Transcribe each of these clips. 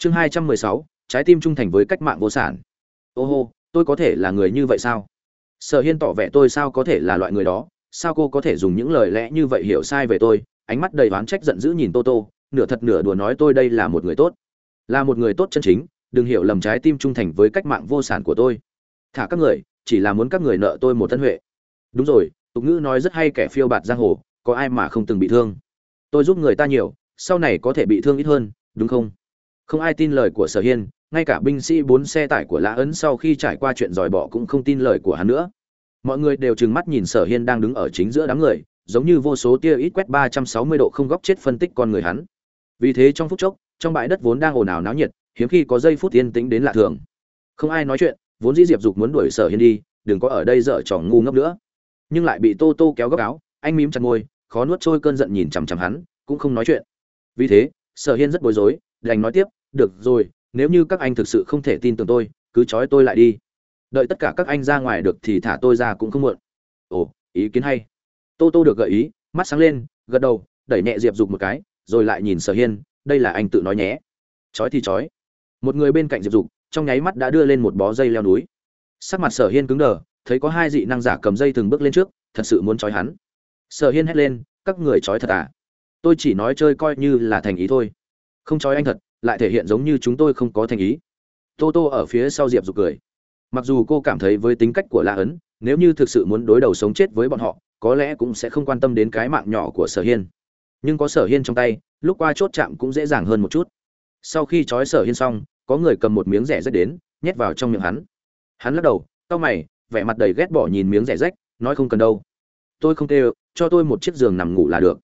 chương hai trăm mười sáu, trái tim trung thành với cách mạng vô sản. Ô hô, tôi có thể là người như vậy sao? Sở hiên tỏ vẻ tôi sao có thể là loại người đó? Sao cô có thể dùng những lời lẽ như vậy hiểu sai về tôi? Ánh mắt đầy oán trách giận dữ nhìn tô tô, nửa thật nửa đùa nói tôi đây là một người tốt. Là một người tốt chân chính, đừng hiểu lầm trái tim trung thành với cách mạng vô sản của tôi. Thả các người, chỉ là muốn các người nợ tôi một thân huệ. Đúng rồi, tục ngữ nói rất hay kẻ phiêu bạt giang hồ, có ai mà không từng bị thương. Tôi giúp người ta nhiều, sau này có thể bị thương ít hơn, đúng không? Không ai tin lời của sở hiên, ngay cả binh sĩ bốn xe tải của lã ấn sau khi trải qua chuyện dòi bỏ cũng không tin lời của hắn nữa. Mọi người đều trừng mắt nhìn sở hiên đang đứng ở chính giữa đám người, giống như vô số tia ít quét ba trăm sáu mươi độ không góc chết phân tích con người hắn. Vì thế trong phút chốc, trong bãi đất vốn đang ồn ào náo nhiệt, hiếm khi có giây phút yên tĩnh đến lạ thường. Không ai nói chuyện, vốn dĩ diệp dục muốn đuổi sở hiên đi, đừng có ở đây dở trò ngu ngốc nữa. Nhưng lại bị tô tô kéo gấp áo, anh mím chặt môi, khó nuốt trôi cơn giận nhìn chằm chằm hắn, cũng không nói chuyện. Vì thế, sở hiên rất bối rối, đành nói tiếp được rồi, nếu như các anh thực sự không thể tin tưởng tôi, cứ trói tôi lại đi. Đợi tất cả các anh ra ngoài được thì thả tôi ra cũng không muộn. Ồ, ý kiến hay. Tô tô được gợi ý, mắt sáng lên, gật đầu, đẩy nhẹ diệp dục một cái, rồi lại nhìn sở hiên, đây là anh tự nói nhé. Trói thì trói. Một người bên cạnh diệp dục, trong nháy mắt đã đưa lên một bó dây leo núi. Sắc mặt sở hiên cứng đờ, thấy có hai dị năng giả cầm dây từng bước lên trước, thật sự muốn trói hắn. Sở hiên hét lên, các người trói thật à? Tôi chỉ nói chơi coi như là thành ý thôi. Không trói anh thật lại thể hiện giống như chúng tôi không có thành ý. Tô tô ở phía sau diệp dục cười. Mặc dù cô cảm thấy với tính cách của la ấn, nếu như thực sự muốn đối đầu sống chết với bọn họ, có lẽ cũng sẽ không quan tâm đến cái mạng nhỏ của sở hiên. Nhưng có sở hiên trong tay, lúc qua chốt chạm cũng dễ dàng hơn một chút. Sau khi trói sở hiên xong, có người cầm một miếng rẻ rách đến, nhét vào trong miệng hắn. Hắn lắc đầu, cau mày, vẻ mặt đầy ghét bỏ nhìn miếng rẻ rách, nói không cần đâu. Tôi không tê cho tôi một chiếc giường nằm ngủ là được.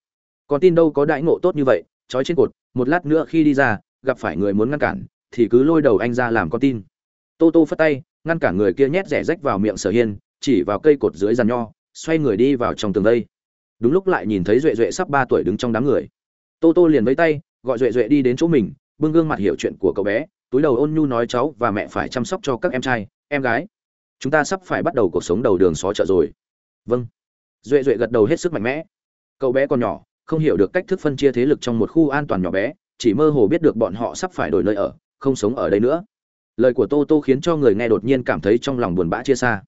Còn tin đâu có đại ngộ tốt như vậy, trói trên cột, một lát nữa khi đi ra gặp phải người muốn ngăn cản, thì cứ lôi đầu anh ra làm con tin. Tô tô phất tay, ngăn cản người kia nhét rẻ rách vào miệng sở hiên, chỉ vào cây cột dưới giàn nho, xoay người đi vào trong tường đây. đúng lúc lại nhìn thấy duệ duệ sắp ba tuổi đứng trong đám người. Tô tô liền với tay, gọi duệ duệ đi đến chỗ mình, bưng gương mặt hiểu chuyện của cậu bé, túi đầu ôn nhu nói cháu và mẹ phải chăm sóc cho các em trai, em gái. Chúng ta sắp phải bắt đầu cuộc sống đầu đường xó chợ rồi. Vâng. Duệ duệ gật đầu hết sức mạnh mẽ. Cậu bé còn nhỏ, không hiểu được cách thức phân chia thế lực trong một khu an toàn nhỏ bé chỉ mơ hồ biết được bọn họ sắp phải đổi nơi ở, không sống ở đây nữa. Lời của tô tô khiến cho người nghe đột nhiên cảm thấy trong lòng buồn bã chia xa.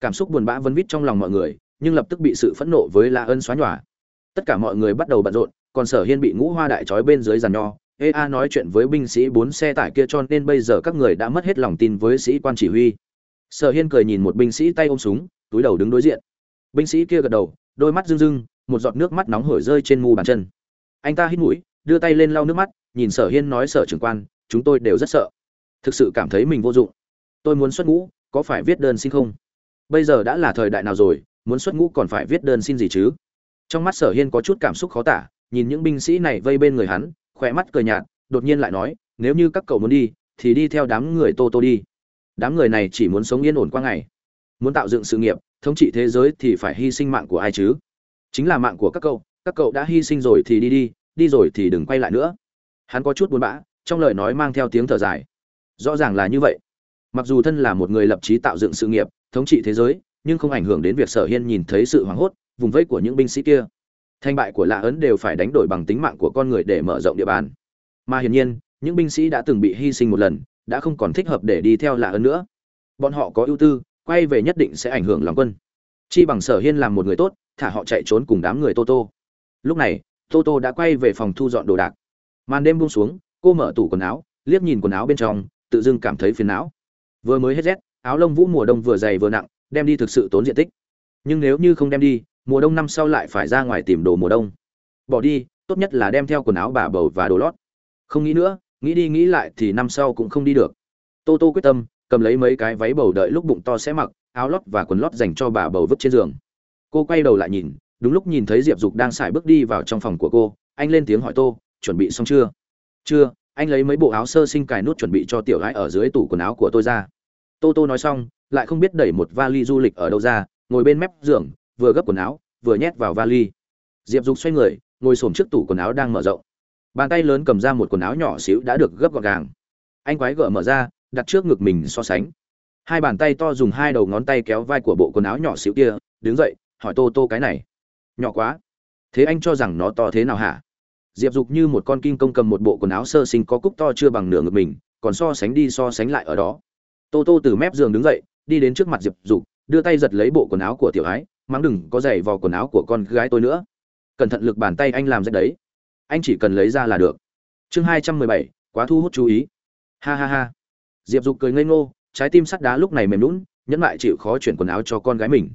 Cảm xúc buồn bã vấn vít trong lòng mọi người, nhưng lập tức bị sự phẫn nộ với la ân xóa nhòa. Tất cả mọi người bắt đầu bận rộn, còn sở hiên bị ngũ hoa đại trói bên dưới giàn nho. Ea nói chuyện với binh sĩ bốn xe tải kia cho nên bây giờ các người đã mất hết lòng tin với sĩ quan chỉ huy. Sở hiên cười nhìn một binh sĩ tay ôm súng, túi đầu đứng đối diện. Binh sĩ kia gật đầu, đôi mắt rưng rưng, một giọt nước mắt nóng hổi rơi trên mu bàn chân. Anh ta hít mũi đưa tay lên lau nước mắt, nhìn sở hiên nói, sở trưởng quan, chúng tôi đều rất sợ. Thực sự cảm thấy mình vô dụng. Tôi muốn xuất ngũ, có phải viết đơn xin không? Bây giờ đã là thời đại nào rồi, muốn xuất ngũ còn phải viết đơn xin gì chứ? Trong mắt sở hiên có chút cảm xúc khó tả, nhìn những binh sĩ này vây bên người hắn khỏe mắt cười nhạt, đột nhiên lại nói, nếu như các cậu muốn đi, thì đi theo đám người tô tô đi. Đám người này chỉ muốn sống yên ổn qua ngày. Muốn tạo dựng sự nghiệp, thống trị thế giới thì phải hy sinh mạng của ai chứ? Chính là mạng của các cậu các cậu đã hy sinh rồi thì đi đi đi rồi thì đừng quay lại nữa. Hắn có chút buồn bã, trong lời nói mang theo tiếng thở dài. Rõ ràng là như vậy. Mặc dù thân là một người lập trí tạo dựng sự nghiệp, thống trị thế giới, nhưng không ảnh hưởng đến việc sở hiên nhìn thấy sự hoảng hốt, vùng vẫy của những binh sĩ kia. Thành bại của lạ ấn đều phải đánh đổi bằng tính mạng của con người để mở rộng địa bàn. Mà hiển nhiên, những binh sĩ đã từng bị hy sinh một lần, đã không còn thích hợp để đi theo lạ ấn nữa. Bọn họ có ưu tư, quay về nhất định sẽ ảnh hưởng lòng quân. Chi bằng sở hiên làm một người tốt, thả họ chạy trốn cùng đám người tô tô. Lúc này tô tô đã quay về phòng thu dọn đồ đạc. Màn đêm buông xuống, cô mở tủ quần áo, liếc nhìn quần áo bên trong, tự dưng cảm thấy phiền não. Vừa mới hết rét, áo lông vũ mùa đông vừa dày vừa nặng, đem đi thực sự tốn diện tích. Nhưng nếu như không đem đi, mùa đông năm sau lại phải ra ngoài tìm đồ mùa đông. Bỏ đi, tốt nhất là đem theo quần áo bà bầu và đồ lót. Không nghĩ nữa, nghĩ đi nghĩ lại thì năm sau cũng không đi được. Tô tô quyết tâm, cầm lấy mấy cái váy bầu đợi lúc bụng to sẽ mặc, áo lót và quần lót dành cho bà bầu vứt trên giường. Cô quay đầu lại nhìn đúng lúc nhìn thấy diệp dục đang xài bước đi vào trong phòng của cô, anh lên tiếng hỏi tô, chuẩn bị xong chưa? Chưa, anh lấy mấy bộ áo sơ sinh cài nút chuẩn bị cho tiểu gái ở dưới tủ quần áo của tôi ra. Tô tô nói xong, lại không biết đẩy một vali du lịch ở đâu ra, ngồi bên mép giường, vừa gấp quần áo, vừa nhét vào vali. Diệp dục xoay người, ngồi xổm trước tủ quần áo đang mở rộng. Bàn tay lớn cầm ra một quần áo nhỏ xíu đã được gấp gọn gàng. Anh quái gỡ mở ra, đặt trước ngực mình so sánh. Hai bàn tay to dùng hai đầu ngón tay kéo vai của bộ quần áo nhỏ xíu kia, đứng dậy, hỏi tô tô cái này nhỏ quá. Thế anh cho rằng nó to thế nào hả? Diệp dục như một con kim công cầm một bộ quần áo sơ sinh có cúc to chưa bằng nửa ngực mình, còn so sánh đi so sánh lại ở đó. Tô tô từ mép giường đứng dậy, đi đến trước mặt diệp dục, đưa tay giật lấy bộ quần áo của tiểu ái, mắng đừng có giày vào quần áo của con gái tôi nữa. Cẩn thận lực bàn tay anh làm rách đấy. Anh chỉ cần lấy ra là được. Chương hai trăm mười bảy, quá thu hút chú ý. Ha ha ha. Diệp dục cười ngây ngô, trái tim sắt đá lúc này mềm lún nhẫn lại chịu khó chuyển quần áo cho con gái mình.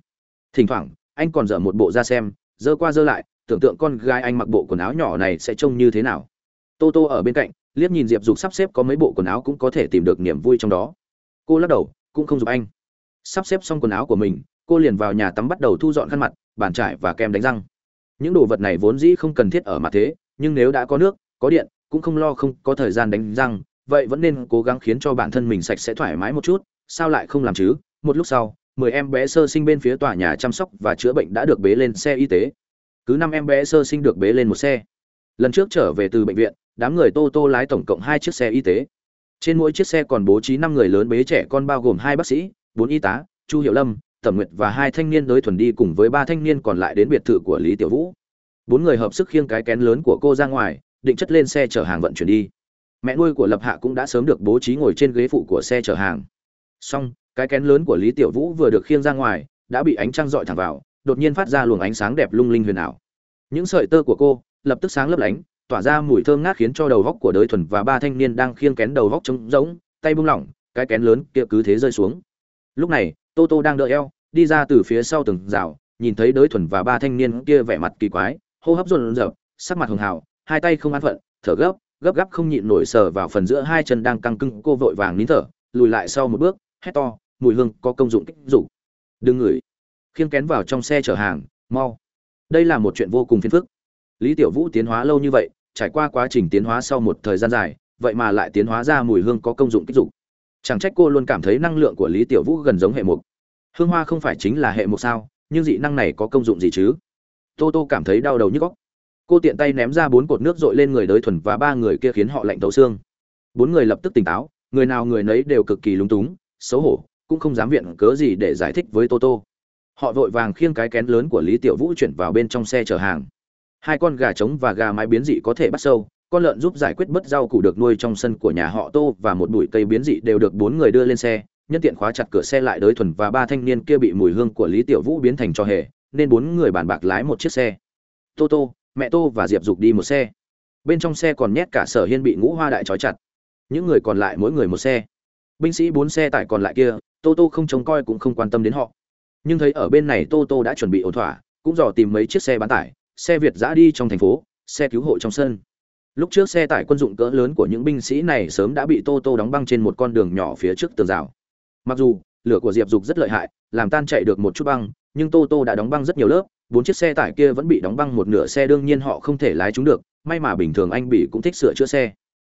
Thỉnh thoảng, anh còn dở một bộ ra xem dơ qua dơ lại, tưởng tượng con gái anh mặc bộ quần áo nhỏ này sẽ trông như thế nào. Tô tô ở bên cạnh, liếc nhìn diệp dục sắp xếp có mấy bộ quần áo cũng có thể tìm được niềm vui trong đó. Cô lắc đầu, cũng không giúp anh. Sắp xếp xong quần áo của mình, cô liền vào nhà tắm bắt đầu thu dọn khăn mặt, bàn trải và kem đánh răng. Những đồ vật này vốn dĩ không cần thiết ở mặt thế, nhưng nếu đã có nước, có điện, cũng không lo không có thời gian đánh răng, vậy vẫn nên cố gắng khiến cho bản thân mình sạch sẽ thoải mái một chút, sao lại không làm chứ? Một lúc sau mười em bé sơ sinh bên phía tòa nhà chăm sóc và chữa bệnh đã được bế lên xe y tế. Cứ năm em bé sơ sinh được bế lên một xe. Lần trước trở về từ bệnh viện, đám người tô tô lái tổng cộng hai chiếc xe y tế. Trên mỗi chiếc xe còn bố trí năm người lớn bế trẻ con bao gồm hai bác sĩ, bốn y tá, chu Hiểu lâm Thẩm nguyệt và hai thanh niên đối thuần đi cùng với ba thanh niên còn lại đến biệt thự của lý tiểu vũ. Bốn người hợp sức khiêng cái kén lớn của cô ra ngoài, định chất lên xe chở hàng vận chuyển đi. Mẹ nuôi của lập hạ cũng đã sớm được bố trí ngồi trên ghế phụ của xe chở hàng. Xong cái kén lớn của lý tiểu vũ vừa được khiêng ra ngoài, đã bị ánh trăng dọi thẳng vào, đột nhiên phát ra luồng ánh sáng đẹp lung linh huyền ảo. Những sợi tơ của cô lập tức sáng lấp lánh, tỏa ra mùi thơm ngát khiến cho đầu góc của đới thuần và ba thanh niên đang khiêng kén đầu góc trống rỗng, tay buông lỏng, cái kén lớn kia cứ thế rơi xuống. Lúc này, tô tô đang đợi eo, đi ra từ phía sau từng rào, nhìn thấy đới thuần và ba thanh niên kia vẻ mặt kỳ quái, hô hấp rộn rợp sắc mặt hường hào, hai tay không an phận, thở gấp gấp gáp không nhịn nổi sờ vào phần giữa hai chân đang căng cứng, cô vội vàng nín thở, lùi lại sau một bước, hét to mùi hương có công dụng kích dục. Đừng ngửi. Khiêng kén vào trong xe chở hàng, mau. Đây là một chuyện vô cùng phiền phức. Lý tiểu vũ tiến hóa lâu như vậy, trải qua quá trình tiến hóa sau một thời gian dài, vậy mà lại tiến hóa ra mùi hương có công dụng kích dục. Chẳng trách cô luôn cảm thấy năng lượng của lý tiểu vũ gần giống hệ mục. Hương hoa không phải chính là hệ mục sao, nhưng dị năng này có công dụng gì chứ? Tô tô cảm thấy đau đầu nhức góc cô tiện tay ném ra bốn cột nước dội lên người đới thuần và ba người kia khiến họ lạnh thấu xương. Bốn người lập tức tỉnh táo, người nào người nấy đều cực kỳ lúng túng, xấu hổ cũng không dám viện cớ gì để giải thích với Toto. họ vội vàng khiêng cái kén lớn của lý tiểu vũ chuyển vào bên trong xe chở hàng. Hai con gà trống và gà mái biến dị có thể bắt sâu, con lợn giúp giải quyết bớt rau củ được nuôi trong sân của nhà họ tô và một bụi cây biến dị đều được bốn người đưa lên xe, nhân tiện khóa chặt cửa xe lại đới thuần và ba thanh niên kia bị mùi hương của lý tiểu vũ biến thành cho hề, nên bốn người bàn bạc lái một chiếc xe. Tô tô, mẹ tô và diệp dục đi một xe. Bên trong xe còn nhét cả sở hiên bị ngũ hoa đại trói chặt. Những người còn lại mỗi người một xe binh sĩ bốn xe tải còn lại kia, tô tô không trông coi cũng không quan tâm đến họ. Nhưng thấy ở bên này tô tô đã chuẩn bị ổn thỏa, cũng dò tìm mấy chiếc xe bán tải, xe việt giã đi trong thành phố, xe cứu hộ trong sân. Lúc trước xe tải quân dụng cỡ lớn của những binh sĩ này sớm đã bị tô tô đóng băng trên một con đường nhỏ phía trước tường rào. Mặc dù, lửa của diệp dục rất lợi hại, làm tan chạy được một chút băng, nhưng tô tô đã đóng băng rất nhiều lớp, bốn chiếc xe tải kia vẫn bị đóng băng một nửa xe, đương nhiên họ không thể lái chúng được, may mà bình thường anh bị cũng thích sửa chữa xe.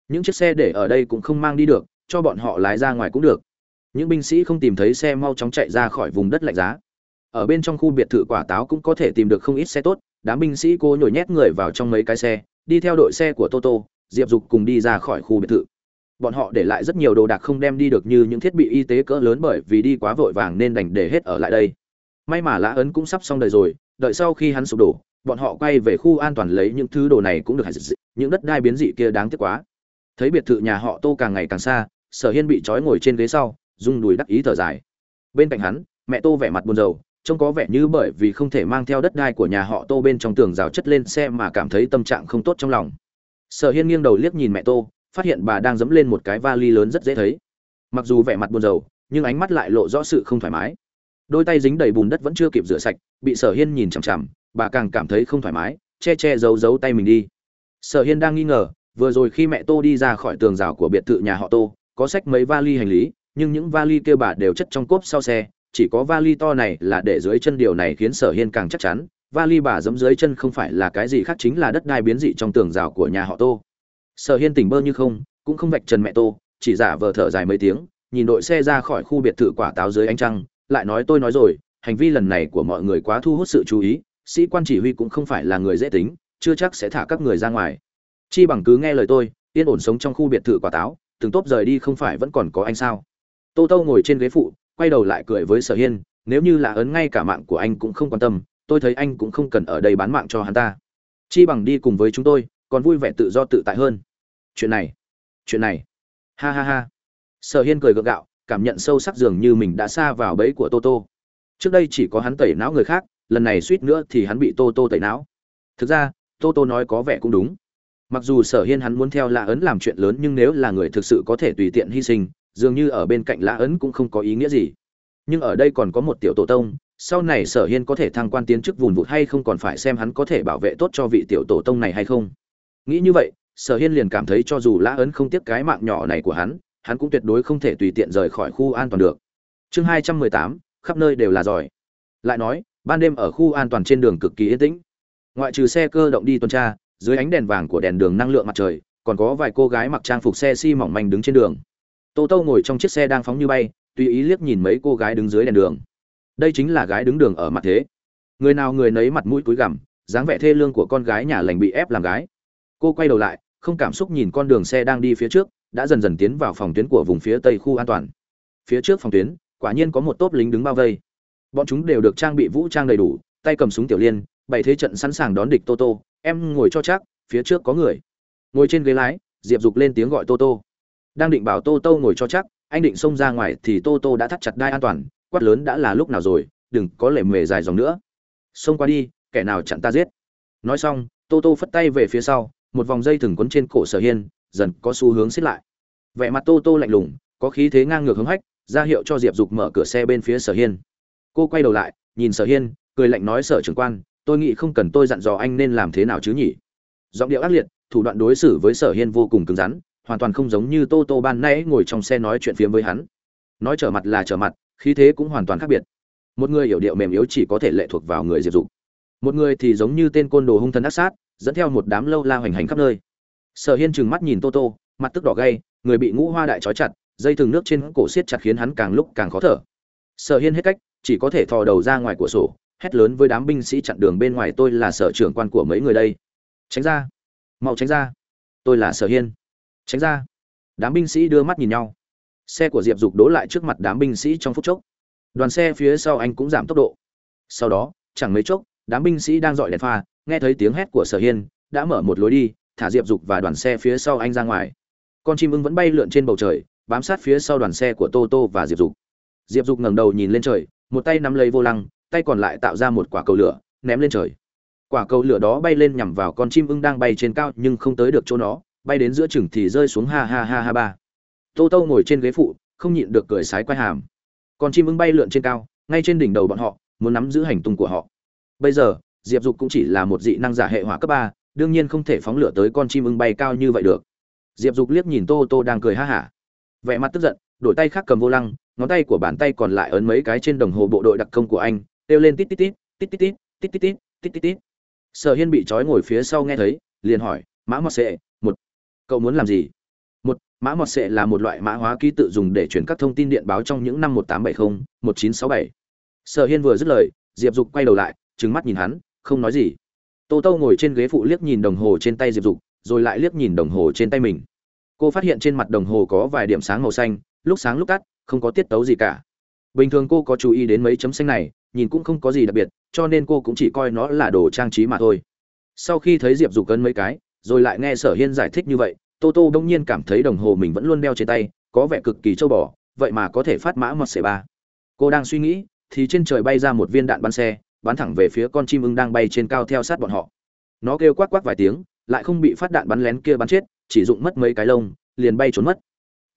Những chiếc xe để ở đây cũng không mang đi được cho bọn họ lái ra ngoài cũng được. Những binh sĩ không tìm thấy xe mau chóng chạy ra khỏi vùng đất lạnh giá. Ở bên trong khu biệt thự quả táo cũng có thể tìm được không ít xe tốt, đám binh sĩ cô nhồi nhét người vào trong mấy cái xe, đi theo đội xe của toto, diệp dục cùng đi ra khỏi khu biệt thự. Bọn họ để lại rất nhiều đồ đạc không đem đi được như những thiết bị y tế cỡ lớn bởi vì đi quá vội vàng nên đành để hết ở lại đây. May mà lã ấn cũng sắp xong đời rồi, đợi sau khi hắn sụp đổ, bọn họ quay về khu an toàn lấy những thứ đồ này cũng được những đất đai biến dị kia đáng tiếc quá. Thấy biệt thự nhà họ tô càng ngày càng xa sở hiên bị trói ngồi trên ghế sau, rung đùi đắc ý thở dài. Bên cạnh hắn, mẹ tô vẻ mặt buồn rầu, trông có vẻ như bởi vì không thể mang theo đất đai của nhà họ tô bên trong tường rào chất lên xe mà cảm thấy tâm trạng không tốt trong lòng. Sở hiên nghiêng đầu liếc nhìn mẹ tô, phát hiện bà đang dẫm lên một cái vali lớn rất dễ thấy. Mặc dù vẻ mặt buồn rầu, nhưng ánh mắt lại lộ rõ sự không thoải mái. Đôi tay dính đầy bùn đất vẫn chưa kịp rửa sạch, bị sở hiên nhìn chằm chằm, bà càng cảm thấy không thoải mái, che che giấu giấu tay mình đi. Sở hiên đang nghi ngờ, vừa rồi khi mẹ tô đi ra khỏi tường rào của biệt thự nhà họ tô có sách mấy vali hành lý, nhưng những vali kia bà đều chất trong cốp sau xe, chỉ có vali to này là để dưới chân điều này khiến sở hiên càng chắc chắn, vali bà giẫm dưới chân không phải là cái gì khác chính là đất đai biến dị trong tường rào của nhà họ tô. Sở hiên tỉnh bơ như không, cũng không vạch trần mẹ tô, chỉ giả vờ thở dài mấy tiếng, nhìn đội xe ra khỏi khu biệt thự quả táo dưới ánh trăng, lại nói tôi nói rồi, hành vi lần này của mọi người quá thu hút sự chú ý, sĩ quan chỉ huy cũng không phải là người dễ tính, chưa chắc sẽ thả các người ra ngoài. Chi bằng cứ nghe lời tôi, yên ổn sống trong khu biệt thự quả táo từng tốt rời đi không phải vẫn còn có anh sao? Tô tô ngồi trên ghế phụ, quay đầu lại cười với sở hiên, nếu như là ấn ngay cả mạng của anh cũng không quan tâm, tôi thấy anh cũng không cần ở đây bán mạng cho hắn ta. Chi bằng đi cùng với chúng tôi, còn vui vẻ tự do tự tại hơn. Chuyện này chuyện này. Ha ha ha. Sở hiên cười gượng gạo, cảm nhận sâu sắc dường như mình đã xa vào bẫy của toto trước đây chỉ có hắn tẩy não người khác, lần này suýt nữa thì hắn bị toto tẩy não. Thực ra toto nói có vẻ cũng đúng mặc dù sở hiên hắn muốn theo lạ ấn làm chuyện lớn nhưng nếu là người thực sự có thể tùy tiện hy sinh, dường như ở bên cạnh lạ ấn cũng không có ý nghĩa gì. Nhưng ở đây còn có một tiểu tổ tông, sau này sở hiên có thể thăng quan tiến chức vùn vụt hay không còn phải xem hắn có thể bảo vệ tốt cho vị tiểu tổ tông này hay không. Nghĩ như vậy, sở hiên liền cảm thấy cho dù lã ấn không tiếc cái mạng nhỏ này của hắn hắn cũng tuyệt đối không thể tùy tiện rời khỏi khu an toàn được. Chương hai trăm mười tám, khắp nơi đều là giỏi. Lại nói, ban đêm ở khu an toàn trên đường cực kỳ yên tĩnh. Ngoại trừ xe cơ động đi tuần tra dưới ánh đèn vàng của đèn đường năng lượng mặt trời, còn có vài cô gái mặc trang phục xe xi、si、mỏng mỏng manh đứng trên đường. Tô tô ngồi trong chiếc xe đang phóng như bay, tùy ý liếc nhìn mấy cô gái đứng dưới đèn đường. Đây chính là gái đứng đường ở mặt thế. Người nào người nấy mặt mũi cúi gằm, dáng vẻ thê lương của con gái nhà lành bị ép làm gái. Cô quay đầu lại, không cảm xúc nhìn con đường xe đang đi phía trước, đã dần dần tiến vào phòng tuyến của vùng phía tây khu an toàn. Phía trước phòng tuyến, quả nhiên có một tốp lính đứng bao vây. Bọn chúng đều được trang bị vũ trang đầy đủ, tay cầm súng tiểu liên bày thế trận sẵn sàng đón địch tô tô, em ngồi cho chắc, phía trước có người. Ngồi trên ghế lái, diệp dục lên tiếng gọi tô tô. Đang định bảo tô tô ngồi cho chắc, anh định xông ra ngoài thì tô tô đã thắt chặt đai an toàn, quát lớn đã là lúc nào rồi, đừng có lề mề dài dòng nữa. Xông qua đi, kẻ nào chặn ta giết. Nói xong, tô tô phất tay về phía sau, một vòng dây thừng quấn trên cổ sở hiên, dần có xu hướng xích lại. Vẻ mặt tô tô lạnh lùng, có khí thế ngang ngược hướng hách, ra hiệu cho diệp dục mở cửa xe bên phía sở hiên. Cô quay đầu lại, nhìn sở hiên, cười lạnh nói, sở trưởng quan tôi nghĩ không cần tôi dặn dò anh nên làm thế nào chứ nhỉ? Giọng điệu ác liệt, thủ đoạn đối xử với sở hiên vô cùng cứng rắn, hoàn toàn không giống như tô tô ban nãy ngồi trong xe nói chuyện phiếm với hắn. Nói trở mặt là trở mặt, khí thế cũng hoàn toàn khác biệt. Một người hiểu điệu mềm yếu chỉ có thể lệ thuộc vào người diệp dục. Một người thì giống như tên côn đồ hung thần ác sát, dẫn theo một đám lâu la hoành hành khắp nơi. Sở hiên trừng mắt nhìn tô tô, mặt tức đỏ gay, người bị ngũ hoa đại trói chặt, dây thừng nước trên cổ siết chặt khiến hắn càng lúc càng khó thở. Sở hiên hết cách, chỉ có thể thò đầu ra ngoài của sổ hét lớn với đám binh sĩ chặn đường bên ngoài, tôi là sở trưởng quan của mấy người đây? Tránh ra. Mau tránh ra. Tôi là sở hiên. Tránh ra. Đám binh sĩ đưa mắt nhìn nhau. Xe của diệp dục đỗ lại trước mặt đám binh sĩ trong phút chốc. Đoàn xe phía sau anh cũng giảm tốc độ. Sau đó, chẳng mấy chốc, đám binh sĩ đang dọi đèn pha, nghe thấy tiếng hét của sở hiên, đã mở một lối đi, thả diệp dục và đoàn xe phía sau anh ra ngoài. Con chim ưng vẫn bay lượn trên bầu trời, bám sát phía sau đoàn xe của tô tô và diệp dục. Diệp dục ngẩng đầu nhìn lên trời, một tay nắm lấy vô lăng tay còn lại tạo ra một quả cầu lửa, ném lên trời. Quả cầu lửa đó bay lên nhằm vào con chim ưng đang bay trên cao nhưng không tới được chỗ nó, bay đến giữa chừng thì rơi xuống ha ha ha ha ba. Tô tô ngồi trên ghế phụ, không nhịn được cười sái quay hàm. Con chim ưng bay lượn trên cao, ngay trên đỉnh đầu bọn họ, muốn nắm giữ hành tung của họ. Bây giờ, diệp dục cũng chỉ là một dị năng giả hệ hỏa cấp ba, đương nhiên không thể phóng lửa tới con chim ưng bay cao như vậy được. Diệp dục liếc nhìn tô tô đang cười ha hả. Vẻ mặt tức giận, đổi tay khác cầm vô lăng, ngón tay của bàn tay còn lại ấn mấy cái trên đồng hồ bộ đội đặc công của anh kêu lên tít tít tít tít tít tít tít tít tít tít tít tít. Sở hiên bị trói ngồi phía sau nghe thấy, liền hỏi, mã mọt sệ, một, cậu muốn làm gì? Một, mã mọt sệ là một loại mã hóa ký tự dùng để chuyển các thông tin điện báo trong những năm một tám bảy mươi một chín sáu bảy. Sở hiên vừa dứt lời, diệp dục quay đầu lại, trừng mắt nhìn hắn, không nói gì. Tô tô ngồi trên ghế phụ liếc nhìn đồng hồ trên tay diệp dục, rồi lại liếc nhìn đồng hồ trên tay mình. Cô phát hiện trên mặt đồng hồ có vài điểm sáng màu xanh, lúc sáng lúc tắt, không có tiết tấu gì cả. Bình thường cô có chú ý đến mấy chấm xanh này nhìn cũng không có gì đặc biệt, cho nên cô cũng chỉ coi nó là đồ trang trí mà thôi. Sau khi thấy diệp dục cân mấy cái, rồi lại nghe sở hiên giải thích như vậy, tô tô đông nhiên cảm thấy đồng hồ mình vẫn luôn đeo trên tay, có vẻ cực kỳ trâu bò, vậy mà có thể phát mã mật c ba. Cô đang suy nghĩ, thì trên trời bay ra một viên đạn bắn xe, bắn thẳng về phía con chim ưng đang bay trên cao theo sát bọn họ. Nó kêu quắc quắc vài tiếng, lại không bị phát đạn bắn lén kia bắn chết, chỉ dụng mất mấy cái lông, liền bay trốn mất.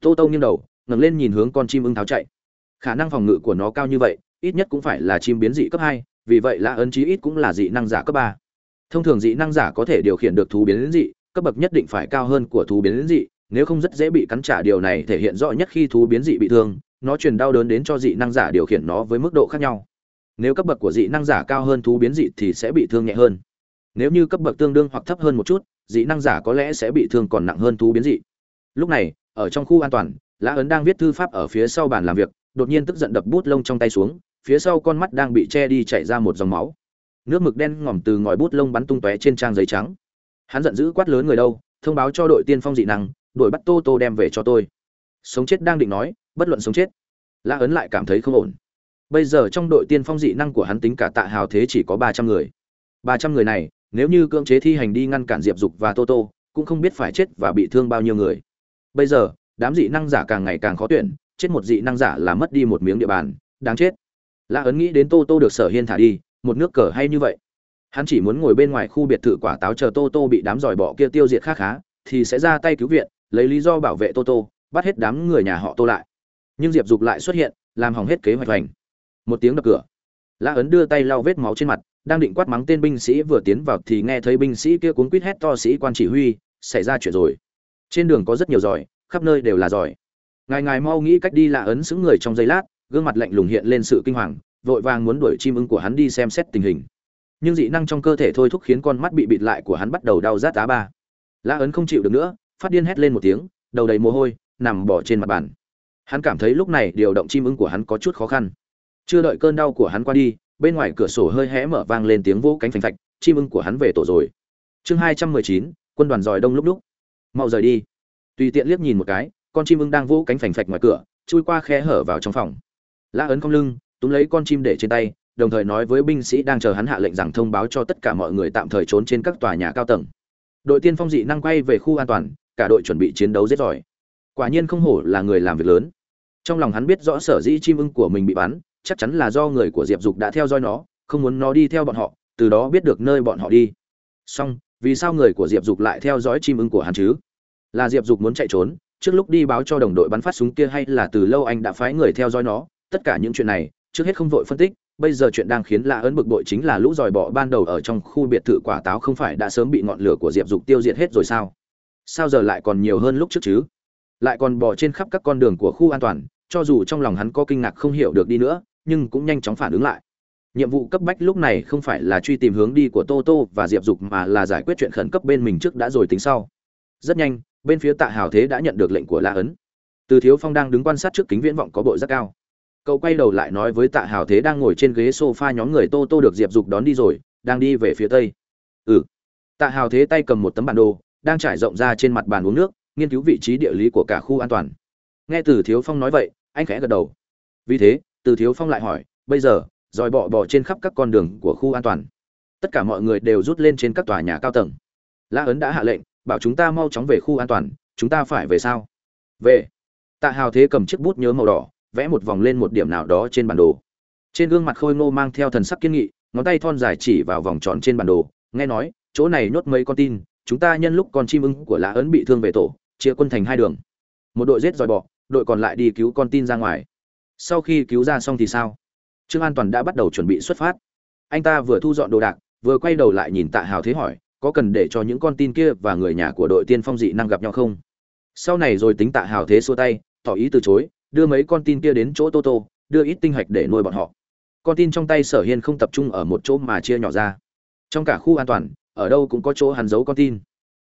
Tô tô nghiêng đầu, ngẩng lên nhìn hướng con chim ưng tháo chạy. Khả năng phòng ngự của nó cao như vậy ít nhất cũng phải là chim biến dị cấp hai, vì vậy lã ấn chí ít cũng là dị năng giả cấp ba. Thông thường dị năng giả có thể điều khiển được thú biến dị, cấp bậc nhất định phải cao hơn của thú biến dị, nếu không rất dễ bị cắn trả. Điều này thể hiện rõ nhất khi thú biến dị bị thương, nó truyền đau đớn đến cho dị năng giả điều khiển nó với mức độ khác nhau. Nếu cấp bậc của dị năng giả cao hơn thú biến dị thì sẽ bị thương nhẹ hơn. Nếu như cấp bậc tương đương hoặc thấp hơn một chút, dị năng giả có lẽ sẽ bị thương còn nặng hơn thú biến dị. Lúc này, ở trong khu an toàn lã ấn đang viết thư pháp ở phía sau bàn làm việc, đột nhiên tức giận đập bút lông trong tay xuống phía sau con mắt đang bị che đi chảy ra một dòng máu. Nước mực đen ngòm từ ngòi bút lông bắn tung tóe trên trang giấy trắng. Hắn giận dữ quát lớn người đâu, thông báo cho đội tiên phong dị năng, đuổi bắt tô tô đem về cho tôi. Sống chết đang định nói, bất luận sống chết. Lã ấn lại cảm thấy không ổn. Bây giờ trong đội tiên phong dị năng của hắn tính cả tạ hào thế chỉ có ba trăm người. Ba trăm người này, nếu như cưỡng chế thi hành đi ngăn cản diệp dục và tô tô, cũng không biết phải chết và bị thương bao nhiêu người. Bây giờ, đám dị năng giả càng ngày càng khó tuyển, chết một dị năng giả là mất đi một miếng địa bàn, đáng chết lã ấn nghĩ đến tô tô được sở hiên thả đi, một nước cờ hay như vậy. Hắn chỉ muốn ngồi bên ngoài khu biệt thự quả táo chờ tô tô bị đám giỏi bọ kia tiêu diệt khác khá, thì sẽ ra tay cứu viện, lấy lý do bảo vệ tô tô, bắt hết đám người nhà họ tô lại. Nhưng diệp dục lại xuất hiện, làm hỏng hết kế hoạch hoành. Một tiếng đập cửa. Lã ấn đưa tay lau vết máu trên mặt, đang định quát mắng tên binh sĩ vừa tiến vào thì nghe thấy binh sĩ kia cuốn quýt hét to sĩ quan chỉ huy, xảy ra chuyện rồi. Trên đường có rất nhiều giỏi, khắp nơi đều là giỏi. Ngài ngài mau nghĩ cách đi lạ ấn xứng người trong giây lát gương mặt lạnh lùng hiện lên sự kinh hoàng, vội vàng muốn đuổi chim ưng của hắn đi xem xét tình hình. Nhưng dị năng trong cơ thể thôi thúc khiến con mắt bị bịt lại của hắn bắt đầu đau rát á ba. Lã ấn không chịu được nữa, phát điên hét lên một tiếng, đầu đầy mồ hôi, nằm bỏ trên mặt bàn. Hắn cảm thấy lúc này điều động chim ưng của hắn có chút khó khăn. Chưa đợi cơn đau của hắn qua đi, bên ngoài cửa sổ hơi hé mở vang lên tiếng vỗ cánh phành phạch, chim ưng của hắn về tổ rồi. Chương hai trăm mười chín, quân đoàn giỏi đông lúc lúc. Mau rời đi. Tùy tiện liếc nhìn một cái, con chim ưng đang vỗ cánh phành phạch ngoài cửa, chui qua khe hở vào trong phòng lã ấn cong lưng, túm lấy con chim để trên tay, đồng thời nói với binh sĩ đang chờ hắn hạ lệnh rằng thông báo cho tất cả mọi người tạm thời trốn trên các tòa nhà cao tầng. Đội tiên phong dị năng quay về khu an toàn, cả đội chuẩn bị chiến đấu rất giỏi. Quả nhiên không hổ là người làm việc lớn. Trong lòng hắn biết rõ sở dĩ chim ưng của mình bị bắn, chắc chắn là do người của diệp dục đã theo dõi nó, không muốn nó đi theo bọn họ, từ đó biết được nơi bọn họ đi. Song vì sao người của diệp dục lại theo dõi chim ưng của hắn chứ? Là diệp dục muốn chạy trốn, trước lúc đi báo cho đồng đội bắn phát súng kia hay là từ lâu anh đã phái người theo dõi nó? Tất cả những chuyện này, trước hết không vội phân tích, bây giờ chuyện đang khiến lạ ấn bực bội chính là lũ dòi bọ ban đầu ở trong khu biệt thự quả táo không phải đã sớm bị ngọn lửa của diệp dục tiêu diệt hết rồi sao? Sao giờ lại còn nhiều hơn lúc trước chứ? Lại còn bỏ trên khắp các con đường của khu an toàn, cho dù trong lòng hắn có kinh ngạc không hiểu được đi nữa, nhưng cũng nhanh chóng phản ứng lại. Nhiệm vụ cấp bách lúc này không phải là truy tìm hướng đi của tô tô và diệp dục mà là giải quyết chuyện khẩn cấp bên mình trước đã rồi tính sau. Rất nhanh, bên phía tạ hào thế đã nhận được lệnh của la ấn. Từ thiếu phong đang đứng quan sát trước kính viễn vọng có bội rất cao cậu quay đầu lại nói với tạ hào thế đang ngồi trên ghế s o f a nhóm người tô tô được diệp dục đón đi rồi, đang đi về phía tây. Ừ. Tạ hào thế tay cầm một tấm bản đồ, đang trải rộng ra trên mặt bàn uống nước, nghiên cứu vị trí địa lý của cả khu an toàn. Nghe từ thiếu phong nói vậy, anh khẽ gật đầu. Vì thế, từ thiếu phong lại hỏi, bây giờ dòi bọ bọ trên khắp các con đường của khu an toàn. Tất cả mọi người đều rút lên trên các tòa nhà cao tầng. La ấn đã hạ lệnh, bảo chúng ta mau chóng về khu an toàn, chúng ta phải về sao? Về. Tạ hào thế cầm chiếc bút nhớ màu đỏ vẽ một vòng lên một điểm nào đó trên bản đồ. Trên gương mặt khôi ngô mang theo thần sắc kiên nghị, ngón tay thon dài chỉ vào vòng tròn trên bản đồ, nghe nói, chỗ này nhốt mấy con tin, chúng ta nhân lúc con chim ưng của lá ấn bị thương về tổ, chia quân thành hai đường. Một đội giết dòi bọ, đội còn lại đi cứu con tin ra ngoài. Sau khi cứu ra xong thì sao? Trương an toàn đã bắt đầu chuẩn bị xuất phát. Anh ta vừa thu dọn đồ đạc, vừa quay đầu lại nhìn tạ hào thế hỏi, có cần để cho những con tin kia và người nhà của đội tiên phong dị năng gặp nhau không? Sau này rồi tính tạ hào thế xua tay, tỏ ý từ chối đưa mấy con tin kia đến chỗ tô tô, đưa ít tinh hạch để nuôi bọn họ. Con tin trong tay sở hiên không tập trung ở một chỗ mà chia nhỏ ra. Trong cả khu an toàn, ở đâu cũng có chỗ hắn giấu con tin.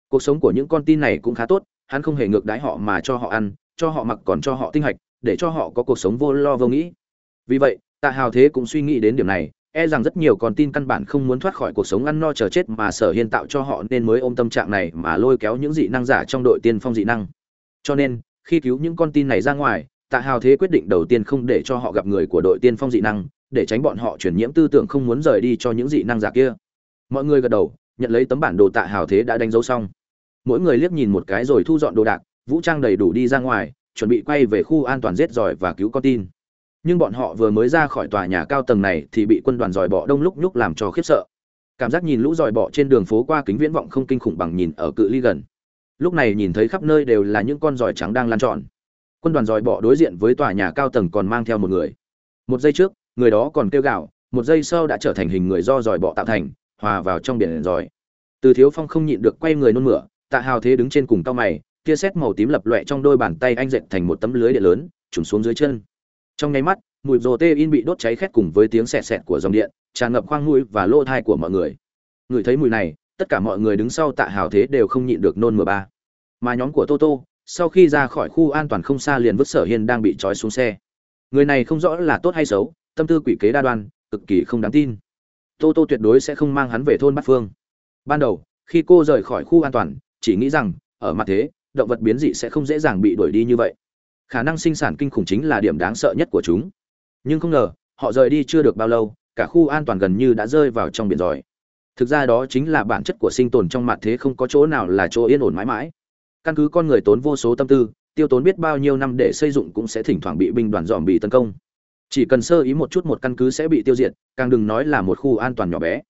Cuộc sống của những con tin này cũng khá tốt, hắn không hề ngược đái họ mà cho họ ăn, cho họ mặc còn cho họ tinh hạch, để cho họ có cuộc sống vô lo vô nghĩ. Vì vậy, tạ hào thế cũng suy nghĩ đến điểm này e rằng rất nhiều con tin căn bản không muốn thoát khỏi cuộc sống ăn no chờ chết mà sở hiên tạo cho họ nên mới ôm tâm trạng này mà lôi kéo những dị năng giả trong đội tiên phong dị năng. Cho nên, khi cứu những con tin này ra ngoài tạ hào thế quyết định đầu tiên không để cho họ gặp người của đội tiên phong dị năng, để tránh bọn họ chuyển nhiễm tư tưởng không muốn rời đi cho những dị năng giả kia. Mọi người gật đầu, nhận lấy tấm bản đồ tạ hào thế đã đánh dấu xong. Mỗi người liếc nhìn một cái rồi thu dọn đồ đạc, vũ trang đầy đủ đi ra ngoài, chuẩn bị quay về khu an toàn giết giỏi và cứu con tin. Nhưng bọn họ vừa mới ra khỏi tòa nhà cao tầng này thì bị quân đoàn giỏi bọ đông lúc nhúc làm cho khiếp sợ. Cảm giác nhìn lũ giỏi bọ trên đường phố qua kính viễn vọng không kinh khủng bằng nhìn ở cự ly gần. Lúc này nhìn thấy khắp nơi đều là những con giỏi trắng đang lan tròn quân đoàn dòi bọ đối diện với tòa nhà cao tầng còn mang theo một người. Một giây trước, người đó còn kêu gạo một giây sau đã trở thành hình người do dòi bọ tạo thành, hòa vào trong biển giỏi từ thiếu phong không nhịn được quay người nôn mửa, tạ hào thế đứng trên cùng cao mày, tia sét màu tím lập loẹ trong đôi bàn tay anh dệt thành một tấm lưới điện lớn, trùm xuống dưới chân. Trong nháy mắt, mùi rồ tê in bị đốt cháy khét cùng với tiếng sẹt sẹt của dòng điện, tràn ngập khoang mũi và lỗ thai của mọi người. Người thấy mùi này, tất cả mọi người đứng sau tạ hào thế đều không nhịn được nôn mửa ba. Mà nhóm của toto sau khi ra khỏi khu an toàn không xa liền vứt sở hiên đang bị trói xuống xe. Người này không rõ là tốt hay xấu, tâm tư quỷ kế đa đoan, cực kỳ không đáng tin. Tô Tô tuyệt đối sẽ không mang hắn về thôn bát phương. Ban đầu, khi cô rời khỏi khu an toàn, chỉ nghĩ rằng, ở mặt thế, động vật biến dị sẽ không dễ dàng bị đuổi đi như vậy. Khả năng sinh sản kinh khủng chính là điểm đáng sợ nhất của chúng. Nhưng không ngờ, họ rời đi chưa được bao lâu, cả khu an toàn gần như đã rơi vào trong biển giỏi thực ra đó chính là bản chất của sinh tồn trong mặt thế không có chỗ nào là chỗ yên ổn mãi mãi căn cứ con người tốn vô số tâm tư, tiêu tốn biết bao nhiêu năm để xây dựng cũng sẽ thỉnh thoảng bị binh đoàn dòm bị tấn công. Chỉ cần sơ ý một chút một căn cứ sẽ bị tiêu diệt, càng đừng nói là một khu an toàn nhỏ bé.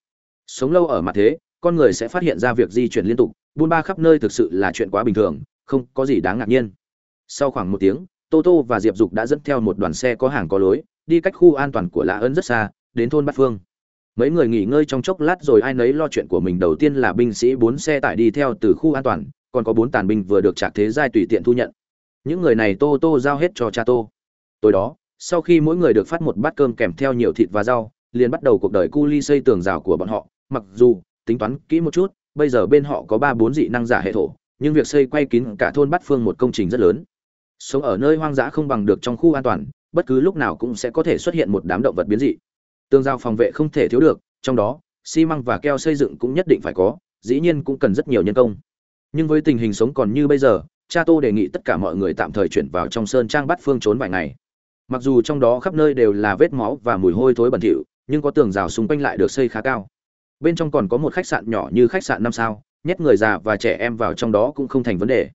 Sống lâu ở mặt thế, con người sẽ phát hiện ra việc di chuyển liên tục, buôn ba khắp nơi thực sự là chuyện quá bình thường, không có gì đáng ngạc nhiên. Sau khoảng một tiếng, tô tô và diệp dục đã dẫn theo một đoàn xe có hàng có lối, đi cách khu an toàn của lã ấn rất xa, đến thôn bát phương. Mấy người nghỉ ngơi trong chốc lát rồi ai nấy lo chuyện của mình. Đầu tiên là binh sĩ bốn xe tải đi theo từ khu an toàn còn có bốn tàn binh vừa được trạc thế giai tùy tiện thu nhận. Những người này tô tô giao hết cho cha tô. Tối đó, sau khi mỗi người được phát một bát cơm kèm theo nhiều thịt và rau, liền bắt đầu cuộc đời cu ly xây tường rào của bọn họ. Mặc dù, tính toán kỹ một chút, bây giờ bên họ có ba bốn dị năng giả hệ thổ, nhưng việc xây quay kín cả thôn bát phương một công trình rất lớn. Sống ở nơi hoang dã không bằng được trong khu an toàn, bất cứ lúc nào cũng sẽ có thể xuất hiện một đám động vật biến dị. Tường rào phòng vệ không thể thiếu được, trong đó, xi măng và keo xây dựng cũng nhất định phải có, dĩ nhiên cũng cần rất nhiều nhân công nhưng với tình hình sống còn như bây giờ, cha tô đề nghị tất cả mọi người tạm thời chuyển vào trong sơn trang bắt phương trốn vài ngày. Mặc dù trong đó khắp nơi đều là vết máu và mùi hôi thối bẩn thỉu, nhưng có tường rào xung quanh lại được xây khá cao. Bên trong còn có một khách sạn nhỏ như khách sạn năm sao, nhét người già và trẻ em vào trong đó cũng không thành vấn đề.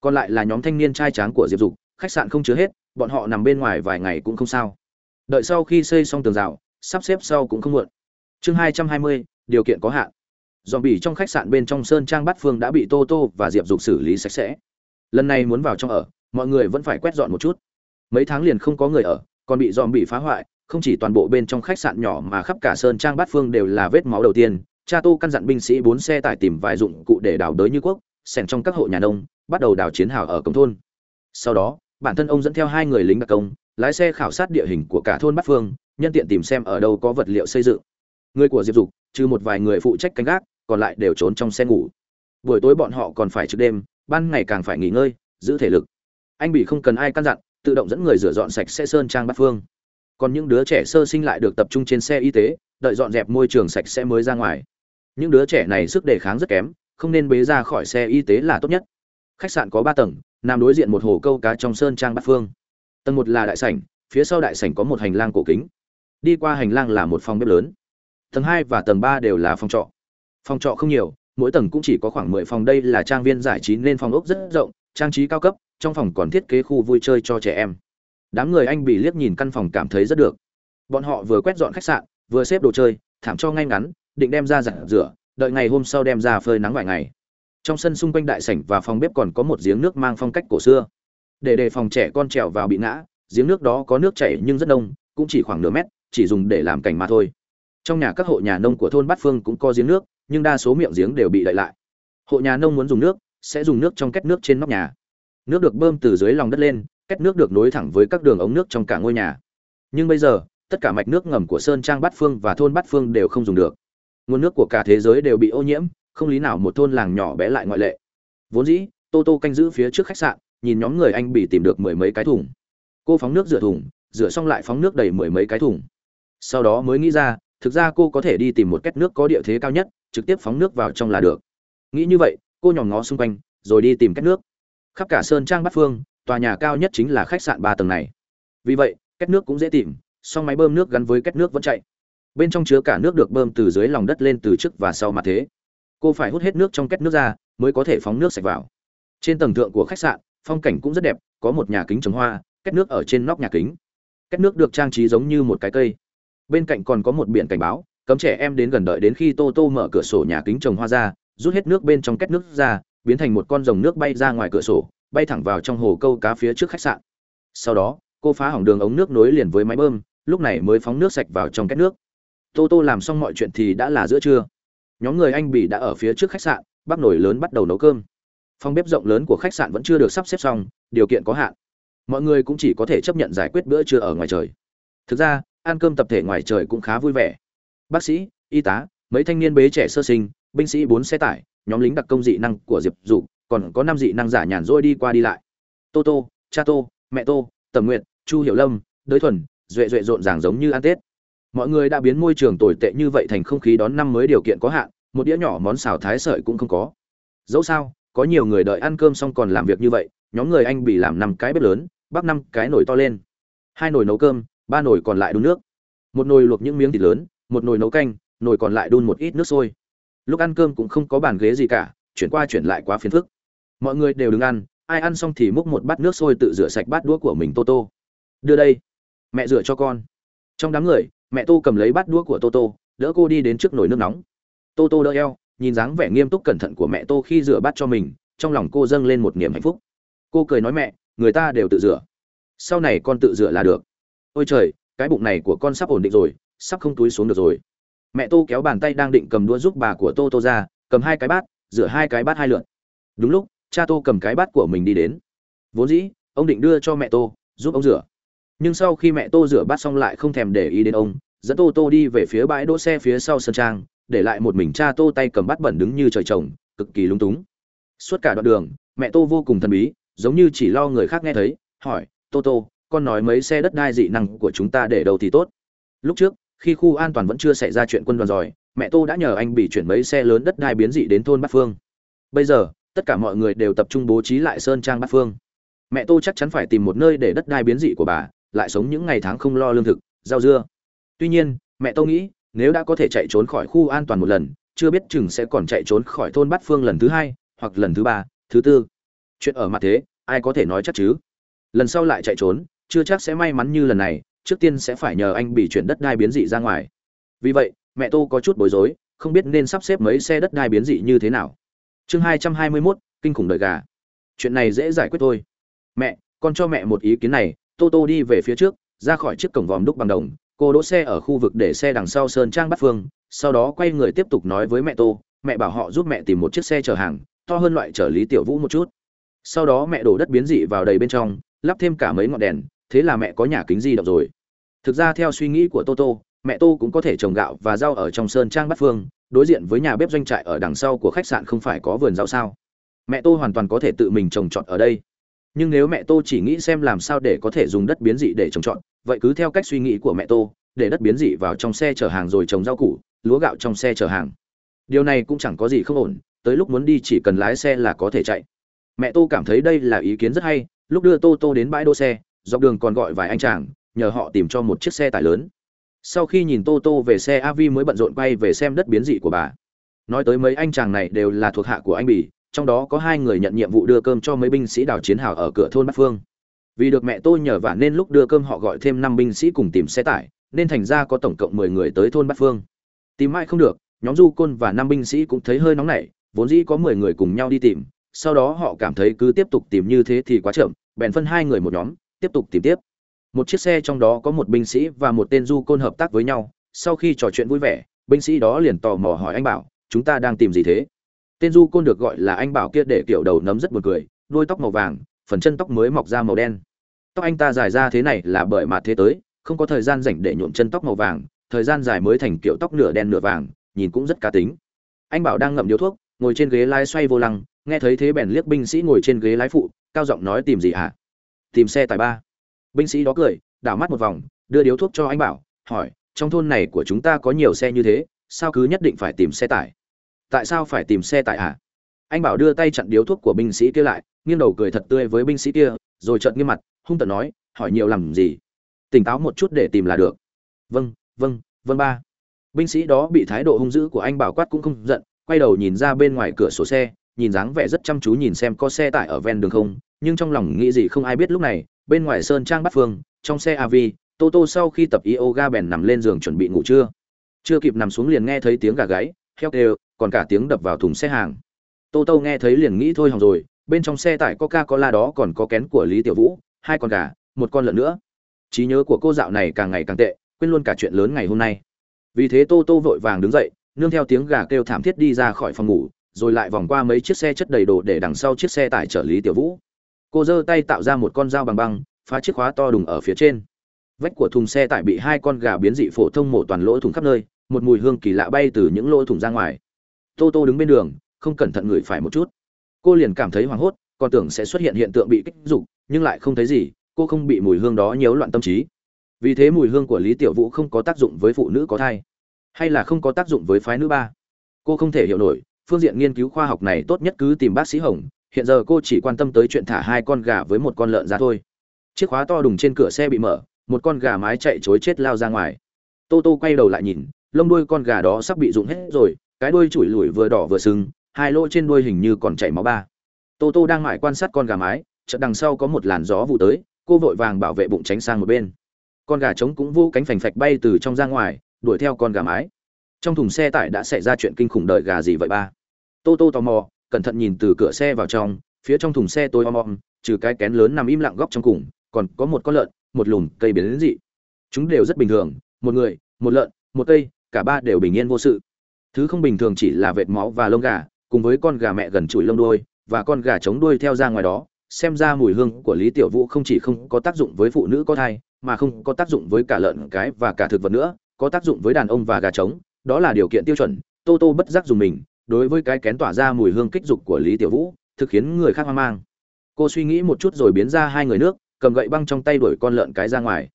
Còn lại là nhóm thanh niên trai tráng của diệp dục, khách sạn không chứa hết, bọn họ nằm bên ngoài vài ngày cũng không sao. Đợi sau khi xây xong tường rào, sắp xếp sau cũng không muộn. Chương hai trăm hai mươi, điều kiện có hạn dòm bỉ trong khách sạn bên trong sơn trang bát phương đã bị tô tô và diệp dục xử lý sạch sẽ. Lần này muốn vào trong ở, mọi người vẫn phải quét dọn một chút. Mấy tháng liền không có người ở, còn bị dòm bỉ phá hoại, không chỉ toàn bộ bên trong khách sạn nhỏ mà khắp cả sơn trang bát phương đều là vết máu đầu tiên. Cha tô căn dặn binh sĩ bốn xe tải tìm vài dụng cụ để đào đới như quốc xẻn trong các hộ nhà nông, bắt đầu đào chiến hào ở cổng thôn. Sau đó, bản thân ông dẫn theo hai người lính đặc công, lái xe khảo sát địa hình của cả thôn bát phương, nhân tiện tìm xem ở đâu có vật liệu xây dựng. Người của diệp dục, trừ một vài người phụ trách canh gác còn lại đều trốn trong xe ngủ. Buổi tối bọn họ còn phải trực đêm, ban ngày càng phải nghỉ ngơi, giữ thể lực. Anh bị không cần ai căn dặn, tự động dẫn người rửa dọn sạch sẽ sơn trang bát phương. Còn những đứa trẻ sơ sinh lại được tập trung trên xe y tế, đợi dọn dẹp môi trường sạch sẽ mới ra ngoài. Những đứa trẻ này sức đề kháng rất kém, không nên bế ra khỏi xe y tế là tốt nhất. Khách sạn có ba tầng, nằm đối diện một hồ câu cá trong sơn trang bát phương. Tầng một là đại sảnh, phía sau đại sảnh có một hành lang cổ kính. Đi qua hành lang là một phòng bếp lớn. Tầng hai và tầng ba đều là phòng trọ phòng trọ không nhiều, mỗi tầng cũng chỉ có khoảng mười phòng. Đây là trang viên giải trí nên phòng ốc rất rộng, trang trí cao cấp, trong phòng còn thiết kế khu vui chơi cho trẻ em. Đám người anh bị liếc nhìn căn phòng cảm thấy rất được. Bọn họ vừa quét dọn khách sạn, vừa xếp đồ chơi, thảm cho ngay ngắn, định đem ra giặt rửa, đợi ngày hôm sau đem ra phơi nắng vài ngày. Trong sân xung quanh đại sảnh và phòng bếp còn có một giếng nước mang phong cách cổ xưa. Để đề phòng trẻ con trèo vào bị ngã, giếng nước đó có nước chảy nhưng rất đông cũng chỉ khoảng nửa mét, chỉ dùng để làm cảnh mà thôi. Trong nhà các hộ nhà nông của thôn bát phương cũng có giếng nước nhưng đa số miệng giếng đều bị đậy lại. Hộ nhà nông muốn dùng nước, sẽ dùng nước trong két nước trên nóc nhà. Nước được bơm từ dưới lòng đất lên két nước được nối thẳng với các đường ống nước trong cả ngôi nhà. Nhưng bây giờ, tất cả mạch nước ngầm của sơn trang bát phương và thôn bát phương đều không dùng được. Nguồn nước của cả thế giới đều bị ô nhiễm, không lý nào một thôn làng nhỏ bé lại ngoại lệ. Vốn dĩ, tô tô canh giữ phía trước khách sạn, nhìn nhóm người anh bị tìm được mười mấy cái thùng. Cô phóng nước rửa thùng, rửa xong lại phóng nước đầy mười mấy cái thùng. Sau đó mới nghĩ ra thực ra cô có thể đi tìm một két nước có địa thế cao nhất, trực tiếp phóng nước vào trong là được. Nghĩ như vậy, cô nhòm ngó xung quanh, rồi đi tìm két nước. Khắp cả sơn trang bát phương, tòa nhà cao nhất chính là khách sạn ba tầng này. Vì vậy két nước cũng dễ tìm, song máy bơm nước gắn với két nước vẫn chạy. Bên trong chứa cả nước được bơm từ dưới lòng đất lên từ trước và sau mặt thế. Cô phải hút hết nước trong két nước ra, mới có thể phóng nước sạch vào. Trên tầng thượng của khách sạn, phong cảnh cũng rất đẹp, có một nhà kính trồng hoa két nước ở trên nóc nhà kính. Két nước được trang trí giống như một cái cây bên cạnh còn có một biển cảnh báo, cấm trẻ em đến gần đợi đến khi tô tô mở cửa sổ nhà kính trồng hoa ra, rút hết nước bên trong két nước ra, biến thành một con rồng nước bay ra ngoài cửa sổ, bay thẳng vào trong hồ câu cá phía trước khách sạn. Sau đó, cô phá hỏng đường ống nước nối liền với máy bơm, lúc này mới phóng nước sạch vào trong két nước. Tô tô làm xong mọi chuyện thì đã là giữa trưa. Nhóm người anh bỉ đã ở phía trước khách sạn, bác nổi lớn bắt đầu nấu cơm. Phòng bếp rộng lớn của khách sạn vẫn chưa được sắp xếp xong, điều kiện có hạn. Mọi người cũng chỉ có thể chấp nhận giải quyết bữa trưa ở ngoài trời. Thực ra ăn cơm tập thể ngoài trời cũng khá vui vẻ. Bác sĩ, y tá, mấy thanh niên bế trẻ sơ sinh, binh sĩ bốn xe tải, nhóm lính đặc công dị năng của diệp dục, còn có năm dị năng giả nhàn rỗi đi qua đi lại. Tô tô, cha tô, mẹ tô, tầm nguyện chu hiểu lâm, đới thuần, duệ duệ rộn ràng giống như ăn tết. Mọi người đã biến môi trường tồi tệ như vậy thành không khí đón năm mới điều kiện có hạn, một đĩa nhỏ món xào thái sợi cũng không có. Dẫu sao, có nhiều người đợi ăn cơm xong còn làm việc như vậy, nhóm người anh bị làm năm cái bếp lớn bắc năm cái nồi to lên. Hai nồi nấu cơm ba nồi còn lại đun nước, một nồi luộc những miếng thịt lớn, một nồi nấu canh, nồi còn lại đun một ít nước sôi. Lúc ăn cơm cũng không có bàn ghế gì cả, chuyển qua chuyển lại quá phiền phức. Mọi người đều đứng ăn, ai ăn xong thì múc một bát nước sôi tự rửa sạch bát đũa của mình tô tô đưa đây, mẹ rửa cho con. Trong đám người, mẹ tô cầm lấy bát đũa của tô tô đỡ cô đi đến trước nồi nước nóng. Tô tô đỡ eo, nhìn dáng vẻ nghiêm túc cẩn thận của mẹ tô khi rửa bát cho mình, trong lòng cô dâng lên một niềm hạnh phúc. Cô cười nói mẹ, người ta đều tự rửa. Sau này con tự rửa là được ôi trời, cái bụng này của con sắp ổn định rồi, sắp không túi xuống được rồi. Mẹ tô kéo bàn tay đang định cầm đũa giúp bà của tô tô ra, cầm hai cái bát, rửa hai cái bát hai lượn. Đúng lúc, cha tô cầm cái bát của mình đi đến. Vốn dĩ, ông định đưa cho mẹ tô, giúp ông rửa. Nhưng sau khi mẹ tô rửa bát xong lại không thèm để ý đến ông, dẫn tô tô đi về phía bãi đỗ xe phía sau sân trang, để lại một mình cha tô tay cầm bát bẩn đứng như trời trồng, cực kỳ lúng túng. Suốt cả đoạn đường, mẹ tô vô cùng thần bí, giống như chỉ lo người khác nghe thấy, hỏi, tô tô con nói mấy xe đất đai dị năng của chúng ta để đầu thì tốt. Lúc trước, khi khu an toàn vẫn chưa xảy ra chuyện quân đoàn giỏi, mẹ tô đã nhờ anh bị chuyển mấy xe lớn đất đai biến dị đến thôn bát phương. Bây giờ, tất cả mọi người đều tập trung bố trí lại sơn trang bát phương. Mẹ tô chắc chắn phải tìm một nơi để đất đai biến dị của bà, lại sống những ngày tháng không lo lương thực, rau dưa. Tuy nhiên, mẹ tô nghĩ, nếu đã có thể chạy trốn khỏi khu an toàn một lần, chưa biết chừng sẽ còn chạy trốn khỏi thôn bát phương lần thứ hai, hoặc lần thứ ba, thứ tư. Chuyện ở mặt thế, ai có thể nói chắc chứ? Lần sau lại chạy trốn chưa chắc sẽ may mắn như lần này, trước tiên sẽ phải nhờ anh bị chuyển đất đai biến dị ra ngoài. Vì vậy, mẹ tô có chút bối rối, không biết nên sắp xếp mấy xe đất đai biến dị như thế nào. Chương hai trăm hai mươi mốt, kinh khủng đợi gà. Chuyện này dễ giải quyết thôi. Mẹ, con cho mẹ một ý kiến này, tô tô đi về phía trước, ra khỏi chiếc cổng vòm đúc bằng đồng, cô đỗ xe ở khu vực để xe đằng sau sơn trang bát phương, sau đó quay người tiếp tục nói với mẹ tô, mẹ bảo họ giúp mẹ tìm một chiếc xe chở hàng, to hơn loại chở lý tiểu vũ một chút. Sau đó mẹ đổ đất biến dị vào đầy bên trong, lắp thêm cả mấy ngọn đèn thế là mẹ có nhà kính di động rồi. Thực ra theo suy nghĩ của toto, mẹ tô cũng có thể trồng gạo và rau ở trong sơn trang bát phương, đối diện với nhà bếp doanh trại ở đằng sau của khách sạn không phải có vườn rau sao? Mẹ tô hoàn toàn có thể tự mình trồng trọt ở đây. Nhưng nếu mẹ tô chỉ nghĩ xem làm sao để có thể dùng đất biến dị để trồng trọt, vậy cứ theo cách suy nghĩ của mẹ tô, để đất biến dị vào trong xe chở hàng rồi trồng rau củ, lúa gạo trong xe chở hàng. Điều này cũng chẳng có gì không ổn, tới lúc muốn đi chỉ cần lái xe là có thể chạy. Mẹ tô cảm thấy đây là ý kiến rất hay, lúc đưa tô tô đến bãi đỗ xe dọc đường còn gọi vài anh chàng, nhờ họ tìm cho một chiếc xe tải lớn. Sau khi nhìn tô tô về xe av mới bận rộn quay về xem đất biến dị của bà. Nói tới mấy anh chàng này đều là thuộc hạ của anh bỉ trong đó có hai người nhận nhiệm vụ đưa cơm cho mấy binh sĩ đào chiến hào ở cửa thôn bắc phương. Vì được mẹ tôi nhờ vả nên lúc đưa cơm họ gọi thêm năm binh sĩ cùng tìm xe tải, nên thành ra có tổng cộng mười người tới thôn bắc phương. Tìm mãi không được, nhóm du côn và năm binh sĩ cũng thấy hơi nóng nảy, vốn dĩ có mười người cùng nhau đi tìm, sau đó họ cảm thấy cứ tiếp tục tìm như thế thì quá chậm, bèn phân hai người một nhóm tiếp tục tìm tiếp. Một chiếc xe trong đó có một binh sĩ và một tên du côn hợp tác với nhau. Sau khi trò chuyện vui vẻ, binh sĩ đó liền tò mò hỏi anh bảo, chúng ta đang tìm gì thế? Tên du côn được gọi là anh bảo kia để kiểu đầu nấm rất buồn cười đuôi tóc màu vàng, phần chân tóc mới mọc ra màu đen. Tóc anh ta dài ra thế này là bởi mà thế tới, không có thời gian rảnh để nhuộm chân tóc màu vàng, thời gian dài mới thành kiểu tóc nửa đen nửa vàng, nhìn cũng rất cá tính. Anh bảo đang ngậm điếu thuốc, ngồi trên ghế lái xoay vô lăng, nghe thấy thế bèn liếc binh sĩ ngồi trên ghế lái phụ, cao giọng nói tìm gì hả? à? Tìm xe tài ba. Binh sĩ đó cười, đảo mắt một vòng, đưa điếu thuốc cho anh bảo, hỏi, trong thôn này của chúng ta có nhiều xe như thế, sao cứ nhất định phải tìm xe tải? Tại sao phải tìm xe tải à? anh bảo đưa tay chặn điếu thuốc của binh sĩ kia lại, nghiêng đầu cười thật tươi với binh sĩ kia, rồi trợn nghiêm mặt, hung tợn nói, hỏi nhiều làm gì? Tỉnh táo một chút để tìm là được. Vâng vâng vâng ba. Binh sĩ đó bị thái độ hung dữ của anh bảo quát cũng không giận, quay đầu nhìn ra bên ngoài cửa sổ xe nhìn dáng vẻ rất chăm chú nhìn xem có xe tải ở ven đường không, nhưng trong lòng nghĩ gì không ai biết lúc này, bên ngoài sơn trang bắt phương, trong xe av tô tô sau khi tập yoga bèn nằm lên giường chuẩn bị ngủ trưa. Chưa kịp nằm xuống liền nghe thấy tiếng gà gáy, heo kêu, còn cả tiếng đập vào thùng xe hàng. Tô tô nghe thấy liền nghĩ thôi hỏng rồi, bên trong xe tải coca cola đó còn có kén của lý tiểu vũ, hai con gà, một con lợn nữa. Trí nhớ của cô dạo này càng ngày càng tệ, quên luôn cả chuyện lớn ngày hôm nay. Vì thế tô tô vội vàng đứng dậy, nương theo tiếng gà kêu thảm thiết đi ra khỏi phòng ngủ rồi lại vòng qua mấy chiếc xe chất đầy đồ để đằng sau chiếc xe tải chở lý tiểu vũ. Cô giơ tay tạo ra một con dao bằng băng, phá chiếc khóa to đùng ở phía trên. Vách của thùng xe tải bị hai con gà biến dị phổ thông mổ toàn lỗ thủng khắp nơi, một mùi hương kỳ lạ bay từ những lỗ thủng ra ngoài. Tô tô đứng bên đường, không cẩn thận ngửi phải một chút. Cô liền cảm thấy hoảng hốt, còn tưởng sẽ xuất hiện hiện tượng bị kích dục, nhưng lại không thấy gì, cô không bị mùi hương đó nhiễu loạn tâm trí. Vì thế mùi hương của lý tiểu vũ không có tác dụng với phụ nữ có thai, hay là không có tác dụng với phái nữ ba. Cô không thể hiểu nổi phương diện nghiên cứu khoa học này tốt nhất cứ tìm bác sĩ hồng, hiện giờ cô chỉ quan tâm tới chuyện thả hai con gà với một con lợn ra thôi. Chiếc khóa to đùng trên cửa xe bị mở, một con gà mái chạy chối chết lao ra ngoài. Tô tô quay đầu lại nhìn, lông đuôi con gà đó sắp bị rụng hết rồi, cái đuôi chùi lủi vừa đỏ vừa sưng hai lỗ trên đuôi hình như còn chảy máu ba. Tô tô đang mải quan sát con gà mái, chợt đằng sau có một làn gió vụ tới, cô vội vàng bảo vệ bụng tránh sang một bên. Con gà trống cũng vô cánh phành phạch bay từ trong ra ngoài, đuổi theo con gà mái. Trong thùng xe tải đã xảy ra chuyện kinh khủng đợi gà gì vậy ba? Tô tô tò mò, cẩn thận nhìn từ cửa xe vào trong, phía trong thùng xe tôi om om, trừ cái kén lớn nằm im lặng góc trong cùng, còn có một con lợn, một lùm cây biến đến dị. Chúng đều rất bình thường, một người, một lợn, một cây, cả ba đều bình yên vô sự. Thứ không bình thường chỉ là vệt máu và lông gà, cùng với con gà mẹ gần chùi lông đuôi và con gà chống đuôi theo ra ngoài đó, xem ra mùi hương của lý tiểu vũ không chỉ không có tác dụng với phụ nữ có thai, mà không có tác dụng với cả lợn, cái và cả thực vật nữa, có tác dụng với đàn ông và gà trống, đó là điều kiện tiêu chuẩn. Tô tô bất giác dùng mình đối với cái kén tỏa ra mùi hương kích dục của lý tiểu vũ, thực khiến người khác hoang mang. Cô suy nghĩ một chút rồi biến ra hai người nước, cầm gậy băng trong tay đuổi con lợn cái ra ngoài.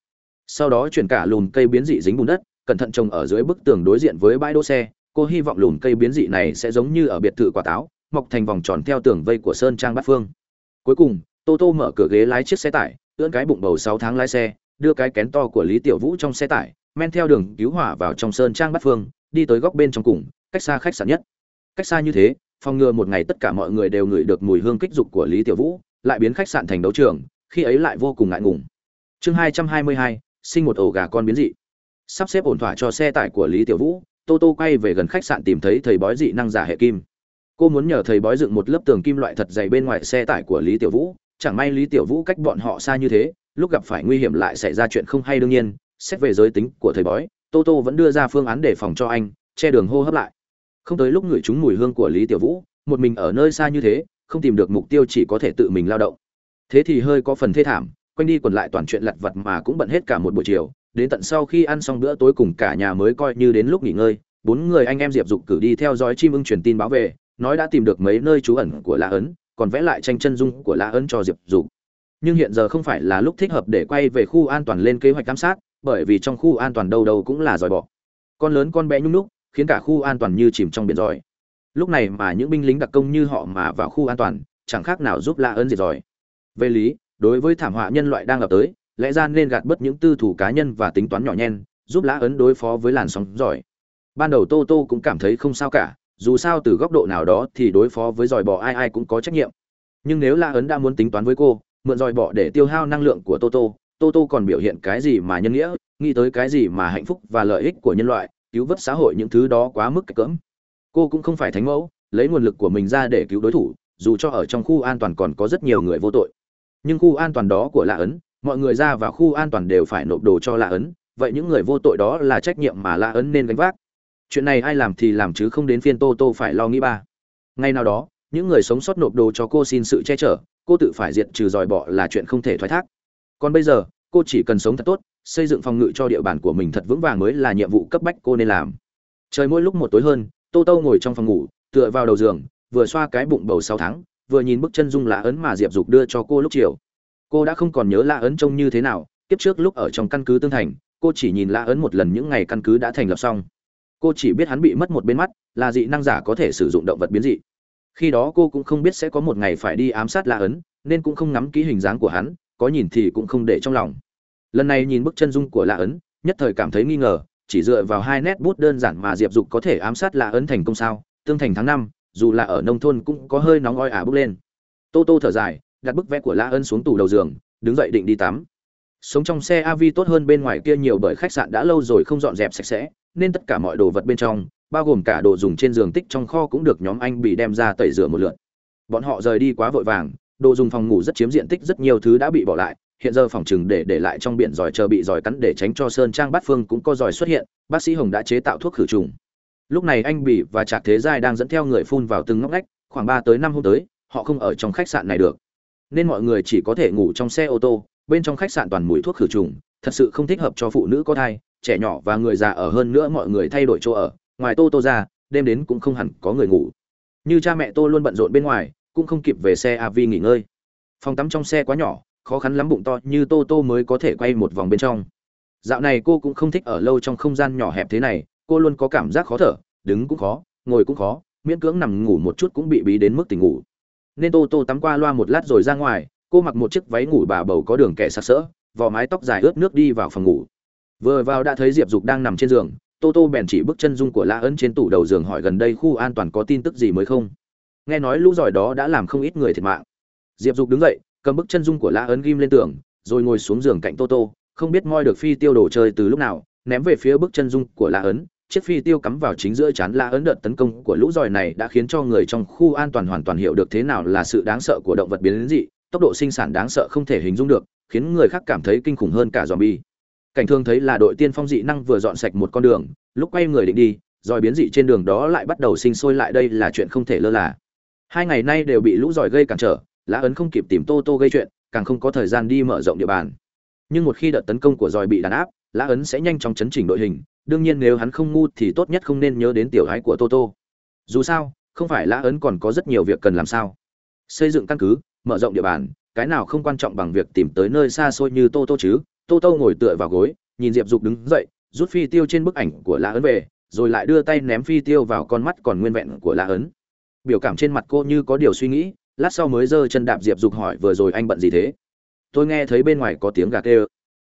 Sau đó chuyển cả lùm cây biến dị dính bùn đất, cẩn thận trồng ở dưới bức tường đối diện với bãi đỗ xe. Cô hy vọng lùm cây biến dị này sẽ giống như ở biệt thự quả táo, mọc thành vòng tròn theo tường vây của sơn trang bát phương. Cuối cùng, tô tô mở cửa ghế lái chiếc xe tải, ưỡn cái bụng bầu sáu tháng lái xe, đưa cái kén to của lý tiểu vũ trong xe tải, men theo đường cứu hỏa vào trong sơn trang bát phương, đi tới góc bên trong cùng, cách xa khách sạn nhất cách xa như thế, phòng ngừa một ngày tất cả mọi người đều ngửi được mùi hương kích dục của lý tiểu vũ, lại biến khách sạn thành đấu trường, khi ấy lại vô cùng ngại ngùng. Chương hai trăm hai mươi hai, sinh một ổ gà con biến dị. Sắp xếp ổn thỏa cho xe tải của lý tiểu vũ, tô tô quay về gần khách sạn tìm thấy thầy bói dị năng giả hệ kim. Cô muốn nhờ thầy bói dựng một lớp tường kim loại thật dày bên ngoài xe tải của lý tiểu vũ, chẳng may lý tiểu vũ cách bọn họ xa như thế, lúc gặp phải nguy hiểm lại xảy ra chuyện không hay đương nhiên. Xét về giới tính của thầy bói, tô tô vẫn đưa ra phương án để phòng cho anh, che đường hô hấp lại không tới lúc ngửi chúng mùi hương của lý tiểu vũ, một mình ở nơi xa như thế, không tìm được mục tiêu chỉ có thể tự mình lao động. Thế thì hơi có phần thê thảm, quanh đi quần lại toàn chuyện lặt vặt mà cũng bận hết cả một buổi chiều, đến tận sau khi ăn xong bữa tối cùng cả nhà mới coi như đến lúc nghỉ ngơi, bốn người anh em diệp dục cử đi theo dõi chim ưng truyền tin báo về, nói đã tìm được mấy nơi trú ẩn của la ấn, còn vẽ lại tranh chân dung của la ấn cho diệp dục. Nhưng hiện giờ không phải là lúc thích hợp để quay về khu an toàn lên kế hoạch giám sát, bởi vì trong khu an toàn đâu đâu cũng là dòi bỏ con lớn con bé nhung núc khiến cả khu an toàn như chìm trong biển giỏi lúc này mà những binh lính đặc công như họ mà vào khu an toàn, chẳng khác nào giúp la ấn diệt giỏi về lý, đối với thảm họa nhân loại đang ập tới, lẽ ra nên gạt bớt những tư thủ cá nhân và tính toán nhỏ nhen, giúp la ấn đối phó với làn sóng giỏi ban đầu tô tô cũng cảm thấy không sao cả, dù sao từ góc độ nào đó thì đối phó với giỏi bọ ai ai cũng có trách nhiệm. Nhưng nếu la ấn đã muốn tính toán với cô, mượn giỏi bọ để tiêu hao năng lượng của tô tô tô tô còn biểu hiện cái gì mà nhân nghĩa, nghĩ tới cái gì mà hạnh phúc và lợi ích của nhân loại cứu vớt xã hội những thứ đó quá mức cách cỡm. Cô cũng không phải thánh mẫu, lấy nguồn lực của mình ra để cứu đối thủ, dù cho ở trong khu an toàn còn có rất nhiều người vô tội. Nhưng khu an toàn đó của lạ ấn, mọi người ra vào khu an toàn đều phải nộp đồ cho lạ ấn, vậy những người vô tội đó là trách nhiệm mà lạ ấn nên gánh vác. Chuyện này ai làm thì làm chứ không đến phiên tô tô phải lo nghĩ ba. Ngay nào đó, những người sống sót nộp đồ cho cô xin sự che chở, cô tự phải diệt trừ dòi bọ là chuyện không thể thoái thác. Còn bây giờ, cô chỉ cần sống thật tốt xây dựng phòng ngự cho địa bàn của mình thật vững vàng mới là nhiệm vụ cấp bách cô nên làm. Trời mỗi lúc một tối hơn, tô tô ngồi trong phòng ngủ, tựa vào đầu giường, vừa xoa cái bụng bầu sáu tháng, vừa nhìn bức chân dung lạ ấn mà diệp dục đưa cho cô lúc chiều. Cô đã không còn nhớ lạ ấn trông như thế nào, kiếp trước lúc ở trong căn cứ tương thành, cô chỉ nhìn lạ ấn một lần những ngày căn cứ đã thành lập xong. Cô chỉ biết hắn bị mất một bên mắt, là dị năng giả có thể sử dụng động vật biến dị. Khi đó cô cũng không biết sẽ có một ngày phải đi ám sát lạ ấn, nên cũng không ngắm kỹ hình dáng của hắn, có nhìn thì cũng không để trong lòng lần này nhìn bức chân dung của lạ ấn, nhất thời cảm thấy nghi ngờ, chỉ dựa vào hai nét bút đơn giản mà diệp dục có thể ám sát lạ ấn thành công sao? Tương thành tháng năm, dù là ở nông thôn cũng có hơi nóng oi ả bốc lên. Tô tô thở dài, đặt bức vẽ của lạ ấn xuống tủ đầu giường, đứng dậy định đi tắm. Sống trong xe Avi tốt hơn bên ngoài kia nhiều bởi khách sạn đã lâu rồi không dọn dẹp sạch sẽ, nên tất cả mọi đồ vật bên trong, bao gồm cả đồ dùng trên giường tích trong kho cũng được nhóm anh bị đem ra tẩy rửa một lượt. Bọn họ rời đi quá vội vàng, đồ dùng phòng ngủ rất chiếm diện tích rất nhiều thứ đã bị bỏ lại hiện giờ phòng chừng để để lại trong biển giỏi chờ bị giỏi cắn để tránh cho sơn trang bát phương cũng có giỏi xuất hiện, bác sĩ hồng đã chế tạo thuốc khử trùng. Lúc này anh bỉ và trạc thế giai đang dẫn theo người phun vào từng ngóc ngách, khoảng ba tới năm hôm tới, họ không ở trong khách sạn này được. Nên mọi người chỉ có thể ngủ trong xe ô tô, bên trong khách sạn toàn mùi thuốc khử trùng, thật sự không thích hợp cho phụ nữ có thai, trẻ nhỏ và người già ở hơn nữa mọi người thay đổi chỗ ở, ngoài tô tô ra, đêm đến cũng không hẳn có người ngủ. Như cha mẹ tô luôn bận rộn bên ngoài, cũng không kịp về xe av nghỉ ngơi. Phòng tắm trong xe quá nhỏ khó khăn lắm bụng to như tô tô mới có thể quay một vòng bên trong. Dạo này cô cũng không thích ở lâu trong không gian nhỏ hẹp thế này, cô luôn có cảm giác khó thở, đứng cũng khó, ngồi cũng khó, miễn cưỡng nằm ngủ một chút cũng bị bí đến mức tỉnh ngủ. Nên tô tô tắm qua loa một lát rồi ra ngoài, cô mặc một chiếc váy ngủ bà bầu có đường kẻ sặc sỡ, vò mái tóc dài ướt nước đi vào phòng ngủ. Vừa vào đã thấy diệp dục đang nằm trên giường, tô tô bèn chỉ bước chân dung của La ấn trên tủ đầu giường hỏi gần đây khu an toàn có tin tức gì mới không? Nghe nói lũ giỏi đó đã làm không ít người thiệt mạng. Diệp dục đứng dậy cầm bức chân dung của La ấn ghim lên tường, rồi ngồi xuống giường cạnh tô tô, không biết moi được phi tiêu đồ chơi từ lúc nào, ném về phía bức chân dung của La ấn. Chiếc phi tiêu cắm vào chính giữa chán La ấn đợt tấn công của lũ giỏi này đã khiến cho người trong khu an toàn hoàn toàn hiểu được thế nào là sự đáng sợ của động vật biến dị, tốc độ sinh sản đáng sợ không thể hình dung được, khiến người khác cảm thấy kinh khủng hơn cả zombie. Cảnh thường thấy là đội tiên phong dị năng vừa dọn sạch một con đường, lúc quay người định đi, giỏi biến dị trên đường đó lại bắt đầu sinh sôi lại, đây là chuyện không thể lơ là. Hai ngày nay đều bị lũ giỏi gây cản trở lã ấn không kịp tìm tô tô gây chuyện, càng không có thời gian đi mở rộng địa bàn. Nhưng một khi đợt tấn công của dòi bị đàn áp lã ấn sẽ nhanh chóng chấn chỉnh đội hình, đương nhiên nếu hắn không ngu thì tốt nhất không nên nhớ đến tiểu ái của tô tô. Dù sao, không phải lã ấn còn có rất nhiều việc cần làm sao. Xây dựng căn cứ, mở rộng địa bàn, cái nào không quan trọng bằng việc tìm tới nơi xa xôi như tô tô chứ? Tô tô ngồi tựa vào gối, nhìn diệp dục đứng dậy, rút phi tiêu trên bức ảnh của lã ấn về, rồi lại đưa tay ném phi tiêu vào con mắt còn nguyên vẹn của lã ấn. Biểu cảm trên mặt cô như có điều suy nghĩ lát sau mới giơ chân đạp diệp dục hỏi, vừa rồi anh bận gì thế? Tôi nghe thấy bên ngoài có tiếng gà kêu.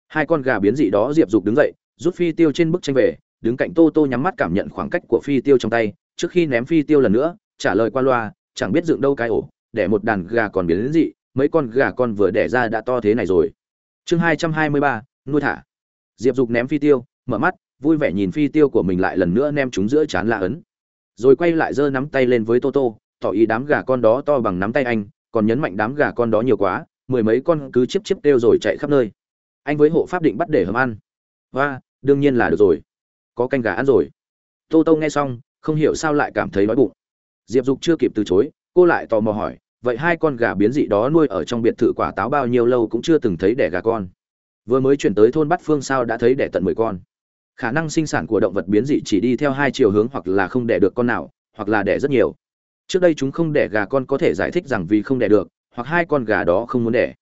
Hai con gà biến dị đó, diệp dục đứng dậy, rút phi tiêu trên bức tranh về, đứng cạnh tô tô nhắm mắt cảm nhận khoảng cách của phi tiêu trong tay, trước khi ném phi tiêu lần nữa, trả lời qua loa, chẳng biết dựng đâu cái ổ, để một đàn gà còn biến dị, mấy con gà con vừa đẻ ra đã to thế này rồi. Chương hai trăm hai mươi ba, nuôi thả. Diệp dục ném phi tiêu, mở mắt, vui vẻ nhìn phi tiêu của mình lại lần nữa ném chúng giữa chán la ấn. Rồi quay lại giơ nắm tay lên với tô tô tỏ ý đám gà con đó to bằng nắm tay anh, còn nhấn mạnh đám gà con đó nhiều quá, mười mấy con cứ chiếp chiếp kêu rồi chạy khắp nơi. Anh với hộ pháp định bắt để hầm ăn. Và đương nhiên là được rồi. Có canh gà ăn rồi. Tô tô nghe xong, không hiểu sao lại cảm thấy đói bụng. Diệp dục chưa kịp từ chối, cô lại tò mò hỏi, vậy hai con gà biến dị đó nuôi ở trong biệt thự quả táo bao nhiêu lâu cũng chưa từng thấy đẻ gà con? Vừa mới chuyển tới thôn bát phương sao đã thấy đẻ tận mười con. Khả năng sinh sản của động vật biến dị chỉ đi theo hai chiều hướng hoặc là không đẻ được con nào, hoặc là đẻ rất nhiều trước đây chúng không đẻ gà con có thể giải thích rằng vì không đẻ được, hoặc hai con gà đó không muốn đẻ.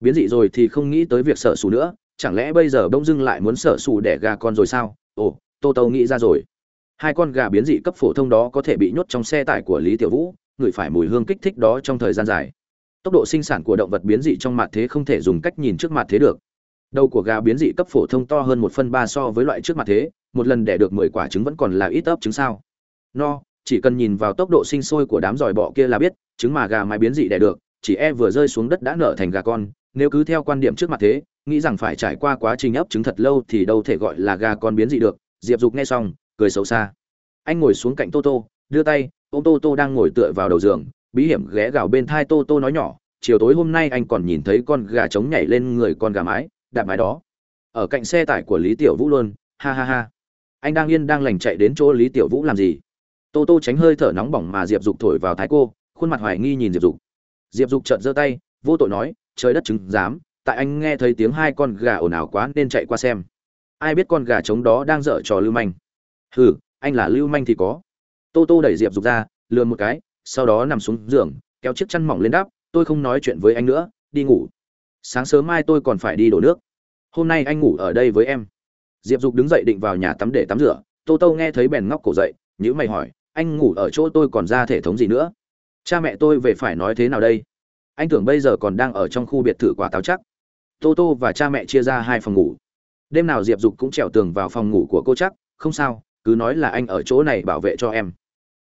Biến dị rồi thì không nghĩ tới việc sợ sủ nữa, chẳng lẽ bây giờ bông dưng lại muốn sợ sủ đẻ gà con rồi sao? Ồ, tô tô nghĩ ra rồi. Hai con gà biến dị cấp phổ thông đó có thể bị nhốt trong xe tải của lý tiểu vũ ngửi phải mùi hương kích thích đó trong thời gian dài. Tốc độ sinh sản của động vật biến dị trong mặt thế không thể dùng cách nhìn trước mặt thế được. Đầu của gà biến dị cấp phổ thông to hơn một phần ba so với loại trước mặt thế, một lần đẻ được mười quả trứng vẫn còn là ít ấp trứng sao? No chỉ cần nhìn vào tốc độ sinh sôi của đám giỏi bọ kia là biết, trứng mà gà mái biến dị đẻ được, chỉ e vừa rơi xuống đất đã nở thành gà con. Nếu cứ theo quan điểm trước mặt thế, nghĩ rằng phải trải qua quá trình ấp trứng thật lâu thì đâu thể gọi là gà con biến dị được. Diệp dục nghe xong, cười xấu xa. Anh ngồi xuống cạnh tô tô, đưa tay ô tô tô đang ngồi tựa vào đầu giường, bí hiểm ghé gào bên thai tô tô nói nhỏ, chiều tối hôm nay anh còn nhìn thấy con gà trống nhảy lên người con gà mái, đạp mái đó. Ở cạnh xe tải của lý tiểu vũ luôn, ha ha ha. Anh đang yên đang lành chạy đến chỗ lý tiểu vũ làm gì? Tô tô tránh hơi thở nóng bỏng mà diệp dục thổi vào thái cô, khuôn mặt hoài nghi nhìn diệp dục. Diệp dục chợt giơ tay, vô tội nói, trời đất chứng dám tại anh nghe thấy tiếng hai con gà ồn ào quá nên chạy qua xem. Ai biết con gà trống đó đang dở trò lưu manh? Hừ, anh là lưu manh thì có. Tô tô đẩy diệp dục ra lườn một cái, sau đó nằm xuống giường, kéo chiếc chăn mỏng lên đáp tôi không nói chuyện với anh nữa, đi ngủ. Sáng sớm mai tôi còn phải đi đổ nước. Hôm nay anh ngủ ở đây với em. Diệp dục đứng dậy định vào nhà tắm để tắm rửa. Tô tô nghe thấy bèn ngóc cổ dậy nhữ mày hỏi anh ngủ ở chỗ tôi còn ra thể thống gì nữa? Cha mẹ tôi về phải nói thế nào đây? Anh tưởng bây giờ còn đang ở trong khu biệt thự quả táo chắc. Tô tô và cha mẹ chia ra hai phòng ngủ. Đêm nào diệp dục cũng trèo tường vào phòng ngủ của cô chắc. Không sao, cứ nói là anh ở chỗ này bảo vệ cho em.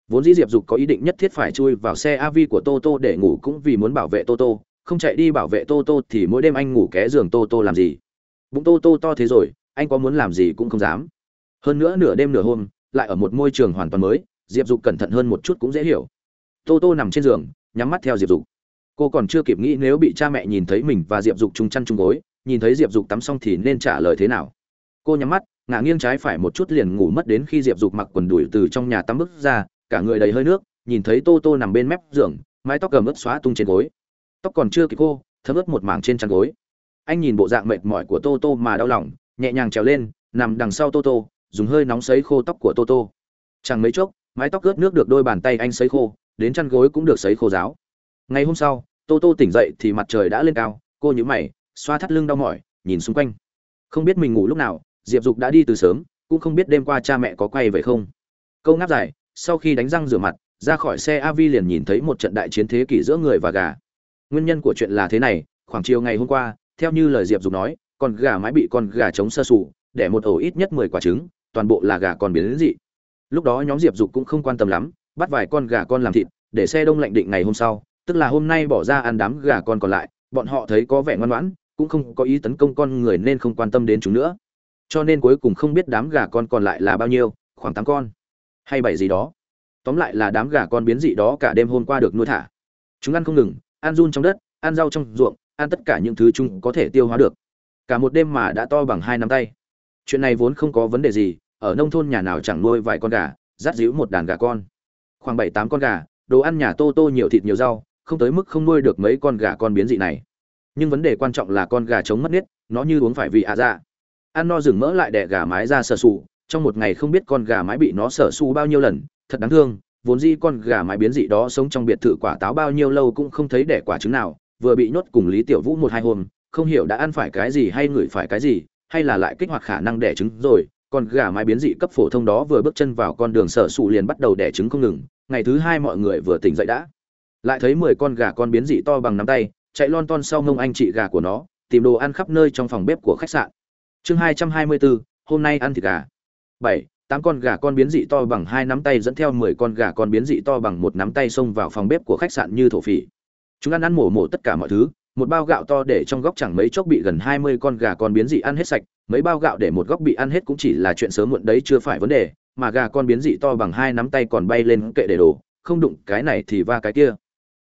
Vốn dĩ diệp dục có ý định nhất thiết phải chui vào xe av của tô tô để ngủ cũng vì muốn bảo vệ tô tô không chạy đi bảo vệ tô tô thì mỗi đêm anh ngủ ké giường tô tô làm gì? Bụng tô tô to thế rồi, anh có muốn làm gì cũng không dám. Hơn nữa nửa đêm nửa hôm, lại ở một môi trường hoàn toàn mới diệp dục cẩn thận hơn một chút cũng dễ hiểu. Tô tô nằm trên giường, nhắm mắt theo diệp dục. Cô còn chưa kịp nghĩ nếu bị cha mẹ nhìn thấy mình và diệp dục chung chăn chung gối, nhìn thấy diệp dục tắm xong thì nên trả lời thế nào? Cô nhắm mắt, ngả nghiêng trái phải một chút liền ngủ mất đến khi diệp dục mặc quần đùi từ trong nhà tắm bước ra, cả người đầy hơi nước, nhìn thấy tô tô nằm bên mép giường, mái tóc cầm ướt xóa tung trên gối. Tóc còn chưa kịp cô thấm ướt một mảng trên chăn gối. Anh nhìn bộ dạng mệt mỏi của tô tô mà đau lòng, nhẹ nhàng trèo lên, nằm đằng sau tô tô, dùng hơi nóng sấy khô tóc của tô tô. Chẳng mấy chốc mái tóc ướt nước được đôi bàn tay anh sấy khô, đến chăn gối cũng được sấy khô ráo. Ngày hôm sau, tô tô tỉnh dậy thì mặt trời đã lên cao, cô nhữ mày, xoa thắt lưng đau mỏi, nhìn xung quanh. Không biết mình ngủ lúc nào, diệp dục đã đi từ sớm, cũng không biết đêm qua cha mẹ có quay về không. Câu ngáp dài, sau khi đánh răng rửa mặt, ra khỏi xe av liền nhìn thấy một trận đại chiến thế kỷ giữa người và gà. Nguyên nhân của chuyện là thế này, khoảng chiều ngày hôm qua, theo như lời diệp dục nói, con gà mái bị con gà trống sơ sù đẻ một ổ ít nhất mười quả trứng, toàn bộ là gà còn biến đến dị lúc đó nhóm diệp dục cũng không quan tâm lắm, bắt vài con gà con làm thịt, để xe đông lạnh định ngày hôm sau, tức là hôm nay bỏ ra ăn đám gà con còn lại, bọn họ thấy có vẻ ngoan ngoãn, cũng không có ý tấn công con người nên không quan tâm đến chúng nữa. Cho nên cuối cùng không biết đám gà con còn lại là bao nhiêu, khoảng tám con, hay bảy gì đó. Tóm lại là đám gà con biến dị đó cả đêm hôm qua được nuôi thả. Chúng ăn không ngừng, ăn run trong đất, ăn rau trong ruộng, ăn tất cả những thứ chúng có thể tiêu hóa được. Cả một đêm mà đã to bằng hai nắm tay. Chuyện này vốn không có vấn đề gì ở nông thôn nhà nào chẳng nuôi vài con gà dắt díu một đàn gà con. Khoảng bảy tám con gà, đồ ăn nhà tô tô nhiều thịt nhiều rau, không tới mức không nuôi được mấy con gà con biến dị này. Nhưng vấn đề quan trọng là con gà trống mất nết, nó như uống phải vị ạ dạ. Ăn no rừng mỡ lại đẻ gà mái ra sờ sụ trong một ngày không biết con gà mái bị nó sở sụ bao nhiêu lần, thật đáng thương, vốn di con gà mái biến dị đó sống trong biệt thự quả táo bao nhiêu lâu cũng không thấy đẻ quả trứng nào, vừa bị nhốt cùng lý tiểu vũ một hai hôm, không hiểu đã ăn phải cái gì hay ngửi phải cái gì, hay là lại kích hoạt khả năng đẻ trứng rồi con gà mái biến dị cấp phổ thông đó vừa bước chân vào con đường sở sụ liền bắt đầu đẻ trứng không ngừng, ngày thứ hai mọi người vừa tỉnh dậy đã. Lại thấy mười con gà con biến dị to bằng nắm tay, chạy lon ton sau ngông anh chị gà của nó, tìm đồ ăn khắp nơi trong phòng bếp của khách sạn. Chương hai trăm hai mươi bốn hôm nay ăn thịt gà. Bảy, tám con gà con biến dị to bằng hai nắm tay dẫn theo mười con gà con biến dị to bằng một nắm tay xông vào phòng bếp của khách sạn như thổ phỉ. Chúng ăn ăn mổ mổ tất cả mọi thứ, một bao gạo to để trong góc chẳng mấy chốc bị gần hai mươi con gà con biến dị ăn hết sạch mấy bao gạo để một góc bị ăn hết cũng chỉ là chuyện sớm muộn đấy, chưa phải vấn đề. Mà gà con biến dị to bằng hai nắm tay còn bay lên kệ để đồ không đụng cái này thì va cái kia.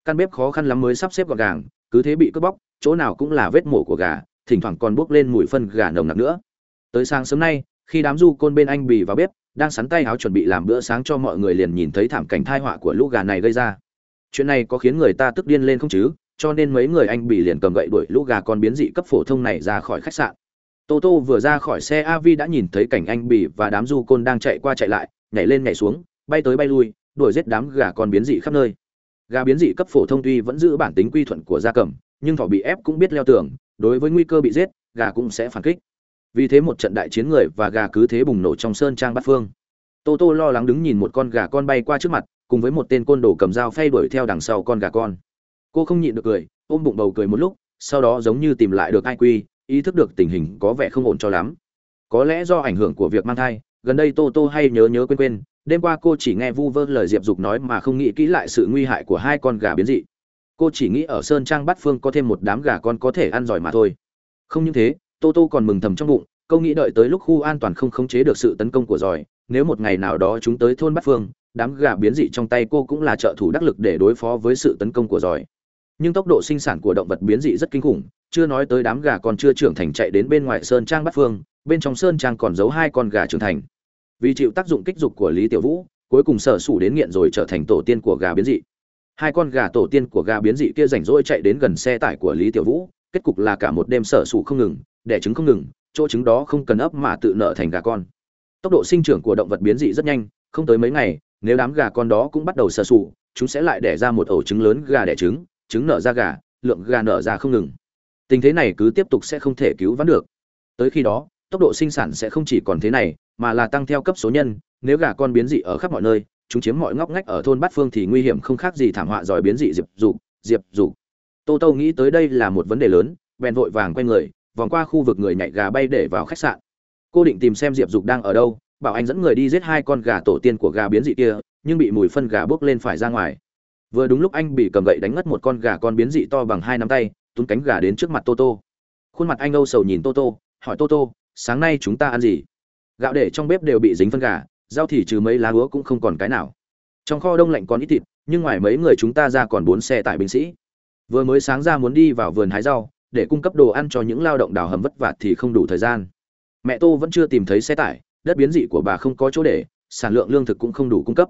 Căn bếp khó khăn lắm mới sắp xếp gọn gàng, cứ thế bị cướp bóc, chỗ nào cũng là vết mổ của gà, thỉnh thoảng còn bốc lên mùi phân gà nồng nặc nữa. Tới sáng sớm nay, khi đám du côn bên anh bì vào bếp, đang sắn tay áo chuẩn bị làm bữa sáng cho mọi người liền nhìn thấy thảm cảnh thai họa của lũ gà này gây ra. Chuyện này có khiến người ta tức điên lên không chứ? Cho nên mấy người anh bì liền cầm gậy đuổi lũ gà con biến dị cấp phổ thông này ra khỏi khách sạn tô tô vừa ra khỏi xe av đã nhìn thấy cảnh anh bỉ và đám du côn đang chạy qua chạy lại, nhảy lên nhảy xuống, bay tới bay lui, đuổi giết đám gà con biến dị khắp nơi. Gà biến dị cấp phổ thông tuy vẫn giữ bản tính quy thuận của gia cầm, nhưng thỏ bị ép cũng biết leo tường, đối với nguy cơ bị giết, gà cũng sẽ phản kích. Vì thế một trận đại chiến người và gà cứ thế bùng nổ trong sơn trang bát phương. Tô tô lo lắng đứng nhìn một con gà con bay qua trước mặt, cùng với một tên côn đồ cầm dao phay đuổi theo đằng sau con gà con. Cô không nhịn được cười, ôm bụng bầu cười một lúc, sau đó giống như tìm lại được ai quy ý thức được tình hình có vẻ không ổn cho lắm. Có lẽ do ảnh hưởng của việc mang thai, gần đây tô tô hay nhớ nhớ quên quên, đêm qua cô chỉ nghe vu vơ lời diệp dục nói mà không nghĩ kỹ lại sự nguy hại của hai con gà biến dị. Cô chỉ nghĩ ở sơn trang bát phương có thêm một đám gà con có thể ăn giỏi mà thôi. Không những thế, tô tô còn mừng thầm trong bụng, câu nghĩ đợi tới lúc khu an toàn không khống chế được sự tấn công của giỏi, nếu một ngày nào đó chúng tới thôn bát phương, đám gà biến dị trong tay cô cũng là trợ thủ đắc lực để đối phó với sự tấn công của giỏi nhưng tốc độ sinh sản của động vật biến dị rất kinh khủng, chưa nói tới đám gà còn chưa trưởng thành chạy đến bên ngoài sơn trang bắt phương, bên trong sơn trang còn giấu hai con gà trưởng thành. Vì chịu tác dụng kích dục của lý tiểu vũ, cuối cùng sở sủ đến nghiện rồi trở thành tổ tiên của gà biến dị. Hai con gà tổ tiên của gà biến dị kia rảnh rỗi chạy đến gần xe tải của lý tiểu vũ, kết cục là cả một đêm sở sủ không ngừng, đẻ trứng không ngừng, chỗ trứng đó không cần ấp mà tự nợ thành gà con. Tốc độ sinh trưởng của động vật biến dị rất nhanh, không tới mấy ngày, nếu đám gà con đó cũng bắt đầu sở sủ, chúng sẽ lại đẻ ra một ổ trứng lớn gà đẻ trứng trứng nở ra gà, lượng gà nở ra không ngừng. Tình thế này cứ tiếp tục sẽ không thể cứu vãn được. Tới khi đó, tốc độ sinh sản sẽ không chỉ còn thế này, mà là tăng theo cấp số nhân, nếu gà con biến dị ở khắp mọi nơi, chúng chiếm mọi ngóc ngách ở thôn bát phương thì nguy hiểm không khác gì thảm họa giỏi biến dị diệp dục diệp dục. Tô tô nghĩ tới đây là một vấn đề lớn, bèn vội vàng quay người, vòng qua khu vực người nhảy gà bay để vào khách sạn. Cô định tìm xem diệp dục đang ở đâu, bảo anh dẫn người đi giết hai con gà tổ tiên của gà biến dị kia, nhưng bị mùi phân gà bốc lên phải ra ngoài vừa đúng lúc anh bị cầm gậy đánh ngất một con gà con biến dị to bằng hai nắm tay túm cánh gà đến trước mặt tô tô. Khuôn mặt anh âu sầu nhìn tô tô, hỏi tô tô, sáng nay chúng ta ăn gì? Gạo để trong bếp đều bị dính phân gà, rau thì trừ mấy lá lúa cũng không còn cái nào. Trong kho đông lạnh còn ít thịt, nhưng ngoài mấy người chúng ta ra còn bốn xe tải binh sĩ. Vừa mới sáng ra muốn đi vào vườn hái rau, để cung cấp đồ ăn cho những lao động đào hầm vất vả thì không đủ thời gian. Mẹ tô vẫn chưa tìm thấy xe tải, đất biến dị của bà không có chỗ để, sản lượng lương thực cũng không đủ cung cấp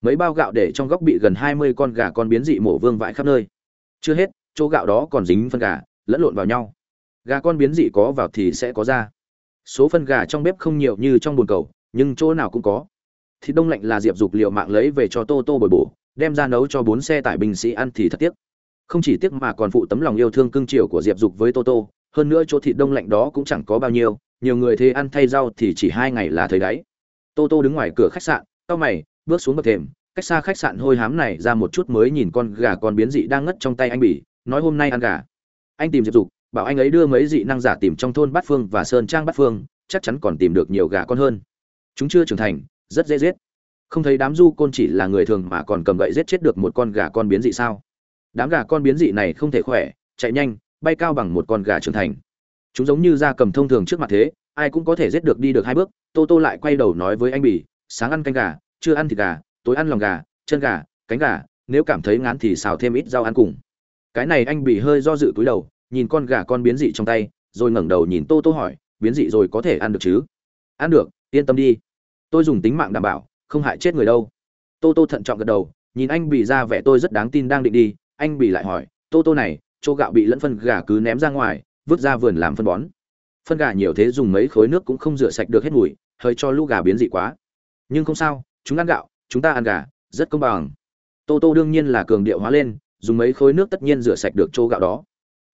mấy bao gạo để trong góc bị gần hai mươi con gà con biến dị mổ vương vãi khắp nơi. Chưa hết, chỗ gạo đó còn dính phân gà, lẫn lộn vào nhau. Gà con biến dị có vào thì sẽ có ra. Số phân gà trong bếp không nhiều như trong bồn cầu, nhưng chỗ nào cũng có. Thịt đông lạnh là diệp dục liệu mạng lấy về cho tô tô bồi bổ, đem ra nấu cho bốn xe tải binh sĩ ăn thì thật tiếc. Không chỉ tiếc mà còn phụ tấm lòng yêu thương cưng chiều của diệp dục với tô tô, hơn nữa chỗ thịt đông lạnh đó cũng chẳng có bao nhiêu, nhiều người thế ăn thay rau thì chỉ hai ngày là thấy đáy. Tô tô đứng ngoài cửa khách sạn, cau mày bước xuống bậc thềm, cách xa khách sạn hôi hám này ra một chút mới nhìn con gà con biến dị đang ngất trong tay anh bỉ, nói hôm nay ăn gà. Anh tìm diệp dục, bảo anh ấy đưa mấy dị năng giả tìm trong thôn bát phương và sơn trang bát phương, chắc chắn còn tìm được nhiều gà con hơn. Chúng chưa trưởng thành, rất dễ giết. Không thấy đám du côn chỉ là người thường mà còn cầm gậy giết chết được một con gà con biến dị sao? Đám gà con biến dị này không thể khỏe, chạy nhanh, bay cao bằng một con gà trưởng thành. Chúng giống như da cầm thông thường trước mặt thế, ai cũng có thể giết được đi được hai bước. Tô tô lại quay đầu nói với anh bỉ, sáng ăn canh gà chưa ăn thịt gà, tối ăn lòng gà, chân gà, cánh gà, nếu cảm thấy ngán thì xào thêm ít rau ăn cùng. Cái này anh bị hơi do dự cúi đầu, nhìn con gà con biến dị trong tay, rồi ngẩng đầu nhìn tô tô hỏi, biến dị rồi có thể ăn được chứ? Ăn được, yên tâm đi. Tôi dùng tính mạng đảm bảo, không hại chết người đâu. Tô tô thận trọng gật đầu, nhìn anh bị ra vẻ tôi rất đáng tin đang định đi, anh bị lại hỏi, tô tô này, chỗ gạo bị lẫn phân gà cứ ném ra ngoài, vứt ra vườn làm phân bón. Phân gà nhiều thế dùng mấy khối nước cũng không rửa sạch được hết mùi, hơi cho lũ gà biến dị quá. Nhưng không sao chúng ăn gạo, chúng ta ăn gà, rất công bằng. Tô tô đương nhiên là cường điệu hóa lên, dùng mấy khối nước tất nhiên rửa sạch được chỗ gạo đó.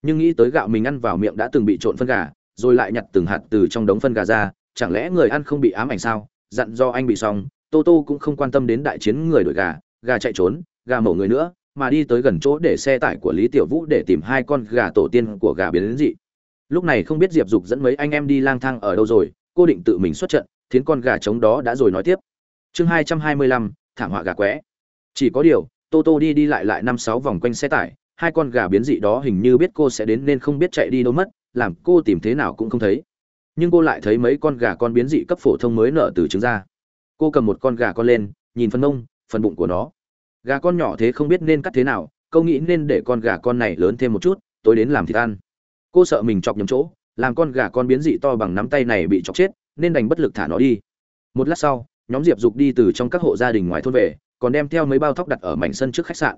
Nhưng nghĩ tới gạo mình ăn vào miệng đã từng bị trộn phân gà, rồi lại nhặt từng hạt từ trong đống phân gà ra, chẳng lẽ người ăn không bị ám ảnh sao? Dặn do anh bị xong, tô tô cũng không quan tâm đến đại chiến người đuổi gà gà chạy trốn, gà mổ người nữa, mà đi tới gần chỗ để xe tải của lý tiểu vũ để tìm hai con gà tổ tiên của gà biến đến dị. Lúc này không biết diệp dục dẫn mấy anh em đi lang thang ở đâu rồi, cô định tự mình xuất trận, thiến con gà trống đó đã rồi nói tiếp chương hai trăm hai mươi lăm, thảm họa gà quẽ chỉ có điều, tô tô đi đi lại lại năm sáu vòng quanh xe tải, hai con gà biến dị đó hình như biết cô sẽ đến nên không biết chạy đi đâu mất, làm cô tìm thế nào cũng không thấy. Nhưng cô lại thấy mấy con gà con biến dị cấp phổ thông mới nở từ trứng ra. Cô cầm một con gà con lên, nhìn phần nông phần bụng của nó. Gà con nhỏ thế không biết nên cắt thế nào câu nghĩ nên để con gà con này lớn thêm một chút, tối đến làm thịt ăn. Cô sợ mình chọc nhầm chỗ, làm con gà con biến dị to bằng nắm tay này bị chọc chết, nên đành bất lực thả nó đi. Một lát sau nhóm diệp dục đi từ trong các hộ gia đình ngoài thôn về, còn đem theo mấy bao thóc đặt ở mảnh sân trước khách sạn.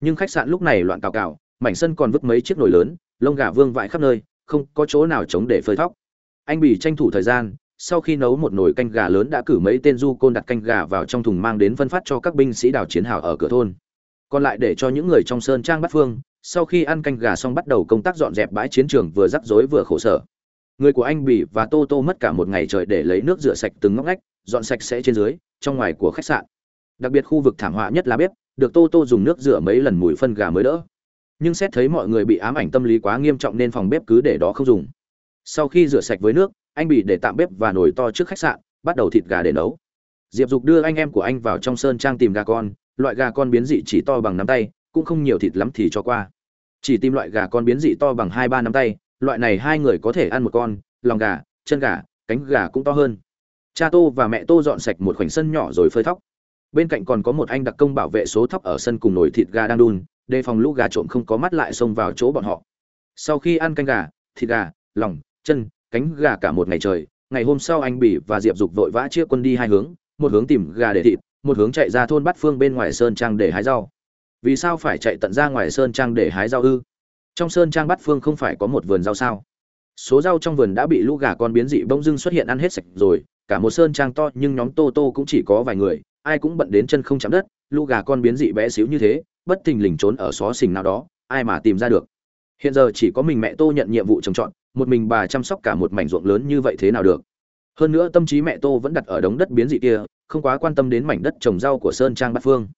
Nhưng khách sạn lúc này loạn cào cào, mảnh sân còn vứt mấy chiếc nồi lớn, lông gà vương vãi khắp nơi, không có chỗ nào chống để phơi thóc. Anh bị tranh thủ thời gian, sau khi nấu một nồi canh gà lớn đã cử mấy tên du côn đặt canh gà vào trong thùng mang đến phân phát cho các binh sĩ đào chiến hào ở cửa thôn. Còn lại để cho những người trong sơn trang bắt phương, sau khi ăn canh gà xong bắt đầu công tác dọn dẹp bãi chiến trường vừa rắc rối vừa khổ sở. Người của anh bỉ và tô tô mất cả một ngày trời để lấy nước rửa sạch từng ngóc ngách dọn sạch sẽ trên dưới, trong ngoài của khách sạn. Đặc biệt khu vực thảm họa nhất là bếp, được tô tô dùng nước rửa mấy lần mùi phân gà mới đỡ. Nhưng xét thấy mọi người bị ám ảnh tâm lý quá nghiêm trọng nên phòng bếp cứ để đó không dùng. Sau khi rửa sạch với nước, anh bị để tạm bếp và nồi to trước khách sạn, bắt đầu thịt gà để nấu. Diệp dục đưa anh em của anh vào trong sơn trang tìm gà con, loại gà con biến dị chỉ to bằng nắm tay, cũng không nhiều thịt lắm thì cho qua. Chỉ tìm loại gà con biến dị to bằng hai ba nắm tay, loại này hai người có thể ăn một con, lòng gà, chân gà, cánh gà cũng to hơn cha tô và mẹ tô dọn sạch một khoảnh sân nhỏ rồi phơi thóc. Bên cạnh còn có một anh đặc công bảo vệ số thóc ở sân cùng nồi thịt gà đang đun, đề phòng lũ gà trộm không có mắt lại xông vào chỗ bọn họ. Sau khi ăn canh gà, thịt gà, lòng, chân, cánh gà cả một ngày trời, ngày hôm sau anh bỉ và diệp dục vội vã chia quân đi hai hướng, một hướng tìm gà để thịt, một hướng chạy ra thôn bát phương bên ngoài sơn trang để hái rau. Vì sao phải chạy tận ra ngoài sơn trang để hái rau ư? Trong sơn trang bát phương không phải có một vườn rau sao? Số rau trong vườn đã bị lũ gà con biến dị bỗng dưng xuất hiện ăn hết sạch rồi cả một sơn trang to nhưng nhóm tô tô cũng chỉ có vài người, ai cũng bận đến chân không chạm đất, lũ gà con biến dị bé xíu như thế, bất thình lình trốn ở xó xỉnh nào đó, ai mà tìm ra được. Hiện giờ chỉ có mình mẹ tô nhận nhiệm vụ trồng trọt, một mình bà chăm sóc cả một mảnh ruộng lớn như vậy thế nào được. Hơn nữa tâm trí mẹ tô vẫn đặt ở đống đất biến dị kia, không quá quan tâm đến mảnh đất trồng rau của sơn trang bát phương.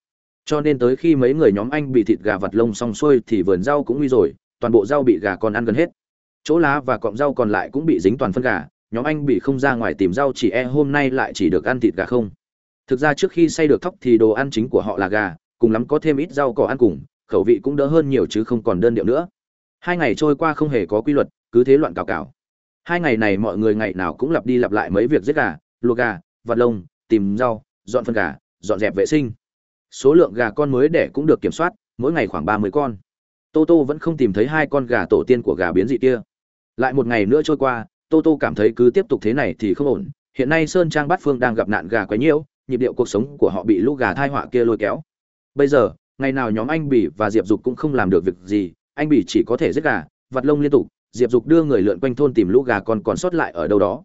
Cho nên tới khi mấy người nhóm anh bị thịt gà vặt lông xong xuôi thì vườn rau cũng nguy rồi, toàn bộ rau bị gà con ăn gần hết. Chỗ lá và cọng rau còn lại cũng bị dính toàn phân gà nhóm anh bị không ra ngoài tìm rau chỉ e hôm nay lại chỉ được ăn thịt gà không? Thực ra trước khi xay được thóc thì đồ ăn chính của họ là gà, cùng lắm có thêm ít rau cỏ ăn cùng, khẩu vị cũng đỡ hơn nhiều chứ không còn đơn điệu nữa. Hai ngày trôi qua không hề có quy luật, cứ thế loạn cào cào hai ngày này mọi người ngày nào cũng lặp đi lặp lại mấy việc giết gà, luộc gà, vặt lông, tìm rau, dọn phân gà, dọn dẹp vệ sinh. Số lượng gà con mới đẻ cũng được kiểm soát, mỗi ngày khoảng ba mươi con. Tô tô vẫn không tìm thấy hai con gà tổ tiên của gà biến dị kia. Lại một ngày nữa trôi qua tô tô cảm thấy cứ tiếp tục thế này thì không ổn. Hiện nay sơn trang bát phương đang gặp nạn gà quấy nhiễu, nhịp điệu cuộc sống của họ bị lũ gà thai họa kia lôi kéo. Bây giờ, ngày nào nhóm anh bỉ và diệp dục cũng không làm được việc gì, anh bỉ chỉ có thể giết gà, vặt lông liên tục, diệp dục đưa người lượn quanh thôn tìm lũ gà còn còn sót lại ở đâu đó.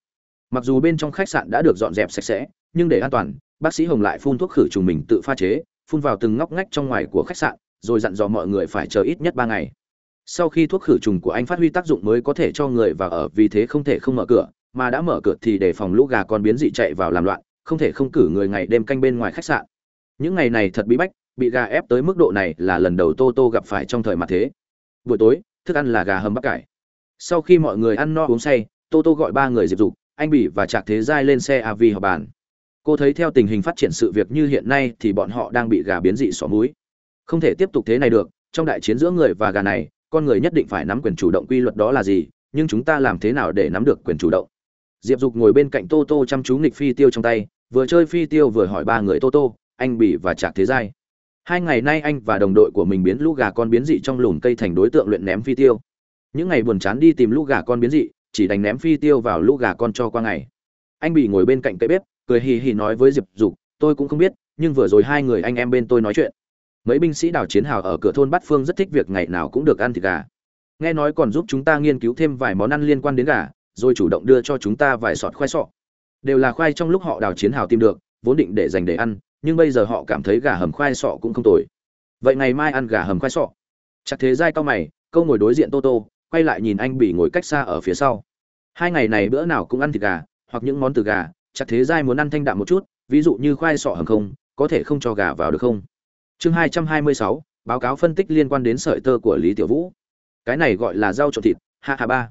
Mặc dù bên trong khách sạn đã được dọn dẹp sạch sẽ, nhưng để an toàn, bác sĩ hồng lại phun thuốc khử trùng mình tự pha chế, phun vào từng ngóc ngách trong ngoài của khách sạn, rồi dặn dò mọi người phải chờ ít nhất ba ngày sau khi thuốc khử trùng của anh phát huy tác dụng mới có thể cho người vào ở, vì thế không thể không mở cửa, mà đã mở cửa thì để phòng lũ gà con biến dị chạy vào làm loạn, không thể không cử người ngày đêm canh bên ngoài khách sạn. Những ngày này thật bí bách, bị gà ép tới mức độ này là lần đầu tô tô gặp phải trong thời mặt thế. Buổi tối, thức ăn là gà hầm bắp cải. Sau khi mọi người ăn no uống say, tô tô gọi ba người diệp dục, anh bỉ và trạc thế giai lên xe av họp bàn. Cô thấy theo tình hình phát triển sự việc như hiện nay thì bọn họ đang bị gà biến dị xỏ múi không thể tiếp tục thế này được, trong đại chiến giữa người và gà này con người nhất định phải nắm quyền chủ động quy luật đó là gì, nhưng chúng ta làm thế nào để nắm được quyền chủ động? Diệp dục ngồi bên cạnh tô tô chăm chú nghịch phi tiêu trong tay, vừa chơi phi tiêu vừa hỏi ba người tô tô, anh bỉ và trạc thế giai. Hai ngày nay anh và đồng đội của mình biến lũ gà con biến dị trong lùm cây thành đối tượng luyện ném phi tiêu. Những ngày buồn chán đi tìm lũ gà con biến dị, chỉ đánh ném phi tiêu vào lũ gà con cho qua ngày. Anh bị ngồi bên cạnh cây bếp, cười hì hì nói với diệp dục, tôi cũng không biết, nhưng vừa rồi hai người anh em bên tôi nói chuyện mấy binh sĩ đảo chiến hào ở cửa thôn bát phương rất thích việc ngày nào cũng được ăn thịt gà. Nghe nói còn giúp chúng ta nghiên cứu thêm vài món ăn liên quan đến gà, rồi chủ động đưa cho chúng ta vài sọt khoai sọ. Đều là khoai trong lúc họ đào chiến hào tìm được, vốn định để dành để ăn, nhưng bây giờ họ cảm thấy gà hầm khoai sọ cũng không tồi. Vậy ngày mai ăn gà hầm khoai sọ. Chắc thế giai cao mày, câu ngồi đối diện tô tô, quay lại nhìn anh bị ngồi cách xa ở phía sau. Hai ngày này bữa nào cũng ăn thịt gà, hoặc những món từ gà, chắc thế giai muốn ăn thanh đạm một chút, ví dụ như khoai sọ hầm không, có thể không cho gà vào được không? Chương hai trăm hai mươi sáu, báo cáo phân tích liên quan đến sợi tơ của lý tiểu vũ. Cái này gọi là rau trộn thịt ha ha ba.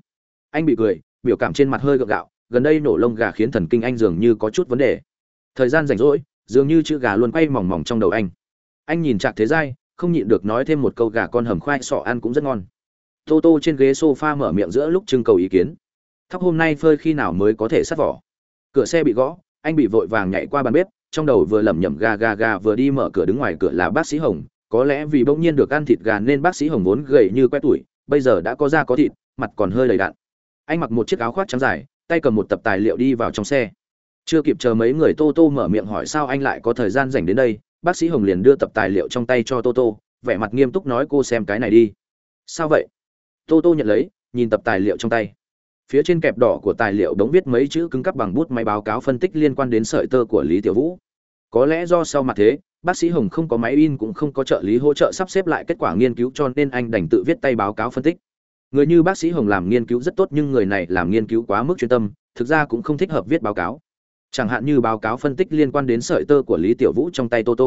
Anh bị cười, biểu cảm trên mặt hơi gượng gạo, gần đây nổ lông gà khiến thần kinh anh dường như có chút vấn đề. Thời gian rảnh rỗi, dường như chữ gà luôn quay mỏng mỏng trong đầu anh. Anh nhìn trạc thế giai, không nhịn được nói thêm một câu gà con hầm khoai sọ ăn cũng rất ngon. Tô tô trên ghế sofa mở miệng giữa lúc trưng cầu ý kiến. Thóc hôm nay phơi khi nào mới có thể sắt vỏ? Cửa xe bị gõ, anh bị vội vàng nhảy qua bàn bếp trong đầu vừa lẩm nhẩm gà gà gà vừa đi mở cửa đứng ngoài cửa là bác sĩ hồng, có lẽ vì bỗng nhiên được ăn thịt gà nên bác sĩ hồng vốn gầy như que tuổi bây giờ đã có da có thịt, mặt còn hơi đầy đạn anh mặc một chiếc áo khoác trắng dài, tay cầm một tập tài liệu đi vào trong xe. Chưa kịp chờ mấy người tô tô mở miệng hỏi sao anh lại có thời gian dành đến đây, bác sĩ hồng liền đưa tập tài liệu trong tay cho tô tô, vẻ mặt nghiêm túc nói cô xem cái này đi. Sao vậy? Tô tô nhận lấy, nhìn tập tài liệu trong tay phía trên kẹp đỏ của tài liệu đống viết mấy chữ cứng cắp bằng bút máy báo cáo phân tích liên quan đến sợi tơ của lý tiểu vũ. Có lẽ do sau mặt thế, bác sĩ hồng không có máy in cũng không có trợ lý hỗ trợ sắp xếp lại kết quả nghiên cứu cho nên anh đành tự viết tay báo cáo phân tích. Người như bác sĩ hồng làm nghiên cứu rất tốt nhưng người này làm nghiên cứu quá mức chuyên tâm, thực ra cũng không thích hợp viết báo cáo. Chẳng hạn như báo cáo phân tích liên quan đến sợi tơ của lý tiểu vũ trong tay toto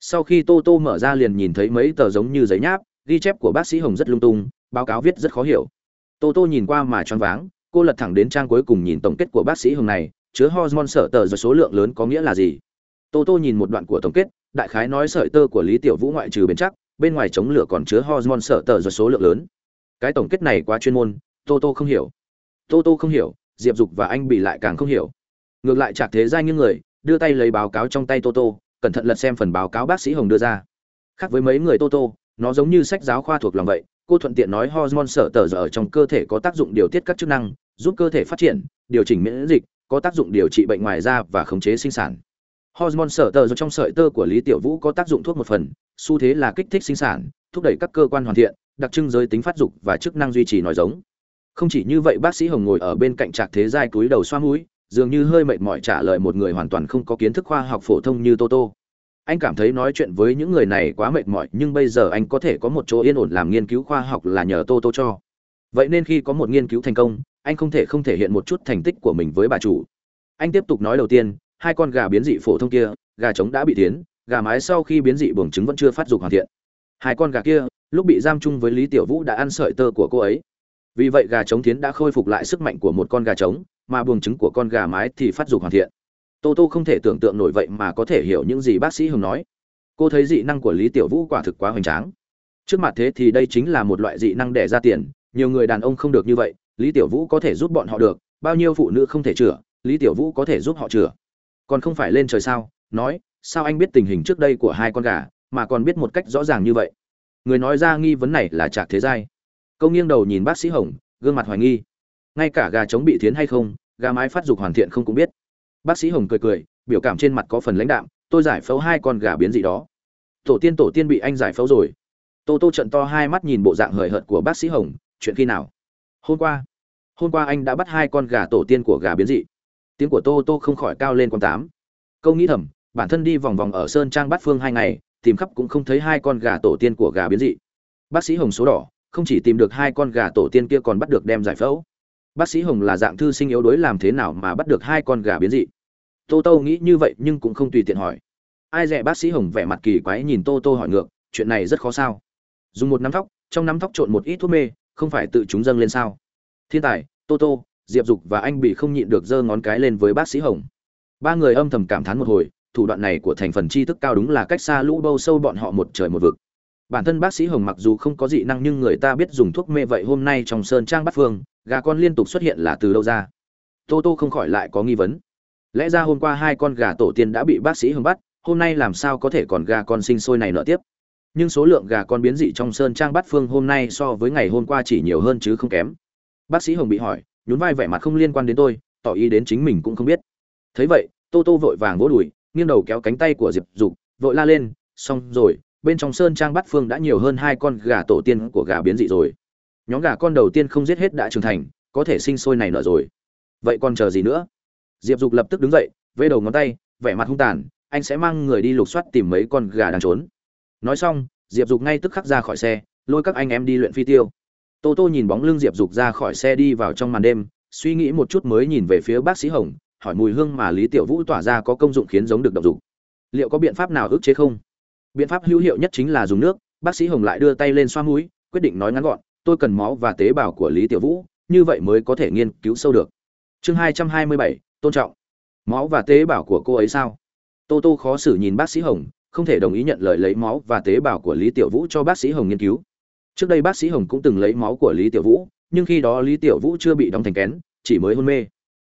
sau khi toto mở ra liền nhìn thấy mấy tờ giống như giấy nháp, ghi chép của bác sĩ hồng rất lung tung, báo cáo viết rất khó hiểu toto nhìn qua mà choáng váng, cô lật thẳng đến trang cuối cùng nhìn tổng kết của bác sĩ hồng này, chứa hormone sợ tờ rồi số lượng lớn có nghĩa là gì? Toto nhìn một đoạn của tổng kết, đại khái nói sợi tơ của lý tiểu vũ ngoại trừ bền chắc, bên ngoài chống lửa còn chứa hormone sợ tờ rồi số lượng lớn. Cái tổng kết này quá chuyên môn toto không hiểu. Toto không hiểu, diệp dục và anh bị lại càng không hiểu. Ngược lại chạc thế giai những người, đưa tay lấy báo cáo trong tay toto cẩn thận lật xem phần báo cáo bác sĩ hồng đưa ra. Khác với mấy người toto nó giống như sách giáo khoa thuộc lòng vậy cô thuận tiện nói hormone sở tờ ở trong cơ thể có tác dụng điều tiết các chức năng, giúp cơ thể phát triển, điều chỉnh miễn dịch, có tác dụng điều trị bệnh ngoài da và khống chế sinh sản hormone sở tờ trong sợi tơ của lý tiểu vũ có tác dụng thuốc một phần, xu thế là kích thích sinh sản, thúc đẩy các cơ quan hoàn thiện, đặc trưng giới tính phát dục và chức năng duy trì nói giống không chỉ như vậy, bác sĩ hồng ngồi ở bên cạnh trạc thế giai túi đầu xoa mũi, dường như hơi mệt mỏi trả lời một người hoàn toàn không có kiến thức khoa học phổ thông như Toto. Anh cảm thấy nói chuyện với những người này quá mệt mỏi, nhưng bây giờ anh có thể có một chỗ yên ổn làm nghiên cứu khoa học là nhờ Toto cho. Vậy nên khi có một nghiên cứu thành công, anh không thể không thể hiện một chút thành tích của mình với bà chủ. Anh tiếp tục nói đầu tiên, hai con gà biến dị phổ thông kia, gà trống đã bị tiến, gà mái sau khi biến dị buồng trứng vẫn chưa phát dục hoàn thiện. Hai con gà kia, lúc bị giam chung với Lý Tiểu Vũ đã ăn sợi tơ của cô ấy. Vì vậy gà trống tiến đã khôi phục lại sức mạnh của một con gà trống, mà buồng trứng của con gà mái thì phát dục hoàn thiện tô tô không thể tưởng tượng nổi vậy mà có thể hiểu những gì bác sĩ hồng nói. Cô thấy dị năng của lý tiểu vũ quả thực quá hoành tráng. Trước mặt thế thì đây chính là một loại dị năng đẻ ra tiền, nhiều người đàn ông không được như vậy, lý tiểu vũ có thể giúp bọn họ được, bao nhiêu phụ nữ không thể chữa, lý tiểu vũ có thể giúp họ chữa. Còn không phải lên trời sao? Nói, sao anh biết tình hình trước đây của hai con gà, mà còn biết một cách rõ ràng như vậy? Người nói ra nghi vấn này là trạc thế giai. Câu nghiêng đầu nhìn bác sĩ hồng, gương mặt hoài nghi. Ngay cả gà trống bị thiến hay không, gà mái phát dục hoàn thiện không cũng biết bác sĩ hồng cười cười, biểu cảm trên mặt có phần lãnh đạm, tôi giải phẫu hai con gà biến dị đó. Tổ tiên tổ tiên bị anh giải phẫu rồi. Tô tô trận to hai mắt nhìn bộ dạng hời hợt của bác sĩ hồng, chuyện khi nào? Hôm qua. Hôm qua anh đã bắt hai con gà tổ tiên của gà biến dị. Tiếng của tô tô không khỏi cao lên con tám. Câu nghĩ thầm, bản thân đi vòng vòng ở sơn trang bát phương hai ngày, tìm khắp cũng không thấy hai con gà tổ tiên của gà biến dị. Bác sĩ hồng số đỏ, không chỉ tìm được hai con gà tổ tiên kia còn bắt được đem giải phẫu. Bác sĩ hồng là dạng thư sinh yếu đuối làm thế nào mà bắt được hai con gà biến dị? Tô tô nghĩ như vậy nhưng cũng không tùy tiện hỏi. Ai dè bác sĩ hồng vẻ mặt kỳ quái nhìn tô tô hỏi ngược chuyện này rất khó sao? Dùng một nắm tóc, trong nắm tóc trộn một ít thuốc mê không phải tự chúng dâng lên sao? Thiên tài tô tô diệp dục và anh bị không nhịn được giơ ngón cái lên với bác sĩ hồng. Ba người âm thầm cảm thán một hồi thủ đoạn này của thành phần tri thức cao đúng là cách xa lũ bâu sâu bọn họ một trời một vực. Bản thân bác sĩ hồng mặc dù không có dị năng nhưng người ta biết dùng thuốc mê vậy hôm nay trong sơn trang bắt phương gà con liên tục xuất hiện là từ đâu ra? Tô tô không khỏi lại có nghi vấn lẽ ra hôm qua hai con gà tổ tiên đã bị bác sĩ hồng bắt, hôm nay làm sao có thể còn gà con sinh sôi này nợ tiếp? Nhưng số lượng gà con biến dị trong sơn trang bắt phương hôm nay so với ngày hôm qua chỉ nhiều hơn chứ không kém. Bác sĩ hồng bị hỏi, nhún vai vẻ mặt không liên quan đến tôi, tỏ ý đến chính mình cũng không biết. Thấy vậy, tô tô vội vàng vỗ đùi, nghiêng đầu kéo cánh tay của diệp dục, vội la lên, xong rồi, bên trong sơn trang bắt phương đã nhiều hơn hai con gà tổ tiên của gà biến dị rồi. Nhóm gà con đầu tiên không giết hết đã trưởng thành, có thể sinh sôi này nở rồi. Vậy còn chờ gì nữa? Diệp dục lập tức đứng dậy, vê đầu ngón tay, vẻ mặt hung tàn, anh sẽ mang người đi lục soát tìm mấy con gà đang trốn. Nói xong, diệp dục ngay tức khắc ra khỏi xe, lôi các anh em đi luyện phi tiêu. Tô tô nhìn bóng lưng diệp dục ra khỏi xe đi vào trong màn đêm, suy nghĩ một chút mới nhìn về phía bác sĩ hồng, hỏi mùi hương mà lý tiểu vũ tỏa ra có công dụng khiến giống được độc dục. Liệu có biện pháp nào ức chế không? Biện pháp hữu hiệu nhất chính là dùng nước, bác sĩ hồng lại đưa tay lên xoa mũi, quyết định nói ngắn gọn, tôi cần máu và tế bào của lý tiểu vũ, như vậy mới có thể nghiên cứu sâu được. Chương hai trăm hai mươi bảy tôn trọng. Máu và tế bào của cô ấy sao? Tô tô khó xử nhìn bác sĩ hồng, không thể đồng ý nhận lời lấy máu và tế bào của lý tiểu vũ cho bác sĩ hồng nghiên cứu. Trước đây bác sĩ hồng cũng từng lấy máu của lý tiểu vũ, nhưng khi đó lý tiểu vũ chưa bị đóng thành kén, chỉ mới hôn mê.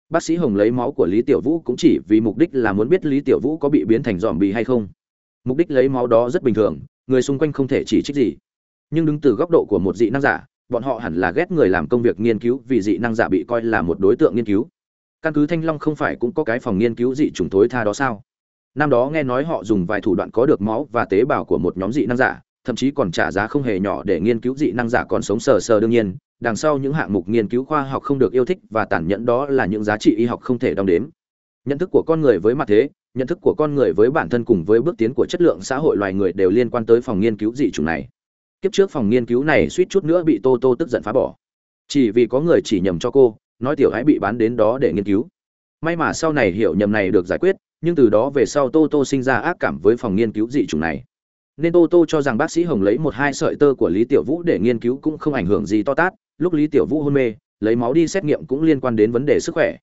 Bác sĩ hồng lấy máu của lý tiểu vũ cũng chỉ vì mục đích là muốn biết lý tiểu vũ có bị biến thành dòm bì hay không. Mục đích lấy máu đó rất bình thường, người xung quanh không thể chỉ trích gì. Nhưng đứng từ góc độ của một dị năng giả, bọn họ hẳn là ghét người làm công việc nghiên cứu vì dị năng giả bị coi là một đối tượng nghiên cứu căn cứ thanh long không phải cũng có cái phòng nghiên cứu dị trùng tối tha đó sao? Năm đó nghe nói họ dùng vài thủ đoạn có được máu và tế bào của một nhóm dị năng giả, thậm chí còn trả giá không hề nhỏ để nghiên cứu dị năng giả còn sống sờ sờ đương nhiên, đằng sau những hạng mục nghiên cứu khoa học không được yêu thích và tàn nhẫn đó là những giá trị y học không thể đong đếm. Nhận thức của con người với mặt thế, nhận thức của con người với bản thân cùng với bước tiến của chất lượng xã hội loài người đều liên quan tới phòng nghiên cứu dị chủng này. Kiếp trước phòng nghiên cứu này suýt chút nữa bị tô tô tức giận phá bỏ. Chỉ vì có người chỉ nhầm cho cô nói tiểu hãy bị bán đến đó để nghiên cứu. May mà sau này hiểu nhầm này được giải quyết, nhưng từ đó về sau tô tô sinh ra ác cảm với phòng nghiên cứu dị chủng này. Nên tô tô cho rằng bác sĩ hồng lấy một hai sợi tơ của lý tiểu vũ để nghiên cứu cũng không ảnh hưởng gì to tát, lúc lý tiểu vũ hôn mê, lấy máu đi xét nghiệm cũng liên quan đến vấn đề sức khỏe.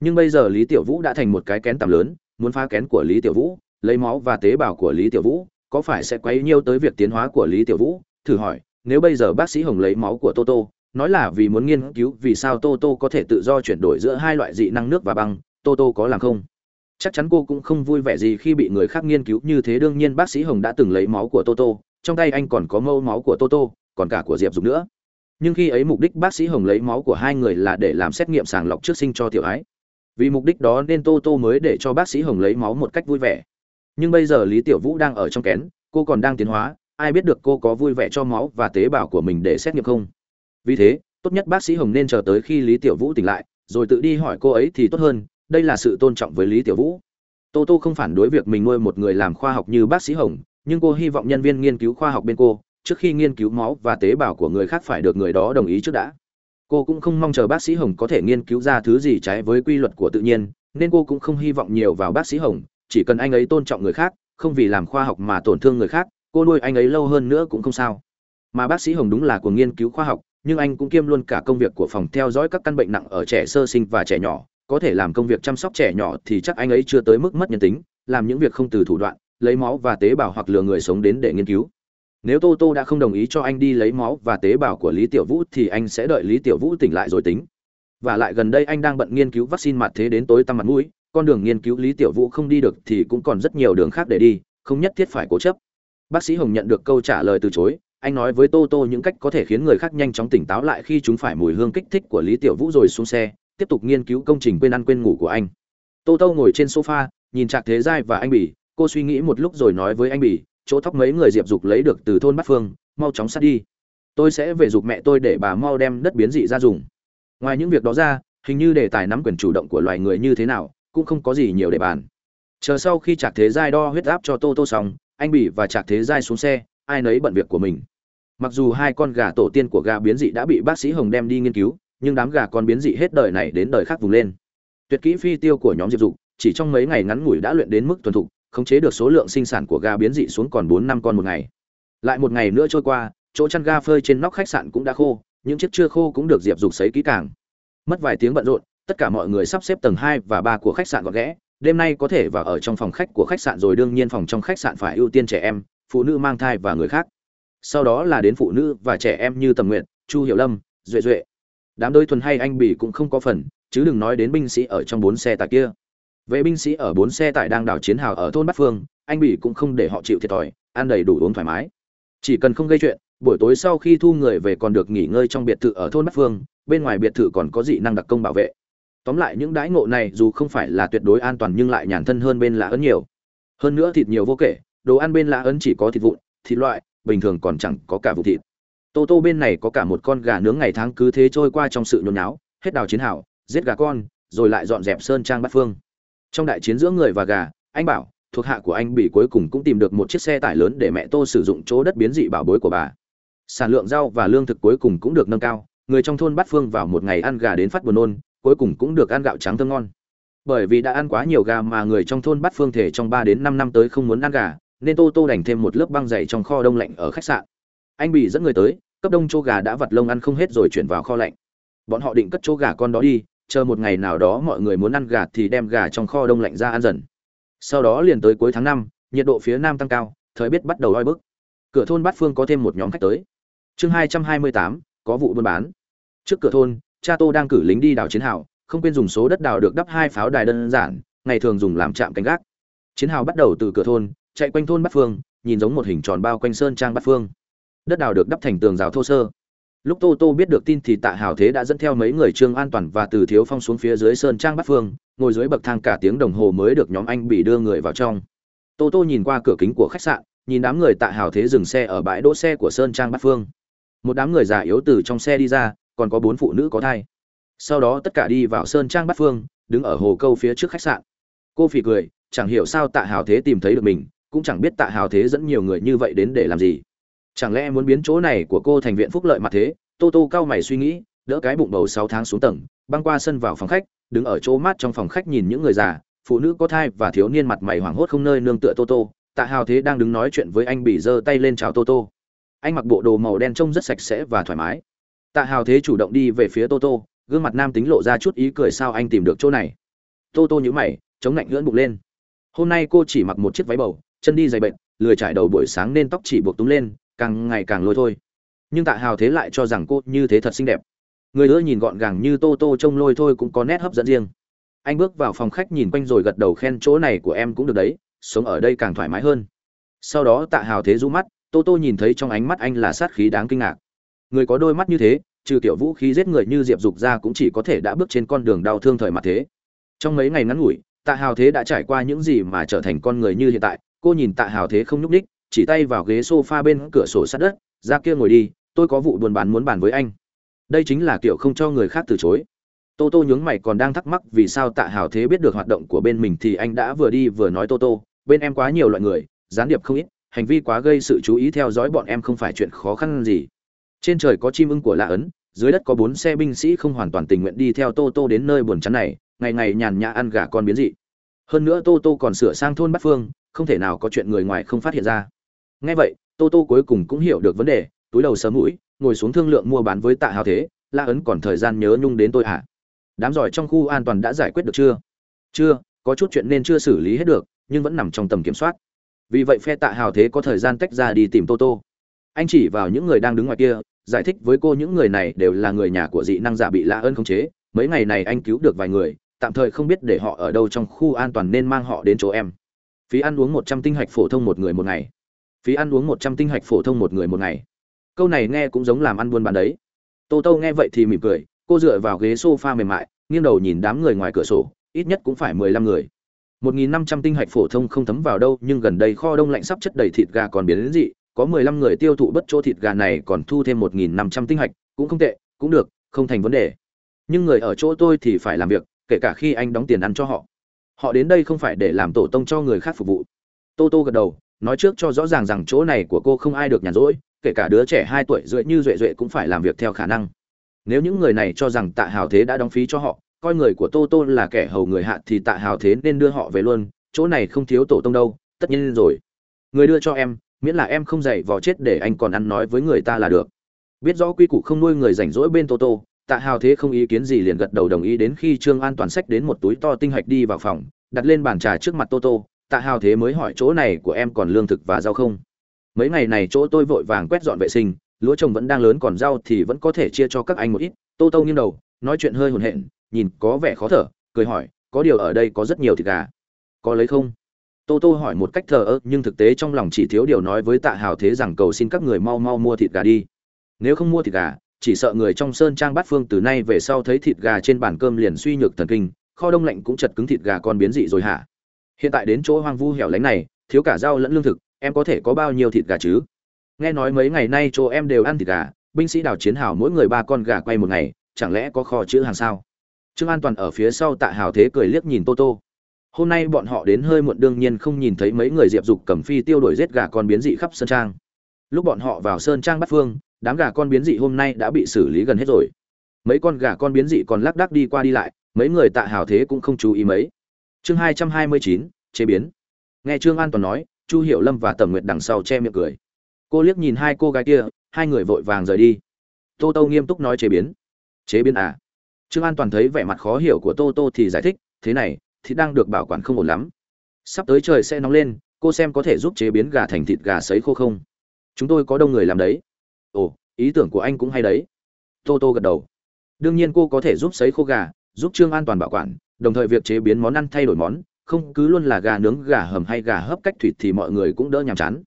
Nhưng bây giờ lý tiểu vũ đã thành một cái kén tầm lớn, muốn phá kén của lý tiểu vũ, lấy máu và tế bào của lý tiểu vũ, có phải sẽ quấy nhiêu tới việc tiến hóa của lý tiểu vũ? Thử hỏi, nếu bây giờ bác sĩ hồng lấy máu của tô tô nói là vì muốn nghiên cứu vì sao toto có thể tự do chuyển đổi giữa hai loại dị năng nước và băng toto có làm không? Chắc chắn cô cũng không vui vẻ gì khi bị người khác nghiên cứu như thế, đương nhiên bác sĩ hồng đã từng lấy máu của toto trong tay anh còn có mâu máu của toto còn cả của diệp dục nữa. Nhưng khi ấy mục đích bác sĩ hồng lấy máu của hai người là để làm xét nghiệm sàng lọc trước sinh cho tiểu ái. Vì mục đích đó nên tô tô mới để cho bác sĩ hồng lấy máu một cách vui vẻ. Nhưng bây giờ lý tiểu vũ đang ở trong kén, cô còn đang tiến hóa, ai biết được cô có vui vẻ cho máu và tế bào của mình để xét nghiệm không? Vì thế, tốt nhất bác sĩ hồng nên chờ tới khi lý tiểu vũ tỉnh lại, rồi tự đi hỏi cô ấy thì tốt hơn, đây là sự tôn trọng với lý tiểu vũ. Tô tô không phản đối việc mình nuôi một người làm khoa học như bác sĩ hồng, nhưng cô hy vọng nhân viên nghiên cứu khoa học bên cô, trước khi nghiên cứu máu và tế bào của người khác phải được người đó đồng ý trước đã. Cô cũng không mong chờ bác sĩ hồng có thể nghiên cứu ra thứ gì trái với quy luật của tự nhiên, nên cô cũng không hy vọng nhiều vào bác sĩ hồng, chỉ cần anh ấy tôn trọng người khác, không vì làm khoa học mà tổn thương người khác, cô nuôi anh ấy lâu hơn nữa cũng không sao. Mà bác sĩ hồng đúng là của nghiên cứu khoa học nhưng anh cũng kiêm luôn cả công việc của phòng theo dõi các căn bệnh nặng ở trẻ sơ sinh và trẻ nhỏ. Có thể làm công việc chăm sóc trẻ nhỏ thì chắc anh ấy chưa tới mức mất nhân tính, làm những việc không từ thủ đoạn, lấy máu và tế bào hoặc lừa người sống đến để nghiên cứu. Nếu tô tô đã không đồng ý cho anh đi lấy máu và tế bào của lý tiểu vũ thì anh sẽ đợi lý tiểu vũ tỉnh lại rồi tính. Và lại gần đây anh đang bận nghiên cứu vaccine mặt thế đến tối tăm mặt mũi, con đường nghiên cứu lý tiểu vũ không đi được thì cũng còn rất nhiều đường khác để đi, không nhất thiết phải cố chấp. Bác sĩ hồng nhận được câu trả lời từ chối anh nói với tô tô những cách có thể khiến người khác nhanh chóng tỉnh táo lại khi chúng phải mùi hương kích thích của lý tiểu vũ rồi xuống xe, tiếp tục nghiên cứu công trình quên ăn quên ngủ của anh. Tô tô ngồi trên sofa, nhìn trạc thế giai và anh bỉ. Cô suy nghĩ một lúc rồi nói với anh bỉ, chỗ thóc mấy người diệp dục lấy được từ thôn bát phương, mau chóng sát đi. Tôi sẽ về dục mẹ tôi để bà mau đem đất biến dị ra dùng. Ngoài những việc đó ra, hình như đề tài nắm quyền chủ động của loài người như thế nào, cũng không có gì nhiều để bàn. Chờ sau khi trạc thế giai đo huyết áp cho tô tô xong, anh bỉ và trạc thế giai xuống xe, ai nấy bận việc của mình mặc dù hai con gà tổ tiên của gà biến dị đã bị bác sĩ hồng đem đi nghiên cứu, nhưng đám gà con biến dị hết đời này đến đời khác vùng lên. Tuyệt kỹ phi tiêu của nhóm diệp dục, chỉ trong mấy ngày ngắn ngủi đã luyện đến mức thuần thục, khống chế được số lượng sinh sản của gà biến dị xuống còn bốn năm con một ngày. Lại một ngày nữa trôi qua, chỗ chăn ga phơi trên nóc khách sạn cũng đã khô, những chiếc chưa khô cũng được diệp dục sấy kỹ càng. Mất vài tiếng bận rộn, tất cả mọi người sắp xếp tầng hai và ba của khách sạn gọn ghẽ, đêm nay có thể vào ở trong phòng khách của khách sạn rồi đương nhiên phòng trong khách sạn phải ưu tiên trẻ em, phụ nữ mang thai và người khác sau đó là đến phụ nữ và trẻ em như tầm nguyện chu hiệu lâm, duệ duệ. Đám đôi thuần hay anh bỉ cũng không có phần, chứ đừng nói đến binh sĩ ở trong bốn xe tải kia. Về binh sĩ ở bốn xe tải đang đảo chiến hào ở thôn bát phương, anh bỉ cũng không để họ chịu thiệt thòi, ăn đầy đủ uống thoải mái. Chỉ cần không gây chuyện, buổi tối sau khi thu người về còn được nghỉ ngơi trong biệt thự ở thôn bát phương, bên ngoài biệt thự còn có dị năng đặc công bảo vệ. Tóm lại những đãi ngộ này dù không phải là tuyệt đối an toàn nhưng lại nhàn thân hơn bên lạ ấn nhiều. Hơn nữa thịt nhiều vô kể, đồ ăn bên lạ ấn chỉ có thịt vụn, thịt loại bình thường còn chẳng có cả vụ thịt. Tô tô bên này có cả một con gà nướng ngày tháng cứ thế trôi qua trong sự nhốn nháo, hết đào chiến hảo giết gà con, rồi lại dọn dẹp sơn trang bát phương. Trong đại chiến giữa người và gà, anh bảo, thuộc hạ của anh bị cuối cùng cũng tìm được một chiếc xe tải lớn để mẹ tô sử dụng chỗ đất biến dị bảo bối của bà. Sản lượng rau và lương thực cuối cùng cũng được nâng cao, người trong thôn bát phương vào một ngày ăn gà đến phát buồn nôn, cuối cùng cũng được ăn gạo trắng thơm ngon. Bởi vì đã ăn quá nhiều gà mà người trong thôn bát phương thể trong ba đến năm năm tới không muốn ăn gà nên tô tô đành thêm một lớp băng dày trong kho đông lạnh ở khách sạn. Anh bị dẫn người tới, cấp đông chỗ gà đã vặt lông ăn không hết rồi chuyển vào kho lạnh. Bọn họ định cất chỗ gà con đó đi, chờ một ngày nào đó mọi người muốn ăn gà thì đem gà trong kho đông lạnh ra ăn dần. Sau đó liền tới cuối tháng năm, nhiệt độ phía nam tăng cao, thời biết bắt đầu oi bức. Cửa thôn bát phương có thêm một nhóm khách tới. Chương hai trăm hai mươi tám, có vụ buôn bán. Trước cửa thôn, cha tô đang cử lính đi đào chiến hào, không quên dùng số đất đào được đắp hai pháo đài đơn giản, ngày thường dùng làm trạm canh gác. Chiến hào bắt đầu từ cửa thôn chạy quanh thôn bát phương, nhìn giống một hình tròn bao quanh sơn trang bát phương. Đất đào được đắp thành tường rào thô sơ. Lúc tô tô biết được tin thì tạ hào thế đã dẫn theo mấy người trương an toàn và từ thiếu phong xuống phía dưới sơn trang bát phương, ngồi dưới bậc thang cả tiếng đồng hồ mới được nhóm anh bị đưa người vào trong. Tô tô nhìn qua cửa kính của khách sạn, nhìn đám người tạ hào thế dừng xe ở bãi đỗ xe của sơn trang bát phương. Một đám người già yếu từ trong xe đi ra, còn có bốn phụ nữ có thai. Sau đó tất cả đi vào sơn trang bát phương, đứng ở hồ câu phía trước khách sạn. Cô phì cười, chẳng hiểu sao tạ hào thế tìm thấy được mình cũng chẳng biết tạ hào thế dẫn nhiều người như vậy đến để làm gì. Chẳng lẽ muốn biến chỗ này của cô thành viện phúc lợi mặt thế? Tô tô cao mày suy nghĩ, đỡ cái bụng bầu sáu tháng xuống tầng, băng qua sân vào phòng khách, đứng ở chỗ mát trong phòng khách nhìn những người già, phụ nữ có thai và thiếu niên mặt mày hoảng hốt không nơi nương tựa tô tô. Tạ hào thế đang đứng nói chuyện với anh bị giơ tay lên chào tô tô. Anh mặc bộ đồ màu đen trông rất sạch sẽ và thoải mái. Tạ hào thế chủ động đi về phía tô tô, gương mặt nam tính lộ ra chút ý cười sao anh tìm được chỗ này. Tô tô nhíu mày, chống lạnh lưỡn bụng lên. Hôm nay cô chỉ mặc một chiếc váy bầu chân đi dày bệnh, lười trải đầu buổi sáng nên tóc chỉ buộc túng lên, càng ngày càng lôi thôi. Nhưng tạ hào thế lại cho rằng cô như thế thật xinh đẹp. Người nữa nhìn gọn gàng như tô tô trông lôi thôi cũng có nét hấp dẫn riêng. Anh bước vào phòng khách nhìn quanh rồi gật đầu khen chỗ này của em cũng được đấy, sống ở đây càng thoải mái hơn. Sau đó tạ hào thế rũ mắt, tô tô nhìn thấy trong ánh mắt anh là sát khí đáng kinh ngạc. Người có đôi mắt như thế, trừ tiểu vũ khí giết người như diệp dục ra cũng chỉ có thể đã bước trên con đường đau thương thời mặt thế. Trong mấy ngày ngắn ngủi, tạ hào thế đã trải qua những gì mà trở thành con người như hiện tại cô nhìn tạ hào thế không nhúc ních chỉ tay vào ghế sofa bên cửa sổ sát đất, ra kia ngồi đi, tôi có vụ buôn bán muốn bàn với anh. Đây chính là kiểu không cho người khác từ chối. Tô tô nhướng mày còn đang thắc mắc vì sao tạ hào thế biết được hoạt động của bên mình thì anh đã vừa đi vừa nói tô tô, bên em quá nhiều loại người, gián điệp không ít, hành vi quá gây sự chú ý theo dõi bọn em không phải chuyện khó khăn gì. Trên trời có chim ưng của lạ ấn, dưới đất có bốn xe binh sĩ không hoàn toàn tình nguyện đi theo tô tô đến nơi buồn chắn này, ngày ngày nhàn nhã ăn gà con biến dị. Hơn nữa tô tô còn sửa sang thôn bát phương không thể nào có chuyện người ngoài không phát hiện ra. Ngay vậy, tô tô cuối cùng cũng hiểu được vấn đề, túi đầu sớm mũi, ngồi xuống thương lượng mua bán với tạ hào thế, la ấn còn thời gian nhớ nhung đến tôi hả? Đám giỏi trong khu an toàn đã giải quyết được chưa? Chưa, có chút chuyện nên chưa xử lý hết được, nhưng vẫn nằm trong tầm kiểm soát. Vì vậy phe tạ hào thế có thời gian tách ra đi tìm tô tô. Anh chỉ vào những người đang đứng ngoài kia, giải thích với cô những người này đều là người nhà của dị năng giả bị la ơn khống chế. Mấy ngày này anh cứu được vài người, tạm thời không biết để họ ở đâu trong khu an toàn nên mang họ đến chỗ em phí ăn uống một trăm tinh hạch phổ thông một người một ngày. Phí ăn uống một trăm tinh hạch phổ thông một người một ngày. Câu này nghe cũng giống làm ăn buôn bán đấy. Tô tô nghe vậy thì mỉm cười, cô dựa vào ghế s o f a mềm mại, nghiêng đầu nhìn đám người ngoài cửa sổ, ít nhất cũng phải mười lăm người. Một nghìn năm trăm tinh hạch phổ thông không thấm vào đâu, nhưng gần đây kho đông lạnh sắp chất đầy thịt gà còn biến đến dị, có mười lăm người tiêu thụ bất chỗ thịt gà này còn thu thêm một nghìn năm trăm tinh hạch, cũng không tệ, cũng được, không thành vấn đề. Nhưng người ở chỗ tôi thì phải làm việc, kể cả khi anh đóng tiền ăn cho họ họ đến đây không phải để làm tổ tông cho người khác phục vụ. Tô tô gật đầu, nói trước cho rõ ràng rằng chỗ này của cô không ai được nhàn rỗi, kể cả đứa trẻ hai tuổi rưỡi như duệ duệ cũng phải làm việc theo khả năng. Nếu những người này cho rằng tạ hào thế đã đóng phí cho họ, coi người của tô tô là kẻ hầu người hạ thì tạ hào thế nên đưa họ về luôn, chỗ này không thiếu tổ tông đâu, tất nhiên rồi. Người đưa cho em, miễn là em không dạy vò chết để anh còn ăn nói với người ta là được. Biết rõ quy củ không nuôi người rảnh rỗi bên tô tô tạ hào thế không ý kiến gì liền gật đầu đồng ý đến khi trương an toàn sách đến một túi to tinh hạch đi vào phòng, đặt lên bàn trà trước mặt tô tô. Tạ hào thế mới hỏi chỗ này của em còn lương thực và rau không? Mấy ngày này chỗ tôi vội vàng quét dọn vệ sinh, lúa trồng vẫn đang lớn còn rau thì vẫn có thể chia cho các anh một ít. Tô tô nghiêng đầu, nói chuyện hơi hồn hện nhìn có vẻ khó thở, cười hỏi, có điều ở đây có rất nhiều thịt gà, có lấy không? Tô tô hỏi một cách thờ ơ, nhưng thực tế trong lòng chỉ thiếu điều nói với tạ hào thế rằng cầu xin các người mau mau mua thịt gà đi. Nếu không mua thịt gà chỉ sợ người trong sơn trang bát phương từ nay về sau thấy thịt gà trên bàn cơm liền suy nhược thần kinh, kho đông lạnh cũng chật cứng thịt gà con biến dị rồi hả? Hiện tại đến chỗ hoang vu hẻo lánh này, thiếu cả rau lẫn lương thực, em có thể có bao nhiêu thịt gà chứ? Nghe nói mấy ngày nay chỗ em đều ăn thịt gà, binh sĩ đào chiến hào mỗi người ba con gà quay một ngày, chẳng lẽ có kho chữ hàng sao? Trương an toàn ở phía sau tạ hào thế cười liếc nhìn tô tô. Hôm nay bọn họ đến hơi muộn đương nhiên không nhìn thấy mấy người diệp dục cầm phi tiêu đổi giết gà con biến dị khắp sơn trang. Lúc bọn họ vào sơn trang bắt phương đám gà con biến dị hôm nay đã bị xử lý gần hết rồi. Mấy con gà con biến dị còn lác đác đi qua đi lại, mấy người tạ hào thế cũng không chú ý mấy. Chương hai trăm hai mươi chín, chế biến. Nghe trương an toàn nói, chu hiểu lâm và tầm nguyệt đằng sau che miệng cười. Cô liếc nhìn hai cô gái kia, hai người vội vàng rời đi. Tô tô nghiêm túc nói chế biến. Chế biến à? Trương an toàn thấy vẻ mặt khó hiểu của tô tô thì giải thích, thế này thì đang được bảo quản không ổn lắm. Sắp tới trời sẽ nóng lên, cô xem có thể giúp chế biến gà thành thịt gà sấy khô không? Chúng tôi có đông người làm đấy ồ, ý tưởng của anh cũng hay đấy. Tô tô gật đầu. Đương nhiên cô có thể giúp sấy khô gà, giúp trương an toàn bảo quản, đồng thời việc chế biến món ăn thay đổi món, không cứ luôn là gà nướng, gà hầm hay gà hấp cách thịt thì mọi người cũng đỡ nhàm chán.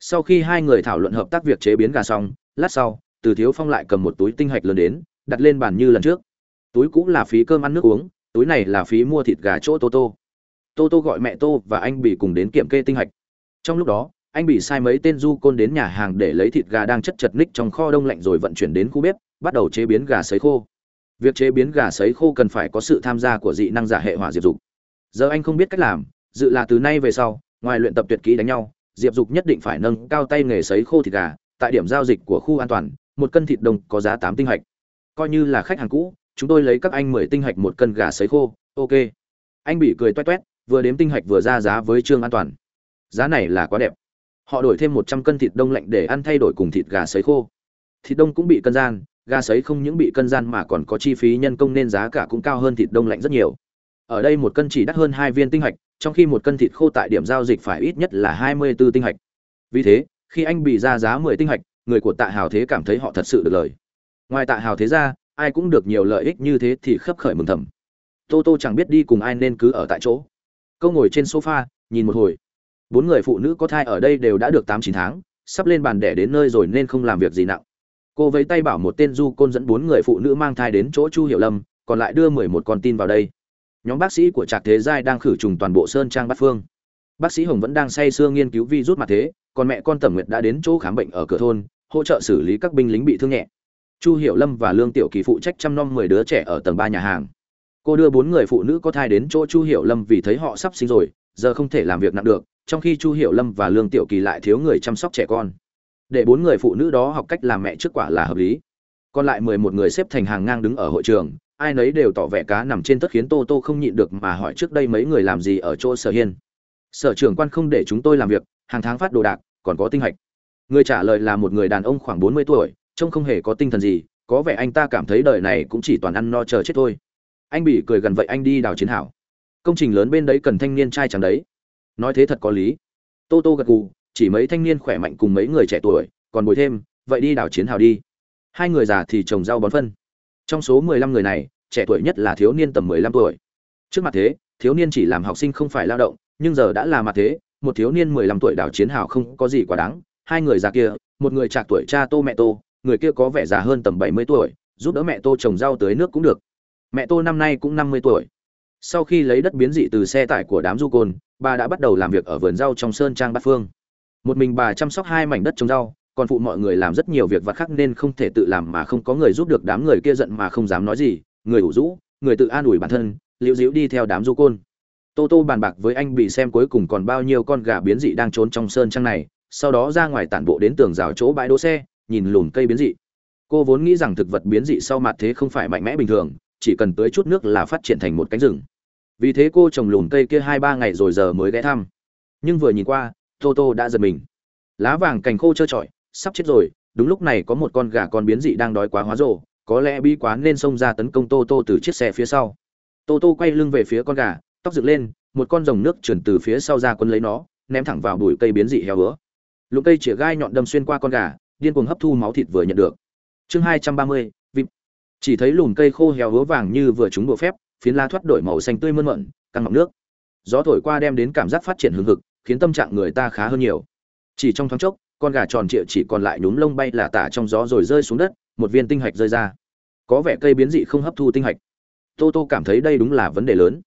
Sau khi hai người thảo luận hợp tác việc chế biến gà xong, lát sau, từ thiếu phong lại cầm một túi tinh hạch lớn đến, đặt lên bàn như lần trước. Túi cũng là phí cơm ăn nước uống, túi này là phí mua thịt gà chỗ tô tô. Tô tô gọi mẹ tô và anh bị cùng đến kiểm kê tinh hạch. Trong lúc đó anh bị sai mấy tên du côn đến nhà hàng để lấy thịt gà đang chất chật ních trong kho đông lạnh rồi vận chuyển đến khu bếp, bắt đầu chế biến gà sấy khô. Việc chế biến gà sấy khô cần phải có sự tham gia của dị năng giả hệ hỏa diệp dục. Giờ anh không biết cách làm, dự là từ nay về sau, ngoài luyện tập tuyệt kỹ đánh nhau, diệp dục nhất định phải nâng cao tay nghề sấy khô thịt gà, tại điểm giao dịch của khu an toàn, một cân thịt đồng có giá tám tinh hạch. Coi như là khách hàng cũ, chúng tôi lấy các anh mười tinh hạch một cân gà sấy khô, ok. Anh bị cười toét toét, vừa đếm tinh hạch vừa ra giá với trương an toàn. Giá này là quá đẹp họ đổi thêm một trăm cân thịt đông lạnh để ăn thay đổi cùng thịt gà sấy khô. Thịt đông cũng bị cân gian, gà sấy không những bị cân gian mà còn có chi phí nhân công nên giá cả cũng cao hơn thịt đông lạnh rất nhiều. Ở đây một cân chỉ đắt hơn hai viên tinh hạch, trong khi một cân thịt khô tại điểm giao dịch phải ít nhất là hai mươi 24 tinh hạch. Vì thế, khi anh bị ra giá mười tinh hạch, người của tạ hào thế cảm thấy họ thật sự được lời. Ngoài tạ hào thế ra, ai cũng được nhiều lợi ích như thế thì khấp khởi mừng thầm. Tô tô chẳng biết đi cùng ai nên cứ ở tại chỗ. Câu ngồi trên sofa, nhìn một hồi bốn người phụ nữ có thai ở đây đều đã được tám, chín tháng, sắp lên bàn đẻ đến nơi rồi nên không làm việc gì nặng. Cô vẫy tay bảo một tên du côn dẫn bốn người phụ nữ mang thai đến chỗ chu hiểu lâm, còn lại đưa mười một con tin vào đây. Nhóm bác sĩ của trạc thế giai đang khử trùng toàn bộ sơn trang bát phương. Bác sĩ hồng vẫn đang say sưa nghiên cứu virus mặt thế, còn mẹ con tẩm nguyệt đã đến chỗ khám bệnh ở cửa thôn, hỗ trợ xử lý các binh lính bị thương nhẹ. Chu hiểu lâm và lương tiểu kỳ phụ trách chăm nom mười đứa trẻ ở tầng ba nhà hàng. Cô đưa bốn người phụ nữ có thai đến chỗ chu hiểu lâm vì thấy họ sắp sinh rồi, giờ không thể làm việc nặng được trong khi chu hiểu lâm và lương tiểu kỳ lại thiếu người chăm sóc trẻ con. Để bốn người phụ nữ đó học cách làm mẹ trước quả là hợp lý. Còn lại mười một người xếp thành hàng ngang đứng ở hội trường, ai nấy đều tỏ vẻ cá nằm trên tất khiến tô tô không nhịn được mà hỏi trước đây mấy người làm gì ở chỗ sở hiên. Sở trưởng quan không để chúng tôi làm việc, hàng tháng phát đồ đạc, còn có tinh hạch. Người trả lời là một người đàn ông khoảng bốn mươi tuổi, trông không hề có tinh thần gì, có vẻ anh ta cảm thấy đời này cũng chỉ toàn ăn no chờ chết thôi. Anh bị cười gần vậy anh đi đào chiến hảo. Công trình lớn bên đấy cần thanh niên trai chẳng đấy nói thế thật có lý. Tô tô gật gù, chỉ mấy thanh niên khỏe mạnh cùng mấy người trẻ tuổi, còn bồi thêm, vậy đi đào chiến hào đi. Hai người già thì trồng rau bón phân. Trong số mười lăm người này, trẻ tuổi nhất là thiếu niên tầm mười lăm tuổi. Trước mặt thế, thiếu niên chỉ làm học sinh không phải lao động, nhưng giờ đã là mặt thế, một thiếu niên mười lăm tuổi đào chiến hào không có gì quá đáng. Hai người già kia, một người trạc tuổi cha tô mẹ tô, người kia có vẻ già hơn tầm bảy mươi tuổi, giúp đỡ mẹ tô trồng rau tới nước cũng được. Mẹ tô năm nay cũng năm mươi tuổi sau khi lấy đất biến dị từ xe tải của đám du côn, bà đã bắt đầu làm việc ở vườn rau trong sơn trang bát phương. Một mình bà chăm sóc hai mảnh đất trồng rau, còn phụ mọi người làm rất nhiều việc vặt khác nên không thể tự làm mà không có người giúp được đám người kia giận mà không dám nói gì, người ủ rũ, người tự an ủi bản thân, liễu diễu đi theo đám du côn. Tô tô bàn bạc với anh bị xem cuối cùng còn bao nhiêu con gà biến dị đang trốn trong sơn trang này, sau đó ra ngoài tản bộ đến tường rào chỗ bãi đỗ xe, nhìn lùm cây biến dị. Cô vốn nghĩ rằng thực vật biến dị sau mặt thế không phải mạnh mẽ bình thường, chỉ cần tưới chút nước là phát triển thành một cánh rừng vì thế cô trồng lùm cây kia hai ba ngày rồi giờ mới ghé thăm. Nhưng vừa nhìn qua, tô tô đã giật mình. Lá vàng cành khô trơ trọi, sắp chết rồi, đúng lúc này có một con gà con biến dị đang đói quá hóa rồ, có lẽ bi quá nên xông ra tấn công tô tô từ chiếc xe phía sau. Tô tô quay lưng về phía con gà, tóc dựng lên, một con rồng nước chuyển từ phía sau ra quân lấy nó, ném thẳng vào bụi cây biến dị heo hứa. Lục cây chĩa gai nhọn đâm xuyên qua con gà, điên cuồng hấp thu máu thịt vừa nhận được. Chương hai trăm ba mươi vịp chỉ thấy lùm cây khô heo hứa vàng như vừa trúng bộ phép phiến lá thoát đổi màu xanh tươi mơn mận căng ngọc nước. Gió thổi qua đem đến cảm giác phát triển hương hực, khiến tâm trạng người ta khá hơn nhiều. Chỉ trong thoáng chốc, con gà tròn trịa chỉ còn lại nhúm lông bay là tả trong gió rồi rơi xuống đất, một viên tinh hạch rơi ra. Có vẻ cây biến dị không hấp thu tinh hạch. Tô tô cảm thấy đây đúng là vấn đề lớn.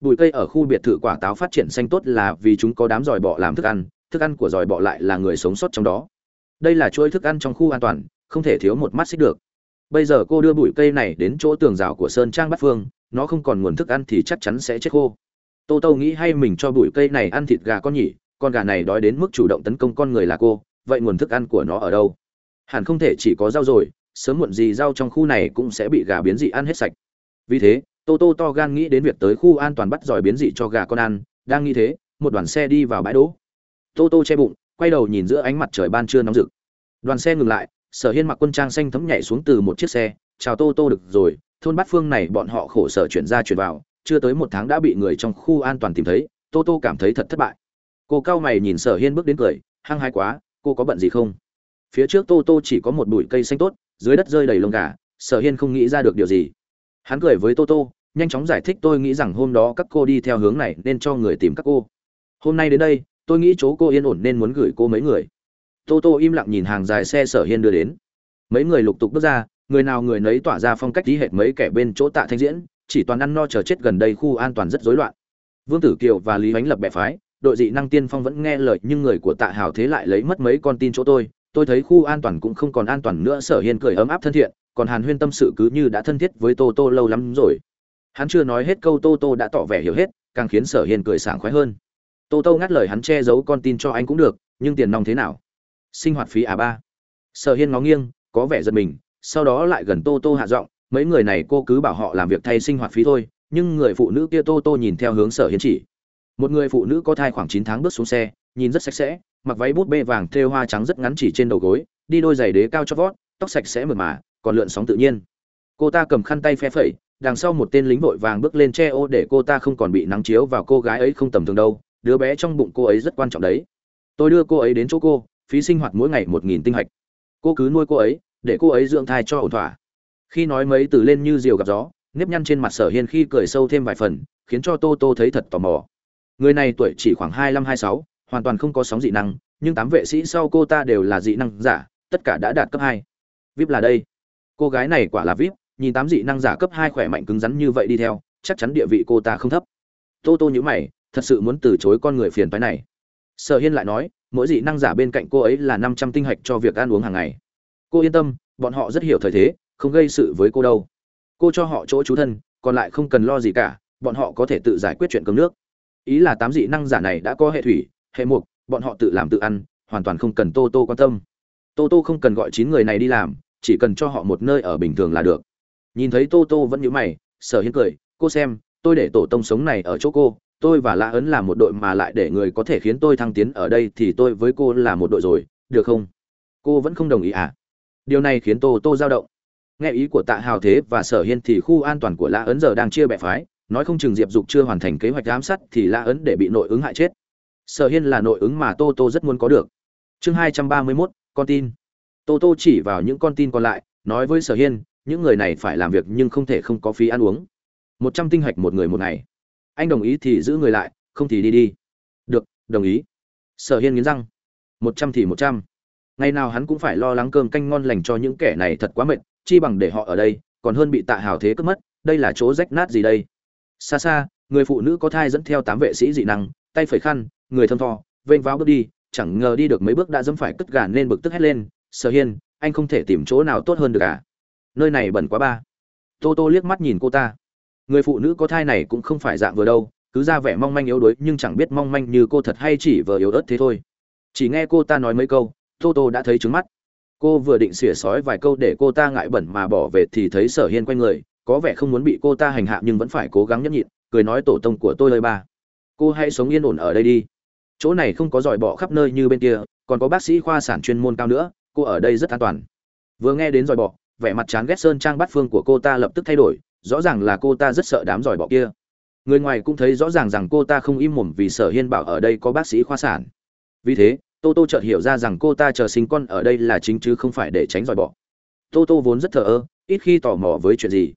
Bụi cây ở khu biệt thự quả táo phát triển xanh tốt là vì chúng có đám giỏi bọ làm thức ăn thức ăn của giỏi bọ lại là người sống sót trong đó. Đây là chuỗi thức ăn trong khu an toàn, không thể thiếu một mắt xích được bây giờ cô đưa bụi cây này đến chỗ tường rào của sơn trang bát phương, nó không còn nguồn thức ăn thì chắc chắn sẽ chết khô. Tô tô nghĩ hay mình cho bụi cây này ăn thịt gà con nhỉ, con gà này đói đến mức chủ động tấn công con người là cô, vậy nguồn thức ăn của nó ở đâu? Hẳn không thể chỉ có rau rồi, sớm muộn gì rau trong khu này cũng sẽ bị gà biến dị ăn hết sạch. Vì thế, tô tô to gan nghĩ đến việc tới khu an toàn bắt giỏi biến dị cho gà con ăn, đang nghĩ thế, một đoàn xe đi vào bãi đỗ. Tô tô che bụng, quay đầu nhìn giữa ánh mặt trời ban trưa nóng rực. Đoàn xe ngừng lại sở hiên mặc quân trang xanh thấm nhảy xuống từ một chiếc xe, chào tô tô được rồi, thôn bát phương này bọn họ khổ sở chuyển ra chuyển vào, chưa tới một tháng đã bị người trong khu an toàn tìm thấy, tô tô cảm thấy thật thất bại. Cô cao mày nhìn sở hiên bước đến cười, hăng hái quá, cô có bận gì không? Phía trước tô tô chỉ có một bụi cây xanh tốt, dưới đất rơi đầy lông gà, sở hiên không nghĩ ra được điều gì. Hắn cười với tô tô, nhanh chóng giải thích, tôi nghĩ rằng hôm đó các cô đi theo hướng này nên cho người tìm các cô. Hôm nay đến đây, tôi nghĩ chỗ cô yên ổn nên muốn gửi cô mấy người tô tô im lặng nhìn hàng dài xe sở hiên đưa đến. Mấy người lục tục bước ra, người nào người nấy tỏa ra phong cách tí hệt mấy kẻ bên chỗ tạ thanh diễn, chỉ toàn ăn no chờ chết gần đây khu an toàn rất rối loạn. Vương tử kiều và lý ánh lập bè phái, đội dị năng tiên phong vẫn nghe lời nhưng người của tạ hào thế lại lấy mất mấy con tin chỗ tôi. Tôi thấy khu an toàn cũng không còn an toàn nữa, sở hiên cười ấm áp thân thiện, còn hàn huyên tâm sự cứ như đã thân thiết với tô tô lâu lắm rồi. Hắn chưa nói hết câu tô tô đã tỏ vẻ hiểu hết, càng khiến sở hiên cười sảng khoái hơn. Tô tô ngắt lời hắn che giấu con tin cho anh cũng được, nhưng tiền nong thế nào? Sinh hoạt phí à ba. Sở hiên ngó nghiêng, có vẻ giật mình, sau đó lại gần tô tô hạ giọng, mấy người này cô cứ bảo họ làm việc thay sinh hoạt phí thôi, nhưng người phụ nữ kia tô tô nhìn theo hướng sở hiên chỉ. Một người phụ nữ có thai khoảng chín tháng bước xuống xe, nhìn rất sạch sẽ, mặc váy bút bê vàng thêu hoa trắng rất ngắn chỉ trên đầu gối, đi đôi giày đế cao cho vót, tóc sạch sẽ mượt mà, còn lượn sóng tự nhiên. Cô ta cầm khăn tay phe phẩy, đằng sau một tên lính vội vàng bước lên che ô để cô ta không còn bị nắng chiếu vào cô gái ấy không tầm thường đâu, đứa bé trong bụng cô ấy rất quan trọng đấy. Tôi đưa cô ấy đến chỗ cô phí sinh hoạt mỗi ngày một nghìn tinh hạch. Cô cứ nuôi cô ấy, để cô ấy dưỡng thai cho ổn thỏa. Khi nói mấy từ lên như diều gặp gió, nếp nhăn trên mặt sở hiên khi cười sâu thêm vài phần, khiến cho tô tô thấy thật tò mò. Người này tuổi chỉ khoảng hai mươi hai sáu, hoàn toàn không có sóng dị năng, nhưng tám vệ sĩ sau cô ta đều là dị năng giả, tất cả đã đạt cấp hai. Vip là đây. Cô gái này quả là vip nhìn tám dị năng giả cấp hai khỏe mạnh cứng rắn như vậy đi theo, chắc chắn địa vị cô ta không thấp. Tô tô nhữ mày, thật sự muốn từ chối con người phiền phái này. Sở hiên lại nói mỗi dị năng giả bên cạnh cô ấy là năm trăm tinh hạch cho việc ăn uống hàng ngày. Cô yên tâm, bọn họ rất hiểu thời thế, không gây sự với cô đâu. Cô cho họ chỗ trú thân, còn lại không cần lo gì cả, bọn họ có thể tự giải quyết chuyện cơm nước. Ý là tám dị năng giả này đã có hệ thủy, hệ mục, bọn họ tự làm tự ăn, hoàn toàn không cần tô tô quan tâm. Tô tô không cần gọi chín người này đi làm, chỉ cần cho họ một nơi ở bình thường là được. Nhìn thấy tô tô vẫn nhíu mày, sở hiên cười, cô xem, tôi để tổ tông sống này ở chỗ cô tôi và lã ấn là một đội mà lại để người có thể khiến tôi thăng tiến ở đây thì tôi với cô là một đội rồi, được không? Cô vẫn không đồng ý à? Điều này khiến tô tô dao động. Nghe ý của tạ hào thế và sở hiên thì khu an toàn của lã ấn giờ đang chia bè phái, nói không chừng diệp dục chưa hoàn thành kế hoạch giám sát thì lã ấn để bị nội ứng hại chết. Sở hiên là nội ứng mà tô tô rất muốn có được. Chương hai trăm ba mươi mốt, con tin. Tô tô chỉ vào những con tin còn lại, nói với sở hiên, những người này phải làm việc nhưng không thể không có phí ăn uống. Một trăm tinh hạch một người một ngày anh đồng ý thì giữ người lại, không thì đi đi. Được, đồng ý. Sở hiên nghiến răng. Một trăm thì một trăm. Ngày nào hắn cũng phải lo lắng cơm canh ngon lành cho những kẻ này thật quá mệt, chi bằng để họ ở đây, còn hơn bị tạ hào thế cướp mất, đây là chỗ rách nát gì đây? Xa xa, người phụ nữ có thai dẫn theo tám vệ sĩ dị năng, tay phẩy khăn, người thơm tho, vênh váo bước đi, chẳng ngờ đi được mấy bước đã dẫm phải cất gà nên bực tức hét lên, sở hiên, anh không thể tìm chỗ nào tốt hơn được à? Nơi này bẩn quá ba. Tô tô liếc mắt nhìn cô ta người phụ nữ có thai này cũng không phải dạng vừa đâu, cứ ra vẻ mong manh yếu đuối, nhưng chẳng biết mong manh như cô thật hay chỉ vừa yếu ớt thế thôi. Chỉ nghe cô ta nói mấy câu tô tô đã thấy trứng mắt. Cô vừa định xỉa sói vài câu để cô ta ngại bẩn mà bỏ về thì thấy sở hiên quanh người, có vẻ không muốn bị cô ta hành hạ nhưng vẫn phải cố gắng nhẫn nhịn, cười nói, tổ tông của tôi lời ba, cô hãy sống yên ổn ở đây đi. Chỗ này không có giỏi bọ khắp nơi như bên kia, còn có bác sĩ khoa sản chuyên môn cao nữa, cô ở đây rất an toàn. Vừa nghe đến giỏi bọ, vẻ mặt chán ghét sơn trang bát phương của cô ta lập tức thay đổi rõ ràng là cô ta rất sợ đám giỏi bọ kia. Người ngoài cũng thấy rõ ràng rằng cô ta không im mồm vì sở hiên bảo ở đây có bác sĩ khoa sản. Vì thế, tô tô chợt hiểu ra rằng cô ta chờ sinh con ở đây là chính chứ không phải để tránh giỏi bọ. Tô tô vốn rất thờ ơ, ít khi tò mò với chuyện gì.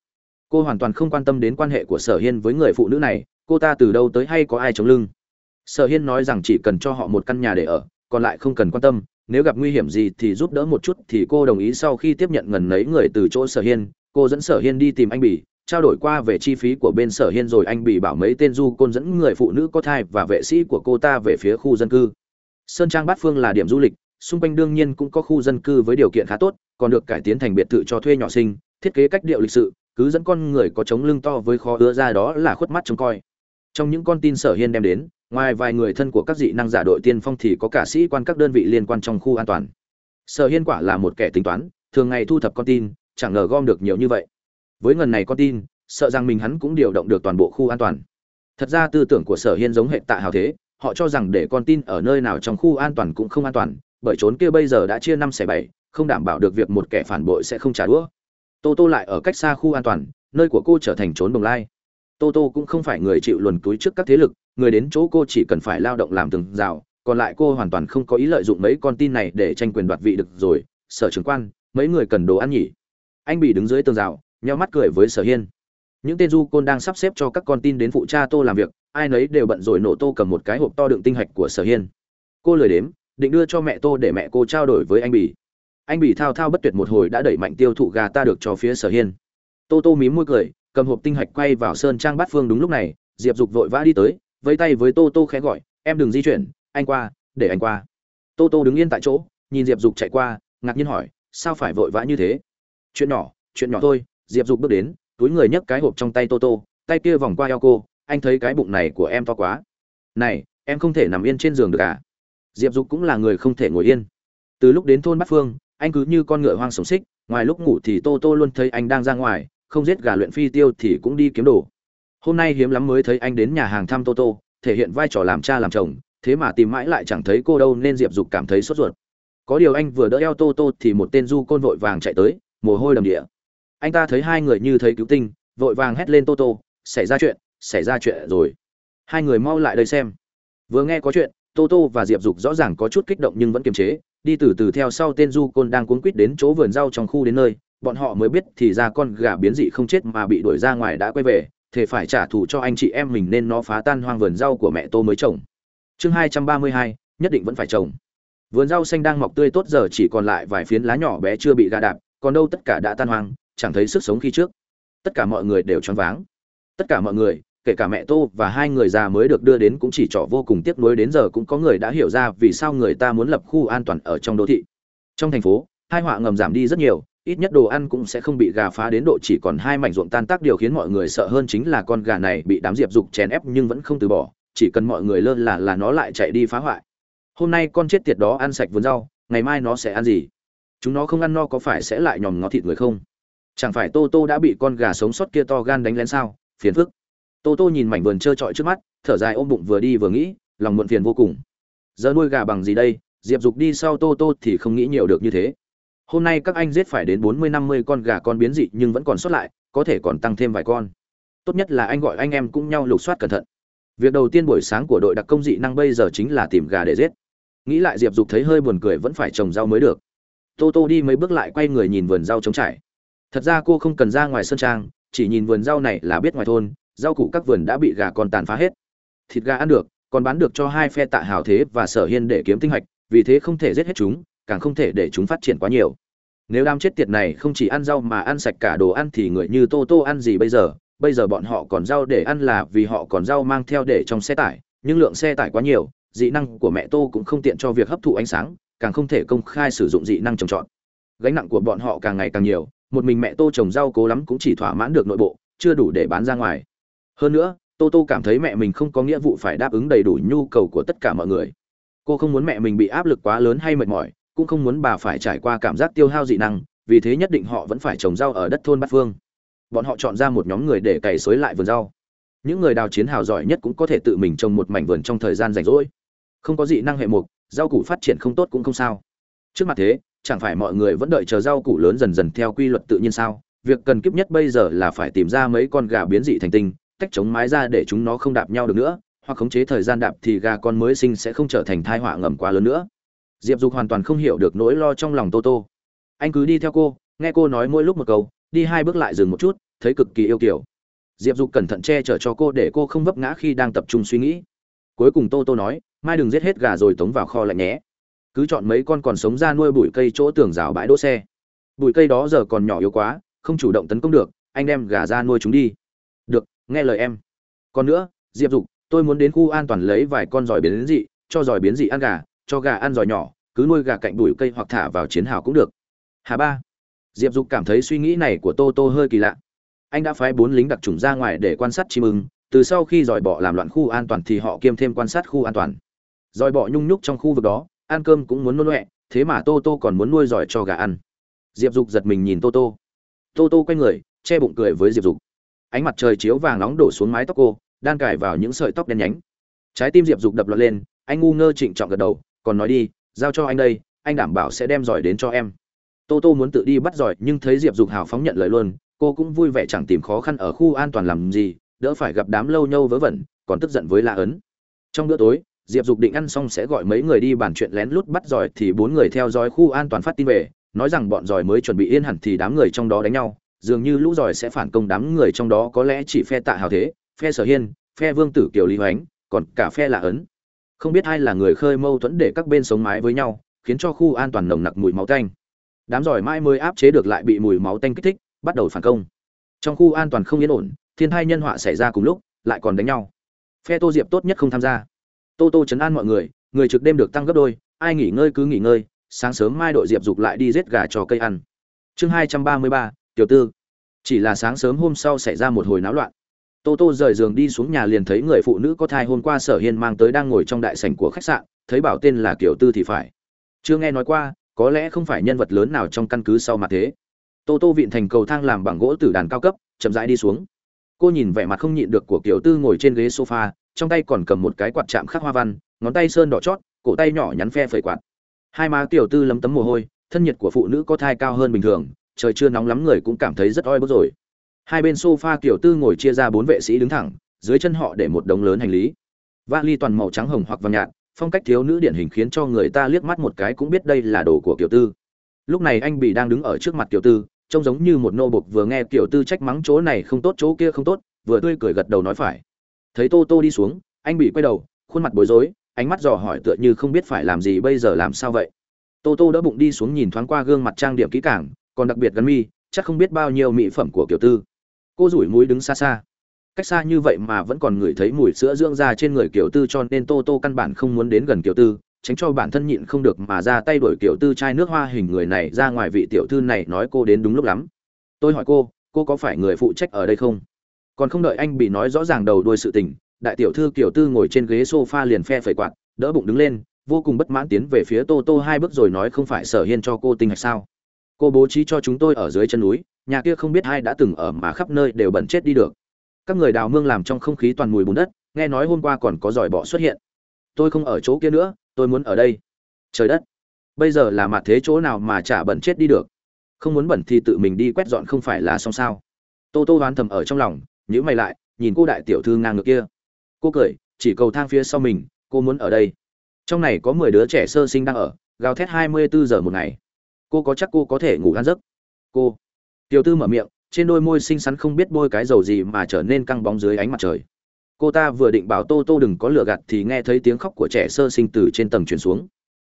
Cô hoàn toàn không quan tâm đến quan hệ của sở hiên với người phụ nữ này, cô ta từ đâu tới hay có ai chống lưng. Sở hiên nói rằng chỉ cần cho họ một căn nhà để ở, còn lại không cần quan tâm, nếu gặp nguy hiểm gì thì giúp đỡ một chút thì cô đồng ý sau khi tiếp nhận ngần ấy người từ chỗ sở hiên, cô dẫn sở hiên đi tìm anh bỉ trao đổi qua về chi phí của bên sở hiên rồi anh bị bảo mấy tên du côn dẫn người phụ nữ có thai và vệ sĩ của cô ta về phía khu dân cư. Sơn trang bát phương là điểm du lịch, xung quanh đương nhiên cũng có khu dân cư với điều kiện khá tốt, còn được cải tiến thành biệt thự cho thuê nhỏ sinh, thiết kế cách điệu lịch sự, cứ dẫn con người có chống lưng to với khó ứa ra đó là khuất mắt trông coi. Trong những con tin sở hiên đem đến, ngoài vài người thân của các dị năng giả đội tiên phong thì có cả sĩ quan các đơn vị liên quan trong khu an toàn. Sở hiên quả là một kẻ tính toán, thường ngày thu thập con tin, chẳng ngờ gom được nhiều như vậy với ngần này con tin, sợ rằng mình hắn cũng điều động được toàn bộ khu an toàn. Thật ra tư tưởng của sở hiên giống hệ tạ hào thế, họ cho rằng để con tin ở nơi nào trong khu an toàn cũng không an toàn, bởi trốn kia bây giờ đã chia năm xẻ bảy, không đảm bảo được việc một kẻ phản bội sẽ không trả đũa. Tô tô lại ở cách xa khu an toàn, nơi của cô trở thành trốn đồng lai. Tô tô cũng không phải người chịu luồn túi trước các thế lực, người đến chỗ cô chỉ cần phải lao động làm từng rào, còn lại cô hoàn toàn không có ý lợi dụng mấy con tin này để tranh quyền đoạt vị được rồi. Sở trưởng quan, mấy người cần đồ ăn nhỉ? Anh bị đứng dưới tường rào nheo mắt cười với sở hiên. Những tên du côn đang sắp xếp cho các con tin đến phụ cha tô làm việc, ai nấy đều bận rồi nổ tô cầm một cái hộp to đựng tinh hạch của sở hiên. Cô lười đếm, định đưa cho mẹ tô để mẹ cô trao đổi với anh bỉ anh bỉ thao thao bất tuyệt một hồi đã đẩy mạnh tiêu thụ gà ta được cho phía sở hiên. Tô tô mím môi cười, cầm hộp tinh hạch quay vào sơn trang bát phương đúng lúc này, diệp dục vội vã đi tới, vẫy tay với tô tô khẽ gọi, em đừng di chuyển, anh qua, để anh qua. Tô tô đứng yên tại chỗ, nhìn diệp dục chạy qua, ngạc nhiên hỏi, sao phải vội vã như thế? Chuyện nhỏ chuyện nhỏ thôi diệp dục bước đến, túi người nhấc cái hộp trong tay tô tô, tay kia vòng qua eo cô, anh thấy cái bụng này của em to quá. Này, em không thể nằm yên trên giường được à? Diệp dục cũng là người không thể ngồi yên. Từ lúc đến thôn bát phương, anh cứ như con ngựa hoang sống xích, ngoài lúc ngủ thì tô tô luôn thấy anh đang ra ngoài, không giết gà luyện phi tiêu thì cũng đi kiếm đồ. Hôm nay hiếm lắm mới thấy anh đến nhà hàng thăm tô tô, thể hiện vai trò làm cha làm chồng, thế mà tìm mãi lại chẳng thấy cô đâu nên diệp dục cảm thấy sốt ruột. Có điều anh vừa đỡ eo tô tô thì một tên du côn vội vàng chạy tới, mồ hôi đầm địa anh ta thấy hai người như thấy cứu tinh, vội vàng hét lên tô tô, xảy ra chuyện, xảy ra chuyện rồi. Hai người mau lại đây xem. Vừa nghe có chuyện, tô tô và diệp dục rõ ràng có chút kích động nhưng vẫn kiềm chế, đi từ từ theo sau tên du côn đang cuốn quýt đến chỗ vườn rau trong khu đến nơi, bọn họ mới biết thì ra con gà biến dị không chết mà bị đuổi ra ngoài đã quay về thể phải trả thù cho anh chị em mình nên nó phá tan hoang vườn rau của mẹ tô mới trồng. Chương hai trăm ba mươi hai, nhất định vẫn phải trồng. Vườn rau xanh đang mọc tươi tốt giờ chỉ còn lại vài phiến lá nhỏ bé chưa bị gà đạp, còn đâu tất cả đã tan hoang chẳng thấy sức sống khi trước. Tất cả mọi người đều choáng váng. Tất cả mọi người, kể cả mẹ tô và hai người già mới được đưa đến cũng chỉ trỏ vô cùng tiếc nuối đến giờ cũng có người đã hiểu ra vì sao người ta muốn lập khu an toàn ở trong đô thị. Trong thành phố, hai họa ngầm giảm đi rất nhiều, ít nhất đồ ăn cũng sẽ không bị gà phá đến độ chỉ còn hai mảnh ruộng tan tác điều khiến mọi người sợ hơn chính là con gà này bị đám diệp dục chèn ép nhưng vẫn không từ bỏ, chỉ cần mọi người lơ là là nó lại chạy đi phá hoại. Hôm nay con chết tiệt đó ăn sạch vườn rau, ngày mai nó sẽ ăn gì? Chúng nó không ăn no có phải sẽ lại nhòm ngó thịt người không? Chẳng phải tô tô đã bị con gà sống sót kia to gan đánh lén sao? Phiền phức. Tô tô nhìn mảnh vườn trơ trọi trước mắt, thở dài ôm bụng vừa đi vừa nghĩ, lòng muộn phiền vô cùng. Giờ nuôi gà bằng gì đây? Diệp dục đi sau tô tô thì không nghĩ nhiều được như thế. Hôm nay các anh giết phải đến bốn mươi, năm mươi con gà con biến dị nhưng vẫn còn sót lại, có thể còn tăng thêm vài con. Tốt nhất là anh gọi anh em cũng nhau lục soát cẩn thận. Việc đầu tiên buổi sáng của đội đặc công dị năng bây giờ chính là tìm gà để giết. Nghĩ lại diệp dục thấy hơi buồn cười vẫn phải trồng rau mới được. Tô tô đi mấy bước lại quay người nhìn vườn rau trống trải thật ra cô không cần ra ngoài sân trang, chỉ nhìn vườn rau này là biết ngoài thôn, rau củ các vườn đã bị gà còn tàn phá hết. Thịt gà ăn được, còn bán được cho hai phe tạ hào thế và sở hiên để kiếm tinh hạch vì thế không thể giết hết chúng, càng không thể để chúng phát triển quá nhiều. Nếu đám chết tiệt này không chỉ ăn rau mà ăn sạch cả đồ ăn thì người như tô tô ăn gì bây giờ? Bây giờ bọn họ còn rau để ăn là vì họ còn rau mang theo để trong xe tải, nhưng lượng xe tải quá nhiều, dị năng của mẹ tô cũng không tiện cho việc hấp thụ ánh sáng, càng không thể công khai sử dụng dị năng trồng trọt. Gánh nặng của bọn họ càng ngày càng nhiều một mình mẹ tô trồng rau cố lắm cũng chỉ thỏa mãn được nội bộ, chưa đủ để bán ra ngoài. Hơn nữa, tô tô cảm thấy mẹ mình không có nghĩa vụ phải đáp ứng đầy đủ nhu cầu của tất cả mọi người. Cô không muốn mẹ mình bị áp lực quá lớn hay mệt mỏi, cũng không muốn bà phải trải qua cảm giác tiêu hao dị năng, vì thế nhất định họ vẫn phải trồng rau ở đất thôn bát phương. Bọn họ chọn ra một nhóm người để cày xới lại vườn rau. Những người đào chiến hào giỏi nhất cũng có thể tự mình trồng một mảnh vườn trong thời gian rảnh rỗi. Không có dị năng hệ mục, rau củ phát triển không tốt cũng không sao. Trước mặt thế chẳng phải mọi người vẫn đợi chờ rau củ lớn dần dần theo quy luật tự nhiên sao? Việc cần kiếp nhất bây giờ là phải tìm ra mấy con gà biến dị thành tinh, tách chống mái ra để chúng nó không đạp nhau được nữa, hoặc khống chế thời gian đạp thì gà con mới sinh sẽ không trở thành thai họa ngầm quá lớn nữa. Diệp dục hoàn toàn không hiểu được nỗi lo trong lòng tô tô. Anh cứ đi theo cô, nghe cô nói mỗi lúc một câu, đi hai bước lại dừng một chút, thấy cực kỳ yêu kiểu diệp dục cẩn thận che chở cho cô để cô không vấp ngã khi đang tập trung suy nghĩ. Cuối cùng tô tô nói, mai đừng giết hết gà rồi tống vào kho lạnh nhé cứ chọn mấy con còn sống ra nuôi bụi cây chỗ tường rào bãi đỗ xe. Bụi cây đó giờ còn nhỏ yếu quá, không chủ động tấn công được, anh đem gà ra nuôi chúng đi. Được, nghe lời em. Còn nữa, diệp dục, tôi muốn đến khu an toàn lấy vài con giỏi biến dị, cho giỏi biến dị ăn gà, cho gà ăn giỏi nhỏ, cứ nuôi gà cạnh bụi cây hoặc thả vào chiến hào cũng được. Hà ba. Diệp dục cảm thấy suy nghĩ này của tô tô hơi kỳ lạ. Anh đã phái bốn lính đặc trùng ra ngoài để quan sát chim ưng, từ sau khi giỏi bọ làm loạn khu an toàn thì họ kiêm thêm quan sát khu an toàn. Giỏi bọ nhung nhúc trong khu vực đó ăn cơm cũng muốn nôn loẹ thế mà tô tô còn muốn nuôi giỏi cho gà ăn. Diệp dục giật mình nhìn tô tô. Tô tô quay người, che bụng cười với diệp dục. Ánh mặt trời chiếu vàng nóng đổ xuống mái tóc cô, đang cài vào những sợi tóc đen nhánh. Trái tim diệp dục đập lọt lên, anh ngu ngơ trịnh trọng gật đầu, còn nói đi, giao cho anh đây, anh đảm bảo sẽ đem giỏi đến cho em. Tô tô muốn tự đi bắt giỏi, nhưng thấy diệp dục hào phóng nhận lời luôn, cô cũng vui vẻ chẳng tìm khó khăn ở khu an toàn làm gì, đỡ phải gặp đám lâu nhâu vớ vẩn, còn tức giận với la ấn. Trong bữa tối diệp dục định ăn xong sẽ gọi mấy người đi bàn chuyện lén lút bắt giỏi thì bốn người theo dõi khu an toàn phát tin về, nói rằng bọn giỏi mới chuẩn bị yên hẳn thì đám người trong đó đánh nhau, dường như lũ giỏi sẽ phản công đám người trong đó có lẽ chỉ phe tạ hào thế, phe sở hiên, phe vương tử kiều lý hoánh, còn cả phe là ấn. Không biết ai là người khơi mâu thuẫn để các bên sống mái với nhau, khiến cho khu an toàn nồng nặc mùi máu tanh. Đám giỏi mãi mới áp chế được lại bị mùi máu tanh kích thích, bắt đầu phản công. Trong khu an toàn không yên ổn, thiên thai nhân họa xảy ra cùng lúc, lại còn đánh nhau. Phe tô diệp tốt nhất không tham gia tô tô chấn an mọi người người trực đêm được tăng gấp đôi, ai nghỉ ngơi cứ nghỉ ngơi, sáng sớm mai đội diệp dục lại đi giết gà cho cây ăn. Chương hai trăm ba mươi ba, tiểu tư. Chỉ là sáng sớm hôm sau xảy ra một hồi náo loạn. Tô tô rời giường đi xuống nhà liền thấy người phụ nữ có thai hôm qua sở hiên mang tới đang ngồi trong đại sảnh của khách sạn, thấy bảo tên là kiểu tư thì phải. Chưa nghe nói qua, có lẽ không phải nhân vật lớn nào trong căn cứ sau mà thế. Tô tô vịn thành cầu thang làm bằng gỗ tử đàn cao cấp, chậm rãi đi xuống. Cô nhìn vẻ mặt không nhịn được của kiểu tư ngồi trên ghế sofa trong tay còn cầm một cái quạt chạm khắc hoa văn, ngón tay sơn đỏ chót, cổ tay nhỏ nhắn phe phẩy quạt. Hai má tiểu tư lấm tấm mồ hôi, thân nhiệt của phụ nữ có thai cao hơn bình thường, trời chưa nóng lắm người cũng cảm thấy rất oi bức rồi. Hai bên sofa tiểu tư ngồi chia ra bốn vệ sĩ đứng thẳng, dưới chân họ để một đống lớn hành lý. Vali toàn màu trắng hồng hoặc vàng nhạt, phong cách thiếu nữ điển hình khiến cho người ta liếc mắt một cái cũng biết đây là đồ của tiểu tư. Lúc này anh bị đang đứng ở trước mặt tiểu tư, trông giống như một nô bộc vừa nghe tiểu tư trách mắng chỗ này không tốt, chỗ kia không tốt, vừa tươi cười gật đầu nói phải thấy tô tô đi xuống, anh bị quay đầu, khuôn mặt bối rối, ánh mắt dò hỏi tựa như không biết phải làm gì bây giờ làm sao vậy. Tô tô đỡ bụng đi xuống nhìn thoáng qua gương mặt trang điểm kỹ càng, còn đặc biệt gắn mi, chắc không biết bao nhiêu mỹ phẩm của kiểu tư. Cô rủi mũi đứng xa xa. Cách xa như vậy mà vẫn còn ngửi thấy mùi sữa dưỡng da trên người kiểu tư cho nên tô tô căn bản không muốn đến gần kiểu tư, tránh cho bản thân nhịn không được mà ra tay đổi kiểu tư chai nước hoa hình người này ra ngoài vị tiểu thư này nói cô đến đúng lúc lắm. Tôi hỏi cô cô có phải người phụ trách ở đây không? Còn không đợi anh bị nói rõ ràng đầu đuôi sự tình, đại tiểu thư kiểu tư ngồi trên ghế sofa liền phe phẩy quạt, đỡ bụng đứng lên, vô cùng bất mãn tiến về phía tô tô hai bước rồi nói không phải sở hiên cho cô tinh hạch sao? Cô bố trí cho chúng tôi ở dưới chân núi, nhà kia không biết ai đã từng ở mà khắp nơi đều bẩn chết đi được. Các người đào mương làm trong không khí toàn mùi bùn đất, nghe nói hôm qua còn có giỏi bọ xuất hiện. Tôi không ở chỗ kia nữa, tôi muốn ở đây. Trời đất! Bây giờ là mặt thế chỗ nào mà chả bẩn chết đi được? Không muốn bẩn thì tự mình đi quét dọn không phải là xong sao? Tô tô đoán thầm ở trong lòng nhữ mày lại, nhìn cô đại tiểu thư ngang ngược kia. Cô cười, chỉ cầu thang phía sau mình, cô muốn ở đây. Trong này có mười đứa trẻ sơ sinh đang ở, gào thét hai mươi bốn giờ một ngày. Cô có chắc cô có thể ngủ ăn giấc? Cô. Tiểu thư mở miệng, trên đôi môi xinh xắn không biết bôi cái dầu gì mà trở nên căng bóng dưới ánh mặt trời. Cô ta vừa định bảo tô tô đừng có lừa gạt thì nghe thấy tiếng khóc của trẻ sơ sinh từ trên tầng truyền xuống.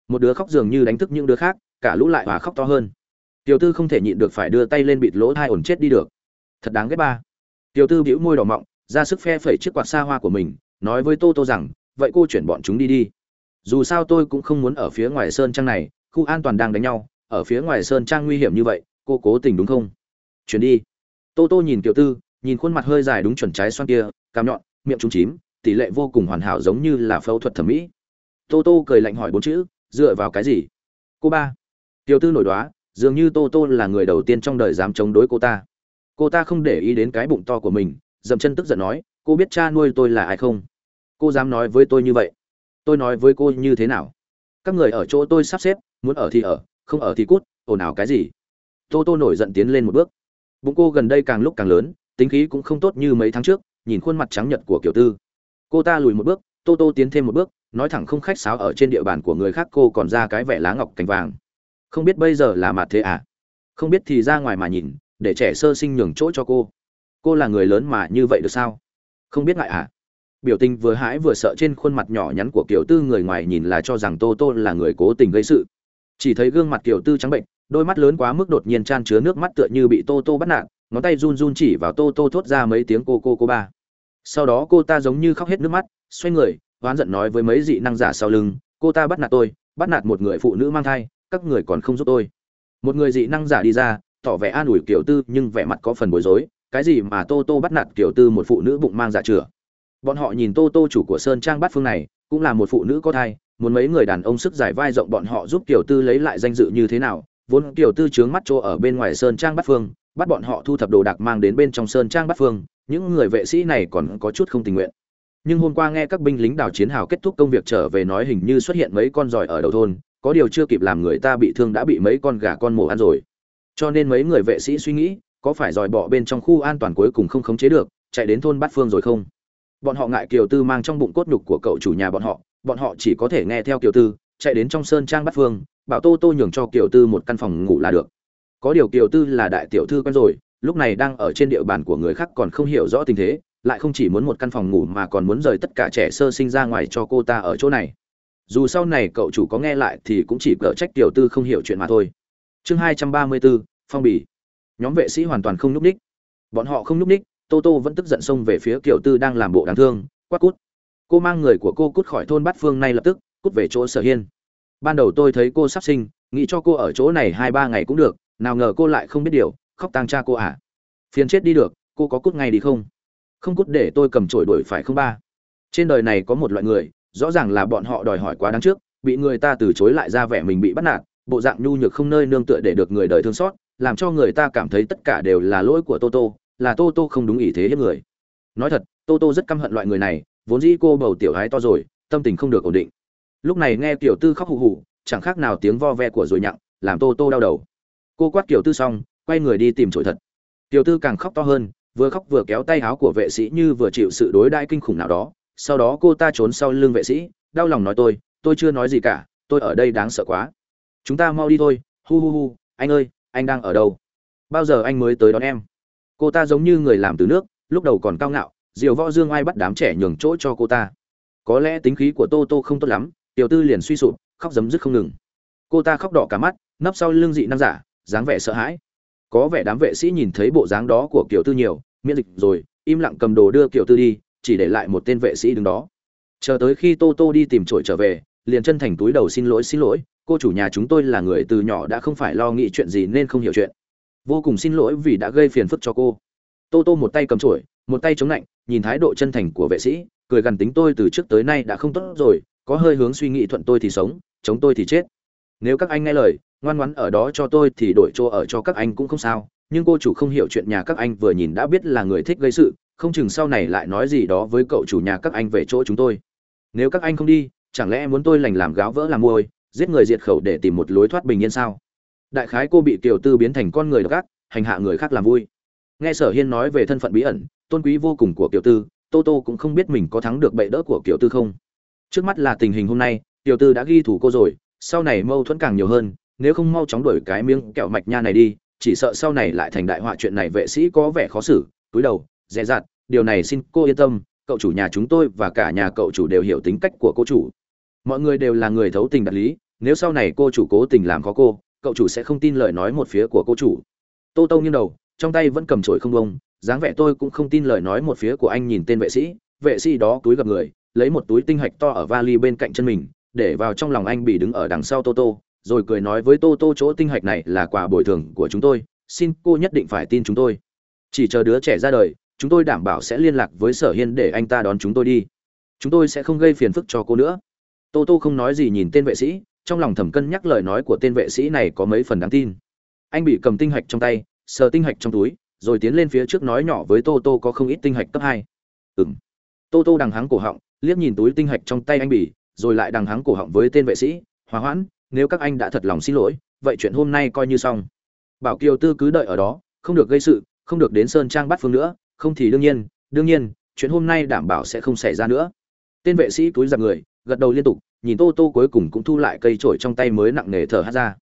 Một đứa khóc dường như đánh thức những đứa khác, cả lũ lại hòa khóc to hơn. Tiểu tư không thể nhịn được phải đưa tay lên bịt lỗ thai ổn chết đi được. Thật đáng ghét ba tiểu tư bĩu môi đỏ mọng, ra sức phe phẩy chiếc quạt xa hoa của mình, nói với tô tô rằng, vậy cô chuyển bọn chúng đi đi. Dù sao tôi cũng không muốn ở phía ngoài sơn trang này, khu an toàn đang đánh nhau, ở phía ngoài sơn trang nguy hiểm như vậy, cô cố tình đúng không? Chuyển đi. Tô tô nhìn tiểu tư, nhìn khuôn mặt hơi dài đúng chuẩn trái xoan kia cam nhọn, miệng trúng chím, tỷ lệ vô cùng hoàn hảo giống như là phẫu thuật thẩm mỹ. Tô tô cười lạnh hỏi bốn chữ, dựa vào cái gì? Cô ba. Tiểu tư nổi đoá, dường như tô tô là người đầu tiên trong đời dám chống đối cô ta cô ta không để ý đến cái bụng to của mình, dậm chân tức giận nói, cô biết cha nuôi tôi là ai không? Cô dám nói với tôi như vậy? Tôi nói với cô như thế nào? Các người ở chỗ tôi sắp xếp, muốn ở thì ở, không ở thì cút, ồn ào cái gì? Tô tô nổi giận tiến lên một bước. Bụng cô gần đây càng lúc càng lớn, tính khí cũng không tốt như mấy tháng trước, nhìn khuôn mặt trắng nhợt của kiểu tư. Cô ta lùi một bước, tô tô tiến thêm một bước, nói thẳng không khách sáo ở trên địa bàn của người khác cô còn ra cái vẻ lá ngọc cành vàng. Không biết bây giờ là mặt thế à? Không biết thì ra ngoài mà nhìn để trẻ sơ sinh nhường chỗ cho cô. Cô là người lớn mà như vậy được sao? Không biết ngại à? Biểu tình vừa hãi vừa sợ trên khuôn mặt nhỏ nhắn của kiểu tư người ngoài nhìn là cho rằng tô tô là người cố tình gây sự. Chỉ thấy gương mặt kiểu tư trắng bệnh, đôi mắt lớn quá mức đột nhiên chan chứa nước mắt tựa như bị tô tô bắt nạt, ngón tay run run chỉ vào tô tô thốt ra mấy tiếng cô cô cô ba. Sau đó cô ta giống như khóc hết nước mắt, xoay người oán giận nói với mấy dị năng giả sau lưng, cô ta bắt nạt tôi, bắt nạt một người phụ nữ mang thai, các người còn không giúp tôi. Một người dị năng giả đi ra tỏ vẻ an ủi kiểu tư, nhưng vẻ mặt có phần bối rối. Cái gì mà tô tô bắt nạt kiểu tư một phụ nữ bụng mang dạ chửa? Bọn họ nhìn tô tô chủ của sơn trang bát phương này, cũng là một phụ nữ có thai, muốn mấy người đàn ông sức giải vai rộng bọn họ giúp kiểu tư lấy lại danh dự như thế nào? Vốn kiểu tư trướng mắt chỗ ở bên ngoài sơn trang bát phương, bắt bọn họ thu thập đồ đạc mang đến bên trong sơn trang bát phương, những người vệ sĩ này còn có chút không tình nguyện. Nhưng hôm qua nghe các binh lính đào chiến hào kết thúc công việc trở về nói hình như xuất hiện mấy con giỏi ở đầu thôn, có điều chưa kịp làm người ta bị thương đã bị mấy con gà con mổ ăn rồi cho nên mấy người vệ sĩ suy nghĩ, có phải dòi bỏ bên trong khu an toàn cuối cùng không khống chế được, chạy đến thôn bát phương rồi không? Bọn họ ngại kiều tư mang trong bụng cốt nhục của cậu chủ nhà bọn họ bọn họ chỉ có thể nghe theo kiều tư, chạy đến trong sơn trang bát phương, bảo tô tô nhường cho kiều tư một căn phòng ngủ là được. Có điều kiều tư là đại tiểu thư quen rồi, lúc này đang ở trên địa bàn của người khác còn không hiểu rõ tình thế, lại không chỉ muốn một căn phòng ngủ mà còn muốn rời tất cả trẻ sơ sinh ra ngoài cho cô ta ở chỗ này. Dù sau này cậu chủ có nghe lại thì cũng chỉ cở trách tiểu tư không hiểu chuyện mà thôi. Chương hai trăm ba mươi bốn phong bì. Nhóm vệ sĩ hoàn toàn không nhúc ních bọn họ không nhúc ních tô tô vẫn tức giận xông về phía kiểu tư đang làm bộ đáng thương, quát cút. Cô mang người của cô cút khỏi thôn bát phương nay lập tức, cút về chỗ sở hiên. Ban đầu tôi thấy cô sắp sinh, nghĩ cho cô ở chỗ này hai ba ngày cũng được, nào ngờ cô lại không biết điều, khóc tang cha cô à. Phiền chết đi được, cô có cút ngay đi không? Không cút để tôi cầm chổi đuổi phải không ba? Trên đời này có một loại người, rõ ràng là bọn họ đòi hỏi quá đáng trước, bị người ta từ chối lại ra vẻ mình bị bắt nạt, bộ dạng nhu nhược không nơi nương tựa để được người đời thương xót làm cho người ta cảm thấy tất cả đều là lỗi của toto là toto không đúng ý thế hiếp người. Nói thật toto rất căm hận loại người này, vốn dĩ cô bầu tiểu hái to rồi, tâm tình không được ổn định. Lúc này nghe tiểu tư khóc hù hù, chẳng khác nào tiếng vo ve của rồi nhặng, làm toto đau đầu. Cô quát tiểu tư xong, quay người đi tìm trội thật. Tiểu tư càng khóc to hơn, vừa khóc vừa kéo tay áo của vệ sĩ như vừa chịu sự đối đãi kinh khủng nào đó. Sau đó cô ta trốn sau lưng vệ sĩ, đau lòng nói tôi tôi chưa nói gì cả, tôi ở đây đáng sợ quá. Chúng ta mau đi thôi, hu hu hu, anh ơi anh đang ở đâu? Bao giờ anh mới tới đón em? Cô ta giống như người làm từ nước, lúc đầu còn cao ngạo, diều võ dương ai bắt đám trẻ nhường chỗ cho cô ta. Có lẽ tính khí của tô tô không tốt lắm, tiểu tư liền suy sụp, khóc giấm dứt không ngừng. Cô ta khóc đỏ cả mắt, nấp sau lưng dị nam giả, dáng vẻ sợ hãi. Có vẻ đám vệ sĩ nhìn thấy bộ dáng đó của kiểu tư nhiều, miễn dịch rồi, im lặng cầm đồ đưa kiểu tư đi, chỉ để lại một tên vệ sĩ đứng đó. Chờ tới khi tô tô đi tìm trội trở về, liền chân thành túi đầu xin lỗi xin lỗi cô chủ nhà chúng tôi là người từ nhỏ đã không phải lo nghĩ chuyện gì nên không hiểu chuyện. Vô cùng xin lỗi vì đã gây phiền phức cho cô. Tô tô một tay cầm trổi một tay chống lạnh, nhìn thái độ chân thành của vệ sĩ, cười gần tính tôi từ trước tới nay đã không tốt rồi, có hơi hướng suy nghĩ thuận tôi thì sống, chống tôi thì chết. Nếu các anh nghe lời, ngoan ngoãn ở đó cho tôi thì đổi chỗ ở cho các anh cũng không sao, nhưng cô chủ không hiểu chuyện nhà các anh vừa nhìn đã biết là người thích gây sự, không chừng sau này lại nói gì đó với cậu chủ nhà các anh về chỗ chúng tôi. Nếu các anh không đi, chẳng lẽ muốn tôi lành làm gáo vỡ làm môi giết người diệt khẩu để tìm một lối thoát bình yên sao? Đại khái cô bị tiểu tư biến thành con người độc ác, hành hạ người khác làm vui. Nghe sở hiên nói về thân phận bí ẩn, tôn quý vô cùng của tiểu tư, tô tô cũng không biết mình có thắng được bệ đỡ của tiểu tư không. Trước mắt là tình hình hôm nay tiểu tư đã ghi thủ cô rồi, sau này mâu thuẫn càng nhiều hơn, nếu không mau chóng đổi cái miếng kẹo mạch nha này đi, chỉ sợ sau này lại thành đại họa chuyện này vệ sĩ có vẻ khó xử, túi đầu, dè dặt, điều này xin cô yên tâm, cậu chủ nhà chúng tôi và cả nhà cậu chủ đều hiểu tính cách của cô chủ mọi người đều là người thấu tình đạt lý, nếu sau này cô chủ cố tình làm khó cô, cậu chủ sẽ không tin lời nói một phía của cô chủ. Tô tô nghiêng đầu, trong tay vẫn cầm chổi không bông, dáng vẻ tôi cũng không tin lời nói một phía của anh nhìn tên vệ sĩ vệ sĩ đó túi gặp người, lấy một túi tinh hạch to ở vali bên cạnh chân mình, để vào trong lòng anh bị đứng ở đằng sau tô tô rồi cười nói với tô tô chỗ tinh hạch này là quà bồi thường của chúng tôi, xin cô nhất định phải tin chúng tôi. Chỉ chờ đứa trẻ ra đời, chúng tôi đảm bảo sẽ liên lạc với sở hiên để anh ta đón chúng tôi đi. Chúng tôi sẽ không gây phiền phức cho cô nữa tô tô không nói gì nhìn tên vệ sĩ, trong lòng thầm cân nhắc lời nói của tên vệ sĩ này có mấy phần đáng tin. Anh bị cầm tinh hạch trong tay, sờ tinh hạch trong túi, rồi tiến lên phía trước nói nhỏ với tô tô có không ít tinh hạch cấp hai. Ừng tô tô đằng hắng cổ họng, liếc nhìn túi tinh hạch trong tay anh bỉ, rồi lại đằng hắng cổ họng với tên vệ sĩ, hòa hoãn, nếu các anh đã thật lòng xin lỗi, vậy chuyện hôm nay coi như xong. Bảo kiều tư cứ đợi ở đó, không được gây sự, không được đến sơn trang bắt phương nữa, không thì đương nhiên đương nhiên, chuyện hôm nay đảm bảo sẽ không xảy ra nữa. Tên vệ sĩ túi giặc người gật đầu liên tục, nhìn tô tô cuối cùng cũng thu lại cây trổi trong tay mới nặng nề thở hát ra.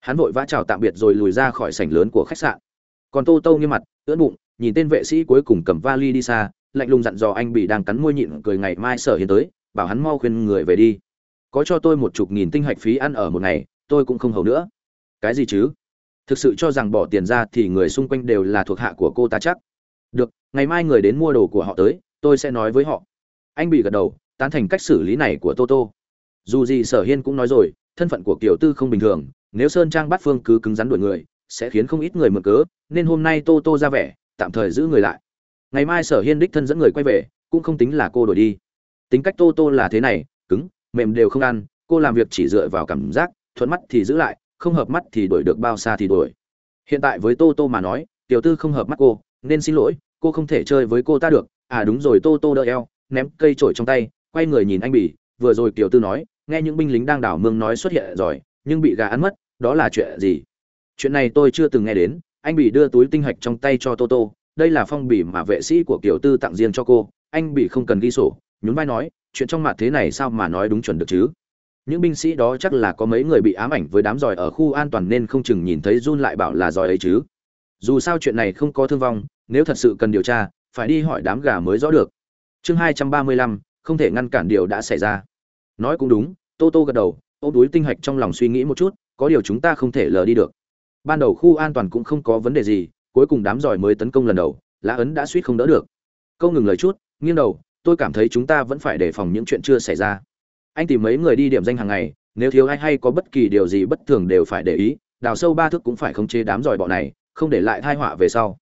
Hắn vội vã chào tạm biệt rồi lùi ra khỏi sảnh lớn của khách sạn. Còn tô tô nghiêm mặt, ưỡn bụng, nhìn tên vệ sĩ cuối cùng cầm vali đi xa, lạnh lùng dặn dò anh bị đang cắn môi nhịn cười ngày mai sở hiến tới, bảo hắn mau khuyên người về đi. Có cho tôi một chục nghìn tinh hạch phí ăn ở một ngày, tôi cũng không hầu nữa. Cái gì chứ? Thực sự cho rằng bỏ tiền ra thì người xung quanh đều là thuộc hạ của cô ta chắc. Được, ngày mai người đến mua đồ của họ tới, tôi sẽ nói với họ. Anh bị gật đầu tán thành cách xử lý này của toto dù gì sở hiên cũng nói rồi, thân phận của kiều tư không bình thường, nếu sơn trang bắt phương cứ cứng rắn đuổi người, sẽ khiến không ít người mượn cớ, nên hôm nay tô tô ra vẻ, tạm thời giữ người lại. Ngày mai sở hiên đích thân dẫn người quay về, cũng không tính là cô đổi đi. Tính cách tô tô là thế này, cứng, mềm đều không ăn, cô làm việc chỉ dựa vào cảm giác, thuận mắt thì giữ lại, không hợp mắt thì đổi được bao xa thì đổi hiện tại với tô tô mà nói, tiểu tư không hợp mắt cô, nên xin lỗi, cô không thể chơi với cô ta được. À đúng rồi, tô tô đỡ eo, ném cây trổi trong tay quay người nhìn anh bỉ vừa rồi tiểu tư nói nghe những binh lính đang đảo mương nói xuất hiện rồi nhưng bị gà ăn mất đó là chuyện gì chuyện này tôi chưa từng nghe đến anh bỉ đưa túi tinh hạch trong tay cho toto đây là phong bỉ mà vệ sĩ của kiểu tư tặng riêng cho cô anh bỉ không cần ghi sổ nhún vai nói chuyện trong mặt thế này sao mà nói đúng chuẩn được chứ những binh sĩ đó chắc là có mấy người bị ám ảnh với đám giỏi ở khu an toàn nên không chừng nhìn thấy run lại bảo là giỏi ấy chứ. Dù sao chuyện này không có thương vong, nếu thật sự cần điều tra, phải đi hỏi đám gà mới rõ được. Chương 235, không thể ngăn cản điều đã xảy ra. Nói cũng đúng, tô tô gật đầu ôm túi tinh hạch trong lòng suy nghĩ một chút, có điều chúng ta không thể lờ đi được. Ban đầu khu an toàn cũng không có vấn đề gì, cuối cùng đám giỏi mới tấn công lần đầu lã ấn đã suýt không đỡ được. Câu ngừng lời chút, nghiêng đầu, tôi cảm thấy chúng ta vẫn phải đề phòng những chuyện chưa xảy ra. Anh tìm mấy người đi điểm danh hàng ngày, nếu thiếu ai hay có bất kỳ điều gì bất thường đều phải để ý, đào sâu ba thước cũng phải khống chế đám giỏi bọ này, không để lại thai họa về sau.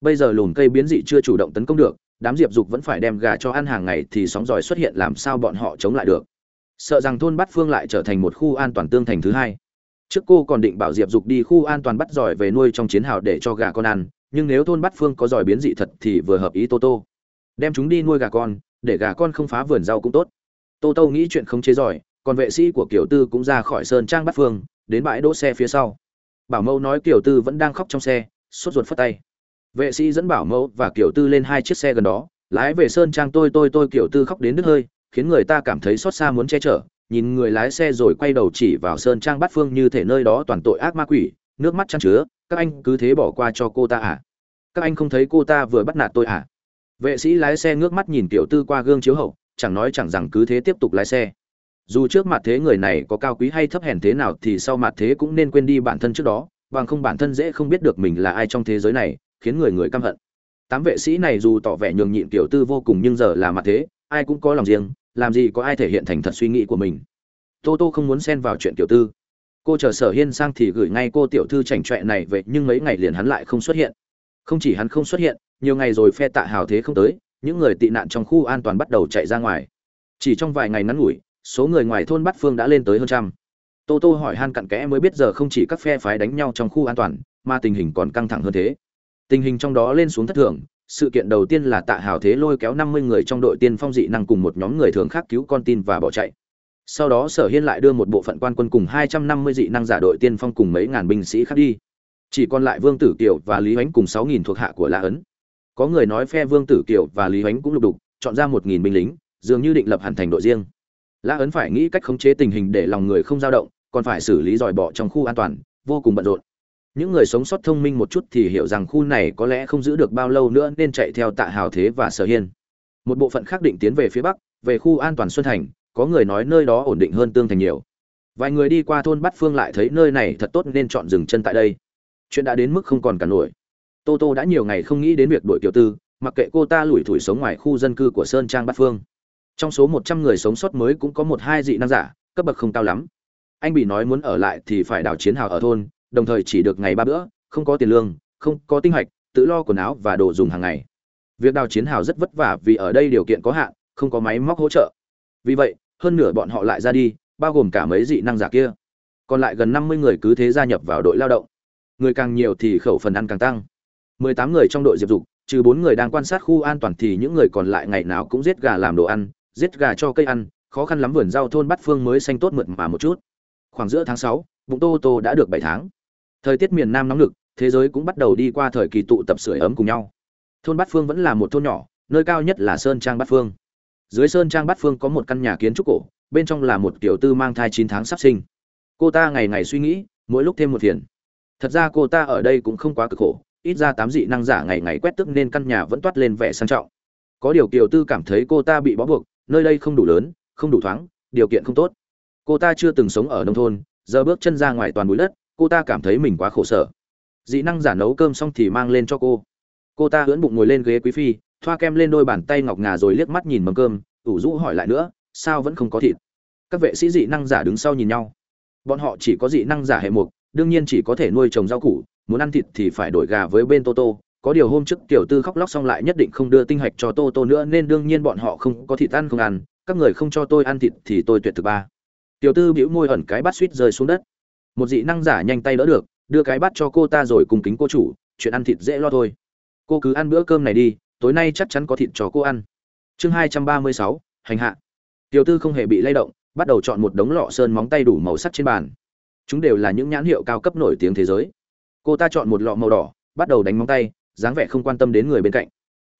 Bây giờ lùn cây biến dị chưa chủ động tấn công được đám diệp dục vẫn phải đem gà cho ăn hàng ngày thì sóng giỏi xuất hiện làm sao bọn họ chống lại được. Sợ rằng thôn bát phương lại trở thành một khu an toàn tương thành thứ hai. Trước cô còn định bảo diệp dục đi khu an toàn bắt giỏi về nuôi trong chiến hào để cho gà con ăn, nhưng nếu thôn bát phương có giỏi biến dị thật thì vừa hợp ý tô tô. Đem chúng đi nuôi gà con, để gà con không phá vườn rau cũng tốt. Tô tô nghĩ chuyện không chế giỏi, còn vệ sĩ của kiểu tư cũng ra khỏi sơn trang Bát phương, đến bãi đỗ xe phía sau. Bảo mẫu nói kiểu tư vẫn đang khóc trong xe, sốt ruột phất tay vệ sĩ dẫn bảo mẫu và kiểu tư lên hai chiếc xe gần đó, lái về sơn trang tôi tôi tôi kiểu tư khóc đến đứt hơi, khiến người ta cảm thấy xót xa muốn che chở, nhìn người lái xe rồi quay đầu chỉ vào sơn trang bát phương như thể nơi đó toàn tội ác ma quỷ, nước mắt chăn chứa, các anh cứ thế bỏ qua cho cô ta à? Các anh không thấy cô ta vừa bắt nạt tôi à? Vệ sĩ lái xe ngước mắt nhìn tiểu tư qua gương chiếu hậu, chẳng nói chẳng rằng cứ thế tiếp tục lái xe. Dù trước mặt thế người này có cao quý hay thấp hèn thế nào thì sau mặt thế cũng nên quên đi bản thân trước đó, bằng không bản thân dễ không biết được mình là ai trong thế giới này khiến người người căm hận. Tám vệ sĩ này dù tỏ vẻ nhường nhịn tiểu tư vô cùng nhưng giờ là mặt thế, ai cũng có lòng riêng, làm gì có ai thể hiện thành thật suy nghĩ của mình. Tô tô không muốn xen vào chuyện tiểu tư. Cô chờ sở hiên sang thì gửi ngay cô tiểu thư chảnh chọe này về, nhưng mấy ngày liền hắn lại không xuất hiện. Không chỉ hắn không xuất hiện, nhiều ngày rồi phe tạ hào thế không tới, những người tị nạn trong khu an toàn bắt đầu chạy ra ngoài. Chỉ trong vài ngày ngắn ngủi, số người ngoài thôn bát phương đã lên tới hơn trăm. Tô tô hỏi han cặn kẽ mới biết giờ không chỉ các phe phái đánh nhau trong khu an toàn, mà tình hình còn căng thẳng hơn thế tình hình trong đó lên xuống thất thường, sự kiện đầu tiên là tạ hào thế lôi kéo năm mươi người trong đội tiên phong dị năng cùng một nhóm người thường khác cứu con tin và bỏ chạy. Sau đó sở hiên lại đưa một bộ phận quan quân cùng hai trăm năm mươi dị năng giả đội tiên phong cùng mấy ngàn binh sĩ khác đi. Chỉ còn lại vương tử kiều và lý ánh cùng sáu nghìn thuộc hạ của la ấn. Có người nói phe vương tử kiều và lý ánh cũng lục đục, chọn ra một nghìn binh lính, dường như định lập hẳn thành đội riêng. La ấn phải nghĩ cách khống chế tình hình để lòng người không dao động, còn phải xử lý dòi bọ trong khu an toàn, vô cùng bận rộn những người sống sót thông minh một chút thì hiểu rằng khu này có lẽ không giữ được bao lâu nữa nên chạy theo tạ hào thế và sở hiên. Một bộ phận khác định tiến về phía bắc, về khu an toàn xuân thành, có người nói nơi đó ổn định hơn tương thành nhiều. Vài người đi qua thôn bát phương lại thấy nơi này thật tốt nên chọn dừng chân tại đây. Chuyện đã đến mức không còn cả nổi. Tô tô đã nhiều ngày không nghĩ đến việc đổi tiểu tư, mặc kệ cô ta lủi thủi sống ngoài khu dân cư của sơn trang bát phương. Trong số một trăm người sống sót mới cũng có một hai dị năng giả, cấp bậc không cao lắm. Anh bị nói muốn ở lại thì phải đào chiến hào ở thôn đồng thời chỉ được ngày ba bữa, không có tiền lương, không có tinh hoạch, tự lo quần áo và đồ dùng hàng ngày. Việc đào chiến hào rất vất vả vì ở đây điều kiện có hạn, không có máy móc hỗ trợ. Vì vậy, hơn nửa bọn họ lại ra đi, bao gồm cả mấy dị năng giả kia. Còn lại gần năm mươi người cứ thế gia nhập vào đội lao động. Người càng nhiều thì khẩu phần ăn càng tăng. Mười tám người trong đội diệp dục, trừ bốn người đang quan sát khu an toàn thì những người còn lại ngày nào cũng giết gà làm đồ ăn, giết gà cho cây ăn, khó khăn lắm vườn rau thôn Bát phương mới xanh tốt mượt mà một chút. Khoảng giữa tháng sáu, bụng tô tô đã được bảy tháng thời tiết miền nam nóng lực thế giới cũng bắt đầu đi qua thời kỳ tụ tập sưởi ấm cùng nhau. Thôn bát phương vẫn là một thôn nhỏ, nơi cao nhất là sơn trang bát phương. Dưới sơn trang bát phương có một căn nhà kiến trúc cổ, bên trong là một tiểu tư mang thai chín tháng sắp sinh. Cô ta ngày ngày suy nghĩ, mỗi lúc thêm một thiền thật ra cô ta ở đây cũng không quá cực khổ, ít ra tám dị năng giả ngày ngày quét tức nên căn nhà vẫn toát lên vẻ sang trọng. Có điều kiều tư cảm thấy cô ta bị bó buộc, nơi đây không đủ lớn, không đủ thoáng, điều kiện không tốt. Cô ta chưa từng sống ở nông thôn, giờ bước chân ra ngoài toàn bụi đất cô ta cảm thấy mình quá khổ sở. Dị năng giả nấu cơm xong thì mang lên cho cô. Cô ta ưỡn bụng ngồi lên ghế quý phi, thoa kem lên đôi bàn tay ngọc ngà rồi liếc mắt nhìn mâm cơm, ủ rũ hỏi lại nữa, sao vẫn không có thịt? Các vệ sĩ dị năng giả đứng sau nhìn nhau. Bọn họ chỉ có dị năng giả hệ mục, đương nhiên chỉ có thể nuôi trồng rau củ, muốn ăn thịt thì phải đổi gà với bên tô tô. Có điều hôm trước tiểu tư khóc lóc xong lại nhất định không đưa tinh hạch cho tô tô nữa nên đương nhiên bọn họ không có thịt ăn không ăn, các người không cho tôi ăn thịt thì tôi tuyệt thực ba. Tiểu tư bĩu môi ẩn cái bát suýt rơi xuống đất một dị năng giả nhanh tay đỡ được, đưa cái bát cho cô ta rồi cùng kính cô chủ, chuyện ăn thịt dễ lo thôi. Cô cứ ăn bữa cơm này đi, tối nay chắc chắn có thịt cho cô ăn. Chương hai trăm ba mươi sáu, hành hạ. Tiểu tư không hề bị lay động, bắt đầu chọn một đống lọ sơn móng tay đủ màu sắc trên bàn. Chúng đều là những nhãn hiệu cao cấp nổi tiếng thế giới. Cô ta chọn một lọ màu đỏ, bắt đầu đánh móng tay, dáng vẻ không quan tâm đến người bên cạnh.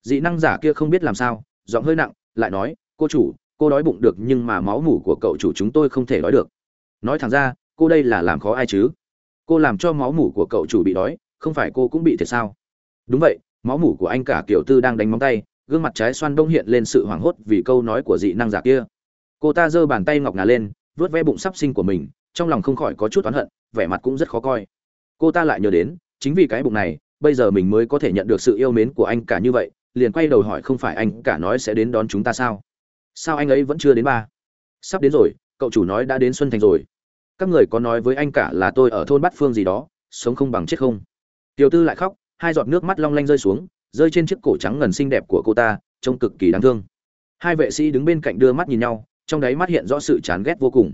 Dị năng giả kia không biết làm sao, giọng hơi nặng, lại nói, cô chủ, cô đói bụng được nhưng mà máu mủ của cậu chủ chúng tôi không thể đói được. Nói thẳng ra cô đây là làm khó ai chứ? Cô làm cho máu mủ của cậu chủ bị đói, không phải cô cũng bị thiệt sao? Đúng vậy, máu mủ của anh cả kiểu tư đang đánh móng tay, gương mặt trái xoan đông hiện lên sự hoảng hốt vì câu nói của dị năng giả kia. Cô ta giơ bàn tay ngọc ngà lên vớt ve bụng sắp sinh của mình, trong lòng không khỏi có chút oán hận, vẻ mặt cũng rất khó coi. Cô ta lại nhớ đến, chính vì cái bụng này, bây giờ mình mới có thể nhận được sự yêu mến của anh cả như vậy, liền quay đầu hỏi không phải anh cả nói sẽ đến đón chúng ta sao? Sao anh ấy vẫn chưa đến ba? Sắp đến rồi, cậu chủ nói đã đến xuân thành rồi các người có nói với anh cả là tôi ở thôn bát phương gì đó, sống không bằng chết không? Tiểu tư lại khóc, hai giọt nước mắt long lanh rơi xuống, rơi trên chiếc cổ trắng ngần xinh đẹp của cô ta, trông cực kỳ đáng thương. Hai vệ sĩ đứng bên cạnh đưa mắt nhìn nhau, trong đáy mắt hiện rõ sự chán ghét vô cùng.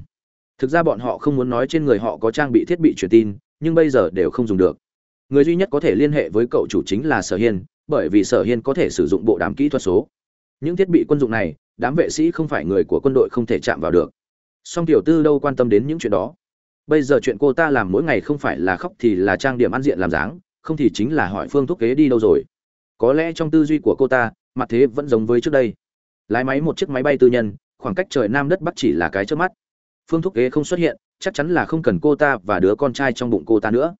Thực ra bọn họ không muốn nói trên người họ có trang bị thiết bị truyền tin, nhưng bây giờ đều không dùng được. Người duy nhất có thể liên hệ với cậu chủ chính là sở hiên, bởi vì sở hiên có thể sử dụng bộ đám kỹ thuật số. Những thiết bị quân dụng này, đám vệ sĩ không phải người của quân đội không thể chạm vào được song tiểu tư đâu quan tâm đến những chuyện đó? Bây giờ chuyện cô ta làm mỗi ngày không phải là khóc thì là trang điểm ăn diện làm dáng, không thì chính là hỏi phương thúc kế đi đâu rồi. Có lẽ trong tư duy của cô ta, mặt thế vẫn giống với trước đây. Lái máy một chiếc máy bay tư nhân, khoảng cách trời nam đất bắc chỉ là cái trước mắt. Phương thúc kế không xuất hiện, chắc chắn là không cần cô ta và đứa con trai trong bụng cô ta nữa.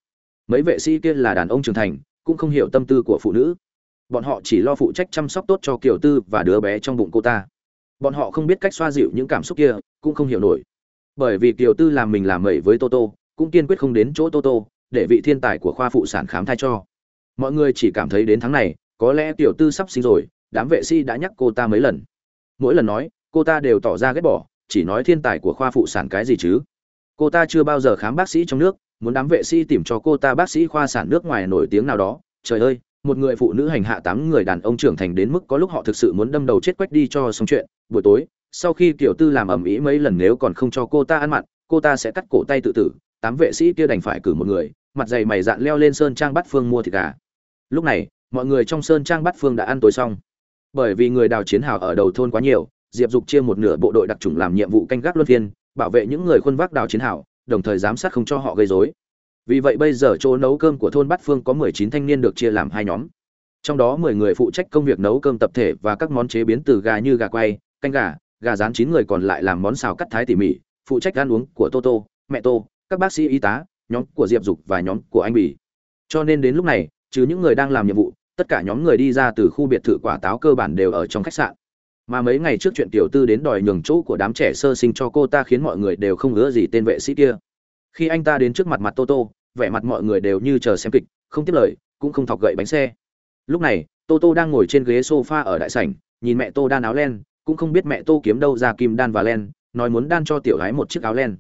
Mấy vệ sĩ kia là đàn ông trưởng thành, cũng không hiểu tâm tư của phụ nữ. Bọn họ chỉ lo phụ trách chăm sóc tốt cho kiều tư và đứa bé trong bụng cô ta bọn họ không biết cách xoa dịu những cảm xúc kia, cũng không hiểu nổi. Bởi vì kiều tư làm mình làm mẩy với toto cũng kiên quyết không đến chỗ toto để vị thiên tài của khoa phụ sản khám thai cho. Mọi người chỉ cảm thấy đến tháng này, có lẽ kiều tư sắp sinh rồi, đám vệ sĩ đã nhắc cô ta mấy lần. Mỗi lần nói, cô ta đều tỏ ra ghét bỏ, chỉ nói thiên tài của khoa phụ sản cái gì chứ? Cô ta chưa bao giờ khám bác sĩ trong nước, muốn đám vệ sĩ tìm cho cô ta bác sĩ khoa sản nước ngoài nổi tiếng nào đó. Trời ơi một người phụ nữ hành hạ tám người đàn ông trưởng thành đến mức có lúc họ thực sự muốn đâm đầu chết quách đi cho xong chuyện. Buổi tối, sau khi tiểu tư làm ầm ĩ mấy lần nếu còn không cho cô ta ăn mặn, cô ta sẽ cắt cổ tay tự tử. Tám vệ sĩ kia đành phải cử một người, mặt dày mày dạn leo lên sơn trang bắt phương mua thịt gà. Lúc này, mọi người trong sơn trang bắt phương đã ăn tối xong. Bởi vì người đào chiến hào ở đầu thôn quá nhiều, diệp dục chia một nửa bộ đội đặc trùng làm nhiệm vụ canh gác luân phiên, bảo vệ những người khuân vác đào chiến hào, đồng thời giám sát không cho họ gây rối vì vậy bây giờ chỗ nấu cơm của thôn bát phương có mười chín thanh niên được chia làm hai nhóm. Trong đó mười người phụ trách công việc nấu cơm tập thể và các món chế biến từ gà như gà quay, canh gà gà rán chín người còn lại làm món xào cắt thái tỉ mỉ, phụ trách ăn uống của toto mẹ tô, các bác sĩ y tá, nhóm của diệp dục và nhóm của anh bỉ cho nên đến lúc này, trừ những người đang làm nhiệm vụ, tất cả nhóm người đi ra từ khu biệt thự quả táo cơ bản đều ở trong khách sạn. Mà mấy ngày trước chuyện tiểu tư đến đòi nhường chỗ của đám trẻ sơ sinh cho cô ta khiến mọi người đều không ngứa gì tên vệ sĩ kia khi anh ta đến trước mặt mặt toto, vẻ mặt mọi người đều như chờ xem kịch, không tiếp lời, cũng không thọc gậy bánh xe. Lúc này, toto đang ngồi trên ghế sofa ở đại sảnh, nhìn mẹ tô đan áo len, cũng không biết mẹ tô kiếm đâu ra kim đan và len, nói muốn đan cho tiểu gái một chiếc áo len.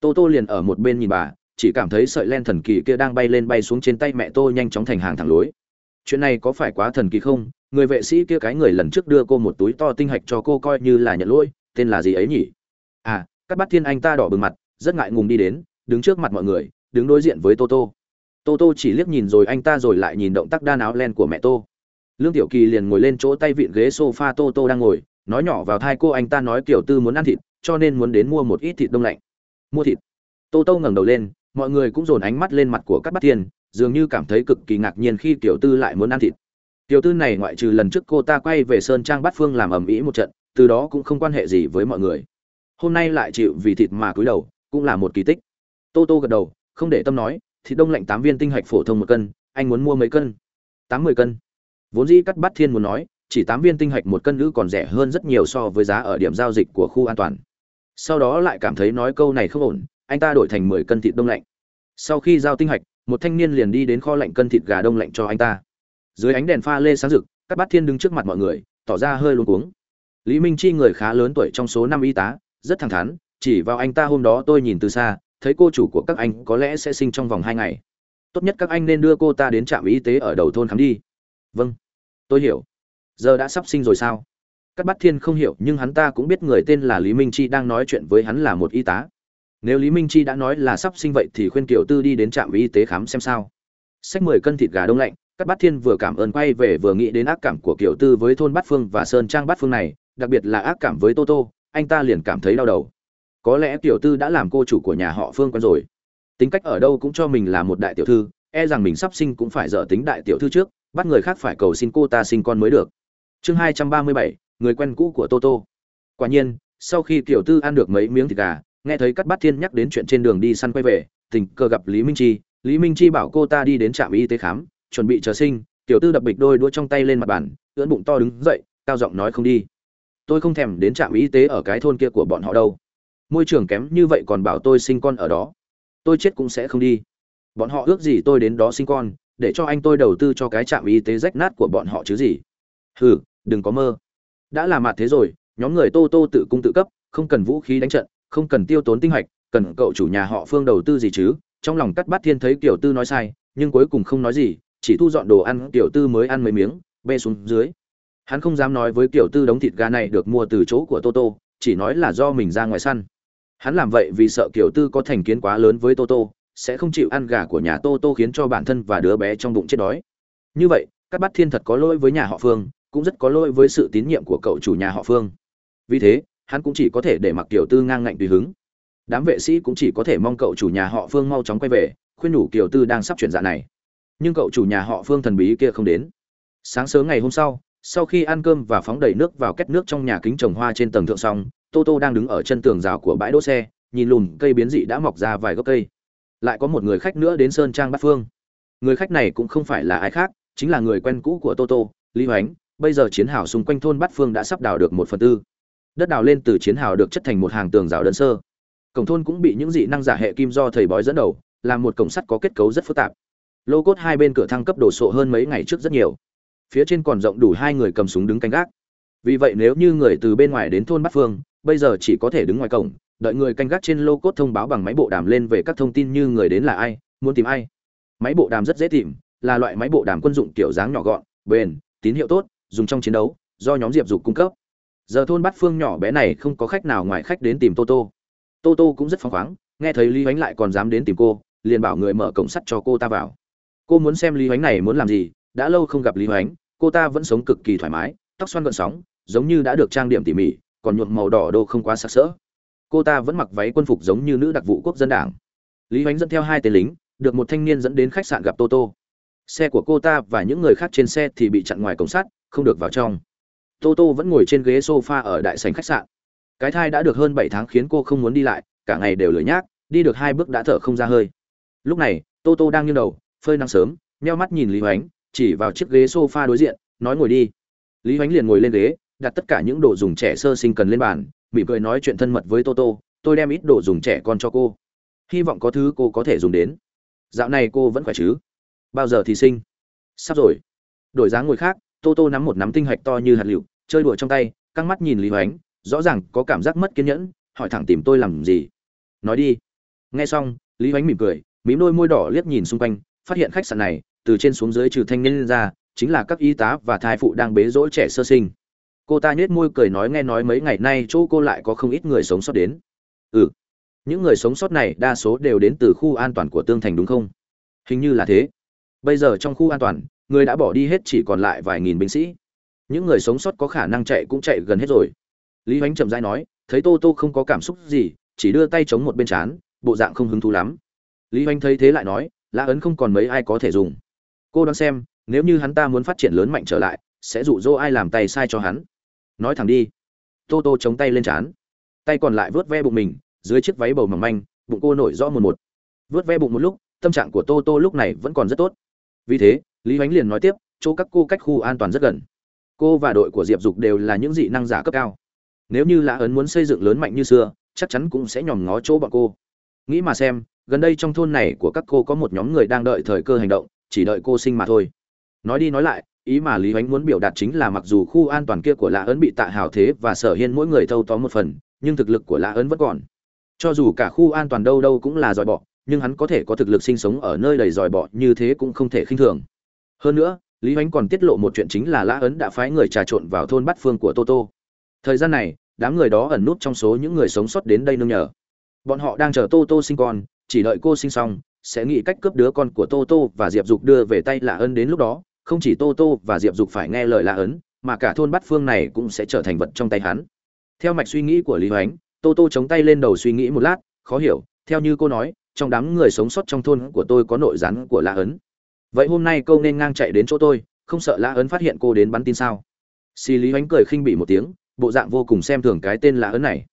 Toto liền ở một bên nhìn bà, chỉ cảm thấy sợi len thần kỳ kia đang bay lên bay xuống trên tay mẹ tô nhanh chóng thành hàng thẳng lối. Chuyện này có phải quá thần kỳ không? Người vệ sĩ kia cái người lần trước đưa cô một túi to tinh hạch cho cô coi như là nhận lỗi, tên là gì ấy nhỉ? À các bát thiên anh ta đỏ bừng mặt, rất ngại ngùng đi đến đứng trước mặt mọi người, đứng đối diện với toto toto chỉ liếc nhìn rồi anh ta rồi lại nhìn động tác đan áo len của mẹ tô. Lương tiểu kỳ liền ngồi lên chỗ tay vịn ghế sofa toto đang ngồi, nói nhỏ vào thai cô anh ta nói kiểu tư muốn ăn thịt, cho nên muốn đến mua một ít thịt đông lạnh. Mua thịt. Toto ngẩng đầu lên, mọi người cũng dồn ánh mắt lên mặt của các bát thiên, dường như cảm thấy cực kỳ ngạc nhiên khi tiểu tư lại muốn ăn thịt. Tiểu tư này ngoại trừ lần trước cô ta quay về sơn trang bát phương làm ầm ĩ một trận, từ đó cũng không quan hệ gì với mọi người. Hôm nay lại chịu vì thịt mà cúi đầu, cũng là một kỳ tích tô tô gật đầu, không để tâm nói, thịt đông lạnh tám viên tinh hạch phổ thông một cân, anh muốn mua mấy cân? Tám mươi cân. Vốn dĩ cắt Bát thiên muốn nói, chỉ tám viên tinh hạch một cân nữ còn rẻ hơn rất nhiều so với giá ở điểm giao dịch của khu an toàn. Sau đó lại cảm thấy nói câu này không ổn, anh ta đổi thành mười cân thịt đông lạnh. Sau khi giao tinh hạch, một thanh niên liền đi đến kho lạnh cân thịt gà đông lạnh cho anh ta. Dưới ánh đèn pha lê sáng rực các bát thiên đứng trước mặt mọi người, tỏ ra hơi luống cuống. Lý minh chi người khá lớn tuổi trong số năm y tá, rất thẳng thắn, chỉ vào anh ta hôm đó tôi nhìn từ xa thấy cô chủ của các anh có lẽ sẽ sinh trong vòng hai ngày. Tốt nhất các anh nên đưa cô ta đến trạm y tế ở đầu thôn khám đi. Vâng. Tôi hiểu. Giờ đã sắp sinh rồi sao? Các bát thiên không hiểu, nhưng hắn ta cũng biết người tên là lý minh chi đang nói chuyện với hắn là một y tá. Nếu lý minh chi đã nói là sắp sinh vậy thì khuyên Kiều tư đi đến trạm y tế khám xem sao. Sách mười cân thịt gà đông lạnh các bát thiên vừa cảm ơn quay về vừa nghĩ đến ác cảm của Kiều tư với thôn bát phương và sơn trang bát phương này, đặc biệt là ác cảm với tô tô, anh ta liền cảm thấy đau đầu có lẽ tiểu tư đã làm cô chủ của nhà họ phương quen rồi. Tính cách ở đâu cũng cho mình là một đại tiểu thư e rằng mình sắp sinh cũng phải dở tính đại tiểu thư trước, bắt người khác phải cầu xin cô ta sinh con mới được. Chương hai trăm ba mươi bảy, người quen cũ của toto quả nhiên, sau khi tiểu tư ăn được mấy miếng thịt gà, nghe thấy cắt bát thiên nhắc đến chuyện trên đường đi săn quay về, tình cờ gặp lý minh chi. Lý minh chi bảo cô ta đi đến trạm y tế khám, chuẩn bị chờ sinh, tiểu tư đập bịch đôi đũa trong tay lên mặt bàn, ưỡn bụng to đứng dậy, cao giọng nói không đi. Tôi không thèm đến trạm y tế ở cái thôn kia của bọn họ đâu môi trường kém như vậy còn bảo tôi sinh con ở đó. Tôi chết cũng sẽ không đi. Bọn họ ước gì tôi đến đó sinh con để cho anh tôi đầu tư cho cái trạm y tế rách nát của bọn họ chứ gì. Hừ đừng có mơ. Đã là mặt thế rồi nhóm người tô tô tự cung tự cấp không cần vũ khí đánh trận không cần tiêu tốn tinh hoạch cần cậu chủ nhà họ phương đầu tư gì chứ? Trong lòng cắt bát thiên thấy tiểu tư nói sai nhưng cuối cùng không nói gì chỉ thu dọn đồ ăn tiểu tư mới ăn mấy miếng bê xuống dưới. Hắn không dám nói với tiểu tư đống thịt gà này được mua từ chỗ của tô tô, chỉ nói là do mình ra ngoài săn hắn làm vậy vì sợ kiểu tư có thành kiến quá lớn với toto sẽ không chịu ăn gà của nhà toto khiến cho bản thân và đứa bé trong bụng chết đói. Như vậy, các bát thiên thật có lỗi với nhà họ phương, cũng rất có lỗi với sự tín nhiệm của cậu chủ nhà họ phương. Vì thế, hắn cũng chỉ có thể để mặc kiểu tư ngang ngạnh tùy hứng. Đám vệ sĩ cũng chỉ có thể mong cậu chủ nhà họ phương mau chóng quay về, khuyên nhủ kiểu tư đang sắp chuyển dạ này. Nhưng cậu chủ nhà họ phương thần bí kia không đến. Sáng sớm ngày hôm sau sau khi ăn cơm và phóng đầy nước vào két nước trong nhà kính trồng hoa trên tầng thượng xong tô tô đang đứng ở chân tường rào của bãi đỗ xe, nhìn lùm cây biến dị đã mọc ra vài gốc cây. Lại có một người khách nữa đến sơn trang bát phương. Người khách này cũng không phải là ai khác, chính là người quen cũ của tô tô, lý hoánh. Bây giờ chiến hào xung quanh thôn bát phương đã sắp đào được một phần tư. Đất đào lên từ chiến hào được chất thành một hàng tường rào đơn sơ. Cổng thôn cũng bị những dị năng giả hệ kim do thầy bói dẫn đầu, làm một cổng sắt có kết cấu rất phức tạp. Lô cốt hai bên cửa thang cấp đồ sộ hơn mấy ngày trước rất nhiều. Phía trên còn rộng đủ hai người cầm súng đứng canh gác. Vì vậy nếu như người từ bên ngoài đến thôn bát phương bây giờ chỉ có thể đứng ngoài cổng, đợi người canh gác trên lô cốt thông báo bằng máy bộ đàm lên về các thông tin như người đến là ai, muốn tìm ai. Máy bộ đàm rất dễ tìm, là loại máy bộ đàm quân dụng kiểu dáng nhỏ gọn, bền, tín hiệu tốt, dùng trong chiến đấu, do nhóm diệp dục cung cấp. Giờ thôn bát phương nhỏ bé này không có khách nào ngoài khách đến tìm toto toto cũng rất phăng khoáng, nghe thấy lý ánh lại còn dám đến tìm cô, liền bảo người mở cổng sắt cho cô ta vào. Cô muốn xem lý ánh này muốn làm gì, đã lâu không gặp lý ánh cô ta vẫn sống cực kỳ thoải mái, tóc xoăn gợn sóng, giống như đã được trang điểm tỉ mỉ còn nhuộm màu đỏ đô không quá sặc sỡ. Cô ta vẫn mặc váy quân phục giống như nữ đặc vụ quốc dân đảng. Lý hoánh dẫn theo hai tên lính, được một thanh niên dẫn đến khách sạn gặp toto xe của cô ta và những người khác trên xe thì bị chặn ngoài cổng sắt, không được vào trong. Toto vẫn ngồi trên ghế sofa ở đại sành khách sạn. Cái thai đã được hơn bảy tháng khiến cô không muốn đi lại, cả ngày đều lười nhác, đi được hai bước đã thở không ra hơi. Lúc này toto đang nghiêng đầu, phơi nắng sớm neo mắt nhìn lý hoánh, chỉ vào chiếc ghế sofa đối diện, nói ngồi đi. Lý hoánh liền ngồi lên ghế đặt tất cả những đồ dùng trẻ sơ sinh cần lên bàn, mỉm cười nói chuyện thân mật với toto tôi đem ít đồ dùng trẻ con cho cô. Hy vọng có thứ cô có thể dùng đến. Dạo này cô vẫn khỏe chứ? Bao giờ thì sinh? Sắp rồi. Đổi dáng ngồi khác toto nắm một nắm tinh hạch to như hạt lựu, chơi đùa trong tay, căng mắt nhìn lý hoánh, rõ ràng có cảm giác mất kiên nhẫn, hỏi thẳng tìm tôi làm gì? Nói đi. Nghe xong, lý hoánh mỉm cười, mím đôi môi đỏ liếc nhìn xung quanh, phát hiện khách sạn này, từ trên xuống dưới trừ thanh niên ra, chính là các y tá và thai phụ đang bế rỗi trẻ sơ sinh cô ta nhếch môi cười nói nghe nói mấy ngày nay chỗ cô lại có không ít người sống sót đến. Ừ những người sống sót này đa số đều đến từ khu an toàn của tương thành đúng không? Hình như là thế. Bây giờ trong khu an toàn người đã bỏ đi hết chỉ còn lại vài nghìn binh sĩ. Những người sống sót có khả năng chạy cũng chạy gần hết rồi. Lý hoánh chậm rãi nói thấy tô tô không có cảm xúc gì chỉ đưa tay chống một bên chán, bộ dạng không hứng thú lắm. Lý hoánh thấy thế lại nói lã ấn không còn mấy ai có thể dùng. Cô đoán xem nếu như hắn ta muốn phát triển lớn mạnh trở lại sẽ dụ dỗ ai làm tay sai cho hắn nói thẳng đi. Tô tô chống tay lên trán. Tay còn lại vớt ve bụng mình, dưới chiếc váy bầu mỏng manh, bụng cô nổi rõ một một. Vớt ve bụng một lúc, tâm trạng của tô tô lúc này vẫn còn rất tốt. Vì thế, lý ánh liền nói tiếp, chỗ các cô cách khu an toàn rất gần. Cô và đội của diệp dục đều là những dị năng giả cấp cao. Nếu như lã ấn muốn xây dựng lớn mạnh như xưa, chắc chắn cũng sẽ nhòm ngó chỗ bọn cô. Nghĩ mà xem, gần đây trong thôn này của các cô có một nhóm người đang đợi thời cơ hành động, chỉ đợi cô sinh mà thôi. Nói đi nói lại ý mà lý ánh muốn biểu đạt chính là mặc dù khu an toàn kia của lã ấn bị tạ hào thế và sở hiên mỗi người thâu tóm một phần, nhưng thực lực của lã ấn vẫn còn. Cho dù cả khu an toàn đâu đâu cũng là dòi bọ, nhưng hắn có thể có thực lực sinh sống ở nơi đầy dòi bọ như thế cũng không thể khinh thường. Hơn nữa, lý ánh còn tiết lộ một chuyện chính là lã ấn đã phái người trà trộn vào thôn bát phương của toto thời gian này, đám người đó ẩn nút trong số những người sống sót đến đây nương nhờ. Bọn họ đang chờ tô tô sinh con, chỉ đợi cô sinh xong, sẽ nghĩ cách cướp đứa con của tô tô và diệp dục đưa về tay lạ ân đến lúc đó không chỉ tô tô và diệp dục phải nghe lời lạ ấn, mà cả thôn bát phương này cũng sẽ trở thành vật trong tay hắn. Theo mạch suy nghĩ của lý hoánh, tô tô chống tay lên đầu suy nghĩ một lát, khó hiểu, theo như cô nói, trong đám người sống sót trong thôn của tôi có nội gián của lạ ấn. Vậy hôm nay câu nên ngang chạy đến chỗ tôi, không sợ lạ ấn phát hiện cô đến bắn tin sao? Xì lý hoánh cười khinh bỉ một tiếng, bộ dạng vô cùng xem thường cái tên lạ ấn này.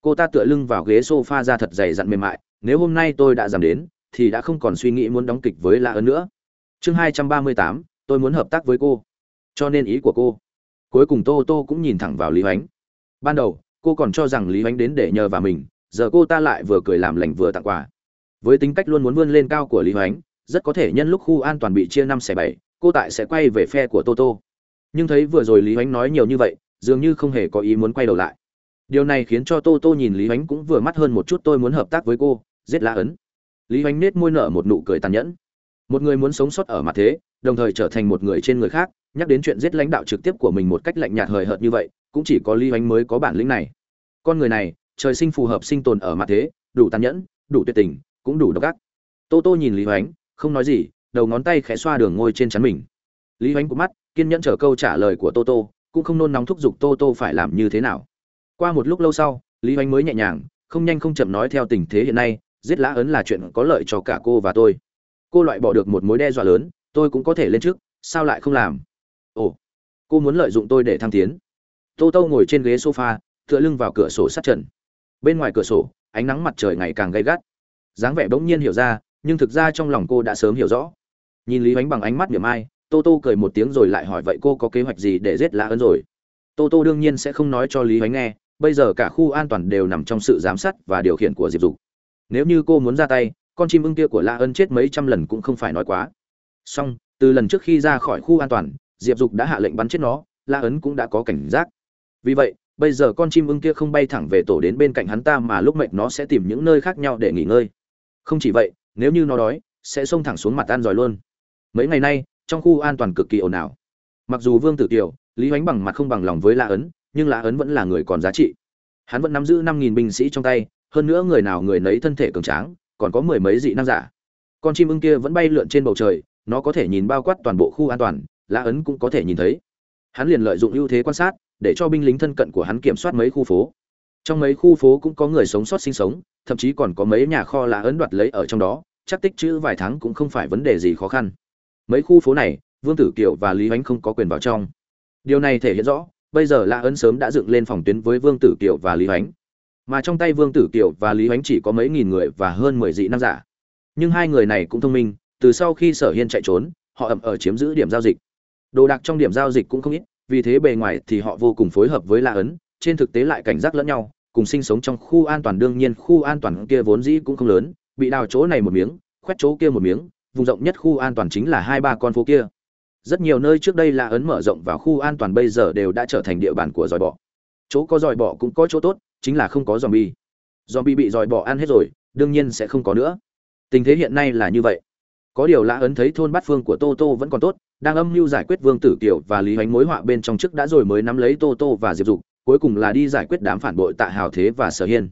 Cô ta tựa lưng vào ghế sofa ra thật dày dặn mềm mại, nếu hôm nay tôi đã giảm đến, thì đã không còn suy nghĩ muốn đóng kịch với lạ ấn nữa. Chương hai trăm ba mươi tám tôi muốn hợp tác với cô. Cho nên ý của cô. Cuối cùng tô tô cũng nhìn thẳng vào lý hoánh. Ban đầu, cô còn cho rằng lý hoánh đến để nhờ vào mình, giờ cô ta lại vừa cười làm lành vừa tặng quà. Với tính cách luôn muốn vươn lên cao của lý hoánh, rất có thể nhân lúc khu an toàn bị chia năm xẻ bảy, cô tại sẽ quay về phe của tô tô. Nhưng thấy vừa rồi lý hoánh nói nhiều như vậy, dường như không hề có ý muốn quay đầu lại. Điều này khiến cho tô tô nhìn lý hoánh cũng vừa mắt hơn một chút, tôi muốn hợp tác với cô. Giết la ấn. Lý hoánh nết môi nở một nụ cười tàn nhẫn một người muốn sống sót ở mặt thế, đồng thời trở thành một người trên người khác, nhắc đến chuyện giết lãnh đạo trực tiếp của mình một cách lạnh nhạt hời hợt như vậy, cũng chỉ có lý hoánh mới có bản lĩnh này. Con người này, trời sinh phù hợp sinh tồn ở mặt thế, đủ tàn nhẫn, đủ tuyệt tình, cũng đủ độc ác. Tô tô nhìn lý oánh không nói gì, đầu ngón tay khẽ xoa đường ngôi trên chắn mình. Lý oánh của mắt, kiên nhẫn chờ câu trả lời của tô tô, cũng không nôn nóng thúc giục tô tô phải làm như thế nào. Qua một lúc lâu sau, lý oánh mới nhẹ nhàng, không nhanh không chậm nói theo tình thế hiện nay, giết lã ấn là chuyện có lợi cho cả cô và tôi cô loại bỏ được một mối đe dọa lớn, tôi cũng có thể lên trước, sao lại không làm? Ồ, cô muốn lợi dụng tôi để thăng tiến. Tô tô ngồi trên ghế sofa, tựa lưng vào cửa sổ sát trần. Bên ngoài cửa sổ, ánh nắng mặt trời ngày càng gay gắt. Dáng vẻ bỗng nhiên hiểu ra, nhưng thực ra trong lòng cô đã sớm hiểu rõ. Nhìn lý ánh bằng ánh mắt niềm ai tô tô cười một tiếng rồi lại hỏi vậy cô có kế hoạch gì để giết lã ấn rồi? Tô tô đương nhiên sẽ không nói cho lý ánh nghe, bây giờ cả khu an toàn đều nằm trong sự giám sát và điều khiển của diệp dục. Nếu như cô muốn ra tay con chim ưng kia của la ân chết mấy trăm lần cũng không phải nói quá. Song từ lần trước khi ra khỏi khu an toàn, diệp dục đã hạ lệnh bắn chết nó, la ấn cũng đã có cảnh giác. Vì vậy, bây giờ con chim ưng kia không bay thẳng về tổ đến bên cạnh hắn ta mà lúc mệt nó sẽ tìm những nơi khác nhau để nghỉ ngơi. Không chỉ vậy, nếu như nó đói, sẽ xông thẳng xuống mặt ăn giỏi luôn. Mấy ngày nay, trong khu an toàn cực kỳ ồn ào. Mặc dù vương tử kiều, lý hoánh bằng mặt không bằng lòng với la ấn, nhưng la ấn vẫn là người còn giá trị. Hắn vẫn nắm giữ năm nghìn binh sĩ trong tay, hơn nữa người nào người nấy thân thể cường tráng còn có mười mấy dị năng giả. Con chim ưng kia vẫn bay lượn trên bầu trời, nó có thể nhìn bao quát toàn bộ khu an toàn la ấn cũng có thể nhìn thấy. Hắn liền lợi dụng ưu thế quan sát, để cho binh lính thân cận của hắn kiểm soát mấy khu phố. Trong mấy khu phố cũng có người sống sót sinh sống, thậm chí còn có mấy nhà kho la ấn đoạt lấy ở trong đó, chắc tích chữ vài tháng cũng không phải vấn đề gì khó khăn. Mấy khu phố này, vương tử kiều và lý ánh không có quyền vào trong. Điều này thể hiện rõ, bây giờ la ấn sớm đã dựng lên phòng tuyến với vương tử kiều và lý ánh mà trong tay vương tử kiều và lý ánh chỉ có mấy nghìn người và hơn mười dị nam giả. Nhưng hai người này cũng thông minh, từ sau khi sở hiên chạy trốn, họ ẩm ở chiếm giữ điểm giao dịch. Đồ đạc trong điểm giao dịch cũng không ít, vì thế bề ngoài thì họ vô cùng phối hợp với la ấn, trên thực tế lại cảnh giác lẫn nhau, cùng sinh sống trong khu an toàn, đương nhiên khu an toàn kia vốn dĩ cũng không lớn, bị đào chỗ này một miếng, khoét chỗ kia một miếng, vùng rộng nhất khu an toàn chính là hai ba con phố kia. Rất nhiều nơi trước đây là ấn mở rộng vào khu an toàn bây giờ đều đã trở thành địa bàn của dòi bọ. Chỗ có dòi bọ cũng có chỗ tốt chính là không có zombie. bi bi bị dòi bỏ ăn hết rồi, đương nhiên sẽ không có nữa. Tình thế hiện nay là như vậy. Có điều lạ ấn thấy thôn bát phương của tô tô vẫn còn tốt, đang âm mưu giải quyết vương tử kiều và lý hoánh mối họa bên trong trước đã rồi mới nắm lấy tô tô và diệp dục, cuối cùng là đi giải quyết đám phản bội tạ hào thế và sở hiên.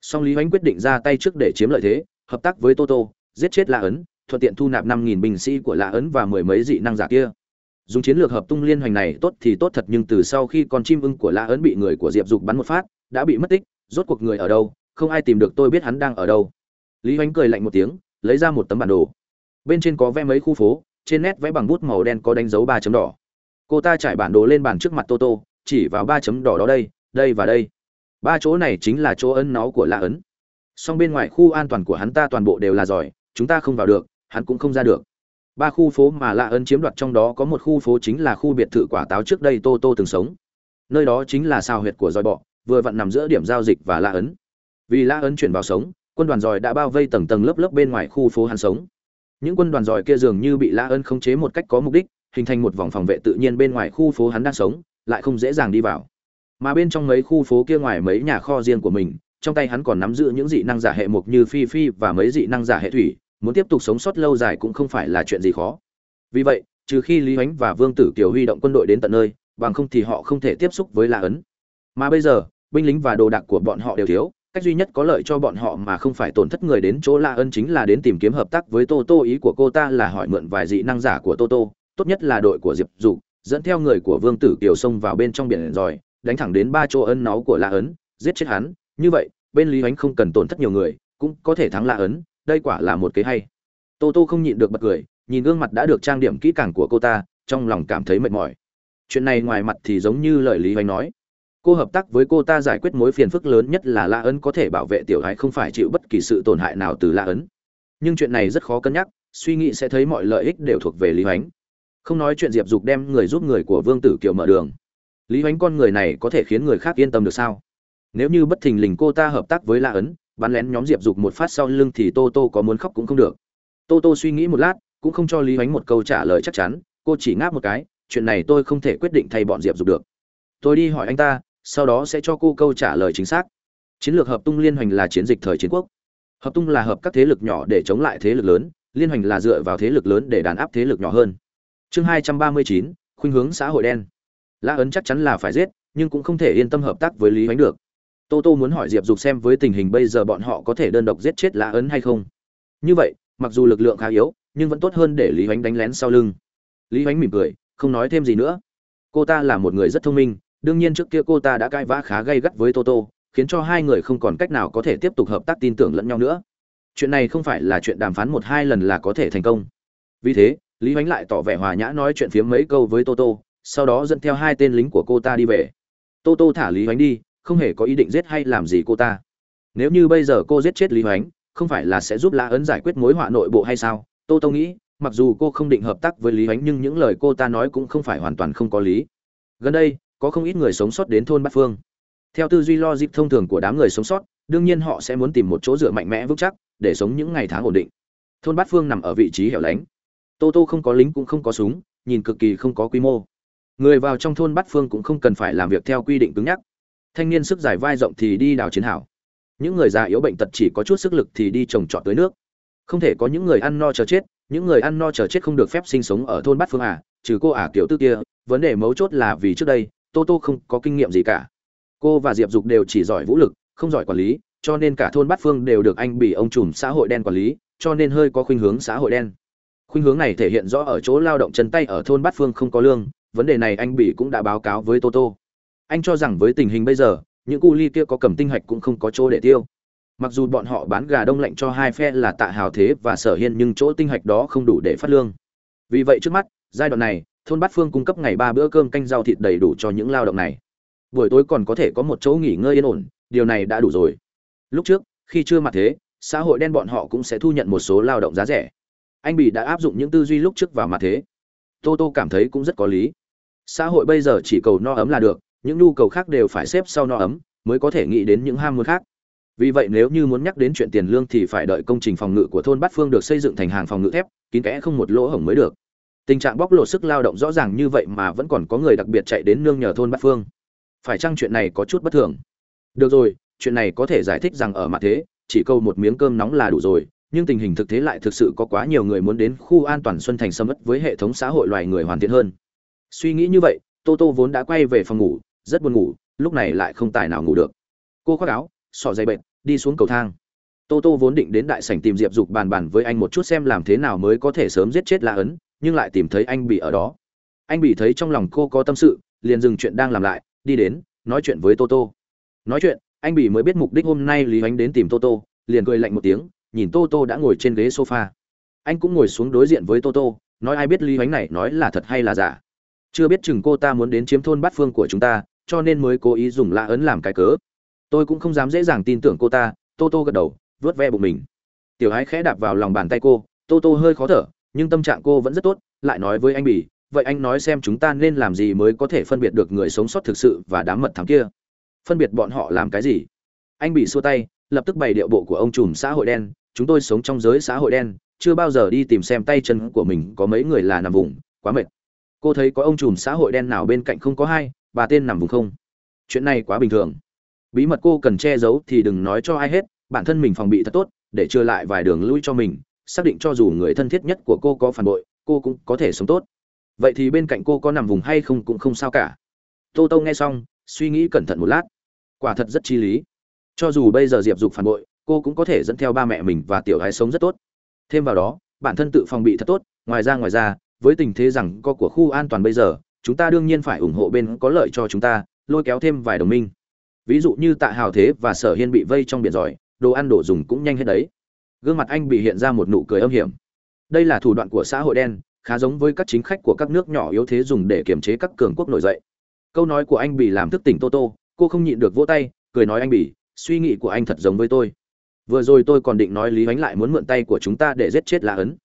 Song lý hoánh quyết định ra tay trước để chiếm lợi thế, hợp tác với tô tô, giết chết lạ ấn, thuận tiện thu nạp năm nghìn binh sĩ của lạ ấn và mười mấy dị năng giả kia. Dùng chiến lược hợp tung liên hoành này tốt thì tốt thật nhưng từ sau khi con chim ưng của La ấn bị người của diệp dục bắn một phát đã bị mất tích, rốt cuộc người ở đâu, không ai tìm được tôi biết hắn đang ở đâu. Lý hoánh cười lạnh một tiếng, lấy ra một tấm bản đồ. Bên trên có vẽ mấy khu phố, trên nét vẽ bằng bút màu đen có đánh dấu ba chấm đỏ. Cô ta trải bản đồ lên bàn trước mặt toto, chỉ vào ba chấm đỏ đó đây đây và đây. Ba chỗ này chính là chỗ ấn nó của lạ ấn. Song bên ngoài khu an toàn của hắn ta toàn bộ đều là giỏi, chúng ta không vào được, hắn cũng không ra được. Ba khu phố mà lạ ấn chiếm đoạt trong đó có một khu phố chính là khu biệt thự quả táo trước đây tô tô từng sống. Nơi đó chính là sao huyệt của dòi bọ vừa vặn nằm giữa điểm giao dịch và La ấn. Vì La ấn chuyển vào sống, quân đoàn giỏi đã bao vây tầng tầng lớp lớp bên ngoài khu phố hắn sống. Những quân đoàn giỏi kia dường như bị La ấn khống chế một cách có mục đích, hình thành một vòng phòng vệ tự nhiên bên ngoài khu phố hắn đang sống, lại không dễ dàng đi vào. Mà bên trong mấy khu phố kia ngoài mấy nhà kho riêng của mình, trong tay hắn còn nắm giữ những dị năng giả hệ mục như phi phi và mấy dị năng giả hệ thủy, muốn tiếp tục sống sót lâu dài cũng không phải là chuyện gì khó. Vì vậy, trừ khi lý ánh và vương tử kiều huy động quân đội đến tận nơi, bằng không thì họ không thể tiếp xúc với la ấn. Mà bây giờ binh lính và đồ đạc của bọn họ đều thiếu, cách duy nhất có lợi cho bọn họ mà không phải tổn thất người đến chỗ la ân chính là đến tìm kiếm hợp tác với tô tô. Ý của cô ta là hỏi mượn vài dị năng giả của tô tô, tốt nhất là đội của diệp dục dẫn theo người của vương tử kiều xông vào bên trong biển rồi, đánh thẳng đến ba chỗ ân náu của la ấn giết chết hắn. Như vậy, bên lý ánh không cần tổn thất nhiều người, cũng có thể thắng la ấn đây quả là một kế hay. Tô tô không nhịn được bật cười, nhìn gương mặt đã được trang điểm kỹ càng của cô ta, trong lòng cảm thấy mệt mỏi. Chuyện này ngoài mặt thì giống như lời lý hoành nói cô hợp tác với cô ta giải quyết mối phiền phức lớn nhất là la ấn có thể bảo vệ tiểu hải không phải chịu bất kỳ sự tổn hại nào từ la ấn. Nhưng chuyện này rất khó cân nhắc, suy nghĩ sẽ thấy mọi lợi ích đều thuộc về lý hoánh. Không nói chuyện diệp dục đem người giúp người của vương tử kiều mở đường. Lý hoánh con người này có thể khiến người khác yên tâm được sao? Nếu như bất thình lình cô ta hợp tác với la ấn, bắn lén nhóm diệp dục một phát sau lưng thì tô tô có muốn khóc cũng không được. Tô tô suy nghĩ một lát, cũng không cho lý hoánh một câu trả lời chắc chắn, cô chỉ ngáp một cái, chuyện này tôi không thể quyết định thay bọn diệp dục được. Tôi đi hỏi anh ta sau đó sẽ cho cô câu trả lời chính xác. Chiến lược hợp tung liên hoành là chiến dịch thời chiến quốc. Hợp tung là hợp các thế lực nhỏ để chống lại thế lực lớn, liên hoành là dựa vào thế lực lớn để đàn áp thế lực nhỏ hơn. Chương hai trăm ba mươi chín, khuynh hướng xã hội đen. La ấn chắc chắn là phải giết, nhưng cũng không thể yên tâm hợp tác với lý hoánh được. Tô tô muốn hỏi diệp dục xem với tình hình bây giờ bọn họ có thể đơn độc giết chết la ấn hay không. Như vậy, mặc dù lực lượng khá yếu, nhưng vẫn tốt hơn để lý hoánh đánh lén sau lưng. Lý hoánh mỉm cười, không nói thêm gì nữa. Cô ta là một người rất thông minh đương nhiên trước kia cô ta đã cãi vã khá gay gắt với toto, khiến cho hai người không còn cách nào có thể tiếp tục hợp tác tin tưởng lẫn nhau nữa. Chuyện này không phải là chuyện đàm phán một hai lần là có thể thành công. Vì thế, lý hoánh lại tỏ vẻ hòa nhã nói chuyện phiếm mấy câu với toto, sau đó dẫn theo hai tên lính của cô ta đi về. Toto thả lý hoánh đi, không hề có ý định giết hay làm gì cô ta. Nếu như bây giờ cô giết chết lý hoánh, không phải là sẽ giúp lã ấn giải quyết mối họa nội bộ hay sao? Toto nghĩ, mặc dù cô không định hợp tác với lý hoánh nhưng những lời cô ta nói cũng không phải hoàn toàn không có lý. Gần đây có không ít người sống sót đến thôn bát phương. Theo tư duy lo dịp thông thường của đám người sống sót, đương nhiên họ sẽ muốn tìm một chỗ dựa mạnh mẽ vững chắc để sống những ngày tháng ổn định. Thôn bát phương nằm ở vị trí hẻo lánh. Tô tô không có lính cũng không có súng, nhìn cực kỳ không có quy mô. Người vào trong thôn bát phương cũng không cần phải làm việc theo quy định cứng nhắc. Thanh niên sức dài vai rộng thì đi đào chiến hảo những người già yếu bệnh tật chỉ có chút sức lực thì đi trồng trọt tới nước. Không thể có những người ăn no chờ chết, những người ăn no chờ chết không được phép sinh sống ở thôn bát phương à trừ cô ả à kiểu tư kia, vấn đề mấu chốt là vì trước đây tô tô không có kinh nghiệm gì cả. Cô và diệp dục đều chỉ giỏi vũ lực, không giỏi quản lý, cho nên cả thôn bát phương đều được anh bị ông trùm xã hội đen quản lý, cho nên hơi có khuynh hướng xã hội đen. Khuynh hướng này thể hiện rõ ở chỗ lao động chân tay ở thôn bát phương không có lương, vấn đề này anh bị cũng đã báo cáo với tô tô. Anh cho rằng với tình hình bây giờ, những cu ly kia có cầm tinh hạch cũng không có chỗ để tiêu. Mặc dù bọn họ bán gà đông lạnh cho hai phe là tạ hào thế và sở hiên nhưng chỗ tinh hạch đó không đủ để phát lương. Vì vậy trước mắt, giai đoạn này thôn bát phương cung cấp ngày ba bữa cơm canh rau thịt đầy đủ cho những lao động này. Buổi tối còn có thể có một chỗ nghỉ ngơi yên ổn, điều này đã đủ rồi. Lúc trước, khi chưa mặt thế, xã hội đen bọn họ cũng sẽ thu nhận một số lao động giá rẻ. Anh bị đã áp dụng những tư duy lúc trước vào mặt thế. Tô tô cảm thấy cũng rất có lý. Xã hội bây giờ chỉ cầu no ấm là được, những nhu cầu khác đều phải xếp sau no ấm, mới có thể nghĩ đến những ham muốn khác. Vì vậy nếu như muốn nhắc đến chuyện tiền lương thì phải đợi công trình phòng ngự của thôn bát phương được xây dựng thành hàng phòng ngự thép, kín kẽ không một lỗ hổng mới được tình trạng bóc lột sức lao động rõ ràng như vậy mà vẫn còn có người đặc biệt chạy đến nương nhờ thôn bát phương. Phải chăng chuyện này có chút bất thường? Được rồi, chuyện này có thể giải thích rằng ở mặt thế, chỉ câu một miếng cơm nóng là đủ rồi, nhưng tình hình thực tế lại thực sự có quá nhiều người muốn đến khu an toàn xuân thành sâm ất với hệ thống xã hội loài người hoàn thiện hơn. Suy nghĩ như vậy, tô tô vốn đã quay về phòng ngủ, rất buồn ngủ, lúc này lại không tài nào ngủ được. Cô khoác áo, sọ dây bệnh đi xuống cầu thang. Tô tô vốn định đến đại sảnh tìm diệp dục bàn bàn với anh một chút xem làm thế nào mới có thể sớm giết chết la ấn nhưng lại tìm thấy anh bị ở đó. Anh bị thấy trong lòng cô có tâm sự, liền dừng chuyện đang làm lại, đi đến, nói chuyện với tô tô. Nói chuyện, anh bị mới biết mục đích hôm nay lý ánh đến tìm tô tô, liền cười lạnh một tiếng, nhìn tô tô đã ngồi trên ghế sofa. Anh cũng ngồi xuống đối diện với tô tô, nói ai biết lý ánh này nói là thật hay là giả. Chưa biết chừng cô ta muốn đến chiếm thôn bát phương của chúng ta, cho nên mới cố ý dùng lạ ấn làm cái cớ. Tôi cũng không dám dễ dàng tin tưởng cô ta, tô tô gật đầu, vớt ve bụng mình. Tiểu ái khẽ đạp vào lòng bàn tay cô, tô tô hơi khó thở nhưng tâm trạng cô vẫn rất tốt, lại nói với anh bỉ vậy anh nói xem chúng ta nên làm gì mới có thể phân biệt được người sống sót thực sự và đám mật thám kia? Phân biệt bọn họ làm cái gì? Anh bị xua tay, lập tức bày điệu bộ của ông trùm xã hội đen, chúng tôi sống trong giới xã hội đen, chưa bao giờ đi tìm xem tay chân của mình có mấy người là nằm vùng, quá mệt. Cô thấy có ông trùm xã hội đen nào bên cạnh không có hai, bà tên nằm vùng không? Chuyện này quá bình thường. Bí mật cô cần che giấu thì đừng nói cho ai hết, bản thân mình phòng bị thật tốt, để chưa lại vài đường lui cho mình xác định cho dù người thân thiết nhất của cô có phản bội, cô cũng có thể sống tốt. Vậy thì bên cạnh cô có nằm vùng hay không cũng không sao cả. Tô tô nghe xong, suy nghĩ cẩn thận một lát. Quả thật rất chi lý. Cho dù bây giờ diệp dục phản bội, cô cũng có thể dẫn theo ba mẹ mình và tiểu gái sống rất tốt. Thêm vào đó, bản thân tự phòng bị thật tốt, ngoài ra ngoài ra, với tình thế rằng co của khu an toàn bây giờ, chúng ta đương nhiên phải ủng hộ bên có lợi cho chúng ta, lôi kéo thêm vài đồng minh. Ví dụ như tạ hào thế và sở hiên bị vây trong biển giỏi, đồ ăn đồ dùng cũng nhanh hết đấy gương mặt anh bị hiện ra một nụ cười âm hiểm. Đây là thủ đoạn của xã hội đen, khá giống với các chính khách của các nước nhỏ yếu thế dùng để kiềm chế các cường quốc nổi dậy. Câu nói của anh bị làm thức tỉnh tô tô cô không nhịn được vỗ tay, cười nói anh bỉ suy nghĩ của anh thật giống với tôi. Vừa rồi tôi còn định nói lý ánh lại muốn mượn tay của chúng ta để giết chết la ấn.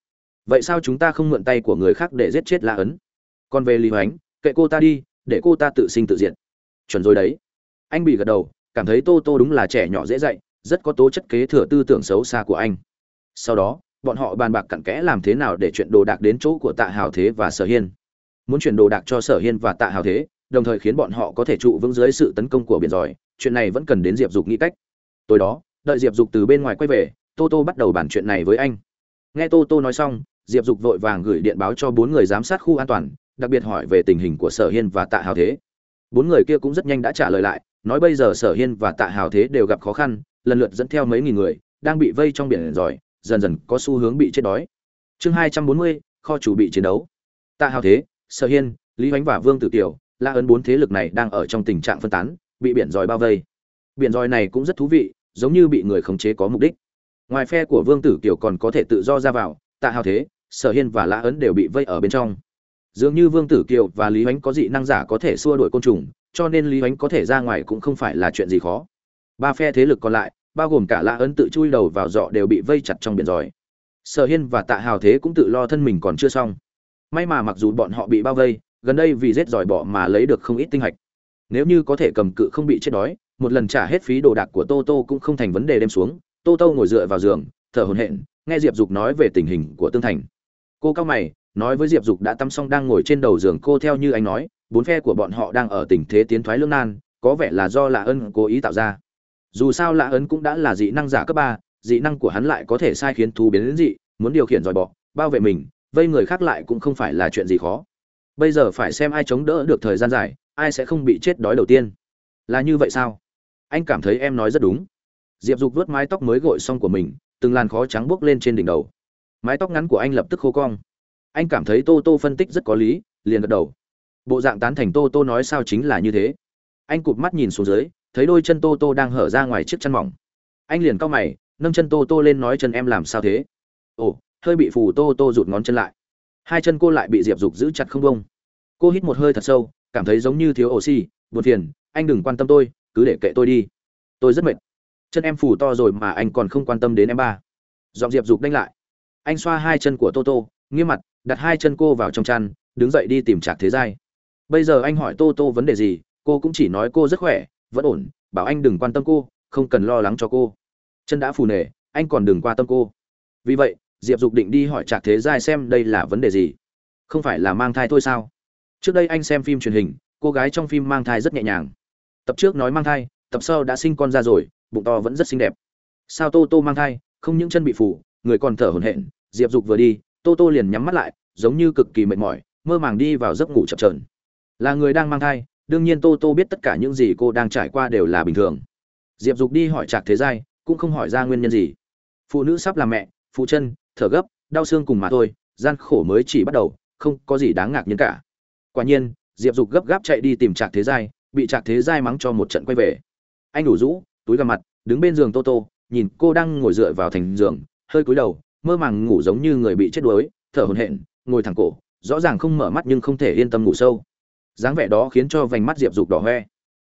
Vậy sao chúng ta không mượn tay của người khác để giết chết la ấn? Còn về lý ánh kệ cô ta đi, để cô ta tự sinh tự diệt. Chuẩn rồi đấy. Anh bị gật đầu, cảm thấy tô tô đúng là trẻ nhỏ dễ dạy rất có tố chất kế thừa tư tưởng xấu xa của anh. Sau đó, bọn họ bàn bạc cặn kẽ làm thế nào để chuyện đồ đạc đến chỗ của tạ hào thế và sở hiên. Muốn chuyển đồ đạc cho sở hiên và tạ hào thế, đồng thời khiến bọn họ có thể trụ vững dưới sự tấn công của biển giỏi, chuyện này vẫn cần đến diệp dục nghĩ cách. Tối đó, đợi diệp dục từ bên ngoài quay về, tô tô bắt đầu bàn chuyện này với anh. Nghe tô tô nói xong, diệp dục vội vàng gửi điện báo cho bốn người giám sát khu an toàn, đặc biệt hỏi về tình hình của sở hiên và tạ hào thế. Bốn người kia cũng rất nhanh đã trả lời lại, nói bây giờ sở hiên và tạ hào thế đều gặp khó khăn lần lượt dẫn theo mấy nghìn người, đang bị vây trong biển giỏi dần dần có xu hướng bị chết đói. Chương hai trăm bốn mươi, kho chủ bị chiến đấu. Tạ hào thế, sở hiên, lý ánh và vương tử tiểu la ấn bốn thế lực này đang ở trong tình trạng phân tán, bị biển giỏi bao vây. Biển giỏi này cũng rất thú vị, giống như bị người khống chế có mục đích. Ngoài phe của vương tử kiều còn có thể tự do ra vào, tạ hào thế, sở hiên và la ấn đều bị vây ở bên trong. Dường như vương tử kiều và lý ánh có dị năng giả có thể xua đuổi côn trùng, cho nên lý ánh có thể ra ngoài cũng không phải là chuyện gì khó ba phe thế lực còn lại, bao gồm cả lã ấn tự chui đầu vào dọ đều bị vây chặt trong biển giỏi sở hiên và tạ hào thế cũng tự lo thân mình còn chưa xong. May mà mặc dù bọn họ bị bao vây, gần đây vì rết giỏi bọ mà lấy được không ít tinh hạch. Nếu như có thể cầm cự không bị chết đói, một lần trả hết phí đồ đạc của tô tô cũng không thành vấn đề đem xuống. Tô tô ngồi dựa vào giường, thở hổn hển, nghe diệp dục nói về tình hình của tương thành. Cô cao mày, nói với diệp dục đã tắm xong đang ngồi trên đầu giường, cô theo như anh nói, bốn phe của bọn họ đang ở tình thế tiến thoái lương nan, có vẻ là do lạ ân cố ý tạo ra dù sao lạ ấn cũng đã là dị năng giả cấp ba, dị năng của hắn lại có thể sai khiến thú biến đến dị, muốn điều khiển dòi bọ, bao vệ mình, vây người khác lại cũng không phải là chuyện gì khó. Bây giờ phải xem ai chống đỡ được thời gian dài, ai sẽ không bị chết đói đầu tiên. Là như vậy sao? Anh cảm thấy em nói rất đúng. Diệp dục vớt mái tóc mới gội xong của mình, từng làn khó trắng buốc lên trên đỉnh đầu. Mái tóc ngắn của anh lập tức khô cong. Anh cảm thấy tô tô phân tích rất có lý, liền gật đầu. Bộ dạng tán thành tô tô nói sao chính là như thế. Anh cụp mắt nhìn xuống dưới thấy đôi chân tô tô đang hở ra ngoài chiếc chăn mỏng. Anh liền cau mày, nâng chân tô tô lên nói chân em làm sao thế? Ồ, hơi bị phù tô tô rụt ngón chân lại. Hai chân cô lại bị diệp dục giữ chặt không bông cô hít một hơi thật sâu, cảm thấy giống như thiếu oxy, buồn phiền, anh đừng quan tâm tôi, cứ để kệ tôi đi. Tôi rất mệt. Chân em phù to rồi mà anh còn không quan tâm đến em ba. Giọng diệp dục đánh lại. Anh xoa hai chân của tô tô, nghiêm mặt, đặt hai chân cô vào trong chăn, đứng dậy đi tìm trạc thế giai. Bây giờ anh hỏi tô tô vấn đề gì, cô cũng chỉ nói cô rất khỏe vẫn ổn, bảo anh đừng quan tâm cô, không cần lo lắng cho cô. Chân đã phù nề, anh còn đừng quan tâm cô. Vì vậy, diệp dục định đi hỏi trạc thế giai xem đây là vấn đề gì. Không phải là mang thai thôi sao? Trước đây anh xem phim truyền hình, cô gái trong phim mang thai rất nhẹ nhàng. Tập trước nói mang thai, tập sau đã sinh con ra rồi, bụng to vẫn rất xinh đẹp. Sao tô tô mang thai, không những chân bị phủ người còn thở hổn hển, diệp dục vừa đi, tô tô liền nhắm mắt lại, giống như cực kỳ mệt mỏi, mơ màng đi vào giấc ngủ chập trờn là người đang mang thai đương nhiên tô tô biết tất cả những gì cô đang trải qua đều là bình thường. Diệp dục đi hỏi trạc thế giai, cũng không hỏi ra nguyên nhân gì. Phụ nữ sắp làm mẹ, phụ chân, thở gấp, đau xương cùng mà thôi, gian khổ mới chỉ bắt đầu, không có gì đáng ngạc nhiên cả. Quả nhiên, diệp dục gấp gáp chạy đi tìm trạc thế giai, bị trạc thế giai mắng cho một trận quay về. Anh đủ rũ, túi gầm mặt, đứng bên giường tô tô, nhìn cô đang ngồi dựa vào thành giường, hơi cúi đầu, mơ màng ngủ giống như người bị chết đuối, thở hổn hển, ngồi thẳng cổ, rõ ràng không mở mắt nhưng không thể yên tâm ngủ sâu dáng vẻ đó khiến cho vành mắt diệp dục đỏ hoe.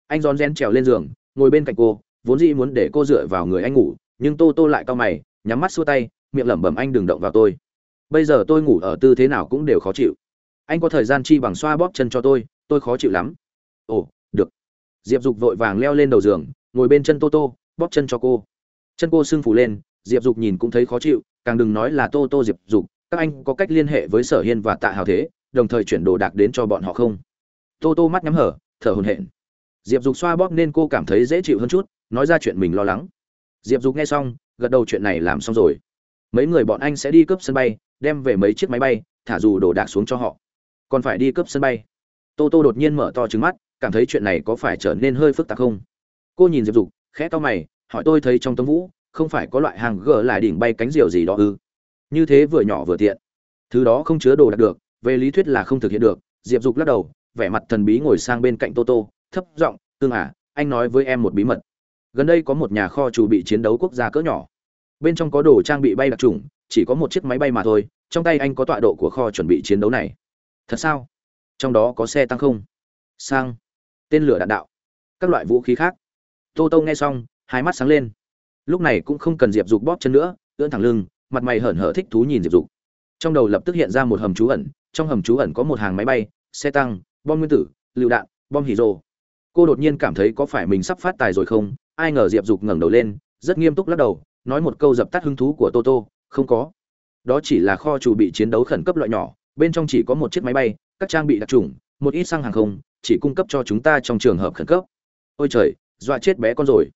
Anh rón rén trèo lên giường, ngồi bên cạnh cô, vốn dĩ muốn để cô dựa vào người anh ngủ, nhưng tô tô lại cau mày, nhắm mắt xua tay, miệng lẩm bẩm anh đừng động vào tôi. Bây giờ tôi ngủ ở tư thế nào cũng đều khó chịu. Anh có thời gian chi bằng xoa bóp chân cho tôi tôi khó chịu lắm. Ồ, được. Diệp dục vội vàng leo lên đầu giường, ngồi bên chân tô tô, bóp chân cho cô. Chân cô sưng phù lên, diệp dục nhìn cũng thấy khó chịu, càng đừng nói là tô tô diệp dục, các anh có cách liên hệ với sở hiên và tạ hào thế, đồng thời chuyển đồ đạc đến cho bọn họ không? Tô tô mắt nhắm hở, thở hồn hển. Diệp dục xoa bóp nên cô cảm thấy dễ chịu hơn chút, nói ra chuyện mình lo lắng. Diệp dục nghe xong, gật đầu chuyện này làm xong rồi. Mấy người bọn anh sẽ đi cướp sân bay, đem về mấy chiếc máy bay, thả dù đồ đạc xuống cho họ. Còn phải đi cướp sân bay. Tô tô đột nhiên mở to trứng mắt, cảm thấy chuyện này có phải trở nên hơi phức tạp không? Cô nhìn diệp dục, khẽ to mày, hỏi tôi thấy trong tấm vũ, không phải có loại hàng gờ lại đỉnh bay cánh diều gì đó ư? Như thế vừa nhỏ vừa tiện. Thứ đó không chứa đồ đạc được, về lý thuyết là không thực hiện được, diệp dục lắc đầu vẻ mặt thần bí ngồi sang bên cạnh tô tô, thấp giọng, tương à anh nói với em một bí mật. Gần đây có một nhà kho chủ bị chiến đấu quốc gia cỡ nhỏ. Bên trong có đồ trang bị bay đặc trùng, chỉ có một chiếc máy bay mà thôi, trong tay anh có tọa độ của kho chuẩn bị chiến đấu này. Thật sao? Trong đó có xe tăng không? Sang. Tên lửa đạn đạo. Các loại vũ khí khác. Tô tô nghe xong, hai mắt sáng lên. Lúc này cũng không cần diệp dục bóp chân nữa, ưỡn thẳng lưng, mặt mày hởn hở thích thú nhìn diệp dục. Trong đầu lập tức hiện ra một hầm trú ẩn, trong hầm trú ẩn có một hàng máy bay, xe tăng bom nguyên tử lựu đạn bom hì rô cô đột nhiên cảm thấy có phải mình sắp phát tài rồi không? Ai ngờ diệp dục ngẩng đầu lên rất nghiêm túc lắc đầu nói một câu dập tắt hứng thú của toto không có. Đó chỉ là kho chủ bị chiến đấu khẩn cấp loại nhỏ bên trong chỉ có một chiếc máy bay các trang bị đặc trùng một ít xăng hàng không chỉ cung cấp cho chúng ta trong trường hợp khẩn cấp. Ôi trời dọa chết bé con rồi.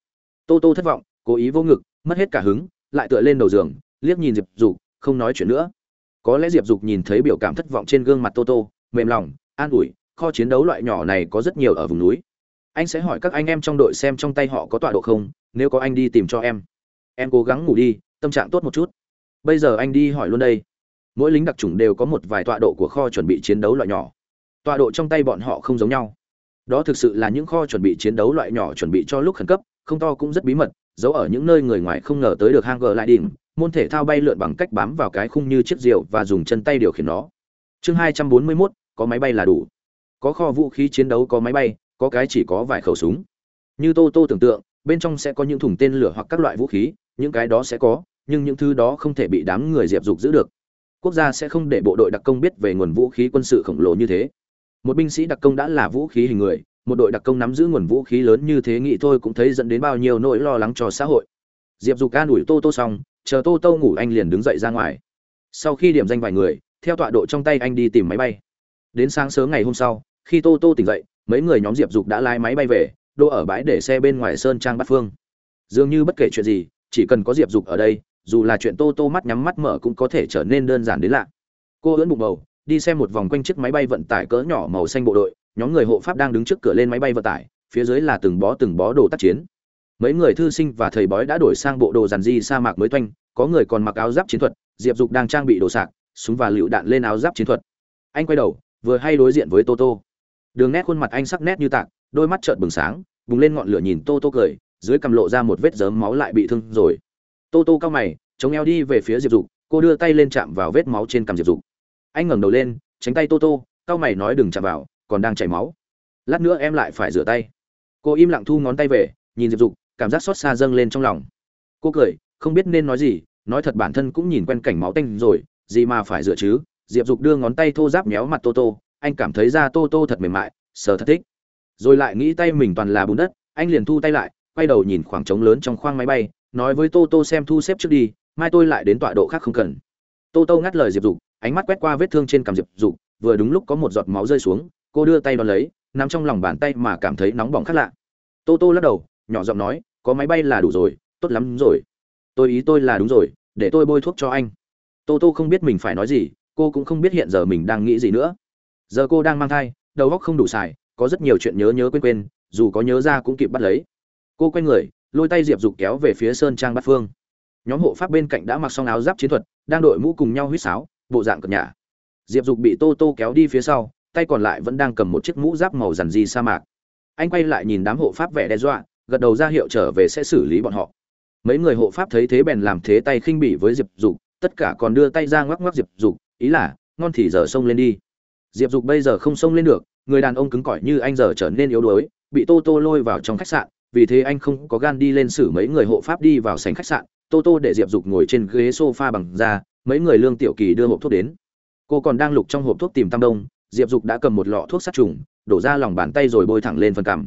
Toto thất vọng cố ý vô ngực mất hết cả hứng lại tựa lên đầu giường liếc nhìn diệp dục không nói chuyện nữa. Có lẽ diệp dục nhìn thấy biểu cảm thất vọng trên gương mặt toto, mềm lòng an ủi kho chiến đấu loại nhỏ này có rất nhiều ở vùng núi. Anh sẽ hỏi các anh em trong đội xem trong tay họ có tọa độ không nếu có anh đi tìm cho em. Em cố gắng ngủ đi tâm trạng tốt một chút. Bây giờ anh đi hỏi luôn đây. Mỗi lính đặc trùng đều có một vài tọa độ của kho chuẩn bị chiến đấu loại nhỏ. Tọa độ trong tay bọn họ không giống nhau. Đó thực sự là những kho chuẩn bị chiến đấu loại nhỏ chuẩn bị cho lúc khẩn cấp không to cũng rất bí mật giấu ở những nơi người ngoài không ngờ tới được hang gờ lại đỉnh môn thể thao bay lượn bằng cách bám vào cái khung như chiếc rượu và dùng chân tay điều khiển nó. Chương hai trăm bốn mươi 241, có máy bay là đủ có kho vũ khí chiến đấu, có máy bay, có cái chỉ có vài khẩu súng. Như tô tô tưởng tượng, bên trong sẽ có những thùng tên lửa hoặc các loại vũ khí, những cái đó sẽ có, nhưng những thứ đó không thể bị đám người diệp dục giữ được. Quốc gia sẽ không để bộ đội đặc công biết về nguồn vũ khí quân sự khổng lồ như thế. Một binh sĩ đặc công đã là vũ khí hình người, một đội đặc công nắm giữ nguồn vũ khí lớn như thế nghĩ thôi cũng thấy dẫn đến bao nhiêu nỗi lo lắng cho xã hội. Diệp dục an ủi tô tô xong, chờ tô tô ngủ anh liền đứng dậy ra ngoài. Sau khi điểm danh vài người, theo tọa độ trong tay anh đi tìm máy bay. Đến sáng sớm ngày hôm sau khi tô tô tỉnh dậy, mấy người nhóm diệp dục đã lái máy bay về, đỗ ở bãi để xe bên ngoài sơn trang bát phương. Dường như bất kể chuyện gì, chỉ cần có diệp dục ở đây, dù là chuyện tô tô mắt nhắm mắt mở cũng có thể trở nên đơn giản đến lạ. Cô ưỡn bụng bầu, đi xem một vòng quanh chiếc máy bay vận tải cỡ nhỏ màu xanh bộ đội, nhóm người hộ pháp đang đứng trước cửa lên máy bay vận tải, phía dưới là từng bó từng bó đồ tác chiến. Mấy người thư sinh và thầy bói đã đổi sang bộ đồ dàn di sa mạc mới toanh, có người còn mặc áo giáp chiến thuật, diệp dục đang trang bị đồ sạc, súng và lựu đạn lên áo giáp chiến thuật. Anh quay đầu, vừa hay đối diện với tô tô đường nét khuôn mặt anh sắc nét như tạc, đôi mắt trợn bừng sáng, bùng lên ngọn lửa nhìn tô tô cười, dưới cầm lộ ra một vết dớm máu lại bị thương rồi. Tô tô cao mày, chống eo đi về phía diệp dục, cô đưa tay lên chạm vào vết máu trên cằm diệp dục. Anh ngẩng đầu lên, tránh tay tô tô cao mày nói đừng chạm vào, còn đang chảy máu. Lát nữa em lại phải rửa tay. Cô im lặng thu ngón tay về, nhìn diệp dục, cảm giác xót xa dâng lên trong lòng. Cô cười, không biết nên nói gì, nói thật bản thân cũng nhìn quen cảnh máu tanh rồi, gì mà phải rửa chứ? Diệp dục đưa ngón tay thô giáp méo mặt tô tô anh cảm thấy da tô tô thật mềm mại, sờ thật thích. Rồi lại nghĩ tay mình toàn là bùn đất, anh liền thu tay lại, quay đầu nhìn khoảng trống lớn trong khoang máy bay, nói với tô tô xem thu xếp trước đi, mai tôi lại đến tọa độ khác không cần. Tô tô ngắt lời diệp dục, ánh mắt quét qua vết thương trên cằm diệp dục, vừa đúng lúc có một giọt máu rơi xuống, cô đưa tay đón lấy, nằm trong lòng bàn tay mà cảm thấy nóng bỏng khác lạ. Tô tô lắc đầu, nhỏ giọng nói, có máy bay là đủ rồi, tốt lắm rồi. Tôi ý tôi là đúng rồi, để tôi bôi thuốc cho anh. Tô tô không biết mình phải nói gì, cô cũng không biết hiện giờ mình đang nghĩ gì nữa giờ cô đang mang thai, đầu óc không đủ xài, có rất nhiều chuyện nhớ nhớ quên quên, dù có nhớ ra cũng kịp bắt lấy. Cô quay người, lôi tay diệp dục kéo về phía sơn trang bát phương. Nhóm hộ pháp bên cạnh đã mặc xong áo giáp chiến thuật, đang đội mũ cùng nhau huýt sáo, bộ dạng cập nhà diệp dục bị tô tô kéo đi phía sau, tay còn lại vẫn đang cầm một chiếc mũ giáp màu rằn di sa mạc. Anh quay lại nhìn đám hộ pháp vẻ đe dọa, gật đầu ra hiệu trở về sẽ xử lý bọn họ. Mấy người hộ pháp thấy thế bèn làm thế tay khinh bỉ với diệp dục, tất cả còn đưa tay ra ngoắc ngoắc diệp dục, ý là, ngon thì giờ xông lên đi diệp dục bây giờ không xông lên được, người đàn ông cứng cỏi như anh giờ trở nên yếu đuối, bị tô tô lôi vào trong khách sạn, vì thế anh không có gan đi lên xử mấy người hộ pháp đi vào sảnh khách sạn. Tô tô để diệp dục ngồi trên ghế sofa bằng da, mấy người lương tiểu kỳ đưa hộp thuốc đến. Cô còn đang lục trong hộp thuốc tìm tam đông, diệp dục đã cầm một lọ thuốc sát trùng, đổ ra lòng bàn tay rồi bôi thẳng lên phần cằm.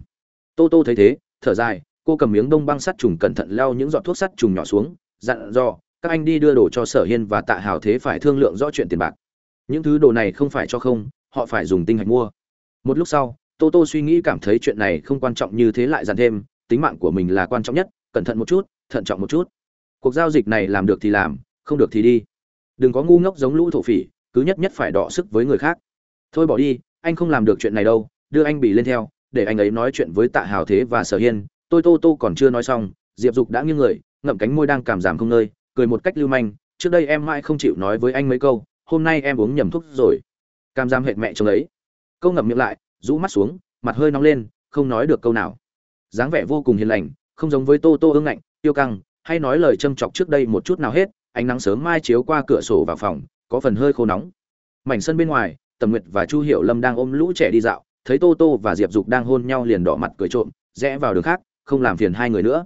Tô tô thấy thế, thở dài, cô cầm miếng đông băng sát trùng cẩn thận leo những giọt thuốc sát trùng nhỏ xuống, dặn dò, các anh đi đưa đồ cho sở hiên và tạ hào thế phải thương lượng rõ chuyện tiền bạc. Những thứ đồ này không phải cho không họ phải dùng tinh hạch mua. Một lúc sau, tô tô suy nghĩ cảm thấy chuyện này không quan trọng như thế lại dàn thêm, tính mạng của mình là quan trọng nhất, cẩn thận một chút, thận trọng một chút. Cuộc giao dịch này làm được thì làm, không được thì đi. Đừng có ngu ngốc giống lũ thổ phỉ, cứ nhất nhất phải đọ sức với người khác. Thôi bỏ đi, anh không làm được chuyện này đâu, đưa anh bị lên theo, để anh ấy nói chuyện với tạ hào thế và sở hiên. Tôi tô tô còn chưa nói xong, diệp dục đã nghiêng người, ngậm cánh môi đang cảm giảm không nơi cười một cách lưu manh, trước đây em mãi không chịu nói với anh mấy câu, hôm nay em uống nhầm thuốc rồi cam giam hệt mẹ chồng ấy. Câu ngậm miệng lại, rũ mắt xuống, mặt hơi nóng lên, không nói được câu nào. Dáng vẻ vô cùng hiền lành, không giống với tô tô ương ngạnh tiêu căng, hay nói lời châm chọc trước đây một chút nào hết, ánh nắng sớm mai chiếu qua cửa sổ vào phòng, có phần hơi khô nóng. Mảnh sân bên ngoài, tầm nguyệt và chu hiểu lâm đang ôm lũ trẻ đi dạo, thấy tô tô và diệp dục đang hôn nhau liền đỏ mặt cười trộm, rẽ vào đường khác, không làm phiền hai người nữa.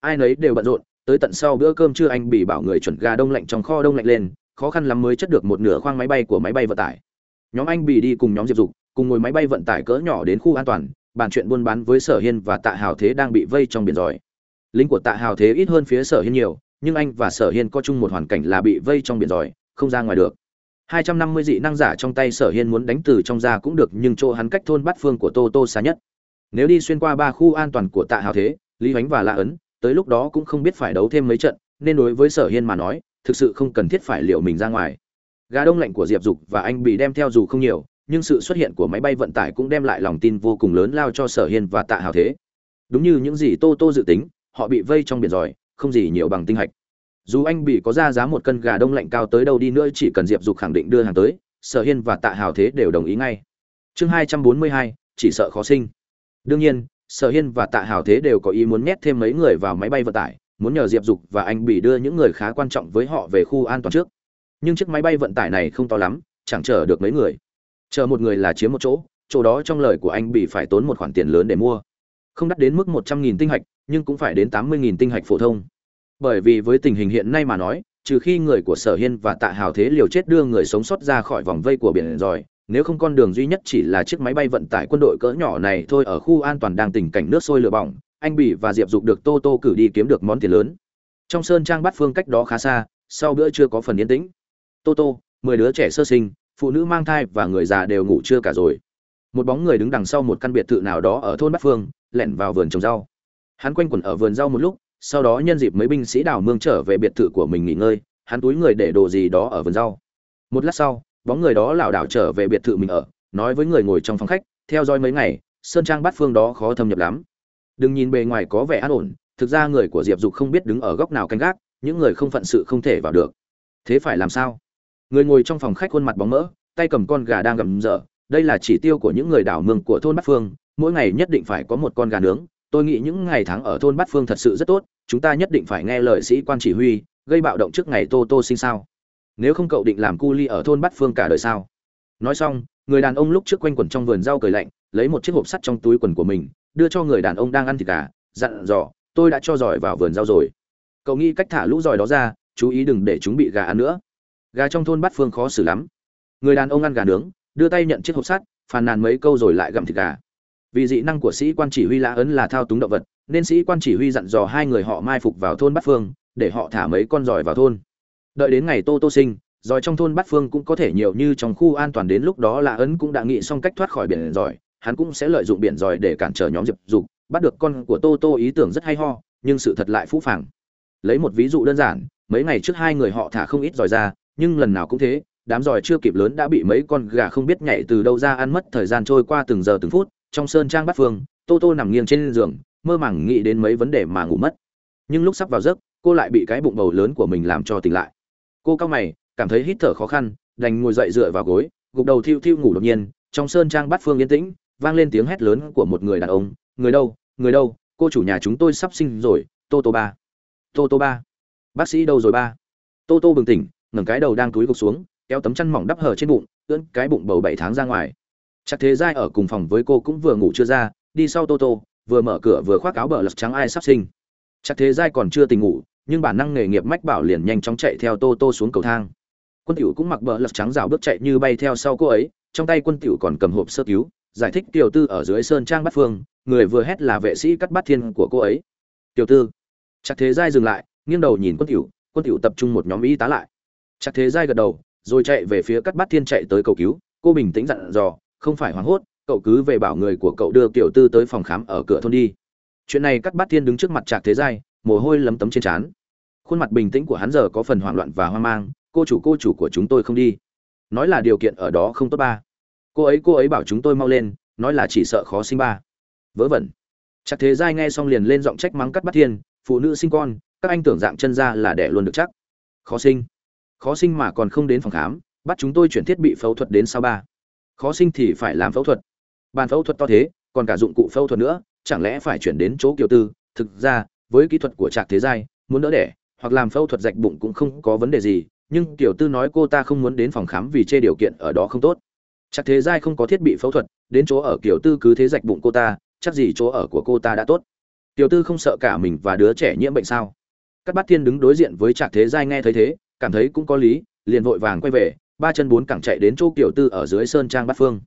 Ai nấy đều bận rộn, tới tận sau bữa cơm trưa anh bị bảo người chuẩn gà đông lạnh trong kho đông lạnh lên, khó khăn lắm mới chất được một nửa khoang máy bay của máy bay vận tải nhóm anh bị đi cùng nhóm diệp dục, cùng ngồi máy bay vận tải cỡ nhỏ đến khu an toàn, bàn chuyện buôn bán với sở hiên và tạ hào thế đang bị vây trong biển giỏi. Lính của tạ hào thế ít hơn phía sở hiên nhiều, nhưng anh và sở hiên có chung một hoàn cảnh là bị vây trong biển giỏi, không ra ngoài được. 250 dị năng giả trong tay sở hiên muốn đánh từ trong ra cũng được, nhưng chỗ hắn cách thôn bát phương của tô tô xa nhất. Nếu đi xuyên qua ba khu an toàn của tạ hào thế, lý ánh và lạ ấn, tới lúc đó cũng không biết phải đấu thêm mấy trận, nên đối với sở hiên mà nói, thực sự không cần thiết phải liệu mình ra ngoài gà đông lạnh của diệp dục và anh bị đem theo dù không nhiều nhưng sự xuất hiện của máy bay vận tải cũng đem lại lòng tin vô cùng lớn lao cho sở hiên và tạ hào thế. Đúng như những gì tô tô dự tính họ bị vây trong biển rồi, không gì nhiều bằng tinh hạch. Dù anh bị có ra giá một cân gà đông lạnh cao tới đâu đi nữa chỉ cần diệp dục khẳng định đưa hàng tới sở hiên và tạ hào thế đều đồng ý ngay. Chương hai trăm bốn mươi hai chỉ sợ khó sinh. Đương nhiên sở hiên và tạ hào thế đều có ý muốn nhét thêm mấy người vào máy bay vận tải muốn nhờ diệp dục và anh bị đưa những người khá quan trọng với họ về khu an toàn trước nhưng chiếc máy bay vận tải này không to lắm, chẳng chở được mấy người. Chờ một người là chiếm một chỗ chỗ đó trong lời của anh bị phải tốn một khoản tiền lớn để mua. Không đắt đến mức một trăm nghìn tinh hạch, nhưng cũng phải đến tám mươi nghìn tinh hạch phổ thông. Bởi vì với tình hình hiện nay mà nói, trừ khi người của sở hiên và tạ hào thế liều chết đưa người sống sót ra khỏi vòng vây của biển rồi, nếu không con đường duy nhất chỉ là chiếc máy bay vận tải quân đội cỡ nhỏ này thôi ở khu an toàn đang tình cảnh nước sôi lửa bỏng, anh bỉ và diệp dục được tô tô cử đi kiếm được món tiền lớn. Trong sơn trang bắt phương cách đó khá xa, sau bữa chưa có phần yên tĩnh tô tô, mười đứa trẻ sơ sinh, phụ nữ mang thai và người già đều ngủ chưa cả rồi. Một bóng người đứng đằng sau một căn biệt thự nào đó ở thôn bắc phương, lẻn vào vườn trồng rau. Hắn quanh quẩn ở vườn rau một lúc, sau đó nhân dịp mấy binh sĩ đào mương trở về biệt thự của mình nghỉ ngơi, hắn túi người để đồ gì đó ở vườn rau. Một lát sau, bóng người đó lảo đảo trở về biệt thự mình ở, nói với người ngồi trong phòng khách, theo dõi mấy ngày, sơn trang bát phương đó khó thâm nhập lắm. Đừng nhìn bề ngoài có vẻ an ổn, thực ra người của diệp dục không biết đứng ở góc nào canh gác, những người không phận sự không thể vào được. Thế phải làm sao? Người ngồi trong phòng khách khuôn mặt bóng mỡ, tay cầm con gà đang gầm dở. Đây là chỉ tiêu của những người đảo mương của thôn bát phương. Mỗi ngày nhất định phải có một con gà nướng. Tôi nghĩ những ngày tháng ở thôn bát phương thật sự rất tốt. Chúng ta nhất định phải nghe lời sĩ quan chỉ huy, gây bạo động trước ngày tô tô sinh sao? Nếu không cậu định làm cu ly ở thôn bát phương cả đời sao? Nói xong, người đàn ông lúc trước quanh quẩn trong vườn rau cười lạnh, lấy một chiếc hộp sắt trong túi quần của mình, đưa cho người đàn ông đang ăn thịt gà, dặn dò, tôi đã cho giỏi vào vườn rau rồi. Cậu nghĩ cách thả lũ giỏi đó ra, chú ý đừng để chúng bị gà ăn nữa gà trong thôn bát phương khó xử lắm. Người đàn ông ăn gà nướng, đưa tay nhận chiếc hộp sắt, phàn nàn mấy câu rồi lại gặm thịt gà. Vì dị năng của sĩ quan chỉ huy lã ấn là thao túng động vật, nên sĩ quan chỉ huy dặn dò hai người họ mai phục vào thôn bát phương, để họ thả mấy con giỏi vào thôn. Đợi đến ngày tô tô sinh giỏi trong thôn bát phương cũng có thể nhiều như trong khu an toàn đến lúc đó lã ấn cũng đã nghĩ xong cách thoát khỏi biển giỏi hắn cũng sẽ lợi dụng biển giỏi để cản trở nhóm diệp dục, bắt được con của tô tô ý tưởng rất hay ho, nhưng sự thật lại phũ phàng. Lấy một ví dụ đơn giản, mấy ngày trước hai người họ thả không ít giỏi ra nhưng lần nào cũng thế, đám giỏi chưa kịp lớn đã bị mấy con gà không biết nhảy từ đâu ra ăn mất thời gian trôi qua từng giờ từng phút, trong sơn trang bát phương, tô tô nằm nghiêng trên giường, mơ màng nghĩ đến mấy vấn đề mà ngủ mất. Nhưng lúc sắp vào giấc, cô lại bị cái bụng bầu lớn của mình làm cho tỉnh lại. Cô cao mày, cảm thấy hít thở khó khăn, đành ngồi dậy dựa vào gối, gục đầu thiêu thiêu ngủ đột nhiên, trong sơn trang bát phương yên tĩnh, vang lên tiếng hét lớn của một người đàn ông, người đâu người đâu, cô chủ nhà chúng tôi sắp sinh rồi, tô tô ba, tô tô ba, bác sĩ đâu rồi ba? Tô tô bừng tỉnh ngẩng cái đầu đang túi gục xuống, kéo tấm chăn mỏng đắp hở trên bụng, ưỡn cái bụng bầu bảy tháng ra ngoài. Chắc thế giai ở cùng phòng với cô cũng vừa ngủ chưa ra, đi sau tô tô, vừa mở cửa vừa khoác áo bờ lật trắng ai sắp sinh. Chắc thế giai còn chưa tỉnh ngủ, nhưng bản năng nghề nghiệp mách bảo liền nhanh chóng chạy theo tô tô xuống cầu thang. Quân tiểu cũng mặc bờ lật trắng rào bước chạy như bay theo sau cô ấy, trong tay quân tiểu còn cầm hộp sơ cứu, giải thích tiểu tư ở dưới sơn trang bát phương, người vừa hét là vệ sĩ cắt bát thiên của cô ấy. Tiểu tư. Chắc thế giai dừng lại, nghiêng đầu nhìn quân tiểu quân tiểu tập trung một nhóm y tá lại chắc thế giai gật đầu, rồi chạy về phía cắt Bát thiên chạy tới cầu cứu. Cô bình tĩnh dặn dò, không phải hoảng hốt, cậu cứ về bảo người của cậu đưa tiểu tư tới phòng khám ở cửa thôn đi. Chuyện này cắt Bát thiên đứng trước mặt trạc thế giai, mồ hôi lấm tấm trên trán. Khuôn mặt bình tĩnh của hắn giờ có phần hoảng loạn và hoang mang, cô chủ cô chủ của chúng tôi không đi. Nói là điều kiện ở đó không tốt ba. Cô ấy cô ấy bảo chúng tôi mau lên, nói là chỉ sợ khó sinh ba. Vớ vẩn. Chắc thế giai nghe xong liền lên giọng trách mắng cắt bắt thiên, phụ nữ sinh con, các anh tưởng dạng chân ra là đẻ luôn được chắc. Khó sinh khó sinh mà còn không đến phòng khám, bắt chúng tôi chuyển thiết bị phẫu thuật đến sao ba. Khó sinh thì phải làm phẫu thuật. Bàn phẫu thuật to thế, còn cả dụng cụ phẫu thuật nữa, chẳng lẽ phải chuyển đến chỗ kiều tư? Thực ra, với kỹ thuật của trạc thế giai, muốn đỡ đẻ hoặc làm phẫu thuật rạch bụng cũng không có vấn đề gì, nhưng tiểu tư nói cô ta không muốn đến phòng khám vì chê điều kiện ở đó không tốt. Chắc thế giai không có thiết bị phẫu thuật, đến chỗ ở kiểu tư cứ thế rạch bụng cô ta, chắc gì chỗ ở của cô ta đã tốt. Tiểu tư không sợ cả mình và đứa trẻ nhiễm bệnh sao? Các bát thiên đứng đối diện với trạc thế giai nghe thấy thế cảm thấy cũng có lý, liền vội vàng quay về, ba chân bốn cẳng chạy đến chỗ kiểu tư ở dưới sơn trang bát phương.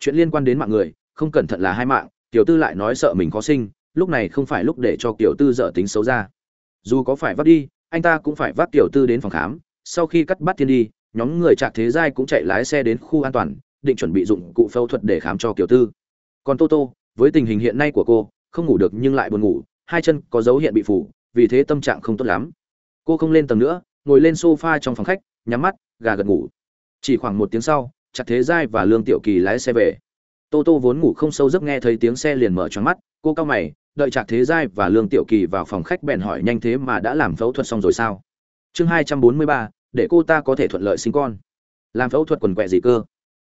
Chuyện liên quan đến mạng người, không cẩn thận là hai mạng tiểu tư lại nói sợ mình khó sinh, lúc này không phải lúc để cho tiểu tư dở tính xấu ra. Dù có phải vắt đi, anh ta cũng phải vác tiểu tư đến phòng khám, sau khi cắt bắt thiên đi, nhóm người trạc thế giai cũng chạy lái xe đến khu an toàn, định chuẩn bị dụng cụ phẫu thuật để khám cho kiểu tư. Còn tô tô, với tình hình hiện nay của cô, không ngủ được nhưng lại buồn ngủ, hai chân có dấu hiện bị phủ, vì thế tâm trạng không tốt lắm. Cô không lên tầng nữa ngồi lên sofa trong phòng khách, nhắm mắt, gà gật ngủ. Chỉ khoảng một tiếng sau chặt thế giai và lương tiểu kỳ lái xe về. Tô tô vốn ngủ không sâu giấc nghe thấy tiếng xe liền mở choáng mắt, cô cao mày, đợi chặt thế giai và lương tiểu kỳ vào phòng khách bèn hỏi nhanh thế mà đã làm phẫu thuật xong rồi sao? Chương hai trăm bốn mươi ba, để cô ta có thể thuận lợi sinh con. Làm phẫu thuật quần quẹ gì cơ?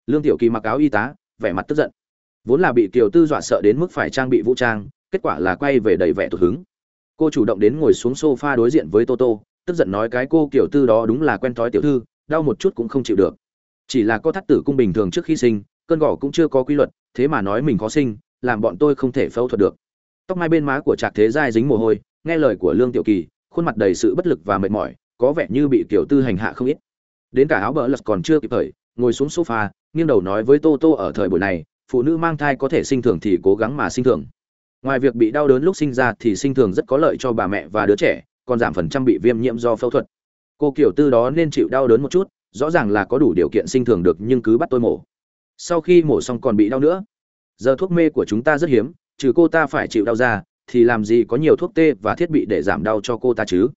Lương tiểu kỳ mặc áo y tá, vẻ mặt tức giận. Vốn là bị kiều tư dọa sợ đến mức phải trang bị vũ trang, kết quả là quay về đầy vẻ tụt hứng. Cô chủ động đến ngồi xuống sofa đối diện với toto tức giận nói cái cô kiểu tư đó đúng là quen thói tiểu thư, đau một chút cũng không chịu được. Chỉ là có thắt tử cung bình thường trước khi sinh, cơn gỏ cũng chưa có quy luật, thế mà nói mình khó sinh, làm bọn tôi không thể phẫu thuật được. Tóc mai bên má của trạc thế giai dính mồ hôi, nghe lời của lương tiểu kỳ, khuôn mặt đầy sự bất lực và mệt mỏi, có vẻ như bị kiểu tư hành hạ không ít. Đến cả áo bờ lật còn chưa kịp thời, ngồi xuống sofa, nghiêng đầu nói với tô tô ở thời buổi này, phụ nữ mang thai có thể sinh thường thì cố gắng mà sinh thường. Ngoài việc bị đau đớn lúc sinh ra thì sinh thường rất có lợi cho bà mẹ và đứa trẻ còn giảm phần trăm bị viêm nhiễm do phẫu thuật. Cô kiểu tư đó nên chịu đau đớn một chút, rõ ràng là có đủ điều kiện sinh thường được nhưng cứ bắt tôi mổ. Sau khi mổ xong còn bị đau nữa. Giờ thuốc mê của chúng ta rất hiếm, trừ cô ta phải chịu đau ra, thì làm gì có nhiều thuốc tê và thiết bị để giảm đau cho cô ta chứ?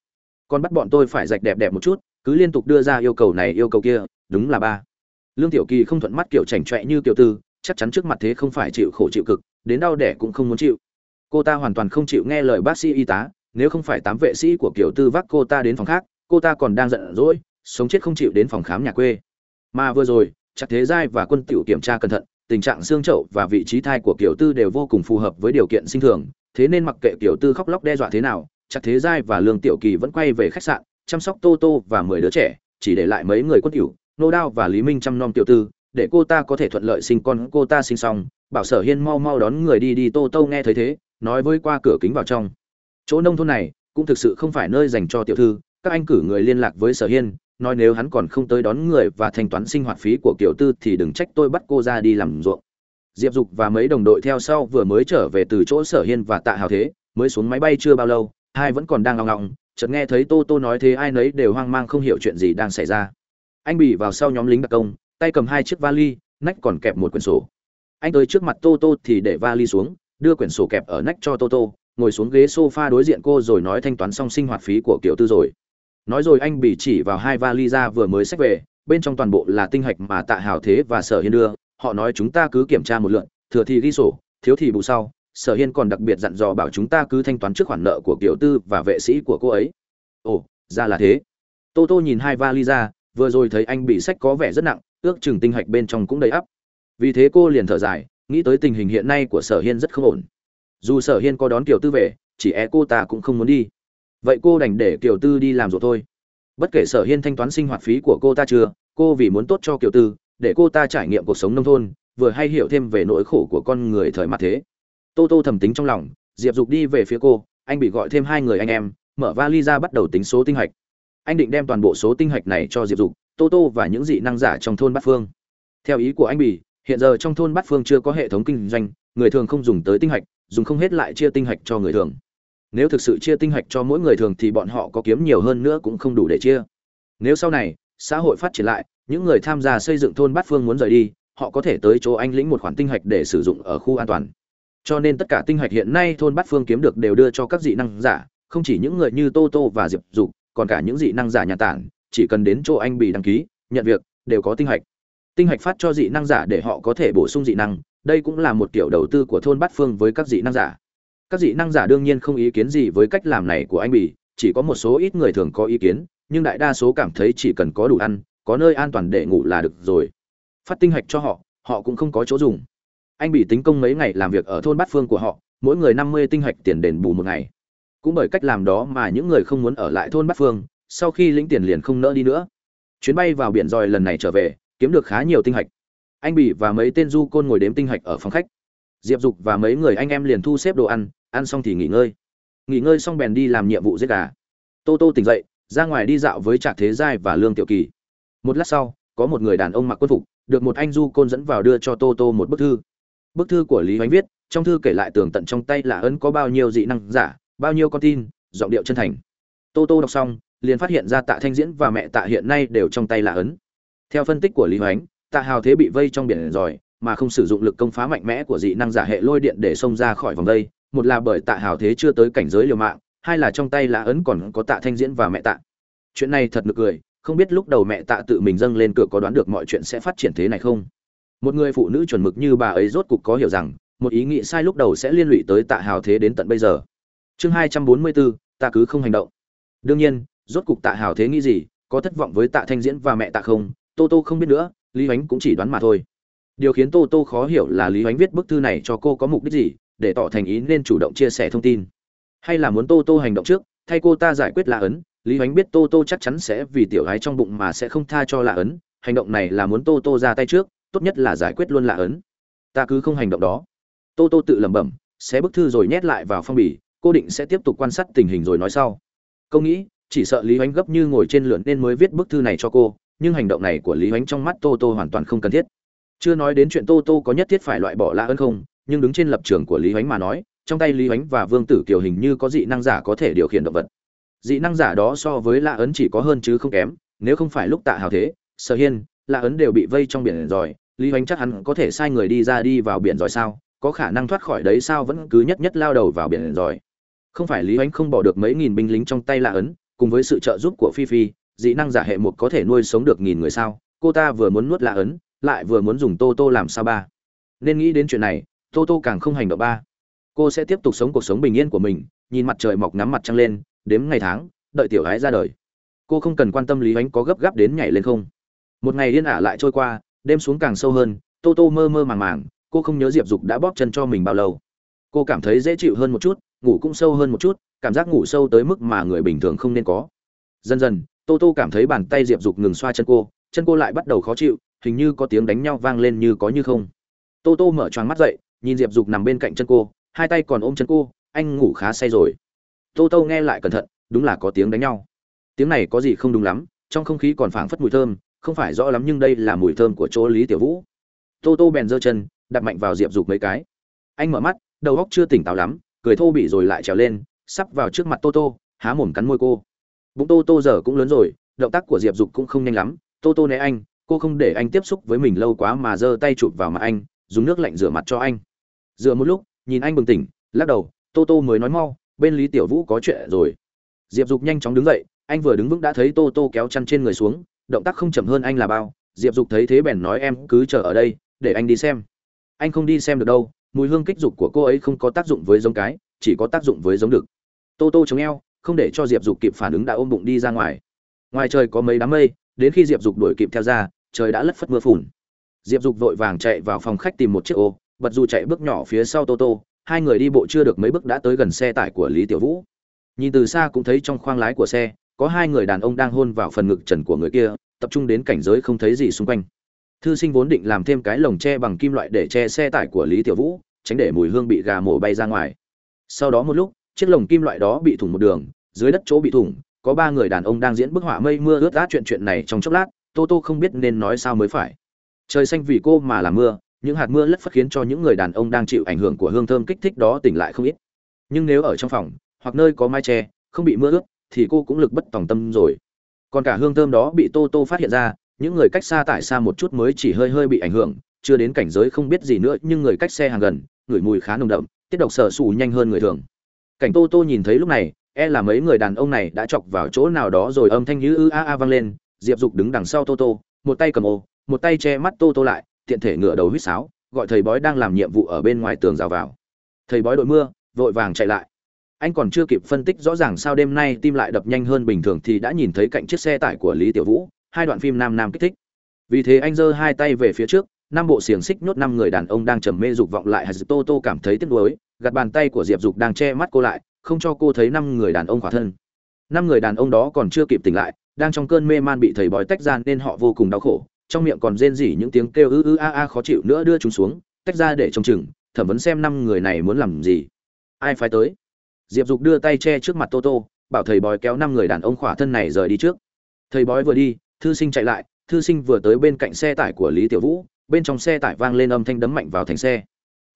Còn bắt bọn tôi phải rạch đẹp đẹp một chút, cứ liên tục đưa ra yêu cầu này yêu cầu kia, đúng là ba. Lương tiểu kỳ không thuận mắt kiểu chảnh chọe như tiểu tư, chắc chắn trước mặt thế không phải chịu khổ chịu cực, đến đau đẻ cũng không muốn chịu. Cô ta hoàn toàn không chịu nghe lời bác sĩ y tá nếu không phải tám vệ sĩ của kiểu tư vác cô ta đến phòng khác, cô ta còn đang giận dỗi, sống chết không chịu đến phòng khám nhà quê. Mà vừa rồi chắc thế giai và quân tiểu kiểm tra cẩn thận, tình trạng xương chậu và vị trí thai của kiểu tư đều vô cùng phù hợp với điều kiện sinh thường, thế nên mặc kệ kiểu tư khóc lóc đe dọa thế nào chắc thế giai và lương tiểu kỳ vẫn quay về khách sạn, chăm sóc tô tô và mười đứa trẻ, chỉ để lại mấy người quân tiểu, nô đao và lý minh chăm nom tiểu tư, để cô ta có thể thuận lợi sinh con cô ta sinh xong. Bảo sở hiên mau mau đón người đi đi, tô tô nghe thấy thế, nói với qua cửa kính vào trong chỗ nông thôn này cũng thực sự không phải nơi dành cho tiểu thư, các anh cử người liên lạc với sở hiên, nói nếu hắn còn không tới đón người và thanh toán sinh hoạt phí của kiểu tư thì đừng trách tôi bắt cô ra đi làm ruộng. Diệp dục và mấy đồng đội theo sau vừa mới trở về từ chỗ sở hiên và tạ hào thế, mới xuống máy bay chưa bao lâu, hai vẫn còn đang ngọng ngọng, chợt nghe thấy tô tô nói thế ai nấy đều hoang mang không hiểu chuyện gì đang xảy ra. Anh bị vào sau nhóm lính đặc công, tay cầm hai chiếc vali, nách còn kẹp một quyển sổ. Anh tới trước mặt tô tô thì để vali xuống, đưa quyển sổ kẹp ở nách cho tô tô ngồi xuống ghế sofa đối diện cô rồi nói thanh toán xong sinh hoạt phí của kiểu tư rồi. Nói rồi anh bị chỉ vào hai vali ra vừa mới xách về, bên trong toàn bộ là tinh hạch mà tạ hào thế và sở hiên đưa. Họ nói chúng ta cứ kiểm tra một lượn thừa thì ghi sổ, thiếu thì bù sau. Sở hiên còn đặc biệt dặn dò bảo chúng ta cứ thanh toán trước khoản nợ của kiểu tư và vệ sĩ của cô ấy. Ồ, ra là thế. Tô tô nhìn hai vali ra, vừa rồi thấy anh bị sách có vẻ rất nặng, ước chừng tinh hạch bên trong cũng đầy ắp. Vì thế cô liền thở dài, nghĩ tới tình hình hiện nay của sở hiên rất không ổn dù sở hiên có đón kiểu tư về, chỉ e cô ta cũng không muốn đi. Vậy cô đành để kiểu tư đi làm rồi thôi. Bất kể sở hiên thanh toán sinh hoạt phí của cô ta chưa, cô vì muốn tốt cho kiều tư, để cô ta trải nghiệm cuộc sống nông thôn, vừa hay hiểu thêm về nỗi khổ của con người thời mặt thế. Tô tô thầm tính trong lòng, diệp dục đi về phía cô, anh bị gọi thêm hai người anh em, mở vali ra bắt đầu tính số tinh hạch. Anh định đem toàn bộ số tinh hạch này cho diệp dục, tô tô và những dị năng giả trong thôn bát phương. Theo ý của anh bỉ hiện giờ trong thôn bát phương chưa có hệ thống kinh doanh, người thường không dùng tới tinh hạch dùng không hết lại chia tinh hạch cho người thường. Nếu thực sự chia tinh hạch cho mỗi người thường thì bọn họ có kiếm nhiều hơn nữa cũng không đủ để chia. Nếu sau này, xã hội phát triển lại, những người tham gia xây dựng thôn bát phương muốn rời đi, họ có thể tới chỗ anh lĩnh một khoản tinh hạch để sử dụng ở khu an toàn. Cho nên tất cả tinh hạch hiện nay thôn bát phương kiếm được đều đưa cho các dị năng giả, không chỉ những người như tô tô và diệp dục, còn cả những dị năng giả nhà tản, chỉ cần đến chỗ anh bị đăng ký, nhận việc, đều có tinh hạch. Tinh hạch phát cho dị năng giả để họ có thể bổ sung dị năng đây cũng là một kiểu đầu tư của thôn bát phương với các dị năng giả. Các dị năng giả đương nhiên không ý kiến gì với cách làm này của anh bỉ chỉ có một số ít người thường có ý kiến, nhưng đại đa số cảm thấy chỉ cần có đủ ăn, có nơi an toàn để ngủ là được rồi. Phát tinh hạch cho họ họ cũng không có chỗ dùng. Anh bị tính công mấy ngày làm việc ở thôn bát phương của họ, mỗi người năm mươi tinh hạch tiền đền bù một ngày. Cũng bởi cách làm đó mà những người không muốn ở lại thôn bát phương, sau khi lĩnh tiền liền không nỡ đi nữa. Chuyến bay vào biển dòi lần này trở về, kiếm được khá nhiều tinh hạch anh bỉ và mấy tên du côn ngồi đếm tinh hạch ở phòng khách. Diệp dục và mấy người anh em liền thu xếp đồ ăn ăn xong thì nghỉ ngơi. Nghỉ ngơi xong bèn đi làm nhiệm vụ giết gà. Tô tô tỉnh dậy, ra ngoài đi dạo với trạc thế giai và lương tiểu kỳ. Một lát sau, có một người đàn ông mặc quân phục, được một anh du côn dẫn vào đưa cho tô tô một bức thư. Bức thư của lý hoánh viết, trong thư kể lại tường tận trong tay là ấn có bao nhiêu dị năng giả, bao nhiêu con tin, giọng điệu chân thành. Tô tô đọc xong, liền phát hiện ra tạ thanh diễn và mẹ tạ hiện nay đều trong tay là ấn. Theo phân tích của lý hoánh tạ hào thế bị vây trong biển rồi, mà không sử dụng lực công phá mạnh mẽ của dị năng giả hệ lôi điện để xông ra khỏi vòng đây. Một là bởi tạ hào thế chưa tới cảnh giới liều mạng hai là trong tay là ấn còn có tạ thanh diễn và mẹ tạ. Chuyện này thật nực cười không biết lúc đầu mẹ tạ tự mình dâng lên cửa có đoán được mọi chuyện sẽ phát triển thế này không? Một người phụ nữ chuẩn mực như bà ấy rốt cục có hiểu rằng một ý nghĩ sai lúc đầu sẽ liên lụy tới tạ hào thế đến tận bây giờ. Chương hai trăm bốn mươi bốn ta cứ không hành động. Đương nhiên rốt cục tạ hào thế nghĩ gì có thất vọng với tạ thanh diễn và mẹ tạ không? Tô tô không biết nữa lý ánh cũng chỉ đoán mà thôi. Điều khiến tô tô khó hiểu là lý ánh viết bức thư này cho cô có mục đích gì, để tỏ thành ý nên chủ động chia sẻ thông tin. Hay là muốn tô tô hành động trước, thay cô ta giải quyết lạ ấn, lý ánh biết tô tô chắc chắn sẽ vì tiểu gái trong bụng mà sẽ không tha cho lạ ấn, hành động này là muốn tô tô ra tay trước, tốt nhất là giải quyết luôn lạ ấn. Ta cứ không hành động đó. Tô tô tự lẩm bẩm, xé bức thư rồi nhét lại vào phong bì, cô định sẽ tiếp tục quan sát tình hình rồi nói sau. Câu nghĩ, chỉ sợ lý ánh gấp như ngồi trên lượn nên mới viết bức thư này cho cô nhưng hành động này của lý ánh trong mắt tô tô hoàn toàn không cần thiết. Chưa nói đến chuyện tô tô có nhất thiết phải loại bỏ La ấn không nhưng đứng trên lập trường của lý ánh mà nói trong tay lý ánh và vương tử kiều hình như có dị năng giả có thể điều khiển động vật. Dị năng giả đó so với La ấn chỉ có hơn chứ không kém nếu không phải lúc tạ hào thế sở hiên La ấn đều bị vây trong biển rồi, lý ánh chắc hắn có thể sai người đi ra đi vào biển rồi sao? Có khả năng thoát khỏi đấy sao vẫn cứ nhất nhất lao đầu vào biển rồi? không phải lý ánh không bỏ được mấy nghìn binh lính trong tay La ấn cùng với sự trợ giúp của phi phi dị năng giả hệ một có thể nuôi sống được nghìn người sao? Cô ta vừa muốn nuốt lạ ấn, lại vừa muốn dùng tô tô làm sao ba? Nên nghĩ đến chuyện này, tô tô càng không hành động ba. Cô sẽ tiếp tục sống cuộc sống bình yên của mình, nhìn mặt trời mọc ngắm mặt trăng lên, đếm ngày tháng, đợi tiểu gái ra đời. Cô không cần quan tâm lý ánh có gấp gáp đến nhảy lên không. Một ngày yên ả lại trôi qua, đêm xuống càng sâu hơn, tô tô mơ mơ màng màng, cô không nhớ diệp dục đã bóp chân cho mình bao lâu. Cô cảm thấy dễ chịu hơn một chút, ngủ cũng sâu hơn một chút, cảm giác ngủ sâu tới mức mà người bình thường không nên có. Dần dần tô tô cảm thấy bàn tay diệp dục ngừng xoa chân cô chân cô lại bắt đầu khó chịu, hình như có tiếng đánh nhau vang lên như có như không. Tô tô mở choáng mắt dậy, nhìn diệp dục nằm bên cạnh chân cô, hai tay còn ôm chân cô, anh ngủ khá say rồi. Tô tô nghe lại cẩn thận, đúng là có tiếng đánh nhau. Tiếng này có gì không đúng lắm, trong không khí còn phảng phất mùi thơm, không phải rõ lắm nhưng đây là mùi thơm của chỗ lý tiểu vũ. Tô tô bèn giơ chân đặt mạnh vào diệp dục mấy cái. Anh mở mắt, đầu óc chưa tỉnh táo lắm, cười thô bỉ rồi lại trèo lên, sắp vào trước mặt tô tô, há mồm cắn môi cô bụng tô tô giờ cũng lớn rồi, động tác của diệp dục cũng không nhanh lắm. Tô tô né anh, cô không để anh tiếp xúc với mình lâu quá mà giơ tay chụp vào mặt anh, dùng nước lạnh rửa mặt cho anh. Dựa một lúc, nhìn anh bừng tỉnh, lắc đầu, tô tô mới nói mau, bên lý tiểu vũ có chuyện rồi. Diệp dục nhanh chóng đứng dậy, anh vừa đứng vững đã thấy tô tô kéo chăn trên người xuống, động tác không chậm hơn anh là bao. Diệp dục thấy thế bèn nói, em cứ chờ ở đây, để anh đi xem. Anh không đi xem được đâu, mùi hương kích dục của cô ấy không có tác dụng với giống cái, chỉ có tác dụng với giống đực. Tô tô chống eo không để cho diệp dục kịp phản ứng đã ôm bụng đi ra ngoài. Ngoài trời có mấy đám mây, đến khi diệp dục đuổi kịp theo ra, trời đã lất phất mưa phùn. Diệp dục vội vàng chạy vào phòng khách tìm một chiếc ô, bật dù chạy bước nhỏ phía sau tô tô, hai người đi bộ chưa được mấy bước đã tới gần xe tải của lý tiểu vũ. Nhìn từ xa cũng thấy trong khoang lái của xe, có hai người đàn ông đang hôn vào phần ngực trần của người kia, tập trung đến cảnh giới không thấy gì xung quanh. Thư sinh vốn định làm thêm cái lồng tre bằng kim loại để che xe tải của lý tiểu vũ, tránh để mùi hương bị gà mổ bay ra ngoài. Sau đó một lúc chiếc lồng kim loại đó bị thủng một đường, dưới đất chỗ bị thủng, có ba người đàn ông đang diễn bức họa mây mưa ướt át chuyện chuyện này trong chốc lát, tô tô không biết nên nói sao mới phải. Trời xanh vì cô mà làm mưa, những hạt mưa lất phất khiến cho những người đàn ông đang chịu ảnh hưởng của hương thơm kích thích đó tỉnh lại không ít. Nhưng nếu ở trong phòng, hoặc nơi có mái che, không bị mưa ướt, thì cô cũng lực bất tòng tâm rồi. Còn cả hương thơm đó bị tô tô phát hiện ra, những người cách xa tại xa một chút mới chỉ hơi hơi bị ảnh hưởng, chưa đến cảnh giới không biết gì nữa, nhưng người cách xe hàng gần, ngửi mùi khá nồng đậm, tiết độc sở xù nhanh hơn người thường cảnh tô tô nhìn thấy lúc này e là mấy người đàn ông này đã chọc vào chỗ nào đó rồi âm thanh như ư a a vang lên, diệp dục đứng đằng sau tô tô, một tay cầm ô, một tay che mắt tô tô lại, tiện thể ngửa đầu huýt sáo, gọi thầy bói đang làm nhiệm vụ ở bên ngoài tường rào vào. Thầy bói đội mưa, vội vàng chạy lại. Anh còn chưa kịp phân tích rõ ràng sao đêm nay tim lại đập nhanh hơn bình thường thì đã nhìn thấy cạnh chiếc xe tải của lý tiểu vũ, hai đoạn phim nam nam kích thích. Vì thế anh giơ hai tay về phía trước năm bộ xiềng xích nhốt năm người đàn ông đang trầm mê dục vọng lại hạt tô tô cảm thấy tiếc nuối, gạt bàn tay của diệp dục đang che mắt cô lại, không cho cô thấy năm người đàn ông khỏa thân. Năm người đàn ông đó còn chưa kịp tỉnh lại, đang trong cơn mê man bị thầy bói tách ra nên họ vô cùng đau khổ, trong miệng còn rên rỉ những tiếng kêu ư ư a a khó chịu nữa đưa chúng xuống, tách ra để trông chừng, thẩm vấn xem năm người này muốn làm gì. Ai phải tới? Diệp dục đưa tay che trước mặt tô tô, bảo thầy bói kéo năm người đàn ông khỏa thân này rời đi trước. Thầy bói vừa đi, thư sinh chạy lại, thư sinh vừa tới bên cạnh xe tải của lý tiểu vũ bên trong xe tải vang lên âm thanh đấm mạnh vào thành xe.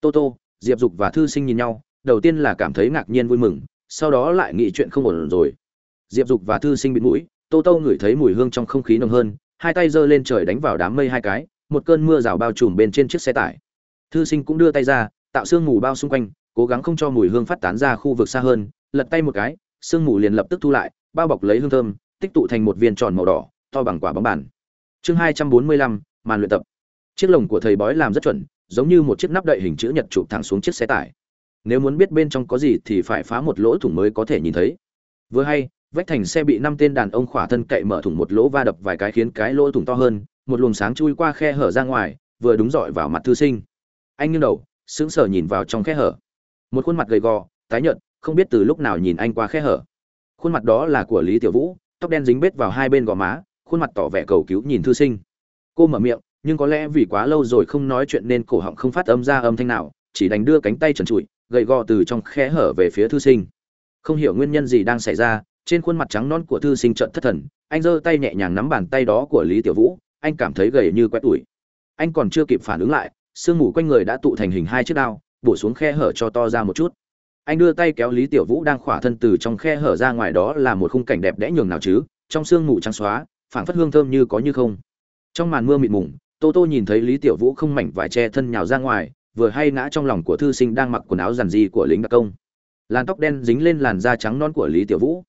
Tô tô, diệp dục và thư sinh nhìn nhau, đầu tiên là cảm thấy ngạc nhiên vui mừng, sau đó lại nghĩ chuyện không ổn rồi. Diệp dục và thư sinh bịt mũi, tô tô ngửi thấy mùi hương trong không khí nồng hơn, hai tay giơ lên trời đánh vào đám mây hai cái, một cơn mưa rào bao trùm bên trên chiếc xe tải. Thư sinh cũng đưa tay ra, tạo sương mù bao xung quanh, cố gắng không cho mùi hương phát tán ra khu vực xa hơn, lật tay một cái, sương mù liền lập tức thu lại, bao bọc lấy hương thơm, tích tụ thành một viên tròn màu đỏ, to bằng quả bóng bàn. Chương hai trăm bốn mươi lăm, màn luyện tập chiếc lồng của thầy bói làm rất chuẩn, giống như một chiếc nắp đậy hình chữ nhật chụp thẳng xuống chiếc xe tải. Nếu muốn biết bên trong có gì thì phải phá một lỗ thủng mới có thể nhìn thấy. Vừa hay, vách thành xe bị năm tên đàn ông khỏa thân cậy mở thủng một lỗ va đập vài cái khiến cái lỗ thủng to hơn, một luồng sáng chui qua khe hở ra ngoài, vừa đúng dọi vào mặt thư sinh. Anh nghiêng đầu, sững sờ nhìn vào trong khe hở. Một khuôn mặt gầy gò, tái nhợt, không biết từ lúc nào nhìn anh qua khe hở. Khuôn mặt đó là của lý tiểu vũ, tóc đen dính bết vào hai bên gò má, khuôn mặt tỏ vẻ cầu cứu nhìn thư sinh. Cô mở miệng nhưng có lẽ vì quá lâu rồi không nói chuyện nên cổ họng không phát âm ra âm thanh nào, chỉ đành đưa cánh tay trần trụi, gầy gò từ trong khe hở về phía thư sinh. Không hiểu nguyên nhân gì đang xảy ra, trên khuôn mặt trắng non của thư sinh trợn thất thần, anh giơ tay nhẹ nhàng nắm bàn tay đó của lý tiểu vũ, anh cảm thấy gầy như quét tủi anh còn chưa kịp phản ứng lại, sương mù quanh người đã tụ thành hình hai chiếc đao, bổ xuống khe hở cho to ra một chút. Anh đưa tay kéo lý tiểu vũ đang khỏa thân từ trong khe hở ra ngoài đó là một khung cảnh đẹp đẽ nhường nào chứ, trong sương mù trắng xóa, phảng phất hương thơm như có như không. Trong màn mưa mịt mùng tô tô nhìn thấy lý tiểu vũ không mảnh vải che thân nhào ra ngoài, vừa hay ngã trong lòng của thư sinh đang mặc quần áo giản dị của lính đặc công. Làn tóc đen dính lên làn da trắng non của lý tiểu vũ.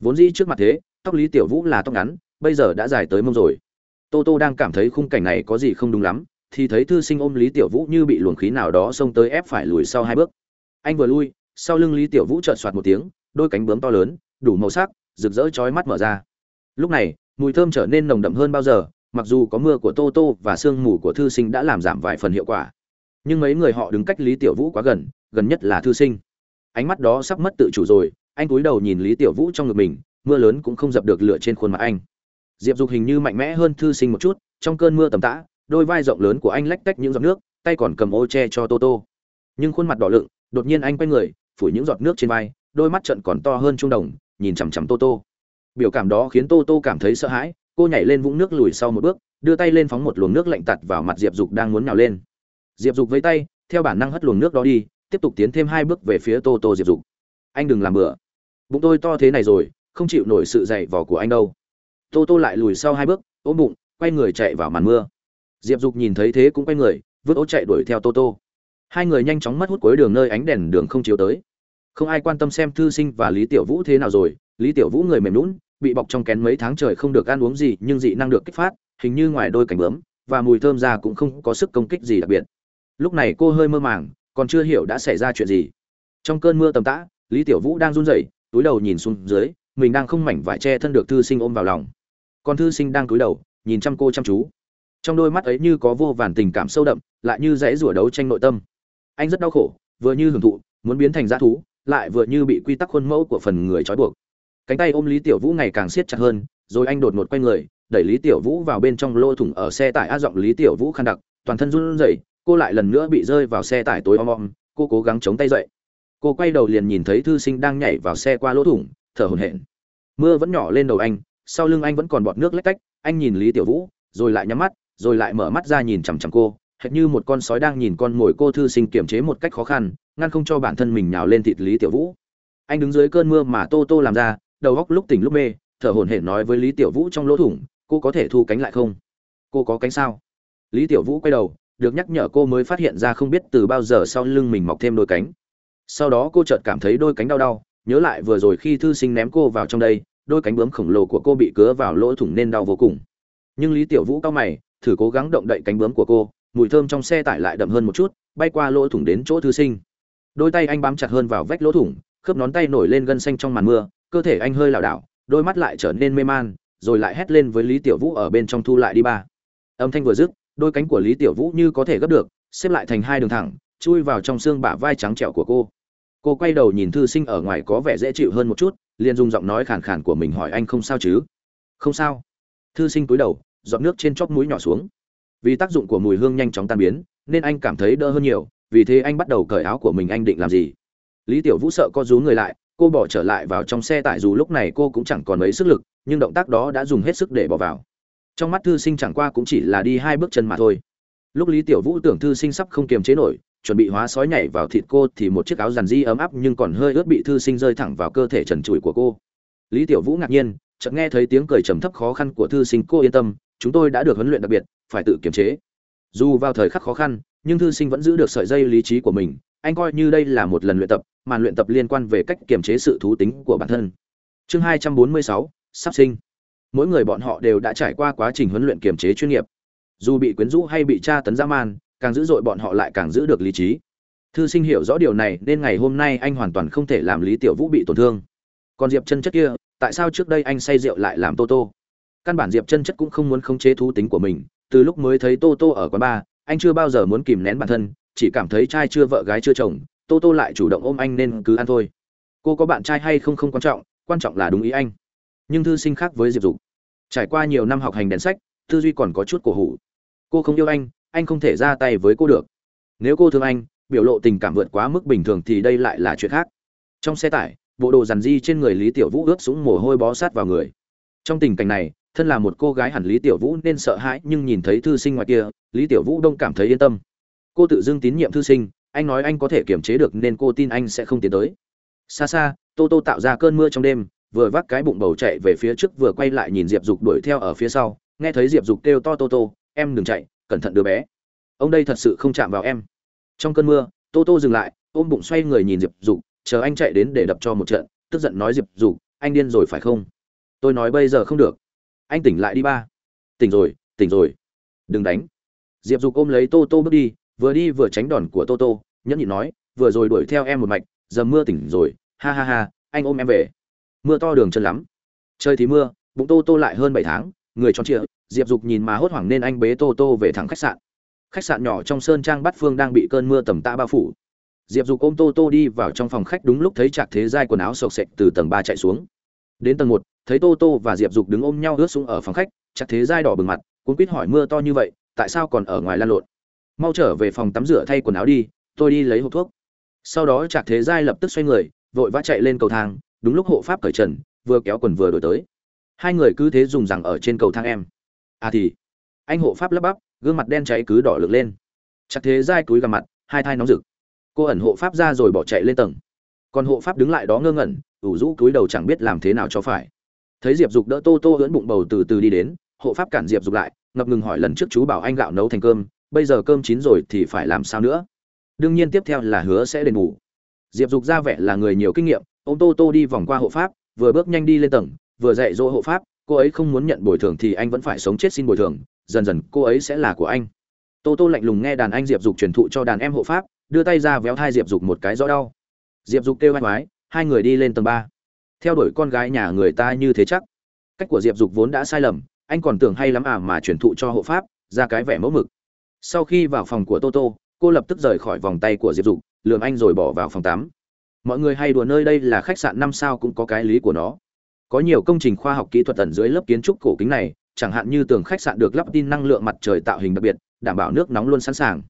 Vốn dĩ trước mặt thế, tóc lý tiểu vũ là tóc ngắn, bây giờ đã dài tới mông rồi. Tô tô đang cảm thấy khung cảnh này có gì không đúng lắm, thì thấy thư sinh ôm lý tiểu vũ như bị luồng khí nào đó xông tới ép phải lùi sau hai bước. Anh vừa lui, sau lưng lý tiểu vũ trợn soạt một tiếng, đôi cánh bướm to lớn, đủ màu sắc, rực rỡ chói mắt mở ra. Lúc này, mùi thơm trở nên nồng đậm hơn bao giờ mặc dù có mưa của tô tô và sương mù của thư sinh đã làm giảm vài phần hiệu quả, nhưng mấy người họ đứng cách lý tiểu vũ quá gần gần nhất là thư sinh. Ánh mắt đó sắp mất tự chủ rồi, anh cúi đầu nhìn lý tiểu vũ trong ngực mình, mưa lớn cũng không dập được lửa trên khuôn mặt anh. Diệp dục hình như mạnh mẽ hơn thư sinh một chút, trong cơn mưa tầm tã, đôi vai rộng lớn của anh lách tách những giọt nước, tay còn cầm ô che cho tô tô. Nhưng khuôn mặt đỏ lựng, đột nhiên anh quay người, phủi những giọt nước trên vai, đôi mắt trận còn to hơn trung đồng, nhìn chằm chằm tô tô. Biểu cảm đó khiến tô tô cảm thấy sợ hãi cô nhảy lên vũng nước lùi sau một bước, đưa tay lên phóng một luồng nước lạnh tặt vào mặt diệp dục đang muốn nhào lên. Diệp dục với tay, theo bản năng hất luồng nước đó đi, tiếp tục tiến thêm hai bước về phía tô tô diệp dục. Anh đừng làm bừa. Bụng tôi to thế này rồi, không chịu nổi sự dày vò của anh đâu. Tô tô lại lùi sau hai bước, ôm bụng, quay người chạy vào màn mưa. Diệp dục nhìn thấy thế cũng quay người, vứt ô chạy đuổi theo tô tô. Hai người nhanh chóng mất hút cuối đường nơi ánh đèn đường không chiếu tới. Không ai quan tâm xem thư sinh và lý tiểu vũ thế nào rồi, lý tiểu vũ người mềm lún bị bọc trong kén mấy tháng trời không được ăn uống gì, nhưng dị năng được kích phát, hình như ngoài đôi cánh bướm và mùi thơm ra cũng không có sức công kích gì đặc biệt. Lúc này cô hơi mơ màng, còn chưa hiểu đã xảy ra chuyện gì. Trong cơn mưa tầm tã, lý tiểu vũ đang run rẩy, túi đầu nhìn xuống dưới, mình đang không mảnh vải che thân được thư sinh ôm vào lòng. Còn thư sinh đang túi đầu, nhìn chăm cô chăm chú. Trong đôi mắt ấy như có vô vàn tình cảm sâu đậm, lại như dãy rủa đấu tranh nội tâm. Anh rất đau khổ, vừa như hưởng thụ, muốn biến thành g thú, lại vừa như bị quy tắc khuôn mẫu của phần người trói buộc cánh tay ôm lý tiểu vũ ngày càng siết chặt hơn, rồi anh đột ngột quay người, đẩy lý tiểu vũ vào bên trong lô thủng ở xe tải a giọng lý tiểu vũ khăn đặc, toàn thân run rẩy, cô lại lần nữa bị rơi vào xe tải tối om om, cô cố gắng chống tay dậy. Cô quay đầu liền nhìn thấy thư sinh đang nhảy vào xe qua lỗ thủng, thở hổn hển. Mưa vẫn nhỏ lên đầu anh, sau lưng anh vẫn còn bọt nước lách cách anh nhìn lý tiểu vũ, rồi lại nhắm mắt, rồi lại mở mắt ra nhìn chằm chằm cô, hệt như một con sói đang nhìn con mồi cô thư sinh kiềm chế một cách khó khăn, ngăn không cho bản thân mình nhào lên thịt lý tiểu vũ. Anh đứng dưới cơn mưa mà tô tô làm ra đầu góc lúc tỉnh lúc mê, thở hổn hển nói với lý tiểu vũ trong lỗ thủng, cô có thể thu cánh lại không? Cô có cánh sao? Lý tiểu vũ quay đầu, được nhắc nhở cô mới phát hiện ra không biết từ bao giờ sau lưng mình mọc thêm đôi cánh. Sau đó cô chợt cảm thấy đôi cánh đau đau, nhớ lại vừa rồi khi thư sinh ném cô vào trong đây, đôi cánh bướm khổng lồ của cô bị cứa vào lỗ thủng nên đau vô cùng. Nhưng lý tiểu vũ cao mày, thử cố gắng động đậy cánh bướm của cô, mùi thơm trong xe tải lại đậm hơn một chút, bay qua lỗ thủng đến chỗ thư sinh. Đôi tay anh bám chặt hơn vào vách lỗ thủng, khớp ngón tay nổi lên gân xanh trong màn mưa cơ thể anh hơi lảo đảo, đôi mắt lại trở nên mê man, rồi lại hét lên với lý tiểu vũ ở bên trong thu lại đi ba. Âm thanh vừa dứt, đôi cánh của lý tiểu vũ như có thể gấp được, xếp lại thành hai đường thẳng, chui vào trong xương bả vai trắng trẻo của cô. Cô quay đầu nhìn thư sinh ở ngoài có vẻ dễ chịu hơn một chút, liền dùng giọng nói khàn khàn của mình hỏi anh không sao chứ? Không sao. Thư sinh cúi đầu, giọt nước trên chóp mũi nhỏ xuống. Vì tác dụng của mùi hương nhanh chóng tan biến, nên anh cảm thấy đỡ hơn nhiều, vì thế anh bắt đầu cởi áo của mình anh định làm gì? Lý tiểu vũ sợ co rú người lại cô bỏ trở lại vào trong xe tải dù lúc này cô cũng chẳng còn mấy sức lực, nhưng động tác đó đã dùng hết sức để bỏ vào. Trong mắt thư sinh chẳng qua cũng chỉ là đi hai bước chân mà thôi. Lúc lý tiểu vũ tưởng thư sinh sắp không kiềm chế nổi, chuẩn bị hóa sói nhảy vào thịt cô thì một chiếc áo giàn di ấm áp nhưng còn hơi ướt bị thư sinh rơi thẳng vào cơ thể trần trụi của cô. Lý tiểu vũ ngạc nhiên, chợt nghe thấy tiếng cười trầm thấp khó khăn của thư sinh, cô yên tâm, chúng tôi đã được huấn luyện đặc biệt, phải tự kiềm chế. Dù vào thời khắc khó khăn, nhưng thư sinh vẫn giữ được sợi dây lý trí của mình, anh coi như đây là một lần luyện tập màn luyện tập liên quan về cách kiềm chế sự thú tính của bản thân. Chương hai trăm bốn mươi sáu, sắp sinh. Mỗi người bọn họ đều đã trải qua quá trình huấn luyện kiềm chế chuyên nghiệp. Dù bị quyến rũ hay bị tra tấn dã man, càng dữ dội bọn họ lại càng giữ được lý trí. Thư sinh hiểu rõ điều này, nên ngày hôm nay anh hoàn toàn không thể làm lý tiểu vũ bị tổn thương. Còn diệp chân chất kia, tại sao trước đây anh say rượu lại làm tô tô? Căn bản diệp chân chất cũng không muốn khống chế thú tính của mình. Từ lúc mới thấy tô tô ở quán bar, anh chưa bao giờ muốn kìm nén bản thân, chỉ cảm thấy trai chưa vợ gái chưa chồng tô tô lại chủ động ôm anh nên cứ ăn thôi. Cô có bạn trai hay không không quan trọng quan trọng là đúng ý anh. Nhưng thư sinh khác với diệp dục. Trải qua nhiều năm học hành đèn sách, tư duy còn có chút cổ hủ. Cô không yêu anh anh không thể ra tay với cô được. Nếu cô thương anh, biểu lộ tình cảm vượt quá mức bình thường thì đây lại là chuyện khác. Trong xe tải, bộ đồ dằn di trên người lý tiểu vũ ướt sũng mồ hôi bó sát vào người. Trong tình cảnh này, thân là một cô gái hẳn lý tiểu vũ nên sợ hãi nhưng nhìn thấy thư sinh ngoài kia, lý tiểu vũ đông cảm thấy yên tâm. Cô tự dưng tín nhiệm thư sinh anh nói anh có thể kiềm chế được nên cô tin anh sẽ không tiến tới. Xa xa, tô tô tạo ra cơn mưa trong đêm, vừa vác cái bụng bầu chạy về phía trước vừa quay lại nhìn diệp dục đuổi theo ở phía sau, nghe thấy diệp dục kêu to tô tô, em đừng chạy, cẩn thận đứa bé. Ông đây thật sự không chạm vào em. Trong cơn mưa, tô tô dừng lại, ôm bụng xoay người nhìn diệp dục, chờ anh chạy đến để đập cho một trận. Tức giận nói diệp dục, anh điên rồi phải không? Tôi nói bây giờ không được. Anh tỉnh lại đi ba. Tỉnh rồi tỉnh rồi. Đừng đánh. Diệp dục ôm lấy tô tô bước đi vừa đi vừa tránh đòn của toto nhẫn nhịn nói, vừa rồi đuổi theo em một mạch dầm mưa tỉnh rồi, ha ha ha, anh ôm em về. Mưa to đường chân lắm. Trời thì mưa, bụng tô tô lại hơn bảy tháng, người tròn trịa, diệp dục nhìn mà hốt hoảng nên anh bế tô tô về thẳng khách sạn. Khách sạn nhỏ trong sơn trang bát phương đang bị cơn mưa tầm tã bao phủ. Diệp dục ôm tô tô đi vào trong phòng khách đúng lúc thấy trạc thế giai quần áo sộc sệch từ tầng ba chạy xuống. Đến tầng một, thấy tô tô và diệp dục đứng ôm nhau ướt xuống ở phòng khách, trạc thế giai đỏ bừng mặt cuốn quýt hỏi mưa to như vậy, tại sao còn ở ngoài lan lộn? Mau trở về phòng tắm rửa thay quần áo đi, tôi đi lấy hộp thuốc. Sau đó trạc thế giai lập tức xoay người, vội vã chạy lên cầu thang, đúng lúc hộ pháp cởi trần, vừa kéo quần vừa đổi tới. Hai người cứ thế dùng rằng ở trên cầu thang em. À thì, anh hộ pháp lắp bắp, gương mặt đen cháy cứ đỏ lực lên. Chắc thế giai túi gằm mặt, hai thai nóng rực. Cô ẩn hộ pháp ra rồi bỏ chạy lên tầng. Còn hộ pháp đứng lại đó ngơ ngẩn, ủ rũ túi đầu chẳng biết làm thế nào cho phải. Thấy diệp dục đỡ tô tô ưỡn bụng bầu từ từ đi đến, hộ pháp cản diệp dục lại, ngập ngừng hỏi lần trước chú bảo anh gạo nấu thành cơm bây giờ cơm chín rồi thì phải làm sao nữa? Đương nhiên tiếp theo là hứa sẽ đền bù. Diệp dục ra vẻ là người nhiều kinh nghiệm ô tô tô đi vòng qua hộ pháp, vừa bước nhanh đi lên tầng, vừa dạy dỗ hộ pháp, cô ấy không muốn nhận bồi thường thì anh vẫn phải sống chết xin bồi thường, dần dần cô ấy sẽ là của anh. Tô tô lạnh lùng nghe đàn anh diệp dục truyền thụ cho đàn em hộ pháp, đưa tay ra véo thai diệp dục một cái rõ đau. Diệp dục kêu anh mái hai người đi lên tầng ba. Theo đuổi con gái nhà người ta như thế chắc. Cách của diệp dục vốn đã sai lầm, anh còn tưởng hay lắm à mà truyền thụ cho hộ pháp, ra cái vẻ mẫu mực sau khi vào phòng của toto cô lập tức rời khỏi vòng tay của diệp dục lường anh rồi bỏ vào phòng tắm. Mọi người hay đùa nơi đây là khách sạn năm sao cũng có cái lý của nó. Có nhiều công trình khoa học kỹ thuật tận dưới lớp kiến trúc cổ kính này, chẳng hạn như tường khách sạn được lắp tin năng lượng mặt trời tạo hình đặc biệt, đảm bảo nước nóng luôn sẵn sàng.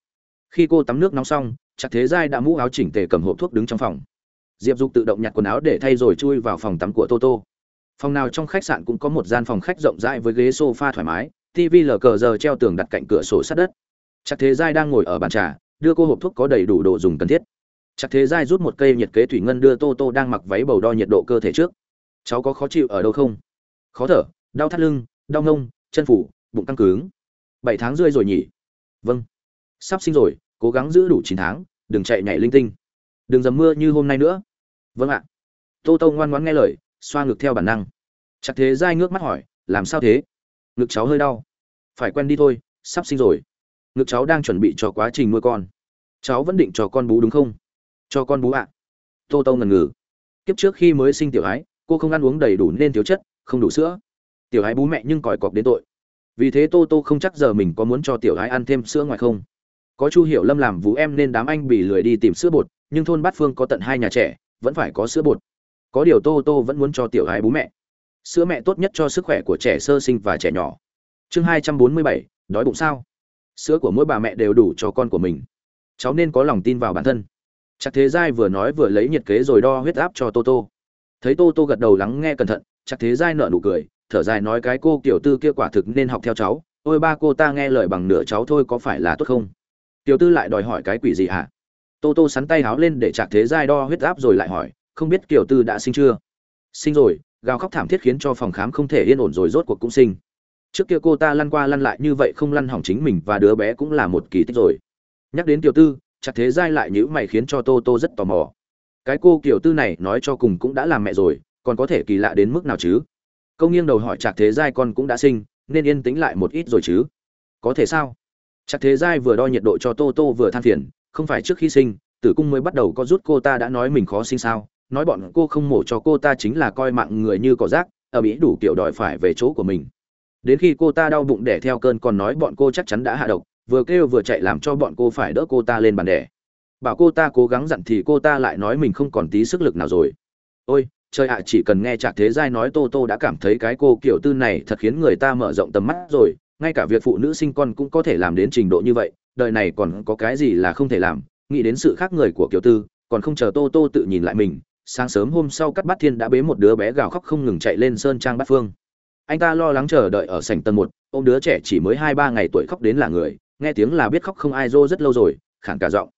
Khi cô tắm nước nóng xong chặt thế giai đã mũ áo chỉnh tề cầm hộp thuốc đứng trong phòng. Diệp dục tự động nhặt quần áo để thay rồi chui vào phòng tắm của toto phòng nào trong khách sạn cũng có một gian phòng khách rộng rãi với ghế sofa thoải mái tv lờ cờ giờ treo tường đặt cạnh cửa sổ sát đất chắc thế giai đang ngồi ở bàn trà, đưa cô hộp thuốc có đầy đủ đồ dùng cần thiết. Chắc thế giai rút một cây nhiệt kế thủy ngân đưa tô tô đang mặc váy bầu đo nhiệt độ cơ thể trước. Cháu có khó chịu ở đâu không? Khó thở, đau thắt lưng, đau ngông, chân phủ, bụng căng cứng. Bảy tháng rưỡi rồi nhỉ? Vâng. Sắp sinh rồi, cố gắng giữ đủ chín tháng, đừng chạy nhảy linh tinh. Đừng dầm mưa như hôm nay nữa. Vâng ạ. Tô tô ngoan ngoãn nghe lời, xoa ngực theo bản năng. Chắc thế giai ngước mắt hỏi, làm sao thế? Ngực cháu hơi đau. Phải quen đi thôi, sắp sinh rồi ngực cháu đang chuẩn bị cho quá trình nuôi con. Cháu vẫn định cho con bú đúng không? Cho con bú ạ. Tô tô ngần ngừ. Kiếp trước khi mới sinh tiểu ái cô không ăn uống đầy đủ nên thiếu chất, không đủ sữa. Tiểu ái bú mẹ nhưng còi cọc đến tội. Vì thế tô tô không chắc giờ mình có muốn cho tiểu ái ăn thêm sữa ngoài không. Có chu hiểu lâm làm vú em nên đám anh bị lười đi tìm sữa bột, nhưng thôn bát phương có tận hai nhà trẻ, vẫn phải có sữa bột. Có điều tô tô vẫn muốn cho tiểu ái bú mẹ. Sữa mẹ tốt nhất cho sức khỏe của trẻ sơ sinh và trẻ nhỏ. Chương hai trăm bốn mươi bảy, đói bụng sao? Sữa của mỗi bà mẹ đều đủ cho con của mình. Cháu nên có lòng tin vào bản thân. Chắc thế giai vừa nói vừa lấy nhiệt kế rồi đo huyết áp cho tô tô. Thấy tô tô gật đầu lắng nghe cẩn thận, chắc thế giai nợ nụ cười, thở dài nói cái cô tiểu tư kia quả thực nên học theo cháu. Ôi ba cô ta nghe lời bằng nửa cháu thôi có phải là tốt không? Tiểu tư lại đòi hỏi cái quỷ gì hả? Tô tô sắn tay háo lên để chạc thế giai đo huyết áp rồi lại hỏi, không biết kiểu tư đã sinh chưa? Sinh rồi, gào khóc thảm thiết khiến cho phòng khám không thể yên ổn rồi rốt cuộc cũng sinh trước kia cô ta lăn qua lăn lại như vậy không lăn hỏng chính mình và đứa bé cũng là một kỳ tích rồi. Nhắc đến tiểu tư, chặt thế giai lại nhữ mày khiến cho tô tô rất tò mò. Cái cô kiểu tư này nói cho cùng cũng đã làm mẹ rồi, còn có thể kỳ lạ đến mức nào chứ? Câu nghiêng đầu hỏi chặt thế giai con cũng đã sinh, nên yên tĩnh lại một ít rồi chứ? Có thể sao? Chặt thế giai vừa đo nhiệt độ cho tô tô vừa than phiền, không phải trước khi sinh, tử cung mới bắt đầu có rút cô ta đã nói mình khó sinh sao? Nói bọn cô không mổ cho cô ta chính là coi mạng người như cỏ rác ở mỹ đủ kiểu đòi phải về chỗ của mình đến khi cô ta đau bụng đẻ theo cơn còn nói bọn cô chắc chắn đã hạ độc, vừa kêu vừa chạy làm cho bọn cô phải đỡ cô ta lên bàn đẻ. Bảo cô ta cố gắng dặn thì cô ta lại nói mình không còn tí sức lực nào rồi. Ôi, trời ạ, chỉ cần nghe trạc thế giai nói tô tô đã cảm thấy cái cô kiểu tư này thật khiến người ta mở rộng tầm mắt rồi, ngay cả việc phụ nữ sinh con cũng có thể làm đến trình độ như vậy, đời này còn có cái gì là không thể làm, nghĩ đến sự khác người của kiểu tư, còn không chờ tô tô tự nhìn lại mình, sáng sớm hôm sau cắt bát thiên đã bế một đứa bé gào khóc không ngừng chạy lên sơn trang bát phương anh ta lo lắng chờ đợi ở sảnh tầng một ô m đứa trẻ chỉ mới hai ba ngày tuổi khóc đến là người, nghe tiếng là biết khóc không ai dô rất lâu rồi, khản cả giọng.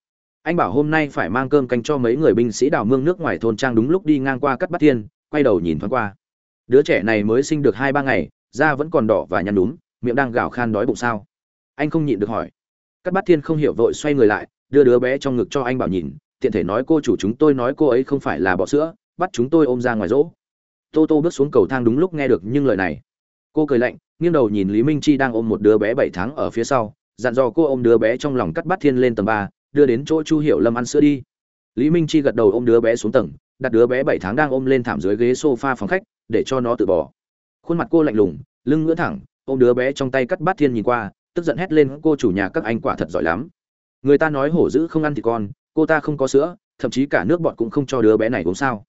Anh bảo hôm nay phải mang cơm canh cho mấy người binh sĩ đào mương nước ngoài thôn trang đúng lúc đi ngang qua cắt bát thiên, quay đầu nhìn thoáng qua. Đứa trẻ này mới sinh được hai ba ngày, da vẫn còn đỏ và nhăn đúng miệng đang gào khan đói bụng sao? Anh không nhịn được hỏi. Cắt bát thiên không hiểu vội xoay người lại, đưa đứa bé trong ngực cho anh bảo nhìn, tiện thể nói cô chủ chúng tôi nói cô ấy không phải là bọ sữa, bắt chúng tôi ôm ra ngoài rỗ tô tô bước xuống cầu thang đúng lúc nghe được những lời này. Cô cười lạnh, nghiêng đầu nhìn lý minh chi đang ôm một đứa bé bảy tháng ở phía sau, dặn dò cô ôm đứa bé trong lòng cắt bát thiên lên tầng ba, đưa đến chỗ chu hiểu lâm ăn sữa đi. Lý minh chi gật đầu ôm đứa bé xuống tầng, đặt đứa bé bảy tháng đang ôm lên thảm dưới ghế sofa phòng khách, để cho nó tự bỏ. Khuôn mặt cô lạnh lùng, lưng ngửa thẳng, ôm đứa bé trong tay cắt bát thiên nhìn qua, tức giận hét lên, cô chủ nhà các anh quả thật giỏi lắm. Người ta nói hổ dữ không ăn thì con, cô ta không có sữa, thậm chí cả nước bọt cũng không cho đứa bé này uống sao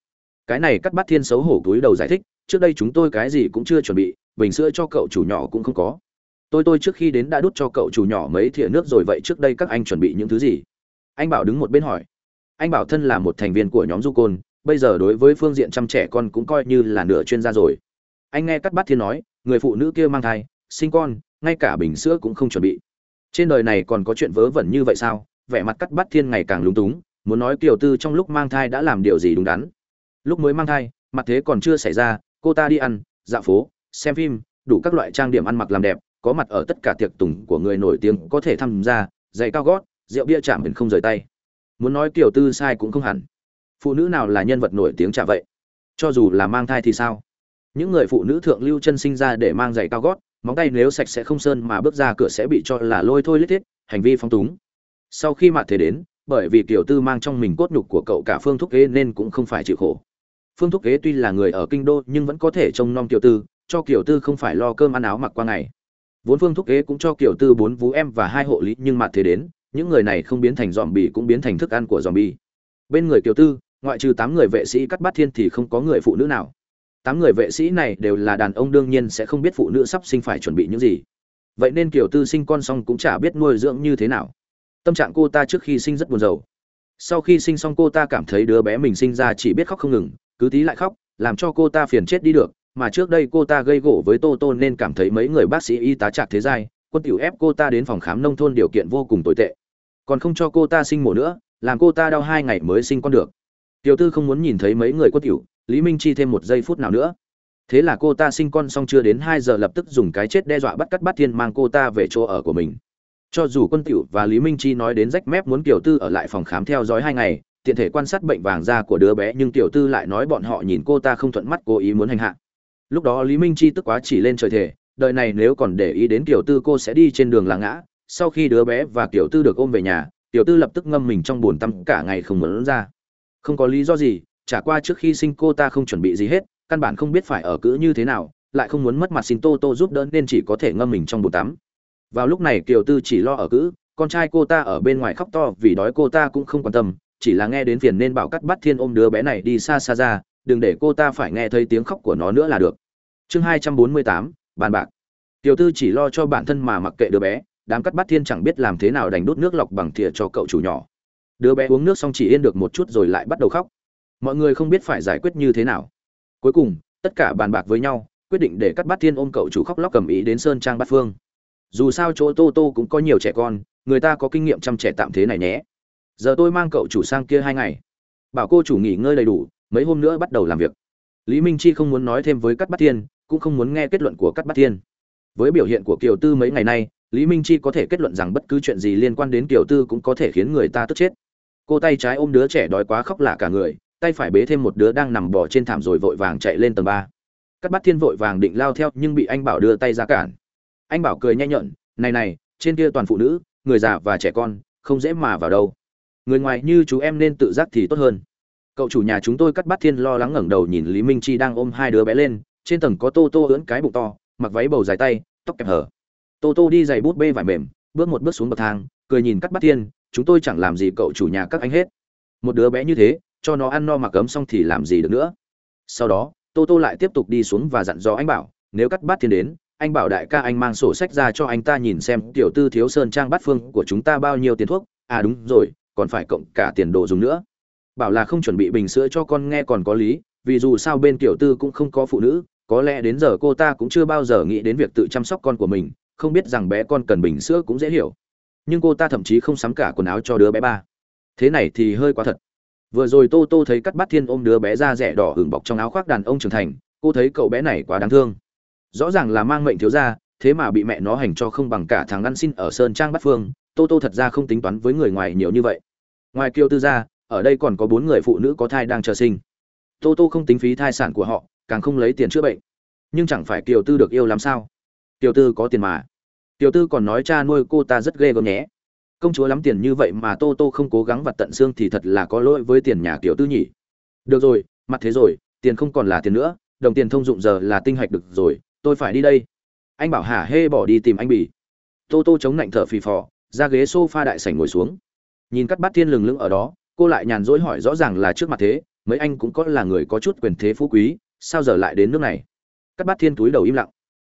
cái này cắt bát thiên xấu hổ túi đầu giải thích, trước đây chúng tôi cái gì cũng chưa chuẩn bị, bình sữa cho cậu chủ nhỏ cũng không có. Tôi tôi trước khi đến đã đút cho cậu chủ nhỏ mấy thìa nước rồi vậy trước đây các anh chuẩn bị những thứ gì? Anh bảo đứng một bên hỏi. Anh bảo thân là một thành viên của nhóm du côn, bây giờ đối với phương diện chăm trẻ con cũng coi như là nửa chuyên gia rồi. Anh nghe cắt bát thiên nói, người phụ nữ kia mang thai, sinh con, ngay cả bình sữa cũng không chuẩn bị. Trên đời này còn có chuyện vớ vẩn như vậy sao? Vẻ mặt cắt bát thiên ngày càng lúng túng, muốn nói kiều tư trong lúc mang thai đã làm điều gì đúng đắn lúc mới mang thai, mặt thế còn chưa xảy ra, cô ta đi ăn, dạo phố, xem phim, đủ các loại trang điểm ăn mặc làm đẹp, có mặt ở tất cả tiệc tùng của người nổi tiếng có thể tham gia, giày cao gót, rượu bia chạm mình không rời tay. Muốn nói kiểu tư sai cũng không hẳn. Phụ nữ nào là nhân vật nổi tiếng chả vậy? Cho dù là mang thai thì sao? Những người phụ nữ thượng lưu chân sinh ra để mang giày cao gót, móng tay nếu sạch sẽ không sơn mà bước ra cửa sẽ bị cho là lôi thôi lết thiết, hành vi phong túng. Sau khi mặt thế đến, bởi vì kiểu tư mang trong mình cốt nhục của cậu cả phương thúc kế nên cũng không phải chịu khổ phương thúc kế tuy là người ở kinh đô nhưng vẫn có thể trông nom kiểu tư, cho kiểu tư không phải lo cơm ăn áo mặc qua ngày. Vốn phương thúc kế cũng cho kiểu tư bốn vú em và hai hộ lý nhưng mặt thế đến, những người này không biến thành dòm bì cũng biến thành thức ăn của dòm bì bên người kiểu tư, ngoại trừ tám người vệ sĩ cắt bát thiên thì không có người phụ nữ nào. Tám người vệ sĩ này đều là đàn ông đương nhiên sẽ không biết phụ nữ sắp sinh phải chuẩn bị những gì. Vậy nên kiểu tư sinh con xong cũng chả biết nuôi dưỡng như thế nào. Tâm trạng cô ta trước khi sinh rất buồn rầu. Sau khi sinh xong cô ta cảm thấy đứa bé mình sinh ra chỉ biết khóc không ngừng cứ tí lại khóc, làm cho cô ta phiền chết đi được, mà trước đây cô ta gây gỗ với tô tô nên cảm thấy mấy người bác sĩ y tá chạc thế giai quân tiểu ép cô ta đến phòng khám nông thôn điều kiện vô cùng tồi tệ. Còn không cho cô ta sinh mổ nữa, làm cô ta đau hai ngày mới sinh con được. Tiểu tư không muốn nhìn thấy mấy người quân tiểu, lý minh chi thêm một giây phút nào nữa. Thế là cô ta sinh con xong chưa đến hai giờ lập tức dùng cái chết đe dọa bắt cắt bắt thiên mang cô ta về chỗ ở của mình. Cho dù quân tiểu và lý minh chi nói đến rách mép muốn tiểu tư ở lại phòng khám theo dõi hai ngày tiện thể quan sát bệnh vàng da của đứa bé, nhưng tiểu tư lại nói bọn họ nhìn cô ta không thuận mắt, cố ý muốn hành hạ. Lúc đó lý minh chi tức quá chỉ lên trời thể đời này nếu còn để ý đến tiểu tư cô sẽ đi trên đường là ngã. Sau khi đứa bé và tiểu tư được ôm về nhà, tiểu tư lập tức ngâm mình trong bồn tắm, cả ngày không muốn ra. Không có lý do gì, chả qua trước khi sinh cô ta không chuẩn bị gì hết, căn bản không biết phải ở cữ như thế nào, lại không muốn mất mặt xin tô tô giúp đỡ nên chỉ có thể ngâm mình trong bồn tắm. Vào lúc này kiều tư chỉ lo ở cữ, con trai cô ta ở bên ngoài khóc to vì đói cô ta cũng không quan tâm chỉ là nghe đến phiền nên bảo cắt bắt thiên ôm đứa bé này đi xa xa ra, đừng để cô ta phải nghe thấy tiếng khóc của nó nữa là được. Chương hai trăm bốn mươi tám, bàn bạc. Tiểu tư chỉ lo cho bản thân mà mặc kệ đứa bé, đám cắt bắt thiên chẳng biết làm thế nào đành đút nước lọc bằng thìa cho cậu chủ nhỏ. Đứa bé uống nước xong chỉ yên được một chút rồi lại bắt đầu khóc. Mọi người không biết phải giải quyết như thế nào. Cuối cùng, tất cả bàn bạc với nhau, quyết định để cắt bắt thiên ôm cậu chủ khóc lóc cầm ý đến sơn trang bát phương. Dù sao chỗ tô tô cũng có nhiều trẻ con, người ta có kinh nghiệm chăm trẻ tạm thế này nhé giờ tôi mang cậu chủ sang kia hai ngày. Bảo cô chủ nghỉ ngơi đầy đủ, mấy hôm nữa bắt đầu làm việc. Lý minh chi không muốn nói thêm với cắt Bát thiên, cũng không muốn nghe kết luận của cắt Bát thiên. Với biểu hiện của kiều tư mấy ngày nay, lý minh chi có thể kết luận rằng bất cứ chuyện gì liên quan đến kiều tư cũng có thể khiến người ta tức chết. Cô tay trái ôm đứa trẻ đói quá khóc lạ cả người, tay phải bế thêm một đứa đang nằm bò trên thảm rồi vội vàng chạy lên tầng ba. Cắt Bát thiên vội vàng định lao theo, nhưng bị anh bảo đưa tay ra cản. Anh bảo cười nhanh nhợn này này, trên kia toàn phụ nữ, người già và trẻ con, không dễ mà vào đâu người ngoài như chú em nên tự giác thì tốt hơn. Cậu chủ nhà chúng tôi cắt bắt thiên lo lắng ngẩng đầu nhìn lý minh chi đang ôm hai đứa bé lên, trên tầng có tô tô ưỡn cái bụng to, mặc váy bầu dài tay, tóc kẹp hở. Tô tô đi giày bút bê vải mềm, bước một bước xuống bậc thang, cười nhìn cắt bắt thiên, chúng tôi chẳng làm gì cậu chủ nhà các anh hết. Một đứa bé như thế, cho nó ăn no mặc ấm xong thì làm gì được nữa. Sau đó, tô tô lại tiếp tục đi xuống và dặn dò anh bảo, nếu cắt bát thiên đến, anh bảo đại ca anh mang sổ sách ra cho anh ta nhìn xem tiểu tư thiếu sơn trang bát phương của chúng ta bao nhiêu tiền thuốc. À đúng rồi còn phải cộng cả tiền đồ dùng nữa. Bảo là không chuẩn bị bình sữa cho con nghe còn có lý, vì dù sao bên tiểu tư cũng không có phụ nữ, có lẽ đến giờ cô ta cũng chưa bao giờ nghĩ đến việc tự chăm sóc con của mình, không biết rằng bé con cần bình sữa cũng dễ hiểu. Nhưng cô ta thậm chí không sắm cả quần áo cho đứa bé ba. Thế này thì hơi quá thật. Vừa rồi tô tô thấy cắt bát thiên ôm đứa bé ra rẻ đỏ hưởng bọc trong áo khoác đàn ông trưởng thành, cô thấy cậu bé này quá đáng thương. Rõ ràng là mang mệnh thiếu ra thế mà bị mẹ nó hành cho không bằng cả thằng ăn xin ở sơn trang bát phương tô tô thật ra không tính toán với người ngoài nhiều như vậy. Ngoài kiêu tư gia, ở đây còn có bốn người phụ nữ có thai đang chờ sinh. Tô tô không tính phí thai sản của họ càng không lấy tiền chữa bệnh. Nhưng chẳng phải kiều tư được yêu làm sao? Kiều tư có tiền mà. Kiều tư còn nói cha nuôi cô ta rất ghê gớm nhé. Công chúa lắm tiền như vậy mà tô tô không cố gắng vặt tận xương thì thật là có lỗi với tiền nhà kiều tư nhỉ. Được rồi mặt thế rồi tiền không còn là tiền nữa đồng tiền thông dụng giờ là tinh hạch được rồi tôi phải đi đây. Anh bảo hả hê bỏ đi tìm anh bỉ tô tô chống lạnh thở phì phò ra ghế sofa đại sảnh ngồi xuống. Nhìn cắt bát thiên lừng lững ở đó, cô lại nhàn rỗi hỏi rõ ràng là trước mặt thế, mấy anh cũng có là người có chút quyền thế phú quý, sao giờ lại đến nước này? Cắt bát thiên túi đầu im lặng.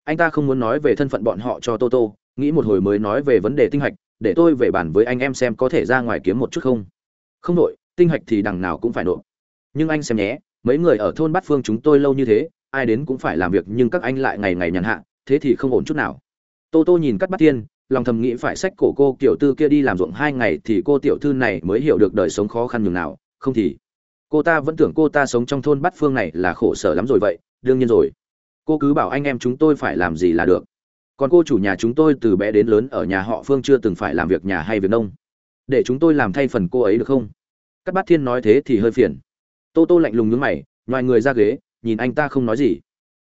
Anh ta không muốn nói về thân phận bọn họ cho tô tô, nghĩ một hồi mới nói về vấn đề tinh hạch, để tôi về bàn với anh em xem có thể ra ngoài kiếm một chút không? Không nội tinh hạch thì đằng nào cũng phải nộp nhưng anh xem nhé, mấy người ở thôn bát phương chúng tôi lâu như thế, ai đến cũng phải làm việc nhưng các anh lại ngày ngày nhàn hạ, thế thì không ổn chút nào. Tô tô nhìn cắt bát thiên lòng thầm nghĩ phải sách cổ cô tiểu tư kia đi làm ruộng hai ngày thì cô tiểu thư này mới hiểu được đời sống khó khăn nhường nào, không thì cô ta vẫn tưởng cô ta sống trong thôn bát phương này là khổ sở lắm rồi vậy, đương nhiên rồi. Cô cứ bảo anh em chúng tôi phải làm gì là được. Còn cô chủ nhà chúng tôi từ bé đến lớn ở nhà họ phương chưa từng phải làm việc nhà hay việc nông. Để chúng tôi làm thay phần cô ấy được không? Các bát thiên nói thế thì hơi phiền. Tô tô lạnh lùng nhướng mày ngoài người ra ghế, nhìn anh ta không nói gì.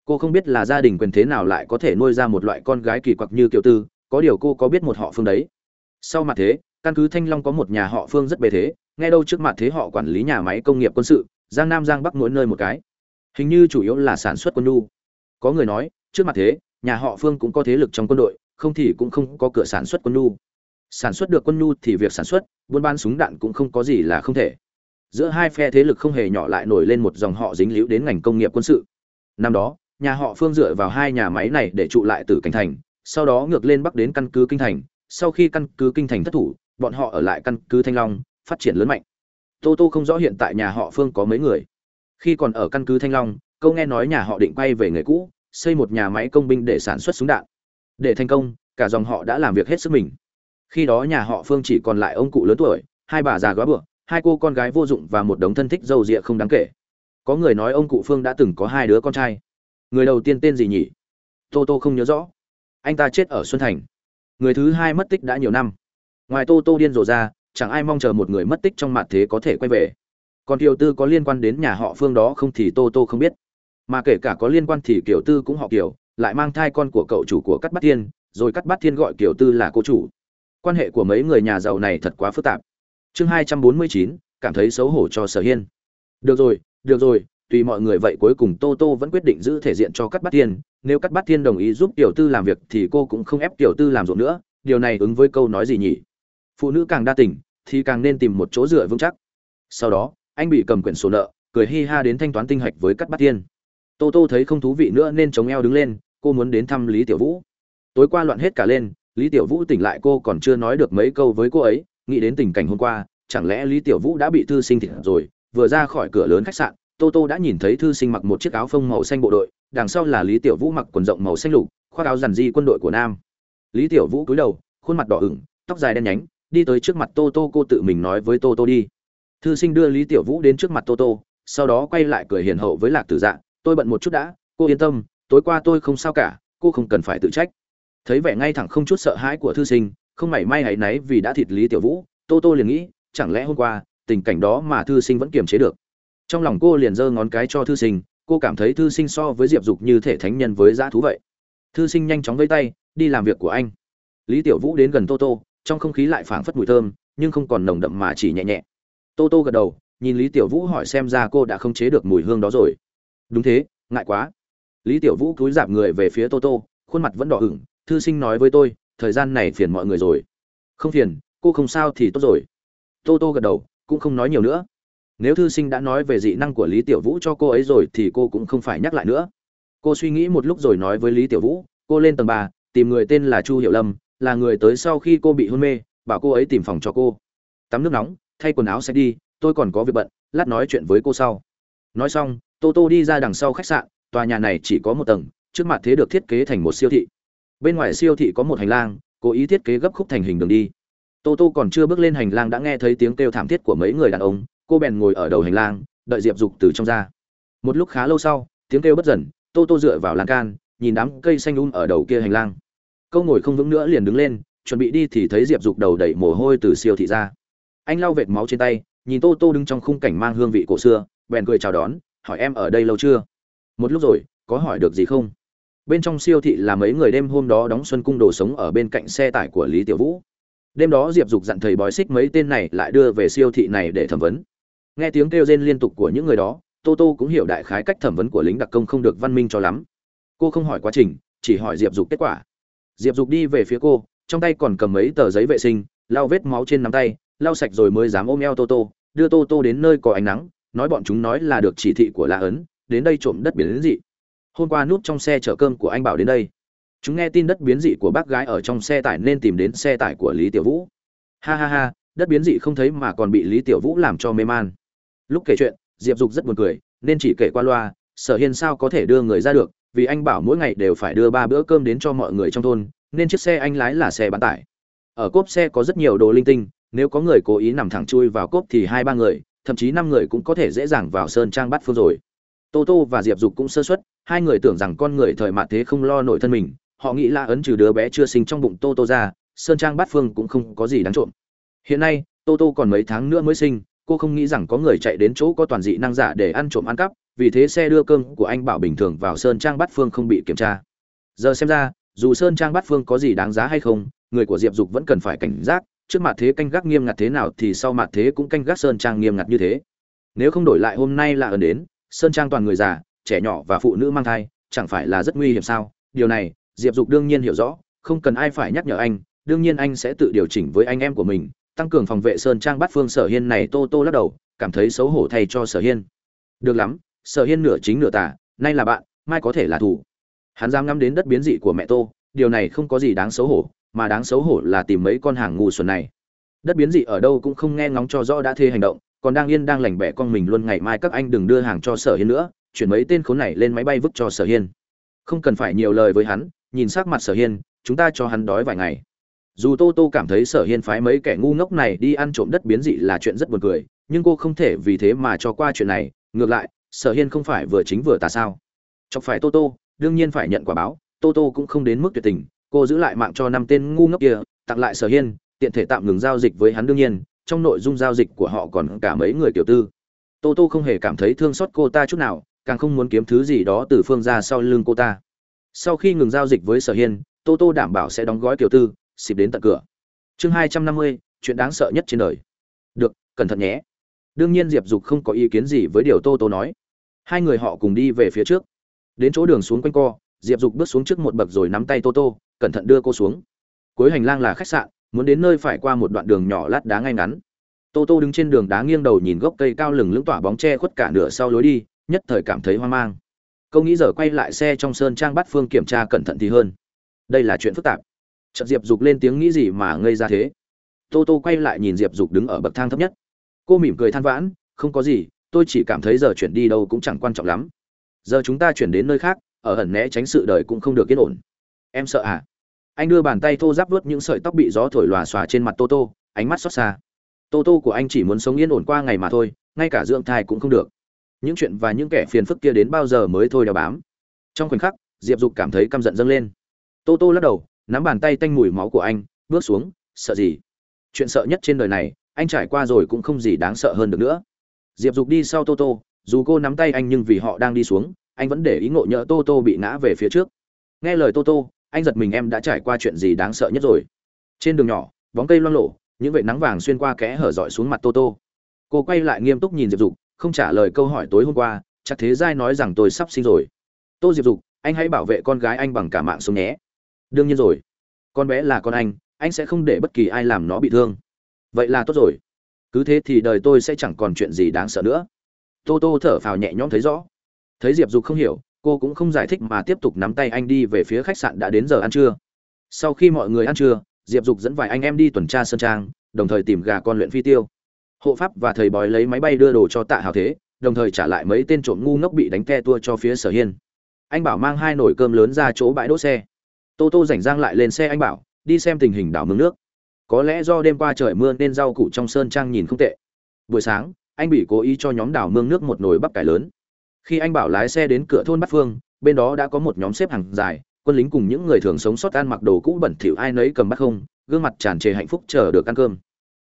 Cô không biết là gia đình quyền thế nào lại có thể nuôi ra một loại con gái kỳ quặc như kiều tư có điều cô có biết một họ phương đấy. Sau mặt thế, căn cứ thanh long có một nhà họ phương rất bề thế, nghe đâu trước mặt thế họ quản lý nhà máy công nghiệp quân sự, giang nam giang bắc mỗi nơi một cái. Hình như chủ yếu là sản xuất quân nhu. Có người nói, trước mặt thế, nhà họ phương cũng có thế lực trong quân đội, không thì cũng không có cửa sản xuất quân nhu. Sản xuất được quân nhu thì việc sản xuất, buôn bán súng đạn cũng không có gì là không thể. Giữa hai phe thế lực không hề nhỏ lại nổi lên một dòng họ dính líu đến ngành công nghiệp quân sự. Năm đó, nhà họ phương dựa vào hai nhà máy này để trụ lại từ cảnh thành sau đó ngược lên bắc đến căn cứ kinh thành. Sau khi căn cứ kinh thành thất thủ, bọn họ ở lại căn cứ thanh long, phát triển lớn mạnh. Tô tô không rõ hiện tại nhà họ phương có mấy người. Khi còn ở căn cứ thanh long, câu nghe nói nhà họ định quay về người cũ, xây một nhà máy công binh để sản xuất súng đạn. Để thành công, cả dòng họ đã làm việc hết sức mình. Khi đó nhà họ phương chỉ còn lại ông cụ lớn tuổi, hai bà già góa bựa, hai cô con gái vô dụng và một đống thân thích dâu rịa không đáng kể. Có người nói ông cụ phương đã từng có hai đứa con trai. Người đầu tiên tên gì nhỉ? Tô tô không nhớ rõ anh ta chết ở xuân thành. Người thứ hai mất tích đã nhiều năm. Ngoài tô tô điên rồ ra, chẳng ai mong chờ một người mất tích trong mặt thế có thể quay về. Còn kiều tư có liên quan đến nhà họ phương đó không thì tô tô không biết. Mà kể cả có liên quan thì kiều tư cũng họ kiều, lại mang thai con của cậu chủ của cắt bát thiên, rồi cắt bát thiên gọi kiều tư là cô chủ. Quan hệ của mấy người nhà giàu này thật quá phức tạp. Chương hai trăm bốn mươi chín, cảm thấy xấu hổ cho sở hiên. Được rồi được rồi tùy mọi người vậy cuối cùng tô tô vẫn quyết định giữ thể diện cho cắt bát thiên. Nếu cắt bát thiên đồng ý giúp tiểu tư làm việc thì cô cũng không ép tiểu tư làm ruộng nữa. Điều này ứng với câu nói gì nhỉ? Phụ nữ càng đa tình thì càng nên tìm một chỗ dựa vững chắc. Sau đó, anh bị cầm quyển sổ nợ, cười hi ha đến thanh toán tinh hạch với cắt bát thiên. Tô tô thấy không thú vị nữa nên chống eo đứng lên, cô muốn đến thăm lý tiểu vũ. Tối qua loạn hết cả lên, lý tiểu vũ tỉnh lại cô còn chưa nói được mấy câu với cô ấy. Nghĩ đến tình cảnh hôm qua, chẳng lẽ lý tiểu vũ đã bị thư sinh thịt rồi, vừa ra khỏi cửa lớn khách sạn tô tô đã nhìn thấy thư sinh mặc một chiếc áo phông màu xanh bộ đội, đằng sau là lý tiểu vũ mặc quần rộng màu xanh lục, khoác áo giản di quân đội của nam. Lý tiểu vũ cúi đầu, khuôn mặt đỏ ửng, tóc dài đen nhánh, đi tới trước mặt tô tô, cô tự mình nói với tô tô đi. Thư sinh đưa lý tiểu vũ đến trước mặt tô tô, sau đó quay lại cười hiền hậu với lạc tử dạ tôi bận một chút đã, cô yên tâm, tối qua tôi không sao cả, cô không cần phải tự trách. Thấy vẻ ngay thẳng không chút sợ hãi của thư sinh, không mảy may hãy náy vì đã thịt lý tiểu vũ, tô tô liền nghĩ, chẳng lẽ hôm qua, tình cảnh đó mà thư sinh vẫn kiềm chế được? Trong lòng cô liền giơ ngón cái cho thư sinh, cô cảm thấy thư sinh so với diệp dục như thể thánh nhân với dã thú vậy. Thư sinh nhanh chóng vây tay, đi làm việc của anh. Lý tiểu vũ đến gần tô tô, trong không khí lại phảng phất mùi thơm, nhưng không còn nồng đậm mà chỉ nhẹ nhẹ. Tô tô gật đầu, nhìn lý tiểu vũ hỏi xem ra cô đã không chế được mùi hương đó rồi. Đúng thế, ngại quá. Lý tiểu vũ cúi giảm người về phía tô tô, khuôn mặt vẫn đỏ ửng, thư sinh nói với tôi, thời gian này phiền mọi người rồi. Không phiền, cô không sao thì tốt rồi. Tô tô gật đầu, cũng không nói nhiều nữa nếu thư sinh đã nói về dị năng của lý tiểu vũ cho cô ấy rồi thì cô cũng không phải nhắc lại nữa. Cô suy nghĩ một lúc rồi nói với lý tiểu vũ, cô lên tầng ba, tìm người tên là chu hiệu lâm, là người tới sau khi cô bị hôn mê, bảo cô ấy tìm phòng cho cô. Tắm nước nóng, thay quần áo sẽ đi, tôi còn có việc bận, lát nói chuyện với cô sau. Nói xong, tô tô đi ra đằng sau khách sạn, tòa nhà này chỉ có một tầng, trước mặt thế được thiết kế thành một siêu thị. Bên ngoài siêu thị có một hành lang, cố ý thiết kế gấp khúc thành hình đường đi. Tô tô còn chưa bước lên hành lang đã nghe thấy tiếng kêu thảm thiết của mấy người đàn ông cô bèn ngồi ở đầu hành lang, đợi diệp dục từ trong ra. Một lúc khá lâu sau, tiếng kêu bất dần, tô tô dựa vào lan can, nhìn đám cây xanh um ở đầu kia hành lang. Câu ngồi không vững nữa liền đứng lên, chuẩn bị đi thì thấy diệp dục đầu đẩy mồ hôi từ siêu thị ra. Anh lau vệt máu trên tay, nhìn tô tô đứng trong khung cảnh mang hương vị cổ xưa, bèn cười chào đón, hỏi em ở đây lâu chưa? Một lúc rồi, có hỏi được gì không? Bên trong siêu thị là mấy người đêm hôm đó đóng xuân cung đồ sống ở bên cạnh xe tải của lý tiểu vũ. Đêm đó diệp dục dặn thầy bói xích mấy tên này lại đưa về siêu thị này để thẩm vấn nghe tiếng kêu rên liên tục của những người đó, tô tô cũng hiểu đại khái cách thẩm vấn của lính đặc công không được văn minh cho lắm. Cô không hỏi quá trình, chỉ hỏi diệp dục kết quả. Diệp dục đi về phía cô, trong tay còn cầm mấy tờ giấy vệ sinh, lau vết máu trên nắm tay, lau sạch rồi mới dám ôm eo tô tô, đưa tô tô đến nơi có ánh nắng, nói bọn chúng nói là được chỉ thị của la ấn, đến đây trộm đất biến dị. Hôm qua núp trong xe chở cơm của anh bảo đến đây. Chúng nghe tin đất biến dị của bác gái ở trong xe tải nên tìm đến xe tải của lý tiểu vũ. Ha ha ha, đất biến dị không thấy mà còn bị lý tiểu vũ làm cho mê man lúc kể chuyện, diệp dục rất buồn cười, nên chỉ kể qua loa, sở hiên sao có thể đưa người ra được, vì anh bảo mỗi ngày đều phải đưa ba bữa cơm đến cho mọi người trong thôn, nên chiếc xe anh lái là xe bán tải. Ở cốp xe có rất nhiều đồ linh tinh, nếu có người cố ý nằm thẳng chui vào cốp thì hai ba người, thậm chí năm người cũng có thể dễ dàng vào sơn trang bắt phương rồi. Tô tô và diệp dục cũng sơ xuất hai người tưởng rằng con người thời mạt thế không lo nổi thân mình, họ nghĩ la ấn trừ đứa bé chưa sinh trong bụng tô tô ra, sơn trang bát phương cũng không có gì đáng trộm. Hiện nay, tô tô còn mấy tháng nữa mới sinh cô không nghĩ rằng có người chạy đến chỗ có toàn dị năng giả để ăn trộm ăn cắp, vì thế xe đưa cơm của anh bảo bình thường vào sơn trang bát phương không bị kiểm tra. Giờ xem ra, dù sơn trang bát phương có gì đáng giá hay không, người của diệp dục vẫn cần phải cảnh giác, trước mặt thế canh gác nghiêm ngặt thế nào thì sau mặt thế cũng canh gác sơn trang nghiêm ngặt như thế. Nếu không đổi lại hôm nay là ẩn đến, sơn trang toàn người già, trẻ nhỏ và phụ nữ mang thai, chẳng phải là rất nguy hiểm sao? Điều này, diệp dục đương nhiên hiểu rõ, không cần ai phải nhắc nhở anh, đương nhiên anh sẽ tự điều chỉnh với anh em của mình tăng cường phòng vệ sơn trang bắt phương sở hiên này tô tô lắc đầu, cảm thấy xấu hổ thay cho sở hiên. Được lắm, sở hiên nửa chính nửa tả nay là bạn, mai có thể là thủ. Hắn dám ngắm đến đất biến dị của mẹ tô, điều này không có gì đáng xấu hổ, mà đáng xấu hổ là tìm mấy con hàng ngu xuẩn này. Đất biến dị ở đâu cũng không nghe ngóng cho rõ đã thê hành động, còn đang yên đang lành bẻ con mình luôn ngày mai các anh đừng đưa hàng cho sở hiên nữa, chuyển mấy tên khốn này lên máy bay vứt cho sở hiên. Không cần phải nhiều lời với hắn, nhìn sắc mặt sở hiên, chúng ta cho hắn đói vài ngày dù tô tô cảm thấy sở hiên phái mấy kẻ ngu ngốc này đi ăn trộm đất biến dị là chuyện rất buồn cười, nhưng cô không thể vì thế mà cho qua chuyện này. Ngược lại, sở hiên không phải vừa chính vừa tà sao? Chọc phải tô tô, đương nhiên phải nhận quả báo, tô tô cũng không đến mức tuyệt tình, cô giữ lại mạng cho năm tên ngu ngốc kia, tặng lại sở hiên, tiện thể tạm ngừng giao dịch với hắn đương nhiên, trong nội dung giao dịch của họ còn cả mấy người tiểu tư. Tô tô không hề cảm thấy thương xót cô ta chút nào, càng không muốn kiếm thứ gì đó từ phương ra sau lưng cô ta. Sau khi ngừng giao dịch với sở hiên, tô tô đảm bảo sẽ đóng gói tiểu tư xịp đến tận cửa. Chương hai trăm năm mươi, chuyện đáng sợ nhất trên đời. Được, cẩn thận nhé. Đương nhiên diệp dục không có ý kiến gì với điều tô tô nói. Hai người họ cùng đi về phía trước. Đến chỗ đường xuống quanh co, diệp dục bước xuống trước một bậc rồi nắm tay tô tô, cẩn thận đưa cô xuống. Cuối hành lang là khách sạn, muốn đến nơi phải qua một đoạn đường nhỏ lát đá ngay ngắn. Tô tô đứng trên đường đá nghiêng đầu nhìn gốc cây cao lừng lững tỏa bóng che khuất cả nửa sau lối đi, nhất thời cảm thấy hoang mang. Câu nghĩ giờ quay lại xe trong sơn trang bắt phương kiểm tra cẩn thận thì hơn. Đây là chuyện phức tạp chợt diệp dục lên tiếng nghĩ gì mà ngây ra thế. Tô tô quay lại nhìn diệp dục đứng ở bậc thang thấp nhất. Cô mỉm cười than vãn, không có gì, tôi chỉ cảm thấy giờ chuyển đi đâu cũng chẳng quan trọng lắm. Giờ chúng ta chuyển đến nơi khác, ở ẩn né tránh sự đời cũng không được yên ổn. Em sợ à? Anh đưa bàn tay thô ráp vuốt những sợi tóc bị gió thổi lòa xòa trên mặt tô tô, ánh mắt xót xa. Tô tô của anh chỉ muốn sống yên ổn qua ngày mà thôi, ngay cả dưỡng thai cũng không được. Những chuyện và những kẻ phiền phức kia đến bao giờ mới thôi đeo bám. Trong khoảnh khắc, diệp dục cảm thấy căm giận dâng lên. Tô tô lắc đầu nắm bàn tay tanh mùi máu của anh, bước xuống, sợ gì? Chuyện sợ nhất trên đời này, anh trải qua rồi cũng không gì đáng sợ hơn được nữa. Diệp dục đi sau tô tô, dù cô nắm tay anh nhưng vì họ đang đi xuống, anh vẫn để ý ngộ nhỡ tô tô bị ngã về phía trước. Nghe lời tô tô, anh giật mình em đã trải qua chuyện gì đáng sợ nhất rồi. Trên đường nhỏ, bóng cây loang lộ những vệt nắng vàng xuyên qua kẽ hở dọi xuống mặt tô tô. Cô quay lại nghiêm túc nhìn diệp dục, không trả lời câu hỏi tối hôm qua, chắc thế giai nói rằng tôi sắp sinh rồi. Tô diệp dục, anh hãy bảo vệ con gái anh bằng cả mạng sống nhé đương nhiên rồi. Con bé là con anh anh sẽ không để bất kỳ ai làm nó bị thương. Vậy là tốt rồi. Cứ thế thì đời tôi sẽ chẳng còn chuyện gì đáng sợ nữa. Tô tô thở phào nhẹ nhõm thấy rõ. Thấy diệp dục không hiểu, cô cũng không giải thích mà tiếp tục nắm tay anh đi về phía khách sạn đã đến giờ ăn trưa. Sau khi mọi người ăn trưa, diệp dục dẫn vài anh em đi tuần tra sơn trang, đồng thời tìm gà con luyện phi tiêu. Hộ pháp và thầy bói lấy máy bay đưa đồ cho tạ hào thế, đồng thời trả lại mấy tên trộm ngu ngốc bị đánh te tua cho phía sở hiên. Anh bảo mang hai nồi cơm lớn ra chỗ bãi đỗ xe tô tô rảnh rang lại lên xe anh bảo, đi xem tình hình đảo mương nước. Có lẽ do đêm qua trời mưa nên rau củ trong sơn trang nhìn không tệ. Buổi sáng, anh bị cố ý cho nhóm đảo mương nước một nồi bắp cải lớn. Khi anh bảo lái xe đến cửa thôn bát phương, bên đó đã có một nhóm xếp hàng dài, quân lính cùng những người thường sống sót ăn mặc đồ cũ bẩn thỉu ai nấy cầm bắt không, gương mặt tràn trề hạnh phúc chờ được ăn cơm.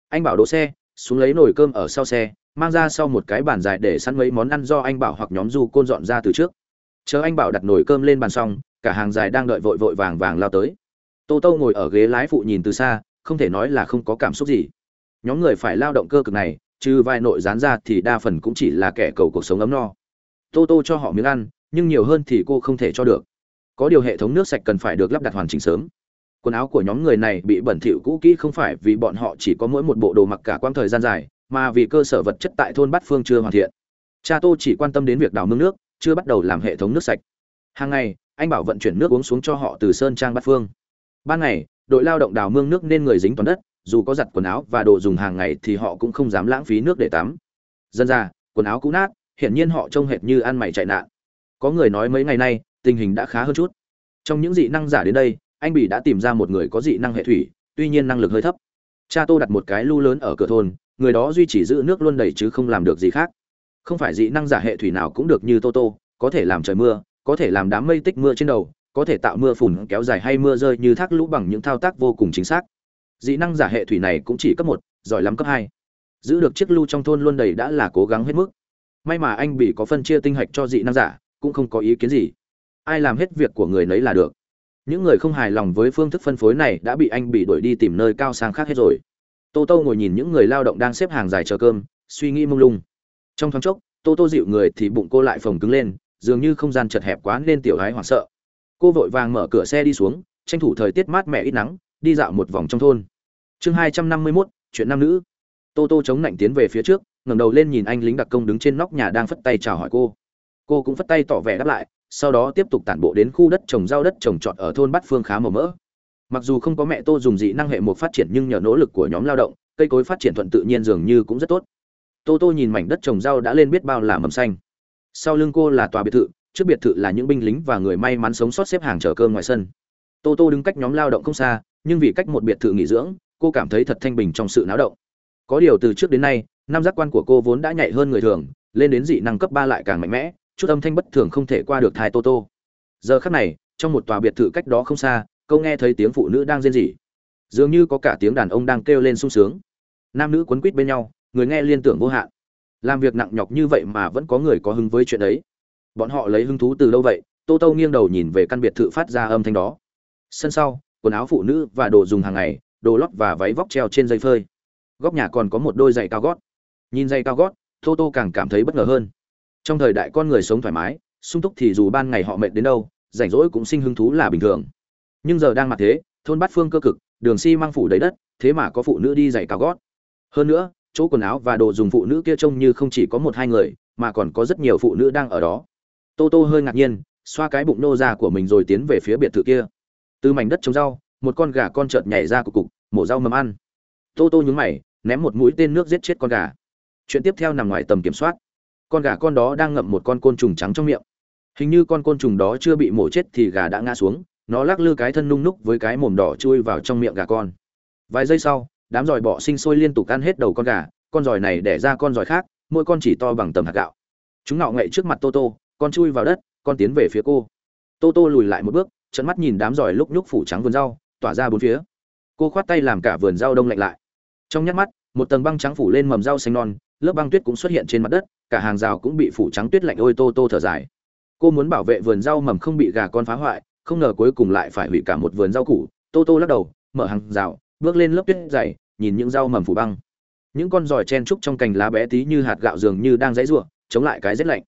Anh bảo đỗ xe, xuống lấy nồi cơm ở sau xe, mang ra sau một cái bàn dài để săn mấy món ăn do anh bảo hoặc nhóm du côn dọn ra từ trước. Chờ anh bảo đặt nồi cơm lên bàn xong cả hàng dài đang đợi vội vội vàng vàng lao tới. Tô tô ngồi ở ghế lái phụ nhìn từ xa, không thể nói là không có cảm xúc gì. Nhóm người phải lao động cơ cực này, trừ vài nội gián ra thì đa phần cũng chỉ là kẻ cầu cuộc sống ấm no. Tô tô cho họ miếng ăn, nhưng nhiều hơn thì cô không thể cho được. Có điều hệ thống nước sạch cần phải được lắp đặt hoàn chỉnh sớm. Quần áo của nhóm người này bị bẩn thỉu cũ kỹ không phải vì bọn họ chỉ có mỗi một bộ đồ mặc cả quãng thời gian dài, mà vì cơ sở vật chất tại thôn bát phương chưa hoàn thiện. Cha tô chỉ quan tâm đến việc đào mương nước, chưa bắt đầu làm hệ thống nước sạch. Hàng ngày anh bảo vận chuyển nước uống xuống cho họ từ sơn trang bát phương. Ban ngày, đội lao động đào mương nước nên người dính toàn đất, dù có giặt quần áo và đồ dùng hàng ngày thì họ cũng không dám lãng phí nước để tắm. Dân ra quần áo cũ nát, hiển nhiên họ trông hệt như ăn mày chạy nạn. Có người nói mấy ngày nay, tình hình đã khá hơn chút. Trong những dị năng giả đến đây, anh bỉ đã tìm ra một người có dị năng hệ thủy, tuy nhiên năng lực hơi thấp. Cha tô đặt một cái lu lớn ở cửa thôn, người đó duy trì giữ nước luôn đầy chứ không làm được gì khác. Không phải dị năng giả hệ thủy nào cũng được như tô tô, có thể làm trời mưa có thể làm đám mây tích mưa trên đầu, có thể tạo mưa phùn kéo dài hay mưa rơi như thác lũ bằng những thao tác vô cùng chính xác. Dị năng giả hệ thủy này cũng chỉ cấp một, giỏi lắm cấp hai. Giữ được chiếc lưu trong thôn luôn đầy đã là cố gắng hết mức. May mà anh bị có phân chia tinh hạch cho dị năng giả, cũng không có ý kiến gì. Ai làm hết việc của người nấy là được. Những người không hài lòng với phương thức phân phối này đã bị anh bị đuổi đi tìm nơi cao sang khác hết rồi. Tô tô ngồi nhìn những người lao động đang xếp hàng dài chờ cơm, suy nghĩ mông lung. Trong thoáng chốc, tô tô dịu người thì bụng cô lại phồng cứng lên dường như không gian chật hẹp quá nên tiểu gái hoảng sợ. Cô vội vàng mở cửa xe đi xuống, tranh thủ thời tiết mát mẻ ít nắng, đi dạo một vòng trong thôn. Chương hai trăm năm mươi mốt, chuyện nam nữ. Tô tô chống nạnh tiến về phía trước, ngẩng đầu lên nhìn anh lính đặc công đứng trên nóc nhà đang phất tay chào hỏi cô. Cô cũng phất tay tỏ vẻ đáp lại, sau đó tiếp tục tản bộ đến khu đất trồng rau đất trồng trọt ở thôn bát phương khá màu mỡ. Mặc dù không có mẹ tô dùng dị năng hệ một phát triển nhưng nhờ nỗ lực của nhóm lao động, cây cối phát triển thuận tự nhiên dường như cũng rất tốt. Tô tô nhìn mảnh đất trồng rau đã lên biết bao là mầm xanh sau lưng cô là tòa biệt thự, trước biệt thự là những binh lính và người may mắn sống sót xếp hàng chờ cơm ngoài sân. Tô tô đứng cách nhóm lao động không xa, nhưng vì cách một biệt thự nghỉ dưỡng, cô cảm thấy thật thanh bình trong sự náo động. Có điều từ trước đến nay, năm giác quan của cô vốn đã nhạy hơn người thường, lên đến dị năng cấp ba lại càng mạnh mẽ, chút âm thanh bất thường không thể qua được thai tô tô. Giờ khắc này, trong một tòa biệt thự cách đó không xa câu nghe thấy tiếng phụ nữ đang rên rỉ. Dường như có cả tiếng đàn ông đang kêu lên sung sướng. Nam nữ quấn quýt bên nhau, người nghe liên tưởng vô hạn làm việc nặng nhọc như vậy mà vẫn có người có hứng với chuyện ấy. Bọn họ lấy hứng thú từ đâu vậy? Tô tô nghiêng đầu nhìn về căn biệt thự phát ra âm thanh đó. Sân sau, quần áo phụ nữ và đồ dùng hàng ngày, đồ lót và váy vóc treo trên dây phơi. Góc nhà còn có một đôi giày cao gót. Nhìn giày cao gót, tô tô càng cảm thấy bất ngờ hơn. Trong thời đại con người sống thoải mái, sung túc thì dù ban ngày họ mệt đến đâu, rảnh rỗi cũng sinh hứng thú là bình thường. Nhưng giờ đang mặt thế, thôn bát phương cơ cực, đường xi si măng phủ đầy đất, thế mà có phụ nữ đi giày cao gót. Hơn nữa chỗ quần áo và đồ dùng phụ nữ kia trông như không chỉ có một hai người, mà còn có rất nhiều phụ nữ đang ở đó. Tô tô hơi ngạc nhiên, xoa cái bụng nô ra của mình rồi tiến về phía biệt thự kia. Từ mảnh đất trồng rau, một con gà con chợt nhảy ra cục cục, mổ rau mầm ăn. Tô tô nhúng mày, ném một mũi tên nước giết chết con gà. Chuyện tiếp theo nằm ngoài tầm kiểm soát. Con gà con đó đang ngậm một con côn trùng trắng trong miệng. Hình như con côn trùng đó chưa bị mổ chết thì gà đã ngã xuống, nó lắc lư cái thân nung núc với cái mồm đỏ chui vào trong miệng gà con. Vài giây sau đám giòi bọ sinh sôi liên tục ăn hết đầu con gà, con giòi này đẻ ra con giòi khác, mỗi con chỉ to bằng tầm hạt gạo. Chúng nạo ngậy trước mặt tô tô, con chui vào đất, con tiến về phía cô. Tô tô lùi lại một bước trận mắt nhìn đám giòi lúc nhúc phủ trắng vườn rau, tỏa ra bốn phía. Cô khoát tay làm cả vườn rau đông lạnh lại. Trong nhát mắt, một tầng băng trắng phủ lên mầm rau xanh non, lớp băng tuyết cũng xuất hiện trên mặt đất, cả hàng rào cũng bị phủ trắng tuyết lạnh ôi tô tô thở dài. Cô muốn bảo vệ vườn rau mầm không bị gà con phá hoại, không ngờ cuối cùng lại phải hủy cả một vườn rau củ tô tô lắc đầu, mở hàng rào bước lên lớp tuyết dày, nhìn những rau mầm phủ băng. Những con giỏi chen trúc trong cành lá bé tí như hạt gạo dường như đang dãy ruộng chống lại cái rét lạnh.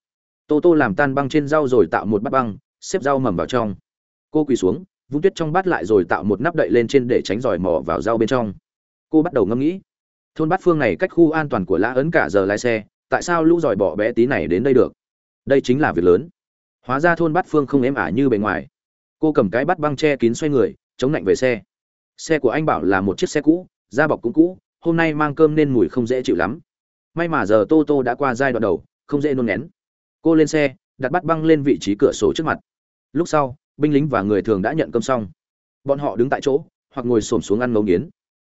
Tô tô làm tan băng trên rau rồi tạo một bát băng, xếp rau mầm vào trong. Cô quỳ xuống, vung tuyết trong bát lại rồi tạo một nắp đậy lên trên để tránh giỏi mò vào rau bên trong. Cô bắt đầu ngẫm nghĩ, thôn bát phương này cách khu an toàn của lã ấn cả giờ lái xe, tại sao lũ giỏi bỏ bé tí này đến đây được? Đây chính là việc lớn. Hóa ra thôn bát phương không êm ả như bề ngoài. Cô cầm cái bát băng che kín xoay người, chống lạnh về xe xe của anh bảo là một chiếc xe cũ, da bọc cũng cũ, hôm nay mang cơm nên mùi không dễ chịu lắm. May mà giờ tô tô đã qua giai đoạn đầu, không dễ nôn nén cô lên xe, đặt bắt băng lên vị trí cửa sổ trước mặt. Lúc sau, binh lính và người thường đã nhận cơm xong. Bọn họ đứng tại chỗ, hoặc ngồi xổm xuống ăn ngấu nghiến.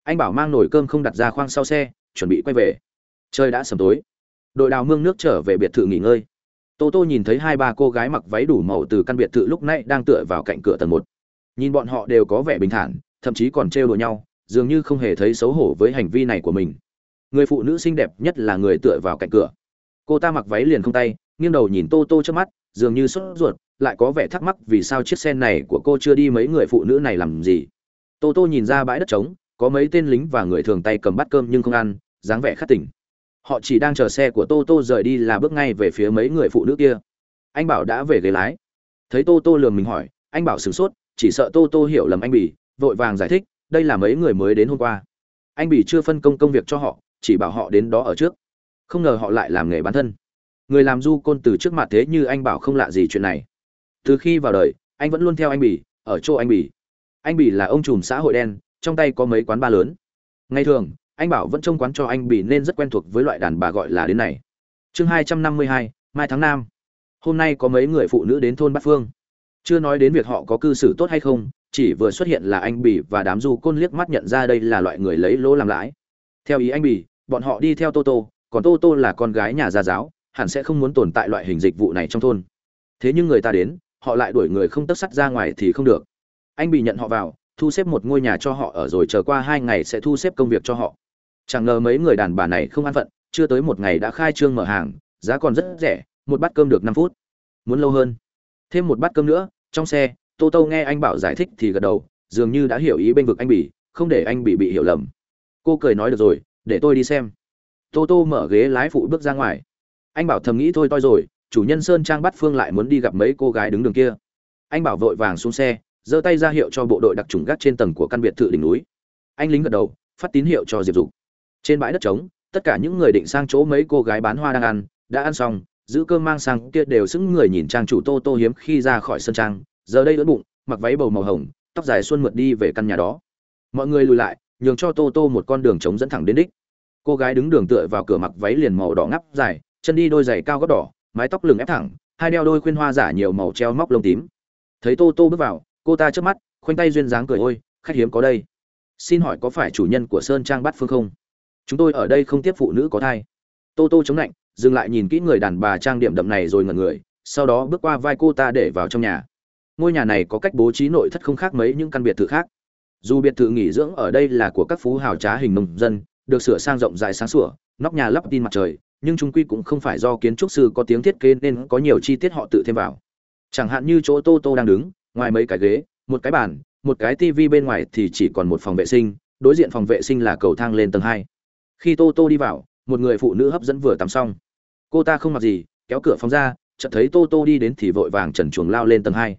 Anh bảo mang nồi cơm không đặt ra khoang sau xe, chuẩn bị quay về. Trời đã sầm tối. Đội đào mương nước trở về biệt thự nghỉ ngơi. Tô tô nhìn thấy hai ba cô gái mặc váy đủ màu từ căn biệt thự lúc nãy đang tựa vào cạnh cửa tầng một. Nhìn bọn họ đều có vẻ bình thản thậm chí còn trêu đùa nhau, dường như không hề thấy xấu hổ với hành vi này của mình. Người phụ nữ xinh đẹp nhất là người tựa vào cạnh cửa. Cô ta mặc váy liền không tay, nghiêng đầu nhìn tô tô trước mắt, dường như sốt ruột, lại có vẻ thắc mắc vì sao chiếc xe này của cô chưa đi mấy người phụ nữ này làm gì. Tô tô nhìn ra bãi đất trống, có mấy tên lính và người thường tay cầm bát cơm nhưng không ăn, dáng vẻ khát tỉnh. Họ chỉ đang chờ xe của tô tô rời đi là bước ngay về phía mấy người phụ nữ kia. Anh bảo đã về ghế lái. Thấy tô tô lườm mình hỏi, anh bảo sửng sốt, chỉ sợ tô tô hiểu lầm anh bỉ vội vàng giải thích, đây là mấy người mới đến hôm qua. Anh bỉ chưa phân công công việc cho họ, chỉ bảo họ đến đó ở trước. Không ngờ họ lại làm nghề bán thân. Người làm du côn từ trước mặt thế như anh bảo không lạ gì chuyện này. Từ khi vào đời, anh vẫn luôn theo anh bỉ, ở chỗ anh bỉ. Anh bỉ là ông trùm xã hội đen, trong tay có mấy quán bar lớn. Ngày thường, anh bảo vẫn trông quán cho anh bỉ nên rất quen thuộc với loại đàn bà gọi là đến này. Chương hai trăm năm mươi hai, mai tháng năm. Hôm nay có mấy người phụ nữ đến thôn bát phương. Chưa nói đến việc họ có cư xử tốt hay không chỉ vừa xuất hiện là anh bỉ và đám du côn liếc mắt nhận ra đây là loại người lấy lỗ làm lãi. Theo ý anh bỉ bọn họ đi theo tô tô còn tô tô là con gái nhà gia giáo, hẳn sẽ không muốn tồn tại loại hình dịch vụ này trong thôn. Thế nhưng người ta đến, họ lại đuổi người không tất sắt ra ngoài thì không được. Anh bị nhận họ vào, thu xếp một ngôi nhà cho họ ở rồi chờ qua hai ngày sẽ thu xếp công việc cho họ. Chẳng ngờ mấy người đàn bà này không an phận, chưa tới một ngày đã khai trương mở hàng, giá còn rất rẻ, một bát cơm được năm phút. Muốn lâu hơn. Thêm một bát cơm nữa, trong xe tô tô nghe anh bảo giải thích thì gật đầu, dường như đã hiểu ý bênh vực anh bỉ, không để anh bị bị hiểu lầm. Cô cười nói được rồi, để tôi đi xem. Tô tô mở ghế lái phụ bước ra ngoài. Anh bảo thầm nghĩ thôi toi rồi, chủ nhân sơn trang bắt phương lại muốn đi gặp mấy cô gái đứng đường kia. Anh bảo vội vàng xuống xe, giơ tay ra hiệu cho bộ đội đặc trùng gác trên tầng của căn biệt thự đỉnh núi. Anh lính gật đầu, phát tín hiệu cho diệp dục. Trên bãi đất trống, tất cả những người định sang chỗ mấy cô gái bán hoa đang ăn, đã ăn xong, giữ cơm mang sang, kia đều xứng người nhìn trang chủ tô tô hiếm khi ra khỏi sân trang giờ đây ướt bụng, mặc váy bầu màu hồng, tóc dài xuân mượt đi về căn nhà đó. Mọi người lùi lại, nhường cho tô tô một con đường trống dẫn thẳng đến đích. Cô gái đứng đường tựa vào cửa mặc váy liền màu đỏ ngắp dài, chân đi đôi giày cao gót đỏ, mái tóc lừng ép thẳng, hai đeo đôi khuyên hoa giả nhiều màu treo móc lông tím. Thấy tô tô bước vào, cô ta trước mắt, khoanh tay duyên dáng cười, ôi, khách hiếm có đây. Xin hỏi có phải chủ nhân của sơn trang bát phương không? Chúng tôi ở đây không tiếp phụ nữ có thai. Tô tô chống lạnh dừng lại nhìn kỹ người đàn bà trang điểm đậm này rồi ngẩn người, sau đó bước qua vai cô ta để vào trong nhà ngôi nhà này có cách bố trí nội thất không khác mấy những căn biệt thự khác. Dù biệt thự nghỉ dưỡng ở đây là của các phú hào trá hình nông dân, được sửa sang rộng rãi sáng sủa, nóc nhà lắp tin mặt trời, nhưng trung quy cũng không phải do kiến trúc sư có tiếng thiết kế nên có nhiều chi tiết họ tự thêm vào. Chẳng hạn như chỗ tô tô đang đứng, ngoài mấy cái ghế, một cái bàn, một cái tivi bên ngoài thì chỉ còn một phòng vệ sinh, đối diện phòng vệ sinh là cầu thang lên tầng hai. Khi tô tô đi vào, một người phụ nữ hấp dẫn vừa tắm xong. Cô ta không mặc gì, kéo cửa phòng ra, chợt thấy tô tô đi đến thì vội vàng trần chuồng lao lên tầng hai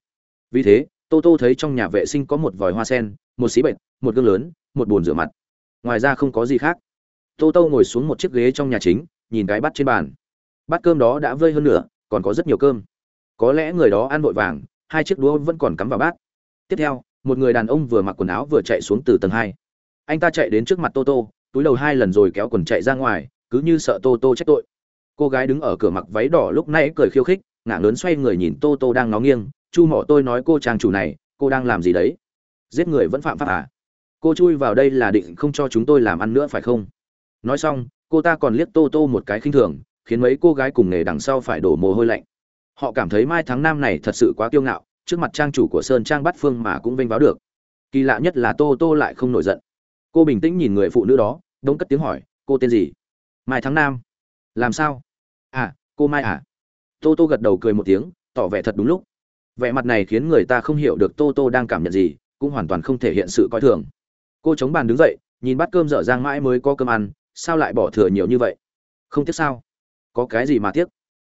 vì thế tô tô thấy trong nhà vệ sinh có một vòi hoa sen một xí bệnh một gương lớn một bồn rửa mặt. Ngoài ra không có gì khác. Tô tô ngồi xuống một chiếc ghế trong nhà chính nhìn cái bát trên bàn. Bát cơm đó đã vơi hơn nửa, còn có rất nhiều cơm. Có lẽ người đó ăn vội vàng hai chiếc đũa vẫn còn cắm vào bát. Tiếp theo một người đàn ông vừa mặc quần áo vừa chạy xuống từ tầng hai. Anh ta chạy đến trước mặt tô tô túi đầu hai lần rồi kéo quần chạy ra ngoài cứ như sợ tô tô trách tội. Cô gái đứng ở cửa mặc váy đỏ lúc nãy cười khiêu khích ngả lớn xoay người nhìn tô tô đang ngó nghiêng chu mỏ tôi nói cô trang chủ này, cô đang làm gì đấy? Giết người vẫn phạm pháp à? Cô chui vào đây là định không cho chúng tôi làm ăn nữa phải không? Nói xong, cô ta còn liếc tô tô một cái khinh thường, khiến mấy cô gái cùng nghề đằng sau phải đổ mồ hôi lạnh. Họ cảm thấy mai tháng năm này thật sự quá kiêu ngạo, trước mặt trang chủ của sơn trang bắt phương mà cũng vênh váo được. Kỳ lạ nhất là tô tô lại không nổi giận. Cô bình tĩnh nhìn người phụ nữ đó, đông cất tiếng hỏi, cô tên gì? Mai tháng năm làm sao? À cô mai à. Tô tô gật đầu cười một tiếng, tỏ vẻ thật đúng lúc vẻ mặt này khiến người ta không hiểu được tô tô đang cảm nhận gì, cũng hoàn toàn không thể hiện sự coi thường. Cô chống bàn đứng dậy, nhìn bát cơm dở dang mãi mới có cơm ăn, sao lại bỏ thừa nhiều như vậy? Không tiếc sao? Có cái gì mà tiếc?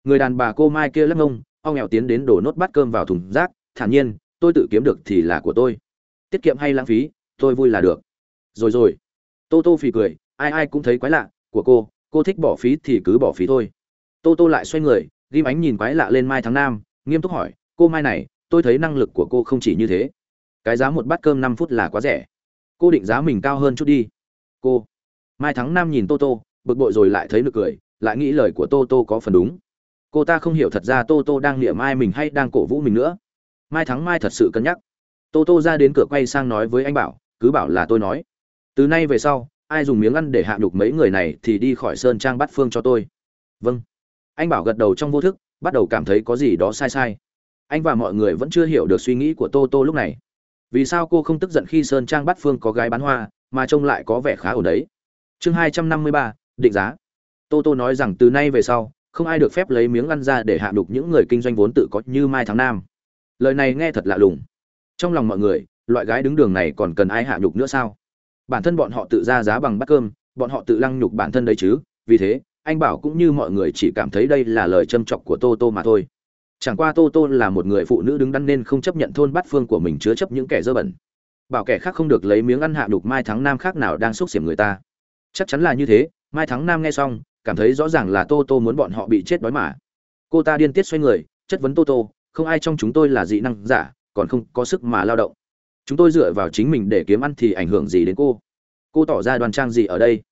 Người đàn bà cô mai kia lắc ngông ông nghèo tiến đến đổ nốt bát cơm vào thùng rác, thản nhiên, tôi tự kiếm được thì là của tôi. Tiết kiệm hay lãng phí, tôi vui là được. Rồi rồi. Tô tô phì cười, ai ai cũng thấy quái lạ của cô cô thích bỏ phí thì cứ bỏ phí thôi. Tô tô lại xoay người, ghim ánh nhìn quái lạ lên mai tháng năm nghiêm túc hỏi cô mai này, tôi thấy năng lực của cô không chỉ như thế. Cái giá một bát cơm năm phút là quá rẻ. Cô định giá mình cao hơn chút đi. Cô, mai thắng nam nhìn tô tô bực bội rồi lại thấy nực cười, lại nghĩ lời của tô tô có phần đúng. Cô ta không hiểu thật ra tô tô đang niệm mai mình hay đang cổ vũ mình nữa. Mai thắng mai thật sự cân nhắc. Tô tô ra đến cửa quay sang nói với anh bảo, cứ bảo là tôi nói. Từ nay về sau, ai dùng miếng ăn để hạ nhục mấy người này thì đi khỏi sơn trang bắt phương cho tôi. Vâng. Anh bảo gật đầu trong vô thức, bắt đầu cảm thấy có gì đó sai sai anh và mọi người vẫn chưa hiểu được suy nghĩ của tô tô lúc này. Vì sao cô không tức giận khi sơn trang bắt phương có gái bán hoa, mà trông lại có vẻ khá ổn đấy? Chương hai trăm năm mươi ba, định giá. Tô tô nói rằng từ nay về sau, không ai được phép lấy miếng ăn ra để hạ đục những người kinh doanh vốn tự có như mai tháng nam. Lời này nghe thật lạ lùng. Trong lòng mọi người, loại gái đứng đường này còn cần ai hạ nhục nữa sao? Bản thân bọn họ tự ra giá bằng bát cơm, bọn họ tự lăng nhục bản thân đấy chứ. Vì thế, anh bảo cũng như mọi người chỉ cảm thấy đây là lời châm chọc của tô tô mà thôi chẳng qua tô tô là một người phụ nữ đứng đắn nên không chấp nhận thôn bát phương của mình chứa chấp những kẻ dơ bẩn. Bảo kẻ khác không được lấy miếng ăn hạ đục mai thắng nam khác nào đang xúc xiểm người ta. Chắc chắn là như thế, mai thắng nam nghe xong, cảm thấy rõ ràng là tô tô muốn bọn họ bị chết đói mà. Cô ta điên tiết xoay người, chất vấn tô tô, không ai trong chúng tôi là dị năng giả, còn không có sức mà lao động. Chúng tôi dựa vào chính mình để kiếm ăn thì ảnh hưởng gì đến cô? Cô tỏ ra đoàn trang gì ở đây?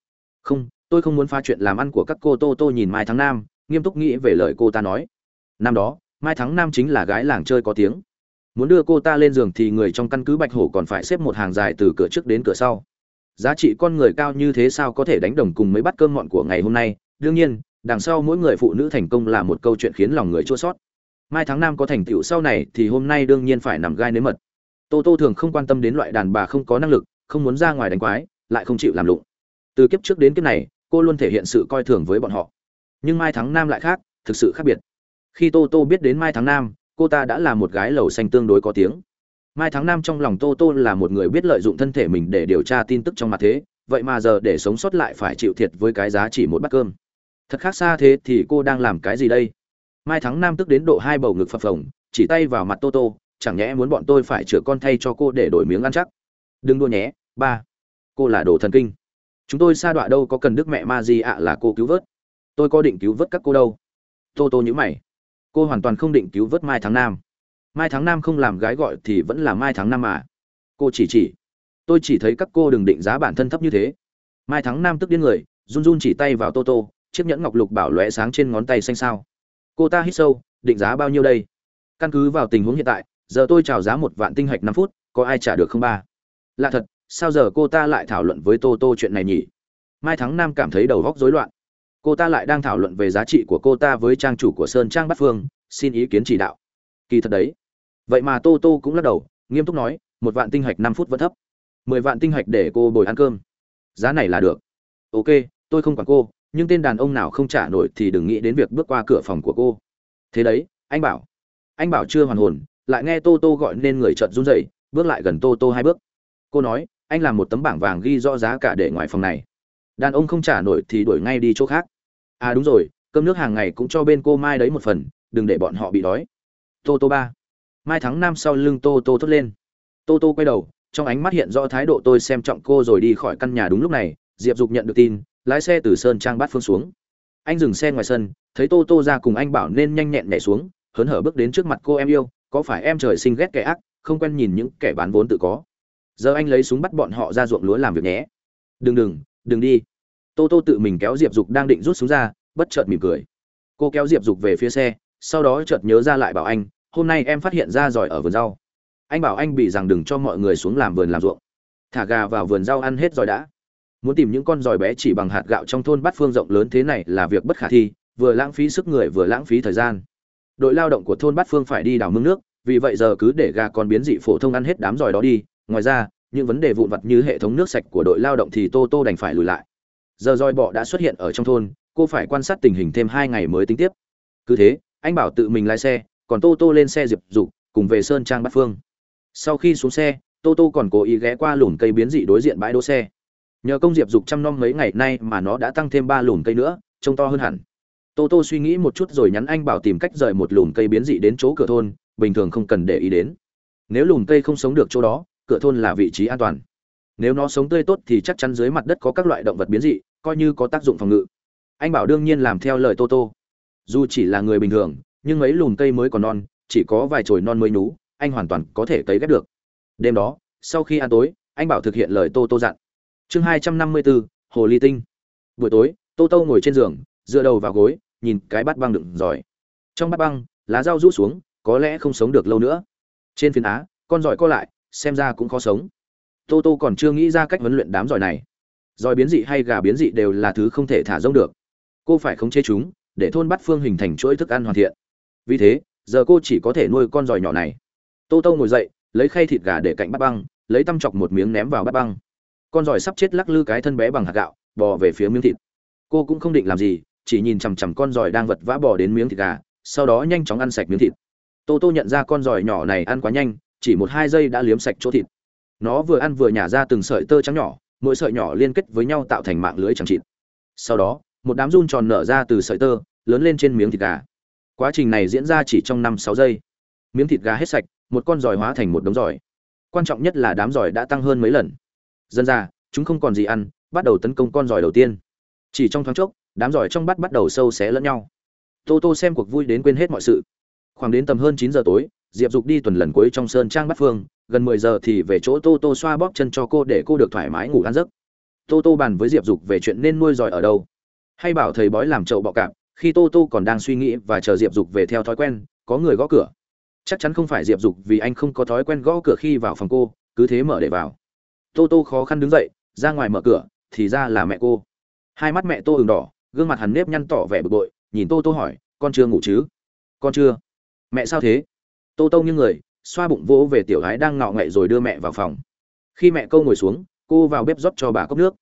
Không, tôi không muốn pha chuyện làm ăn của các cô. Tô tô nhìn mai thắng nam, nghiêm túc nghĩ về lời cô ta nói. Năm đó mai thắng nam chính là gái làng chơi có tiếng. Muốn đưa cô ta lên giường thì người trong căn cứ bạch hổ còn phải xếp một hàng dài từ cửa trước đến cửa sau. Giá trị con người cao như thế sao có thể đánh đồng cùng mấy bát cơm ngọn của ngày hôm nay? Đương nhiên, đằng sau mỗi người phụ nữ thành công là một câu chuyện khiến lòng người chua sót mai tháng năm có thành tựu sau này thì hôm nay đương nhiên phải nằm gai nếm mật. Tô tô thường không quan tâm đến loại đàn bà không có năng lực, không muốn ra ngoài đánh quái, lại không chịu làm lụng. Từ kiếp trước đến kiếp này, cô luôn thể hiện sự coi thường với bọn họ. Nhưng mai tháng năm lại khác, thực sự khác biệt khi tô tô biết đến mai tháng Nam, cô ta đã là một gái lầu xanh tương đối có tiếng. Mai tháng Nam trong lòng tô tô là một người biết lợi dụng thân thể mình để điều tra tin tức trong mặt thế vậy mà giờ để sống sót lại phải chịu thiệt với cái giá chỉ một bát cơm. Thật khác xa thế thì cô đang làm cái gì đây? Mai thắng nam tức đến độ hai bầu ngực phập phồng chỉ tay vào mặt tô tô chẳng nhẽ muốn bọn tôi phải chữa con thay cho cô để đổi miếng ăn chắc? Đừng đua nhé ba. Cô là đồ thần kinh. Chúng tôi xa đọa đâu có cần đức mẹ ma gì ạ là cô cứu vớt. Tôi có định cứu vớt các cô đâu. Tô tô nhữ mày cô hoàn toàn không định cứu vớt mai tháng nam. Mai tháng nam không làm gái gọi thì vẫn là mai tháng năm mà. Cô chỉ chỉ. Tôi chỉ thấy các cô đừng định giá bản thân thấp như thế. Mai tháng nam tức điên người, run run chỉ tay vào tô tô, chiếc nhẫn ngọc lục bảo lóe sáng trên ngón tay xanh sao. Cô ta hít sâu, định giá bao nhiêu đây? Căn cứ vào tình huống hiện tại, giờ tôi chào giá một vạn tinh hạch năm phút, có ai trả được không ba? Lạ thật, sao giờ cô ta lại thảo luận với tô tô chuyện này nhỉ? Mai thắng nam cảm thấy đầu góc rối loạn cô ta lại đang thảo luận về giá trị của cô ta với trang chủ của sơn trang bát phương, xin ý kiến chỉ đạo. Kỳ thật đấy. Vậy mà tô tô cũng lắc đầu, nghiêm túc nói, một vạn tinh hạch năm phút vẫn thấp. Mười vạn tinh hạch để cô bồi ăn cơm. Giá này là được. Ok, tôi không quản cô, nhưng tên đàn ông nào không trả nổi thì đừng nghĩ đến việc bước qua cửa phòng của cô. Thế đấy, anh bảo. Anh bảo chưa hoàn hồn, lại nghe tô tô gọi nên người trợn run rẩy, bước lại gần tô tô hai bước. Cô nói, anh làm một tấm bảng vàng ghi rõ giá cả để ngoài phòng này đàn ông không trả nổi thì đuổi ngay đi chỗ khác. À đúng rồi, cơm nước hàng ngày cũng cho bên cô mai đấy một phần, đừng để bọn họ bị đói. Tô tô ba. Mai thắng nam sau lưng tô tô thốt lên. Tô tô quay đầu, trong ánh mắt hiện rõ thái độ tôi xem trọng cô rồi đi khỏi căn nhà đúng lúc này, diệp dục nhận được tin, lái xe từ sơn trang bát phương xuống. Anh dừng xe ngoài sân, thấy tô tô ra cùng anh bảo nên nhanh nhẹn nhảy xuống, hớn hở bước đến trước mặt cô em yêu, có phải em trời sinh ghét kẻ ác, không quen nhìn những kẻ bán vốn tự có. Giờ anh lấy súng bắt bọn họ ra ruộng lúa làm việc nhé. Đừng đừng đừng đi tô tô tự mình kéo diệp dục đang định rút xuống ra, bất chợt mỉm cười. Cô kéo diệp dục về phía xe, sau đó chợt nhớ ra lại bảo anh, hôm nay em phát hiện ra giỏi ở vườn rau. Anh bảo anh bị rằng đừng cho mọi người xuống làm vườn làm ruộng. Thả gà vào vườn rau ăn hết giỏi đã. Muốn tìm những con giỏi bé chỉ bằng hạt gạo trong thôn bát phương rộng lớn thế này là việc bất khả thi, vừa lãng phí sức người vừa lãng phí thời gian. Đội lao động của thôn bát phương phải đi đào mương nước, vì vậy giờ cứ để gà con biến dị phổ thông ăn hết đám giỏi đó đi. Ngoài ra, những vấn đề vụn vặt như hệ thống nước sạch của đội lao động thì tô tô đành phải lùi lại giờ roi bọ đã xuất hiện ở trong thôn, cô phải quan sát tình hình thêm hai ngày mới tính tiếp. Cứ thế, anh bảo tự mình lái xe, còn tô tô lên xe diệp dục, cùng về sơn trang bát phương. Sau khi xuống xe, tô tô còn cố ý ghé qua lùm cây biến dị đối diện bãi đỗ xe. Nhờ công diệp dục chăm nom mấy ngày nay mà nó đã tăng thêm ba lùm cây nữa, trông to hơn hẳn. Tô tô suy nghĩ một chút rồi nhắn anh bảo tìm cách rời một lùm cây biến dị đến chỗ cửa thôn, bình thường không cần để ý đến. Nếu lùm cây không sống được chỗ đó, cửa thôn là vị trí an toàn. Nếu nó sống tươi tốt thì chắc chắn dưới mặt đất có các loại động vật biến dị coi như có tác dụng phòng ngự. Anh bảo đương nhiên làm theo lời tô tô. Dù chỉ là người bình thường, nhưng mấy lùm cây mới còn non, chỉ có vài chồi non mới nhú, anh hoàn toàn có thể cấy ghép được. Đêm đó, sau khi ăn tối, anh bảo thực hiện lời tô tô dặn. Chương hai trăm năm mươi bốn hồ ly tinh. Buổi tối, tô tô ngồi trên giường, dựa đầu vào gối, nhìn cái bát băng đựng giỏi. Trong bát băng, lá rau rút xuống, có lẽ không sống được lâu nữa. Trên phiến á, con giỏi co lại, xem ra cũng khó sống. Tô tô còn chưa nghĩ ra cách huấn luyện đám giỏi này giỏi biến dị hay gà biến dị đều là thứ không thể thả rông được. Cô phải khống chế chúng, để thôn bắt phương hình thành chuỗi thức ăn hoàn thiện. Vì thế, giờ cô chỉ có thể nuôi con giòi nhỏ này. Tô tô ngồi dậy, lấy khay thịt gà để cạnh bát băng, lấy tăm chọc một miếng ném vào bát băng. Con giòi sắp chết lắc lư cái thân bé bằng hạt gạo, bò về phía miếng thịt. Cô cũng không định làm gì, chỉ nhìn chằm chằm con giòi đang vật vã bò đến miếng thịt gà, sau đó nhanh chóng ăn sạch miếng thịt. Tô tô nhận ra con giòi nhỏ này ăn quá nhanh, chỉ một hai giây đã liếm sạch chỗ thịt. Nó vừa ăn vừa nhả ra từng sợi tơ trắng nhỏ mỗi sợi nhỏ liên kết với nhau tạo thành mạng lưới chẳng chịt. Sau đó, một đám run tròn nở ra từ sợi tơ, lớn lên trên miếng thịt gà. Quá trình này diễn ra chỉ trong năm sáu giây. Miếng thịt gà hết sạch, một con giỏi hóa thành một đống giỏi quan trọng nhất là đám giỏi đã tăng hơn mấy lần. Dân ra, chúng không còn gì ăn, bắt đầu tấn công con giỏi đầu tiên. Chỉ trong thoáng chốc, đám giỏi trong bát bắt đầu sâu xé lẫn nhau. Tô tô xem cuộc vui đến quên hết mọi sự. Khoảng đến tầm hơn chín giờ tối, diệp dục đi tuần lần cuối trong sơn trang bắt phương gần mười giờ thì về chỗ tô tô xoa bóp chân cho cô để cô được thoải mái ngủ ăn giấc. Tô tô bàn với diệp dục về chuyện nên nuôi giỏi ở đâu. Hay bảo thầy bói làm chậu bọ cạp, khi tô tô còn đang suy nghĩ và chờ diệp dục về theo thói quen, có người gõ cửa. Chắc chắn không phải diệp dục vì anh không có thói quen gõ cửa khi vào phòng cô, cứ thế mở để vào. Tô tô khó khăn đứng dậy, ra ngoài mở cửa, thì ra là mẹ cô. Hai mắt mẹ tô ửng đỏ, gương mặt hằn nếp nhăn tỏ vẻ bực bội, nhìn tô tô hỏi, con chưa ngủ chứ? Con chưa. Mẹ sao thế? Tô tô như người xoa bụng vỗ về tiểu gái đang ngọ ngậy rồi đưa mẹ vào phòng. Khi mẹ câu ngồi xuống, cô vào bếp rót cho bà cốc nước.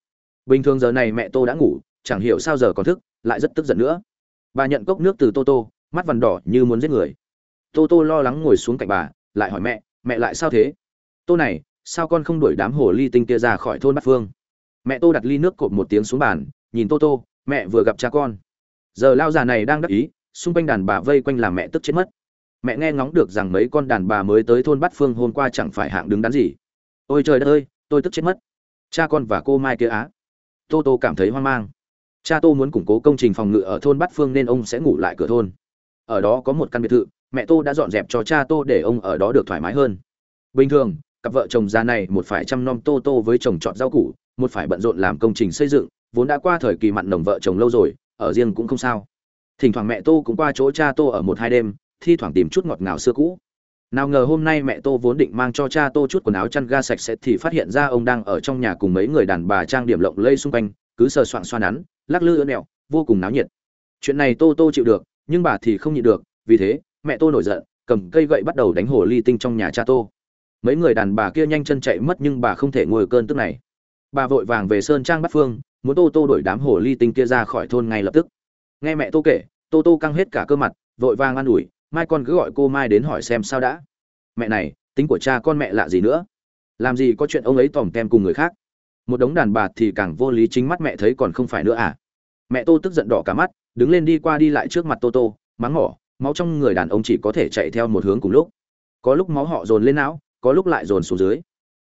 Bình thường giờ này mẹ tô đã ngủ, chẳng hiểu sao giờ còn thức, lại rất tức giận nữa. Bà nhận cốc nước từ tô tô, mắt vằn đỏ như muốn giết người. Tô tô lo lắng ngồi xuống cạnh bà, lại hỏi mẹ mẹ lại sao thế? Tô này, sao con không đuổi đám hồ ly tinh kia ra khỏi thôn bát phương? Mẹ tô đặt ly nước cột một tiếng xuống bàn, nhìn tô tô, mẹ vừa gặp cha con. Giờ lao già này đang đắc ý, xung quanh đàn bà vây quanh làm mẹ tức chết mất mẹ nghe ngóng được rằng mấy con đàn bà mới tới thôn bát phương hôm qua chẳng phải hạng đứng đắn gì. Ôi trời đất ơi, tôi tức chết mất. Cha con và cô mai kia á. Tô tô cảm thấy hoang mang. Cha tô muốn củng cố công trình phòng ngự ở thôn bát phương nên ông sẽ ngủ lại cửa thôn. Ở đó có một căn biệt thự, mẹ tô đã dọn dẹp cho cha tô để ông ở đó được thoải mái hơn. Bình thường, cặp vợ chồng già này một phải chăm nom tô tô với chồng chọn rau củ, một phải bận rộn làm công trình xây dựng, vốn đã qua thời kỳ mặn nồng vợ chồng lâu rồi, ở riêng cũng không sao. Thỉnh thoảng mẹ tô cũng qua chỗ cha tô ở một hai đêm thi thoảng tìm chút ngọt ngào xưa cũ. Nào ngờ hôm nay mẹ tô vốn định mang cho cha tô chút quần áo chăn ga sạch sẽ thì phát hiện ra ông đang ở trong nhà cùng mấy người đàn bà trang điểm lộng lây xung quanh, cứ sờ soạng xoa nắn, lắc lư ưỡn ẹo vô cùng náo nhiệt. Chuyện này tô tô chịu được, nhưng bà thì không nhịn được, vì thế, mẹ tô nổi giận, cầm cây gậy bắt đầu đánh hồ ly tinh trong nhà cha tô. Mấy người đàn bà kia nhanh chân chạy mất nhưng bà không thể ngồi cơn tức này. Bà vội vàng về sơn trang bắt phương, muốn tô tô đuổi đám hồ ly tinh kia ra khỏi thôn ngay lập tức. Nghe mẹ tô kể, tô tô căng hết cả cơ mặt, vội vàng an ủi mai con cứ gọi cô mai đến hỏi xem sao đã. Mẹ này, tính của cha con mẹ lạ gì nữa? Làm gì có chuyện ông ấy tòm tem cùng người khác? Một đống đàn bà thì càng vô lý chính mắt mẹ thấy còn không phải nữa à? Mẹ tô tức giận đỏ cả mắt, đứng lên đi qua đi lại trước mặt tô tô, mắng mỏ máu trong người đàn ông chỉ có thể chạy theo một hướng cùng lúc. Có lúc máu họ dồn lên não, có lúc lại dồn xuống dưới.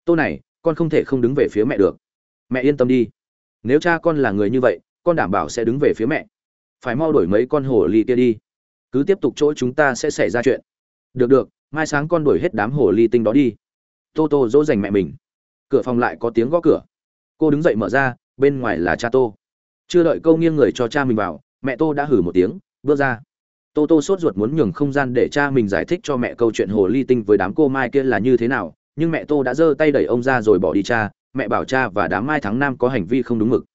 Tô này, con không thể không đứng về phía mẹ được. Mẹ yên tâm đi. Nếu cha con là người như vậy, con đảm bảo sẽ đứng về phía mẹ. Phải mau đổi mấy con hồ ly kia đi cứ tiếp tục chỗ chúng ta sẽ xảy ra chuyện. Được được, mai sáng con đuổi hết đám hồ ly tinh đó đi. Tô tô dỗ dành mẹ mình. Cửa phòng lại có tiếng gõ cửa. Cô đứng dậy mở ra, bên ngoài là cha tô. Chưa đợi câu nghiêng người cho cha mình vào, mẹ tô đã hử một tiếng, bước ra. Tô tô sốt ruột muốn nhường không gian để cha mình giải thích cho mẹ câu chuyện hồ ly tinh với đám cô mai kia là như thế nào, nhưng mẹ tô đã giơ tay đẩy ông ra rồi bỏ đi cha. Mẹ bảo cha và đám mai tháng năm có hành vi không đúng mực.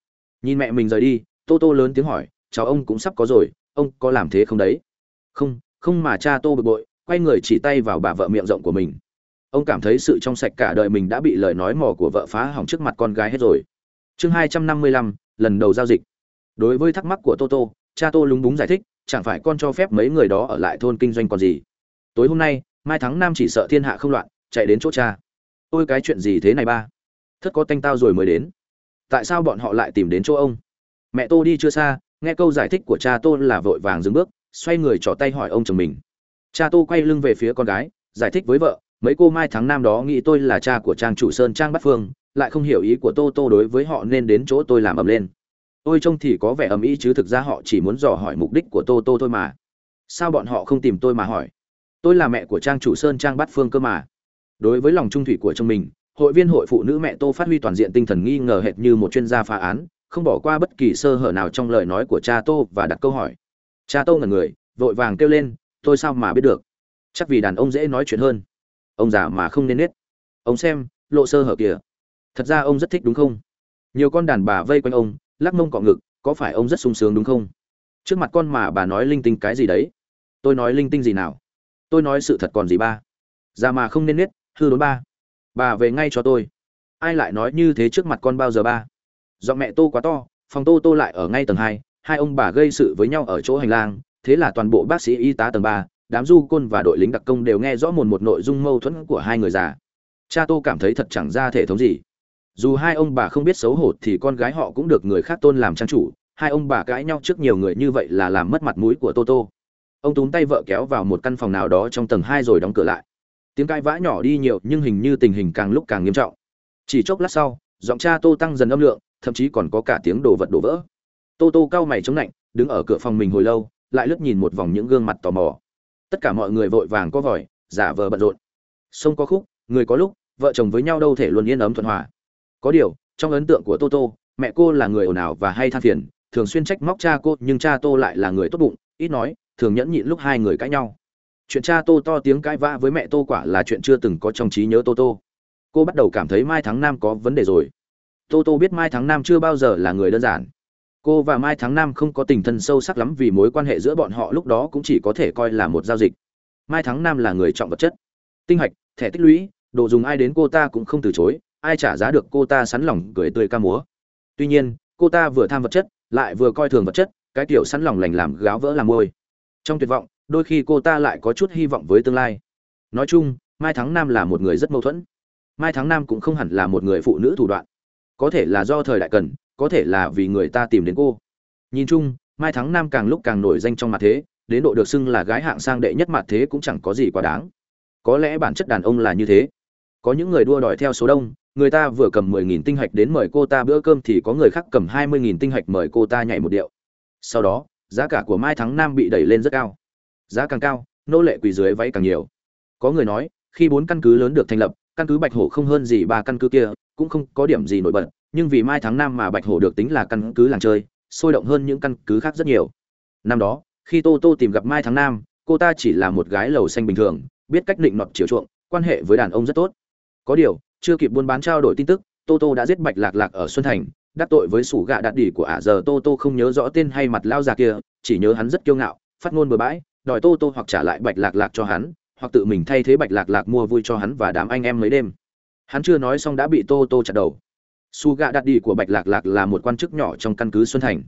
Nhìn mẹ mình rời đi, tô tô lớn tiếng hỏi, cháu ông cũng sắp có rồi, ông có làm thế không đấy? Không không mà cha tô bực bội, quay người chỉ tay vào bà vợ miệng rộng của mình. Ông cảm thấy sự trong sạch cả đời mình đã bị lời nói mò của vợ phá hỏng trước mặt con gái hết rồi. Chương hai trăm năm mươi lăm, lần đầu giao dịch. Đối với thắc mắc của toto cha tô lúng búng giải thích, chẳng phải con cho phép mấy người đó ở lại thôn kinh doanh còn gì. Tối hôm nay, mai thắng nam chỉ sợ thiên hạ không loạn, chạy đến chỗ cha. Ôi cái chuyện gì thế này ba? Thất có tanh tao rồi mới đến. Tại sao bọn họ lại tìm đến chỗ ông? Mẹ tô đi chưa xa, nghe câu giải thích của cha tô là vội vàng dừng bước xoay người trỏ tay hỏi ông chồng mình. Cha tô quay lưng về phía con gái, giải thích với vợ, mấy cô mai tháng năm đó nghĩ tôi là cha của trang chủ sơn trang bát phương, lại không hiểu ý của tô tô đối với họ nên đến chỗ tôi làm ầm lên. Tôi trông thì có vẻ ầm ĩ chứ thực ra họ chỉ muốn dò hỏi mục đích của tô tô thôi mà. Sao bọn họ không tìm tôi mà hỏi? Tôi là mẹ của trang chủ sơn trang bát phương cơ mà. Đối với lòng trung thủy của chồng mình, hội viên hội phụ nữ mẹ tô phát huy toàn diện tinh thần nghi ngờ hệt như một chuyên gia phá án, không bỏ qua bất kỳ sơ hở nào trong lời nói của cha tô và đặt câu hỏi cha tô ngẩn người, vội vàng kêu lên, tôi sao mà biết được? Chắc vì đàn ông dễ nói chuyện hơn. Ông già mà không nên nết. Ông xem, lộ sơ hở kìa. Thật ra ông rất thích đúng không? Nhiều con đàn bà vây quanh ông, lắc mông cọ ngực, có phải ông rất sung sướng đúng không? Trước mặt con mà bà nói linh tinh cái gì đấy? Tôi nói linh tinh gì nào? Tôi nói sự thật còn gì ba? Già mà không nên nết, hư đốn ba. Bà về ngay cho tôi. Ai lại nói như thế trước mặt con bao giờ ba? Giọng mẹ tô quá to, phòng tô tô lại ở ngay tầng hai hai ông bà gây sự với nhau ở chỗ hành lang, thế là toàn bộ bác sĩ y tá tầng ba, đám du côn và đội lính đặc công đều nghe rõ một một nội dung mâu thuẫn của hai người già. Cha tô cảm thấy thật chẳng ra thể thống gì. Dù hai ông bà không biết xấu hổ thì con gái họ cũng được người khác tôn làm trang chủ, hai ông bà cãi nhau trước nhiều người như vậy là làm mất mặt mũi của tô tô. Ông túm tay vợ kéo vào một căn phòng nào đó trong tầng hai rồi đóng cửa lại. Tiếng cãi vã nhỏ đi nhiều nhưng hình như tình hình càng lúc càng nghiêm trọng. Chỉ chốc lát sau, giọng cha tô tăng dần âm lượng, thậm chí còn có cả tiếng đồ vật đổ vỡ tô tô cao mày chống lạnh, đứng ở cửa phòng mình hồi lâu, lại lướt nhìn một vòng những gương mặt tò mò. Tất cả mọi người vội vàng có vòi, giả vờ bận rộn. Sông có khúc, người có lúc, vợ chồng với nhau đâu thể luôn yên ấm thuận hòa. Có điều, trong ấn tượng của toto mẹ cô là người ồn ào và hay than phiền, thường xuyên trách móc cha cô, nhưng cha tô lại là người tốt bụng, ít nói, thường nhẫn nhịn lúc hai người cãi nhau. Chuyện cha tô to tiếng cãi vã với mẹ tô quả là chuyện chưa từng có trong trí nhớ tô tô. Cô bắt đầu cảm thấy mai tháng Nam có vấn đề rồi. Tô tô biết mai tháng Nam chưa bao giờ là người đơn giản cô và mai tháng năm không có tình thân sâu sắc lắm vì mối quan hệ giữa bọn họ lúc đó cũng chỉ có thể coi là một giao dịch. Mai tháng năm là người trọng vật chất. Tinh hạch, thẻ tích lũy, đồ dùng ai đến cô ta cũng không từ chối, ai trả giá được cô ta sắn lòng cười tươi ca múa. Tuy nhiên, cô ta vừa tham vật chất, lại vừa coi thường vật chất, cái kiểu sắn lòng lành làm gáo vỡ làm môi. Trong tuyệt vọng, đôi khi cô ta lại có chút hy vọng với tương lai. Nói chung, mai thắng nam là một người rất mâu thuẫn. Mai thắng nam cũng không hẳn là một người phụ nữ thủ đoạn. Có thể là do thời đại cần có thể là vì người ta tìm đến cô. Nhìn chung, mai thắng nam càng lúc càng nổi danh trong mặt thế, đến độ được xưng là gái hạng sang đệ nhất mặt thế cũng chẳng có gì quá đáng. Có lẽ bản chất đàn ông là như thế. Có những người đua đòi theo số đông, người ta vừa cầm mười nghìn tinh hạch đến mời cô ta bữa cơm thì có người khác cầm hai mươi nghìn tinh hạch mời cô ta nhảy một điệu. Sau đó, giá cả của mai thắng nam bị đẩy lên rất cao. Giá càng cao, nô lệ quỳ dưới váy càng nhiều. Có người nói, khi bốn căn cứ lớn được thành lập, căn cứ bạch hổ không hơn gì ba căn cứ kia, cũng không có điểm gì nổi bật nhưng vì mai tháng năm mà bạch hổ được tính là căn cứ làng chơi, sôi động hơn những căn cứ khác rất nhiều. Năm đó, khi tô tô tìm gặp mai tháng năm cô ta chỉ là một gái lầu xanh bình thường, biết cách định nọt chiều chuộng, quan hệ với đàn ông rất tốt. Có điều, chưa kịp buôn bán trao đổi tin tức, tô tô đã giết bạch lạc lạc ở xuân thành, đắc tội với sủ gạ đạt đỉ của ả giờ tô tô không nhớ rõ tên hay mặt lao già kia, chỉ nhớ hắn rất kiêu ngạo, phát ngôn bừa bãi, đòi tô tô hoặc trả lại bạch lạc lạc cho hắn, hoặc tự mình thay thế bạch lạc lạc mua vui cho hắn và đám anh em mấy đêm. Hắn chưa nói xong đã bị tô tô chặt đầu su gạ đặt đi của bạch lạc lạc là một quan chức nhỏ trong căn cứ xuân thành.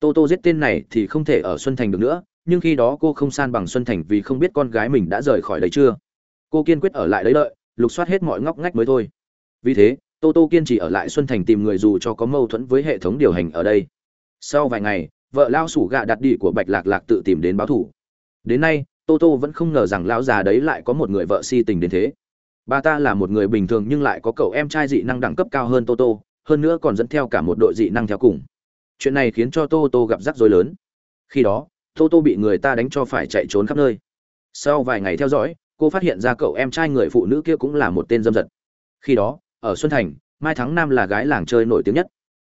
Tô tô giết tên này thì không thể ở xuân thành được nữa, nhưng khi đó cô không san bằng xuân thành vì không biết con gái mình đã rời khỏi đấy chưa. Cô kiên quyết ở lại đấy đợi, lục soát hết mọi ngóc ngách mới thôi. Vì thế, tô tô kiên trì ở lại xuân thành tìm người dù cho có mâu thuẫn với hệ thống điều hành ở đây. Sau vài ngày, vợ lao sủ gạ đặt đi của bạch lạc lạc tự tìm đến báo thủ. Đến nay, tô tô vẫn không ngờ rằng lão già đấy lại có một người vợ si tình đến thế bà ta là một người bình thường nhưng lại có cậu em trai dị năng đẳng cấp cao hơn Toto. hơn nữa còn dẫn theo cả một đội dị năng theo cùng. Chuyện này khiến cho Toto gặp rắc rối lớn. Khi đó, Toto bị người ta đánh cho phải chạy trốn khắp nơi. Sau vài ngày theo dõi, cô phát hiện ra cậu em trai người phụ nữ kia cũng là một tên dâm dật. Khi đó, ở xuân thành, mai thắng nam là gái làng chơi nổi tiếng nhất.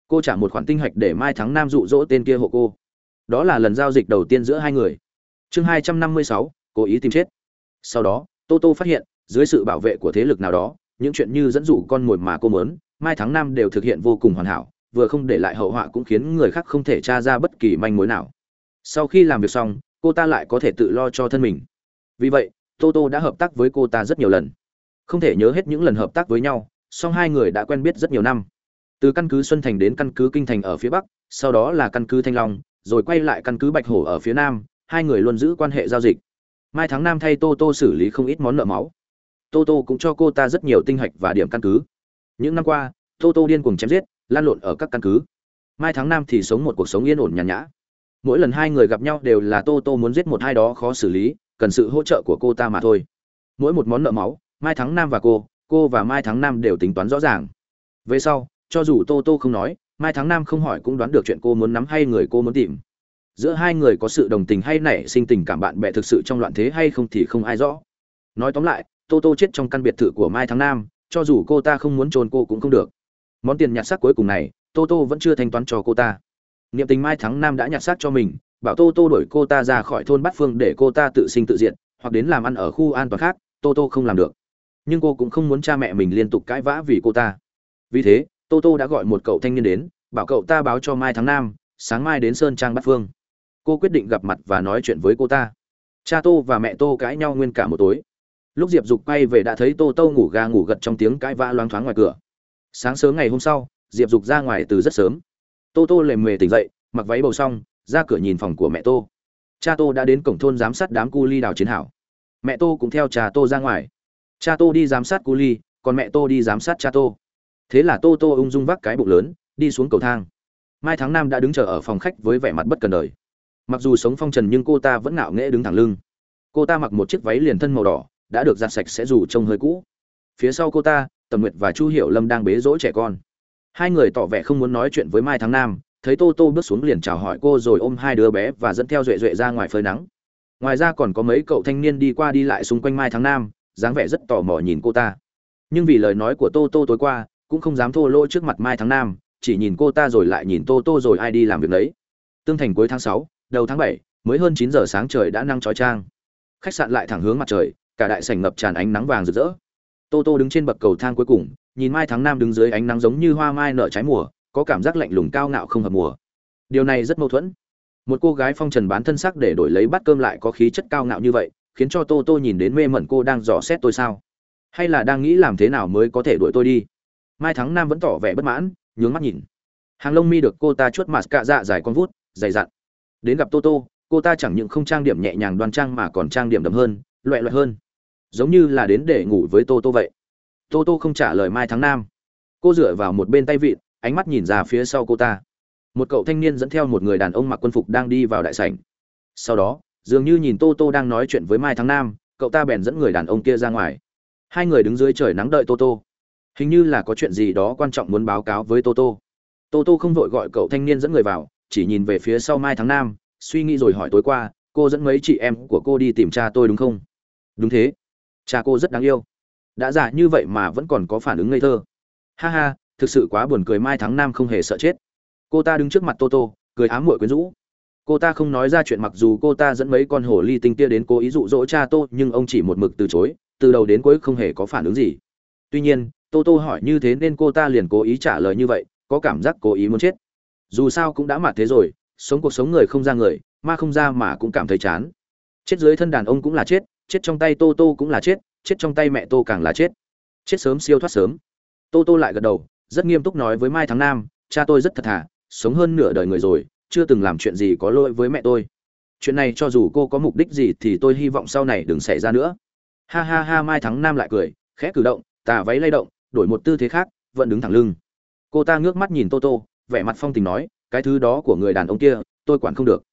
Cô trả một khoản tinh hạch để mai thắng nam dụ dỗ tên kia hộ cô. Đó là lần giao dịch đầu tiên giữa hai người. Chương hai trăm năm mươi sáu, cố ý tìm chết. Sau đó tô tô phát hiện dưới sự bảo vệ của thế lực nào đó, những chuyện như dẫn dụ con mồi mà cô mớn mai tháng năm đều thực hiện vô cùng hoàn hảo, vừa không để lại hậu họa cũng khiến người khác không thể tra ra bất kỳ manh mối nào. Sau khi làm việc xong, cô ta lại có thể tự lo cho thân mình. Vì vậy, tô tô đã hợp tác với cô ta rất nhiều lần. Không thể nhớ hết những lần hợp tác với nhau, song hai người đã quen biết rất nhiều năm. Từ căn cứ xuân thành đến căn cứ kinh thành ở phía bắc, sau đó là căn cứ thanh long, rồi quay lại căn cứ bạch hổ ở phía nam, hai người luôn giữ quan hệ giao dịch. Mai tháng năm thay tô tô xử lý không ít món nợ máu tô tô cũng cho cô ta rất nhiều tinh hạch và điểm căn cứ. Những năm qua, tô tô điên cuồng chém giết, lan lộn ở các căn cứ. Mai tháng năm thì sống một cuộc sống yên ổn nhàn nhã. Mỗi lần hai người gặp nhau đều là tô tô muốn giết một hai đó khó xử lý, cần sự hỗ trợ của cô ta mà thôi. Mỗi một món nợ máu, mai tháng năm và cô cô và mai tháng năm đều tính toán rõ ràng. Về sau, cho dù tô tô không nói, mai tháng năm không hỏi cũng đoán được chuyện cô muốn nắm hay người cô muốn tìm. Giữa hai người có sự đồng tình hay nảy sinh tình cảm bạn bè thực sự trong loạn thế hay không thì không ai rõ. Nói tóm lại tô tô chết trong căn biệt thự của mai tháng nam, cho dù cô ta không muốn trôn cô cũng không được. Món tiền nhặt xác cuối cùng này, tô tô vẫn chưa thanh toán cho cô ta. Niệm tình mai tháng nam đã nhặt xác cho mình, bảo tô tô đuổi cô ta ra khỏi thôn bát phương để cô ta tự sinh tự diện hoặc đến làm ăn ở khu an toàn khác, tô tô không làm được. Nhưng cô cũng không muốn cha mẹ mình liên tục cãi vã vì cô ta. Vì thế, tô tô đã gọi một cậu thanh niên đến, bảo cậu ta báo cho mai tháng nam, sáng mai đến sơn trang bát phương. Cô quyết định gặp mặt và nói chuyện với cô ta. Cha tô và mẹ tô cãi nhau nguyên cả một tối lúc diệp dục quay về đã thấy tô tô ngủ gà ngủ gật trong tiếng cãi vã loáng thoáng ngoài cửa. Sáng sớm ngày hôm sau, diệp dục ra ngoài từ rất sớm. Tô tô lề mề tỉnh dậy, mặc váy bầu xong, ra cửa nhìn phòng của mẹ tô. Cha tô đã đến cổng thôn giám sát đám cu ly đào chiến hảo. Mẹ tô cũng theo cha tô ra ngoài. Cha tô đi giám sát cu ly, còn mẹ tô đi giám sát cha tô. Thế là tô tô ung dung vác cái bụng lớn, đi xuống cầu thang. Mai tháng năm đã đứng chờ ở phòng khách với vẻ mặt bất cần đời. Mặc dù sống phong trần nhưng cô ta vẫn ngạo nghễ đứng thẳng lưng. Cô ta mặc một chiếc váy liền thân màu đỏ đã được giặt sạch sẽ dù trông hơi cũ. Phía sau cô ta, tầm nguyệt và chu hiểu lâm đang bế dỗ trẻ con. Hai người tỏ vẻ không muốn nói chuyện với mai tháng nam, thấy tô tô bước xuống liền chào hỏi cô rồi ôm hai đứa bé và dẫn theo duệ duệ ra ngoài phơi nắng. Ngoài ra còn có mấy cậu thanh niên đi qua đi lại xung quanh mai tháng nam, dáng vẻ rất tò mò nhìn cô ta. Nhưng vì lời nói của tô tô tối qua, cũng không dám thô lỗ trước mặt mai tháng nam, chỉ nhìn cô ta rồi lại nhìn tô tô rồi ai đi làm việc đấy tương thành cuối tháng sáu, đầu tháng bảy, mới hơn chín giờ sáng trời đã năng trói trang khách sạn lại thẳng hướng mặt trời cả đại sảnh ngập tràn ánh nắng vàng rực rỡ. Tô tô đứng trên bậc cầu thang cuối cùng, nhìn mai tháng năm đứng dưới ánh nắng giống như hoa mai nở trái mùa, có cảm giác lạnh lùng cao ngạo không hợp mùa. Điều này rất mâu thuẫn. Một cô gái phong trần bán thân sắc để đổi lấy bát cơm lại có khí chất cao ngạo như vậy, khiến cho tô tô nhìn đến mê mẩn cô đang dò xét tôi sao? Hay là đang nghĩ làm thế nào mới có thể đuổi tôi đi? Mai thắng nam vẫn tỏ vẻ bất mãn, nhướng mắt nhìn. Hàng lông mi được cô ta chuốt mặt cạ dạ dài con vút dày dặn. Đến gặp toto cô ta chẳng những không trang điểm nhẹ nhàng đoan trang mà còn trang điểm đậm hơn, loẹ loẹt hơn giống như là đến để ngủ với tô tô vậy. Tô tô không trả lời mai tháng nam. Cô dựa vào một bên tay vịn ánh mắt nhìn ra phía sau cô ta. Một cậu thanh niên dẫn theo một người đàn ông mặc quân phục đang đi vào đại sảnh. Sau đó dường như nhìn tô tô đang nói chuyện với mai tháng nam cậu ta bèn dẫn người đàn ông kia ra ngoài. Hai người đứng dưới trời nắng đợi tô tô. Hình như là có chuyện gì đó quan trọng muốn báo cáo với tô tô. Tô tô không vội gọi cậu thanh niên dẫn người vào chỉ nhìn về phía sau mai tháng Nam, suy nghĩ rồi hỏi tối qua cô dẫn mấy chị em của cô đi tìm cha tôi đúng không? Đúng thế cha cô rất đáng yêu. Đã già như vậy mà vẫn còn có phản ứng ngây thơ. Ha ha, thực sự quá buồn cười mai tháng năm không hề sợ chết. Cô ta đứng trước mặt tô tô, cười ám muội quyến rũ. Cô ta không nói ra chuyện mặc dù cô ta dẫn mấy con hổ ly tinh kia đến cố ý dụ dỗ cha tô, nhưng ông chỉ một mực từ chối, từ đầu đến cuối không hề có phản ứng gì. Tuy nhiên, tô tô hỏi như thế nên cô ta liền cố ý trả lời như vậy, có cảm giác cố ý muốn chết. Dù sao cũng đã mặt thế rồi, sống cuộc sống người không ra người, ma không ra mà cũng cảm thấy chán. Chết dưới thân đàn ông cũng là chết chết trong tay tô tô cũng là chết chết trong tay mẹ tô càng là chết. Chết sớm siêu thoát sớm. Tô tô lại gật đầu, rất nghiêm túc nói với mai tháng nam, cha tôi rất thật thà, sống hơn nửa đời người rồi, chưa từng làm chuyện gì có lỗi với mẹ tôi. Chuyện này cho dù cô có mục đích gì thì tôi hy vọng sau này đừng xảy ra nữa. Ha ha ha, mai thắng nam lại cười, khẽ cử động, tà váy lay động, đổi một tư thế khác, vẫn đứng thẳng lưng. Cô ta ngước mắt nhìn tô tô, vẻ mặt phong tình nói, cái thứ đó của người đàn ông kia, tôi quản không được.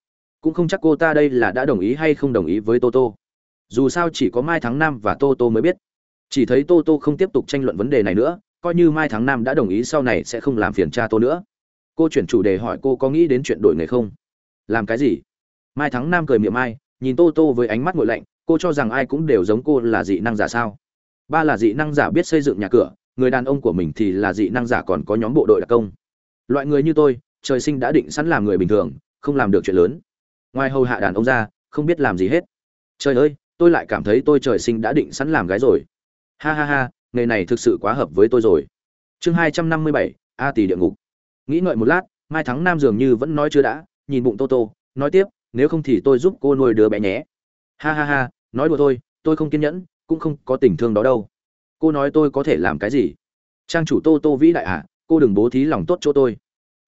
Cũng không chắc cô ta đây là đã đồng ý hay không đồng ý với tô tô dù sao chỉ có mai tháng năm và tô tô mới biết. Chỉ thấy tô tô không tiếp tục tranh luận vấn đề này nữa, coi như mai tháng năm đã đồng ý sau này sẽ không làm phiền cha tô nữa. Cô chuyển chủ đề hỏi cô có nghĩ đến chuyện đổi nghề không? Làm cái gì? Mai thắng nam cười miệng mai, nhìn tô tô với ánh mắt ngội lạnh, cô cho rằng ai cũng đều giống cô là dị năng giả sao? Ba là dị năng giả biết xây dựng nhà cửa, người đàn ông của mình thì là dị năng giả còn có nhóm bộ đội đặc công. Loại người như tôi, trời sinh đã định sẵn làm người bình thường, không làm được chuyện lớn. Ngoài hầu hạ đàn ông ra, không biết làm gì hết. Trời ơi tôi lại cảm thấy tôi trời sinh đã định sẵn làm gái rồi. Ha ha ha nghề này thực sự quá hợp với tôi rồi. Chương hai trăm năm mươi bảy a tỷ địa ngục. Nghĩ ngợi một lát mai thắng nam dường như vẫn nói chưa đã nhìn bụng tô tô nói tiếp nếu không thì tôi giúp cô nuôi đứa bé nhé. Ha ha ha nói đùa thôi tôi không kiên nhẫn cũng không có tình thương đó đâu. Cô nói tôi có thể làm cái gì? Trang chủ tô tô vĩ đại ạ à, cô đừng bố thí lòng tốt chỗ tôi.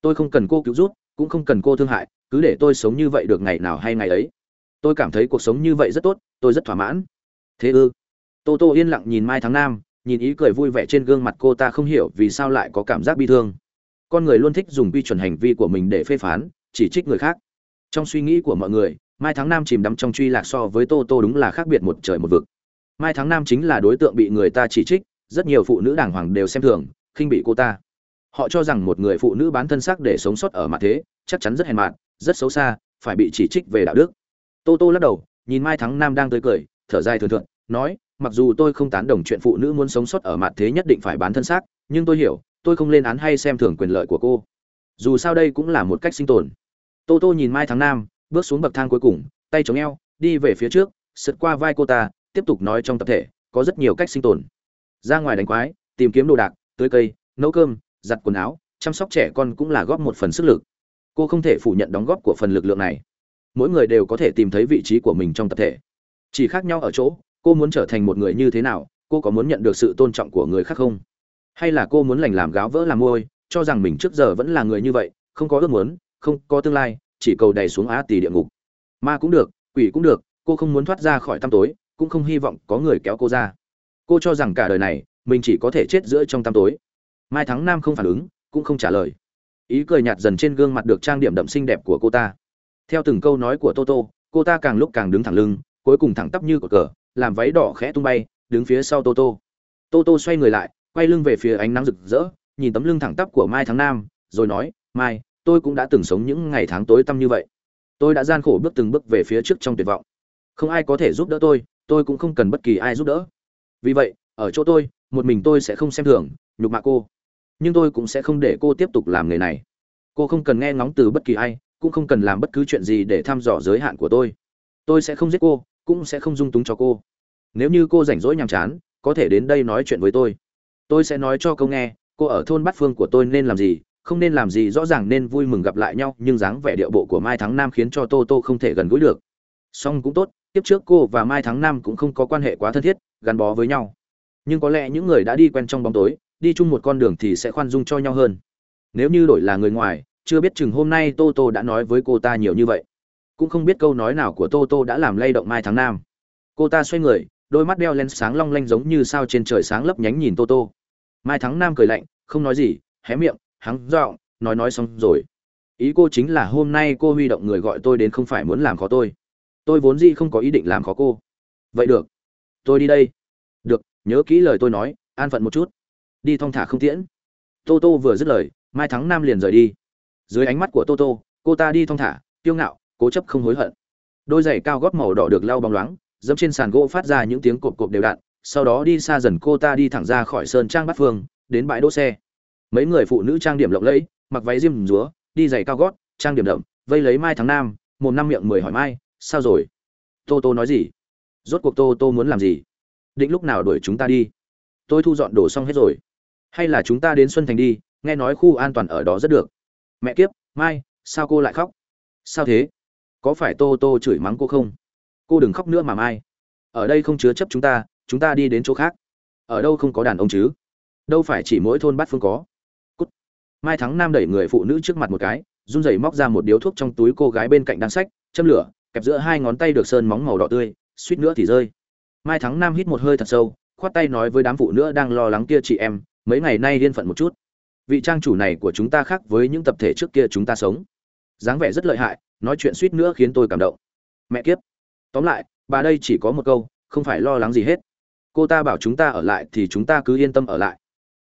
Tôi không cần cô cứu giúp cũng không cần cô thương hại cứ để tôi sống như vậy được ngày nào hay ngày ấy tôi cảm thấy cuộc sống như vậy rất tốt, tôi rất thỏa mãn. Thế ư? Tô tô yên lặng nhìn mai tháng nam, nhìn ý cười vui vẻ trên gương mặt cô ta không hiểu vì sao lại có cảm giác bi thương. Con người luôn thích dùng quy chuẩn hành vi của mình để phê phán, chỉ trích người khác. Trong suy nghĩ của mọi người, mai tháng nam chìm đắm trong truy lạc so với tô tô đúng là khác biệt một trời một vực. Mai tháng nam chính là đối tượng bị người ta chỉ trích, rất nhiều phụ nữ đàng hoàng đều xem thường, khinh bị cô ta. Họ cho rằng một người phụ nữ bán thân xác để sống sót ở mặt thế, chắc chắn rất hèn mạn rất xấu xa, phải bị chỉ trích về đạo đức tô tô lắc đầu nhìn mai thắng nam đang tươi cười thở dài thường thượng nói mặc dù tôi không tán đồng chuyện phụ nữ muốn sống sót ở mặt thế nhất định phải bán thân xác nhưng tôi hiểu tôi không lên án hay xem thường quyền lợi của cô. Dù sao đây cũng là một cách sinh tồn. Tô tô nhìn mai Thắng Nam, bước xuống bậc thang cuối cùng tay chống eo đi về phía trước sượt qua vai cô ta tiếp tục nói trong tập thể có rất nhiều cách sinh tồn. Ra ngoài đánh quái tìm kiếm đồ đạc tưới cây nấu cơm giặt quần áo chăm sóc trẻ con cũng là góp một phần sức lực. Cô không thể phủ nhận đóng góp của phần lực lượng này mỗi người đều có thể tìm thấy vị trí của mình trong tập thể. Chỉ khác nhau ở chỗ, cô muốn trở thành một người như thế nào, cô có muốn nhận được sự tôn trọng của người khác không? Hay là cô muốn lành làm gáo vỡ làm môi, cho rằng mình trước giờ vẫn là người như vậy, không có ước muốn, không có tương lai, chỉ cầu đầy xuống á tì địa ngục. Ma cũng được, quỷ cũng được, cô không muốn thoát ra khỏi tăm tối, cũng không hy vọng có người kéo cô ra. Cô cho rằng cả đời này, mình chỉ có thể chết giữa trong tăm tối. Mai thắng nam không phản ứng, cũng không trả lời. Ý cười nhạt dần trên gương mặt được trang điểm đậm xinh đẹp của cô ta theo từng câu nói của toto, cô ta càng lúc càng đứng thẳng lưng, cuối cùng thẳng tắp như cột cờ, làm váy đỏ khẽ tung bay, đứng phía sau toto. Toto xoay người lại, quay lưng về phía ánh nắng rực rỡ, nhìn tấm lưng thẳng tắp của mai tháng nam, rồi nói, mai, tôi cũng đã từng sống những ngày tháng tối tăm như vậy. Tôi đã gian khổ bước từng bước về phía trước trong tuyệt vọng. Không ai có thể giúp đỡ tôi tôi cũng không cần bất kỳ ai giúp đỡ. Vì vậy, ở chỗ tôi, một mình tôi sẽ không xem thường, nhục mạ cô. Nhưng tôi cũng sẽ không để cô tiếp tục làm nghề này. Cô không cần nghe ngóng từ bất kỳ ai cũng không cần làm bất cứ chuyện gì để thăm dò giới hạn của tôi. Tôi sẽ không giết cô, cũng sẽ không dung túng cho cô. Nếu như cô rảnh rỗi nhàm chán, có thể đến đây nói chuyện với tôi. Tôi sẽ nói cho câu nghe, cô ở thôn bát phương của tôi nên làm gì, không nên làm gì, rõ ràng nên vui mừng gặp lại nhau, nhưng dáng vẻ điệu bộ của mai thắng nam khiến cho tô tô không thể gần gũi được. Song cũng tốt tiếp trước cô và mai thắng nam cũng không có quan hệ quá thân thiết, gắn bó với nhau. Nhưng có lẽ những người đã đi quen trong bóng tối, đi chung một con đường thì sẽ khoan dung cho nhau hơn. Nếu như đổi là người ngoài chưa biết chừng hôm nay tô tô đã nói với cô ta nhiều như vậy. Cũng không biết câu nói nào của tô tô đã làm lay động mai thắng nam. Cô ta xoay người, đôi mắt đeo lên sáng long lanh giống như sao trên trời sáng lấp nhánh nhìn tô tô. Mai thắng nam cười lạnh, không nói gì, hé miệng, hắng dọn nói nói xong rồi. Ý cô chính là hôm nay cô huy động người gọi tôi đến không phải muốn làm khó tôi. Tôi vốn gì không có ý định làm khó cô. Vậy được. Tôi đi đây. Được, nhớ kỹ lời tôi nói, an phận một chút. Đi thong thả không tiễn. Tô tô vừa dứt lời, mai thắng nam liền rời đi dưới ánh mắt của Toto, cô ta đi thong thả kiêu ngạo cố chấp không hối hận. Đôi giày cao gót màu đỏ được lau bóng loáng dẫm trên sàn gỗ phát ra những tiếng cộp cộp đều đặn sau đó đi xa dần cô ta đi thẳng ra khỏi sơn trang bát phương đến bãi đỗ xe. Mấy người phụ nữ trang điểm lộng lẫy mặc váy diêm rúa đi giày cao gót trang điểm đậm vây lấy mai tháng nam một năm miệng mười hỏi mai sao rồi? Tô tô nói gì? Rốt cuộc tô tô muốn làm gì? Định lúc nào đuổi chúng ta đi? Tôi thu dọn đồ xong hết rồi. Hay là chúng ta đến xuân thành đi nghe nói khu an toàn ở đó rất được mẹ kiếp, mai, sao cô lại khóc? Sao thế? Có phải tô tô chửi mắng cô không? Cô đừng khóc nữa mà mai. Ở đây không chứa chấp chúng ta chúng ta đi đến chỗ khác. Ở đâu không có đàn ông chứ? Đâu phải chỉ mỗi thôn bát phương có. Cút. mai thắng nam đẩy người phụ nữ trước mặt một cái, run rẩy móc ra một điếu thuốc trong túi cô gái bên cạnh đang sách châm lửa, kẹp giữa hai ngón tay được sơn móng màu đỏ tươi, suýt nữa thì rơi. Mai thắng nam hít một hơi thật sâu, khoát tay nói với đám phụ nữ đang lo lắng kia, chị em, mấy ngày nay điên phận một chút vị trang chủ này của chúng ta khác với những tập thể trước kia chúng ta sống. Dáng vẻ rất lợi hại, nói chuyện suýt nữa khiến tôi cảm động. Mẹ kiếp. Tóm lại, bà đây chỉ có một câu, không phải lo lắng gì hết. Cô ta bảo chúng ta ở lại thì chúng ta cứ yên tâm ở lại.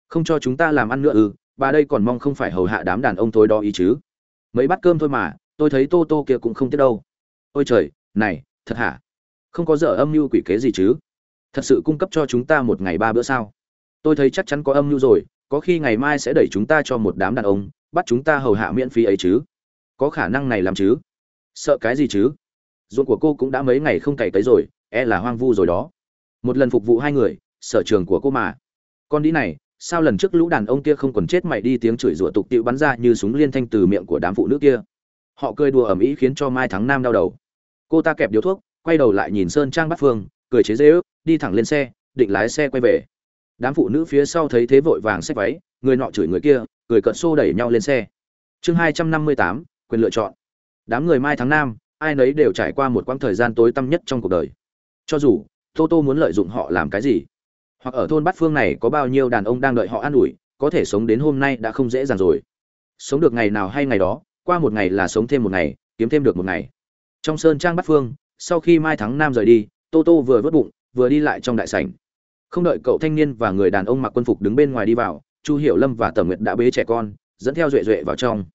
Không cho chúng ta làm ăn nữa ừ bà đây còn mong không phải hầu hạ đám đàn ông tôi đó ý chứ. Mấy bát cơm thôi mà, tôi thấy tô tô kia cũng không tiếc đâu. Ôi trời, này, thật hả? Không có dở âm mưu quỷ kế gì chứ? Thật sự cung cấp cho chúng ta một ngày ba bữa sao? Tôi thấy chắc chắn có âm mưu rồi có khi ngày mai sẽ đẩy chúng ta cho một đám đàn ông, bắt chúng ta hầu hạ miễn phí ấy chứ? Có khả năng này làm chứ? Sợ cái gì chứ? Ruộng của cô cũng đã mấy ngày không cày tới rồi e là hoang vu rồi đó. Một lần phục vụ hai người, sở trường của cô mà. Con đĩ này, sao lần trước lũ đàn ông kia không còn chết mày đi tiếng chửi rủa tục tiệu bắn ra như súng liên thanh từ miệng của đám phụ nữ kia? Họ cười đùa ầm ĩ khiến cho mai thắng nam đau đầu. Cô ta kẹp điếu thuốc, quay đầu lại nhìn sơn trang bắt phương, cười chế dễ ước đi thẳng lên xe, định lái xe quay về đám phụ nữ phía sau thấy thế vội vàng xách váy, người nọ chửi người kia, cười cận xô đẩy nhau lên xe. Chương hai trăm năm mươi tám, quyền lựa chọn. Đám người mai tháng năm ai nấy đều trải qua một quãng thời gian tối tăm nhất trong cuộc đời. Cho dù, tô tô muốn lợi dụng họ làm cái gì? Hoặc ở thôn bát phương này có bao nhiêu đàn ông đang đợi họ an ủi, có thể sống đến hôm nay đã không dễ dàng rồi. Sống được ngày nào hay ngày đó, qua một ngày là sống thêm một ngày, kiếm thêm được một ngày. Trong sơn trang bát phương, sau khi mai thắng nam rời đi, tô tô vừa vớt bụng, vừa đi lại trong đại sảnh không đợi cậu thanh niên và người đàn ông mặc quân phục đứng bên ngoài đi vào, chu hiểu lâm và tầm nguyệt đã bế trẻ con, dẫn theo duệ duệ vào trong.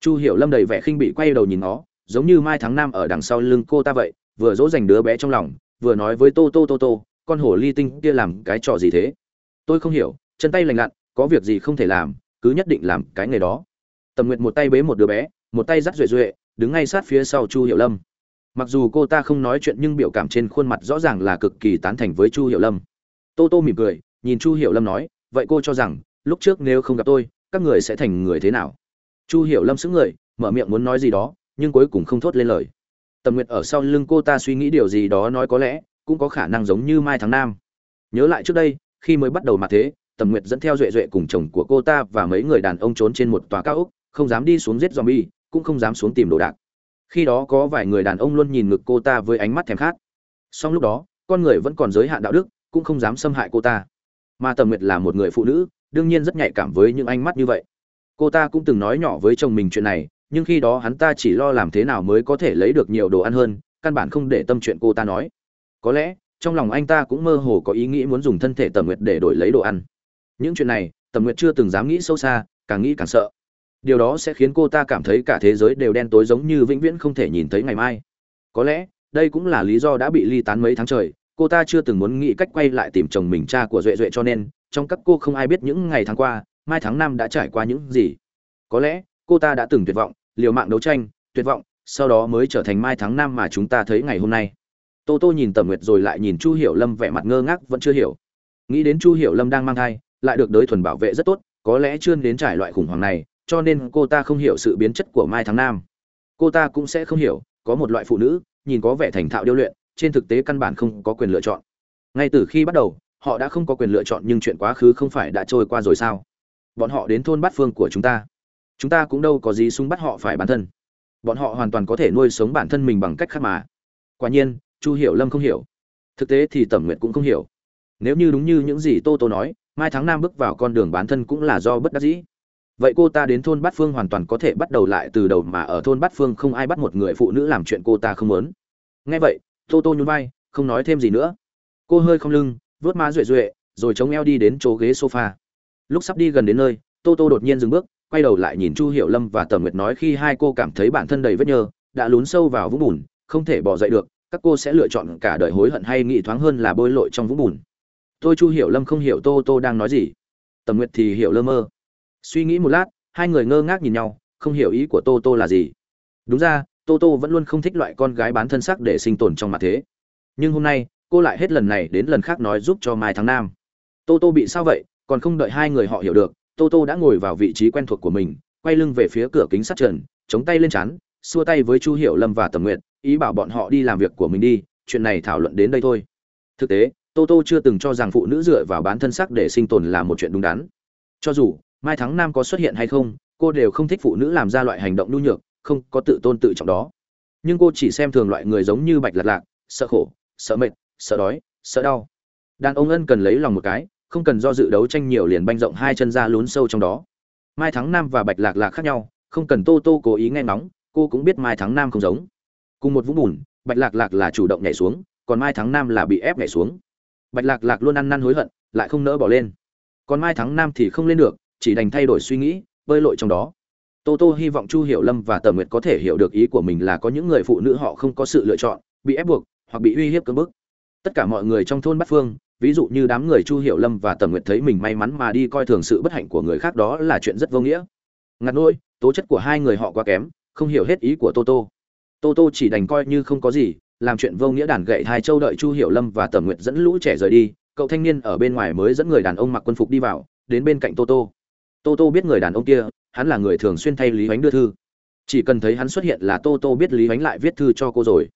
Chu hiểu lâm đầy vẻ khinh bị quay đầu nhìn nó, giống như mai tháng năm ở đằng sau lưng cô ta vậy, vừa dỗ dành đứa bé trong lòng, vừa nói với tô tô tô tô, con hổ ly tinh kia làm cái trò gì thế? Tôi không hiểu, chân tay lành lặn, có việc gì không thể làm, cứ nhất định làm cái nghề đó. Tầm nguyệt một tay bế một đứa bé, một tay dắt duệ duệ, đứng ngay sát phía sau chu hiểu lâm. Mặc dù cô ta không nói chuyện nhưng biểu cảm trên khuôn mặt rõ ràng là cực kỳ tán thành với chu hiểu lâm tô tô mỉm cười, nhìn chu hiểu lâm nói, vậy cô cho rằng, lúc trước nếu không gặp tôi, các người sẽ thành người thế nào? Chu hiểu lâm xứng người, mở miệng muốn nói gì đó, nhưng cuối cùng không thốt lên lời. Tầm nguyệt ở sau lưng cô ta suy nghĩ điều gì đó nói có lẽ cũng có khả năng giống như mai tháng nam. Nhớ lại trước đây, khi mới bắt đầu mà thế, tầm nguyệt dẫn theo duệ duệ cùng chồng của cô ta và mấy người đàn ông trốn trên một tòa cao ốc, không dám đi xuống giết zombie, cũng không dám xuống tìm đồ đạc. Khi đó có vài người đàn ông luôn nhìn ngực cô ta với ánh mắt thèm khát. Song lúc đó, con người vẫn còn giới hạn đạo đức cũng không dám xâm hại cô ta. Mà tầm nguyệt là một người phụ nữ, đương nhiên rất nhạy cảm với những ánh mắt như vậy. Cô ta cũng từng nói nhỏ với chồng mình chuyện này, nhưng khi đó hắn ta chỉ lo làm thế nào mới có thể lấy được nhiều đồ ăn hơn, căn bản không để tâm chuyện cô ta nói. Có lẽ, trong lòng anh ta cũng mơ hồ có ý nghĩ muốn dùng thân thể tầm nguyệt để đổi lấy đồ ăn. Những chuyện này, tầm nguyệt chưa từng dám nghĩ sâu xa, càng nghĩ càng sợ. Điều đó sẽ khiến cô ta cảm thấy cả thế giới đều đen tối giống như vĩnh viễn không thể nhìn thấy ngày mai. Có lẽ, đây cũng là lý do đã bị ly tán mấy tháng trời cô ta chưa từng muốn nghĩ cách quay lại tìm chồng mình cha của duệ duệ cho nên, trong các cô không ai biết những ngày tháng qua, mai tháng năm đã trải qua những gì. Có lẽ, cô ta đã từng tuyệt vọng, liều mạng đấu tranh, tuyệt vọng, sau đó mới trở thành mai tháng năm mà chúng ta thấy ngày hôm nay. Tô tô nhìn tầm nguyệt rồi lại nhìn chu hiểu lâm vẻ mặt ngơ ngác vẫn chưa hiểu. Nghĩ đến chu hiểu lâm đang mang thai, lại được đới thuần bảo vệ rất tốt, có lẽ chưa đến trải loại khủng hoảng này, cho nên cô ta không hiểu sự biến chất của mai tháng năm cô ta cũng sẽ không hiểu, có một loại phụ nữ, nhìn có vẻ thành thạo điêu luyện trên thực tế căn bản không có quyền lựa chọn. Ngay từ khi bắt đầu, họ đã không có quyền lựa chọn nhưng chuyện quá khứ không phải đã trôi qua rồi sao? Bọn họ đến thôn bát phương của chúng ta. Chúng ta cũng đâu có gì sung bắt họ phải bản thân. Bọn họ hoàn toàn có thể nuôi sống bản thân mình bằng cách khác mà. Quả nhiên, chu hiểu lâm không hiểu. Thực tế thì tẩm nguyện cũng không hiểu. Nếu như đúng như những gì tô tô nói, mai tháng năm bước vào con đường bán thân cũng là do bất đắc dĩ. Vậy cô ta đến thôn bát phương hoàn toàn có thể bắt đầu lại từ đầu mà ở thôn bát phương không ai bắt một người phụ nữ làm chuyện cô ta không muốn. Nghe vậy tô tô nhún vai, không nói thêm gì nữa. Cô hơi không lưng vớt má duệ duệ, rồi chống eo đi đến chỗ ghế sofa. Lúc sắp đi gần đến nơi, tô tô đột nhiên dừng bước, quay đầu lại nhìn chu hiểu lâm và tờ nguyệt nói khi hai cô cảm thấy bản thân đầy vết nhơ, đã lún sâu vào vũng bùn, không thể bỏ dậy được, các cô sẽ lựa chọn cả đời hối hận hay nghĩ thoáng hơn là bôi lội trong vũng bùn. Tôi chu hiểu lâm không hiểu tô tô đang nói gì. Tầm nguyệt thì hiểu lơ mơ. Suy nghĩ một lát, hai người ngơ ngác nhìn nhau, không hiểu ý của tô tô là gì. Đúng ra tô tô vẫn luôn không thích loại con gái bán thân sắc để sinh tồn trong mặt thế. Nhưng hôm nay, cô lại hết lần này đến lần khác nói giúp cho mai Thắng nam. Tô tô bị sao vậy? Còn không đợi hai người họ hiểu được, tô tô đã ngồi vào vị trí quen thuộc của mình, quay lưng về phía cửa kính sắt trần, chống tay lên chán, xua tay với chu hiểu lâm và tầm nguyện ý bảo bọn họ đi làm việc của mình đi, chuyện này thảo luận đến đây thôi. Thực tế, tô tô chưa từng cho rằng phụ nữ dựa vào bán thân sắc để sinh tồn là một chuyện đúng đắn. Cho dù, mai thắng nam có xuất hiện hay không, cô đều không thích phụ nữ làm ra loại hành động nhu nhược không có tự tôn tự trọng đó. Nhưng cô chỉ xem thường loại người giống như bạch lạc lạc, sợ khổ, sợ mệt, sợ đói, sợ đau. Đàn ông ân cần lấy lòng một cái, không cần do dự đấu tranh nhiều liền banh rộng hai chân ra lún sâu trong đó. Mai thắng nam và bạch lạc lạc khác nhau, không cần tô tô cố ý nghe ngóng, cô cũng biết mai thắng nam không giống. Cùng một vũng bùn, bạch lạc lạc là chủ động nhảy xuống, còn mai thắng nam là bị ép nhảy xuống. Bạch lạc lạc luôn ăn năn hối hận, lại không nỡ bỏ lên. Còn mai thắng nam thì không lên được, chỉ đành thay đổi suy nghĩ, bơi lội trong đó tô tô hy vọng chu hiểu lâm và tờ nguyệt có thể hiểu được ý của mình là có những người phụ nữ họ không có sự lựa chọn, bị ép buộc, hoặc bị uy hiếp cưỡng bức. Tất cả mọi người trong thôn bát phương, ví dụ như đám người chu hiểu lâm và tầm nguyệt thấy mình may mắn mà đi coi thường sự bất hạnh của người khác đó là chuyện rất vô nghĩa. Ngặt nôi tố chất của hai người họ quá kém, không hiểu hết ý của tô tô. Tô tô chỉ đành coi như không có gì, làm chuyện vô nghĩa đàn gậy hai châu đợi chu hiểu lâm và tầm nguyệt dẫn lũ trẻ rời đi, cậu thanh niên ở bên ngoài mới dẫn người đàn ông mặc quân phục đi vào, đến bên cạnh tô tô tô tô biết người đàn ông kia, hắn là người thường xuyên thay lý ánh đưa thư. Chỉ cần thấy hắn xuất hiện là tô tô biết lý ánh lại viết thư cho cô rồi.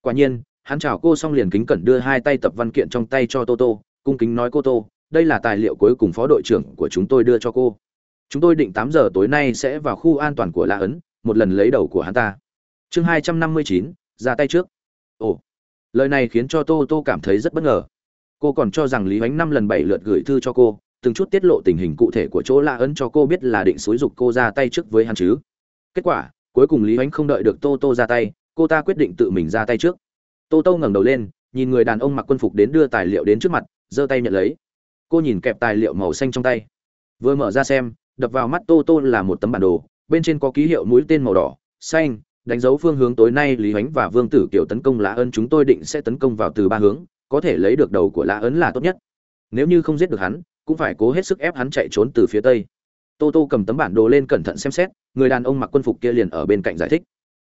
Quả nhiên, hắn chào cô xong liền kính cẩn đưa hai tay tập văn kiện trong tay cho tô tô, cung kính nói, cô tô, đây là tài liệu cuối cùng phó đội trưởng của chúng tôi đưa cho cô. Chúng tôi định tám giờ tối nay sẽ vào khu an toàn của la ấn, một lần lấy đầu của hắn ta. Chương hai trăm năm mươi chín, ra tay trước. Ồ, lời này khiến cho tô tô cảm thấy rất bất ngờ. Cô còn cho rằng lý ánh năm lần bảy lượt gửi thư cho cô từng chút tiết lộ tình hình cụ thể của chỗ la ấn cho cô biết là định xúi dục cô ra tay trước với hắn chứ. Kết quả, cuối cùng lý ánh không đợi được tô tô ra tay, cô ta quyết định tự mình ra tay trước. Tô tô ngẩng đầu lên, nhìn người đàn ông mặc quân phục đến đưa tài liệu đến trước mặt, giơ tay nhận lấy. Cô nhìn kẹp tài liệu màu xanh trong tay. Vừa mở ra xem, đập vào mắt tô tô là một tấm bản đồ, bên trên có ký hiệu mũi tên màu đỏ, xanh, đánh dấu phương hướng tối nay lý ánh và vương tử kiều tấn công lã ấn, chúng tôi định sẽ tấn công vào từ ba hướng, có thể lấy được đầu của lã ấn là tốt nhất. Nếu như không giết được hắn cũng phải cố hết sức ép hắn chạy trốn từ phía tây. Tô tô cầm tấm bản đồ lên cẩn thận xem xét, người đàn ông mặc quân phục kia liền ở bên cạnh giải thích.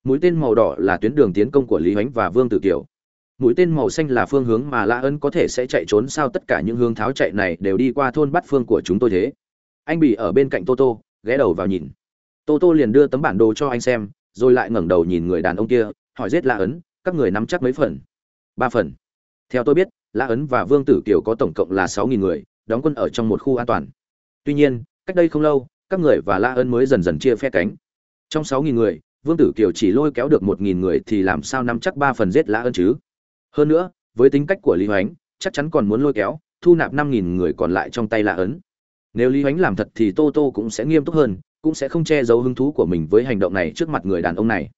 Mũi tên màu đỏ là tuyến đường tiến công của lý ánh và vương tử kiều. Mũi tên màu xanh là phương hướng mà lã ân có thể sẽ chạy trốn sao tất cả những hướng tháo chạy này đều đi qua thôn bát phương của chúng tôi thế. Anh bị ở bên cạnh tô tô, ghé đầu vào nhìn. Tô tô liền đưa tấm bản đồ cho anh xem, rồi lại ngẩng đầu nhìn người đàn ông kia, hỏi giết lã ấn các người nắm chắc mấy phần? Ba phần. Theo tôi biết lã ấn và vương tử kiều có tổng cộng là sáu nghìn người đóng quân ở trong một khu an toàn. Tuy nhiên, cách đây không lâu, các người và la ân mới dần dần chia phe cánh. Trong sáu nghìn người, vương tử kiều chỉ lôi kéo được một nghìn người thì làm sao nắm chắc ba phần giết la ân chứ? Hơn nữa, với tính cách của lý hoánh, chắc chắn còn muốn lôi kéo, thu nạp năm nghìn người còn lại trong tay La ấn nếu lý hoánh làm thật thì tô tô cũng sẽ nghiêm túc hơn, cũng sẽ không che giấu hứng thú của mình với hành động này trước mặt người đàn ông này.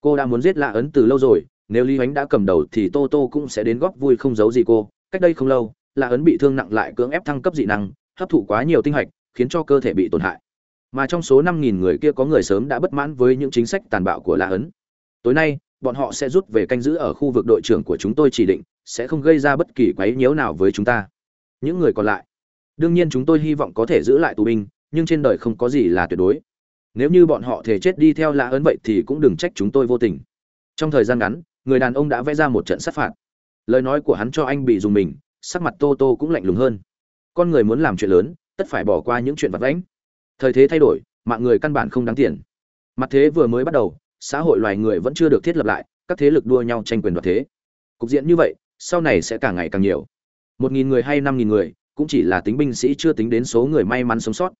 Cô đã muốn giết La ấn từ lâu rồi, nếu lý hoánh đã cầm đầu thì tô tô cũng sẽ đến góp vui không giấu gì cô. Cách đây không lâu lạ ấn bị thương nặng lại cưỡng ép thăng cấp dị năng, hấp thụ quá nhiều tinh hạch, khiến cho cơ thể bị tổn hại. Mà trong số năm nghìn người kia có người sớm đã bất mãn với những chính sách tàn bạo của lạ ấn tối nay, bọn họ sẽ rút về canh giữ ở khu vực đội trưởng của chúng tôi chỉ định, sẽ không gây ra bất kỳ quấy nhiễu nào với chúng ta. Những người còn lại. Đương nhiên chúng tôi hy vọng có thể giữ lại tù binh, nhưng trên đời không có gì là tuyệt đối. Nếu như bọn họ thể chết đi theo La ấn vậy thì cũng đừng trách chúng tôi vô tình. Trong thời gian ngắn, người đàn ông đã vẽ ra một trận sát phạt. Lời nói của hắn cho anh bị dùng mình sắc mặt tô tô cũng lạnh lùng hơn. Con người muốn làm chuyện lớn, tất phải bỏ qua những chuyện vặt vãnh. Thời thế thay đổi, mạng người căn bản không đáng tiền. Mặt thế vừa mới bắt đầu, xã hội loài người vẫn chưa được thiết lập lại, các thế lực đua nhau tranh quyền đoạt thế. Cục diện như vậy, sau này sẽ càng ngày càng nhiều. Một nghìn người hay năm nghìn người, cũng chỉ là tính binh sĩ chưa tính đến số người may mắn sống sót.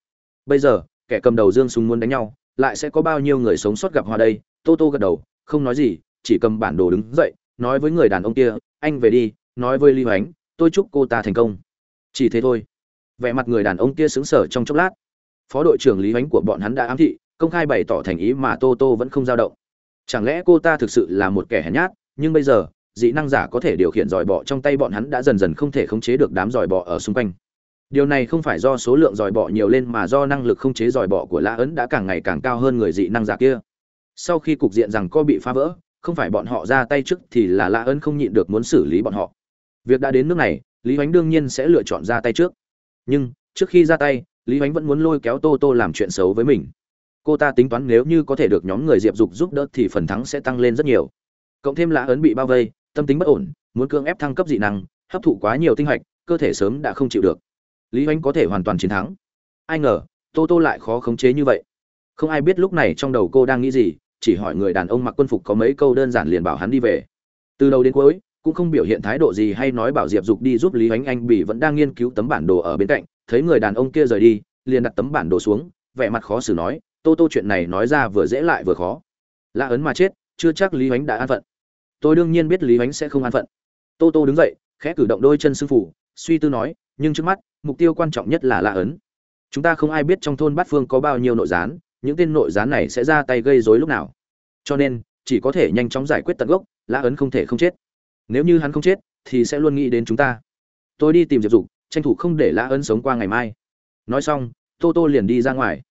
Bây giờ, kẻ cầm đầu dương súng muốn đánh nhau, lại sẽ có bao nhiêu người sống sót gặp hoa đây? Tô tô gật đầu, không nói gì, chỉ cầm bản đồ đứng dậy, nói với người đàn ông kia, anh về đi, nói với ly hoánh tôi chúc cô ta thành công. Chỉ thế thôi. Vẻ mặt người đàn ông kia xứng sở trong chốc lát. Phó đội trưởng lý ánh của bọn hắn đã ám thị, công khai bày tỏ thành ý mà tô tô vẫn không dao động. Chẳng lẽ cô ta thực sự là một kẻ hèn nhát, nhưng bây giờ, dị năng giả có thể điều khiển dòi bọ trong tay bọn hắn đã dần dần không thể khống chế được đám dòi bọ ở xung quanh. Điều này không phải do số lượng dòi bọ nhiều lên mà do năng lực khống chế dòi bọ của lã ấn đã càng ngày càng cao hơn người dị năng giả kia. Sau khi cục diện rằng co bị phá vỡ, không phải bọn họ ra tay trước thì là lã ấn không nhịn được muốn xử lý bọn họ việc đã đến nước này, lý hoánh đương nhiên sẽ lựa chọn ra tay trước. Nhưng, trước khi ra tay, lý hoánh vẫn muốn lôi kéo tô tô làm chuyện xấu với mình. Cô ta tính toán nếu như có thể được nhóm người diệp dục giúp đỡ thì phần thắng sẽ tăng lên rất nhiều. Cộng thêm lã ấn bị bao vây, tâm tính bất ổn, muốn cưỡng ép thăng cấp dị năng, hấp thụ quá nhiều tinh hạch, cơ thể sớm đã không chịu được. Lý hoánh có thể hoàn toàn chiến thắng. Ai ngờ, tô tô lại khó khống chế như vậy. Không ai biết lúc này trong đầu cô đang nghĩ gì, chỉ hỏi người đàn ông mặc quân phục có mấy câu đơn giản liền bảo hắn đi về. Từ đầu đến cuối cũng không biểu hiện thái độ gì hay nói bảo diệp dục đi giúp lý Ánh anh bỉ vẫn đang nghiên cứu tấm bản đồ ở bên cạnh, thấy người đàn ông kia rời đi, liền đặt tấm bản đồ xuống, vẻ mặt khó xử nói, tô tô chuyện này nói ra vừa dễ lại vừa khó. Lạ ấn mà chết, chưa chắc lý Ánh đã an phận. Tôi đương nhiên biết lý Ánh sẽ không an phận. Tô tô đứng dậy, khẽ cử động đôi chân sư phủ suy tư nói, nhưng trước mắt, mục tiêu quan trọng nhất là lạ ấn. Chúng ta không ai biết trong thôn bát phương có bao nhiêu nội gián, những tên nội gián này sẽ ra tay gây rối lúc nào. Cho nên, chỉ có thể nhanh chóng giải quyết tận gốc, lã ấn không thể không chết nếu như hắn không chết, thì sẽ luôn nghĩ đến chúng ta. Tôi đi tìm diệp dục, tranh thủ không để lã ấn sống qua ngày mai. Nói xong, tô tô liền đi ra ngoài.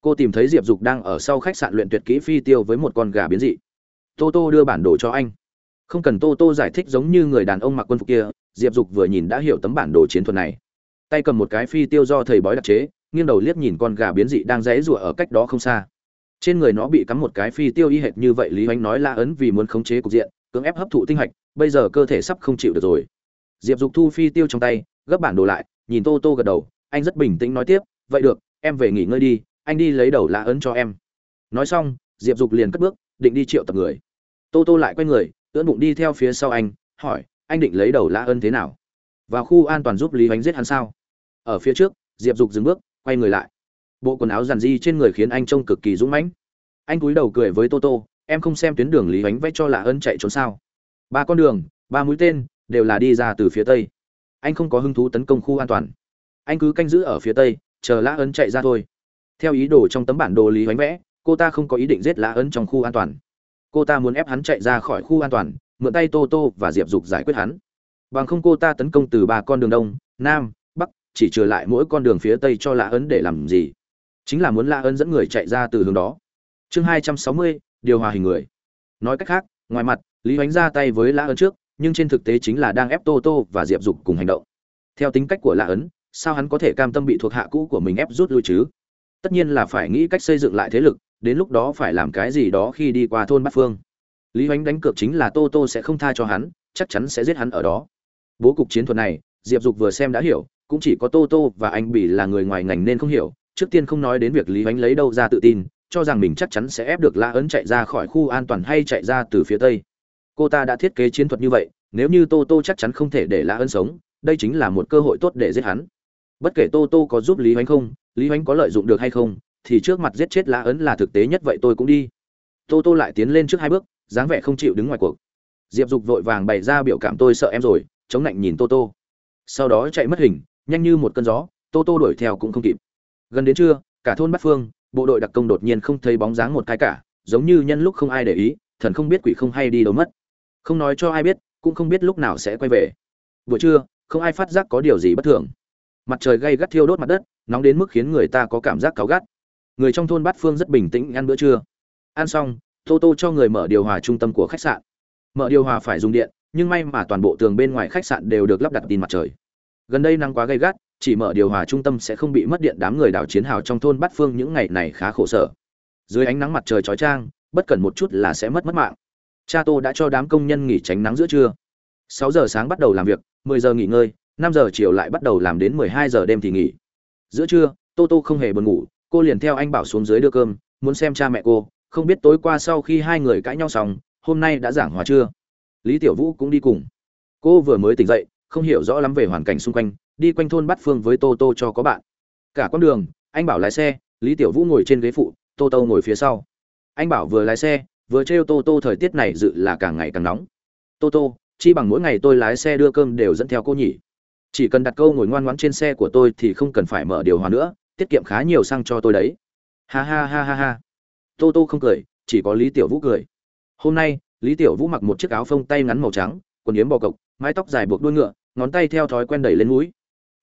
Cô tìm thấy diệp dục đang ở sau khách sạn luyện tuyệt kỹ phi tiêu với một con gà biến dị. Tô tô đưa bản đồ cho anh. Không cần tô tô giải thích giống như người đàn ông mặc quân phục kia, diệp dục vừa nhìn đã hiểu tấm bản đồ chiến thuật này. Tay cầm một cái phi tiêu do thầy bói đặc chế, nghiêng đầu liếc nhìn con gà biến dị đang rẽ rụa ở cách đó không xa. Trên người nó bị cắm một cái phi tiêu y hệt như vậy, lý hoánh nói la ấn vì muốn khống chế cục diện cưỡng ép hấp thụ tinh hạch, bây giờ cơ thể sắp không chịu được rồi. Diệp dục thu phi tiêu trong tay, gấp bản đồ lại, nhìn tô tô gật đầu, anh rất bình tĩnh nói tiếp, vậy được, em về nghỉ ngơi đi, anh đi lấy đầu la ấn cho em. Nói xong, diệp dục liền cất bước, định đi triệu tập người. Tô tô lại quay người, ưỡn bụng đi theo phía sau anh, hỏi, anh định lấy đầu la ấn thế nào? Vào khu an toàn giúp lý hoánh giết hắn sao? Ở phía trước, diệp dục dừng bước, quay người lại. Bộ quần áo giản di trên người khiến anh trông cực kỳ dũng mãnh. Anh cúi đầu cười với tô tô em không xem tuyến đường lý ánh vẽ cho lạ ân chạy trốn sao? Ba con đường, ba mũi tên, đều là đi ra từ phía tây. Anh không có hứng thú tấn công khu an toàn. Anh cứ canh giữ ở phía tây, chờ lã ấn chạy ra thôi. Theo ý đồ trong tấm bản đồ lý ánh vẽ, cô ta không có ý định giết lã ấn trong khu an toàn. Cô ta muốn ép hắn chạy ra khỏi khu an toàn, mượn tay tô tô và diệp dục giải quyết hắn. Bằng không cô ta tấn công từ ba con đường đông, nam, bắc, chỉ trừ lại mỗi con đường phía tây cho lã ấn để làm gì? Chính là muốn lã ấn dẫn người chạy ra từ hướng đó. Chương hai trăm sáu mươi điều hòa hình người. Nói cách khác, ngoài mặt, lý hoánh ra tay với lã ấn trước, nhưng trên thực tế chính là đang ép tô tô và diệp dục cùng hành động. Theo tính cách của lã ấn, sao hắn có thể cam tâm bị thuộc hạ cũ của mình ép rút lui chứ? Tất nhiên là phải nghĩ cách xây dựng lại thế lực, đến lúc đó phải làm cái gì đó khi đi qua thôn bát phương. Lý hoánh đánh cược chính là tô tô sẽ không tha cho hắn, chắc chắn sẽ giết hắn ở đó. Bố cục chiến thuật này, diệp dục vừa xem đã hiểu, cũng chỉ có tô tô và anh bỉ là người ngoài ngành nên không hiểu, trước tiên không nói đến việc lý ánh lấy đâu ra tự tin cho rằng mình chắc chắn sẽ ép được la ấn chạy ra khỏi khu an toàn hay chạy ra từ phía tây. Cô ta đã thiết kế chiến thuật như vậy, nếu như tô tô chắc chắn không thể để la ấn sống, đây chính là một cơ hội tốt để giết hắn. Bất kể tô tô có giúp lý hoánh không, lý hoánh có lợi dụng được hay không, thì trước mặt giết chết la ấn là thực tế nhất vậy tôi cũng đi. Tô tô lại tiến lên trước hai bước, dáng vẻ không chịu đứng ngoài cuộc. Diệp dục vội vàng bày ra biểu cảm tôi sợ em rồi, chống lạnh nhìn tô tô. Sau đó chạy mất hình, nhanh như một cơn gió, tô tô đuổi theo cũng không kịp. Gần đến trưa, cả thôn bát phương bộ đội đặc công đột nhiên không thấy bóng dáng một cái cả, giống như nhân lúc không ai để ý, thần không biết quỷ không hay đi đâu mất. Không nói cho ai biết, cũng không biết lúc nào sẽ quay về. Buổi trưa, không ai phát giác có điều gì bất thường. Mặt trời gay gắt thiêu đốt mặt đất, nóng đến mức khiến người ta có cảm giác cáu gắt. Người trong thôn bát phương rất bình tĩnh ăn bữa trưa. Ăn xong, tô tô cho người mở điều hòa trung tâm của khách sạn. Mở điều hòa phải dùng điện, nhưng may mà toàn bộ tường bên ngoài khách sạn đều được lắp đặt tin mặt trời. Gần đây nắng quá gay gắt chỉ mở điều hòa trung tâm sẽ không bị mất điện, đám người đảo chiến hào trong thôn bát phương những ngày này khá khổ sở. Dưới ánh nắng mặt trời chói chang, bất cần một chút là sẽ mất mất mạng. Cha tô đã cho đám công nhân nghỉ tránh nắng giữa trưa. Sáu giờ sáng bắt đầu làm việc, mười giờ nghỉ ngơi, năm giờ chiều lại bắt đầu làm đến mười hai giờ đêm thì nghỉ. Giữa trưa, tô tô không hề buồn ngủ, cô liền theo anh bảo xuống dưới đưa cơm, muốn xem cha mẹ cô, không biết tối qua sau khi hai người cãi nhau xong, hôm nay đã giảng hòa chưa? Lý tiểu vũ cũng đi cùng. Cô vừa mới tỉnh dậy, không hiểu rõ lắm về hoàn cảnh xung quanh đi quanh thôn bắt phương với tô tô cho có bạn. Cả con đường, anh bảo lái xe, lý tiểu vũ ngồi trên ghế phụ, tô tô ngồi phía sau. Anh bảo vừa lái xe, vừa trêu tô tô thời tiết này dự là càng ngày càng nóng. Tô tô, chi bằng mỗi ngày tôi lái xe đưa cơm đều dẫn theo cô nhỉ? Chỉ cần đặt câu ngồi ngoan ngoãn trên xe của tôi thì không cần phải mở điều hòa nữa, tiết kiệm khá nhiều xăng cho tôi đấy. Ha ha ha ha ha. Tô tô không cười, chỉ có lý tiểu vũ cười. Hôm nay, lý tiểu vũ mặc một chiếc áo phông tay ngắn màu trắng, quần yếm bò cộc, mái tóc dài buộc đuôi ngựa, ngón tay theo thói quen đẩy lên mũi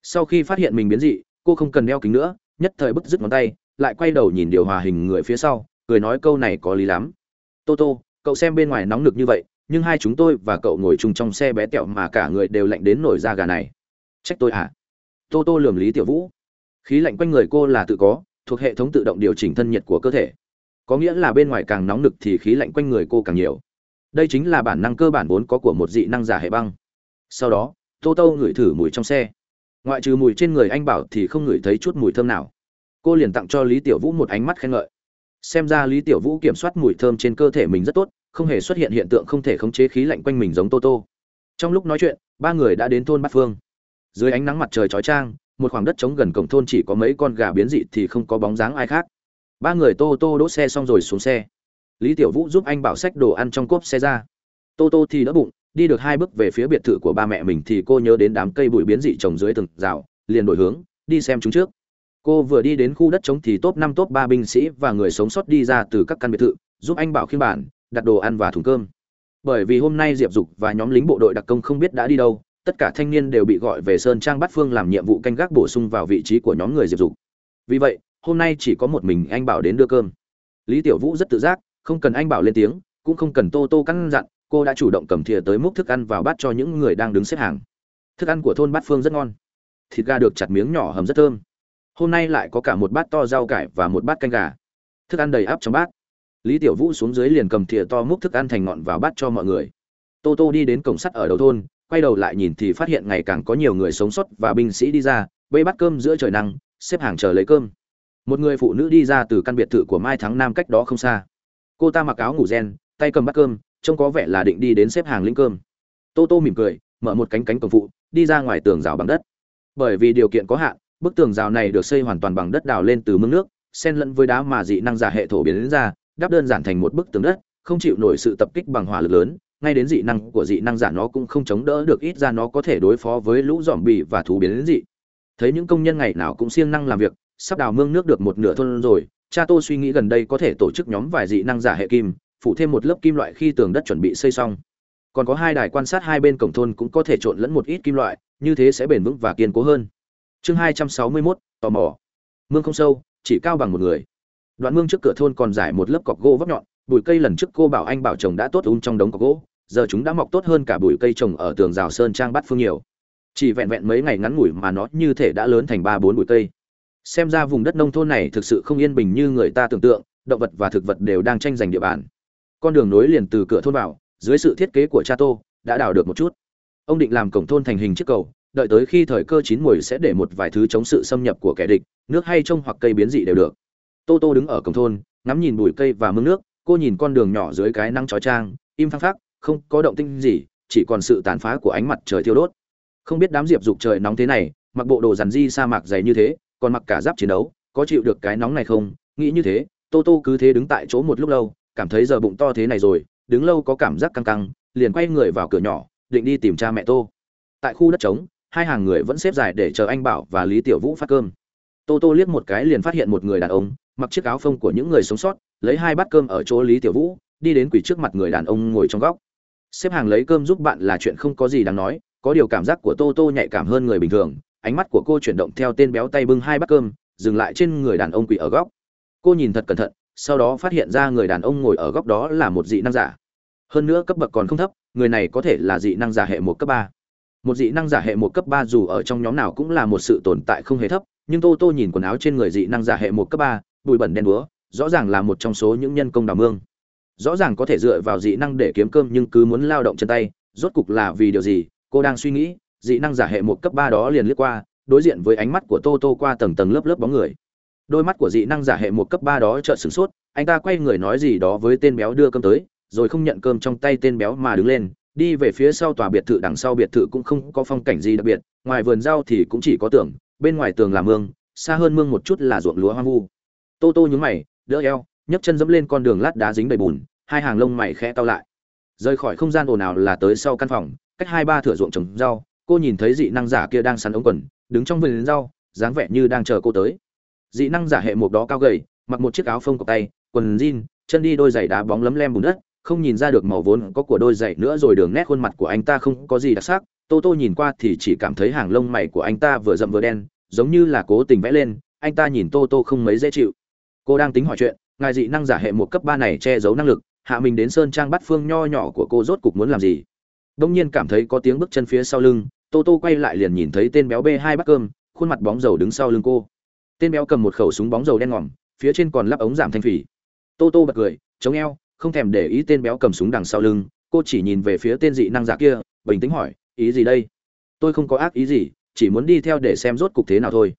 sau khi phát hiện mình biến dị, cô không cần đeo kính nữa, nhất thời bứt rứt ngón tay, lại quay đầu nhìn điều hòa hình người phía sau, cười nói câu này có lý lắm. Tô tô, cậu xem bên ngoài nóng nực như vậy, nhưng hai chúng tôi và cậu ngồi chung trong xe bé tẹo mà cả người đều lạnh đến nổi da gà này. Trách tôi à tô tô lườm lý tiểu vũ. Khí lạnh quanh người cô là tự có, thuộc hệ thống tự động điều chỉnh thân nhiệt của cơ thể. Có nghĩa là bên ngoài càng nóng nực thì khí lạnh quanh người cô càng nhiều. Đây chính là bản năng cơ bản vốn có của một dị năng giả hệ băng. Sau đó, tô tô ngửi thử mùi trong xe ngoại trừ mùi trên người anh bảo thì không ngửi thấy chút mùi thơm nào. Cô liền tặng cho lý tiểu vũ một ánh mắt khen ngợi. Xem ra lý tiểu vũ kiểm soát mùi thơm trên cơ thể mình rất tốt, không hề xuất hiện hiện tượng không thể khống chế khí lạnh quanh mình giống tô tô. Trong lúc nói chuyện, ba người đã đến thôn bát phương. Dưới ánh nắng mặt trời chói chang, một khoảng đất trống gần cổng thôn chỉ có mấy con gà biến dị thì không có bóng dáng ai khác. Ba người tô tô đỗ xe xong rồi xuống xe. Lý tiểu vũ giúp anh bảo xách đồ ăn trong cốp xe ra. Tô tô thì đỡ bụng đi được hai bước về phía biệt thự của ba mẹ mình thì cô nhớ đến đám cây bụi biến dị trồng dưới từng rào, liền đổi hướng, đi xem chúng trước. Cô vừa đi đến khu đất trống thì top năm top ba binh sĩ và người sống sót đi ra từ các căn biệt thự, giúp anh bảo khiên bản, đặt đồ ăn và thùng cơm. Bởi vì hôm nay diệp dục và nhóm lính bộ đội đặc công không biết đã đi đâu, tất cả thanh niên đều bị gọi về sơn trang Bát phương làm nhiệm vụ canh gác bổ sung vào vị trí của nhóm người diệp dục. Vì vậy, hôm nay chỉ có một mình anh bảo đến đưa cơm. Lý tiểu vũ rất tự giác, không cần anh bảo lên tiếng, cũng không cần tô tô căn dặn cô đã chủ động cầm thìa tới múc thức ăn vào bát cho những người đang đứng xếp hàng. Thức ăn của thôn bát phương rất ngon. Thịt gà được chặt miếng nhỏ hầm rất thơm. Hôm nay lại có cả một bát to rau cải và một bát canh gà. Thức ăn đầy áp trong bát. Lý tiểu vũ xuống dưới liền cầm thìa to múc thức ăn thành ngọn vào bát cho mọi người. Tô tô đi đến cổng sắt ở đầu thôn, quay đầu lại nhìn thì phát hiện ngày càng có nhiều người sống sót và binh sĩ đi ra, bê bát cơm giữa trời nắng, xếp hàng chờ lấy cơm. Một người phụ nữ đi ra từ căn biệt thự của mai thắng nam cách đó không xa. Cô ta mặc áo ngủ gen, tay cầm bát cơm trông có vẻ là định đi đến xếp hàng lĩnh cơm. Tô tô mỉm cười, mở một cánh cánh cổng phụ, đi ra ngoài tường rào bằng đất. Bởi vì điều kiện có hạn, bức tường rào này được xây hoàn toàn bằng đất đào lên từ mương nước, xen lẫn với đá mà dị năng giả hệ thổ biến đến ra, đắp đơn giản thành một bức tường đất, không chịu nổi sự tập kích bằng hỏa lực lớn, ngay đến dị năng của dị năng giả nó cũng không chống đỡ được, ít ra nó có thể đối phó với lũ dòm bì và thú biến đến dị. Thấy những công nhân ngày nào cũng siêng năng làm việc, sắp đào mương nước được một nửa thôn rồi, cha tô suy nghĩ gần đây có thể tổ chức nhóm vài dị năng giả hệ kim phủ thêm một lớp kim loại khi tường đất chuẩn bị xây xong. Còn có hai đài quan sát hai bên cổng thôn cũng có thể trộn lẫn một ít kim loại như thế sẽ bền vững và kiên cố hơn. Chương hai trăm sáu mươi 261, tò mò. Mương không sâu chỉ cao bằng một người. Đoạn mương trước cửa thôn còn giải một lớp cọc gỗ vấp nhọn bụi cây lần trước cô bảo anh bảo chồng đã tốt ung trong đống cọc gỗ giờ chúng đã mọc tốt hơn cả bụi cây trồng ở tường rào sơn trang Bát phương nhiều. Chỉ vẹn vẹn mấy ngày ngắn ngủi mà nó như thể đã lớn thành ba bốn bụi cây. Xem ra vùng đất nông thôn này thực sự không yên bình như người ta tưởng tượng động vật và thực vật đều đang tranh giành địa bàn con đường nối liền từ cửa thôn vào, dưới sự thiết kế của cha tô, đã đào được một chút. Ông định làm cổng thôn thành hình chiếc cầu, đợi tới khi thời cơ chín muồi sẽ để một vài thứ chống sự xâm nhập của kẻ địch, nước hay trông hoặc cây biến dị đều được. Tô tô đứng ở cổng thôn, ngắm nhìn bụi cây và mương nước, cô nhìn con đường nhỏ dưới cái nắng chói trang im phăng phắc, không có động tinh gì, chỉ còn sự tàn phá của ánh mặt trời thiêu đốt. Không biết đám diệp dục trời nóng thế này, mặc bộ đồ rằn di sa mạc dày như thế, còn mặc cả giáp chiến đấu, có chịu được cái nóng này không? Nghĩ như thế, tô tô cứ thế đứng tại chỗ một lúc lâu cảm thấy giờ bụng to thế này rồi, đứng lâu có cảm giác căng căng, liền quay người vào cửa nhỏ, định đi tìm cha mẹ tô. Tại khu đất trống, hai hàng người vẫn xếp dài để chờ anh bảo và lý tiểu vũ phát cơm. Tô tô liếc một cái liền phát hiện một người đàn ông, mặc chiếc áo phông của những người sống sót, lấy hai bát cơm ở chỗ lý tiểu vũ, đi đến quỳ trước mặt người đàn ông ngồi trong góc. Xếp hàng lấy cơm giúp bạn là chuyện không có gì đáng nói, có điều cảm giác của tô tô nhạy cảm hơn người bình thường, ánh mắt của cô chuyển động theo tên béo tay bưng hai bát cơm, dừng lại trên người đàn ông quỳ ở góc. Cô nhìn thật cẩn thận sau đó phát hiện ra người đàn ông ngồi ở góc đó là một dị năng giả. Hơn nữa cấp bậc còn không thấp, người này có thể là dị năng giả hệ một cấp ba. Một dị năng giả hệ một cấp ba dù ở trong nhóm nào cũng là một sự tồn tại không hề thấp, nhưng tô tô nhìn quần áo trên người dị năng giả hệ một cấp ba, bụi bẩn đen đúa rõ ràng là một trong số những nhân công đào mương. Rõ ràng có thể dựa vào dị năng để kiếm cơm nhưng cứ muốn lao động chân tay, rốt cục là vì điều gì, cô đang suy nghĩ, dị năng giả hệ một cấp ba đó liền liếc qua, đối diện với ánh mắt của tô tô qua tầng tầng lớp lớp bóng người đôi mắt của dị năng giả hệ một cấp ba đó chợt sửng sốt, anh ta quay người nói gì đó với tên béo đưa cơm tới, rồi không nhận cơm trong tay tên béo mà đứng lên, đi về phía sau tòa biệt thự đằng sau biệt thự cũng không có phong cảnh gì đặc biệt, ngoài vườn rau thì cũng chỉ có tường, bên ngoài tường là mương, xa hơn mương một chút là ruộng lúa hoang vu. Tô tô nhúng mày, đỡ eo, nhấc chân dẫm lên con đường lát đá dính đầy bùn, hai hàng lông mày khẽ tao lại. Rời khỏi không gian ồn ào là tới sau căn phòng, cách hai ba thửa ruộng trồng rau, cô nhìn thấy dị năng giả kia đang sắn ống quần, đứng trong vườn rau, dáng vẻ như đang chờ cô tới dị năng giả hệ một đó cao gầy, mặc một chiếc áo phông cổ tay, quần jean, chân đi đôi giày đá bóng lấm lem bùn đất, không nhìn ra được màu vốn có của đôi giày nữa rồi đường nét khuôn mặt của anh ta không có gì đặc sắc. Tô tô nhìn qua thì chỉ cảm thấy hàng lông mày của anh ta vừa rậm vừa đen, giống như là cố tình vẽ lên, anh ta nhìn tô tô không mấy dễ chịu. Cô đang tính hỏi chuyện, ngài dị năng giả hệ một cấp ba này che giấu năng lực, hạ mình đến sơn trang bắt phương nho nhỏ của cô rốt cục muốn làm gì? Đông nhiên cảm thấy có tiếng bước chân phía sau lưng, tô tô quay lại liền nhìn thấy tên béo b hai bát cơm, khuôn mặt bóng dầu đứng sau lưng cô tên béo cầm một khẩu súng bóng dầu đen ngòm, phía trên còn lắp ống giảm thanh phỉ tô tô bật cười, chống eo, không thèm để ý tên béo cầm súng đằng sau lưng, cô chỉ nhìn về phía tên dị năng giả kia, bình tĩnh hỏi, ý gì đây? Tôi không có ác ý gì, chỉ muốn đi theo để xem rốt cục thế nào thôi.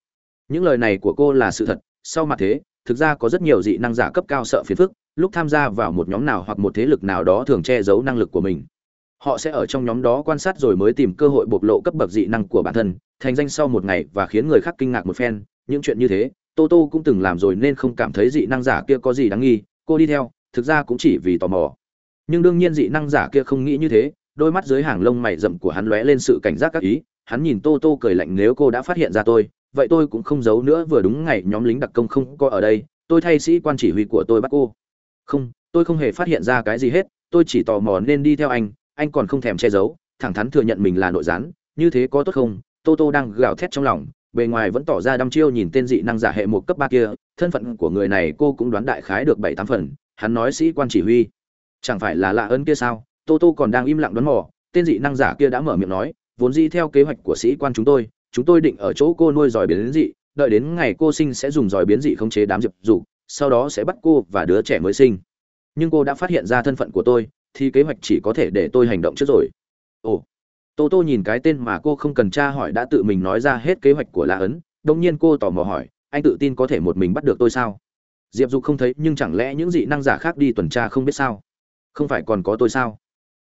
Những lời này của cô là sự thật, sau mặt thế, thực ra có rất nhiều dị năng giả cấp cao sợ phiền phức, lúc tham gia vào một nhóm nào hoặc một thế lực nào đó thường che giấu năng lực của mình. Họ sẽ ở trong nhóm đó quan sát rồi mới tìm cơ hội bộc lộ cấp bậc dị năng của bản thân, thành danh sau một ngày và khiến người khác kinh ngạc một phen những chuyện như thế, tô tô cũng từng làm rồi nên không cảm thấy dị năng giả kia có gì đáng nghi, cô đi theo, thực ra cũng chỉ vì tò mò. Nhưng đương nhiên dị năng giả kia không nghĩ như thế, đôi mắt dưới hàng lông mày rậm của hắn lóe lên sự cảnh giác các ý, hắn nhìn tô tô cười lạnh, nếu cô đã phát hiện ra tôi, vậy tôi cũng không giấu nữa, vừa đúng ngày nhóm lính đặc công không có ở đây, tôi thay sĩ quan chỉ huy của tôi bắt cô. Không, tôi không hề phát hiện ra cái gì hết, tôi chỉ tò mò nên đi theo anh anh còn không thèm che giấu, thẳng thắn thừa nhận mình là nội gián, như thế có tốt không? Tô tô đang gào thét trong lòng bề ngoài vẫn tỏ ra đăm chiêu nhìn tên dị năng giả hệ một cấp ba kia, thân phận của người này cô cũng đoán đại khái được bảy tám phần, hắn nói sĩ quan chỉ huy. Chẳng phải là lạ ơn kia sao? Tô tô còn đang im lặng đoán mò, tên dị năng giả kia đã mở miệng nói, vốn dĩ theo kế hoạch của sĩ quan chúng tôi chúng tôi định ở chỗ cô nuôi giỏi biến dị, đợi đến ngày cô sinh sẽ dùng giỏi biến dị khống chế đám diệp dục sau đó sẽ bắt cô và đứa trẻ mới sinh. Nhưng cô đã phát hiện ra thân phận của tôi, thì kế hoạch chỉ có thể để tôi hành động trước rồi. Ồ tô tô nhìn cái tên mà cô không cần tra hỏi đã tự mình nói ra hết kế hoạch của la ấn đông nhiên cô tò mò hỏi, anh tự tin có thể một mình bắt được tôi sao? Diệp dục không thấy, nhưng chẳng lẽ những dị năng giả khác đi tuần tra không biết sao? Không phải còn có tôi sao?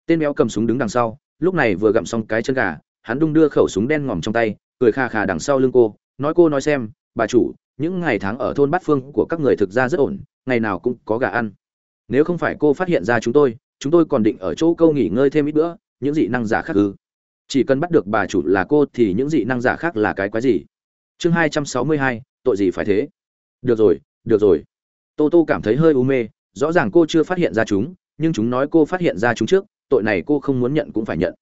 Tên béo cầm súng đứng đằng sau, lúc này vừa gặm xong cái chân gà, hắn đung đưa khẩu súng đen ngòm trong tay, cười kha khà đằng sau lưng cô, nói cô nói xem, bà chủ, những ngày tháng ở thôn bát phương của các người thực ra rất ổn, ngày nào cũng có gà ăn. Nếu không phải cô phát hiện ra chúng tôi chúng tôi còn định ở chỗ câu nghỉ ngơi thêm ít bữa, những dị năng giả khác ư? Chỉ cần bắt được bà chủ là cô thì những dị năng giả khác là cái quái gì? Chương hai trăm sáu mươi hai, tội gì phải thế? Được rồi được rồi. Tô tô cảm thấy hơi u mê, rõ ràng cô chưa phát hiện ra chúng, nhưng chúng nói cô phát hiện ra chúng trước, tội này cô không muốn nhận cũng phải nhận.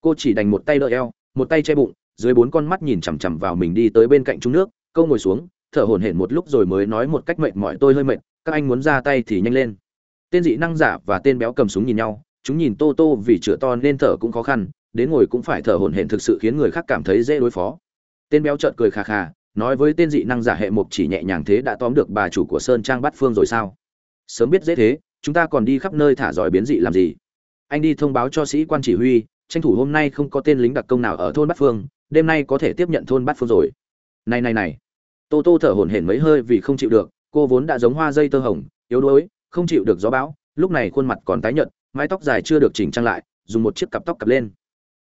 Cô chỉ đành một tay đỡ eo, một tay che bụng, dưới bốn con mắt nhìn chằm chằm vào mình đi tới bên cạnh chúng nước, câu ngồi xuống, thở hổn hển một lúc rồi mới nói một cách mệt mỏi, tôi hơi mệt, các anh muốn ra tay thì nhanh lên. Tên dị năng giả và tên béo cầm súng nhìn nhau, chúng nhìn tô tô vì chữa to nên thở cũng khó khăn đến ngồi cũng phải thở hổn hển thực sự khiến người khác cảm thấy dễ đối phó. Tên béo trợn cười khà khà, nói với tên dị năng giả hệ mục chỉ nhẹ nhàng thế đã tóm được bà chủ của sơn trang bát phương rồi sao? Sớm biết dễ thế, chúng ta còn đi khắp nơi thả giỏi biến dị làm gì? Anh đi thông báo cho sĩ quan chỉ huy, tranh thủ hôm nay không có tên lính đặc công nào ở thôn bát phương, đêm nay có thể tiếp nhận thôn bát phương rồi. Này này này. Tô tô thở hổn hển mấy hơi vì không chịu được, cô vốn đã giống hoa dây tơ hồng, yếu đuối, không chịu được gió bão, lúc này khuôn mặt còn tái nhợt, mái tóc dài chưa được chỉnh trang lại, dùng một chiếc cặp tóc cặp lên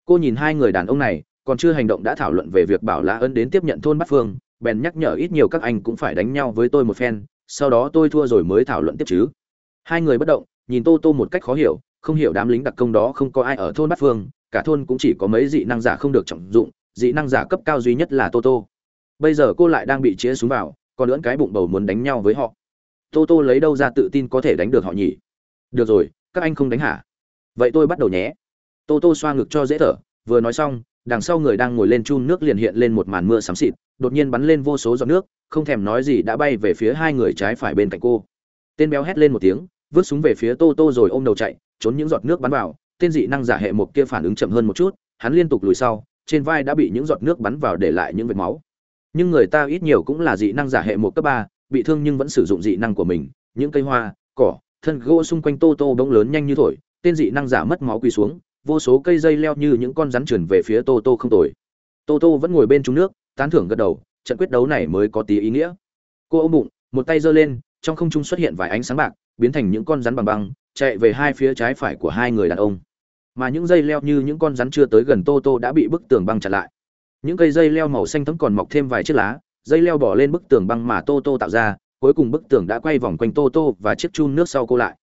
cô nhìn hai người đàn ông này, còn chưa hành động đã thảo luận về việc bảo lã ân đến tiếp nhận thôn bát phương, bèn nhắc nhở ít nhiều các anh cũng phải đánh nhau với tôi một phen, sau đó tôi thua rồi mới thảo luận tiếp chứ. Hai người bất động, nhìn tô tô một cách khó hiểu, không hiểu đám lính đặc công đó không có ai ở thôn bát phương, cả thôn cũng chỉ có mấy dị năng giả không được trọng dụng, dị năng giả cấp cao duy nhất là tô tô. Bây giờ cô lại đang bị chĩa xuống vào, còn lưỡn cái bụng bầu muốn đánh nhau với họ. Tô tô lấy đâu ra tự tin có thể đánh được họ nhỉ? Được rồi, các anh không đánh hả? Vậy tôi bắt đầu nhé tô tô xoa ngực cho dễ thở, vừa nói xong, đằng sau người đang ngồi lên chun nước liền hiện lên một màn mưa xám xịt, đột nhiên bắn lên vô số giọt nước, không thèm nói gì đã bay về phía hai người trái phải bên cạnh cô. Tên béo hét lên một tiếng, vứt súng về phía tô tô rồi ôm đầu chạy, trốn những giọt nước bắn vào. Tên dị năng giả hệ một kia phản ứng chậm hơn một chút, hắn liên tục lùi sau, trên vai đã bị những giọt nước bắn vào để lại những vệt máu. Nhưng người ta ít nhiều cũng là dị năng giả hệ một cấp ba, bị thương nhưng vẫn sử dụng dị năng của mình, những cây hoa, cỏ, thân gỗ xung quanh tô tô bỗng lớn nhanh như thổi, tên dị năng giả mất máu quỳ xuống vô số cây dây leo như những con rắn trườn về phía tô tô không tồi. Tô tô vẫn ngồi bên trúng nước, tán thưởng gật đầu, trận quyết đấu này mới có tí ý nghĩa. Cô ôm bụng, một tay giơ lên, trong không trung xuất hiện vài ánh sáng bạc, biến thành những con rắn bằng băng, chạy về hai phía trái phải của hai người đàn ông. Mà những dây leo như những con rắn chưa tới gần tô tô đã bị bức tường băng chặn lại. Những cây dây leo màu xanh thấm còn mọc thêm vài chiếc lá, dây leo bỏ lên bức tường băng mà tô tô tạo ra, cuối cùng bức tường đã quay vòng quanh tô tô và chiếc chun nước sau cô lại.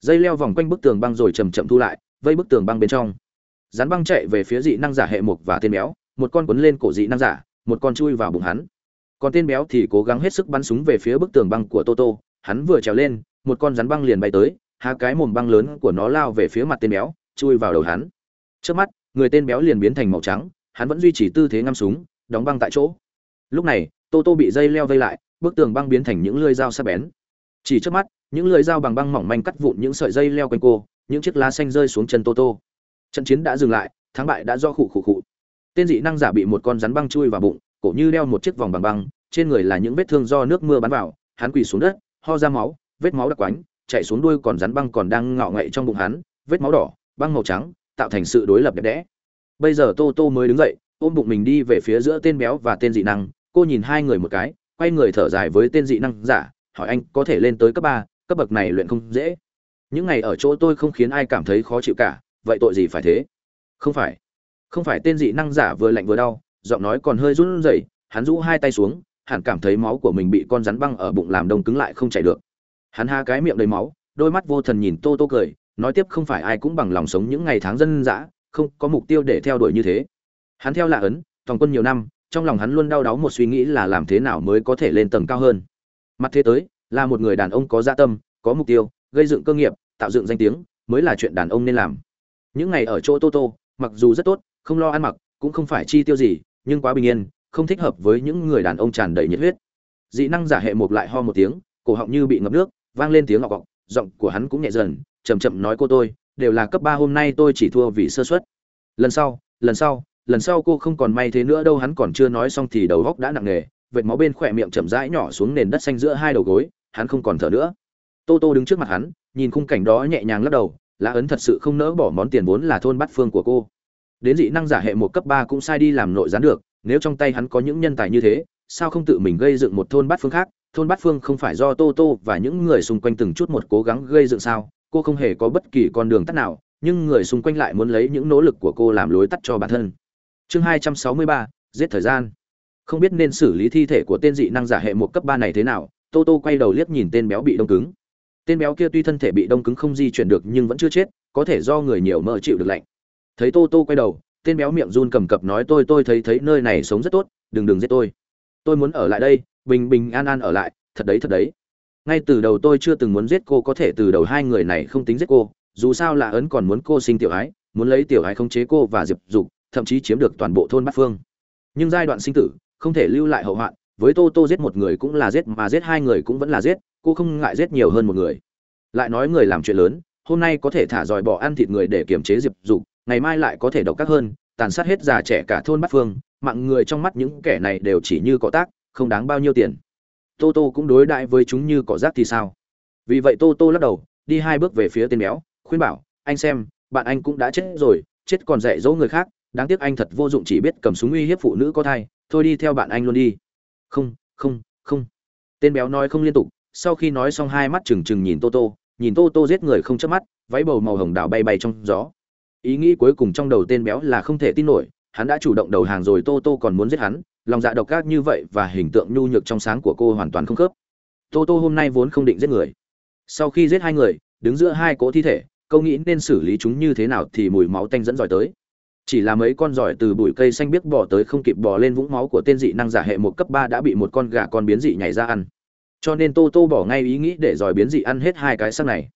Dây leo vòng quanh bức tường băng rồi chầm chậm thu lại vây bức tường băng bên trong. Rắn băng chạy về phía dị năng giả hệ mục và tên béo, một con quấn lên cổ dị năng giả, một con chui vào bụng hắn. Còn tên béo thì cố gắng hết sức bắn súng về phía bức tường băng của toto hắn vừa trèo lên, một con rắn băng liền bay tới, há cái mồm băng lớn của nó lao về phía mặt tên béo, chui vào đầu hắn. Trước mắt, người tên béo liền biến thành màu trắng, hắn vẫn duy trì tư thế ngăm súng, đóng băng tại chỗ. Lúc này Toto bị dây leo vây lại, bức tường băng biến thành những lưỡi dao sắc bén. Chỉ trước mắt, những lưỡi dao bằng băng mỏng manh cắt vụn những sợi dây leo quanh cô những chiếc lá xanh rơi xuống chân tô tô. Trận chiến đã dừng lại, thắng bại đã do khụ khụ khụ. Tên dị năng giả bị một con rắn băng chui vào bụng, cổ như đeo một chiếc vòng bằng băng, trên người là những vết thương do nước mưa bắn vào, hắn quỳ xuống đất, ho ra máu, vết máu đặc quánh, chạy xuống đuôi còn rắn băng còn đang ngọ ngậy trong bụng hắn, vết máu đỏ, băng màu trắng, tạo thành sự đối lập đẹp đẽ. Bây giờ tô tô mới đứng dậy, ôm bụng mình đi về phía giữa tên béo và tên dị năng, cô nhìn hai người một cái, quay người thở dài với tên dị năng giả, hỏi anh có thể lên tới cấp ba, cấp bậc này luyện không dễ những ngày ở chỗ tôi không khiến ai cảm thấy khó chịu cả, vậy tội gì phải thế? Không phải. Không phải tên dị năng giả vừa lạnh vừa đau, giọng nói còn hơi run rẩy, hắn rũ hai tay xuống, hẳn cảm thấy máu của mình bị con rắn băng ở bụng làm đông cứng lại không chảy được. Hắn ha cái miệng đầy máu, đôi mắt vô thần nhìn tô tô cười, nói tiếp không phải ai cũng bằng lòng sống những ngày tháng dân dã, không có mục tiêu để theo đuổi như thế. Hắn theo lạ ấn, toàn quân nhiều năm, trong lòng hắn luôn đau đáu một suy nghĩ là làm thế nào mới có thể lên tầng cao hơn. Mặt thế tới, là một người đàn ông có dạ tâm, có mục tiêu gây dựng cơ nghiệp, tạo dựng danh tiếng, mới là chuyện đàn ông nên làm. Những ngày ở chỗ tô tô, mặc dù rất tốt, không lo ăn mặc, cũng không phải chi tiêu gì, nhưng quá bình yên, không thích hợp với những người đàn ông tràn đầy nhiệt huyết. Dị năng giả hệ một lại ho một tiếng, cổ họng như bị ngập nước, vang lên tiếng ngọc gọc giọng của hắn cũng nhẹ dần chầm chậm nói cô tôi, đều là cấp ba hôm nay tôi chỉ thua vì sơ suất. Lần sau lần sau lần sau cô không còn may thế nữa đâu, hắn còn chưa nói xong thì đầu góc đã nặng nề, vệt máu bên khỏe miệng chậm rãi nhỏ xuống nền đất xanh giữa hai đầu gối, hắn không còn thở nữa tô tô đứng trước mặt hắn, nhìn khung cảnh đó nhẹ nhàng lắc đầu lã ấn thật sự không nỡ bỏ món tiền vốn là thôn bát phương của cô. Đến dị năng giả hệ một cấp ba cũng sai đi làm nội gián được, nếu trong tay hắn có những nhân tài như thế, sao không tự mình gây dựng một thôn bát phương khác? Thôn bát phương không phải do tô tô và những người xung quanh từng chút một cố gắng gây dựng sao? Cô không hề có bất kỳ con đường tắt nào, nhưng người xung quanh lại muốn lấy những nỗ lực của cô làm lối tắt cho bản thân. Chương hai trăm sáu mươi ba, giết thời gian. Không biết nên xử lý thi thể của tên dị năng giả hệ một cấp ba này thế nào, tô tô quay đầu liếc nhìn tên béo bị đông cứng tên béo kia tuy thân thể bị đông cứng không di chuyển được nhưng vẫn chưa chết, có thể do người nhiều mơ chịu được lạnh. Thấy tô tô quay đầu, tên béo miệng run cầm cập nói, tôi tôi thấy thấy nơi này sống rất tốt, đừng đừng giết tôi. Tôi muốn ở lại đây, bình bình an an ở lại, thật đấy thật đấy. Ngay từ đầu tôi chưa từng muốn giết cô, có thể từ đầu hai người này không tính giết cô, dù sao là ấn còn muốn cô sinh tiểu ái, muốn lấy tiểu ái khống chế cô và diệp dục, thậm chí chiếm được toàn bộ thôn bát phương. Nhưng giai đoạn sinh tử, không thể lưu lại hậu hoạn, với tô tô giết một người cũng là giết mà giết hai người cũng vẫn là giết cô không ngại giết nhiều hơn một người. Lại nói người làm chuyện lớn, hôm nay có thể thả dòi bỏ ăn thịt người để kiềm chế diệp dục, ngày mai lại có thể độc các hơn, tàn sát hết già trẻ cả thôn bát phương, mạng người trong mắt những kẻ này đều chỉ như cỏ tác, không đáng bao nhiêu tiền. Tô tô cũng đối đãi với chúng như cỏ rác thì sao? Vì vậy tô tô lắc đầu, đi hai bước về phía tên béo, khuyên bảo, anh xem, bạn anh cũng đã chết rồi, chết còn dạy dỗ người khác, đáng tiếc anh thật vô dụng chỉ biết cầm súng uy hiếp phụ nữ có thai, thôi đi theo bạn anh luôn đi. Không không không. Tên béo nói không liên tục sau khi nói xong hai mắt trừng trừng nhìn tô tô, nhìn tô tô giết người không chớp mắt, váy bầu màu hồng đào bay bay trong gió. Ý nghĩ cuối cùng trong đầu tên béo là không thể tin nổi, hắn đã chủ động đầu hàng rồi tô tô còn muốn giết hắn, lòng dạ độc ác như vậy và hình tượng nhu nhược trong sáng của cô hoàn toàn không khớp. Tô tô hôm nay vốn không định giết người. Sau khi giết hai người, đứng giữa hai cỗ thi thể, câu nghĩ nên xử lý chúng như thế nào thì mùi máu tanh dẫn dòi tới. Chỉ là mấy con giỏi từ bụi cây xanh biếc bỏ tới không kịp bỏ lên vũng máu của tên dị năng giả hệ một cấp ba đã bị một con gà con biến dị nhảy ra ăn cho nên tô tô bỏ ngay ý nghĩ để giỏi biến dị ăn hết hai cái xác này.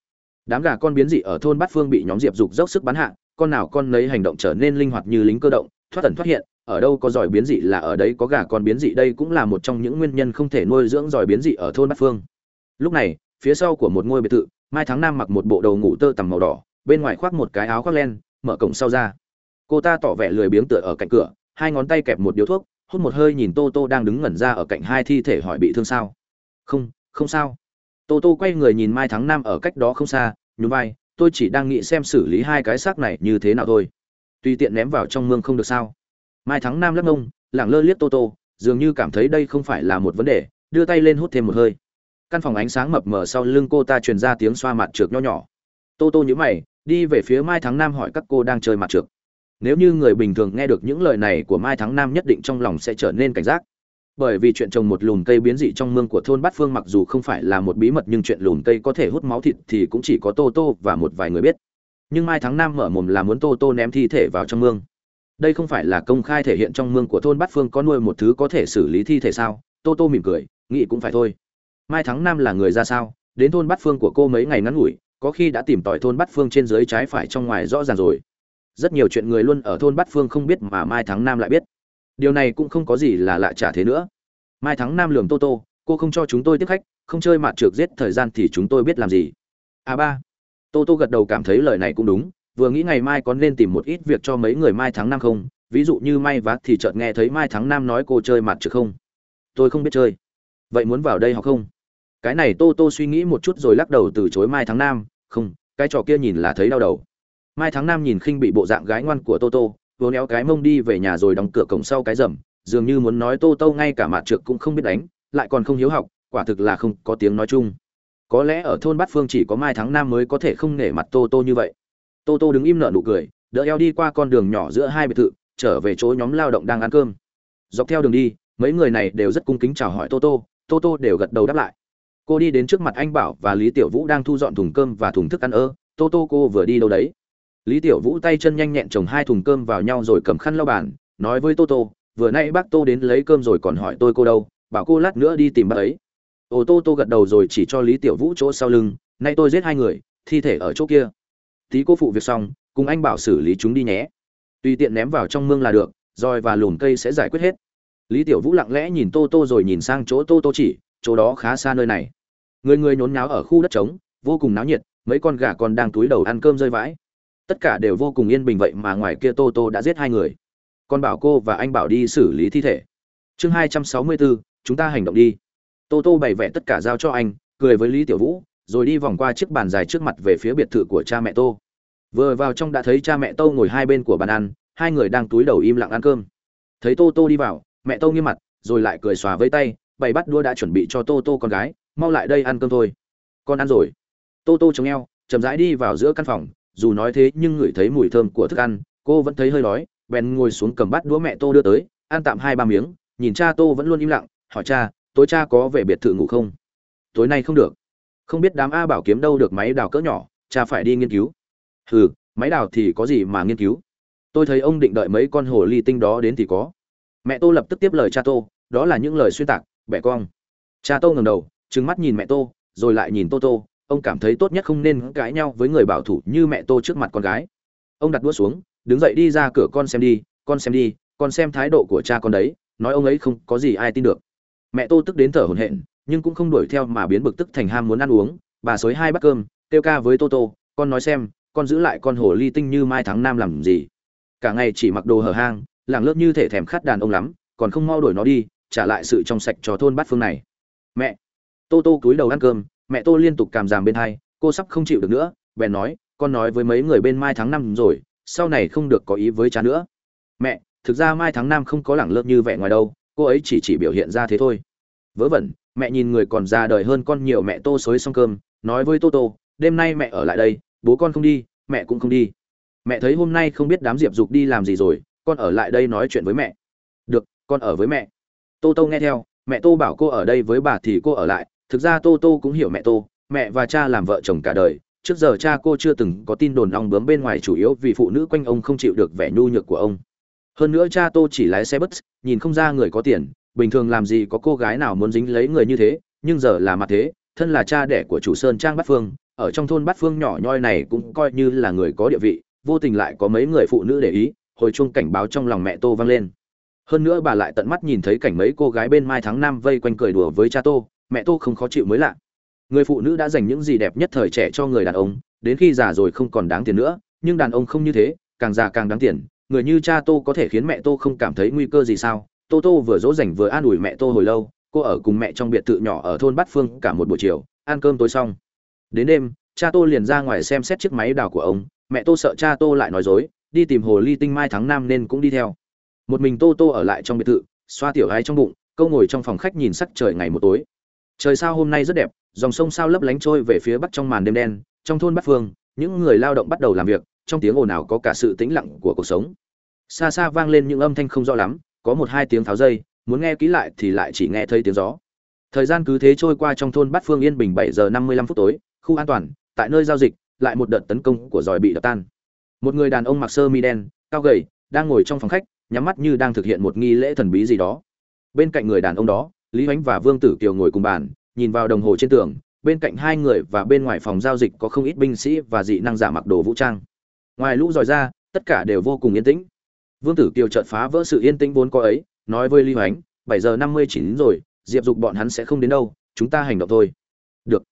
Đám gà con biến dị ở thôn bát phương bị nhóm diệp dục dốc sức bắn hạ, con nào con nấy hành động trở nên linh hoạt như lính cơ động, thoát tẩn thoát hiện, ở đâu có giỏi biến dị là ở đấy, có gà con biến dị đây cũng là một trong những nguyên nhân không thể nuôi dưỡng giỏi biến dị ở thôn bát phương. Lúc này, phía sau của một ngôi biệt thự, mai tháng năm mặc một bộ đầu ngủ tơ tằm màu đỏ, bên ngoài khoác một cái áo khoác len, mở cổng sau ra. Cô ta tỏ vẻ lười biếng tựa ở cạnh cửa, hai ngón tay kẹp một điếu thuốc, hút một hơi nhìn tô tô đang đứng ngẩn ra ở cạnh hai thi thể hỏi bị thương sao không không sao. Tô tô quay người nhìn mai Thắng Nam ở cách đó không xa, nhún vai, tôi chỉ đang nghĩ xem xử lý hai cái xác này như thế nào thôi. Tùy tiện ném vào trong mương không được sao? Mai thắng nam lắc ngông lẳng lơ liếc tô tô, dường như cảm thấy đây không phải là một vấn đề, đưa tay lên hút thêm một hơi. Căn phòng ánh sáng mập mờ sau lưng cô ta truyền ra tiếng xoa mặt trượt nho nhỏ. Tô tô nhữ mày, đi về phía mai thắng nam hỏi các cô đang chơi mặt trượt nếu như người bình thường nghe được những lời này của mai thắng nam nhất định trong lòng sẽ trở nên cảnh giác bởi vì chuyện trồng một lùm cây biến dị trong mương của thôn bát phương mặc dù không phải là một bí mật nhưng chuyện lùm cây có thể hút máu thịt thì cũng chỉ có tô tô và một vài người biết. Nhưng mai tháng năm mở mồm là muốn tô tô ném thi thể vào trong mương. Đây không phải là công khai thể hiện trong mương của thôn bát phương có nuôi một thứ có thể xử lý thi thể sao? Tô tô mỉm cười, nghĩ cũng phải thôi. Mai tháng năm là người ra sao? Đến thôn bát phương của cô mấy ngày ngắn ngủi, có khi đã tìm tỏi thôn bát phương trên dưới trái phải trong ngoài rõ ràng rồi. Rất nhiều chuyện người luôn ở thôn bát phương không biết mà mai thắng nam lại biết điều này cũng không có gì là lạ trả thế nữa. Mai thắng nam lường tô tô, cô không cho chúng tôi tiếp khách, không chơi mạt trượt giết thời gian thì chúng tôi biết làm gì? A ba. Tô tô gật đầu cảm thấy lời này cũng đúng, vừa nghĩ ngày mai có nên tìm một ít việc cho mấy người mai tháng năm không? Ví dụ như may vá thì chợt nghe thấy mai tháng năm nói cô chơi mặt trượt không? Tôi không biết chơi. Vậy muốn vào đây học không? Cái này tô tô suy nghĩ một chút rồi lắc đầu từ chối mai tháng năm không, cái trò kia nhìn là thấy đau đầu. Mai tháng năm nhìn khinh bị bộ dạng gái ngoan của tô tô vô néo cái mông đi về nhà rồi đóng cửa cổng sau cái rầm, dường như muốn nói tô tô ngay cả mạt trượt cũng không biết đánh, lại còn không hiếu học, quả thực là không có tiếng nói chung. Có lẽ ở thôn bát phương chỉ có mai tháng năm mới có thể không nể mặt tô tô như vậy. Tô tô đứng im nở nụ cười, đỡ eo đi qua con đường nhỏ giữa hai biệt thự, trở về chỗ nhóm lao động đang ăn cơm. Dọc theo đường đi, mấy người này đều rất cung kính chào hỏi tô tô tô tô đều gật đầu đáp lại. Cô đi đến trước mặt anh bảo và lý tiểu vũ đang thu dọn thùng cơm và thùng thức ăn ơ, tô tô cô vừa đi đâu đấy? Lý tiểu vũ tay chân nhanh nhẹn chồng hai thùng cơm vào nhau rồi cầm khăn lau bàn, nói với tô tô, vừa nay bác tô đến lấy cơm rồi còn hỏi tôi cô đâu, bảo cô lát nữa đi tìm bác ấy. Ô tô tô gật đầu rồi chỉ cho lý tiểu vũ chỗ sau lưng, nay tôi giết hai người, thi thể ở chỗ kia. Tí cô phụ việc xong, cùng anh bảo xử lý chúng đi nhé. Tùy tiện ném vào trong mương là được, roi và lùn cây sẽ giải quyết hết. Lý tiểu vũ lặng lẽ nhìn tô tô rồi nhìn sang chỗ tô tô chỉ, chỗ đó khá xa nơi này. Người người nhốn nháo ở khu đất trống, vô cùng náo nhiệt, mấy con gà còn đang túi đầu ăn cơm rơi vãi tất cả đều vô cùng yên bình vậy mà ngoài kia tô tô đã giết hai người. Con bảo cô và anh bảo đi xử lý thi thể. Chương hai trăm sáu mươi bốn chúng ta hành động đi. Tô tô bày vẽ tất cả giao cho anh, cười với lý tiểu vũ, rồi đi vòng qua chiếc bàn dài trước mặt về phía biệt thự của cha mẹ tô. Vừa vào trong đã thấy cha mẹ tô ngồi hai bên của bàn ăn, hai người đang túi đầu im lặng ăn cơm. Thấy tô tô đi vào, mẹ tô nghiêm mặt, rồi lại cười xòa với tay, bày bắt đua đã chuẩn bị cho tô tô con gái, mau lại đây ăn cơm thôi. Con ăn rồi. Tô tô chống eo, chậm rãi đi vào giữa căn phòng dù nói thế nhưng ngửi thấy mùi thơm của thức ăn, cô vẫn thấy hơi đói, bèn ngồi xuống cầm bát đũa mẹ tô đưa tới, ăn tạm hai ba miếng, nhìn cha tô vẫn luôn im lặng, hỏi cha, tối cha có về biệt thự ngủ không? Tối nay không được. Không biết đám a bảo kiếm đâu được máy đào cỡ nhỏ, cha phải đi nghiên cứu. Hừ, máy đào thì có gì mà nghiên cứu? Tôi thấy ông định đợi mấy con hồ ly tinh đó đến thì có. Mẹ tô lập tức tiếp lời cha tô, đó là những lời xuyên tạc, bẻ cong. Cha tô ngẩng đầu, trừng mắt nhìn mẹ tô, rồi lại nhìn tô tô ông cảm thấy tốt nhất không nên cãi nhau với người bảo thủ như mẹ tô trước mặt con gái. Ông đặt đũa xuống, đứng dậy đi ra cửa con xem đi, con xem đi, con xem thái độ của cha con đấy, nói ông ấy không có gì ai tin được. Mẹ tô tức đến thở hổn hển, nhưng cũng không đuổi theo mà biến bực tức thành ham muốn ăn uống. Bà xối hai bát cơm, kêu ca với tô tô, con nói xem, con giữ lại con hồ ly tinh như mai tháng năm làm gì. Cả ngày chỉ mặc đồ hở hang làng lớp như thể thèm khát đàn ông lắm, còn không mau đuổi nó đi, trả lại sự trong sạch cho thôn bát phương này. Mẹ, tô tô cúi đầu ăn cơm mẹ tô liên tục cảm giảm bên hai, cô sắp không chịu được nữa, bèn nói, con nói với mấy người bên mai tháng năm rồi, sau này không được có ý với cha nữa. Mẹ, thực ra mai tháng năm không có lẳng lớp như vẻ ngoài đâu, cô ấy chỉ chỉ biểu hiện ra thế thôi. Vớ vẩn, mẹ nhìn người còn già đời hơn con nhiều mẹ tô xối xong cơm, nói với tô tô, đêm nay mẹ ở lại đây, bố con không đi, mẹ cũng không đi. Mẹ thấy hôm nay không biết đám diệp dục đi làm gì rồi, con ở lại đây nói chuyện với mẹ. Được, con ở với mẹ. Tô tô nghe theo, mẹ tô bảo cô ở đây với bà thì cô ở lại thực ra tô tô cũng hiểu mẹ tô, mẹ và cha làm vợ chồng cả đời. Trước giờ cha cô chưa từng có tin đồn ong bướm bên ngoài chủ yếu vì phụ nữ quanh ông không chịu được vẻ nhu nhược của ông. Hơn nữa cha tô chỉ lái xe bus, nhìn không ra người có tiền, bình thường làm gì có cô gái nào muốn dính lấy người như thế, nhưng giờ là mặt thế, thân là cha đẻ của chủ sơn trang bát phương, ở trong thôn bát phương nhỏ nhoi này cũng coi như là người có địa vị, vô tình lại có mấy người phụ nữ để ý, hồi chuông cảnh báo trong lòng mẹ tô vang lên. Hơn nữa bà lại tận mắt nhìn thấy cảnh mấy cô gái bên mai tháng năm vây quanh cười đùa với cha tô mẹ tô không khó chịu mới lạ. Người phụ nữ đã dành những gì đẹp nhất thời trẻ cho người đàn ông, đến khi già rồi không còn đáng tiền nữa, nhưng đàn ông không như thế, càng già càng đáng tiền. Người như cha tô có thể khiến mẹ tô không cảm thấy nguy cơ gì sao? Tô tô vừa dỗ dành vừa an ủi mẹ tô hồi lâu, cô ở cùng mẹ trong biệt thự nhỏ ở thôn bát phương cả một buổi chiều, ăn cơm tối xong. Đến đêm, cha tô liền ra ngoài xem xét chiếc máy đào của ông. Mẹ tô sợ cha tô lại nói dối, đi tìm hồ ly tinh mai tháng năm nên cũng đi theo. Một mình tô tô ở lại trong biệt thự, xoa tiểu gái trong bụng, câu ngồi trong phòng khách nhìn sắc trời ngày một tối trời sao hôm nay rất đẹp, dòng sông sao lấp lánh trôi về phía bắc trong màn đêm đen, trong thôn bắc phương, những người lao động bắt đầu làm việc, trong tiếng ồn ào có cả sự tĩnh lặng của cuộc sống. Xa xa vang lên những âm thanh không rõ lắm, có một hai tiếng tháo dây, muốn nghe kỹ lại thì lại chỉ nghe thấy tiếng gió. Thời gian cứ thế trôi qua trong thôn bát phương yên bình bảy giờ năm mươi lăm phút tối, khu an toàn, tại nơi giao dịch, lại một đợt tấn công của giỏi bị đập tan. Một người đàn ông mặc sơ mi đen, cao gầy, đang ngồi trong phòng khách, nhắm mắt như đang thực hiện một nghi lễ thần bí gì đó. Bên cạnh người đàn ông đó lý ánh và vương tử kiều ngồi cùng bàn, nhìn vào đồng hồ trên tường, bên cạnh hai người và bên ngoài phòng giao dịch có không ít binh sĩ và dị năng giả mặc đồ vũ trang. Ngoài lũ dòi ra, tất cả đều vô cùng yên tĩnh. Vương tử kiều chợt phá vỡ sự yên tĩnh vốn có ấy, nói với lý hoánh, bảy giờ năm mươi chín rồi, diệp dục bọn hắn sẽ không đến đâu, chúng ta hành động thôi. Được.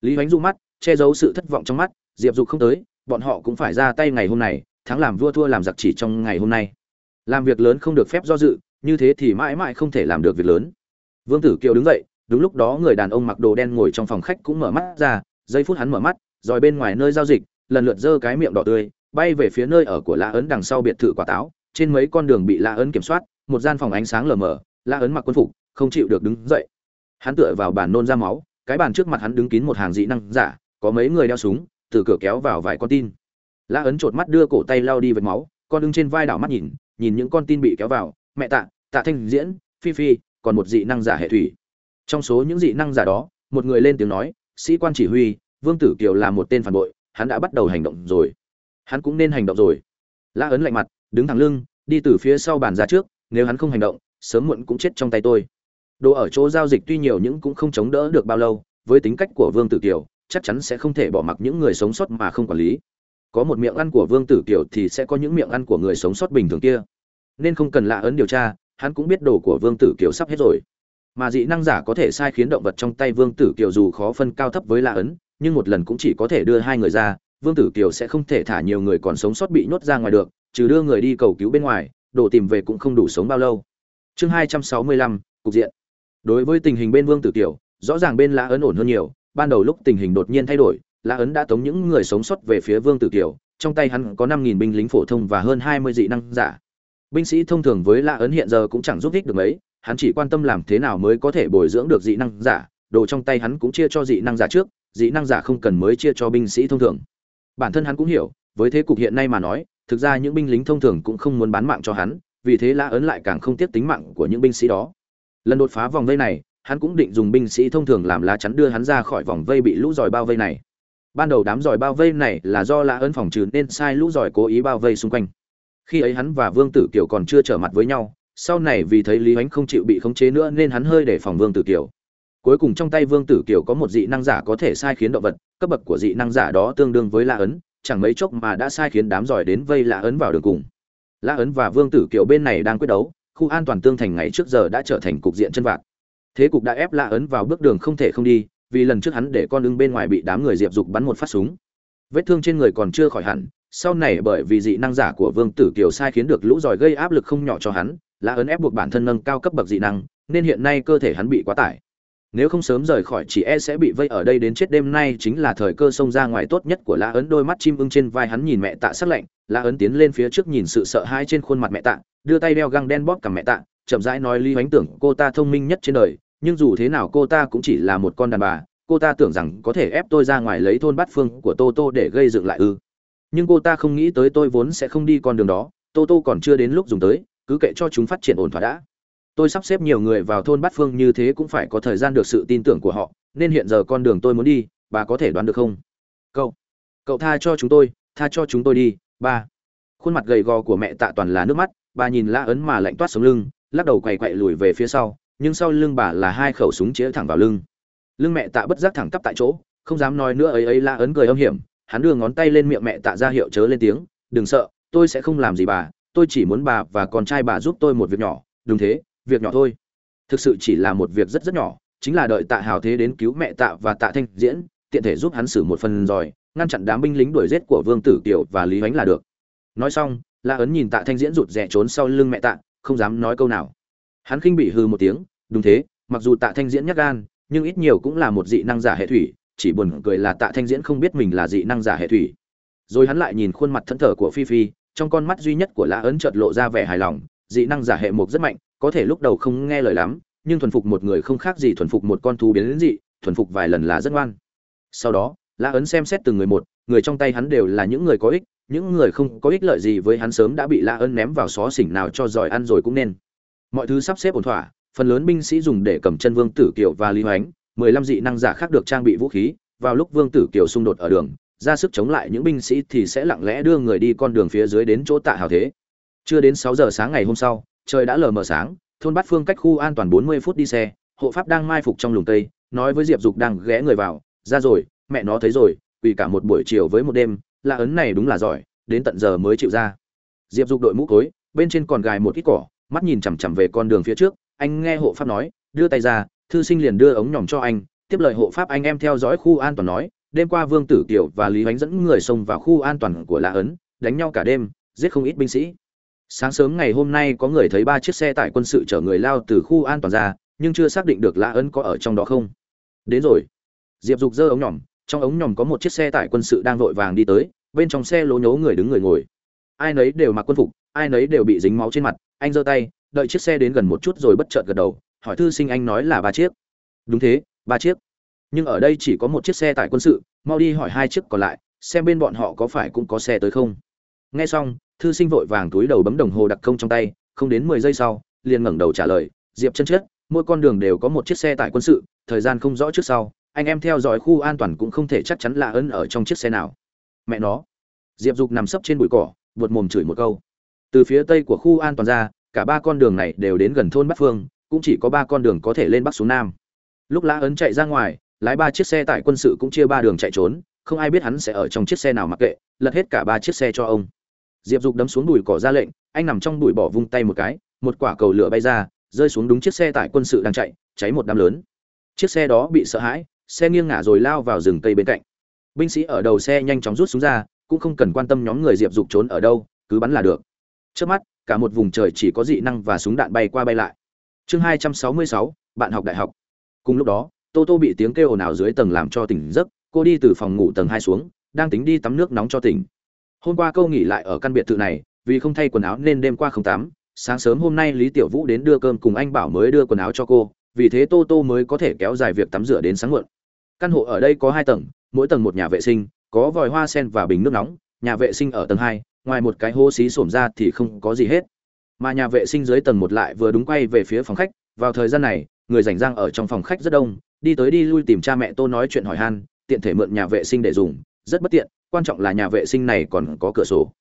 Lý hoánh du mắt, che giấu sự thất vọng trong mắt, diệp dục không tới, bọn họ cũng phải ra tay ngày hôm này thắng làm vua thua làm giặc chỉ trong ngày hôm nay. Làm việc lớn không được phép do dự, như thế thì mãi mãi không thể làm được việc lớn vương tử kiều đứng dậy, đúng lúc đó người đàn ông mặc đồ đen ngồi trong phòng khách cũng mở mắt ra, giây phút hắn mở mắt, rồi bên ngoài nơi giao dịch, lần lượt giơ cái miệng đỏ tươi, bay về phía nơi ở của La ấn đằng sau biệt thự quả táo, trên mấy con đường bị La ấn kiểm soát, một gian phòng ánh sáng lờ mờ, La ấn mặc quân phục, không chịu được đứng dậy. Hắn tựa vào bàn nôn ra máu, cái bàn trước mặt hắn đứng kín một hàng dị năng giả, có mấy người đeo súng, từ cửa kéo vào vài con tin. La ấn chột mắt đưa cổ tay lau đi vệt máu, con đứng trên vai đảo mắt nhìn nhìn những con tin bị kéo vào, mẹ tạ tạ thanh diễn, phi phi còn một dị năng giả hệ thủy. Trong số những dị năng giả đó, một người lên tiếng nói, sĩ quan chỉ huy, vương tử kiều là một tên phản bội, hắn đã bắt đầu hành động rồi. Hắn cũng nên hành động rồi. La ấn lạnh mặt, đứng thẳng lưng, đi từ phía sau bàn ra trước, nếu hắn không hành động, sớm muộn cũng chết trong tay tôi. Đồ ở chỗ giao dịch tuy nhiều nhưng cũng không chống đỡ được bao lâu, với tính cách của vương tử kiều, chắc chắn sẽ không thể bỏ mặc những người sống sót mà không quản lý. Có một miệng ăn của vương tử kiều thì sẽ có những miệng ăn của người sống sót bình thường kia. Nên không cần lạ ấn điều tra hắn cũng biết đồ của vương tử kiều sắp hết rồi. Mà dị năng giả có thể sai khiến động vật trong tay vương tử kiều dù khó phân cao thấp với La ấn, nhưng một lần cũng chỉ có thể đưa hai người ra, vương tử kiều sẽ không thể thả nhiều người còn sống sót bị nhốt ra ngoài được, trừ đưa người đi cầu cứu bên ngoài, đồ tìm về cũng không đủ sống bao lâu. Chương hai trăm sáu mươi lăm, cục diện. Đối với tình hình bên vương tử kiều, rõ ràng bên La ấn ổn hơn nhiều, ban đầu lúc tình hình đột nhiên thay đổi, La ấn đã tống những người sống sót về phía vương tử kiều, trong tay hắn có năm nghìn binh lính phổ thông và hơn hai mươi dị năng giả binh sĩ thông thường với lã ấn hiện giờ cũng chẳng giúp ích được mấy, hắn chỉ quan tâm làm thế nào mới có thể bồi dưỡng được dị năng giả, đồ trong tay hắn cũng chia cho dị năng giả trước, dị năng giả không cần mới chia cho binh sĩ thông thường. Bản thân hắn cũng hiểu, với thế cục hiện nay mà nói, thực ra những binh lính thông thường cũng không muốn bán mạng cho hắn, vì thế lã ấn lại càng không tiếc tính mạng của những binh sĩ đó. Lần đột phá vòng vây này, hắn cũng định dùng binh sĩ thông thường làm lá chắn đưa hắn ra khỏi vòng vây bị lũ giỏi bao vây này. Ban đầu đám giỏi bao vây này là do lã ấn phòng trừ nên sai lũ giỏi cố ý bao vây xung quanh khi ấy hắn và vương tử kiều còn chưa trở mặt với nhau, sau này vì thấy lý ánh không chịu bị khống chế nữa nên hắn hơi để phòng vương tử kiều. Cuối cùng trong tay vương tử kiều có một dị năng giả có thể sai khiến động vật, cấp bậc của dị năng giả đó tương đương với la ấn, chẳng mấy chốc mà đã sai khiến đám giỏi đến vây la ấn vào đường cùng. La ấn và vương tử kiều bên này đang quyết đấu, khu an toàn tương thành ngày trước giờ đã trở thành cục diện chân vạc. Thế cục đã ép la ấn vào bước đường không thể không đi, vì lần trước hắn để con ưng bên ngoài bị đám người diệp dục bắn một phát súng. Vết thương trên người còn chưa khỏi hẳn sau này bởi vì dị năng giả của vương tử kiều sai khiến được lũ giỏi gây áp lực không nhỏ cho hắn la ấn ép buộc bản thân nâng cao cấp bậc dị năng, nên hiện nay cơ thể hắn bị quá tải. Nếu không sớm rời khỏi chỉ e sẽ bị vây ở đây đến chết đêm nay chính là thời cơ xông ra ngoài tốt nhất của La ấn. Đôi mắt chim ưng trên vai hắn nhìn mẹ tạ sắc lạnh, La ấn tiến lên phía trước nhìn sự sợ hãi trên khuôn mặt mẹ tạ, đưa tay đeo găng đen bóp cả mẹ tạ, chậm rãi nói lý hoánh tưởng cô ta thông minh nhất trên đời, nhưng dù thế nào cô ta cũng chỉ là một con đàn bà, cô ta tưởng rằng có thể ép tôi ra ngoài lấy thôn bát phương của tô tô để gây dựng lại ư nhưng cô ta không nghĩ tới tôi vốn sẽ không đi con đường đó, tô tô còn chưa đến lúc dùng tới, cứ kệ cho chúng phát triển ổn thỏa đã. Tôi sắp xếp nhiều người vào thôn bát phương như thế cũng phải có thời gian được sự tin tưởng của họ, nên hiện giờ con đường tôi muốn đi, bà có thể đoán được không? Cậu cậu tha cho chúng tôi, tha cho chúng tôi đi, ba. Khuôn mặt gầy gò của mẹ tạ toàn là nước mắt, bà nhìn la ấn mà lạnh toát sống lưng, lắc đầu quay quậy lùi về phía sau, nhưng sau lưng bà là hai khẩu súng chĩa thẳng vào lưng. Lưng mẹ tạ bất giác thẳng tắp tại chỗ, không dám nói nữa ấy ấy, la ấn cười âm hiểm hắn đưa ngón tay lên miệng mẹ tạ ra hiệu chớ lên tiếng, đừng sợ, tôi sẽ không làm gì bà, tôi chỉ muốn bà và con trai bà giúp tôi một việc nhỏ, đúng thế, việc nhỏ thôi. Thực sự chỉ là một việc rất rất nhỏ, chính là đợi tạ hào thế đến cứu mẹ tạ và tạ thanh diễn, tiện thể giúp hắn xử một phần rồi, ngăn chặn đám binh lính đuổi giết của vương tử kiều và lý ánh là được. Nói xong, la ấn nhìn tạ thanh diễn rụt rè trốn sau lưng mẹ tạ, không dám nói câu nào. Hắn khinh bị hư một tiếng, đúng thế, mặc dù tạ thanh diễn nhắc gan, nhưng ít nhiều cũng là một dị năng giả hệ thủy chỉ buồn cười là tạ thanh diễn không biết mình là dị năng giả hệ thủy. Rồi hắn lại nhìn khuôn mặt thẫn thờ của phi phi, trong con mắt duy nhất của la ấn chợt lộ ra vẻ hài lòng, dị năng giả hệ mục rất mạnh, có thể lúc đầu không nghe lời lắm, nhưng thuần phục một người không khác gì thuần phục một con thú biến đến dị, thuần phục vài lần là rất ngoan. Sau đó, lã ấn xem xét từng người một, người trong tay hắn đều là những người có ích, những người không có ích lợi gì với hắn sớm đã bị lã ấn ném vào xó xỉnh nào cho giỏi ăn rồi cũng nên. Mọi thứ sắp xếp ổn thỏa, phần lớn binh sĩ dùng để cầm chân vương tử kiều và lý hoánh mười lăm dị năng giả khác được trang bị vũ khí, vào lúc vương tử kiều xung đột ở đường, ra sức chống lại những binh sĩ thì sẽ lặng lẽ đưa người đi con đường phía dưới đến chỗ tạ hào thế. Chưa đến sáu giờ sáng ngày hôm sau, trời đã lờ mờ sáng, thôn bát phương cách khu an toàn bốn mươi phút đi xe, hộ pháp đang mai phục trong lùng tây, nói với diệp dục đang ghé người vào, ra rồi, mẹ nó thấy rồi Vì cả một buổi chiều với một đêm, là ấn này đúng là giỏi, đến tận giờ mới chịu ra. Diệp dục đội mũ cối, bên trên còn gài một ít cỏ, mắt nhìn chằm chằm về con đường phía trước, anh nghe hộ pháp nói, đưa tay ra thư sinh liền đưa ống nhòm cho anh, tiếp lời hộ pháp anh em theo dõi khu an toàn nói, đêm qua vương tử kiều và lý ánh dẫn người xông vào khu an toàn của lã ấn, đánh nhau cả đêm, giết không ít binh sĩ. Sáng sớm ngày hôm nay có người thấy ba chiếc xe tải quân sự chở người lao từ khu an toàn ra, nhưng chưa xác định được lã ấn có ở trong đó không. Đến rồi. Diệp dục giơ ống nhòm, trong ống nhòm có một chiếc xe tải quân sự đang vội vàng đi tới, bên trong xe lố nhố người đứng người ngồi. Ai nấy đều mặc quân phục, ai nấy đều bị dính máu trên mặt, anh giơ tay, đợi chiếc xe đến gần một chút rồi bất chợt gật đầu hỏi thư sinh anh nói là ba chiếc. Đúng thế, ba chiếc. Nhưng ở đây chỉ có một chiếc xe tải quân sự, mau đi hỏi hai chiếc còn lại, xem bên bọn họ có phải cũng có xe tới không. Nghe xong, thư sinh vội vàng túi đầu bấm đồng hồ đặc công trong tay, không đến mười giây sau, liền ngẩng đầu trả lời, diệp chân chết, mỗi con đường đều có một chiếc xe tải quân sự, thời gian không rõ trước sau, anh em theo dõi khu an toàn cũng không thể chắc chắn là ấn ở trong chiếc xe nào. Mẹ nó. Diệp dục nằm sấp trên bụi cỏ, buột mồm chửi một câu. Từ phía tây của khu an toàn ra, cả ba con đường này đều đến gần thôn bắc phương cũng chỉ có ba con đường có thể lên bắc xuống nam. Lúc lã ấn chạy ra ngoài, lái ba chiếc xe tải quân sự cũng chia ba đường chạy trốn, không ai biết hắn sẽ ở trong chiếc xe nào mặc kệ, lật hết cả ba chiếc xe cho ông. Diệp dục đấm xuống đùi cỏ ra lệnh, anh nằm trong đùi bỏ vung tay một cái, một quả cầu lửa bay ra, rơi xuống đúng chiếc xe tải quân sự đang chạy, cháy một đám lớn. Chiếc xe đó bị sợ hãi, xe nghiêng ngả rồi lao vào rừng cây bên cạnh. Binh sĩ ở đầu xe nhanh chóng rút súng ra, cũng không cần quan tâm nhóm người diệp dục trốn ở đâu, cứ bắn là được. Trước mắt, cả một vùng trời chỉ có dị năng và súng đạn bay qua bay lại chương hai trăm sáu mươi sáu, bạn học đại học. Cùng lúc đó, tô tô bị tiếng kêu ồn ào dưới tầng làm cho tỉnh giấc, cô đi từ phòng ngủ tầng hai xuống, đang tính đi tắm nước nóng cho tỉnh. Hôm qua câu nghỉ lại ở căn biệt thự này, vì không thay quần áo nên đêm qua không tắm, sáng sớm hôm nay lý tiểu vũ đến đưa cơm cùng anh bảo mới đưa quần áo cho cô, vì thế tô tô mới có thể kéo dài việc tắm rửa đến sáng muộn. Căn hộ ở đây có hai tầng, mỗi tầng một nhà vệ sinh, có vòi hoa sen và bình nước nóng, nhà vệ sinh ở tầng hai, ngoài một cái hố xí xổm ra thì không có gì hết mà nhà vệ sinh dưới tầng một lại vừa đúng quay về phía phòng khách. Vào thời gian này, người rảnh rang ở trong phòng khách rất đông. Đi tới đi lui tìm cha mẹ tô nói chuyện hỏi han, tiện thể mượn nhà vệ sinh để dùng. Rất bất tiện, quan trọng là nhà vệ sinh này còn có cửa sổ.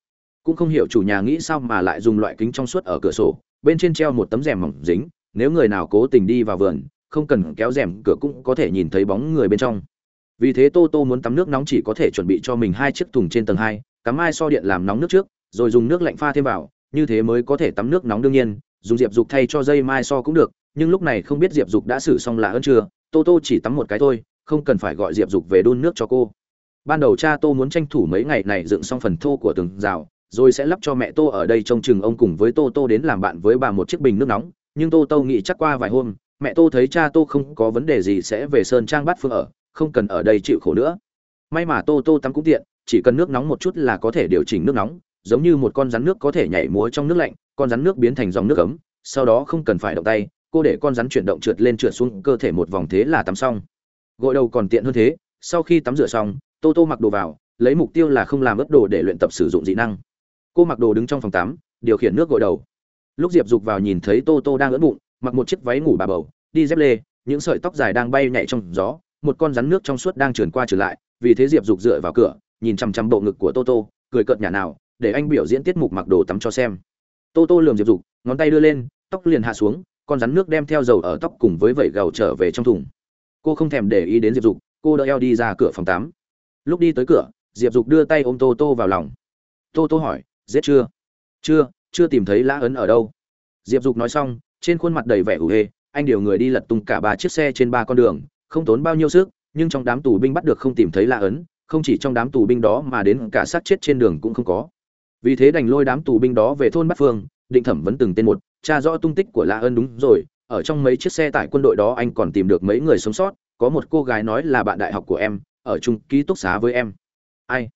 Cũng không hiểu chủ nhà nghĩ sao mà lại dùng loại kính trong suốt ở cửa sổ. Bên trên treo một tấm rèm mỏng dính. Nếu người nào cố tình đi vào vườn, không cần kéo rèm, cửa cũng có thể nhìn thấy bóng người bên trong. Vì thế tô tô muốn tắm nước nóng chỉ có thể chuẩn bị cho mình hai chiếc thùng trên tầng hai, cắm ai so điện làm nóng nước trước, rồi dùng nước lạnh pha thêm vào như thế mới có thể tắm nước nóng đương nhiên, dùng diệp dục thay cho dây mai so cũng được, nhưng lúc này không biết diệp dục đã xử xong là hơn chưa, tô tô chỉ tắm một cái thôi, không cần phải gọi diệp dục về đun nước cho cô. Ban đầu cha tô muốn tranh thủ mấy ngày này dựng xong phần thô của từng rào, rồi sẽ lắp cho mẹ tô ở đây trông chừng ông cùng với tô tô đến làm bạn với bà một chiếc bình nước nóng, nhưng tô tô nghĩ chắc qua vài hôm, mẹ tô thấy cha tô không có vấn đề gì sẽ về sơn trang bắt phương ở, không cần ở đây chịu khổ nữa. May mà tô tô tắm cũng tiện, chỉ cần nước nóng một chút là có thể điều chỉnh nước nóng giống như một con rắn nước có thể nhảy múa trong nước lạnh, con rắn nước biến thành dòng nước ấm, sau đó không cần phải động tay, cô để con rắn chuyển động trượt lên trượt xuống, cơ thể một vòng thế là tắm xong. Gội đầu còn tiện hơn thế, sau khi tắm rửa xong, tô tô mặc đồ vào, lấy mục tiêu là không làm ướt đồ để luyện tập sử dụng dị năng. Cô mặc đồ đứng trong phòng tắm, điều khiển nước gội đầu. Lúc diệp dục vào nhìn thấy tô tô đang ướt bụng, mặc một chiếc váy ngủ bà bầu, đi dép lê, những sợi tóc dài đang bay nhảy trong gió, một con rắn nước trong suốt đang trườn qua trở lại, vì thế diệp dục dựa vào cửa, nhìn chằm chằm bộ ngực của tô tô, cười cợt nhà nào để anh biểu diễn tiết mục mặc đồ tắm cho xem. Tô tô lườm diệp dục, ngón tay đưa lên, tóc liền hạ xuống, con rắn nước đem theo dầu ở tóc cùng với vẩy gầu trở về trong thùng. Cô không thèm để ý đến diệp dục, cô đỡ eo đi ra cửa phòng tắm. Lúc đi tới cửa, diệp dục đưa tay ôm tô tô vào lòng. Tô tô hỏi, giết chưa? Chưa chưa tìm thấy lã ấn ở đâu. Diệp dục nói xong, trên khuôn mặt đầy vẻ ủ hê anh điều người đi lật tung cả ba chiếc xe trên ba con đường, không tốn bao nhiêu sức, nhưng trong đám tù binh bắt được không tìm thấy lã ấn, không chỉ trong đám tù binh đó mà đến cả xác chết trên đường cũng không có vì thế đành lôi đám tù binh đó về thôn bát phương, định thẩm vấn từng tên một, tra rõ tung tích của La Ân đúng rồi, ở trong mấy chiếc xe tải quân đội đó anh còn tìm được mấy người sống sót, có một cô gái nói là bạn đại học của em, ở chung ký túc xá với em. Ai?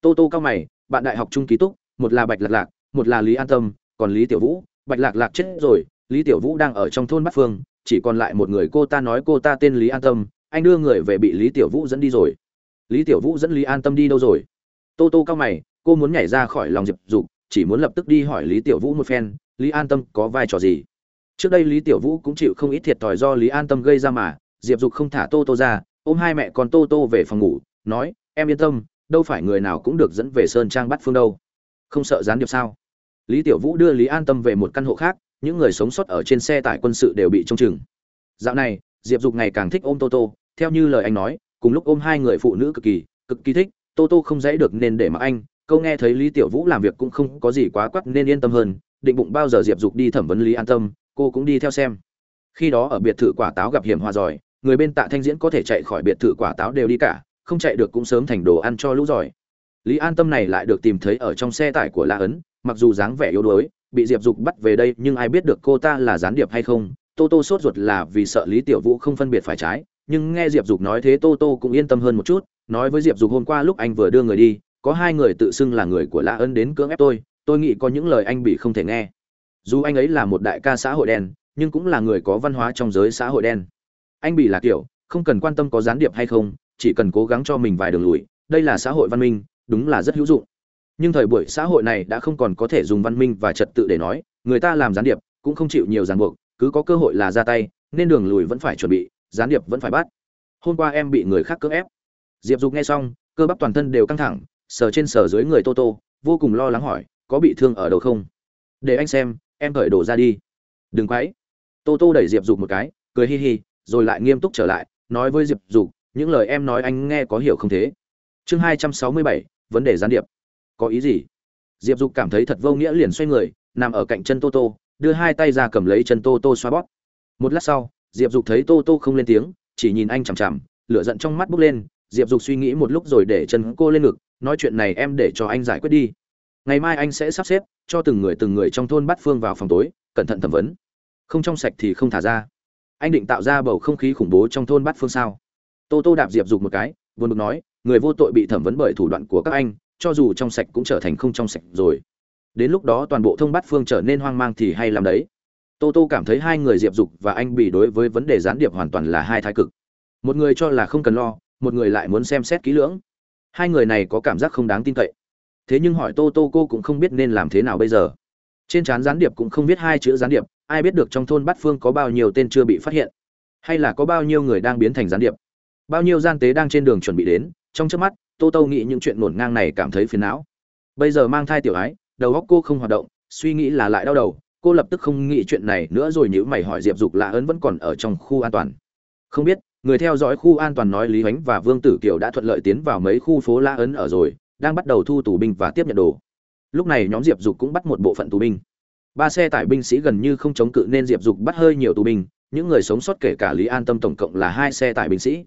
Tô tô cao mày, bạn đại học chung ký túc, một là bạch lạc lạc, một là lý an tâm, còn lý tiểu vũ. Bạch lạc lạc chết rồi, lý tiểu vũ đang ở trong thôn Bát phương, chỉ còn lại một người cô ta nói cô ta tên lý an tâm, anh đưa người về bị lý tiểu vũ dẫn đi rồi. Lý tiểu vũ dẫn lý an tâm đi đâu rồi? Tô tô cao mày cô muốn nhảy ra khỏi lòng diệp dục, chỉ muốn lập tức đi hỏi lý tiểu vũ một phen, lý an tâm có vai trò gì? Trước đây lý tiểu vũ cũng chịu không ít thiệt thòi do lý an tâm gây ra mà, diệp dục không thả tô tô ra, ôm hai mẹ con tô tô về phòng ngủ, nói, em yên tâm, đâu phải người nào cũng được dẫn về sơn trang bắt phương đâu. Không sợ gián điệp sao? Lý tiểu vũ đưa lý an tâm về một căn hộ khác, những người sống sót ở trên xe tải quân sự đều bị trông chừng. Dạo này, diệp dục ngày càng thích ôm tô tô, theo như lời anh nói, cùng lúc ôm hai người phụ nữ cực kỳ cực kỳ thích, tô tô không dãy được nên để mặc anh câu nghe thấy lý tiểu vũ làm việc cũng không có gì quá quắc nên yên tâm hơn, định bụng bao giờ diệp dục đi thẩm vấn lý an tâm, cô cũng đi theo xem. Khi đó ở biệt thự quả táo gặp hiểm hòa giỏi, người bên tạ thanh diễn có thể chạy khỏi biệt thự quả táo đều đi cả, không chạy được cũng sớm thành đồ ăn cho lũ giỏi. Lý an tâm này lại được tìm thấy ở trong xe tải của la ấn, mặc dù dáng vẻ yếu đuối, bị diệp dục bắt về đây, nhưng ai biết được cô ta là gián điệp hay không, tô tô sốt ruột là vì sợ lý tiểu vũ không phân biệt phải trái, nhưng nghe diệp dục nói thế tô tô cũng yên tâm hơn một chút, nói với diệp dục hôm qua lúc anh vừa đưa người đi có hai người tự xưng là người của la Ân đến cưỡng ép tôi tôi nghĩ có những lời anh bị không thể nghe. Dù anh ấy là một đại ca xã hội đen, nhưng cũng là người có văn hóa trong giới xã hội đen. Anh bị là kiểu, không cần quan tâm có gián điệp hay không, chỉ cần cố gắng cho mình vài đường lùi, đây là xã hội văn minh, đúng là rất hữu dụng. Nhưng thời buổi xã hội này đã không còn có thể dùng văn minh và trật tự để nói, người ta làm gián điệp, cũng không chịu nhiều ràng buộc, cứ có cơ hội là ra tay, nên đường lùi vẫn phải chuẩn bị, gián điệp vẫn phải bắt. Hôm qua em bị người khác cưỡng ép. Diệp dục nghe xong, cơ bắp toàn thân đều căng thẳng sờ trên sờ dưới người tô tô, vô cùng lo lắng hỏi, có bị thương ở đâu không? Để anh xem, em cởi đồ ra đi. Đừng quấy. Tô tô đẩy diệp dục một cái, cười hi hi, rồi lại nghiêm túc trở lại, nói với diệp dục, những lời em nói anh nghe có hiểu không thế? Chương hai trăm sáu mươi bảy, vấn đề gián điệp. Có ý gì? Diệp dục cảm thấy thật vô nghĩa liền xoay người, nằm ở cạnh chân tô tô, đưa hai tay ra cầm lấy chân tô tô xoa bóp. Một lát sau, diệp dục thấy tô tô không lên tiếng, chỉ nhìn anh chằm chằm, lửa giận trong mắt bốc lên diệp dục suy nghĩ một lúc rồi để chân cô lên ngực, nói chuyện này em để cho anh giải quyết đi. Ngày mai anh sẽ sắp xếp, cho từng người từng người trong thôn bắt phương vào phòng tối, cẩn thận thẩm vấn. Không trong sạch thì không thả ra. Anh định tạo ra bầu không khí khủng bố trong thôn bắt phương sao? Tô tô đạp diệp dục một cái, buồn bực nói, người vô tội bị thẩm vấn bởi thủ đoạn của các anh, cho dù trong sạch cũng trở thành không trong sạch rồi. Đến lúc đó toàn bộ thông bắt phương trở nên hoang mang thì hay làm đấy. Tô tô cảm thấy hai người diệp dục và anh bị đối với vấn đề gián điệp hoàn toàn là hai thái cực. Một người cho là không cần lo một người lại muốn xem xét kỹ lưỡng. Hai người này có cảm giác không đáng tin cậy. Thế nhưng hỏi tô tô cô cũng không biết nên làm thế nào bây giờ. Trên trán gián điệp cũng không biết hai chữ gián điệp, ai biết được trong thôn bát phương có bao nhiêu tên chưa bị phát hiện, hay là có bao nhiêu người đang biến thành gián điệp. Bao nhiêu gian tế đang trên đường chuẩn bị đến, trong trước mắt, tô tô nghĩ những chuyện ngổn ngang này cảm thấy phiền não. Bây giờ mang thai tiểu ái, đầu óc cô không hoạt động, suy nghĩ là lại đau đầu, cô lập tức không nghĩ chuyện này nữa rồi nhữ mày hỏi diệp dục lạ ấn vẫn còn ở trong khu an toàn. Không biết người theo dõi khu an toàn nói lý ánh và vương tử kiều đã thuận lợi tiến vào mấy khu phố la ấn ở rồi, đang bắt đầu thu tù binh và tiếp nhận đồ. Lúc này nhóm diệp dục cũng bắt một bộ phận tù binh. Ba xe tải binh sĩ gần như không chống cự nên diệp dục bắt hơi nhiều tù binh, những người sống sót kể cả lý an tâm tổng cộng là hai xe tải binh sĩ.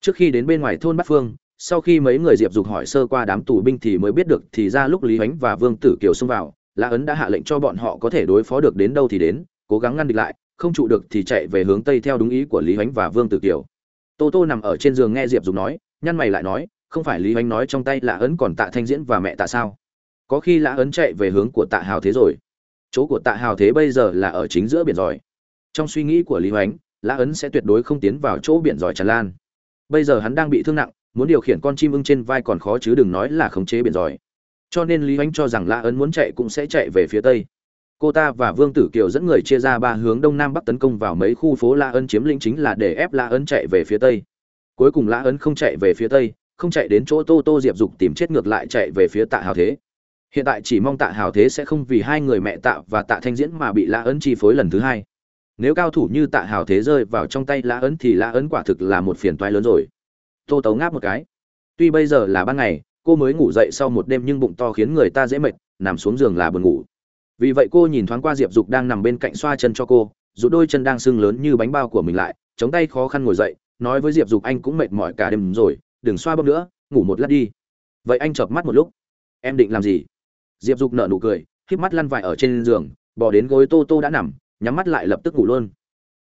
Trước khi đến bên ngoài thôn bát phương, sau khi mấy người diệp dục hỏi sơ qua đám tù binh thì mới biết được thì ra lúc lý ánh và vương tử kiều xông vào, la ấn đã hạ lệnh cho bọn họ có thể đối phó được đến đâu thì đến, cố gắng ngăn địch lại, không trụ được thì chạy về hướng tây theo đúng ý của lý ánh và vương tử kiều tô tô nằm ở trên giường nghe diệp Dùng nói, nhăn mày lại nói, không phải lý ánh nói trong tay là ấn còn tạ thanh diễn và mẹ tạ sao? Có khi lạ ấn chạy về hướng của tạ hào thế rồi. Chỗ của tạ hào thế bây giờ là ở chính giữa biển giỏi. Trong suy nghĩ của lý hoánh, lã ấn sẽ tuyệt đối không tiến vào chỗ biển giỏi tràn lan. Bây giờ hắn đang bị thương nặng, muốn điều khiển con chim ưng trên vai còn khó chứ đừng nói là khống chế biển giỏi. Cho nên lý hoánh cho rằng lã ấn muốn chạy cũng sẽ chạy về phía tây cô ta và vương tử kiều dẫn người chia ra ba hướng đông nam bắc tấn công vào mấy khu phố la ấn chiếm lĩnh chính là để ép la ấn chạy về phía tây. Cuối cùng la ấn không chạy về phía tây, không chạy đến chỗ tô tô diệp dục tìm chết ngược lại chạy về phía tạ hào thế. Hiện tại chỉ mong tạ hào thế sẽ không vì hai người mẹ tạ và tạ thanh diễn mà bị la ấn chi phối lần thứ hai. Nếu cao thủ như tạ hào thế rơi vào trong tay la ấn thì la ấn quả thực là một phiền toái lớn rồi. Tô tấu ngáp một cái. Tuy bây giờ là ban ngày, cô mới ngủ dậy sau một đêm nhưng bụng to khiến người ta dễ mệt, nằm xuống giường là buồn ngủ vì vậy cô nhìn thoáng qua diệp dục đang nằm bên cạnh xoa chân cho cô, dù đôi chân đang sưng lớn như bánh bao của mình lại, chống tay khó khăn ngồi dậy, nói với diệp dục anh cũng mệt mỏi cả đêm rồi, đừng xoa bóp nữa, ngủ một lát đi. Vậy anh chợp mắt một lúc. Em định làm gì? Diệp dục nở nụ cười, híp mắt lăn vải ở trên giường bỏ đến gối tô tô đã nằm, nhắm mắt lại lập tức ngủ luôn.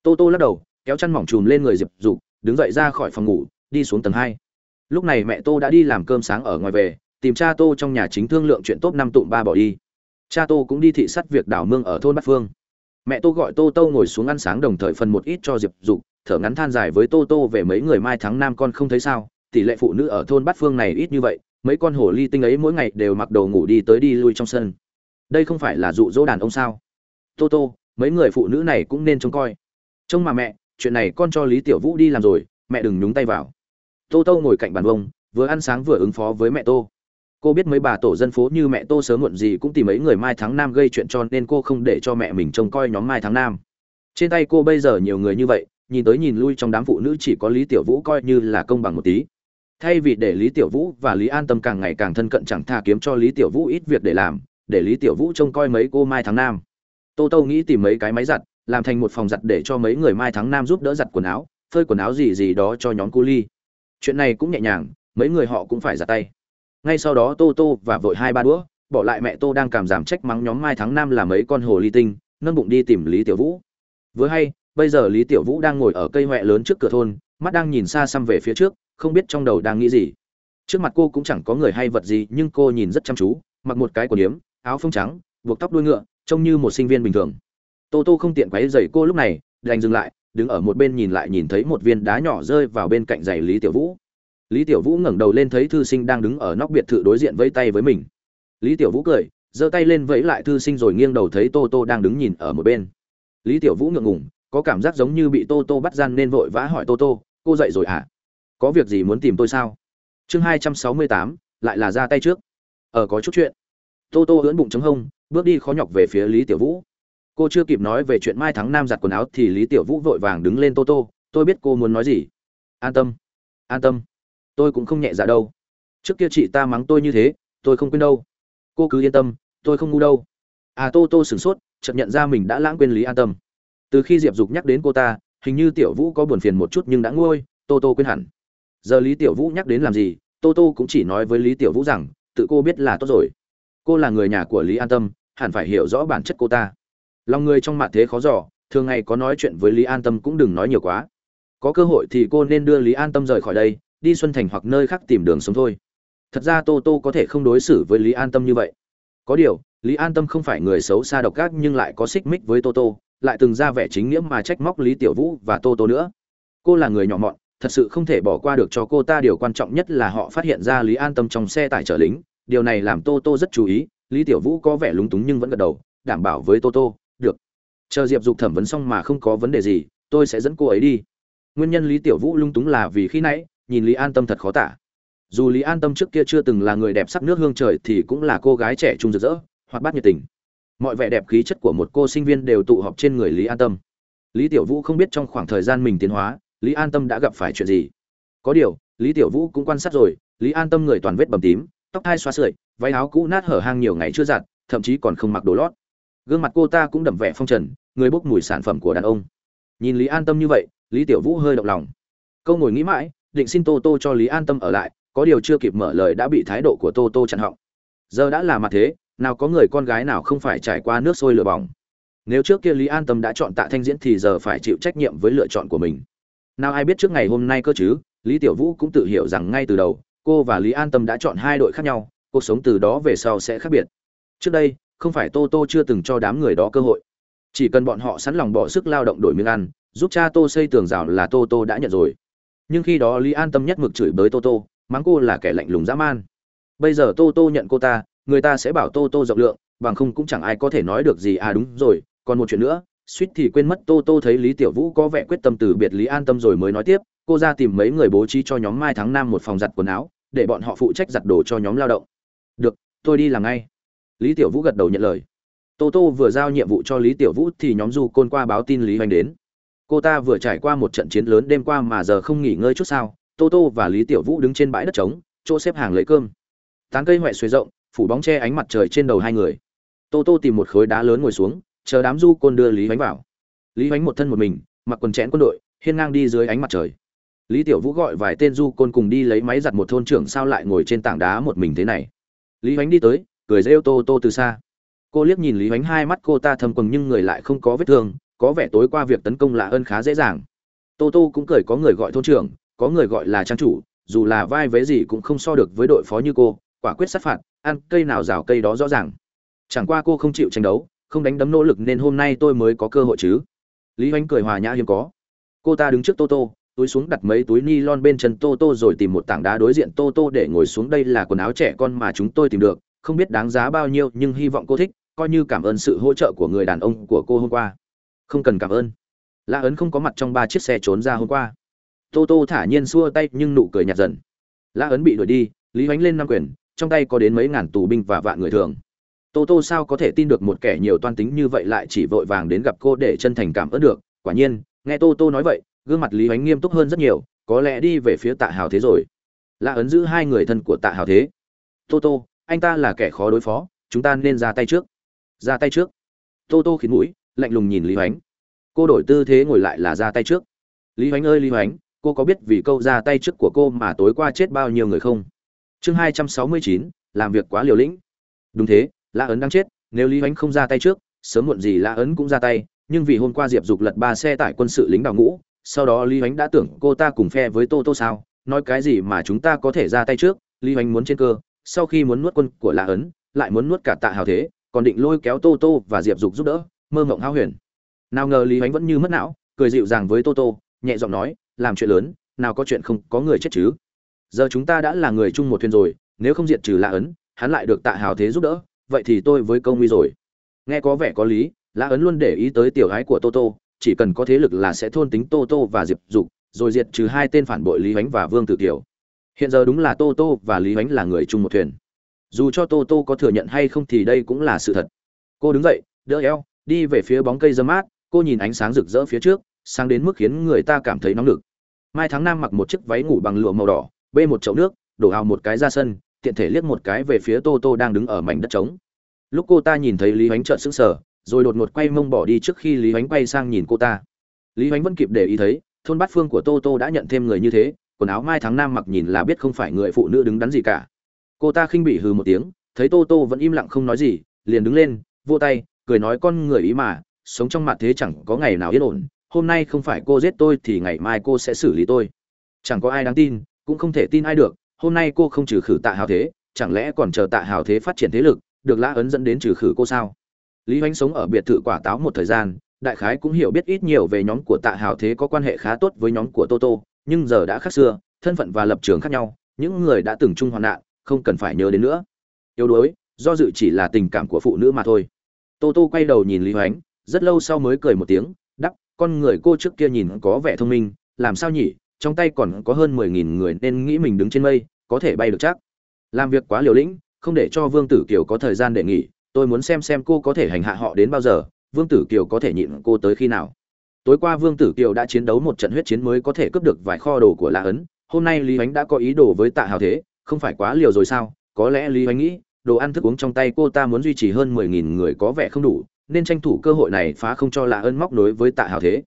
Tô tô lắc đầu, kéo chăn mỏng chùm lên người diệp dục, đứng dậy ra khỏi phòng ngủ, đi xuống tầng hai. Lúc này mẹ tô đã đi làm cơm sáng ở ngoài về, tìm cha tô trong nhà chính thương lượng chuyện tốt năm tụm ba bỏ đi cha tô cũng đi thị sát việc đảo mương ở thôn bát phương. Mẹ tô gọi tô tô ngồi xuống ăn sáng đồng thời phần một ít cho diệp dục, thở ngắn than dài với tô tô về mấy người mai tháng năm con không thấy sao, tỷ lệ phụ nữ ở thôn bát phương này ít như vậy, mấy con hồ ly tinh ấy mỗi ngày đều mặc đồ ngủ đi tới đi lui trong sân. Đây không phải là dụ dỗ đàn ông sao? Tô tô, mấy người phụ nữ này cũng nên trông coi. Trông mà mẹ, chuyện này con cho lý tiểu vũ đi làm rồi, mẹ đừng nhúng tay vào. Tô tô ngồi cạnh bàn vông vừa ăn sáng vừa ứng phó với mẹ tô cô biết mấy bà tổ dân phố như mẹ tô sớm muộn gì cũng tìm mấy người mai tháng nam gây chuyện cho nên cô không để cho mẹ mình trông coi nhóm mai tháng nam. Trên tay cô bây giờ nhiều người như vậy, nhìn tới nhìn lui trong đám phụ nữ chỉ có lý tiểu vũ coi như là công bằng một tí. Thay vì để lý tiểu vũ và lý an tâm càng ngày càng thân cận chẳng thà kiếm cho lý tiểu vũ ít việc để làm, để lý tiểu vũ trông coi mấy cô mai tháng nam. Tô tô nghĩ tìm mấy cái máy giặt, làm thành một phòng giặt để cho mấy người mai tháng nam giúp đỡ giặt quần áo, phơi quần áo gì gì đó cho nhóm cu ly. Chuyện này cũng nhẹ nhàng, mấy người họ cũng phải giặt tay ngay sau đó tô tô và vội hai ba đũa, bỏ lại mẹ tô đang cảm giảm trách mắng nhóm mai tháng năm là mấy con hồ ly tinh, nâng bụng đi tìm lý tiểu vũ. Vừa hay, bây giờ lý tiểu vũ đang ngồi ở cây huệ lớn trước cửa thôn, mắt đang nhìn xa xăm về phía trước, không biết trong đầu đang nghĩ gì. Trước mặt cô cũng chẳng có người hay vật gì, nhưng cô nhìn rất chăm chú, mặc một cái quần yếm, áo phông trắng, buộc tóc đuôi ngựa, trông như một sinh viên bình thường. Tô tô không tiện quấy dày cô lúc này, đành dừng lại, đứng ở một bên nhìn lại nhìn thấy một viên đá nhỏ rơi vào bên cạnh giày lý tiểu vũ lý tiểu vũ ngẩng đầu lên thấy thư sinh đang đứng ở nóc biệt thự đối diện vẫy tay với mình. Lý tiểu vũ cười, giơ tay lên vẫy lại thư sinh rồi nghiêng đầu thấy tô tô đang đứng nhìn ở một bên. Lý tiểu vũ ngượng ngùng, có cảm giác giống như bị tô tô bắt gian nên vội vã hỏi tô tô, cô dậy rồi à có việc gì muốn tìm tôi sao? Chương hai trăm sáu mươi tám, lại là ra tay trước. Ở có chút chuyện. Tô tô ưỡn bụng chống hông, bước đi khó nhọc về phía lý tiểu vũ. Cô chưa kịp nói về chuyện mai thắng nam giặt quần áo thì lý tiểu vũ vội vàng đứng lên tô tô, tôi biết cô muốn nói gì. An tâm an tâm tôi cũng không nhẹ dạ đâu. Trước kia chị ta mắng tôi như thế, tôi không quên đâu. Cô cứ yên tâm, tôi không ngu đâu. À tô tô sửng sốt, chợt nhận ra mình đã lãng quên lý an tâm. Từ khi diệp dục nhắc đến cô ta, hình như tiểu vũ có buồn phiền một chút nhưng đã nguôi, tô tô quên hẳn. Giờ lý tiểu vũ nhắc đến làm gì, tô tô cũng chỉ nói với lý tiểu vũ rằng, tự cô biết là tốt rồi. Cô là người nhà của lý an tâm, hẳn phải hiểu rõ bản chất cô ta. Lòng người trong mặt thế khó giỏ thường ngày có nói chuyện với lý an tâm cũng đừng nói nhiều quá. Có cơ hội thì cô nên đưa lý an tâm rời khỏi đây đi xuân thành hoặc nơi khác tìm đường sống thôi. Thật ra tô tô có thể không đối xử với lý an tâm như vậy. Có điều, lý an tâm không phải người xấu xa độc ác nhưng lại có xích mích với tô tô, lại từng ra vẻ chính nghĩa mà trách móc lý tiểu vũ và tô tô nữa. Cô là người nhỏ mọn, thật sự không thể bỏ qua được cho cô ta. Điều quan trọng nhất là họ phát hiện ra lý an tâm trong xe tải chở lính. Điều này làm tô tô rất chú ý, lý tiểu vũ có vẻ lúng túng nhưng vẫn gật đầu, đảm bảo với tô tô, được. Chờ diệp dục thẩm vấn xong mà không có vấn đề gì, tôi sẽ dẫn cô ấy đi. Nguyên nhân lý tiểu vũ lung túng là vì khi nãy nhìn lý an tâm thật khó tả. Dù lý an tâm trước kia chưa từng là người đẹp sắc nước hương trời thì cũng là cô gái trẻ trung rực rỡ, hoạt bát nhiệt tình. Mọi vẻ đẹp khí chất của một cô sinh viên đều tụ họp trên người lý an tâm. Lý tiểu vũ không biết trong khoảng thời gian mình tiến hóa, lý an tâm đã gặp phải chuyện gì. Có điều, lý tiểu vũ cũng quan sát rồi, lý an tâm người toàn vết bầm tím, tóc hai xoa sưởi, váy áo cũ nát hở hang nhiều ngày chưa giặt, thậm chí còn không mặc đồ lót. Gương mặt cô ta cũng đậm vẻ phong trần, người bốc mùi sản phẩm của đàn ông. Nhìn lý an tâm như vậy, lý tiểu vũ hơi động lòng. Câu ngồi nghĩ mãi định xin tô tô cho lý an tâm ở lại, có điều chưa kịp mở lời đã bị thái độ của tô tô chặn họng. Giờ đã là mặt thế, nào có người con gái nào không phải trải qua nước sôi lửa bỏng. Nếu trước kia lý an tâm đã chọn tạ thanh diễn thì giờ phải chịu trách nhiệm với lựa chọn của mình. Nào ai biết trước ngày hôm nay cơ chứ, lý tiểu vũ cũng tự hiểu rằng ngay từ đầu, cô và lý an tâm đã chọn hai đội khác nhau, cuộc sống từ đó về sau sẽ khác biệt. Trước đây, không phải tô tô chưa từng cho đám người đó cơ hội. Chỉ cần bọn họ sẵn lòng bỏ sức lao động đổi miếng ăn, giúp cha tô xây tường rào là tô tô đã nhận rồi nhưng khi đó lý an tâm nhất mực chửi bới tô tô, mắng cô là kẻ lạnh lùng dã man. Bây giờ tô tô nhận cô ta, người ta sẽ bảo tô tô rộng lượng, bằng không cũng chẳng ai có thể nói được gì. À đúng rồi, còn một chuyện nữa, suýt thì quên mất tô tô thấy lý tiểu vũ có vẻ quyết tâm từ biệt lý an tâm rồi mới nói tiếp, cô ra tìm mấy người bố trí cho nhóm mai tháng năm một phòng giặt quần áo, để bọn họ phụ trách giặt đồ cho nhóm lao động. Được, tôi đi làm ngay. Lý tiểu vũ gật đầu nhận lời. Tô tô vừa giao nhiệm vụ cho lý tiểu vũ thì nhóm du côn qua báo tin lý hoành đến cô ta vừa trải qua một trận chiến lớn đêm qua mà giờ không nghỉ ngơi chút sao? Tô tô và lý tiểu vũ đứng trên bãi đất trống, chỗ xếp hàng lấy cơm. Tán cây huệ xuế rộng, phủ bóng che ánh mặt trời trên đầu hai người. Tô tô tìm một khối đá lớn ngồi xuống, chờ đám du côn đưa lý bánh vào. Lý bánh một thân một mình, mặc quần chẽn quân đội, hiên ngang đi dưới ánh mặt trời. Lý tiểu vũ gọi vài tên du côn cùng đi lấy máy giặt một thôn trưởng sao lại ngồi trên tảng đá một mình thế này. Lý bánh đi tới, cười rêu tô tô từ xa. Cô liếc nhìn lý bánh hai mắt cô ta thâm quầng nhưng người lại không có vết thương có vẻ tối qua việc tấn công là ơn khá dễ dàng. Tô tô cũng cười có người gọi thôn trưởng, có người gọi là trang chủ, dù là vai vế gì cũng không so được với đội phó như cô, quả quyết sát phạt, ăn cây nào rào cây đó rõ ràng. Chẳng qua cô không chịu tranh đấu, không đánh đấm nỗ lực nên hôm nay tôi mới có cơ hội chứ. Lý hoánh cười hòa nhã hiếm có. Cô ta đứng trước tô tô, túi xuống đặt mấy túi ni lon bên chân tô tô rồi tìm một tảng đá đối diện tô tô để ngồi xuống. Đây là quần áo trẻ con mà chúng tôi tìm được, không biết đáng giá bao nhiêu nhưng hy vọng cô thích, coi như cảm ơn sự hỗ trợ của người đàn ông của cô hôm qua không cần cảm ơn. La ấn không có mặt trong ba chiếc xe trốn ra hôm qua. Tô tô thả nhiên xua tay nhưng nụ cười nhạt dần. La ấn bị đuổi đi, lý hoánh lên năm quyền, trong tay có đến mấy ngàn tù binh và vạn người thường. Tô tô sao có thể tin được một kẻ nhiều toan tính như vậy lại chỉ vội vàng đến gặp cô để chân thành cảm ơn được? Quả nhiên, nghe tô tô nói vậy, gương mặt lý hoánh nghiêm túc hơn rất nhiều, có lẽ đi về phía tạ hào thế rồi. La ấn giữ hai người thân của tạ hào thế. Tô tô, anh ta là kẻ khó đối phó, chúng ta nên ra tay trước. Ra tay trước. Tô tô khiến mũi lạnh lùng nhìn lý hoánh. Cô đổi tư thế ngồi lại là ra tay trước. Lý hoánh ơi, lý hoánh, cô có biết vì câu ra tay trước của cô mà tối qua chết bao nhiêu người không? Chương hai trăm sáu mươi chín, làm việc quá liều lĩnh. Đúng thế, La ấn đang chết, nếu lý hoánh không ra tay trước, sớm muộn gì La ấn cũng ra tay, nhưng vì hôm qua diệp dục lật ba xe tải quân sự lính đào ngũ, sau đó lý hoánh đã tưởng cô ta cùng phe với tô tô sao? Nói cái gì mà chúng ta có thể ra tay trước? Lý hoánh muốn trên cơ, sau khi muốn nuốt quân của La ấn, lại muốn nuốt cả tạ hào thế, còn định lôi kéo tô tô và diệp dục giúp đỡ mơ mộng hao huyền. Nào ngờ lý hoánh vẫn như mất não, cười dịu dàng với tô tô, nhẹ giọng nói, làm chuyện lớn, nào có chuyện không có người chết chứ. Giờ chúng ta đã là người chung một thuyền rồi, nếu không diệt trừ lã ấn, hắn lại được tạ hào thế giúp đỡ, vậy thì tôi với công nguy rồi. Nghe có vẻ có lý lã ấn luôn để ý tới tiểu gái của tô tô, chỉ cần có thế lực là sẽ thôn tính tô tô và diệp dục, rồi diệt trừ hai tên phản bội lý ánh và vương tử kiều. Hiện giờ đúng là tô tô và lý ánh là người chung một thuyền. Dù cho tô tô có thừa nhận hay không thì đây cũng là sự thật. Cô đứng dậy, đỡ eo đi về phía bóng cây dơ mát, cô nhìn ánh sáng rực rỡ phía trước, sáng đến mức khiến người ta cảm thấy nóng lực mai tháng năm mặc một chiếc váy ngủ bằng lụa màu đỏ, bê một chậu nước, đổ hào một cái ra sân, tiện thể liếc một cái về phía tô tô đang đứng ở mảnh đất trống. Lúc cô ta nhìn thấy lý ánh trợn sững sờ, rồi đột ngột quay mông bỏ đi trước khi lý ánh quay sang nhìn cô ta. Lý ánh vẫn kịp để ý thấy, thôn bát phương của tô tô đã nhận thêm người như thế, quần áo mai tháng năm mặc nhìn là biết không phải người phụ nữ đứng đắn gì cả. Cô ta khinh bị hừ một tiếng, thấy tô tô vẫn im lặng không nói gì, liền đứng lên vô tay cười nói con người ý mà, sống trong mặt thế chẳng có ngày nào yên ổn, hôm nay không phải cô giết tôi thì ngày mai cô sẽ xử lý tôi. Chẳng có ai đáng tin, cũng không thể tin ai được, hôm nay cô không trừ khử tạ hào thế, chẳng lẽ còn chờ tạ hào thế phát triển thế lực, được lã ấn dẫn đến trừ khử cô sao? Lý hoánh sống ở biệt thự quả táo một thời gian, đại khái cũng hiểu biết ít nhiều về nhóm của tạ hào thế có quan hệ khá tốt với nhóm của toto nhưng giờ đã khác xưa, thân phận và lập trường khác nhau, những người đã từng chung hoạn nạn, không cần phải nhớ đến nữa. Yếu đuối, do dự chỉ là tình cảm của phụ nữ mà thôi. Tô Tô quay đầu nhìn lý hoánh, rất lâu sau mới cười một tiếng đắp con người cô trước kia nhìn có vẻ thông minh, làm sao nhỉ, trong tay còn có hơn mười nghìn người nên nghĩ mình đứng trên mây, có thể bay được chắc. Làm việc quá liều lĩnh, không để cho vương tử kiều có thời gian để nghỉ, tôi muốn xem xem cô có thể hành hạ họ đến bao giờ, vương tử kiều có thể nhịn cô tới khi nào. Tối qua vương tử kiều đã chiến đấu một trận huyết chiến mới có thể cướp được vài kho đồ của la ấn, hôm nay lý ánh đã có ý đồ với tạ hào thế, không phải quá liều rồi sao, có lẽ lý ánh nghĩ đồ ăn thức uống trong tay cô ta muốn duy trì hơn mười nghìn người có vẻ không đủ, nên tranh thủ cơ hội này phá không cho la ấn móc nối với tạ hào thế.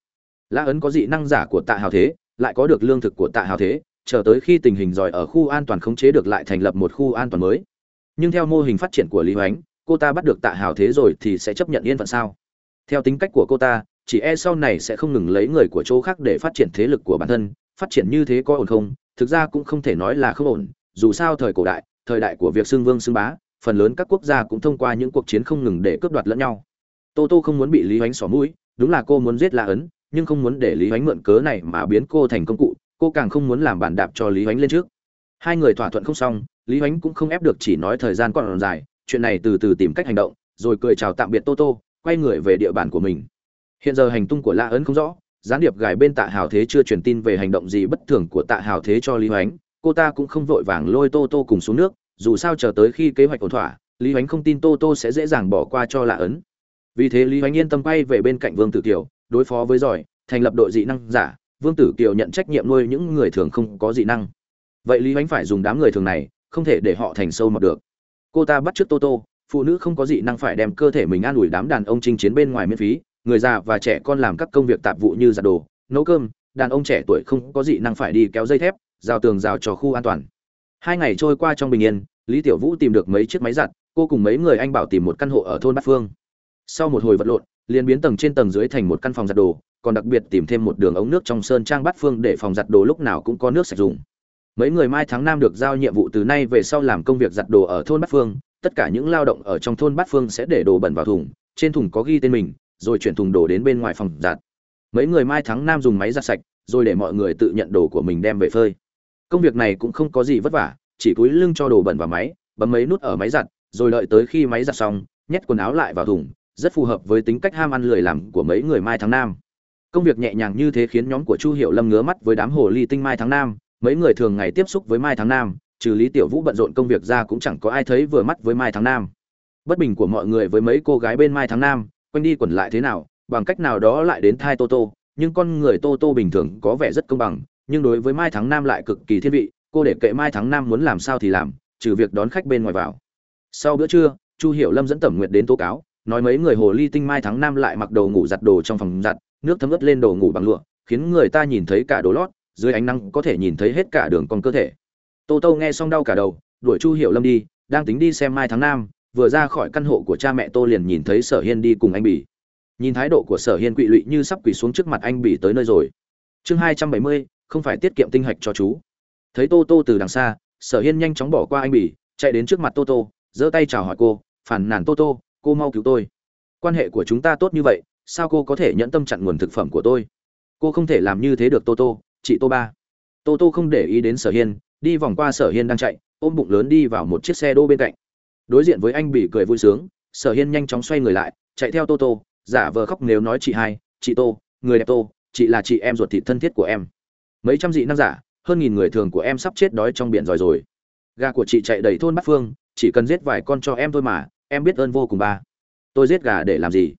La ấn có dị năng giả của tạ hào thế, lại có được lương thực của tạ hào thế, chờ tới khi tình hình giỏi ở khu an toàn khống chế được lại thành lập một khu an toàn mới. Nhưng theo mô hình phát triển của lý hoánh, cô ta bắt được tạ hào thế rồi thì sẽ chấp nhận yên phận sao? Theo tính cách của cô ta, chỉ e sau này sẽ không ngừng lấy người của chỗ khác để phát triển thế lực của bản thân, phát triển như thế có ổn không? Thực ra cũng không thể nói là không ổn, dù sao thời cổ đại thời đại của việc xưng vương xưng bá, phần lớn các quốc gia cũng thông qua những cuộc chiến không ngừng để cướp đoạt lẫn nhau. Tô tô không muốn bị lý ánh xỏ mũi, đúng là cô muốn giết la ấn, nhưng không muốn để lý ánh mượn cớ này mà biến cô thành công cụ, cô càng không muốn làm bản đạp cho lý ánh lên trước. Hai người thỏa thuận không xong, lý ánh cũng không ép được chỉ nói thời gian còn dài, chuyện này từ từ tìm cách hành động, rồi cười chào tạm biệt tô tô, quay người về địa bàn của mình. Hiện giờ hành tung của la ấn không rõ, gián điệp gài bên tạ hào thế chưa truyền tin về hành động gì bất thường của tạ hào thế cho lý hoánh cô ta cũng không vội vàng lôi tô tô cùng xuống nước, dù sao chờ tới khi kế hoạch ổn thỏa, lý hoánh không tin tô tô sẽ dễ dàng bỏ qua cho lạ ấn. Vì thế lý hoánh yên tâm quay về bên cạnh vương tử kiều, đối phó với giỏi, thành lập đội dị năng giả. Vương tử kiều nhận trách nhiệm nuôi những người thường không có dị năng. Vậy lý hoánh phải dùng đám người thường này, không thể để họ thành sâu mọt được. Cô ta bắt t r ư ớ c tô tô, phụ nữ không có dị năng phải đem cơ thể mình an ủi đám đàn ông chinh chiến bên ngoài miễn phí, người già và trẻ con làm các công việc tạp vụ như giặt đồ, nấu cơm, đàn ông trẻ tuổi không có dị năng phải đi kéo dây thép rào tường rào cho khu an toàn. Hai ngày trôi qua trong bình yên, lý tiểu vũ tìm được mấy chiếc máy giặt, cô cùng mấy người anh bảo tìm một căn hộ ở thôn bát phương. Sau một hồi vật lộn, liền biến tầng trên tầng dưới thành một căn phòng giặt đồ, còn đặc biệt tìm thêm một đường ống nước trong sơn trang bát phương để phòng giặt đồ lúc nào cũng có nước sạch dùng. Mấy người mai tháng năm được giao nhiệm vụ từ nay về sau làm công việc giặt đồ ở thôn bát phương, tất cả những lao động ở trong thôn bát phương sẽ để đồ bẩn vào thùng, trên thùng có ghi tên mình, rồi chuyển thùng đồ đến bên ngoài phòng giặt. Mấy người mai tháng năm dùng máy giặt sạch, rồi để mọi người tự nhận đồ của mình đem về phơi công việc này cũng không có gì vất vả chỉ cúi lưng cho đồ bẩn vào máy bấm mấy nút ở máy giặt rồi đợi tới khi máy giặt xong nhét quần áo lại vào thùng rất phù hợp với tính cách ham ăn lười làm của mấy người mai tháng Nam. công việc nhẹ nhàng như thế khiến nhóm của chu hiệu lâm ngứa mắt với đám hồ ly tinh mai tháng Nam. mấy người thường ngày tiếp xúc với mai tháng Nam, trừ lý tiểu vũ bận rộn công việc ra cũng chẳng có ai thấy vừa mắt với mai tháng Nam. bất bình của mọi người với mấy cô gái bên mai tháng Nam, quanh đi quẩn lại thế nào bằng cách nào đó lại đến thai tô tô nhưng con người tô tô bình thường có vẻ rất công bằng nhưng đối với mai Thắng Nam lại cực kỳ thiên vị cô để kệ mai Thắng Nam muốn làm sao thì làm trừ việc đón khách bên ngoài vào. Sau bữa trưa chu hiểu lâm dẫn tẩm nguyệt đến tố cáo nói mấy người hồ ly tinh mai Thắng Nam lại mặc đồ ngủ giặt đồ trong phòng giặt nước thấm ướt lên đồ ngủ bằng lụa khiến người ta nhìn thấy cả đồ lót dưới ánh nắng có thể nhìn thấy hết cả đường con cơ thể. Tô tô nghe xong đau cả đầu đuổi chu hiểu lâm đi đang tính đi xem mai tháng Nam, vừa ra khỏi căn hộ của cha mẹ tô liền nhìn thấy sở hiên đi cùng anh bỉ. Nhìn thái độ của sở hiên quỵ lụy như sắp quỳ xuống trước mặt anh bỉ tới nơi rồi. Chương hai trăm bảy mươi không phải tiết kiệm tinh hạch cho chú. Thấy tô tô từ đằng xa, sở hiên nhanh chóng bỏ qua anh bỉ, chạy đến trước mặt tô tô, giơ tay chào hỏi cô, phản nàn tô tô, cô mau cứu tôi. Quan hệ của chúng ta tốt như vậy, sao cô có thể nhẫn tâm chặn nguồn thực phẩm của tôi? Cô không thể làm như thế được tô tô, chị tô ba. Tô tô không để ý đến sở hiên, đi vòng qua sở hiên đang chạy, ôm bụng lớn đi vào một chiếc xe đô bên cạnh. Đối diện với anh bỉ cười vui sướng, sở hiên nhanh chóng xoay người lại, chạy theo tô tô, giả vờ khóc nếu nói chị hai, chị tô, người đẹp tô, chị là chị em ruột thịt thân thiết của em mấy trăm dị năng giả, hơn nghìn người thường của em sắp chết đói trong biển rồi rồi. Gà của chị chạy đầy thôn bát phương, chỉ cần giết vài con cho em thôi mà, em biết ơn vô cùng ba. Tôi giết gà để làm gì?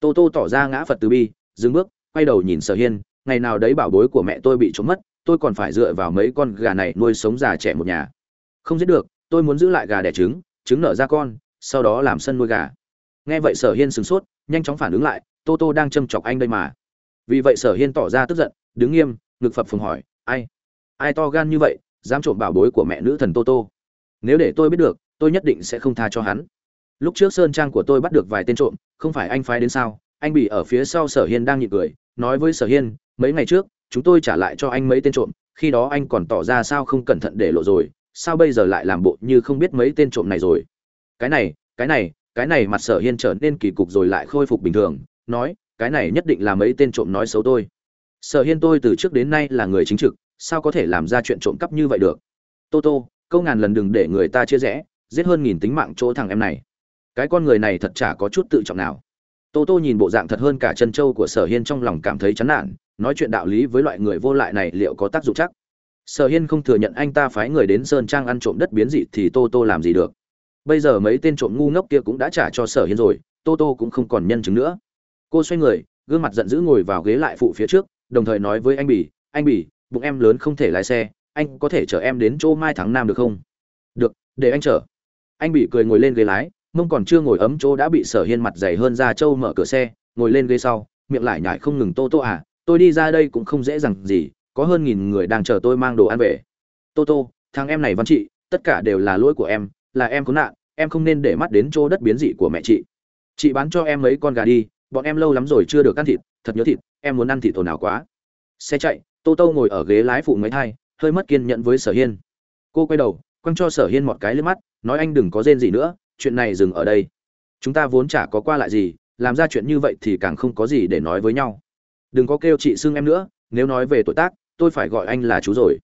Tô tô tỏ ra ngã phật từ bi, dừng bước, quay đầu nhìn sở hiên, ngày nào đấy bảo bối của mẹ tôi bị trốn mất, tôi còn phải dựa vào mấy con gà này nuôi sống già trẻ một nhà. Không giết được, tôi muốn giữ lại gà đẻ trứng trứng nở ra con, sau đó làm sân nuôi gà. Nghe vậy sở hiên sửng sốt, nhanh chóng phản ứng lại, tô tô đang châm chọc anh đây mà. Vì vậy sở hiên tỏ ra tức giận, đứng nghiêm ngực phập phồng hỏi, ai? Ai to gan như vậy, dám trộm bảo bối của mẹ nữ thần tô tô? Nếu để tôi biết được, tôi nhất định sẽ không tha cho hắn. Lúc trước sơn trang của tôi bắt được vài tên trộm, không phải anh phái đến sao? Anh bị ở phía sau sở hiên đang nhịn cười, nói với sở hiên, mấy ngày trước, chúng tôi trả lại cho anh mấy tên trộm, khi đó anh còn tỏ ra sao không cẩn thận để lộ rồi, sao bây giờ lại làm bộ như không biết mấy tên trộm này rồi? Cái này cái này cái này mặt sở hiên trở nên kỳ cục rồi lại khôi phục bình thường, nói, cái này nhất định là mấy tên trộm nói xấu tôi sở hiên tôi từ trước đến nay là người chính trực, sao có thể làm ra chuyện trộm cắp như vậy được? Tô tô, câu ngàn lần đừng để người ta chia rẽ, giết hơn nghìn tính mạng chỗ thằng em này. Cái con người này thật chả có chút tự trọng nào. Tô tô nhìn bộ dạng thật hơn cả chân trâu của sở hiên trong lòng cảm thấy chán nản, nói chuyện đạo lý với loại người vô lại này liệu có tác dụng chắc? Sở hiên không thừa nhận anh ta phái người đến sơn trang ăn trộm đất biến dị thì tô tô làm gì được? Bây giờ mấy tên trộm ngu ngốc kia cũng đã trả cho sở hiên rồi, tô tô cũng không còn nhân chứng nữa. Cô xoay người, gương mặt giận dữ ngồi vào ghế lại phụ phía trước đồng thời nói với anh bỉ anh bỉ bụng em lớn không thể lái xe, anh có thể chở em đến chỗ mai tháng năm được không? Được, để anh chở. Anh bỉ cười ngồi lên ghế lái, mông còn chưa ngồi ấm chỗ đã bị sở hiên mặt dày hơn ra châu mở cửa xe, ngồi lên ghế sau, miệng lại nhải không ngừng tô tô à tôi đi ra đây cũng không dễ dàng gì, có hơn nghìn người đang chờ tôi mang đồ ăn về. Tô tô, thằng em này văn chị, tất cả đều là lỗi của em, là em có nạn, em không nên để mắt đến chỗ đất biến dị của mẹ chị. Chị bán cho em mấy con gà đi, bọn em lâu lắm rồi chưa được ăn thịt, thật nhớ thịt em muốn ăn thịt ồn ào quá. Xe chạy, tô tô ngồi ở ghế lái phụ mấy thai, hơi mất kiên nhẫn với sở hiên. Cô quay đầu, quăng cho sở hiên một cái lên mắt, nói anh đừng có rên gì nữa, chuyện này dừng ở đây. Chúng ta vốn chả có qua lại gì, làm ra chuyện như vậy thì càng không có gì để nói với nhau. Đừng có kêu chị xưng em nữa, nếu nói về tuổi tác, tôi phải gọi anh là chú rồi.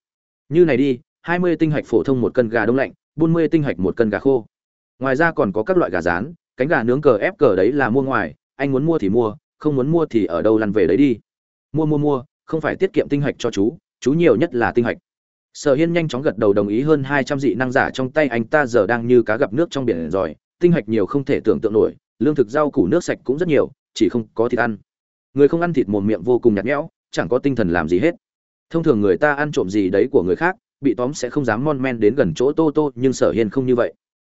Như này đi, hai mươi tinh hạch phổ thông một cân gà đông lạnh, bốn mươi tinh hạch một cân gà khô. Ngoài ra còn có các loại gà rán, cánh gà nướng cờ ép cờ đấy là mua ngoài, anh muốn mua thì mua không muốn mua thì ở đâu lăn về đấy đi. Mua mua mua, không phải tiết kiệm tinh hạch cho chú chú nhiều nhất là tinh hạch. Sở hiên nhanh chóng gật đầu đồng ý hơn hai trăm dị năng giả trong tay anh ta giờ đang như cá gặp nước trong biển rồi, tinh hạch nhiều không thể tưởng tượng nổi, lương thực rau củ nước sạch cũng rất nhiều, chỉ không có thịt ăn. Người không ăn thịt mồm miệng vô cùng nhạt nhẽo, chẳng có tinh thần làm gì hết. Thông thường người ta ăn trộm gì đấy của người khác, bị tóm sẽ không dám mon men đến gần chỗ tô tô, nhưng sở hiên không như vậy.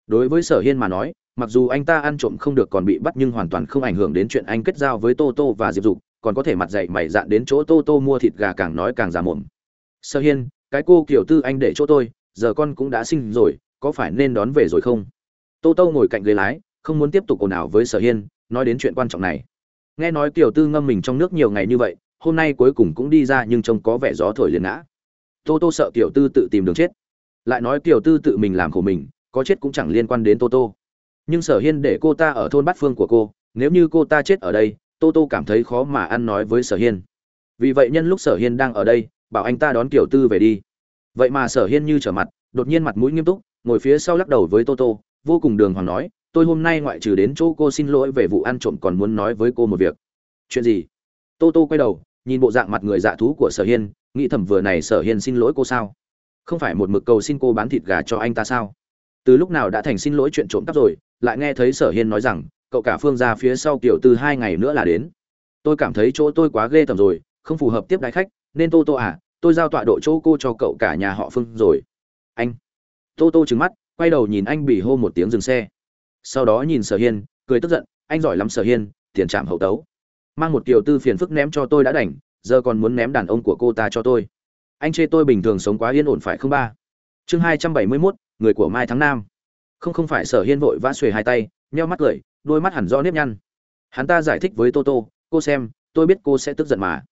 Đối với sở hiên mà nói mặc dù anh ta ăn trộm không được còn bị bắt nhưng hoàn toàn không ảnh hưởng đến chuyện anh kết giao với tô tô và diệp dục, còn có thể mặt dạy mày dạn đến chỗ tô tô mua thịt gà càng nói càng già mồm. Sở hiên, cái cô kiểu tư anh để chỗ tôi, giờ con cũng đã sinh rồi, có phải nên đón về rồi không? Tô tô ngồi cạnh ghế lái, không muốn tiếp tục ồn ào với sở hiên, nói đến chuyện quan trọng này. Nghe nói kiểu tư ngâm mình trong nước nhiều ngày như vậy, hôm nay cuối cùng cũng đi ra nhưng trông có vẻ gió thổi liền ngã. Tô tô sợ kiểu tư tự tìm đường chết. Lại nói kiểu tư tự mình làm khổ mình, có chết cũng chẳng liên quan đến tô tô nhưng sở hiên để cô ta ở thôn bát phương của cô, nếu như cô ta chết ở đây, tô tô cảm thấy khó mà ăn nói với sở hiên. Vì vậy nhân lúc sở hiên đang ở đây, bảo anh ta đón kiểu tư về đi. Vậy mà sở hiên như trở mặt, đột nhiên mặt mũi nghiêm túc, ngồi phía sau lắc đầu với tô tô, vô cùng đường hoàng nói, tôi hôm nay ngoại trừ đến chỗ cô xin lỗi về vụ ăn trộm còn muốn nói với cô một việc. Chuyện gì? Tô tô quay đầu, nhìn bộ dạng mặt người dạ thú của sở hiên, nghĩ thầm vừa này sở hiên xin lỗi cô sao? Không phải một mực cầu xin cô bán thịt gà cho anh ta sao? Từ lúc nào đã thành xin lỗi chuyện trộm cắp rồi lại nghe thấy sở hiên nói rằng, cậu cả phương ra phía sau kiểu từ hai ngày nữa là đến. Tôi cảm thấy chỗ tôi quá ghê tởm rồi, không phù hợp tiếp đái khách, nên tô tô à tôi giao tọa độ chỗ cô cho cậu cả nhà họ phương rồi. Anh. Tô tô trừng mắt, quay đầu nhìn anh bị hô một tiếng dừng xe. Sau đó nhìn sở hiên, cười tức giận, anh giỏi lắm sở hiên, tiền trạm hậu tấu. Mang một kiểu tư phiền phức ném cho tôi đã đành, giờ còn muốn ném đàn ông của cô ta cho tôi. Anh chê tôi bình thường sống quá yên ổn phải không ba? Chương hai trăm bảy mươi mốt, người của mai tháng m không không phải sở hiên vội vã xuề hai tay nheo mắt cười đôi mắt hẳn do nếp nhăn. Hắn ta giải thích với Tô Tô, cô xem tôi biết cô sẽ tức giận mà.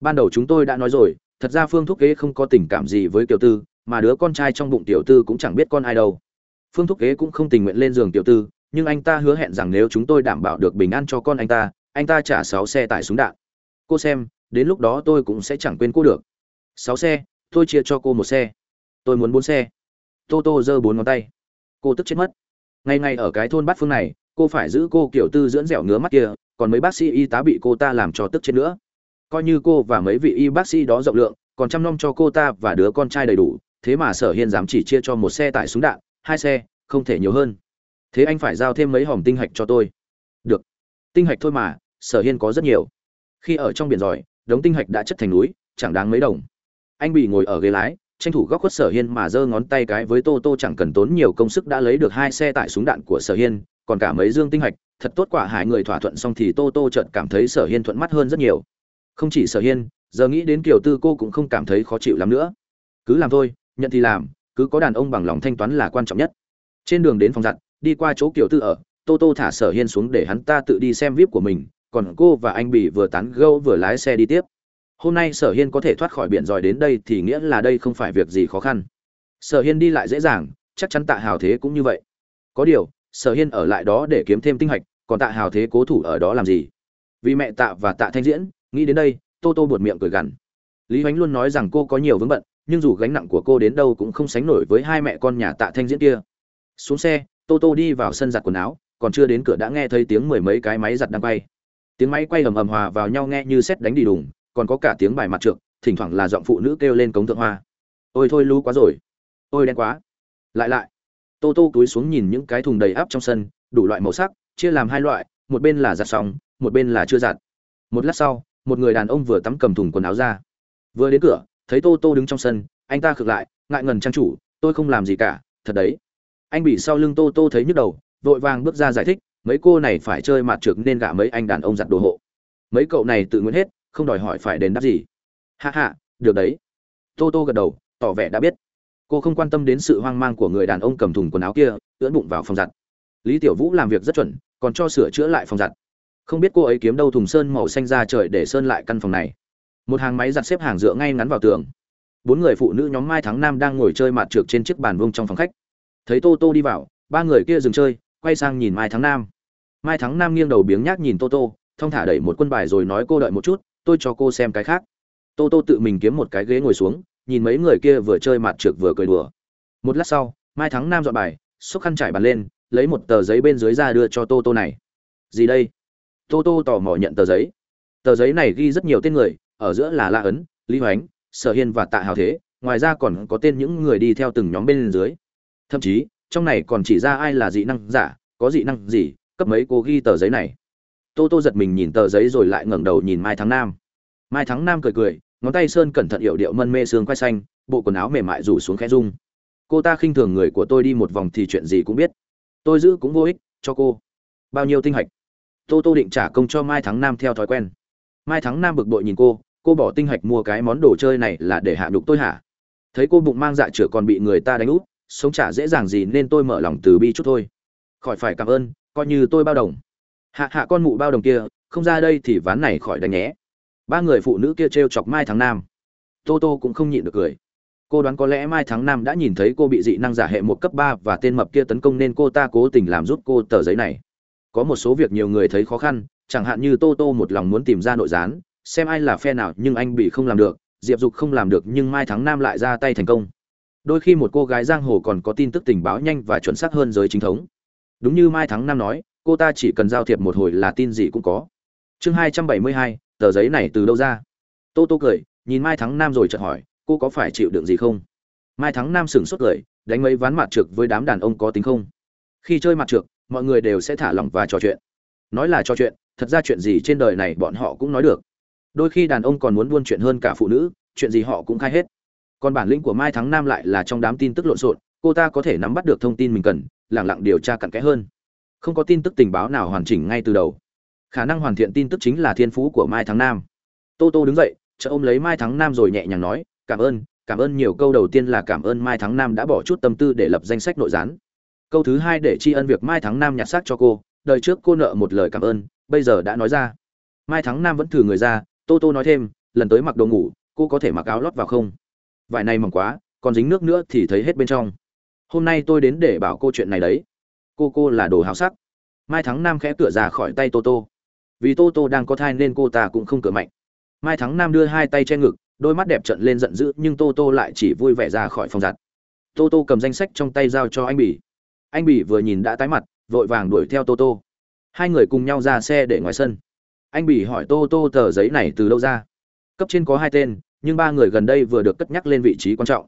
Ban đầu chúng tôi đã nói rồi thật ra phương thúc kế không có tình cảm gì với tiểu tư mà đứa con trai trong bụng tiểu tư cũng chẳng biết con ai đâu. Phương thúc kế cũng không tình nguyện lên giường tiểu tư nhưng anh ta hứa hẹn rằng nếu chúng tôi đảm bảo được bình an cho con anh ta anh ta trả sáu xe tải súng đạn. Cô xem đến lúc đó tôi cũng sẽ chẳng quên cô được. Sáu xe tôi chia cho cô một xe. Tôi muốn bốn xe. Tô tô giơ bốn ngón tay cô tức chết mất. Ngày ngày ở cái thôn bát phương này, cô phải giữ cô kiểu tư dưỡng dẻo ngứa mắt kia, còn mấy bác sĩ y tá bị cô ta làm cho tức chết nữa. Coi như cô và mấy vị y bác sĩ đó rộng lượng, còn chăm nom cho cô ta và đứa con trai đầy đủ, thế mà sở hiên dám chỉ chia cho một xe tải súng đạn, hai xe, không thể nhiều hơn. Thế anh phải giao thêm mấy hòm tinh hạch cho tôi. Được. Tinh hạch thôi mà, sở hiên có rất nhiều. Khi ở trong biển giỏi, đống tinh hạch đã chất thành núi, chẳng đáng mấy đồng. Anh bị ngồi ở ghế lái tranh thủ góc khuất sở hiên mà giơ ngón tay cái với tô tô chẳng cần tốn nhiều công sức đã lấy được hai xe tải súng đạn của sở hiên, còn cả mấy dương tinh hạch. Thật tốt quả hai người thỏa thuận xong thì tô tô chợt cảm thấy sở hiên thuận mắt hơn rất nhiều. Không chỉ sở hiên, giờ nghĩ đến kiểu tư cô cũng không cảm thấy khó chịu lắm nữa. Cứ làm thôi, nhận thì làm, cứ có đàn ông bằng lòng thanh toán là quan trọng nhất. Trên đường đến phòng giặt, đi qua chỗ kiểu tư ở, tô tô thả sở hiên xuống để hắn ta tự đi xem vip của mình, còn cô và anh bị vừa tán gâu vừa lái xe đi tiếp hôm nay sở hiên có thể thoát khỏi biển giỏi đến đây thì nghĩa là đây không phải việc gì khó khăn. Sở hiên đi lại dễ dàng, chắc chắn tạ hào thế cũng như vậy. Có điều, sở hiên ở lại đó để kiếm thêm tinh hạch, còn tạ hào thế cố thủ ở đó làm gì? Vì mẹ tạ và tạ thanh diễn, nghĩ đến đây, tô tô buột miệng cười gằn. Lý h luôn nói rằng cô có nhiều vướng bận, nhưng dù gánh nặng của cô đến đâu cũng không sánh nổi với hai mẹ con nhà tạ thanh diễn kia. Xuống xe, tô tô đi vào sân giặt quần áo, còn chưa đến cửa đã nghe thấy tiếng mười mấy cái máy giặt đang quay. Tiếng máy quay ầm ầm hòa vào nhau nghe như xét đánh đi đùng còn có cả tiếng bài mặt trượt thỉnh thoảng là giọng phụ nữ kêu lên cống thượng hoa. Ôi thôi lú quá rồi. Ôi đen quá. Lại lại. Tô tô túi xuống nhìn những cái thùng đầy áp trong sân, đủ loại màu sắc, chia làm hai loại, một bên là giặt xong, một bên là chưa giặt. Một lát sau, một người đàn ông vừa tắm cầm thùng quần áo ra. Vừa đến cửa, thấy tô tô đứng trong sân, anh ta khựng lại, ngại ngần trang chủ, tôi không làm gì cả, thật đấy. Anh bị sau lưng tô tô thấy nhức đầu, vội vàng bước ra giải thích, mấy cô này phải chơi mặt trượt nên gạ mấy anh đàn ông giặt đồ hộ. Mấy cậu này tự nguyện hết không đòi hỏi phải đền đáp gì. Hạ hạ được đấy. Tô tô gật đầu, tỏ vẻ đã biết. Cô không quan tâm đến sự hoang mang của người đàn ông cầm thùng quần áo kia, ưỡn bụng vào phòng giặt. Lý tiểu vũ làm việc rất chuẩn, còn cho sửa chữa lại phòng giặt. Không biết cô ấy kiếm đâu thùng sơn màu xanh ra trời để sơn lại căn phòng này. Một hàng máy giặt xếp hàng dựa ngay ngắn vào tường. Bốn người phụ nữ nhóm mai tháng năm đang ngồi chơi mạt trượt trên chiếc bàn vông trong phòng khách. Thấy tô tô đi vào, ba người kia dừng chơi, quay sang nhìn mai tháng năm mai tháng năm nghiêng đầu biếng nhác nhìn tô tô, thong thả đẩy một quân bài rồi nói cô đợi một chút tôi cho cô xem cái khác. Tô tô tự mình kiếm một cái ghế ngồi xuống, nhìn mấy người kia vừa chơi mặt trượt vừa cười đùa. Một lát sau, mai thắng nam dọn bài, xúc khăn trải bàn lên, lấy một tờ giấy bên dưới ra đưa cho tô tô này. Gì đây? Tô tô tò mò nhận tờ giấy. Tờ giấy này ghi rất nhiều tên người, ở giữa là la ấn, lý hoánh, sở hiên và tạ hào thế, ngoài ra còn có tên những người đi theo từng nhóm bên dưới. Thậm chí, trong này còn chỉ ra ai là dị năng giả, có dị năng gì, cấp mấy cô ghi tờ giấy này tô tô giật mình nhìn tờ giấy rồi lại ngẩng đầu nhìn mai thắng nam. Mai thắng nam cười cười, ngón tay sơn cẩn thận hiệu điệu mân mê xương quay xanh, bộ quần áo mềm mại rủ xuống khẽ rung. Cô ta khinh thường người của tôi đi một vòng thì chuyện gì cũng biết. Tôi giữ cũng vô ích cho cô. Bao nhiêu tinh hạch? Tô tô định trả công cho mai thắng nam theo thói quen. Mai thắng nam bực bội nhìn cô cô bỏ tinh hạch mua cái món đồ chơi này là để hạ đục tôi hả? Thấy cô bụng mang dạ chửa còn bị người ta đánh úp, sống trả dễ dàng gì nên tôi mở lòng từ bi chút thôi. Khỏi phải cảm ơn, coi như tôi bao đồng hạ hạ con mụ bao đồng kia, không ra đây thì ván này khỏi đánh nhé. Ba người phụ nữ kia t r e o chọc mai tháng nam. Tô tô cũng không nhịn được cười. Cô đoán có lẽ mai tháng m đã nhìn thấy cô bị dị năng giả hệ một cấp ba và tên mập kia tấn công nên cô ta cố tình làm giúp cô tờ giấy này. Có một số việc nhiều người thấy khó khăn, chẳng hạn như tô tô một lòng muốn tìm ra nội gián, xem ai là phe nào nhưng anh bị không làm được, diệp dục không làm được nhưng mai tháng m lại ra tay thành công. Đôi khi một cô gái giang hồ còn có tin tức tình báo nhanh và chuẩn xác hơn giới chính thống. Đúng như mai tháng m nói cô ta chỉ cần giao thiệp một hồi là tin gì cũng có. Chương hai trăm bảy mươi hai, tờ giấy này từ đâu ra? Tô tô cười, nhìn mai thắng nam rồi chợt hỏi, cô có phải chịu đựng gì không? Mai thắng nam sửng sốt cười, đánh mấy ván mặt trượt với đám đàn ông có tính không? Khi chơi mặt trượt mọi người đều sẽ thả lỏng và trò chuyện. Nói là trò chuyện, thật ra chuyện gì trên đời này bọn họ cũng nói được. Đôi khi đàn ông còn muốn buôn chuyện hơn cả phụ nữ, chuyện gì họ cũng khai hết. Còn bản lĩnh của mai thắng nam lại là trong đám tin tức lộn xộn, cô ta có thể nắm bắt được thông tin mình cần lẳng lặng điều tra cặn kẽ hơn không có tin tức tình báo nào hoàn chỉnh ngay từ đầu. Khả năng hoàn thiện tin tức chính là thiên phú của mai thắng nam. Tô tô đứng dậy chợ ôm lấy mai thắng nam rồi nhẹ nhàng nói, cảm ơn cảm ơn nhiều câu đầu tiên là cảm ơn mai thắng nam đã bỏ chút tâm tư để lập danh sách nội gián. Câu thứ hai để tri ân việc mai thắng nam nhặt xác cho cô, đời trước cô nợ một lời cảm ơn, bây giờ đã nói ra. Mai thắng nam vẫn thử người ra, tô tô nói thêm, lần tới mặc đồ ngủ, cô có thể mặc áo lót vào không? Vải này mỏng quá, còn dính nước nữa thì thấy hết bên trong. Hôm nay tôi đến để bảo cô chuyện này đấy cô cô là đồ hào sắc. Mai thắng nam khẽ cửa ra khỏi tay tô tô. Vì tô tô đang có thai nên cô ta cũng không cửa mạnh. Mai thắng nam đưa hai tay che ngực, đôi mắt đẹp trận lên giận dữ, nhưng tô tô lại chỉ vui vẻ ra khỏi phòng giặt. Tô tô cầm danh sách trong tay giao cho anh bỉ. Anh bỉ vừa nhìn đã tái mặt, vội vàng đuổi theo tô tô. Hai người cùng nhau ra xe để ngoài sân. Anh bỉ hỏi tô tô tờ giấy này từ đâu ra? Cấp trên có hai tên, nhưng ba người gần đây vừa được cất nhắc lên vị trí quan trọng.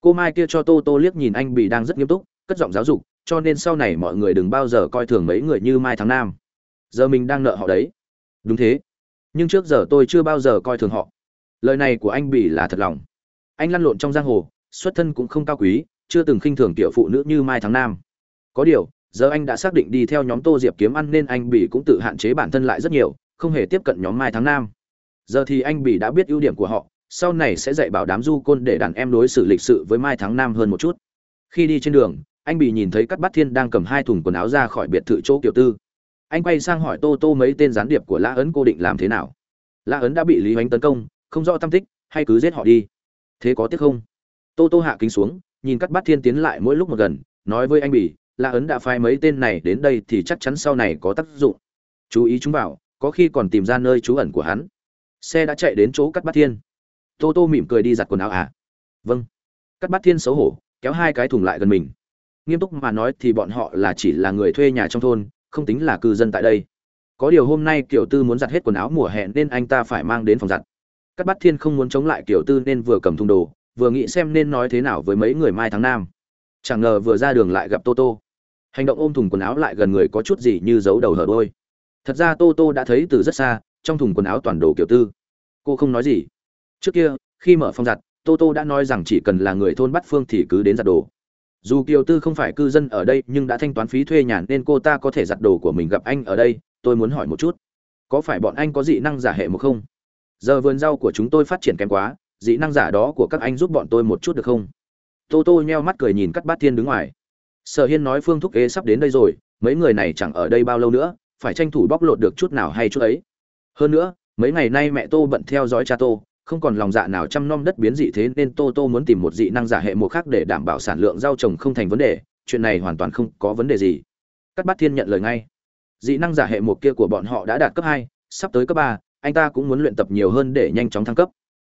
Cô mai kia cho tô tô liếc nhìn anh bỉ đang rất nghiêm túc, cất giọng giáo dục cho nên sau này mọi người đừng bao giờ coi thường mấy người như mai tháng nam. Giờ mình đang nợ họ đấy. Đúng thế. Nhưng trước giờ tôi chưa bao giờ coi thường họ. Lời này của anh bỉ là thật lòng. Anh lăn lộn trong giang hồ, xuất thân cũng không cao quý, chưa từng khinh thường tiểu phụ nữ như mai tháng nam. Có điều, giờ anh đã xác định đi theo nhóm tô diệp kiếm ăn nên anh bỉ cũng tự hạn chế bản thân lại rất nhiều, không hề tiếp cận nhóm mai tháng nam. Giờ thì anh bỉ đã biết ưu điểm của họ, sau này sẽ dạy bảo đám du côn để đàn em đối xử lịch sự với mai tháng nam hơn một chút. Khi đi trên đường anh bỉ nhìn thấy cắt bát thiên đang cầm hai thùng quần áo ra khỏi biệt thự chỗ kiểu tư. Anh quay sang hỏi tô tô mấy tên gián điệp của lã ấn cô định làm thế nào. Lã ấn đã bị lý hoánh tấn công, không rõ tâm tích, hay cứ giết họ đi. Thế có tiếc không? Tô tô hạ kính xuống, nhìn cắt bát thiên tiến lại mỗi lúc một gần, nói với anh bỉ lã ấn đã phái mấy tên này đến đây thì chắc chắn sau này có tác dụng. Chú ý chúng vào, có khi còn tìm ra nơi trú ẩn của hắn. Xe đã chạy đến chỗ cắt bát thiên. Tô tô mỉm cười đi giặt quần áo à? Vâng. Cắt bát thiên xấu hổ, kéo hai cái thùng lại gần mình nghiêm túc mà nói thì bọn họ là chỉ là người thuê nhà trong thôn, không tính là cư dân tại đây. Có điều hôm nay kiểu tư muốn giặt hết quần áo mùa hè nên anh ta phải mang đến phòng giặt. Các bát thiên không muốn chống lại kiểu tư nên vừa cầm thùng đồ, vừa nghĩ xem nên nói thế nào với mấy người mai tháng nam. Chẳng ngờ vừa ra đường lại gặp tô tô. Hành động ôm thùng quần áo lại gần người có chút gì như giấu đầu hở đôi. Thật ra tô tô đã thấy từ rất xa, trong thùng quần áo toàn đồ kiểu tư. Cô không nói gì. Trước kia, khi mở phòng giặt, tô tô đã nói rằng chỉ cần là người thôn bắt phương thì cứ đến giặt đồ dù kiều tư không phải cư dân ở đây nhưng đã thanh toán phí thuê nhà nên cô ta có thể giặt đồ của mình gặp anh ở đây, tôi muốn hỏi một chút. Có phải bọn anh có dị năng giả hệ một không? Giờ vườn rau của chúng tôi phát triển kém quá, dị năng giả đó của các anh giúp bọn tôi một chút được không? Tô tô nheo mắt cười nhìn cắt bát thiên đứng ngoài. Sở hiên nói phương thúc kế sắp đến đây rồi, mấy người này chẳng ở đây bao lâu nữa, phải tranh thủ bóc lột được chút nào hay chút ấy. Hơn nữa, mấy ngày nay mẹ tô bận theo dõi cha tô không còn lòng dạ nào chăm nom đất biến dị thế nên tô tô muốn tìm một dị năng giả hệ một khác để đảm bảo sản lượng rau trồng không thành vấn đề, chuyện này hoàn toàn không có vấn đề gì. Cắt bát thiên nhận lời ngay. Dị năng giả hệ một kia của bọn họ đã đạt cấp hai, sắp tới cấp ba, anh ta cũng muốn luyện tập nhiều hơn để nhanh chóng thăng cấp.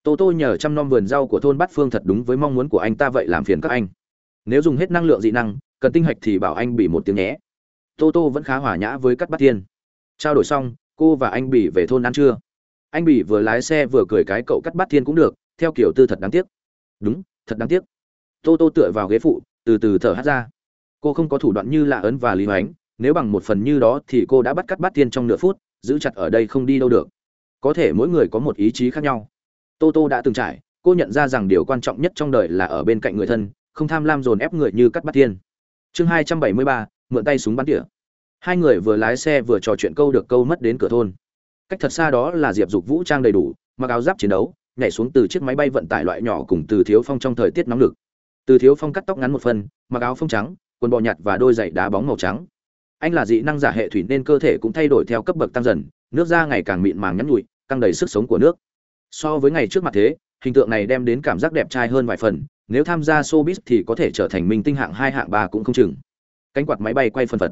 Tô tô nhờ chăm nom vườn rau của thôn bát phương thật đúng với mong muốn của anh ta vậy làm phiền các anh. Nếu dùng hết năng lượng dị năng, cần tinh hạch thì bảo anh bị một tiếng nhé. Tô tô vẫn khá hòa nhã với cắt bát thiên. Trao đổi xong, cô và anh bỉ về thôn ăn trưa anh bỉ vừa lái xe vừa cười cái cậu cắt bát thiên cũng được, theo kiểu tư thật đáng tiếc. Đúng, thật đáng tiếc. Tô tô tựa vào ghế phụ, từ từ thở hát ra. Cô không có thủ đoạn như lạ ấn và lý hoánh, nếu bằng một phần như đó thì cô đã bắt cắt bát thiên trong nửa phút, giữ chặt ở đây không đi đâu được. Có thể mỗi người có một ý chí khác nhau. Tô tô đã từng trải, cô nhận ra rằng điều quan trọng nhất trong đời là ở bên cạnh người thân, không tham lam dồn ép người như cắt bát thiên. Chương hai trăm bảy mươi ba, mượn tay súng bắn tỉa. Hai người vừa lái xe vừa trò chuyện câu được câu mất đến cửa thôn cách thật xa đó là diệp dục vũ trang đầy đủ, mặc áo giáp chiến đấu, nhảy xuống từ chiếc máy bay vận tải loại nhỏ cùng từ thiếu phong trong thời tiết nóng lực từ thiếu phong cắt tóc ngắn một phần, mặc áo phông trắng, quần bò nhặt và đôi giày đá bóng màu trắng. Anh là dị năng giả hệ thủy nên cơ thể cũng thay đổi theo cấp bậc tăng dần, nước da ngày càng mịn màng nhắn nhụi, căng đầy sức sống của nước. So với ngày trước mặt thế, hình tượng này đem đến cảm giác đẹp trai hơn vài phần, nếu tham gia showbiz thì có thể trở thành minh tinh hạng hai, hạng ba cũng không chừng. Cánh quạt máy bay quay phân phật.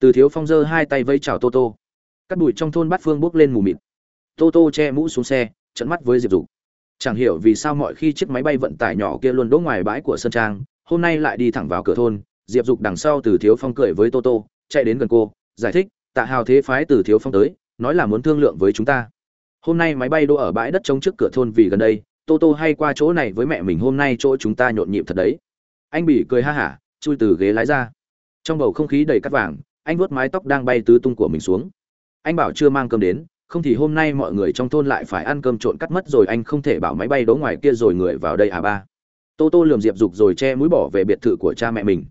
Từ thiếu phong giơ hai tay vây chào tô tô cắt bụi trong thôn bát phương bốc lên mù mịt. Tô tô che mũ xuống xe trận mắt với diệp dục. Chẳng hiểu vì sao mọi khi chiếc máy bay vận tải nhỏ kia luôn đỗ ngoài bãi của sơn trang, hôm nay lại đi thẳng vào cửa thôn, diệp dục đằng sau từ thiếu phong cười với tô tô, chạy đến gần cô, giải thích, tạ hào thế phái từ thiếu phong tới, nói là muốn thương lượng với chúng ta. Hôm nay máy bay đỗ ở bãi đất trống trước cửa thôn vì gần đây, tô tô hay qua chỗ này với mẹ mình hôm nay chỗ chúng ta nhộn nhịp thật đấy. Anh bỉ cười ha hả, chui từ ghế lái ra. Trong bầu không khí đầy cắt vàng, anh vuốt mái tóc đang bay tứ tung của mình xuống anh bảo chưa mang cơm đến, không thì hôm nay mọi người trong thôn lại phải ăn cơm trộn cắt mất rồi anh không thể bảo máy bay đỗ ngoài kia rồi người vào đây à ba. Tô tô lườm diệp dục rồi che mũi bỏ về biệt thự của cha mẹ mình.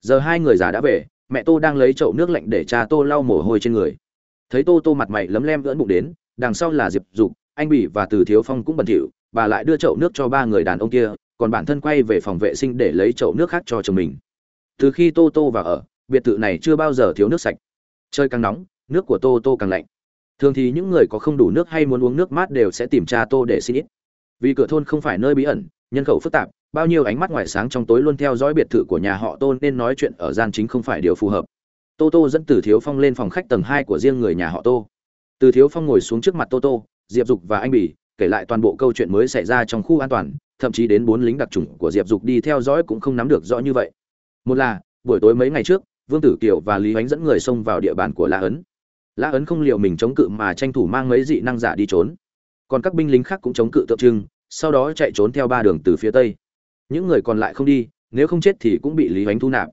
Giờ hai người già đã về, mẹ tô đang lấy chậu nước lạnh để cha tô lau mồ hôi trên người. Thấy tô tô mặt mày lấm lem gỡn bụng đến, đằng sau là diệp dục, anh bỉ và từ thiếu phong cũng bẩn thỉu bà lại đưa chậu nước cho ba người đàn ông kia, còn bản thân quay về phòng vệ sinh để lấy chậu nước khác cho chồng mình. Từ khi tô tô vào ở, biệt thự này chưa bao giờ thiếu nước sạch. Chơi càng nóng nước của tô tô càng lạnh. Thường thì những người có không đủ nước hay muốn uống nước mát đều sẽ tìm cha tô để xin ít. Vì cửa thôn không phải nơi bí ẩn, nhân khẩu phức tạp, bao nhiêu ánh mắt ngoài sáng trong tối luôn theo dõi biệt thự của nhà họ tô nên nói chuyện ở gian chính không phải điều phù hợp. Tô tô dẫn từ thiếu phong lên phòng khách tầng hai của riêng người nhà họ tô. Từ thiếu phong ngồi xuống trước mặt tô tô, diệp dục và anh bỉ kể lại toàn bộ câu chuyện mới xảy ra trong khu an toàn, thậm chí đến bốn lính đặc trùng của diệp dục đi theo dõi cũng không nắm được rõ như vậy. Một là, buổi tối mấy ngày trước, vương tử kiều và lý ánh dẫn người xông vào địa bàn của la ấn. Lã ấn không liệu mình chống cự mà tranh thủ mang mấy dị năng giả đi trốn. Còn các binh lính khác cũng chống cự tượng trưng, sau đó chạy trốn theo ba đường từ phía tây. Những người còn lại không đi, nếu không chết thì cũng bị lý ánh thu nạp.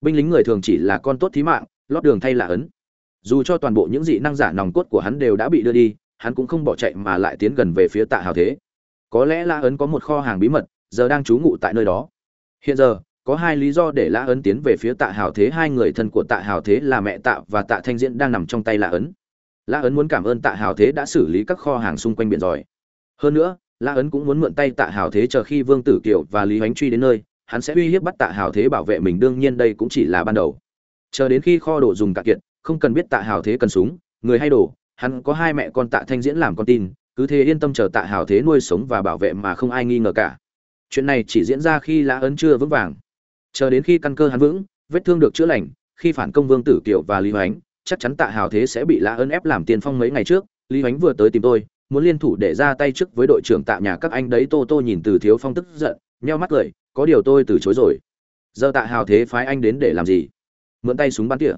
Binh lính người thường chỉ là con tốt thí mạng, lót đường thay là ấn. Dù cho toàn bộ những dị năng giả nòng cốt của hắn đều đã bị đưa đi, hắn cũng không bỏ chạy mà lại tiến gần về phía tạ hào thế. Có lẽ la ấn có một kho hàng bí mật, giờ đang trú ngụ tại nơi đó. Hiện giờ có hai lý do để lã ấn tiến về phía tạ hào thế. Hai người thân của tạ hào thế là mẹ tạ và tạ thanh diễn đang nằm trong tay lã ấn. Lã ấn muốn cảm ơn tạ hào thế đã xử lý các kho hàng xung quanh biển giỏi hơn nữa, lã ấn cũng muốn mượn tay tạ hào thế chờ khi vương tử kiều và lý ánh truy đến nơi, hắn sẽ uy hiếp bắt tạ hào thế bảo vệ mình. Đương nhiên đây cũng chỉ là ban đầu. Chờ đến khi kho đồ dùng cạn kiệt, không cần biết tạ hào thế cần súng, người hay đồ, hắn có hai mẹ con tạ thanh diễn làm con tin, cứ thế yên tâm chờ tạ hào thế nuôi sống và bảo vệ mà không ai nghi ngờ cả. Chuyện này chỉ diễn ra khi lã ấn chưa vững vàng chờ đến khi căn cơ hắn vững, vết thương được chữa lành, khi phản công vương tử kiều và lý hoánh, chắc chắn tạ hào thế sẽ bị lã ơn ép làm tiền phong mấy ngày trước, lý hoánh vừa tới tìm tôi, muốn liên thủ để ra tay trước với đội trưởng tạ nhà các anh đấy, tô tô nhìn từ thiếu phong tức giận, nheo mắt cười, có điều tôi từ chối rồi. Giờ tạ hào thế phái anh đến để làm gì? Mượn tay súng bắn tỉa.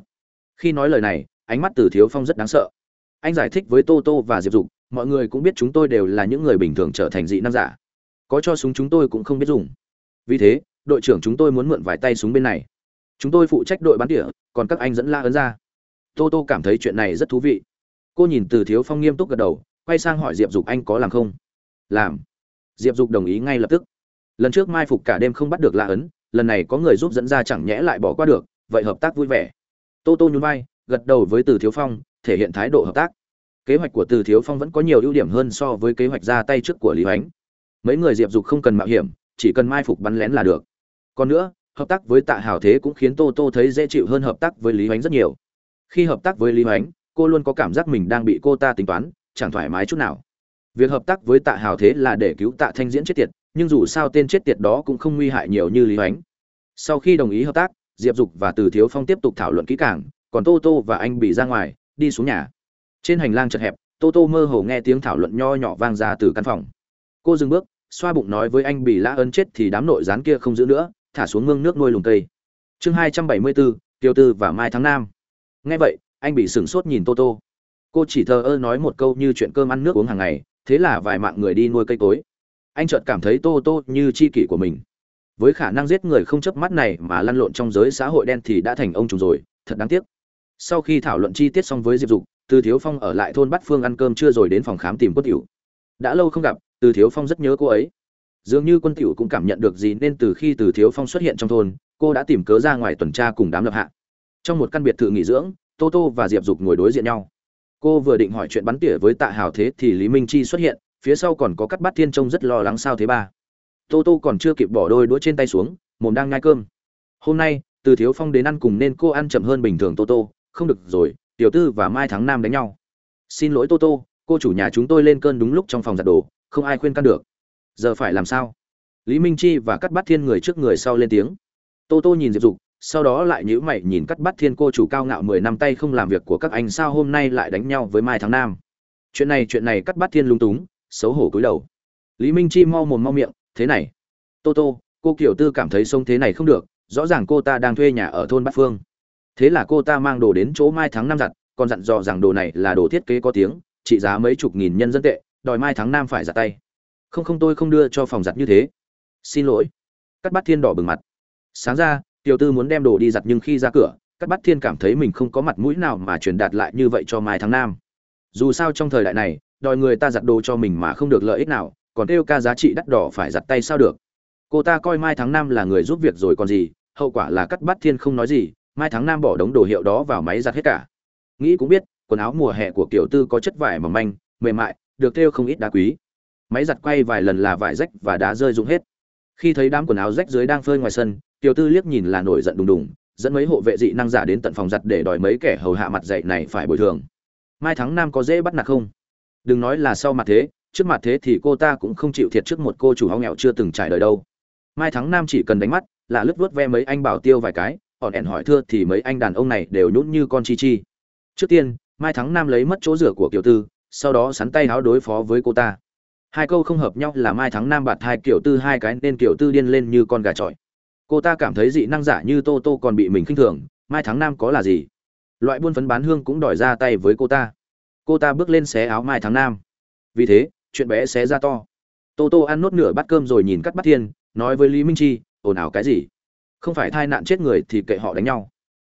Khi nói lời này, ánh mắt từ thiếu phong rất đáng sợ. Anh giải thích với tô tô và diệp dục, mọi người cũng biết chúng tôi đều là những người bình thường trở thành dị năng giả. Có cho súng chúng tôi cũng không biết dùng. Vì thế đội trưởng chúng tôi muốn mượn vài tay súng bên này. Chúng tôi phụ trách đội bắn tỉa, còn các anh dẫn la ấn ra. Tô tô cảm thấy chuyện này rất thú vị. Cô nhìn từ thiếu phong nghiêm túc gật đầu, quay sang hỏi diệp dục anh có làm không? Làm. Diệp dục đồng ý ngay lập tức. Lần trước mai phục cả đêm không bắt được la ấn, lần này có người giúp dẫn ra chẳng nhẽ lại bỏ qua được, vậy hợp tác vui vẻ. Tô tô nhún vai, gật đầu với từ thiếu phong, thể hiện thái độ hợp tác. Kế hoạch của từ thiếu phong vẫn có nhiều ưu điểm hơn so với kế hoạch ra tay trước của lý hoánh. Mấy người diệp dục không cần mạo hiểm, chỉ cần mai phục bắn lén là được còn nữa, hợp tác với tạ hào thế cũng khiến tô tô thấy dễ chịu hơn hợp tác với lý hoánh rất nhiều. Khi hợp tác với lý hoánh, cô luôn có cảm giác mình đang bị cô ta tính toán, chẳng thoải mái chút nào. Việc hợp tác với tạ hào thế là để cứu tạ thanh diễn chết tiệt, nhưng dù sao tên chết tiệt đó cũng không nguy hại nhiều như lý hoánh. Sau khi đồng ý hợp tác, diệp dục và từ thiếu phong tiếp tục thảo luận kỹ càng, còn tô tô và anh bị ra ngoài, đi xuống nhà. Trên hành lang chật hẹp, tô tô mơ hồ nghe tiếng thảo luận nho nhỏ vang ra từ căn phòng. Cô dừng bước, xoa bụng nói với anh bị lã ơn chết thì đám nội gián kia không giữ nữa thả xuống mương nước nuôi lùng cây. Chương hai trăm bảy mươi bốn, tiêu tư và mai tháng nam. Nghe vậy, anh bị sửng sốt nhìn tô tô. Cô chỉ thờ ơ nói một câu như chuyện cơm ăn nước uống hàng ngày, thế là vài mạng người đi nuôi cây cối. Anh chợt cảm thấy tô tô như chi kỷ của mình. Với khả năng giết người không chớp mắt này mà lăn lộn trong giới xã hội đen thì đã thành ông trùm rồi, thật đáng tiếc. Sau khi thảo luận chi tiết xong với diệp dục, từ thiếu phong ở lại thôn bát phương ăn cơm trưa rồi đến phòng khám tìm Quốc Hữu. đã lâu không gặp, từ thiếu phong rất nhớ cô ấy dường như quân tiểu cũng cảm nhận được gì nên từ khi từ thiếu phong xuất hiện trong thôn, cô đã tìm cớ ra ngoài tuần tra cùng đám lập hạ. Trong một căn biệt thự nghỉ dưỡng, tô tô và diệp dục ngồi đối diện nhau. Cô vừa định hỏi chuyện bắn tỉa với tạ hào thế thì lý minh chi xuất hiện, phía sau còn có cắt bát thiên trông rất lo lắng sao thế ba. Tô tô còn chưa kịp bỏ đôi đũa trên tay xuống, mồm đang ngai cơm. Hôm nay, từ thiếu phong đến ăn cùng nên cô ăn chậm hơn bình thường tô tô. Không được rồi, tiểu tư và mai thắng nam đánh nhau. Xin lỗi tô tô, cô chủ nhà chúng tôi lên cơn đúng lúc trong phòng giặt đồ, không ai khuyên can được giờ phải làm sao? Lý minh chi và cắt bắt thiên người trước người sau lên tiếng. Tô tô nhìn diệp dục, sau đó lại nhữ mày nhìn cắt bắt thiên cô chủ cao ngạo mười năm tay không làm việc của các anh sao hôm nay lại đánh nhau với mai tháng Nam. chuyện này chuyện này, cắt bắt thiên lung túng, xấu hổ cúi đầu. Lý minh chi mau mồm mau miệng, thế này. Tô tô, cô kiểu tư cảm thấy sống thế này không được, rõ ràng cô ta đang thuê nhà ở thôn bát phương. Thế là cô ta mang đồ đến chỗ mai tháng năm giặt, còn dặn dò rằng đồ này là đồ thiết kế có tiếng, trị giá mấy chục nghìn nhân dân tệ, đòi mai tháng năm phải giặt tay không không tôi không đưa cho phòng giặt như thế. Xin lỗi. Cắt bát thiên đỏ bừng mặt. Sáng ra, tiểu tư muốn đem đồ đi giặt nhưng khi ra cửa, cắt bát thiên cảm thấy mình không có mặt mũi nào mà truyền đạt lại như vậy cho mai tháng Nam. dù sao trong thời đại này, đòi người ta giặt đồ cho mình mà không được lợi ích nào, còn kêu ca giá trị đắt đỏ phải giặt tay sao được? Cô ta coi mai tháng Nam là người giúp việc rồi còn gì, hậu quả là cắt Bát thiên không nói gì, mai tháng Nam bỏ đống đồ hiệu đó vào máy giặt hết cả. Nghĩ cũng biết, quần áo mùa hè của kiểu tư có chất vải mỏng manh, mềm mại, được thêu không ít đá quý máy giặt quay vài lần là vải rách và đá rơi rụng hết. Khi thấy đám quần áo rách dưới đang phơi ngoài sân, tiểu tư liếc nhìn là nổi giận đùng đùng, dẫn mấy hộ vệ dị năng giả đến tận phòng giặt để đòi mấy kẻ hầu hạ mặt dạy này phải bồi thường. Mai thắng nam có dễ bắt nạt không? Đừng nói là sau mặt thế, trước mặt thế thì cô ta cũng không chịu thiệt trước một cô chủ háo nghèo chưa từng trải đời đâu. Mai thắng nam chỉ cần đánh mắt, là lướt vớt ve mấy anh bảo tiêu vài cái còn ẻn hỏi thưa thì mấy anh đàn ông này đều nhún như con chi chi. Trước tiên, mai thắng nam lấy mất chỗ rửa của kiều tư, sau đó sắn tay háo đối phó với cô ta hai câu không hợp nhau là mai thắng nam bạt hai kiểu tư hai cái nên kiểu tư điên lên như con gà trọi. Cô ta cảm thấy dị năng giả như tô tô còn bị mình khinh thường, mai thắng nam có là gì? Loại buôn phấn bán hương cũng đòi ra tay với cô ta. Cô ta bước lên xé áo mai thắng nam. Vì thế, chuyện bé xé ra to. Tô tô ăn nốt nửa bát cơm rồi nhìn cắt bắt thiên, nói với lý minh chi, ồn ào cái gì? Không phải thai nạn chết người thì kệ họ đánh nhau.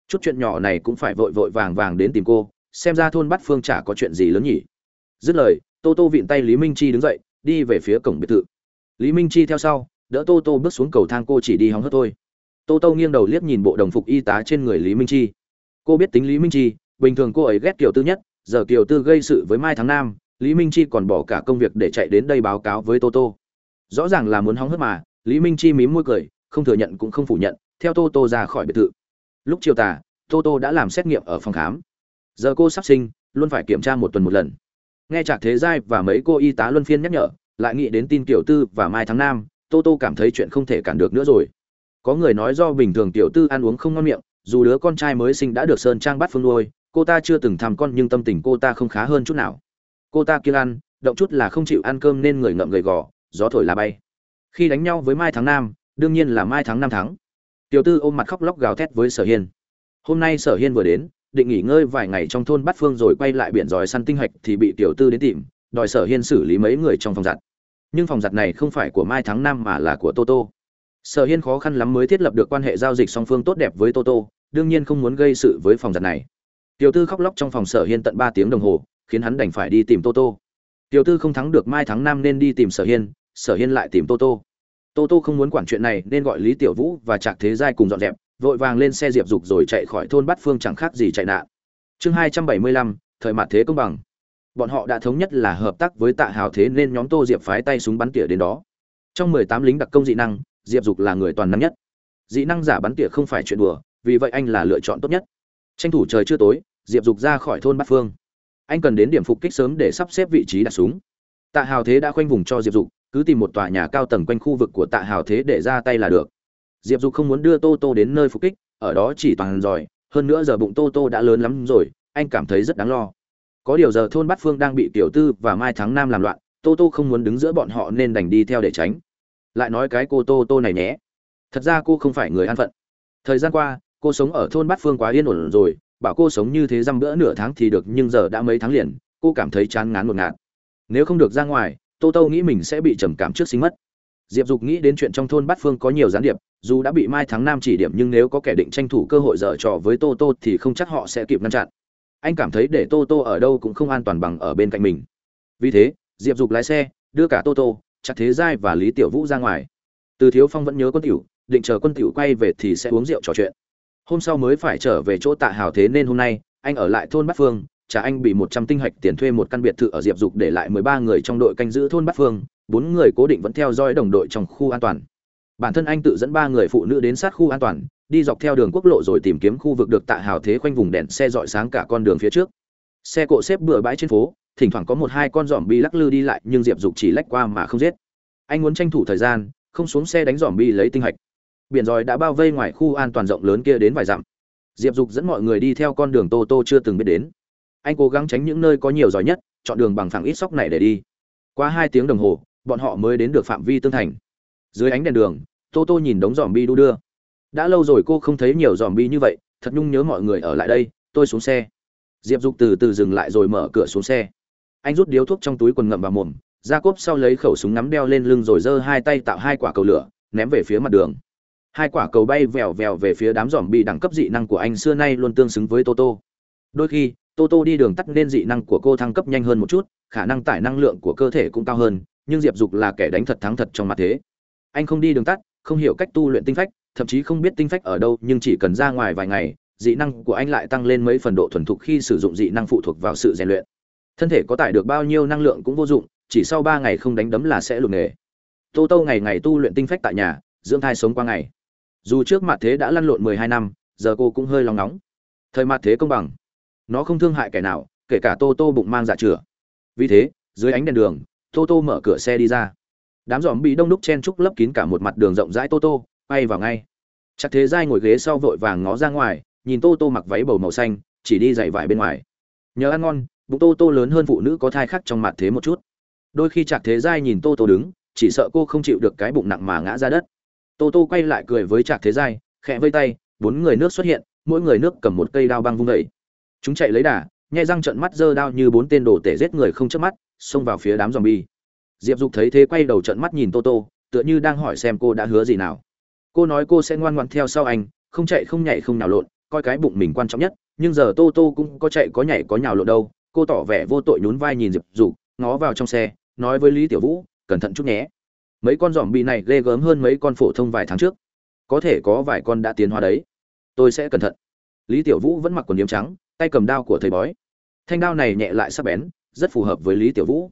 Chút chuyện nhỏ này cũng phải vội vội vàng vàng đến tìm cô, xem ra thôn bắt phương chả có chuyện gì lớn nhỉ. Dứt lời, tô tô vịn tay lý minh chi đứng dậy đi về phía cổng biệt thự. Lý minh chi theo sau đỡ tô tô bước xuống cầu thang cô chỉ đi hóng hớt thôi. Tô tô nghiêng đầu liếc nhìn bộ đồng phục y tá trên người lý minh chi. Cô biết tính lý minh chi bình thường cô ấy ghét kiều tư nhất giờ kiều tư gây sự với mai tháng Nam, lý minh chi còn bỏ cả công việc để chạy đến đây báo cáo với tô tô. Rõ ràng là muốn hóng hớt mà lý minh chi mím môi cười không thừa nhận cũng không phủ nhận theo tô tô ra khỏi biệt thự. Lúc chiều tà tô tô đã làm xét nghiệm ở phòng khám. Giờ cô sắp sinh luôn phải kiểm tra một tuần một lần nghe trạc thế giai và mấy cô y tá luân phiên nhắc nhở lại nghĩ đến tin tiểu tư và mai tháng Nam, tô tô cảm thấy chuyện không thể cản được nữa rồi. Có người nói do bình thường tiểu tư ăn uống không ngon miệng dù đứa con trai mới sinh đã được sơn trang bắt phương nuôi cô ta chưa từng thăm con nhưng tâm tình cô ta không khá hơn chút nào. Cô ta kiêng ăn động chút là không chịu ăn cơm nên người ngậm gầy gò gió thổi là bay. Khi đánh nhau với mai tháng Nam, đương nhiên là mai tháng năm tháng tiểu tư ôm mặt khóc lóc gào thét với sở hiên. Hôm nay sở hiên vừa đến định nghỉ ngơi vài ngày trong thôn bát phương rồi quay lại biển giỏi săn tinh hạch thì bị tiểu tư đến tìm, đòi sở hiên xử lý mấy người trong phòng giặt. Nhưng phòng giặt này không phải của mai tháng năm mà là của toto sở hiên khó khăn lắm mới thiết lập được quan hệ giao dịch song phương tốt đẹp với toto đương nhiên không muốn gây sự với phòng giặt này. Tiểu tư khóc lóc trong phòng sở hiên tận ba tiếng đồng hồ, khiến hắn đành phải đi tìm toto tiểu tư không thắng được mai tháng năm nên đi tìm sở hiên sở hiên lại tìm toto toto không muốn quản chuyện này nên gọi lý tiểu vũ và trạc thế giai cùng dọn dẹp vội vàng lên xe diệp dục rồi chạy khỏi thôn bát phương chẳng khác gì chạy nạn. Chương hai trăm bảy mươi lăm, thời mặt thế công bằng. Bọn họ đã thống nhất là hợp tác với tạ hào thế nên nhóm tô diệp phái tay súng bắn tỉa đến đó. Trong mười tám lính đặc công dị năng, diệp dục là người toàn năng nhất. Dị năng giả bắn tỉa không phải chuyện đùa, vì vậy anh là lựa chọn tốt nhất. Tranh thủ trời chưa tối, diệp dục ra khỏi thôn bát phương. Anh cần đến điểm phục kích sớm để sắp xếp vị trí đặt súng. Tạ hào thế đã khoanh vùng cho diệp dục, cứ tìm một tòa nhà cao tầng quanh khu vực của tạ hào thế để ra tay là được diệp dục không muốn đưa tô tô đến nơi phục kích, ở đó chỉ toàn giỏi, hơn nữa giờ bụng tô tô đã lớn lắm rồi, anh cảm thấy rất đáng lo. Có điều giờ thôn bát phương đang bị tiểu tư và mai thắng nam làm loạn, tô tô không muốn đứng giữa bọn họ nên đành đi theo để tránh. Lại nói cái cô tô tô này nhé. Thật ra cô không phải người an phận. Thời gian qua, cô sống ở thôn bát phương quá yên ổn rồi, bảo cô sống như thế dăm bữa nửa tháng thì được nhưng giờ đã mấy tháng liền, cô cảm thấy chán ngán ngột ngạt. Nếu không được ra ngoài, tô tô nghĩ mình sẽ bị trầm cảm trước sinh mất. Diệp dục nghĩ đến chuyện trong thôn bát phương có nhiều gián điệp dù đã bị mai thắng nam chỉ điểm nhưng nếu có kẻ định tranh thủ cơ hội dở trò với tô tô thì không chắc họ sẽ kịp ngăn chặn. Anh cảm thấy để tô tô ở đâu cũng không an toàn bằng ở bên cạnh mình. Vì thế, diệp dục lái xe, đưa cả tô tô, chặt thế giai và lý tiểu vũ ra ngoài. Từ thiếu phong vẫn nhớ quân tiểu, định chờ quân tiểu quay về thì sẽ uống rượu trò chuyện. Hôm sau mới phải trở về chỗ tạ hào thế nên hôm nay, anh ở lại thôn bát phương trả anh bị một trăm tinh hạch tiền thuê một căn biệt thự ở diệp dục để lại mười ba người trong đội canh giữ thôn bát phương, bốn người cố định vẫn theo dõi đồng đội trong khu an toàn bản thân anh tự dẫn ba người phụ nữ đến sát khu an toàn, đi dọc theo đường quốc lộ rồi tìm kiếm khu vực được tạ hào thế khoanh vùng đèn xe dọi sáng cả con đường phía trước. Xe cộ xếp bừa bãi trên phố, thỉnh thoảng có một hai con giỏm bi lắc lư đi lại, nhưng diệp dục chỉ lách qua mà không giết. Anh muốn tranh thủ thời gian, không xuống xe đánh giỏm bi lấy tinh hạch. Biển giỏi đã bao vây ngoài khu an toàn rộng lớn kia đến vài dặm. Diệp dục dẫn mọi người đi theo con đường tô tô chưa từng biết đến. Anh cố gắng tránh những nơi có nhiều giỏi nhất, chọn đường bằng phẳng ít sóc này để đi. Qua hai tiếng đồng hồ, bọn họ mới đến được phạm vi tương thành dưới ánh đèn đường, tô tô nhìn đống dòm bi đu đưa. Đã lâu rồi cô không thấy nhiều dòm bi như vậy, thật nhung nhớ mọi người ở lại đây, tôi xuống xe. Diệp dục từ từ dừng lại rồi mở cửa xuống xe. Anh rút điếu thuốc trong túi quần ngậm vào mồm ra cốp sau lấy khẩu súng nắm đeo lên lưng rồi giơ hai tay tạo hai quả cầu lửa, ném về phía mặt đường. Hai quả cầu bay vèo vèo về phía đám dòm bi đẳng cấp dị năng của anh xưa nay luôn tương xứng với toto đôi khi toto đi đường tắt nên dị năng của cô thăng cấp nhanh hơn một chút, khả năng tải năng lượng của cơ thể cũng cao hơn, nhưng diệp dục là kẻ đánh thật thắng thật trong mặt thế anh không đi đường tắt, không hiểu cách tu luyện tinh phách, thậm chí không biết tinh phách ở đâu, nhưng chỉ cần ra ngoài vài ngày, dị năng của anh lại tăng lên mấy phần độ thuần thục khi sử dụng dị năng phụ thuộc vào sự rèn luyện. Thân thể có tải được bao nhiêu năng lượng cũng vô dụng, chỉ sau ba ngày không đánh đấm là sẽ lụt nghề. Tô tô ngày ngày tu luyện tinh phách tại nhà, dưỡng thai sống qua ngày. Dù trước mặt thế đã lăn lộn mười hai năm, giờ cô cũng hơi lòng nóng thời mặt thế công bằng. Nó không thương hại kẻ nào, kể cả tô tô bụng mang dạ chửa vì thế, dưới ánh đèn đường, tô tô mở cửa xe đi ra đám giòm bị đông đúc chen trúc lấp kín cả một mặt đường rộng rãi tô tô, bay vào ngay. Chắc thế giai ngồi ghế sau vội vàng ngó ra ngoài, nhìn tô tô mặc váy bầu màu xanh, chỉ đi dày vải bên ngoài. Nhớ ăn ngon, bụng tô tô lớn hơn phụ nữ có thai khác trong mặt thế một chút. Đôi khi chạc thế giai nhìn tô tô đứng, chỉ sợ cô không chịu được cái bụng nặng mà ngã ra đất. Tô tô quay lại cười với chạc thế giai, khẽ vây tay, bốn người nước xuất hiện, mỗi người nước cầm một cây đao băng vung vẩy chúng chạy lấy đà, nhai răng trận mắt giơ đao như bốn tên đồ tể giết người không chớp mắt, xông vào phía đám zombie diệp dục thấy thế quay đầu trận mắt nhìn tô tô, tựa như đang hỏi xem cô đã hứa gì nào. Cô nói cô sẽ ngoan ngoãn theo sau anh, không chạy không nhảy không nhào lộn, coi cái bụng mình quan trọng nhất. Nhưng giờ tô tô cũng có chạy có nhảy có nhào lộn đâu, cô tỏ vẻ vô tội nhún vai nhìn diệp dục, ngó vào trong xe, nói với lý tiểu vũ, cẩn thận chút nhé. Mấy con giỏm bị này ghê gớm hơn mấy con phổ thông vài tháng trước. Có thể có vài con đã tiến hóa đấy. Tôi sẽ cẩn thận. Lý tiểu vũ vẫn mặc quần điếm trắng, tay cầm đao của thầy bói. Thanh đao này nhẹ lại sắc bén, rất phù hợp với lý tiểu vũ.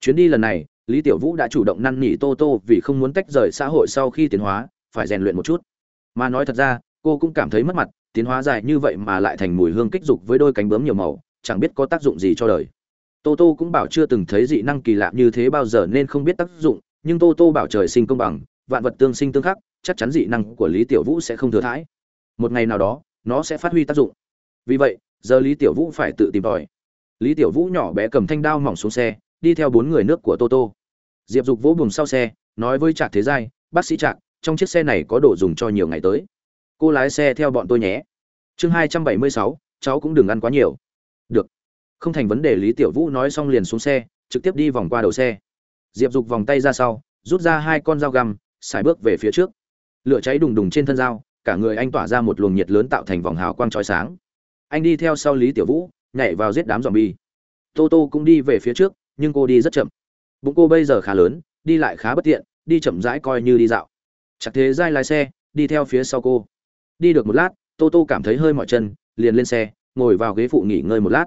Chuyến đi lần này lý tiểu vũ đã chủ động năn nỉ tô tô vì không muốn tách rời xã hội sau khi tiến hóa, phải rèn luyện một chút. Mà nói thật ra, cô cũng cảm thấy mất mặt, tiến hóa dài như vậy mà lại thành mùi hương kích dục với đôi cánh bướm nhiều màu, chẳng biết có tác dụng gì cho đời. Tô tô cũng bảo chưa từng thấy dị năng kỳ lạ như thế bao giờ nên không biết tác dụng, nhưng tô tô bảo trời sinh công bằng, vạn vật tương sinh tương khắc, chắc chắn dị năng của lý tiểu vũ sẽ không thừa thãi. Một ngày nào đó, nó sẽ phát huy tác dụng. Vì vậy, giờ lý tiểu vũ phải tự tìm tòi. Lý tiểu vũ nhỏ bé cầm thanh đao mỏng xuống xe đi theo bốn người nước của Toto. diệp dục vỗ buồng sau xe, nói với trạc thế giai, bác sĩ trạc, trong chiếc xe này có đồ dùng cho nhiều ngày tới. Cô lái xe theo bọn tôi nhé. Chương hai trăm bảy mươi sáu, cháu cũng đừng ăn quá nhiều. Được. Không thành vấn đề, lý tiểu vũ nói xong liền xuống xe, trực tiếp đi vòng qua đầu xe. Diệp dục vòng tay ra sau, rút ra hai con dao găm, xài bước về phía trước. Lửa cháy đùng đùng trên thân dao, cả người anh tỏa ra một luồng nhiệt lớn tạo thành vòng hào quang trói sáng. Anh đi theo sau lý tiểu vũ, nhảy vào giết đám dòm bi tô tô cũng đi về phía trước nhưng cô đi rất chậm. Bụng cô bây giờ khá lớn, đi lại khá bất tiện, đi chậm rãi coi như đi dạo. Chắc thế dai lái xe, đi theo phía sau cô. Đi được một lát, tô tô cảm thấy hơi mỏi chân, liền lên xe, ngồi vào ghế phụ nghỉ ngơi một lát.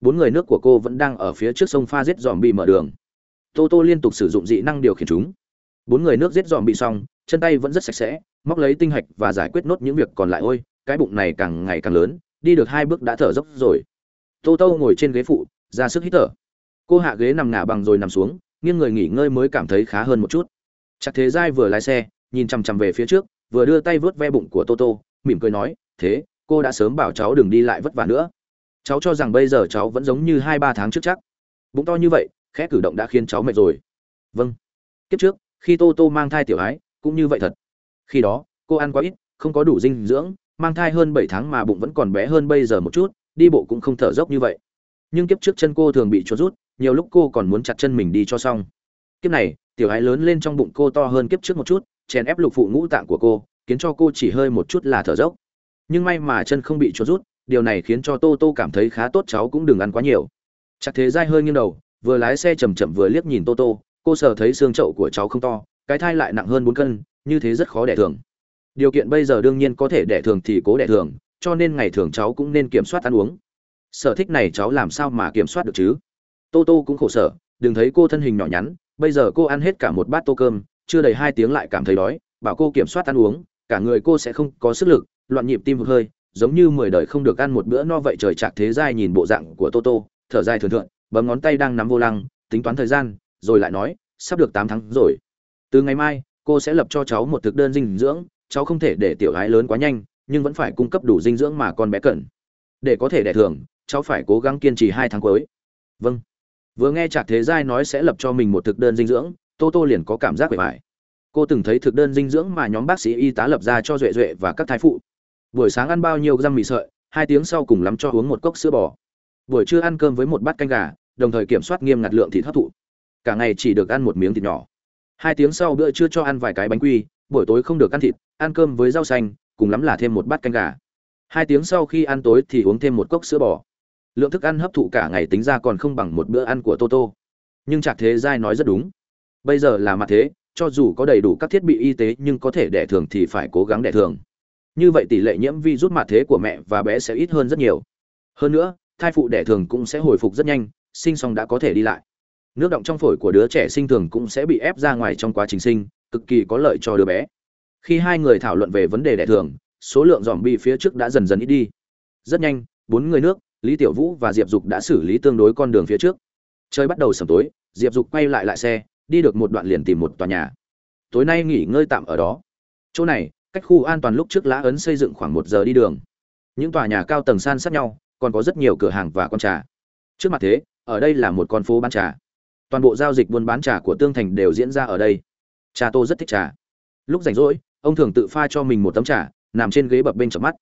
Bốn người nước của cô vẫn đang ở phía trước sông pha giết dòm bị mở đường. Tô tô liên tục sử dụng dị năng điều khiển chúng. Bốn người nước giết dòm bị xong, chân tay vẫn rất sạch sẽ, móc lấy tinh hạch và giải quyết nốt những việc còn lại. Ôi, cái bụng này càng ngày càng lớn, đi được hai bước đã thở dốc rồi. Tô tô ngồi trên ghế phụ, ra sức hít thở cô hạ ghế nằm ngả bằng rồi nằm xuống, nghiêng người nghỉ ngơi mới cảm thấy khá hơn một chút. Chắc thế giai vừa lái xe, nhìn chằm chằm về phía trước, vừa đưa tay vớt ve bụng của tô tô, mỉm cười nói, thế, cô đã sớm bảo cháu đừng đi lại vất vả nữa. Cháu cho rằng bây giờ cháu vẫn giống như hai ba tháng trước chắc. Bụng to như vậy, khẽ cử động đã khiến cháu mệt rồi. Vâng. Kiếp trước, khi tô tô mang thai tiểu ái, cũng như vậy thật. Khi đó, cô ăn quá ít, không có đủ dinh dưỡng, mang thai hơn bảy tháng mà bụng vẫn còn bé hơn bây giờ một chút, đi bộ cũng không thở dốc như vậy. Nhưng kiếp trước chân cô thường bị chuột rút nhiều lúc cô còn muốn chặt chân mình đi cho xong. Kiếp này, tiểu ái lớn lên trong bụng cô to hơn kiếp trước một chút, chèn ép lục phụ ngũ tạng của cô, khiến cho cô chỉ hơi một chút là thở dốc. Nhưng may mà chân không bị chuột rút, điều này khiến cho tô tô cảm thấy khá tốt, cháu cũng đừng ăn quá nhiều. Chắc thế dai hơi nghiêng đầu, vừa lái xe chầm chậm vừa liếc nhìn tô tô, cô sờ thấy xương chậu của cháu không to, cái thai lại nặng hơn bốn cân, như thế rất khó đẻ thường. Điều kiện bây giờ đương nhiên có thể đẻ thường thì cố đẻ thường, cho nên ngày thường cháu cũng nên kiểm soát ăn uống. Sở thích này cháu làm sao mà kiểm soát được chứ? Tô tô cũng khổ sở, đừng thấy cô thân hình nhỏ nhắn, bây giờ cô ăn hết cả một bát tô cơm, chưa đầy hai tiếng lại cảm thấy đói, bảo cô kiểm soát ăn uống, cả người cô sẽ không có sức lực, loạn nhịp tim hụt hơi, giống như mười đời không được ăn một bữa no vậy trời chạc thế giai nhìn bộ dạng của tô tô, thở dài thường thượng bấm ngón tay đang nắm vô lăng, tính toán thời gian, rồi lại nói, sắp được tám tháng rồi. Từ ngày mai, cô sẽ lập cho cháu một thực đơn dinh dưỡng, cháu không thể để tiểu gái lớn quá nhanh, nhưng vẫn phải cung cấp đủ dinh dưỡng mà con bé cần. Để có thể đẻ thường cháu phải cố gắng kiên trì hai tháng cuối. Vâng vừa nghe trạc thế giai nói sẽ lập cho mình một thực đơn dinh dưỡng, tô tô liền có cảm giác bề mại cô từng thấy thực đơn dinh dưỡng mà nhóm bác sĩ y tá lập ra cho duệ duệ và các thái phụ. Buổi sáng ăn bao nhiêu răm mì sợi, hai tiếng sau cùng lắm cho uống một cốc sữa bò. Buổi trưa ăn cơm với một bát canh gà, đồng thời kiểm soát nghiêm ngặt lượng thịt hấp thụ. Cả ngày chỉ được ăn một miếng thịt nhỏ. Hai tiếng sau bữa trưa cho ăn vài cái bánh quy, buổi tối không được ăn thịt, ăn cơm với rau xanh, cùng lắm là thêm một bát canh gà. Hai tiếng sau khi ăn tối thì uống thêm một cốc sữa bò lượng thức ăn hấp thụ cả ngày tính ra còn không bằng một bữa ăn của toto. Nhưng trạc thế giai nói rất đúng. Bây giờ là mặt thế, cho dù có đầy đủ các thiết bị y tế nhưng có thể đẻ thường thì phải cố gắng đẻ thường. Như vậy tỷ lệ nhiễm virus mặt thế của mẹ và bé sẽ ít hơn rất nhiều. Hơn nữa, thai phụ đẻ thường cũng sẽ hồi phục rất nhanh, sinh xong đã có thể đi lại. Nước động trong phổi của đứa trẻ sinh thường cũng sẽ bị ép ra ngoài trong quá trình sinh, cực kỳ có lợi cho đứa bé. Khi hai người thảo luận về vấn đề đẻ thường, số lượng dòm bi phía trước đã dần dần ít đi. Rất nhanh, bốn người nước lý tiểu vũ và diệp dục đã xử lý tương đối con đường phía trước. Trời bắt đầu sầm tối, diệp dục quay lại lại xe, đi được một đoạn liền tìm một tòa nhà. Tối nay nghỉ ngơi tạm ở đó. Chỗ này, cách khu an toàn lúc trước lá ấn xây dựng khoảng một giờ đi đường. Những tòa nhà cao tầng san sát nhau, còn có rất nhiều cửa hàng và con trà. Trước mặt thế, ở đây là một con phố bán trà. Toàn bộ giao dịch buôn bán trà của tương thành đều diễn ra ở đây. Cha tô rất thích trà. Lúc rảnh rỗi, ông thường tự pha cho mình một tấm trà, nằm trên ghế bập bên chợp mắt.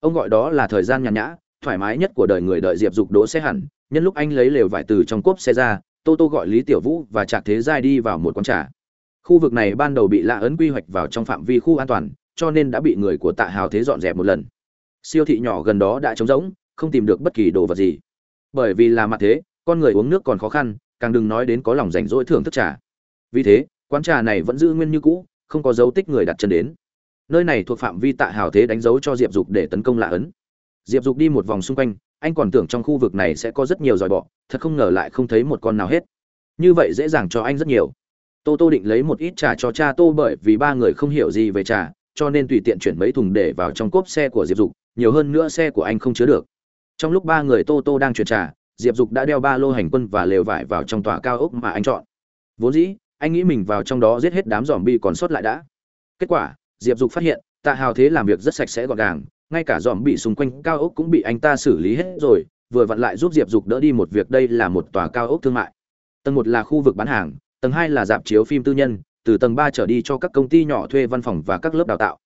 Ông gọi đó là thời gian nhàn nhã thoải mái nhất của đời người đợi diệp dục đỗ xe hẳn. Nhân lúc anh lấy lều vải từ trong cốp xe ra, tô tô gọi lý tiểu vũ và trạc thế giai đi vào một quán trà. Khu vực này ban đầu bị lạ ấn quy hoạch vào trong phạm vi khu an toàn, cho nên đã bị người của tạ hào thế dọn dẹp một lần. Siêu thị nhỏ gần đó đã trống rỗng, không tìm được bất kỳ đồ vật gì. Bởi vì là mặt thế, con người uống nước còn khó khăn, càng đừng nói đến có lòng rảnh rỗi thưởng thức trà. Vì thế, quán trà này vẫn giữ nguyên như cũ, không có dấu tích người đặt chân đến. Nơi này thuộc phạm vi tạ hào thế đánh dấu cho diệp dục để tấn công lạ ấn diệp dục đi một vòng xung quanh, anh còn tưởng trong khu vực này sẽ có rất nhiều dòi bọ, thật không ngờ lại không thấy một con nào hết. Như vậy dễ dàng cho anh rất nhiều. Tô tô định lấy một ít trà cho cha tô bởi vì ba người không hiểu gì về trà, cho nên tùy tiện chuyển mấy thùng để vào trong cốp xe của diệp dục, nhiều hơn nữa xe của anh không chứa được. Trong lúc ba người tô tô đang chuyển trà, diệp dục đã đeo ba lô hành quân và lều vải vào trong tòa cao ốc mà anh chọn. Vốn dĩ, anh nghĩ mình vào trong đó giết hết đám dòm bi còn sót lại đã. Kết quả, diệp dục phát hiện, tạ hào thế làm việc rất sạch sẽ gọn gàng ngay cả dòm bị xung quanh cao ốc cũng bị anh ta xử lý hết rồi, vừa vặn lại giúp diệp dục đỡ đi một việc đây là một tòa cao ốc thương mại. Tầng một là khu vực bán hàng, tầng hai là dạp chiếu phim tư nhân, từ tầng ba trở đi cho các công ty nhỏ thuê văn phòng và các lớp đào tạo.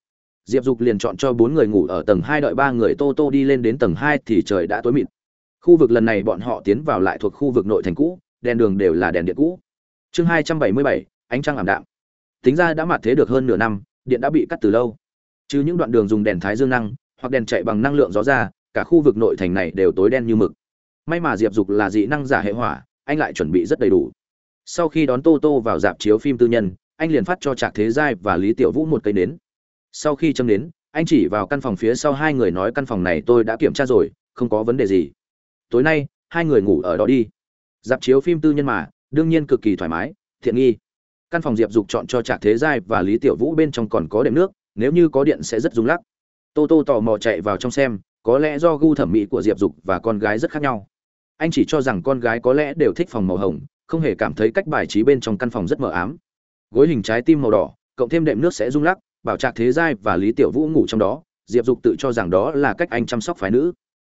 Diệp dục liền chọn cho bốn người ngủ ở tầng hai đợi ba người tô tô đi lên đến tầng hai thì trời đã tối mịt. Khu vực lần này bọn họ tiến vào lại thuộc khu vực nội thành cũ, đèn đường đều là đèn điện cũ. Chương hai trăm bảy mươi bảy, ánh trăng ảm đạm. Tính ra đã mặt thế được hơn nửa năm, điện đã bị cắt từ lâu. Chứ những đoạn đường dùng đèn thái dương năng hoặc đèn chạy bằng năng lượng gió ra, cả khu vực nội thành này đều tối đen như mực. May mà diệp dục là dị năng giả hệ hỏa, anh lại chuẩn bị rất đầy đủ. Sau khi đón tô tô vào dạp chiếu phim tư nhân, anh liền phát cho trạc thế giai và lý tiểu vũ một cây nến. Sau khi châm nến, anh chỉ vào căn phòng phía sau hai người nói căn phòng này tôi đã kiểm tra rồi, không có vấn đề gì. Tối nay, hai người ngủ ở đó đi. Dạp chiếu phim tư nhân mà, đương nhiên cực kỳ thoải mái, thiện nghi. Căn phòng diệp dục chọn cho trạc thế giai và lý tiểu vũ bên trong còn có đệm nước, nếu như có điện sẽ rất rung lắc tô tô tò mò chạy vào trong xem, có lẽ do gu thẩm mỹ của diệp dục và con gái rất khác nhau. Anh chỉ cho rằng con gái có lẽ đều thích phòng màu hồng, không hề cảm thấy cách bài trí bên trong căn phòng rất mờ ám. Gối hình trái tim màu đỏ, cộng thêm đệm nước sẽ rung lắc, bảo trạc thế giai và lý tiểu vũ ngủ trong đó, diệp dục tự cho rằng đó là cách anh chăm sóc phái nữ.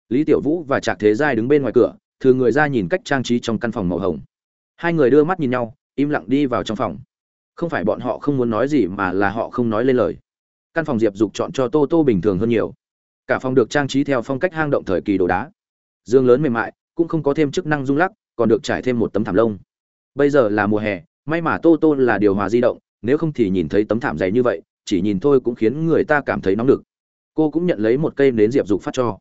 Lý tiểu vũ và trạc thế giai đứng bên ngoài cửa thừa người ra nhìn cách trang trí trong căn phòng màu hồng. Hai người đưa mắt nhìn nhau, im lặng đi vào trong phòng. Không phải bọn họ không muốn nói gì mà là họ không nói lên lời căn phòng diệp dục chọn cho tô tô bình thường hơn nhiều. Cả phòng được trang trí theo phong cách hang động thời kỳ đồ đá. Dương lớn mềm mại, cũng không có thêm chức năng rung lắc, còn được trải thêm một tấm thảm lông. Bây giờ là mùa hè, may mà tô tô là điều hòa di động, nếu không thì nhìn thấy tấm thảm dày như vậy, chỉ nhìn thôi cũng khiến người ta cảm thấy nóng được cô cũng nhận lấy một cây nến diệp dục phát cho.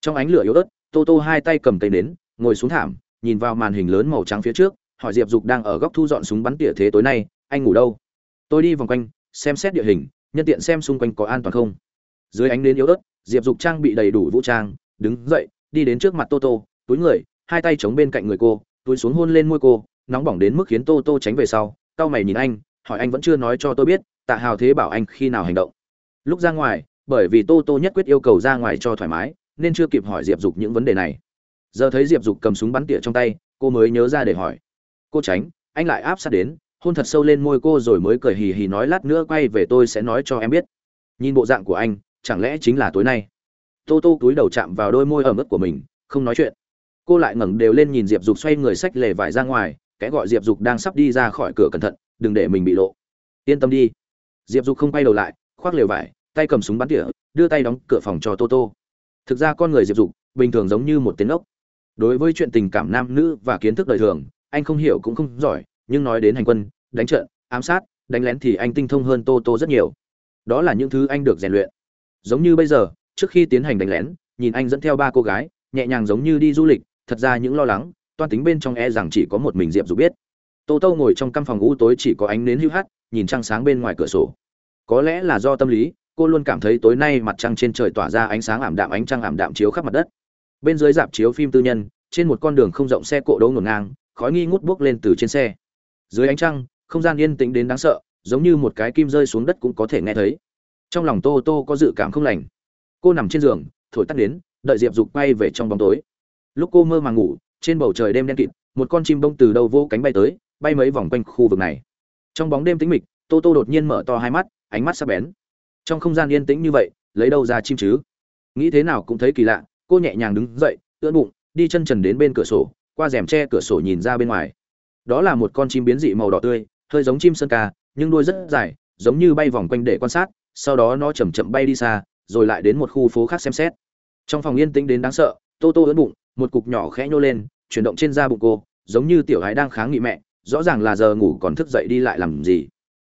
Trong ánh lửa yếu ớt, tô tô hai tay cầm cây nến, ngồi xuống thảm, nhìn vào màn hình lớn màu trắng phía trước, hỏi diệp dục đang ở góc thu dọn súng bắn tỉa thế tối nay, anh ngủ đâu? Tôi đi vòng quanh, xem xét địa hình nhân tiện xem xung quanh có an toàn không? Dưới ánh nến yếu ớt, diệp dục trang bị đầy đủ vũ trang, đứng dậy, đi đến trước mặt tô tô, túi người, hai tay chống bên cạnh người cô, túi xuống hôn lên môi cô, nóng bỏng đến mức khiến tô tô tránh về sau, cau mày nhìn anh, hỏi anh vẫn chưa nói cho tôi biết, tạ hào thế bảo anh khi nào hành động. Lúc ra ngoài, bởi vì tô tô nhất quyết yêu cầu ra ngoài cho thoải mái, nên chưa kịp hỏi diệp dục những vấn đề này. Giờ thấy diệp dục cầm súng bắn tỉa trong tay, cô mới nhớ ra để hỏi. Cô tránh, anh lại áp sát đến hôn thật sâu lên môi cô rồi mới cười hì hì nói lát nữa quay về tôi sẽ nói cho em biết. Nhìn bộ dạng của anh, chẳng lẽ chính là tối nay? Tô tô túi đầu chạm vào đôi môi ẩm ướt của mình, không nói chuyện. Cô lại ngẩng đều lên nhìn diệp dục xoay người xách lề vải ra ngoài, kẽ gọi diệp dục đang sắp đi ra khỏi cửa cẩn thận, đừng để mình bị lộ. Yên tâm đi. Diệp dục không quay đầu lại, khoác lều vải, tay cầm súng bắn tỉa, đưa tay đóng cửa phòng cho tô tô. Thực ra con người diệp dục, bình thường giống như một tiếng ốc. Đối với chuyện tình cảm nam nữ và kiến thức đời thường, anh không hiểu cũng không giỏi nhưng nói đến hành quân, đánh trận, ám sát, đánh lén thì anh tinh thông hơn tô tô rất nhiều. Đó là những thứ anh được rèn luyện. Giống như bây giờ, trước khi tiến hành đánh lén, nhìn anh dẫn theo ba cô gái, nhẹ nhàng giống như đi du lịch, thật ra những lo lắng, toan tính bên trong e rằng chỉ có một mình diệp dù biết. Tô tô ngồi trong căn phòng u tối chỉ có ánh nến hưu hắt, nhìn trăng sáng bên ngoài cửa sổ. Có lẽ là do tâm lý, cô luôn cảm thấy tối nay mặt trăng trên trời tỏa ra ánh sáng ảm đạm, ánh trăng ảm đạm chiếu khắp mặt đất. Bên dưới dạp chiếu phim tư nhân, trên một con đường không rộng xe cộ đấu ngổn ngang, khói nghi ngút buốc lên từ trên xe dưới ánh trăng, không gian yên tĩnh đến đáng sợ, giống như một cái kim rơi xuống đất cũng có thể nghe thấy. Trong lòng tô tô có dự cảm không lành. Cô nằm trên giường, thổi tắt đến, đợi diệp dục bay về trong bóng tối. Lúc cô mơ màng ngủ, trên bầu trời đêm đen kịt, một con chim bông từ đâu vô cánh bay tới, bay mấy vòng quanh khu vực này. Trong bóng đêm tĩnh mịch, tô tô đột nhiên mở to hai mắt, ánh mắt sắp bén. Trong không gian yên tĩnh như vậy, lấy đâu ra chim chứ? Nghĩ thế nào cũng thấy kỳ lạ, cô nhẹ nhàng đứng dậy, ưỡn bụng, đi chân trần đến bên cửa sổ, qua rèm tre cửa sổ nhìn ra bên ngoài đó là một con chim biến dị màu đỏ tươi, hơi giống chim sơn ca, nhưng đuôi rất dài, giống như bay vòng quanh để quan sát, sau đó nó chầm chậm bay đi xa, rồi lại đến một khu phố khác xem xét. Trong phòng yên tĩnh đến đáng sợ, tô tô ớn bụng, một cục nhỏ khẽ nhô lên, chuyển động trên da bụng cô, giống như tiểu gái đang kháng nghị mẹ, rõ ràng là giờ ngủ còn thức dậy đi lại làm gì.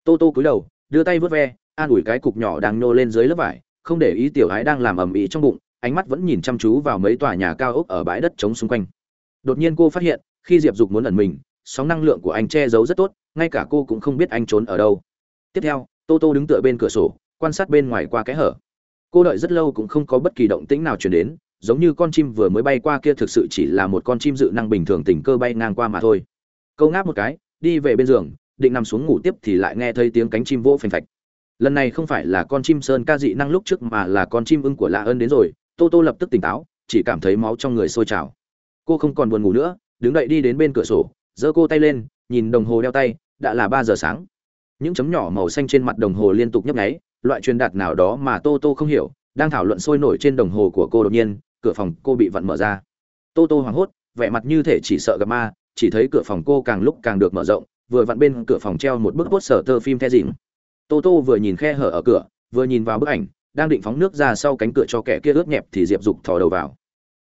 Tô tô cúi đầu, đưa tay vớt ve, an ủi cái cục nhỏ đang nhô lên dưới lớp vải, không để ý tiểu gái đang làm ầm ĩ trong bụng, ánh mắt vẫn nhìn chăm chú vào mấy tòa nhà cao ốc ở bãi đất trống xung quanh. Đột nhiên cô phát hiện, khi diệp dục muốn ẩn mình sóng năng lượng của anh che giấu rất tốt, ngay cả cô cũng không biết anh trốn ở đâu. Tiếp theo tô tô đứng tựa bên cửa sổ, quan sát bên ngoài qua kẽ hở. Cô đợi rất lâu cũng không có bất kỳ động tĩnh nào chuyển đến, giống như con chim vừa mới bay qua kia thực sự chỉ là một con chim dự năng bình thường tình cơ bay ngang qua mà thôi. Câu ngáp một cái, đi về bên giường, định nằm xuống ngủ tiếp thì lại nghe thấy tiếng cánh chim vỗ phành phạch. Lần này không phải là con chim sơn ca dị năng lúc trước mà là con chim ưng của lạ ơn đến rồi tô tô lập tức tỉnh táo, chỉ cảm thấy máu trong người sôi trào. Cô không còn buồn ngủ nữa, đứng dậy đi đến bên cửa sổ giơ cô tay lên, nhìn đồng hồ đeo tay, đã là ba giờ sáng. Những chấm nhỏ màu xanh trên mặt đồng hồ liên tục nhấp nháy, loại truyền đạt nào đó mà tô tô không hiểu, đang thảo luận sôi nổi trên đồng hồ của cô đột nhiên, cửa phòng cô bị vặn mở ra. Tô tô hoảng hốt, vẻ mặt như thể chỉ sợ gặp ma, chỉ thấy cửa phòng cô càng lúc càng được mở rộng, vừa vặn bên cửa phòng treo một bức poster tơ phim the dịnh tô tô vừa nhìn khe hở ở cửa, vừa nhìn vào bức ảnh, đang định phóng nước ra sau cánh cửa cho kẻ kia ướt nhẹp thì diệp dục thò đầu vào.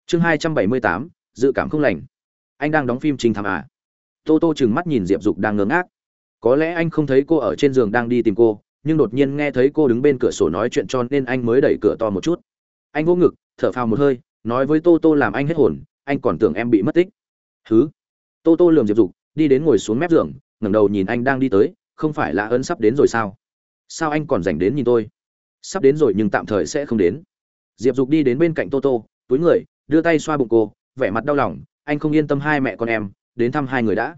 Chương hai trăm bảy mươi tám, dự cảm không lành. Anh đang đóng phim trình thảm à? Tô tô chừng mắt nhìn diệp dục đang ngớ ngác. Có lẽ anh không thấy cô ở trên giường đang đi tìm cô, nhưng đột nhiên nghe thấy cô đứng bên cửa sổ nói chuyện cho nên anh mới đẩy cửa to một chút. Anh vỗ ngực, thở phào một hơi, nói với tô tô làm anh hết hồn, anh còn tưởng em bị mất tích. Thứ tô tô lườm diệp dục, đi đến ngồi xuống mép giường, ngẩng đầu nhìn anh đang đi tới, không phải là ấn sắp đến rồi sao? Sao anh còn dành đến nhìn tôi? Sắp đến rồi nhưng tạm thời sẽ không đến. Diệp dục đi đến bên cạnh tô tô, túi người, đưa tay xoa bụng cô, vẻ mặt đau lòng, anh không yên tâm hai mẹ con em đến thăm hai người đã.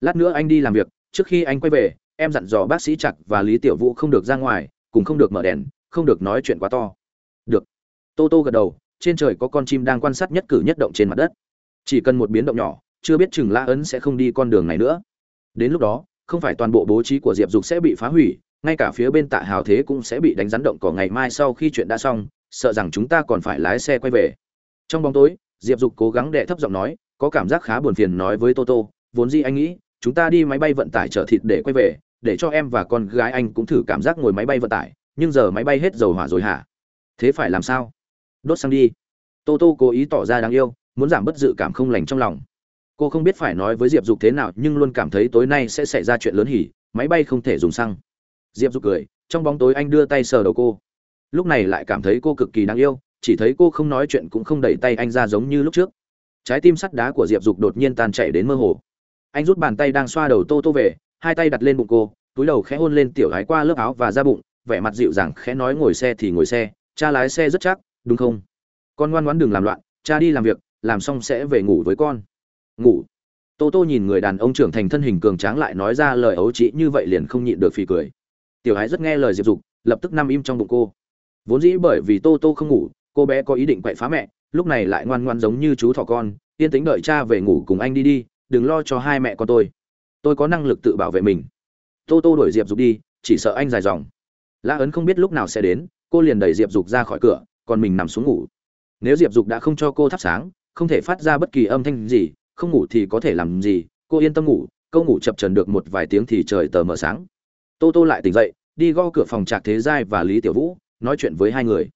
Lát nữa anh đi làm việc, trước khi anh quay về, em dặn dò bác sĩ chặt và lý tiểu vũ không được ra ngoài, cùng không được mở đèn, không được nói chuyện quá to. Được. Tô tô gật đầu, trên trời có con chim đang quan sát nhất cử nhất động trên mặt đất. Chỉ cần một biến động nhỏ, chưa biết chừng la ấn sẽ không đi con đường này nữa. Đến lúc đó, không phải toàn bộ bố trí của diệp dục sẽ bị phá hủy, ngay cả phía bên tạ hào thế cũng sẽ bị đánh rắn động cỏ ngày mai sau khi chuyện đã xong, sợ rằng chúng ta còn phải lái xe quay về. Trong bóng tối diệp dục cố gắng đệ thấp giọng nói, có cảm giác khá buồn phiền nói với toto vốn gì anh nghĩ, chúng ta đi máy bay vận tải chở thịt để quay về, để cho em và con gái anh cũng thử cảm giác ngồi máy bay vận tải, nhưng giờ máy bay hết dầu hỏa rồi hả? Thế phải làm sao? Đốt xăng đi. Toto cố ý tỏ ra đáng yêu, muốn giảm bớt dự cảm không lành trong lòng. Cô không biết phải nói với diệp dục thế nào, nhưng luôn cảm thấy tối nay sẽ xảy ra chuyện lớn hỉ, máy bay không thể dùng xăng. Diệp dục cười, trong bóng tối anh đưa tay sờ đầu cô. Lúc này lại cảm thấy cô cực kỳ đáng yêu chỉ thấy cô không nói chuyện cũng không đẩy tay anh ra giống như lúc trước. Trái tim sắt đá của diệp dục đột nhiên tan chảy đến mơ hồ. Anh rút bàn tay đang xoa đầu tô tô về, hai tay đặt lên bụng cô, túi đầu khẽ hôn lên tiểu gái qua lớp áo và ra bụng, vẻ mặt dịu dàng khẽ nói ngồi xe thì ngồi xe, cha lái xe rất chắc, đúng không? Con ngoan ngoãn đừng làm loạn, cha đi làm việc, làm xong sẽ về ngủ với con. Ngủ. Tô tô nhìn người đàn ông trưởng thành thân hình cường tráng lại nói ra lời ấu trĩ như vậy liền không nhịn được phì cười. Tiểu hái rất nghe lời diệp dục, lập tức nằm im trong bụng cô. Vốn dĩ bởi vì tô tô không ngủ cô bé có ý định quậy phá mẹ, lúc này lại ngoan ngoan giống như chú thỏ con, yên tính đợi cha về ngủ cùng anh đi đi, đừng lo cho hai mẹ con tôi. Tôi có năng lực tự bảo vệ mình. Tô tô đuổi diệp dục đi, chỉ sợ anh dài dòng. Lã ấn không biết lúc nào sẽ đến, cô liền đẩy diệp dục ra khỏi cửa, còn mình nằm xuống ngủ. Nếu diệp dục đã không cho cô thắp sáng, không thể phát ra bất kỳ âm thanh gì, không ngủ thì có thể làm gì, cô yên tâm ngủ, câu ngủ chập trần được một vài tiếng thì trời tờ mờ sáng. Tô tô lại tỉnh dậy, đi go cửa phòng trạc thế giai và lý tiểu vũ, nói chuyện với hai người.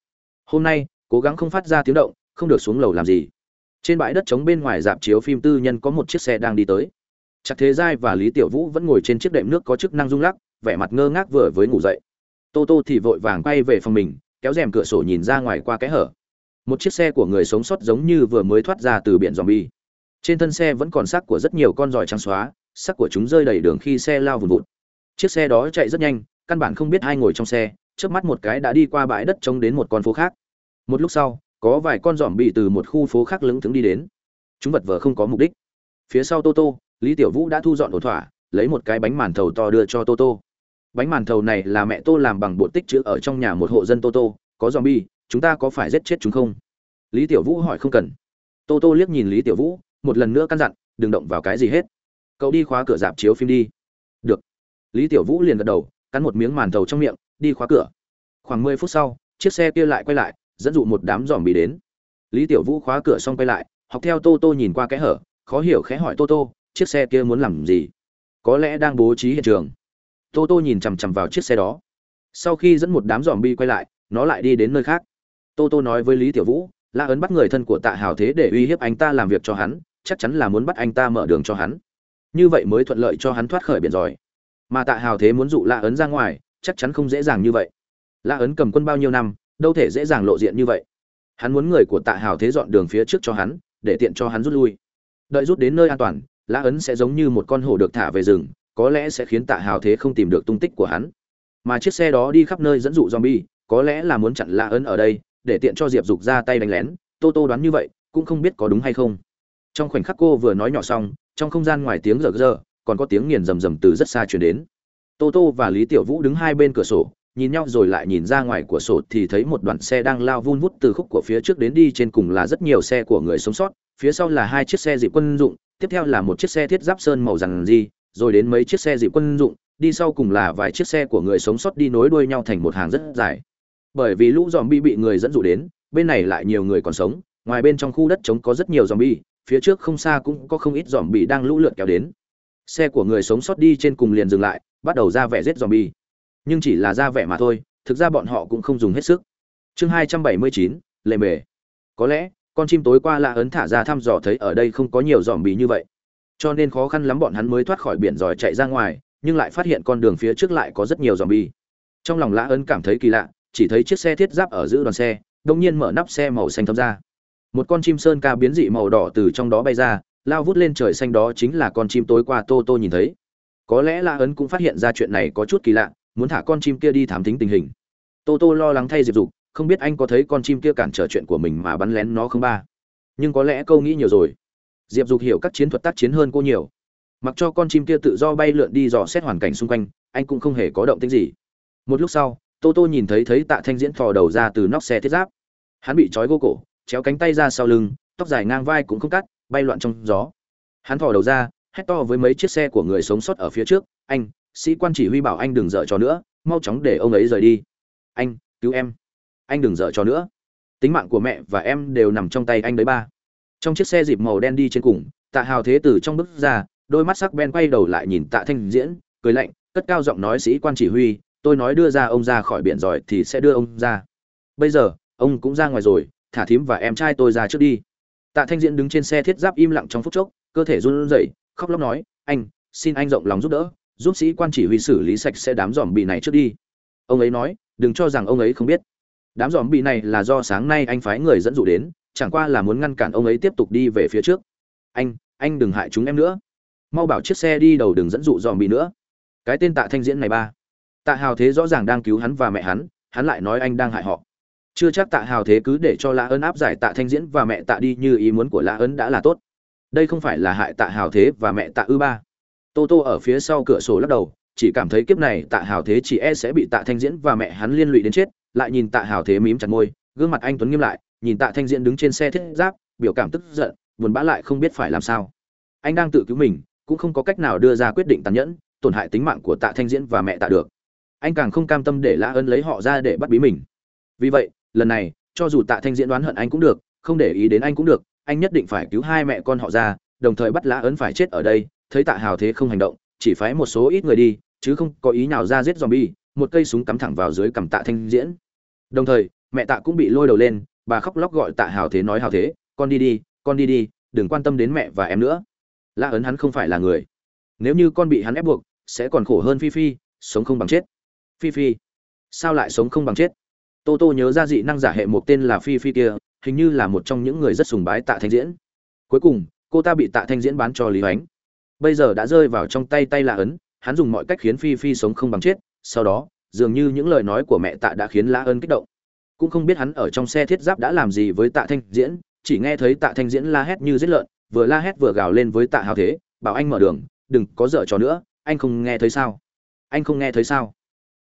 Hôm nay cố gắng không phát ra tiếng động, không được xuống lầu làm gì. Trên bãi đất trống bên ngoài dạp chiếu phim tư nhân có một chiếc xe đang đi tới. Chắc thế giai và lý tiểu vũ vẫn ngồi trên chiếc đệm nước có chức năng rung lắc, vẻ mặt ngơ ngác vừa với ngủ dậy. Tô tô thì vội vàng quay về phòng mình, kéo rèm cửa sổ nhìn ra ngoài qua cái hở. Một chiếc xe của người sống sót giống như vừa mới thoát ra từ biển zombie. Trên thân xe vẫn còn xác của rất nhiều con giỏi trắng xóa, xác của chúng rơi đầy đường khi xe lao vùn vụt. Chiếc xe đó chạy rất nhanh, căn bản không biết hai ngồi trong xe trước mắt một cái đã đi qua bãi đất trống đến một con phố khác một lúc sau có vài con giòm bị từ một khu phố khác lững thững đi đến. Chúng vật vờ không có mục đích. Phía sau Toto, lý tiểu vũ đã thu dọn ổn thỏa lấy một cái bánh màn thầu to đưa cho Toto. bánh màn thầu này là mẹ tô làm bằng bột tích chữ ở trong nhà một hộ dân Toto. có dòm bi chúng ta có phải giết chết chúng không? Lý tiểu vũ hỏi không cần. Toto liếc nhìn lý tiểu vũ một lần nữa căn dặn đừng động vào cái gì hết. Cậu đi khóa cửa dạp chiếu phim đi. Được. Lý tiểu vũ liền gật đầu cắn một miếng màn thầu trong miệng đi khóa cửa. Khoảng mười phút sau chiếc xe kia lại quay lại dẫn dụ một đám giòm bị đến. Lý tiểu vũ khóa cửa xong quay lại, học theo tô tô nhìn qua cái hở, khó hiểu khẽ hỏi tô tô, chiếc xe kia muốn làm gì? Có lẽ đang bố trí hiện trường. Tô tô nhìn chằm chằm vào chiếc xe đó. Sau khi dẫn một đám giòm bi quay lại, nó lại đi đến nơi khác. Tô tô nói với lý tiểu vũ, la ấn bắt người thân của tạ hào thế để uy hiếp anh ta làm việc cho hắn, chắc chắn là muốn bắt anh ta mở đường cho hắn. Như vậy mới thuận lợi cho hắn thoát khỏi biển giỏi mà tạ hào thế muốn dụ la ấn ra ngoài, chắc chắn không dễ dàng như vậy. La ấn cầm quân bao nhiêu năm đâu thể dễ dàng lộ diện như vậy. Hắn muốn người của tạ hào thế dọn đường phía trước cho hắn, để tiện cho hắn rút lui. Đợi rút đến nơi an toàn, lã ấn sẽ giống như một con hổ được thả về rừng, có lẽ sẽ khiến tạ hào thế không tìm được tung tích của hắn. Mà chiếc xe đó đi khắp nơi dẫn dụ zombie, có lẽ là muốn chặn lã ấn ở đây, để tiện cho diệp dục ra tay đánh lén. Tô tô đoán như vậy, cũng không biết có đúng hay không. Trong khoảnh khắc cô vừa nói nhỏ xong, trong không gian ngoài tiếng rờ rờ, còn có tiếng nghiền rầm rầm từ rất xa chuyển đến. Tô tô và lý tiểu vũ đứng hai bên cửa sổ nhìn nhau rồi lại nhìn ra ngoài của sổ thì thấy một đoàn xe đang lao vun vút từ khúc của phía trước đến đi trên cùng là rất nhiều xe của người sống sót. Phía sau là hai chiếc xe dịp quân dụng, tiếp theo là một chiếc xe thiết giáp sơn màu rằng gì rồi đến mấy chiếc xe dịp quân dụng, đi sau cùng là vài chiếc xe của người sống sót đi nối đuôi nhau thành một hàng rất dài. Bởi vì lũ dòm bi bị người dẫn dụ đến, bên này lại nhiều người còn sống, ngoài bên trong khu đất trống có rất nhiều dòm bi phía trước không xa cũng có không ít dòm bi đang lũ lượt kéo đến. Xe của người sống sót đi trên cùng liền dừng lại, bắt đầu ra vẻ giết dòm bi nhưng chỉ là ra vẻ mà thôi, thực ra bọn họ cũng không dùng hết sức. Chương hai trăm bảy mươi chín, lệ mề. Có lẽ, con chim tối qua lạ ấn thả ra thăm dò thấy ở đây không có nhiều dòm bì như vậy. Cho nên khó khăn lắm bọn hắn mới thoát khỏi biển giỏi chạy ra ngoài, nhưng lại phát hiện con đường phía trước lại có rất nhiều dòm bì. trong lòng lạ ấn cảm thấy kỳ lạ, chỉ thấy chiếc xe thiết giáp ở giữa đoàn xe đông nhiên mở nắp xe màu xanh thấm ra. Một con chim sơn ca biến dị màu đỏ từ trong đó bay ra, lao vút lên trời xanh đó chính là con chim tối qua tô tô nhìn thấy. Có lẽ la ấn cũng phát hiện ra chuyện này có chút kỳ lạ muốn thả con chim kia đi thám tính tình hình. Tô tô lo lắng thay diệp dục, không biết anh có thấy con chim kia cản trở chuyện của mình mà bắn lén nó không ba. Nhưng có lẽ câu nghĩ nhiều rồi. Diệp dục hiểu các chiến thuật tác chiến hơn cô nhiều. Mặc cho con chim kia tự do bay lượn đi dò xét hoàn cảnh xung quanh, anh cũng không hề có động tĩnh gì. Một lúc sau, tô tô nhìn thấy thấy tạ thanh diễn thò đầu ra từ nóc xe thiết giáp. Hắn bị trói gô cổ, chéo cánh tay ra sau lưng, tóc dài ngang vai cũng không cắt, bay loạn trong gió. Hắn thò đầu ra, hét to với mấy chiếc xe của người sống sót ở phía trước, anh sĩ quan chỉ huy bảo anh đừng dở cho nữa, mau chóng để ông ấy rời đi. Anh, cứu em. Anh đừng dở cho nữa. Tính mạng của mẹ và em đều nằm trong tay anh đấy ba. Trong chiếc xe dịp màu đen đi trên cùng, tạ hào thế từ trong bước ra, đôi mắt sắc ben quay đầu lại nhìn tạ thanh diễn, cười lạnh, cất cao giọng nói sĩ quan chỉ huy, tôi nói đưa ra ông ra khỏi biển giỏi thì sẽ đưa ông ra. Bây giờ, ông cũng ra ngoài rồi, thả thím và em trai tôi ra trước đi. Tạ thanh diễn đứng trên xe thiết giáp im lặng trong phút chốc, cơ thể run rẩy, khóc lóc nói, anh, xin anh rộng lòng giúp đỡ giúp sĩ quan chỉ huy xử lý sạch sẽ đám giòm bị này trước đi. Ông ấy nói, đừng cho rằng ông ấy không biết. Đám giòm bị này là do sáng nay anh phái người dẫn dụ đến, chẳng qua là muốn ngăn cản ông ấy tiếp tục đi về phía trước. Anh anh đừng hại chúng em nữa. Mau bảo chiếc xe đi đầu đừng dẫn dụ giòm bị nữa. Cái tên tạ thanh diễn này ba. Tạ hào thế rõ ràng đang cứu hắn và mẹ hắn hắn lại nói anh đang hại họ. Chưa chắc tạ hào thế cứ để cho lã ấn áp giải tạ thanh diễn và mẹ tạ đi như ý muốn của lã ấn đã là tốt. Đây không phải là hại tạ hào thế và mẹ tạ ư ba tô tô ở phía sau cửa sổ lắc đầu, chỉ cảm thấy kiếp này tạ hào thế chỉ e sẽ bị tạ thanh diễn và mẹ hắn liên lụy đến chết, lại nhìn tạ hào thế mím chặt môi, gương mặt anh tuấn nghiêm lại, nhìn tạ thanh diễn đứng trên xe thiết giáp, biểu cảm tức giận, buồn bã lại không biết phải làm sao. Anh đang tự cứu mình, cũng không có cách nào đưa ra quyết định tàn nhẫn, tổn hại tính mạng của tạ thanh diễn và mẹ tạ được. Anh càng không cam tâm để lã ân lấy họ ra để bắt bí mình. Vì vậy, lần này, cho dù tạ thanh diễn đoán hận anh cũng được, không để ý đến anh cũng được, anh nhất định phải cứu hai mẹ con họ ra, đồng thời bắt lã ấn phải chết ở đây thấy tạ hào thế không hành động, chỉ phái một số ít người đi, chứ không có ý nào ra giết zombie, một cây súng cắm thẳng vào dưới cằm tạ thanh diễn. Đồng thời, mẹ tạ cũng bị lôi đầu lên, bà khóc lóc gọi tạ hào thế nói hào thế, con đi đi, con đi đi, đừng quan tâm đến mẹ và em nữa. Lã ấn hắn không phải là người. Nếu như con bị hắn ép buộc, sẽ còn khổ hơn phi phi, sống không bằng chết. Phi phi, sao lại sống không bằng chết? Tô tô nhớ ra dị năng giả hệ một tên là phi phi kia, hình như là một trong những người rất sùng bái tạ thanh diễn. Cuối cùng, cô ta bị tạ thanh diễn bán cho lý hoánh bây giờ đã rơi vào trong tay tay lạ ấn, hắn dùng mọi cách khiến phi phi sống không bằng chết, sau đó, dường như những lời nói của mẹ tạ đã khiến La ân kích động. Cũng không biết hắn ở trong xe thiết giáp đã làm gì với tạ thanh diễn, chỉ nghe thấy tạ thanh diễn la hét như giết lợn, vừa la hét vừa gào lên với tạ hào thế, bảo anh mở đường, đừng có dở trò nữa, anh không nghe thấy sao? Anh không nghe thấy sao?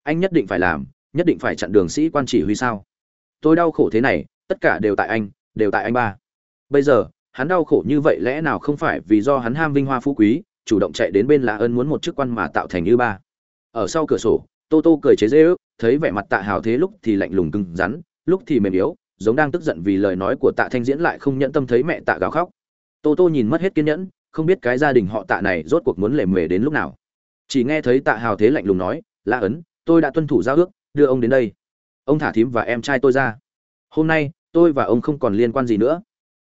Anh nhất định phải làm, nhất định phải chặn đường sĩ quan chỉ huy sao? Tôi đau khổ thế này, tất cả đều tại anh, đều tại anh ba. Bây giờ, hắn đau khổ như vậy lẽ nào không phải vì do hắn ham vinh hoa phú quý chủ động chạy đến bên lạ ơn muốn một chức quan mà tạo thành như ba. Ở sau cửa sổ, tô tô cười chế dễ ước thấy vẻ mặt tạ hào thế lúc thì lạnh lùng cứng rắn, lúc thì mềm yếu, giống đang tức giận vì lời nói của tạ thanh diễn lại không nhẫn tâm thấy mẹ tạ gào khóc. Tô tô nhìn mất hết kiên nhẫn, không biết cái gia đình họ tạ này rốt cuộc muốn lề mề đến lúc nào. Chỉ nghe thấy tạ hào thế lạnh lùng nói lạ ấn, tôi đã tuân thủ giao ước, đưa ông đến đây. Ông thả thím và em trai tôi ra. Hôm nay, tôi và ông không còn liên quan gì nữa.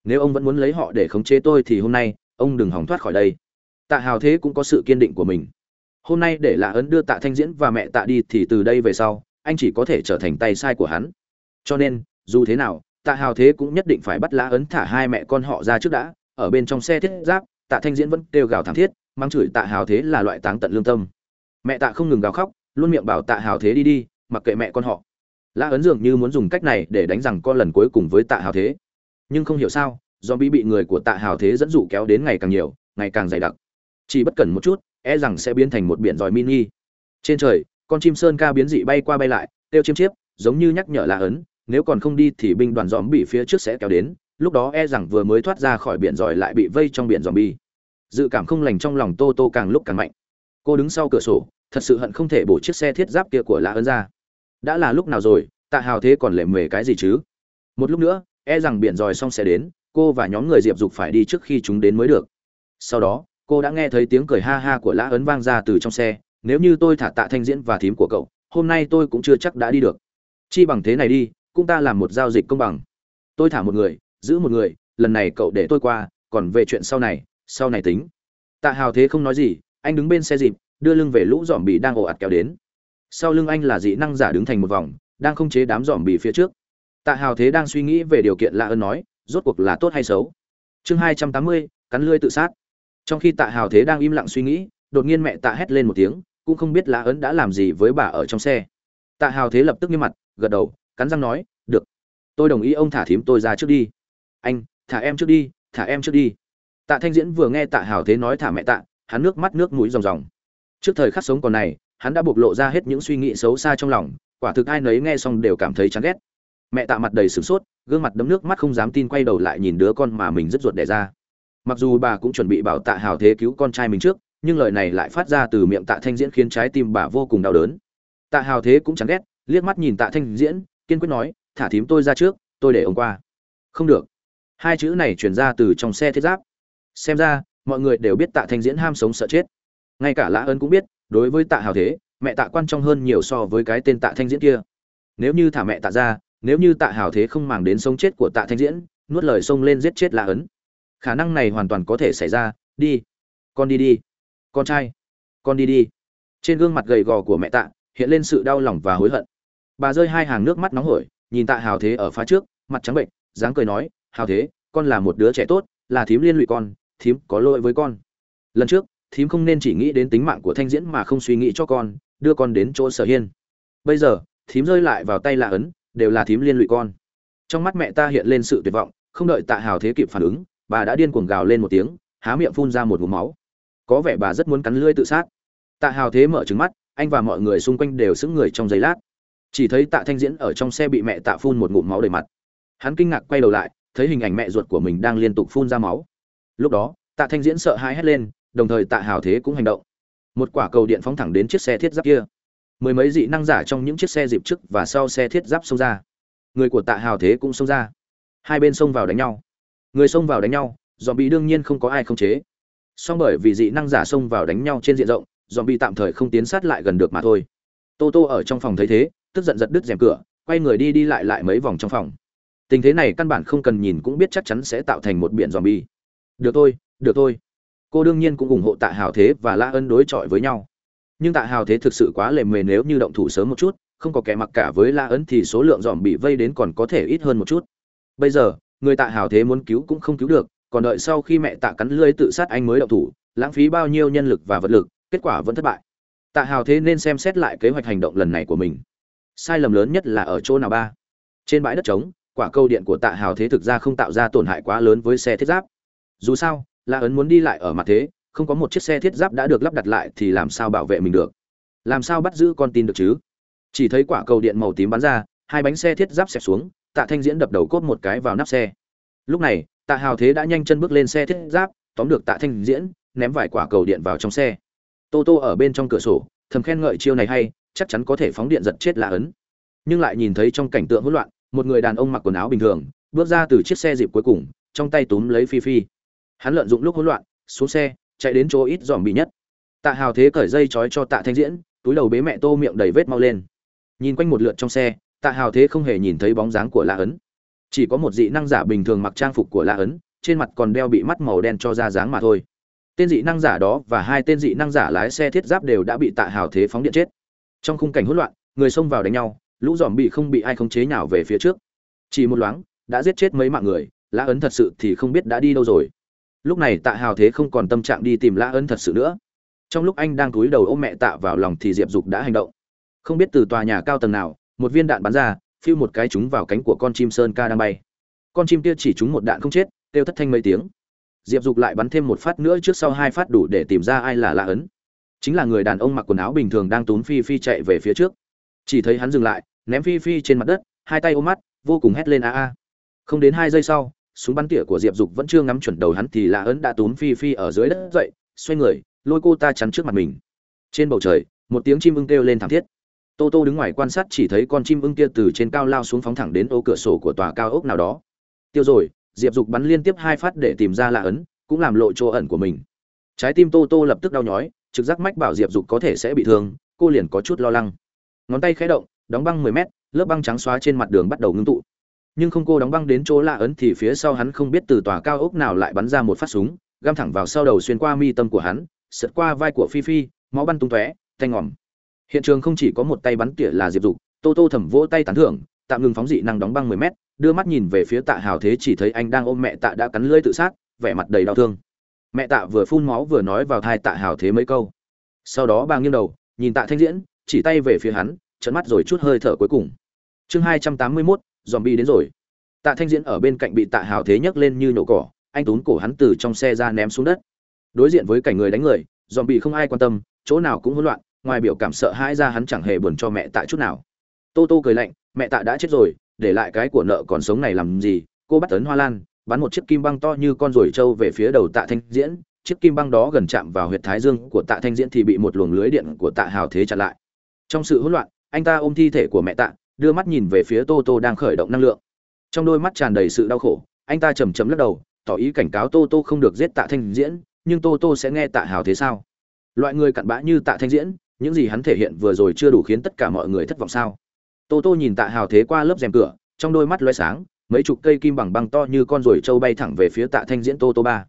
Nếu ông vẫn muốn lấy họ để khống chế tôi thì hôm nay, ông đừng hòng thoát khỏi đây tạ hào thế cũng có sự kiên định của mình. Hôm nay để lạ ấn đưa tạ thanh diễn và mẹ tạ đi thì từ đây về sau, anh chỉ có thể trở thành tay sai của hắn. Cho nên, dù thế nào, tạ hào thế cũng nhất định phải bắt lã ấn thả hai mẹ con họ ra trước đã. Ở bên trong xe thiết giáp, tạ thanh diễn vẫn kêu gào thảm thiết mang chửi tạ hào thế là loại táng tận lương tâm. Mẹ tạ không ngừng gào khóc, luôn miệng bảo tạ hào thế đi đi, mặc kệ mẹ con họ. Lã ấn dường như muốn dùng cách này để đánh rằng con lần cuối cùng với tạ hào thế. Nhưng không hiểu sao do bị bị người của tạ hào thế dẫn dụ kéo đến ngày càng nhiều, ngày càng dày đặc chỉ bất cần một chút e rằng sẽ biến thành một biển giỏi mini. Trên trời, con chim sơn ca biến dị bay qua bay lại, kêu chiêm chiếp, giống như nhắc nhở lã ấn, nếu còn không đi thì binh đoàn dòm bị phía trước sẽ kéo đến, lúc đó e rằng vừa mới thoát ra khỏi biển giỏi lại bị vây trong biển dòm bi. Dự cảm không lành trong lòng tô tô càng lúc càng mạnh. Cô đứng sau cửa sổ, thật sự hận không thể bổ chiếc xe thiết giáp kia của lã ấn ra. Đã là lúc nào rồi, tạ hào thế còn lệ mề cái gì chứ? Một lúc nữa e rằng biển giỏi xong sẽ đến, cô và nhóm người diệp dục phải đi trước khi chúng đến mới được. Sau đó cô đã nghe thấy tiếng cười ha ha của lã ấn vang ra từ trong xe, nếu như tôi thả tạ thanh diễn và thím của cậu, hôm nay tôi cũng chưa chắc đã đi được. Chi bằng thế này đi, cũng ta làm một giao dịch công bằng. Tôi thả một người, giữ một người, lần này cậu để tôi qua, còn về chuyện sau này sau này tính. Tạ hào thế không nói gì, anh đứng bên xe dịp, đưa lưng về lũ dòm bị đang ồ ạt kéo đến. Sau lưng anh là dị năng giả đứng thành một vòng, đang không chế đám dòm bị phía trước. Tạ hào thế đang suy nghĩ về điều kiện lạ ơn nói, rốt cuộc là tốt hay xấu? Chương hai trăm tám mươi, cắn lươi tự sát trong khi tạ hào thế đang im lặng suy nghĩ, đột nhiên mẹ tạ hét lên một tiếng, cũng không biết lã ấn đã làm gì với bà ở trong xe. Tạ hào thế lập tức nghiêm mặt, gật đầu, cắn răng nói, được, tôi đồng ý ông thả thím tôi ra trước đi. Anh, thả em trước đi, thả em trước đi. Tạ thanh diễn vừa nghe tạ hào thế nói thả mẹ tạ, hắn nước mắt nước mũi ròng ròng. Trước thời khắc sống còn này, hắn đã bộc lộ ra hết những suy nghĩ xấu xa trong lòng, quả thực ai nấy nghe xong đều cảm thấy chán ghét. Mẹ tạ mặt đầy sửng sốt, gương mặt đấm nước mắt không dám tin quay đầu lại nhìn đứa con mà mình rất ruột đẻ ra mặc dù bà cũng chuẩn bị bảo tạ hào thế cứu con trai mình trước, nhưng lời này lại phát ra từ miệng tạ thanh diễn khiến trái tim bà vô cùng đau đớn. Tạ hào thế cũng chán ghét, liếc mắt nhìn tạ thanh diễn, kiên quyết nói, thả thím tôi ra trước, tôi để ông qua. Không được. Hai chữ này chuyển ra từ trong xe thiết giáp. Xem ra, mọi người đều biết tạ thanh diễn ham sống sợ chết. Ngay cả lã ân cũng biết, đối với tạ hào thế, mẹ tạ quan trọng hơn nhiều so với cái tên tạ thanh diễn kia. Nếu như thả mẹ tạ ra, nếu như tạ hào thế không màng đến sống chết của tạ thanh diễn, nuốt lời xông lên giết chết lã ấn khả năng này hoàn toàn có thể xảy ra, đi. Con đi đi. Con trai. Con đi đi. Trên gương mặt gầy gò của mẹ tạ, hiện lên sự đau lòng và hối hận. Bà rơi hai hàng nước mắt nóng hổi, nhìn tạ hào thế ở phá trước, mặt trắng bệnh dáng cười nói, hào thế, con là một đứa trẻ tốt, là thím liên lụy con, thím có lỗi với con. Lần trước, thím không nên chỉ nghĩ đến tính mạng của thanh diễn mà không suy nghĩ cho con, đưa con đến chỗ sở hiên. Bây giờ, thím rơi lại vào tay lạ ấn, đều là thím liên lụy con. Trong mắt mẹ ta hiện lên sự tuyệt vọng, không đợi tạ hào thế kịp phản ứng bà đã điên cuồng gào lên một tiếng, há miệng phun ra một ngụm máu. Có vẻ bà rất muốn cắn lưỡi tự sát. Tạ hào thế mở trứng mắt, anh và mọi người xung quanh đều sững người trong giây lát. Chỉ thấy tạ thanh diễn ở trong xe bị mẹ tạ phun một ngụm máu đầy mặt. Hắn kinh ngạc quay đầu lại, thấy hình ảnh mẹ ruột của mình đang liên tục phun ra máu. Lúc đó, tạ thanh diễn sợ hãi hét lên, đồng thời tạ hào thế cũng hành động. Một quả cầu điện phóng thẳng đến chiếc xe thiết giáp kia. Mười mấy dị năng giả trong những chiếc xe dịp trước và sau xe thiết giáp xông ra. Người của tạ hào thế cũng xông ra. Hai bên xông vào đánh nhau người xông vào đánh nhau dòm bị đương nhiên không có ai không chế. Song bởi vì dị năng giả xông vào đánh nhau trên diện rộng dòm bị tạm thời không tiến sát lại gần được mà thôi. Tô tô ở trong phòng thấy thế, tức giận giật đứt rèm cửa, quay người đi đi lại lại mấy vòng trong phòng. Tình thế này căn bản không cần nhìn cũng biết chắc chắn sẽ tạo thành một biển dòm bi được thôi được thôi. Cô đương nhiên cũng ủng hộ tạ hào thế và la ân đối chọi với nhau. Nhưng tạ hào thế thực sự quá lề mề nếu như động thủ sớm một chút, không có kẻ mặc cả với la ấn thì số lượng dòm bị vây đến còn có thể ít hơn một chút. Bây giờ người tạ hào thế muốn cứu cũng không cứu được, còn đợi sau khi mẹ tạ cắn lưỡi tự sát anh mới động thủ, lãng phí bao nhiêu nhân lực và vật lực, kết quả vẫn thất bại. Tạ hào thế nên xem xét lại kế hoạch hành động lần này của mình. Sai lầm lớn nhất là ở chỗ nào ba? Trên bãi đất trống, quả câu điện của tạ hào thế thực ra không tạo ra tổn hại quá lớn với xe thiết giáp. Dù sao, la ấn muốn đi lại ở mặt thế, không có một chiếc xe thiết giáp đã được lắp đặt lại thì làm sao bảo vệ mình được? Làm sao bắt giữ con tin được chứ? Chỉ thấy quả cầu điện màu tím bắn ra, hai bánh xe thiết giáp xẹp xuống tạ thanh diễn đập đầu cốt một cái vào nắp xe. Lúc này, tạ hào thế đã nhanh chân bước lên xe thiết giáp, tóm được tạ thanh diễn, ném vài quả cầu điện vào trong xe. Tô tô ở bên trong cửa sổ, thầm khen ngợi chiêu này hay, chắc chắn có thể phóng điện giật chết là ấn. Nhưng lại nhìn thấy trong cảnh tượng hỗn loạn, một người đàn ông mặc quần áo bình thường, bước ra từ chiếc xe dịp cuối cùng, trong tay túm lấy phi phi. Hắn lợi dụng lúc hỗn loạn, xuống xe, chạy đến chỗ ít dòm bị nhất. Tạ hào thế cởi dây trói cho tạ thanh diễn, túi đầu bế mẹ tô miệng đầy vết mau lên. Nhìn quanh một lượt trong xe tạ hào thế không hề nhìn thấy bóng dáng của la ấn. Chỉ có một dị năng giả bình thường mặc trang phục của la ấn, trên mặt còn đeo bị mắt màu đen cho ra dáng mà thôi. Tên dị năng giả đó và hai tên dị năng giả lái xe thiết giáp đều đã bị tạ hào thế phóng điện chết. Trong khung cảnh hỗn loạn, người xông vào đánh nhau, lũ dòm bị không bị ai khống chế nào về phía trước. Chỉ một loáng, đã giết chết mấy mạng người, La ấn thật sự thì không biết đã đi đâu rồi. Lúc này tạ hào thế không còn tâm trạng đi tìm La ấn thật sự nữa. Trong lúc anh đang cúi đầu ôm mẹ tạ vào lòng thì diệp dục đã hành động. Không biết từ tòa nhà cao tầng nào một viên đạn bắn ra, phiêu một cái trúng vào cánh của con chim sơn ca đang bay. Con chim kia chỉ trúng một đạn không chết, kêu thất thanh mấy tiếng. Diệp dục lại bắn thêm một phát nữa trước sau hai phát đủ để tìm ra ai là lạ ấn. Chính là người đàn ông mặc quần áo bình thường đang túm phi phi chạy về phía trước. Chỉ thấy hắn dừng lại, ném phi phi trên mặt đất, hai tay ôm mắt, vô cùng hét lên a a. Không đến hai giây sau, súng bắn tỉa của diệp dục vẫn chưa ngắm chuẩn đầu hắn thì lạ ấn đã túm phi phi ở dưới đất dậy, xoay người, lôi cô ta chắn trước mặt mình. Trên bầu trời, một tiếng chim ưng kêu lên thảm thiết tô tô đứng ngoài quan sát chỉ thấy con chim ưng kia từ trên cao lao xuống phóng thẳng đến ô cửa sổ của tòa cao ốc nào đó. Tiêu rồi, diệp dục bắn liên tiếp hai phát để tìm ra lạ ấn, cũng làm lộ chỗ ẩn của mình. Trái tim tô tô lập tức đau nhói, trực giác mách bảo diệp dục có thể sẽ bị thương, cô liền có chút lo lắng. Ngón tay khẽ động, đóng băng mười mét, lớp băng trắng xóa trên mặt đường bắt đầu ngưng tụ. Nhưng không cô đóng băng đến chỗ lạ ấn thì phía sau hắn không biết từ tòa cao ốc nào lại bắn ra một phát súng, găm thẳng vào sau đầu xuyên qua mi tâm của hắn, sượt qua vai của phi phi, máu bắn tung tóe thanh ngòm hiện trường không chỉ có một tay bắn tỉa là diệp dục, tô tô thầm vỗ tay tán thưởng, tạm ngừng phóng dị năng đóng băng mười mét, đưa mắt nhìn về phía tạ hào thế chỉ thấy anh đang ôm mẹ tạ đã cắn lưỡi tự sát, vẻ mặt đầy đau thương. Mẹ tạ vừa phun máu vừa nói vào thai tạ hào thế mấy câu. Sau đó bà nghiêng đầu, nhìn tạ thanh diễn, chỉ tay về phía hắn trận mắt rồi chút hơi thở cuối cùng. Chương hai trăm tám mươi mốt dòm bi đến rồi. Tạ thanh diễn ở bên cạnh bị tạ hào thế nhấc lên như nhổ cỏ, anh túm cổ hắn từ trong xe ra ném xuống đất. Đối diện với cảnh người đánh người dòm bị không ai quan tâm, chỗ nào cũng hỗn loạn ngoài biểu cảm sợ hãi ra hắn chẳng hề buồn cho mẹ tạ chút nào. Tô tô cười lạnh, mẹ tạ đã chết rồi, để lại cái của nợ còn sống này làm gì? Cô bắt tấn hoa lan, bắn một chiếc kim băng to như con ruồi trâu về phía đầu tạ thanh diễn. Chiếc kim băng đó gần chạm vào huyệt thái dương của tạ thanh diễn thì bị một luồng lưới điện của tạ hào thế chặn lại. Trong sự hỗn loạn, anh ta ôm thi thể của mẹ tạ, đưa mắt nhìn về phía tô tô đang khởi động năng lượng. Trong đôi mắt tràn đầy sự đau khổ, anh ta chầm chấm lắc đầu, tỏ ý cảnh cáo tô tô không được giết tạ thanh diễn, nhưng tô tô sẽ nghe tạ hào thế sao? Loại người cặn bã như tạ thanh diễn những gì hắn thể hiện vừa rồi chưa đủ khiến tất cả mọi người thất vọng sao? Tô tô nhìn tạ hào thế qua lớp rèm cửa, trong đôi mắt loay sáng, mấy chục cây kim bằng băng to như con ruồi trâu bay thẳng về phía tạ thanh diễn tô tô ba.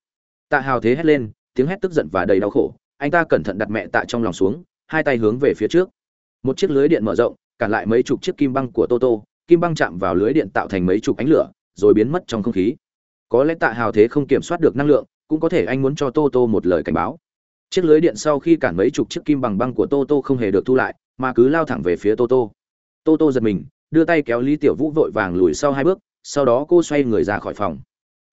Tạ hào thế hét lên, tiếng hét tức giận và đầy đau khổ, anh ta cẩn thận đặt mẹ tạ trong lòng xuống, hai tay hướng về phía trước. Một chiếc lưới điện mở rộng, cản lại mấy chục chiếc kim băng của tô tô, kim băng chạm vào lưới điện tạo thành mấy chục ánh lửa, rồi biến mất trong không khí. Có lẽ tạ hào thế không kiểm soát được năng lượng, cũng có thể anh muốn cho tô tô một lời cảnh báo chiếc lưới điện sau khi cản mấy chục chiếc kim bằng băng của tô tô không hề được thu lại, mà cứ lao thẳng về phía tô tô. Tô tô giật mình, đưa tay kéo lý tiểu vũ vội vàng lùi sau hai bước, sau đó cô xoay người ra khỏi phòng.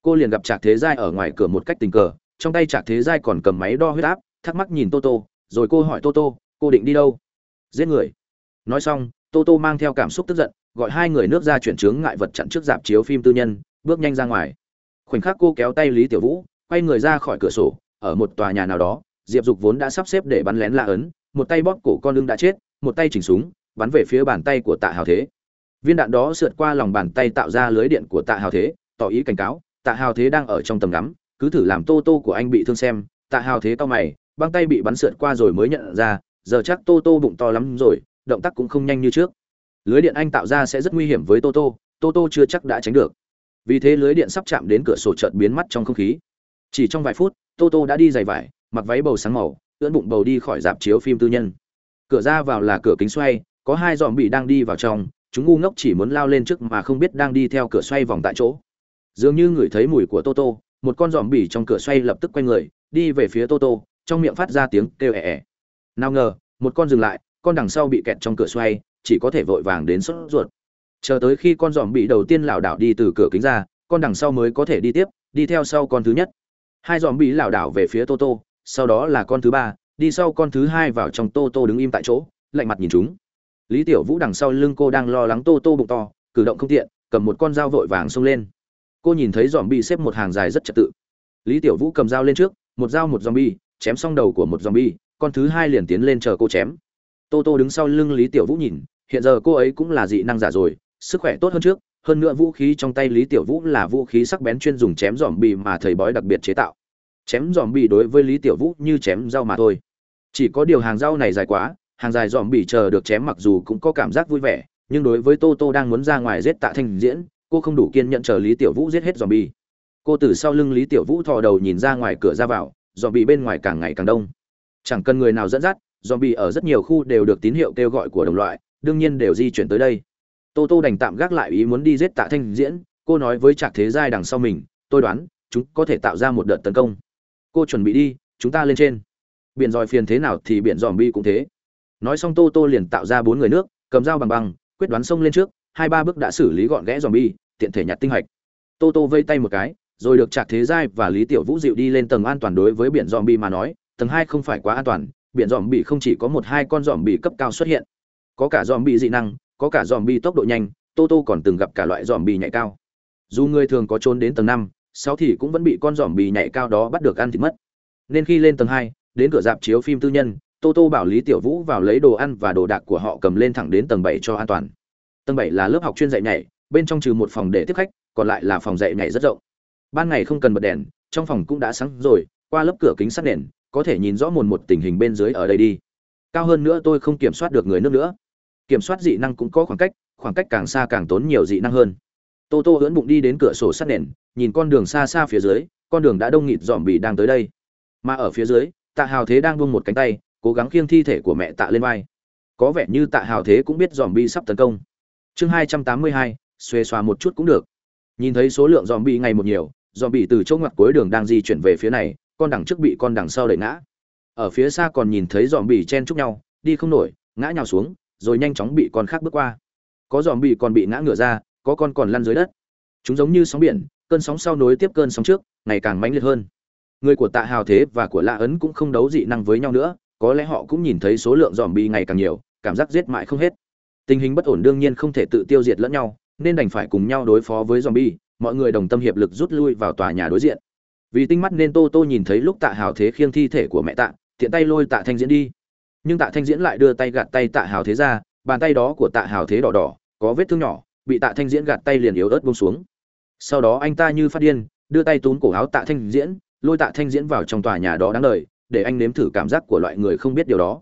Cô liền gặp trạc thế giai ở ngoài cửa một cách tình cờ, trong tay trạc thế giai còn cầm máy đo huyết áp, thắc mắc nhìn tô tô, rồi cô hỏi tô tô, cô định đi đâu? Giết người. Nói xong, tô tô mang theo cảm xúc tức giận, gọi hai người nước ra chuyển chướng ngại vật chặn trước dạp chiếu phim tư nhân, bước nhanh ra ngoài. Khoảnh khắc cô kéo tay lý tiểu vũ, quay người ra khỏi cửa sổ, ở một tòa nhà nào đó diệp dục vốn đã sắp xếp để bắn lén la ấn, một tay bóp cổ con lưng đã chết, một tay chỉnh súng, bắn về phía bàn tay của tạ hào thế. Viên đạn đó sượt qua lòng bàn tay tạo ra lưới điện của tạ hào thế, tỏ ý cảnh cáo, tạ hào thế đang ở trong tầm ngắm, cứ thử làm tô tô của anh bị thương xem. Tạ hào thế to mày, băng tay bị bắn sượt qua rồi mới nhận ra, giờ chắc tô tô bụng to lắm rồi, động tác cũng không nhanh như trước. Lưới điện anh tạo ra sẽ rất nguy hiểm với tô tô tô tô chưa chắc đã tránh được. Vì thế lưới điện sắp chạm đến cửa sổ chợt biến mất trong không khí. Chỉ trong vài phút, tô tô đã đi giày vải mặc váy bầu sáng màu ưỡn bụng bầu đi khỏi dạp chiếu phim tư nhân. Cửa ra vào là cửa kính xoay có hai dòm bị đang đi vào trong chúng ngu ngốc chỉ muốn lao lên trước mà không biết đang đi theo cửa xoay vòng tại chỗ. Dường như ngửi thấy mùi của Toto, một con dòm bỉ trong cửa xoay lập tức quay người đi về phía Toto, trong miệng phát ra tiếng kêu ẻ ẻ nào ngờ một con dừng lại con đằng sau bị kẹt trong cửa xoay chỉ có thể vội vàng đến sốt ruột. Chờ tới khi con giòm bị đầu tiên lảo đảo đi từ cửa kính ra con đằng sau mới có thể đi tiếp đi theo sau con thứ nhất. Hai giòm bị lảo đảo về phía Toto sau đó là con thứ ba, đi sau con thứ hai vào trong tô tô đứng im tại chỗ, lạnh mặt nhìn chúng. Lý tiểu vũ đằng sau lưng cô đang lo lắng tô tô bụng to, cử động không tiện, cầm một con dao vội vàng xông lên. Cô nhìn thấy dòm bị xếp một hàng dài rất trật tự. Lý tiểu vũ cầm dao lên trước, một dao một dòm bi chém xong đầu của một dòm bi con thứ hai liền tiến lên chờ cô chém. Tô tô đứng sau lưng lý tiểu vũ nhìn, hiện giờ cô ấy cũng là dị năng giả rồi, sức khỏe tốt hơn trước, hơn nữa vũ khí trong tay lý tiểu vũ là vũ khí sắc bén chuyên dùng chém dòm bi mà thầy bói đặc biệt chế tạo chém dòm bị đối với lý tiểu vũ như chém dao mà thôi. Chỉ có điều hàng dao này dài quá, hàng dài dòm bị chờ được chém mặc dù cũng có cảm giác vui vẻ, nhưng đối với tô tô đang muốn ra ngoài giết tạ thanh diễn, cô không đủ kiên nhận chờ lý tiểu vũ giết hết dòm bị. cô từ sau lưng lý tiểu vũ thò đầu nhìn ra ngoài cửa ra vào dòm bị bên ngoài càng ngày càng đông. Chẳng cần người nào dẫn dắt dòm bị ở rất nhiều khu đều được tín hiệu kêu gọi của đồng loại, đương nhiên đều di chuyển tới đây. Tô tô đành tạm gác lại ý muốn đi giết tạ thanh diễn, cô nói với trạc thế giai đằng sau mình, tôi đoán, chúng có thể tạo ra một đợt tấn công cô chuẩn bị đi, chúng ta lên trên. Biển giỏi phiền thế nào thì biển dòm bi cũng thế. Nói xong tô tô liền tạo ra bốn người nước, cầm dao bằng bằng quyết đoán xông lên trước, hai ba bước đã xử lý gọn ghẽ dòm bi, tiện thể nhặt tinh hạch. Tô tô vây tay một cái, rồi được trạc thế giai và lý tiểu vũ dịu đi lên tầng an toàn đối với biển dòm bi mà nói, tầng hai không phải quá an toàn, biển dòm bi không chỉ có một hai con dòm bi cấp cao xuất hiện. Có cả dòm bi dị năng, có cả dòm bi tốc độ nhanh, tô tô còn từng gặp cả loại dòm bi nhạy cao. Dù người thường có trốn đến tầng năm sáu thì cũng vẫn bị con giỏm bì nhảy cao đó bắt được ăn thịt mất. Nên khi lên tầng hai, đến cửa dạp chiếu phim tư nhân, tô tô bảo lý tiểu vũ vào lấy đồ ăn và đồ đạc của họ cầm lên thẳng đến tầng bảy cho an toàn. Tầng bảy là lớp học chuyên dạy nhảy, bên trong trừ một phòng để tiếp khách, còn lại là phòng dạy nhảy rất rộng. Ban ngày không cần bật đèn, trong phòng cũng đã sáng rồi, qua lớp cửa kính sắt nền, có thể nhìn rõ mồn một tình hình bên dưới ở đây đi. Cao hơn nữa tôi không kiểm soát được người nước nữa. Kiểm soát dị năng cũng có khoảng cách khoảng cách càng xa càng tốn nhiều dị năng hơn. Tô tô ưỡn bụng đi đến cửa sổ sắt nền nhìn con đường xa xa phía dưới, con đường đã đông nghịt dòm bị đang tới đây. Mà ở phía dưới, tạ hào thế đang buông một cánh tay, cố gắng khiêng thi thể của mẹ tạ lên vai. Có vẻ như tạ hào thế cũng biết dòm bi sắp tấn công. Chương hai trăm tám mươi hai xuê xoa một chút cũng được. Nhìn thấy số lượng dòm bi ngày một nhiều, dòm bị từ chỗ ngoặt cuối đường đang di chuyển về phía này, con đằng trước bị con đằng sau đẩy ngã. Ở phía xa còn nhìn thấy dòm bị chen chúc nhau, đi không nổi, ngã nhào xuống, rồi nhanh chóng bị con khác bước qua. Có dòm bị còn bị ngã ngửa ra, có con còn lăn dưới đất. Chúng giống như sóng biển cơn sóng sau nối tiếp cơn sóng trước, ngày càng mãnh liệt hơn. Người của tạ hào thế và của lạ ấn cũng không đấu dị năng với nhau nữa, có lẽ họ cũng nhìn thấy số lượng dòm bi ngày càng nhiều, cảm giác giết mãi không hết. Tình hình bất ổn đương nhiên không thể tự tiêu diệt lẫn nhau, nên đành phải cùng nhau đối phó với dòm bi mọi người đồng tâm hiệp lực rút lui vào tòa nhà đối diện. Vì tinh mắt nên tô tô nhìn thấy lúc tạ hào thế khiêng thi thể của mẹ tạ, tiện tay lôi tạ thanh diễn đi. Nhưng tạ thanh diễn lại đưa tay gạt tay tạ hào thế ra, bàn tay đó của tạ hào thế đỏ đỏ, có vết thương nhỏ, bị tạ thanh diễn gạt tay liền yếu ớt bông xuống sau đó anh ta như phát điên, đưa tay túm cổ áo tạ thanh diễn, lôi tạ thanh diễn vào trong tòa nhà đó đáng lời để anh nếm thử cảm giác của loại người không biết điều đó.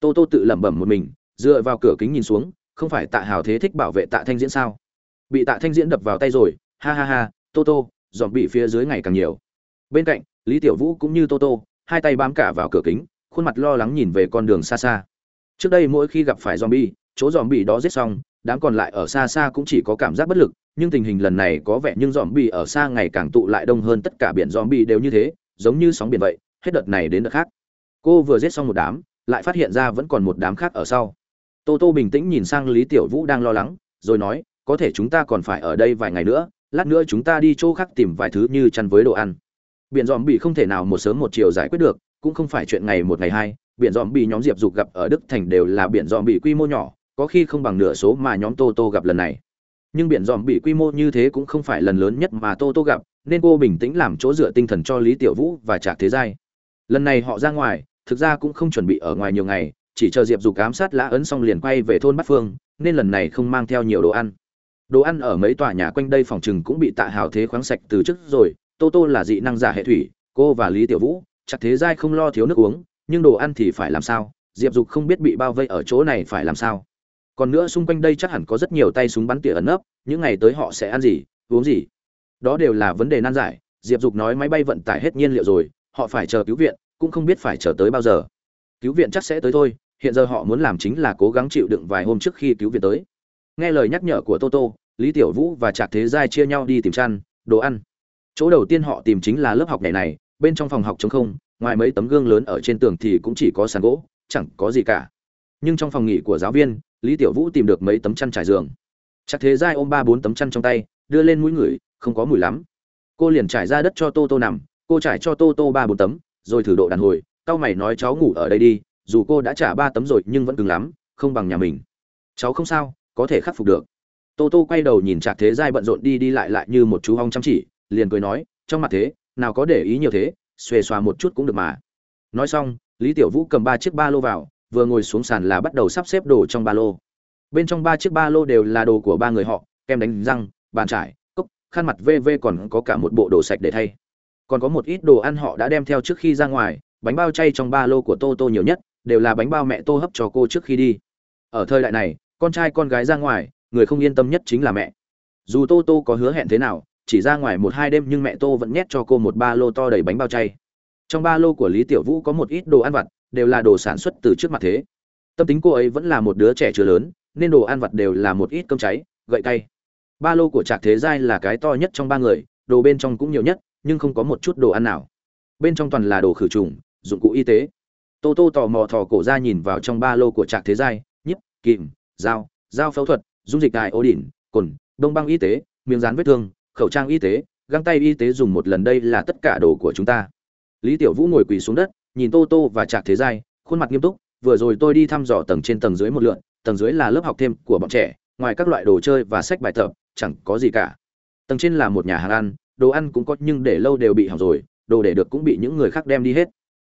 Tô tô tự lẩm bẩm một mình, dựa vào cửa kính nhìn xuống, không phải tạ hào thế thích bảo vệ tạ thanh diễn sao? Bị tạ thanh diễn đập vào tay rồi, ha ha ha, tô tô dòm bị phía dưới ngày càng nhiều. Bên cạnh, lý tiểu vũ cũng như tô tô, hai tay bám cả vào cửa kính, khuôn mặt lo lắng nhìn về con đường xa xa. Trước đây mỗi khi gặp phải zombie, chỗ zombie đó giết xong, đám còn lại ở xa xa cũng chỉ có cảm giác bất lực nhưng tình hình lần này có vẻ nhưng bi ở xa ngày càng tụ lại đông hơn, tất cả biển zombie đều như thế, giống như sóng biển vậy, hết đợt này đến đợt khác. Cô vừa giết xong một đám, lại phát hiện ra vẫn còn một đám khác ở sau. Tô tô bình tĩnh nhìn sang lý tiểu vũ đang lo lắng, rồi nói, có thể chúng ta còn phải ở đây vài ngày nữa, lát nữa chúng ta đi chỗ khác tìm vài thứ như chăn với đồ ăn. Biển dòm bị không thể nào một sớm một chiều giải quyết được, cũng không phải chuyện ngày một ngày hai, biển dòm bị nhóm diệp dục gặp ở đức thành đều là biển dòm bị quy mô nhỏ, có khi không bằng nửa số mà nhóm tô tô gặp lần này nhưng biển dòm bị quy mô như thế cũng không phải lần lớn nhất mà tô tô gặp, nên cô bình tĩnh làm chỗ dựa tinh thần cho lý tiểu vũ và trạc thế giai. Lần này họ ra ngoài, thực ra cũng không chuẩn bị ở ngoài nhiều ngày, chỉ chờ diệp dục ám sát lã ấn xong liền quay về thôn bát phương, nên lần này không mang theo nhiều đồ ăn. Đồ ăn ở mấy tòa nhà quanh đây phòng chừng cũng bị tạ hào thế khoáng sạch từ trước rồi, tô tô là dị năng giả hệ thủy, cô và lý tiểu vũ chặt thế giai không lo thiếu nước uống, nhưng đồ ăn thì phải làm sao? Diệp dục không biết bị bao vây ở chỗ này phải làm sao? Còn nữa xung quanh đây chắc hẳn có rất nhiều tay súng bắn tỉa ẩn nấp, những ngày tới họ sẽ ăn gì, uống gì. Đó đều là vấn đề nan giải, diệp dục nói máy bay vận tải hết nhiên liệu rồi, họ phải chờ cứu viện, cũng không biết phải chờ tới bao giờ. Cứu viện chắc sẽ tới thôi, hiện giờ họ muốn làm chính là cố gắng chịu đựng vài hôm trước khi cứu viện tới. Nghe lời nhắc nhở của toto, lý tiểu vũ và trạc thế giai chia nhau đi tìm chăn, đồ ăn. Chỗ đầu tiên họ tìm chính là lớp học này này, bên trong phòng học trống không, ngoài mấy tấm gương lớn ở trên tường thì cũng chỉ có sàn gỗ, chẳng có gì cả nhưng trong phòng nghỉ của giáo viên, lý tiểu vũ tìm được mấy tấm chăn trải giường. Chắc thế giai ôm ba bốn tấm chăn trong tay, đưa lên mũi người, không có mùi lắm. Cô liền trải ra đất cho tô tô nằm, cô trải cho tô tô ba bốn tấm, rồi thử độ đàn hồi tao mày nói cháu ngủ ở đây đi, dù cô đã trả ba tấm rồi nhưng vẫn cứng lắm, không bằng nhà mình. Cháu không sao, có thể khắc phục được. Tô tô quay đầu nhìn trạc thế giai bận rộn đi đi lại lại như một chú hong chăm chỉ, liền cười nói, trong mặt thế, nào có để ý nhiều thế, xuề xòa một chút cũng được mà. Nói xong, lý tiểu vũ cầm ba chiếc ba lô vào vừa ngồi xuống sàn là bắt đầu sắp xếp đồ trong ba lô. Bên trong ba chiếc ba lô đều là đồ của ba người họ, kem đánh răng, bàn trải cốc, khăn mặt vv còn có cả một bộ đồ sạch để thay. Còn có một ít đồ ăn họ đã đem theo trước khi ra ngoài, bánh bao chay trong ba lô của tô tô nhiều nhất, đều là bánh bao mẹ tô hấp cho cô trước khi đi. Ở thời đại này, con trai con gái ra ngoài, người không yên tâm nhất chính là mẹ. Dù tô tô có hứa hẹn thế nào, chỉ ra ngoài một hai đêm nhưng mẹ tô vẫn nhét cho cô một ba lô to đầy bánh bao chay. Trong ba lô của lý tiểu vũ có một ít đồ ăn vặt đều là đồ sản xuất từ trước mặt thế. Tâm tính cô ấy vẫn là một đứa trẻ chưa lớn, nên đồ ăn vặt đều là một ít cơm cháy, gậy cay. Ba lô của trạc thế giai là cái to nhất trong ba người, đồ bên trong cũng nhiều nhất, nhưng không có một chút đồ ăn nào. Bên trong toàn là đồ khử trùng, dụng cụ y tế. Tô tô tò mò thò cổ ra nhìn vào trong ba lô của trạc thế giai, nhíp, kìm, dao dao phẫu thuật, dung dịch đại ô đỉnh cồn đông băng y tế, miếng dán vết thương, khẩu trang y tế, găng tay y tế dùng một lần, đây là tất cả đồ của chúng ta. Lý tiểu vũ ngồi quỳ xuống đất nhìn tô tô và trạc thế giai, khuôn mặt nghiêm túc, vừa rồi tôi đi thăm dò tầng trên tầng dưới một lượn, tầng dưới là lớp học thêm của bọn trẻ, ngoài các loại đồ chơi và sách bài tập, chẳng có gì cả. Tầng trên là một nhà hàng ăn, đồ ăn cũng có nhưng để lâu đều bị hỏng rồi, đồ để được cũng bị những người khác đem đi hết.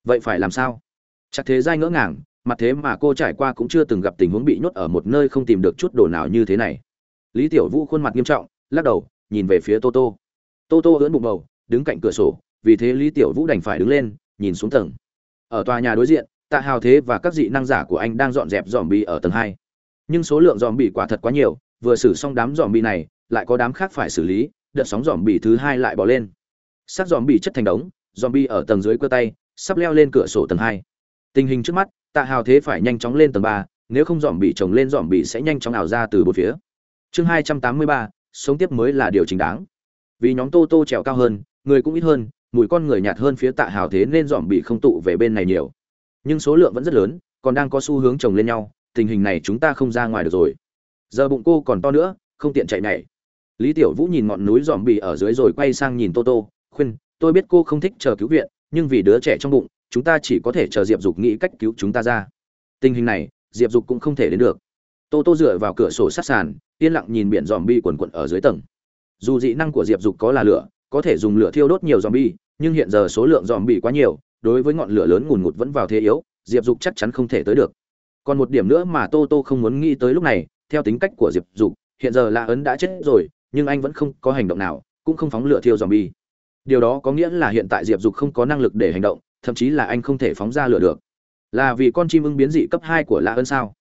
Vậy phải làm sao? Chắc thế giai ngỡ ngàng, mặt thế mà cô trải qua cũng chưa từng gặp tình huống bị nhốt ở một nơi không tìm được chút đồ nào như thế này. Lý tiểu vũ khuôn mặt nghiêm trọng, lắc đầu, nhìn về phía tô tô. Tô tô ưỡn bụng bầu, đứng cạnh cửa sổ, vì thế lý tiểu vũ đành phải đứng lên, nhìn xuống tầng ở tòa nhà đối diện, tạ hào thế và các dị năng giả của anh đang dọn dẹp dòm bi ở tầng hai. Nhưng số lượng dòm bi quả thật quá nhiều, vừa xử xong đám dòm bi này, lại có đám khác phải xử lý, đợt sóng dòm bi thứ hai lại bỏ lên. Xác dòm bi chất thành đống dòm bi ở tầng dưới cơ tay, sắp leo lên cửa sổ tầng hai. Tình hình trước mắt, tạ hào thế phải nhanh chóng lên tầng ba, nếu không dòm bị chồng lên dòm bị sẽ nhanh chóng ảo ra từ bốn phía. Chương hai trăm tám mươi ba, sống tiếp mới là điều chính đáng. Vì nhóm tô tô trèo cao hơn, người cũng ít hơn mùi con người nhạt hơn phía tạ hào thế nên dòm bị không tụ về bên này nhiều. Nhưng số lượng vẫn rất lớn, còn đang có xu hướng chồng lên nhau, tình hình này chúng ta không ra ngoài được rồi. Giờ bụng cô còn to nữa, không tiện chạy nhảy. Lý tiểu vũ nhìn ngọn núi dòm bị ở dưới rồi quay sang nhìn tô tô, khuyên, tôi biết cô không thích chờ cứu viện, nhưng vì đứa trẻ trong bụng, chúng ta chỉ có thể chờ diệp dục nghĩ cách cứu chúng ta ra. Tình hình này, diệp dục cũng không thể đến được. Tô tô dựa vào cửa sổ sát sàn, yên lặng nhìn biển dòm bi quần quận ở dưới tầng. Dù dị năng của diệp dục có là lửa, có thể dùng lửa thiêu đốt nhiều dòm bi nhưng hiện giờ số lượng dòm bị quá nhiều, đối với ngọn lửa lớn ngùn ngụt vẫn vào thế yếu, diệp dục chắc chắn không thể tới được. Còn một điểm nữa mà tô tô không muốn nghĩ tới lúc này, theo tính cách của diệp dục, hiện giờ la ấn đã chết rồi, nhưng anh vẫn không có hành động nào, cũng không phóng lửa thiêu dòm bi điều đó có nghĩa là hiện tại diệp dục không có năng lực để hành động, thậm chí là anh không thể phóng ra lửa được. Là vì con chim ưng biến dị cấp hai của la ấn sao?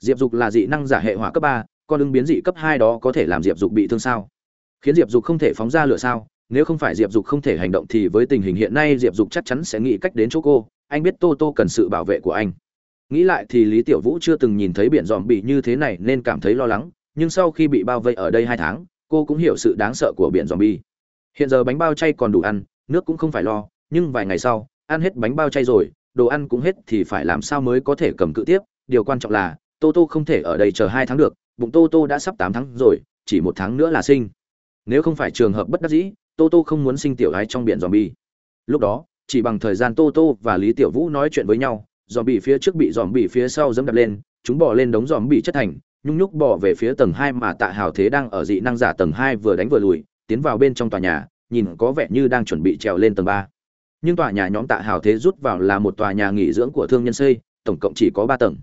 Diệp dục là dị năng giả hệ hỏa cấp ba, con ưng biến dị cấp hai đó có thể làm diệp dục bị thương sao? Khiến diệp dục không thể phóng ra lửa sao? Nếu không phải diệp dục không thể hành động thì với tình hình hiện nay diệp dục chắc chắn sẽ nghĩ cách đến chỗ cô. Anh biết tô tô cần sự bảo vệ của anh. Nghĩ lại thì lý tiểu vũ chưa từng nhìn thấy biển dòm bị như thế này nên cảm thấy lo lắng. Nhưng sau khi bị bao vây ở đây hai tháng, cô cũng hiểu sự đáng sợ của biển dòm bi. Hiện giờ bánh bao chay còn đủ ăn, nước cũng không phải lo. Nhưng vài ngày sau, ăn hết bánh bao chay rồi, đồ ăn cũng hết thì phải làm sao mới có thể cầm cự tiếp? Điều quan trọng là, tô tô không thể ở đây chờ hai tháng được. Bụng tô tô đã sắp tám tháng rồi, chỉ một tháng nữa là sinh. Nếu không phải trường hợp bất đắc dĩ tô tô không muốn sinh tiểu gái trong biển dòm bi lúc đó, chỉ bằng thời gian tô tô và lý tiểu vũ nói chuyện với nhau dòm bị phía trước bị dòm bị phía sau dẫm đập lên, chúng bỏ lên đống dòm bị chất thành, nhung nhúc bỏ về phía tầng hai mà tạ hào thế đang ở dị năng giả tầng hai vừa đánh vừa lùi, tiến vào bên trong tòa nhà, nhìn có vẻ như đang chuẩn bị trèo lên tầng ba. Nhưng tòa nhà nhóm tạ hào thế rút vào là một tòa nhà nghỉ dưỡng của thương nhân xây, tổng cộng chỉ có ba tầng.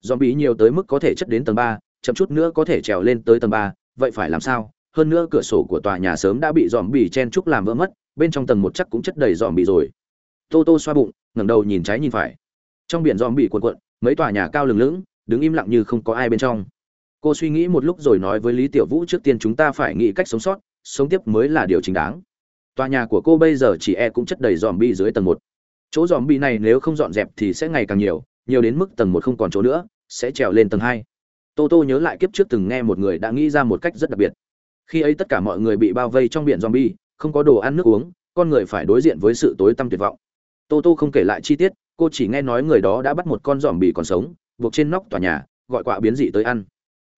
Dòm bị nhiều tới mức có thể chất đến tầng ba, chậm chút nữa có thể trèo lên tới tầng ba, vậy phải làm sao? Hơn nữa cửa sổ của tòa nhà sớm đã bị dòm bì chen trúc làm vỡ mất, bên trong tầng một chắc cũng chất đầy dòm bì rồi. Tô tô xoa bụng, ngẩng đầu nhìn trái nhìn phải. Trong biển dòm bì cuộn cuộn, mấy tòa nhà cao lừng lững, đứng im lặng như không có ai bên trong. Cô suy nghĩ một lúc rồi nói với lý tiểu vũ trước tiên chúng ta phải nghĩ cách sống sót, sống tiếp mới là điều chính đáng. Tòa nhà của cô bây giờ chỉ e cũng chất đầy dòm bi dưới tầng một. Chỗ dòm bi này nếu không dọn dẹp thì sẽ ngày càng nhiều nhiều đến mức tầng một không còn chỗ nữa, sẽ trèo lên tầng hai. Tô tô nhớ lại kiếp trước từng nghe một người đã nghĩ ra một cách rất đặc biệt khi ấy tất cả mọi người bị bao vây trong biển zombie, không có đồ ăn nước uống, con người phải đối diện với sự tối tăm tuyệt vọng. Tô tô không kể lại chi tiết, cô chỉ nghe nói người đó đã bắt một con zombie còn sống, buộc trên nóc tòa nhà, gọi quạ biến dị tới ăn.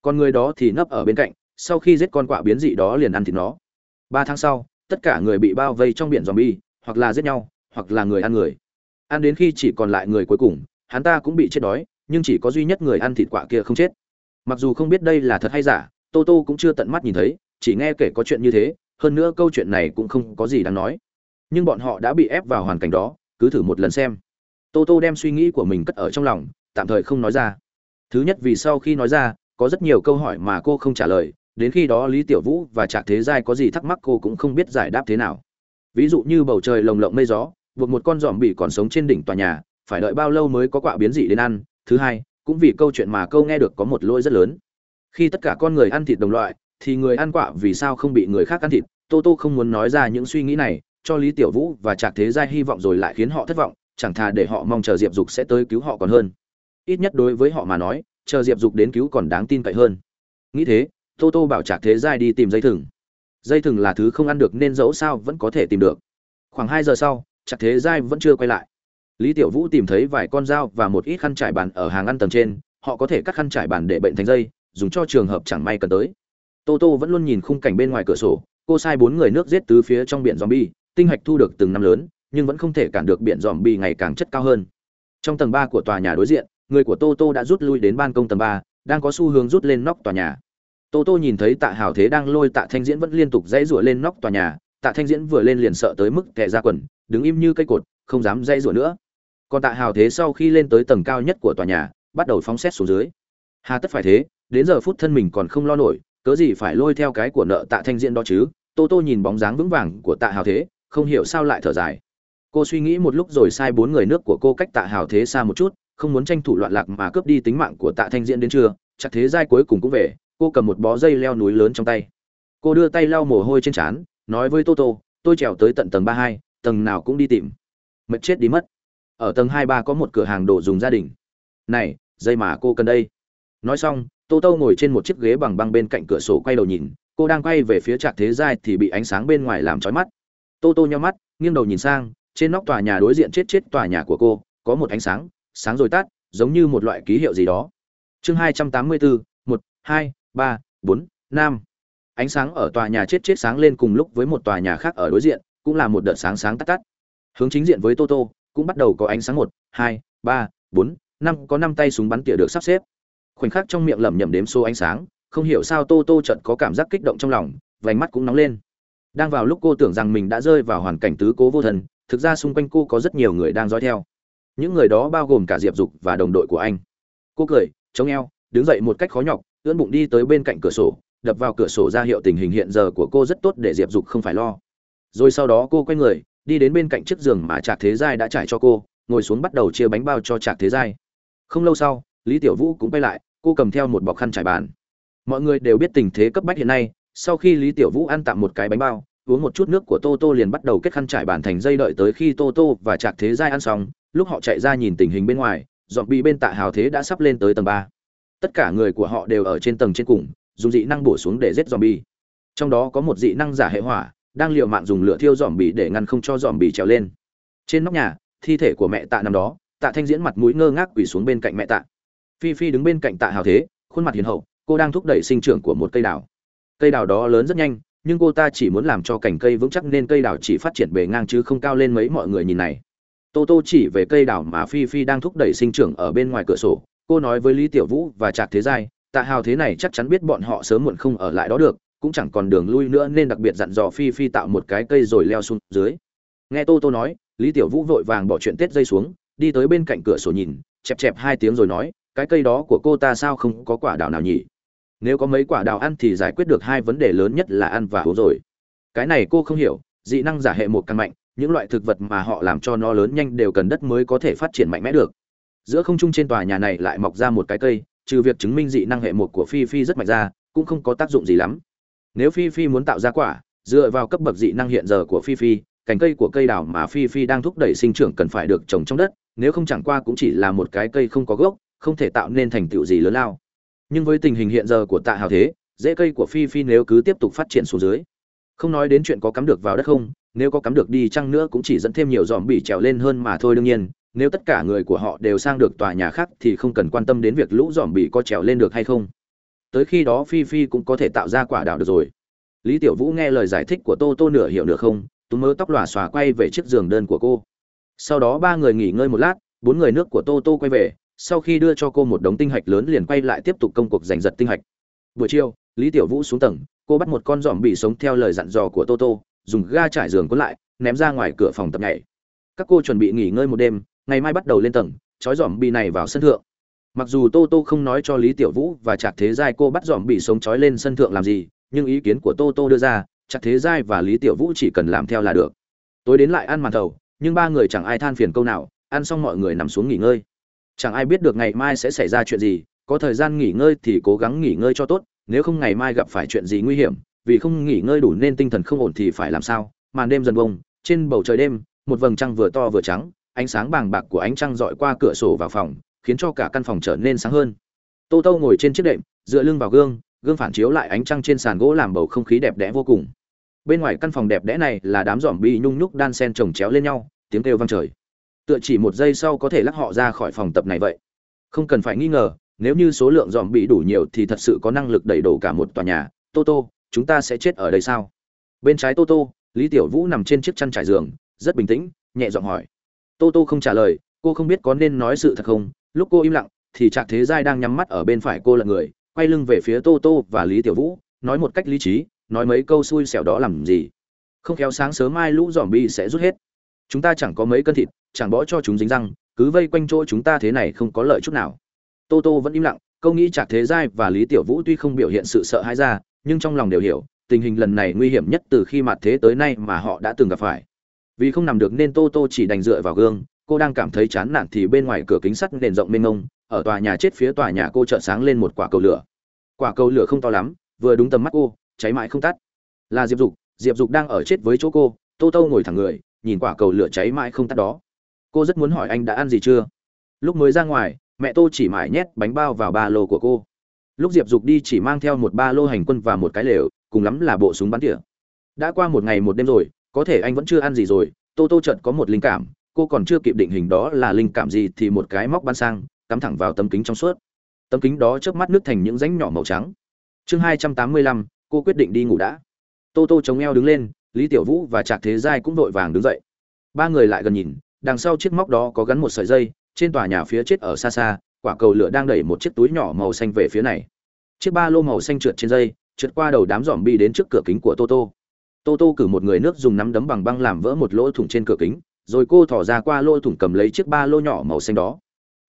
Con người đó thì nấp ở bên cạnh, sau khi giết con quạ biến dị đó liền ăn thịt nó. Ba tháng sau, tất cả người bị bao vây trong biển zombie, hoặc là giết nhau, hoặc là người ăn người. Ăn đến khi chỉ còn lại người cuối cùng, hắn ta cũng bị chết đói, nhưng chỉ có duy nhất người ăn thịt quạ kia không chết. Mặc dù không biết đây là thật hay giả, tô tô cũng chưa tận mắt nhìn thấy chỉ nghe kể có chuyện như thế, hơn nữa câu chuyện này cũng không có gì đáng nói. Nhưng bọn họ đã bị ép vào hoàn cảnh đó, cứ thử một lần xem. Tô tô đem suy nghĩ của mình cất ở trong lòng, tạm thời không nói ra. Thứ nhất vì sau khi nói ra, có rất nhiều câu hỏi mà cô không trả lời, đến khi đó lý tiểu vũ và trạc thế giai có gì thắc mắc cô cũng không biết giải đáp thế nào. Ví dụ như bầu trời lồng lộng mây gió, buộc một con giòm bị còn sống trên đỉnh tòa nhà, phải đợi bao lâu mới có quả biến dị đến ăn? Thứ hai, cũng vì câu chuyện mà câu nghe được có một lỗi rất lớn. Khi tất cả con người ăn thịt đồng loại thì người ăn quạ vì sao không bị người khác ăn thịt? Tô tô không muốn nói ra những suy nghĩ này, cho lý tiểu vũ và trạc thế giai hy vọng rồi lại khiến họ thất vọng, chẳng thà để họ mong chờ diệp dục sẽ tới cứu họ còn hơn. Ít nhất đối với họ mà nói, chờ diệp dục đến cứu còn đáng tin cậy hơn. Nghĩ thế, tô tô bảo trạc thế giai đi tìm dây thừng. Dây thừng là thứ không ăn được nên dẫu sao vẫn có thể tìm được. Khoảng hai giờ sau, trạc thế giai vẫn chưa quay lại. Lý tiểu vũ tìm thấy vài con dao và một ít khăn trải bàn ở hàng ăn tầng trên, họ có thể cắt khăn trải bàn để bệnh thành dây, dùng cho trường hợp chẳng may cần tới tô tô vẫn luôn nhìn khung cảnh bên ngoài cửa sổ, cô sai bốn người nước giết tứ phía trong biển zombie, tinh hạch thu được từng năm lớn, nhưng vẫn không thể cản được biển zombie ngày càng chất cao hơn. Trong tầng ba của tòa nhà đối diện, người của tô tô đã rút lui đến ban công tầng ba, đang có xu hướng rút lên nóc tòa nhà. Tô tô nhìn thấy tạ hào thế đang lôi tạ thanh diễn vẫn liên tục dãy rủa lên nóc tòa nhà, tạ thanh diễn vừa lên liền sợ tới mức kẻ ra quần, đứng im như cây cột, không dám dãy rủa nữa. Còn tạ hào thế sau khi lên tới tầng cao nhất của tòa nhà, bắt đầu phóng xét xuống dưới. Hà tất phải thế, đến giờ phút thân mình còn không lo nổi cớ gì phải lôi theo cái của nợ tạ thanh diễn đó chứ? Tô tô nhìn bóng dáng vững vàng của tạ hào thế, không hiểu sao lại thở dài. Cô suy nghĩ một lúc rồi sai bốn người nước của cô cách tạ hào thế xa một chút, không muốn tranh thủ loạn lạc mà cướp đi tính mạng của tạ thanh diễn đến trưa, chắc thế giai cuối cùng cũng về, cô cầm một bó dây leo núi lớn trong tay. Cô đưa tay lau mồ hôi trên trán, nói với Tô Tô: tôi trèo tới tận tầng ba hai, tầng nào cũng đi tìm. Mệt chết đi mất. Ở tầng hai ba có một cửa hàng đồ dùng gia đình. Này, dây mà cô cần đây. Nói xong tô tô ngồi trên một chiếc ghế bằng băng bên cạnh cửa sổ quay đầu nhìn, cô đang quay về phía trạc thế giai thì bị ánh sáng bên ngoài làm trói mắt. Tô tô nhau mắt, nghiêng đầu nhìn sang, trên nóc tòa nhà đối diện chết chết tòa nhà của cô, có một ánh sáng sáng rồi tắt, giống như một loại ký hiệu gì đó. Chương hai trăm tám mươi bốn một, hai, ba, bốn, năm. Ánh sáng ở tòa nhà chết chết sáng lên cùng lúc với một tòa nhà khác ở đối diện, cũng là một đợt sáng sáng tắt tắt. Hướng chính diện với toto cũng bắt đầu có ánh sáng một, hai, ba, bốn, năm, có năm tay súng bắn tỉa được sắp xếp khoảnh khắc trong miệng lẩm nhẩm đếm số ánh sáng, không hiểu sao tô tô chợt có cảm giác kích động trong lòng, vành mắt cũng nóng lên. Đang vào lúc cô tưởng rằng mình đã rơi vào hoàn cảnh tứ cố vô thần, thực ra xung quanh cô có rất nhiều người đang dõi theo. Những người đó bao gồm cả diệp dục và đồng đội của anh. Cô cười chống eo, đứng dậy một cách khó nhọc, ưỡn bụng đi tới bên cạnh cửa sổ, đập vào cửa sổ ra hiệu tình hình hiện giờ của cô rất tốt để diệp dục không phải lo. Rồi sau đó cô quay người, đi đến bên cạnh chiếc giường mà trạc thế giai đã trải cho cô, ngồi xuống bắt đầu chia bánh bao cho trạc thế giai. Không lâu sau lý tiểu vũ cũng quay lại, cô cầm theo một bọc khăn trải bàn. Mọi người đều biết tình thế cấp bách hiện nay, sau khi lý tiểu vũ ăn tạm một cái bánh bao, uống một chút nước của tô tô liền bắt đầu kết khăn trải bàn thành dây đợi tới khi tô tô và trạc thế giai ăn xong, lúc họ chạy ra nhìn tình hình bên ngoài dọn bị bên tạ hào thế đã sắp lên tới tầng ba. Tất cả người của họ đều ở trên tầng trên cùng, dùng dị năng bổ xuống để giết dòm bi trong đó có một dị năng giả hệ hỏa, đang liều mạng dùng lửa thiêu dòm bị để ngăn không cho dòm bị trèo lên. Trên nóc nhà, thi thể của mẹ tạ nằm đó, tạ thanh diễn mặt mũi ngơ ngác quỳ xuống bên cạnh mẹ tạ phi phi đứng bên cạnh tạ hào thế, khuôn mặt hiền hậu, cô đang thúc đẩy sinh trưởng của một cây đào. Cây đào đó lớn rất nhanh, nhưng cô ta chỉ muốn làm cho cành cây vững chắc nên cây đào chỉ phát triển bề ngang chứ không cao lên mấy mọi người nhìn này. Tô tô chỉ về cây đào mà phi phi đang thúc đẩy sinh trưởng ở bên ngoài cửa sổ. Cô nói với lý tiểu vũ và trạc thế giai, tạ hào thế này chắc chắn biết bọn họ sớm muộn không ở lại đó được, cũng chẳng còn đường lui nữa nên đặc biệt dặn dò phi phi tạo một cái cây rồi leo xuống dưới. Nghe tô tô nói, lý tiểu vũ vội vàng bỏ chuyện tết dây xuống, đi tới bên cạnh cửa sổ nhìn, chẹp chẹp hai tiếng rồi nói cái cây đó của cô ta sao không có quả đào nào nhỉ? Nếu có mấy quả đào ăn thì giải quyết được hai vấn đề lớn nhất là ăn và uống rồi. Cái này cô không hiểu, dị năng giả hệ một căn mạnh, những loại thực vật mà họ làm cho nó lớn nhanh đều cần đất mới có thể phát triển mạnh mẽ được. Giữa không trung trên tòa nhà này lại mọc ra một cái cây, trừ việc chứng minh dị năng hệ một của phi phi rất mạnh ra, cũng không có tác dụng gì lắm. Nếu phi phi muốn tạo ra quả, dựa vào cấp bậc dị năng hiện giờ của phi phi, cành cây của cây đào mà phi phi đang thúc đẩy sinh trưởng cần phải được trồng trong đất, nếu không chẳng qua cũng chỉ là một cái cây không có gốc không thể tạo nên thành tựu gì lớn lao. Nhưng với tình hình hiện giờ của tạ hào thế dễ cây của phi phi nếu cứ tiếp tục phát triển xuống dưới, không nói đến chuyện có cắm được vào đất không, nếu có cắm được đi chăng nữa cũng chỉ dẫn thêm nhiều dòm bị trèo lên hơn mà thôi đương nhiên, nếu tất cả người của họ đều sang được tòa nhà khác thì không cần quan tâm đến việc lũ dòm bị có trèo lên được hay không. Tới khi đó phi phi cũng có thể tạo ra quả đảo được rồi. Lý tiểu vũ nghe lời giải thích của tô tô nửa hiểu nửa không, túm mớ tóc lòa xòa quay về chiếc giường đơn của cô. Sau đó ba người nghỉ ngơi một lát, bốn người nước của tô tô quay về sau khi đưa cho cô một đống tinh hạch lớn liền quay lại tiếp tục công cuộc giành giật tinh hạch. Buổi chiều, lý tiểu vũ xuống tầng, cô bắt một con giòm bị sống theo lời dặn dò của tô tô, dùng ga trải giường cuốn lại, ném ra ngoài cửa phòng tập nhảy. Các cô chuẩn bị nghỉ ngơi một đêm, ngày mai bắt đầu lên tầng, trói giòm bị này vào sân thượng. Mặc dù tô tô không nói cho lý tiểu vũ và trạc thế giai cô bắt giòm bị sống trói lên sân thượng làm gì, nhưng ý kiến của tô tô đưa ra, trạc thế giai và lý tiểu vũ chỉ cần làm theo là được. Tối đến lại ăn màn thầu, nhưng ba người chẳng ai than phiền câu nào, ăn xong mọi người nằm xuống nghỉ ngơi chẳng ai biết được ngày mai sẽ xảy ra chuyện gì, có thời gian nghỉ ngơi thì cố gắng nghỉ ngơi cho tốt, nếu không ngày mai gặp phải chuyện gì nguy hiểm, vì không nghỉ ngơi đủ nên tinh thần không ổn thì phải làm sao? Màn đêm dần bông trên bầu trời đêm, một vầng trăng vừa to vừa trắng, ánh sáng bàng bạc của ánh trăng dọi qua cửa sổ vào phòng, khiến cho cả căn phòng trở nên sáng hơn. Tô tô ngồi trên chiếc đệm, dựa lưng vào gương gương phản chiếu lại ánh trăng trên sàn gỗ làm bầu không khí đẹp đẽ vô cùng. Bên ngoài căn phòng đẹp đẽ này là đám giỏm bi nhung nhúc đan sen chồng chéo lên nhau, tiếng kêu vang trời tựa chỉ một giây sau có thể lắc họ ra khỏi phòng tập này vậy. Không cần phải nghi ngờ, nếu như số lượng dòm bị đủ nhiều thì thật sự có năng lực đẩy đổ cả một tòa nhà. Tô tô chúng ta sẽ chết ở đây sao? Bên trái tô tô lý tiểu vũ nằm trên chiếc chăn trải giường, rất bình tĩnh, nhẹ giọng hỏi. Tô tô không trả lời, cô không biết có nên nói sự thật không. Lúc cô im lặng, thì trạc thế giai đang nhắm mắt ở bên phải cô là người, quay lưng về phía tô tô và lý tiểu vũ, nói một cách lý trí, nói mấy câu xui xẻo đó làm gì? Không khéo sáng sớm mai lũ dòm bi sẽ rút hết. Chúng ta chẳng có mấy cân thịt chẳng bỏ cho chúng dính răng, cứ vây quanh chỗ chúng ta thế này không có lợi chút nào. Tô tô vẫn im lặng, câu nghĩ chạc thế giai và lý tiểu vũ tuy không biểu hiện sự sợ hãi ra, nhưng trong lòng đều hiểu, tình hình lần này nguy hiểm nhất từ khi mặt thế tới nay mà họ đã từng gặp phải. Vì không nằm được nên tô tô chỉ đành dựa vào gương, cô đang cảm thấy chán nản thì bên ngoài cửa kính sắt nền rộng mênh mông, ở tòa nhà chết phía tòa nhà cô chợt sáng lên một quả cầu lửa. Quả cầu lửa không to lắm, vừa đúng tầm mắt cô, cháy mãi không tắt. Là diệp dục diệp dục đang ở chết với chỗ cô, tô tô ngồi thẳng người, nhìn quả cầu lửa cháy mãi không tắt đó cô rất muốn hỏi anh đã ăn gì chưa? Lúc mới ra ngoài, mẹ tô chỉ mải nhét bánh bao vào ba lô của cô. Lúc diệp dục đi chỉ mang theo một ba lô hành quân và một cái lều, cùng lắm là bộ súng bắn tỉa. Đã qua một ngày một đêm rồi, có thể anh vẫn chưa ăn gì rồi. Tô tô chợt có một linh cảm, cô còn chưa kịp định hình đó là linh cảm gì thì một cái móc bắn sang, cắm thẳng vào tấm kính trong suốt. Tấm kính đó chớp mắt nước thành những rãnh nhỏ màu trắng. Chương hai trăm tám mươi lăm, cô quyết định đi ngủ đã. Tô tô chống eo đứng lên, lý tiểu vũ và trạc thế giai cũng vội vàng đứng dậy. Ba người lại gần nhìn đằng sau chiếc móc đó có gắn một sợi dây, trên tòa nhà phía chết ở xa xa, quả cầu lửa đang đẩy một chiếc túi nhỏ màu xanh về phía này. Chiếc ba lô màu xanh trượt trên dây, trượt qua đầu đám dòm bi đến trước cửa kính của toto toto cử một người nước dùng nắm đấm bằng băng làm vỡ một lỗ thủng trên cửa kính, rồi cô thỏ ra qua lỗ thủng cầm lấy chiếc ba lô nhỏ màu xanh đó.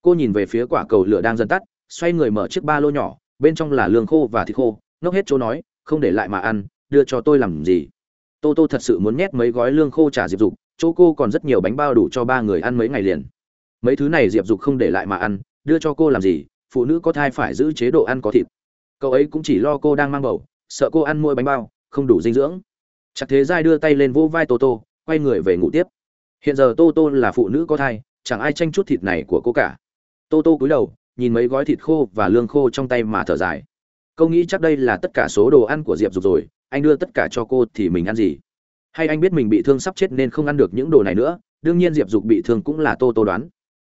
Cô nhìn về phía quả cầu lửa đang dần tắt, xoay người mở chiếc ba lô nhỏ, bên trong là lương khô và thịt khô, ngốc hết chỗ nói, không để lại mà ăn, đưa cho tôi làm gì? Tô tô thật sự muốn nhét mấy gói lương khô trả diệp dục chỗ cô còn rất nhiều bánh bao đủ cho ba người ăn mấy ngày liền. Mấy thứ này diệp dục không để lại mà ăn, đưa cho cô làm gì, phụ nữ có thai phải giữ chế độ ăn có thịt. Cậu ấy cũng chỉ lo cô đang mang bầu, sợ cô ăn mỗi bánh bao, không đủ dinh dưỡng. Chắc thế giai đưa tay lên vỗ vai tô tô, quay người về ngủ tiếp. Hiện giờ tô tô là phụ nữ có thai, chẳng ai tranh chút thịt này của cô cả. Tô tô cúi đầu, nhìn mấy gói thịt khô và lương khô trong tay mà thở dài. Câu nghĩ chắc đây là tất cả số đồ ăn của diệp dục rồi, anh đưa tất cả cho cô thì mình ăn gì? Hay anh biết mình bị thương sắp chết nên không ăn được những đồ này nữa, đương nhiên diệp dục bị thương cũng là tô tô đoán.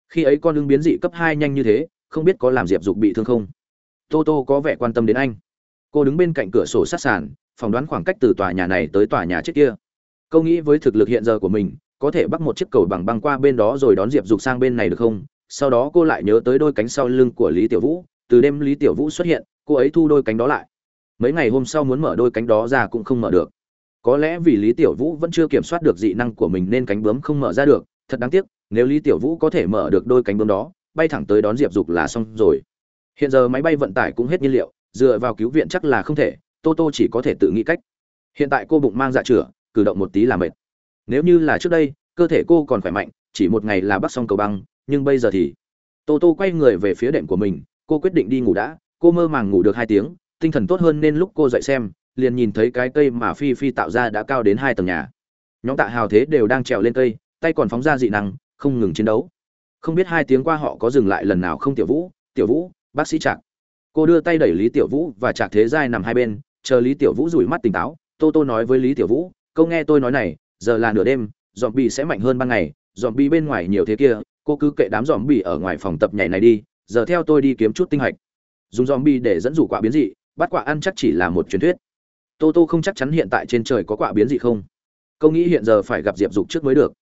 Khi ấy con ưng biến dị cấp hai nhanh như thế, không biết có làm diệp dục bị thương không? Tô tô có vẻ quan tâm đến anh. Cô đứng bên cạnh cửa sổ sát sàn, phỏng đoán khoảng cách từ tòa nhà này tới tòa nhà trước kia. Câu nghĩ với thực lực hiện giờ của mình, có thể bắt một chiếc cầu bằng băng qua bên đó rồi đón diệp dục sang bên này được không? Sau đó cô lại nhớ tới đôi cánh sau lưng của lý tiểu vũ. Từ đêm lý tiểu vũ xuất hiện, cô ấy thu đôi cánh đó lại. Mấy ngày hôm sau muốn mở đôi cánh đó ra cũng không mở được có lẽ vì lý tiểu vũ vẫn chưa kiểm soát được dị năng của mình nên cánh bướm không mở ra được. Thật đáng tiếc, nếu lý tiểu vũ có thể mở được đôi cánh bướm đó, bay thẳng tới đón diệp dục là xong rồi. Hiện giờ máy bay vận tải cũng hết nhiên liệu, dựa vào cứu viện chắc là không thể, tô tô chỉ có thể tự nghĩ cách. Hiện tại cô bụng mang dạ chửa cử động một tí là mệt. Nếu như là trước đây, cơ thể cô còn khỏe mạnh, chỉ một ngày là bắt xong cầu băng, nhưng bây giờ thì tô tô quay người về phía đệm của mình, cô quyết định đi ngủ đã, cô mơ màng ngủ được hai tiếng, tinh thần tốt hơn nên lúc cô dậy xem liền nhìn thấy cái cây mà phi phi tạo ra đã cao đến hai tầng nhà. Nhóm tạ hào thế đều đang trèo lên cây, tay còn phóng ra dị năng, không ngừng chiến đấu. Không biết hai tiếng qua họ có dừng lại lần nào không tiểu vũ tiểu vũ, bác sĩ trạc. Cô đưa tay đẩy lý tiểu vũ và trạc thế giai nằm hai bên, chờ lý tiểu vũ rủi mắt tỉnh táo. Tô tô nói với lý tiểu vũ, câu nghe tôi nói này, giờ là nửa đêm dọn bị sẽ mạnh hơn ban ngày dọn bị bên ngoài nhiều thế kia, cô cứ kệ đám dòm bị ở ngoài phòng tập nhảy này đi, giờ theo tôi đi kiếm chút tinh hạch. Dùng dòm bị để dẫn dụ quả biến dị, bắt quả ăn chắc chỉ là một truyền thuyết tô tô không chắc chắn hiện tại trên trời có quả biến gì không. Câu nghĩ hiện giờ phải gặp diệp dục trước mới được.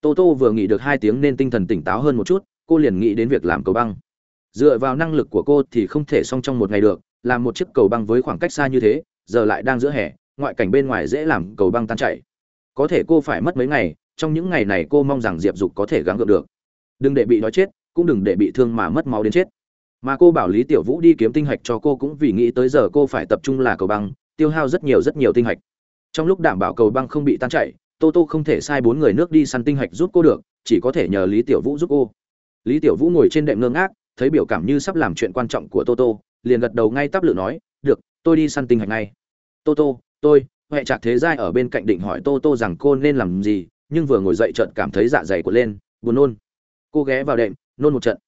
Tô tô vừa nghỉ được hai tiếng nên tinh thần tỉnh táo hơn một chút, cô liền nghĩ đến việc làm cầu băng. Dựa vào năng lực của cô thì không thể xong trong một ngày được, làm một chiếc cầu băng với khoảng cách xa như thế, giờ lại đang giữa hè, ngoại cảnh bên ngoài dễ làm cầu băng tan chảy. Có thể cô phải mất mấy ngày, trong những ngày này cô mong rằng diệp dục có thể gắng gượng được. Đừng để bị nói chết, cũng đừng để bị thương mà mất máu đến chết. Mà cô bảo lý tiểu vũ đi kiếm tinh hạch cho cô cũng vì nghĩ tới giờ cô phải tập trung là cầu băng tiêu hao rất nhiều rất nhiều tinh hạch. Trong lúc đảm bảo cầu băng không bị tan chảy, tô tô không thể sai bốn người nước đi săn tinh hạch giúp cô được, chỉ có thể nhờ lý tiểu vũ giúp cô. Lý tiểu vũ ngồi trên đệm ngơ ngác, thấy biểu cảm như sắp làm chuyện quan trọng của tô tô, liền gật đầu ngay tắp lự nói, được, tôi đi săn tinh hạch ngay. Tô tô, tôi. Huệ trạc thế giai ở bên cạnh định hỏi tô tô rằng cô nên làm gì, nhưng vừa ngồi dậy chợt cảm thấy dạ dày của lên, buồn nôn. Cô ghé vào đệm, nôn một trận.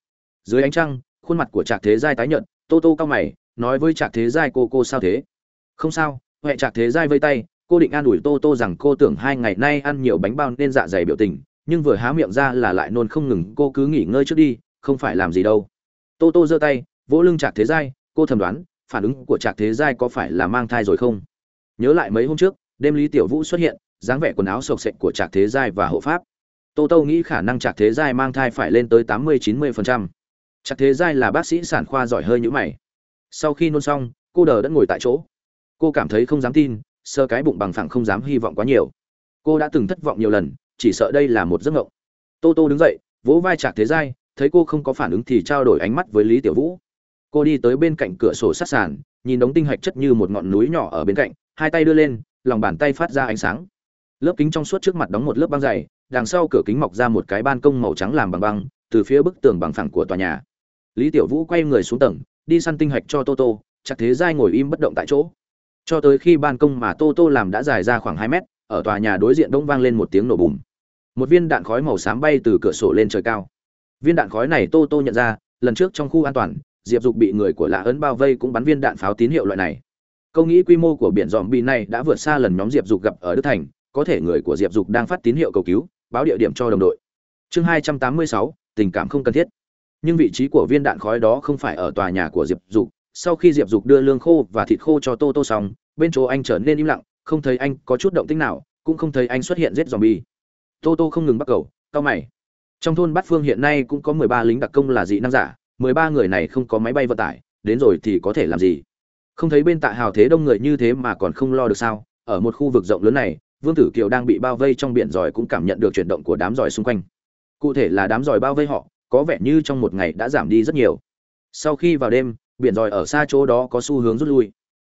Dưới ánh trăng, khuôn mặt của trạc thế giai tái nhợt, tô tô cao mày, nói với trạc thế giai, cô cô sao thế? Không sao, huệ trạc thế giai vây tay, cô định an ủi tô tô rằng cô tưởng hai ngày nay ăn nhiều bánh bao nên dạ dày biểu tình, nhưng vừa há miệng ra là lại nôn không ngừng, cô cứ nghỉ ngơi trước đi, không phải làm gì đâu. Tô tô giơ tay, vỗ lưng trạc thế giai, cô thầm đoán, phản ứng của trạc thế giai có phải là mang thai rồi không? Nhớ lại mấy hôm trước, đêm lý tiểu vũ xuất hiện, dáng vẻ quần áo sộc sệch của trạc thế giai và hộ pháp. Tô tô nghĩ khả năng trạc thế giai mang thai phải lên tới tám mươi chín mươi phần trăm. Trạc thế giai là bác sĩ sản khoa giỏi hơi nhữ mày. Sau khi nôn xong, cô đờ đã ngồi tại chỗ cô cảm thấy không dám tin, sơ cái bụng bằng phẳng không dám hy vọng quá nhiều. Cô đã từng thất vọng nhiều lần, chỉ sợ đây là một giấc mộng. Tô tô đứng dậy, vỗ vai trạc thế giai, thấy cô không có phản ứng thì trao đổi ánh mắt với lý tiểu vũ. Cô đi tới bên cạnh cửa sổ sát sàn, nhìn đống tinh hạch chất như một ngọn núi nhỏ ở bên cạnh, hai tay đưa lên, lòng bàn tay phát ra ánh sáng. Lớp kính trong suốt trước mặt đóng một lớp băng dày, đằng sau cửa kính mọc ra một cái ban công màu trắng làm bằng băng, từ phía bức tường bằng phẳng của tòa nhà. Lý tiểu vũ quay người xuống tầng, đi săn tinh hạch cho tô tô chắc thế giai ngồi im bất động tại chỗ cho tới khi ban công mà tô tô làm đã dài ra khoảng hai mét, ở tòa nhà đối diện đông vang lên một tiếng nổ bùm. Một viên đạn khói màu xám bay từ cửa sổ lên trời cao. Viên đạn khói này tô tô nhận ra, lần trước trong khu an toàn, diệp dục bị người của lạ ấn bao vây cũng bắn viên đạn pháo tín hiệu loại này. Câu nghĩ quy mô của biển dòm bi này đã vượt xa lần nhóm diệp dục gặp ở đức thành, có thể người của diệp dục đang phát tín hiệu cầu cứu, báo địa điểm cho đồng đội. Chương hai trăm tám mươi sáu, tình cảm không cần thiết. Nhưng vị trí của viên đạn khói đó không phải ở tòa nhà của diệp dục sau khi diệp dục đưa lương khô và thịt khô cho tô tô xong, bên chỗ anh trở nên im lặng, không thấy anh có chút động tích nào, cũng không thấy anh xuất hiện giết dòm bi tô tô không ngừng bắt cầu cao mày. Trong thôn bát phương hiện nay cũng có mười ba lính đặc công là dị năng giả, mười ba người này không có máy bay vận tải, đến rồi thì có thể làm gì? Không thấy bên tạ hào thế đông người như thế mà còn không lo được sao? Ở một khu vực rộng lớn này, vương tử kiều đang bị bao vây trong biển giỏi cũng cảm nhận được chuyển động của đám giỏi xung quanh. Cụ thể là đám giỏi bao vây họ, có vẻ như trong một ngày đã giảm đi rất nhiều. Sau khi vào đêm biển dòi ở xa chỗ đó có xu hướng rút lui.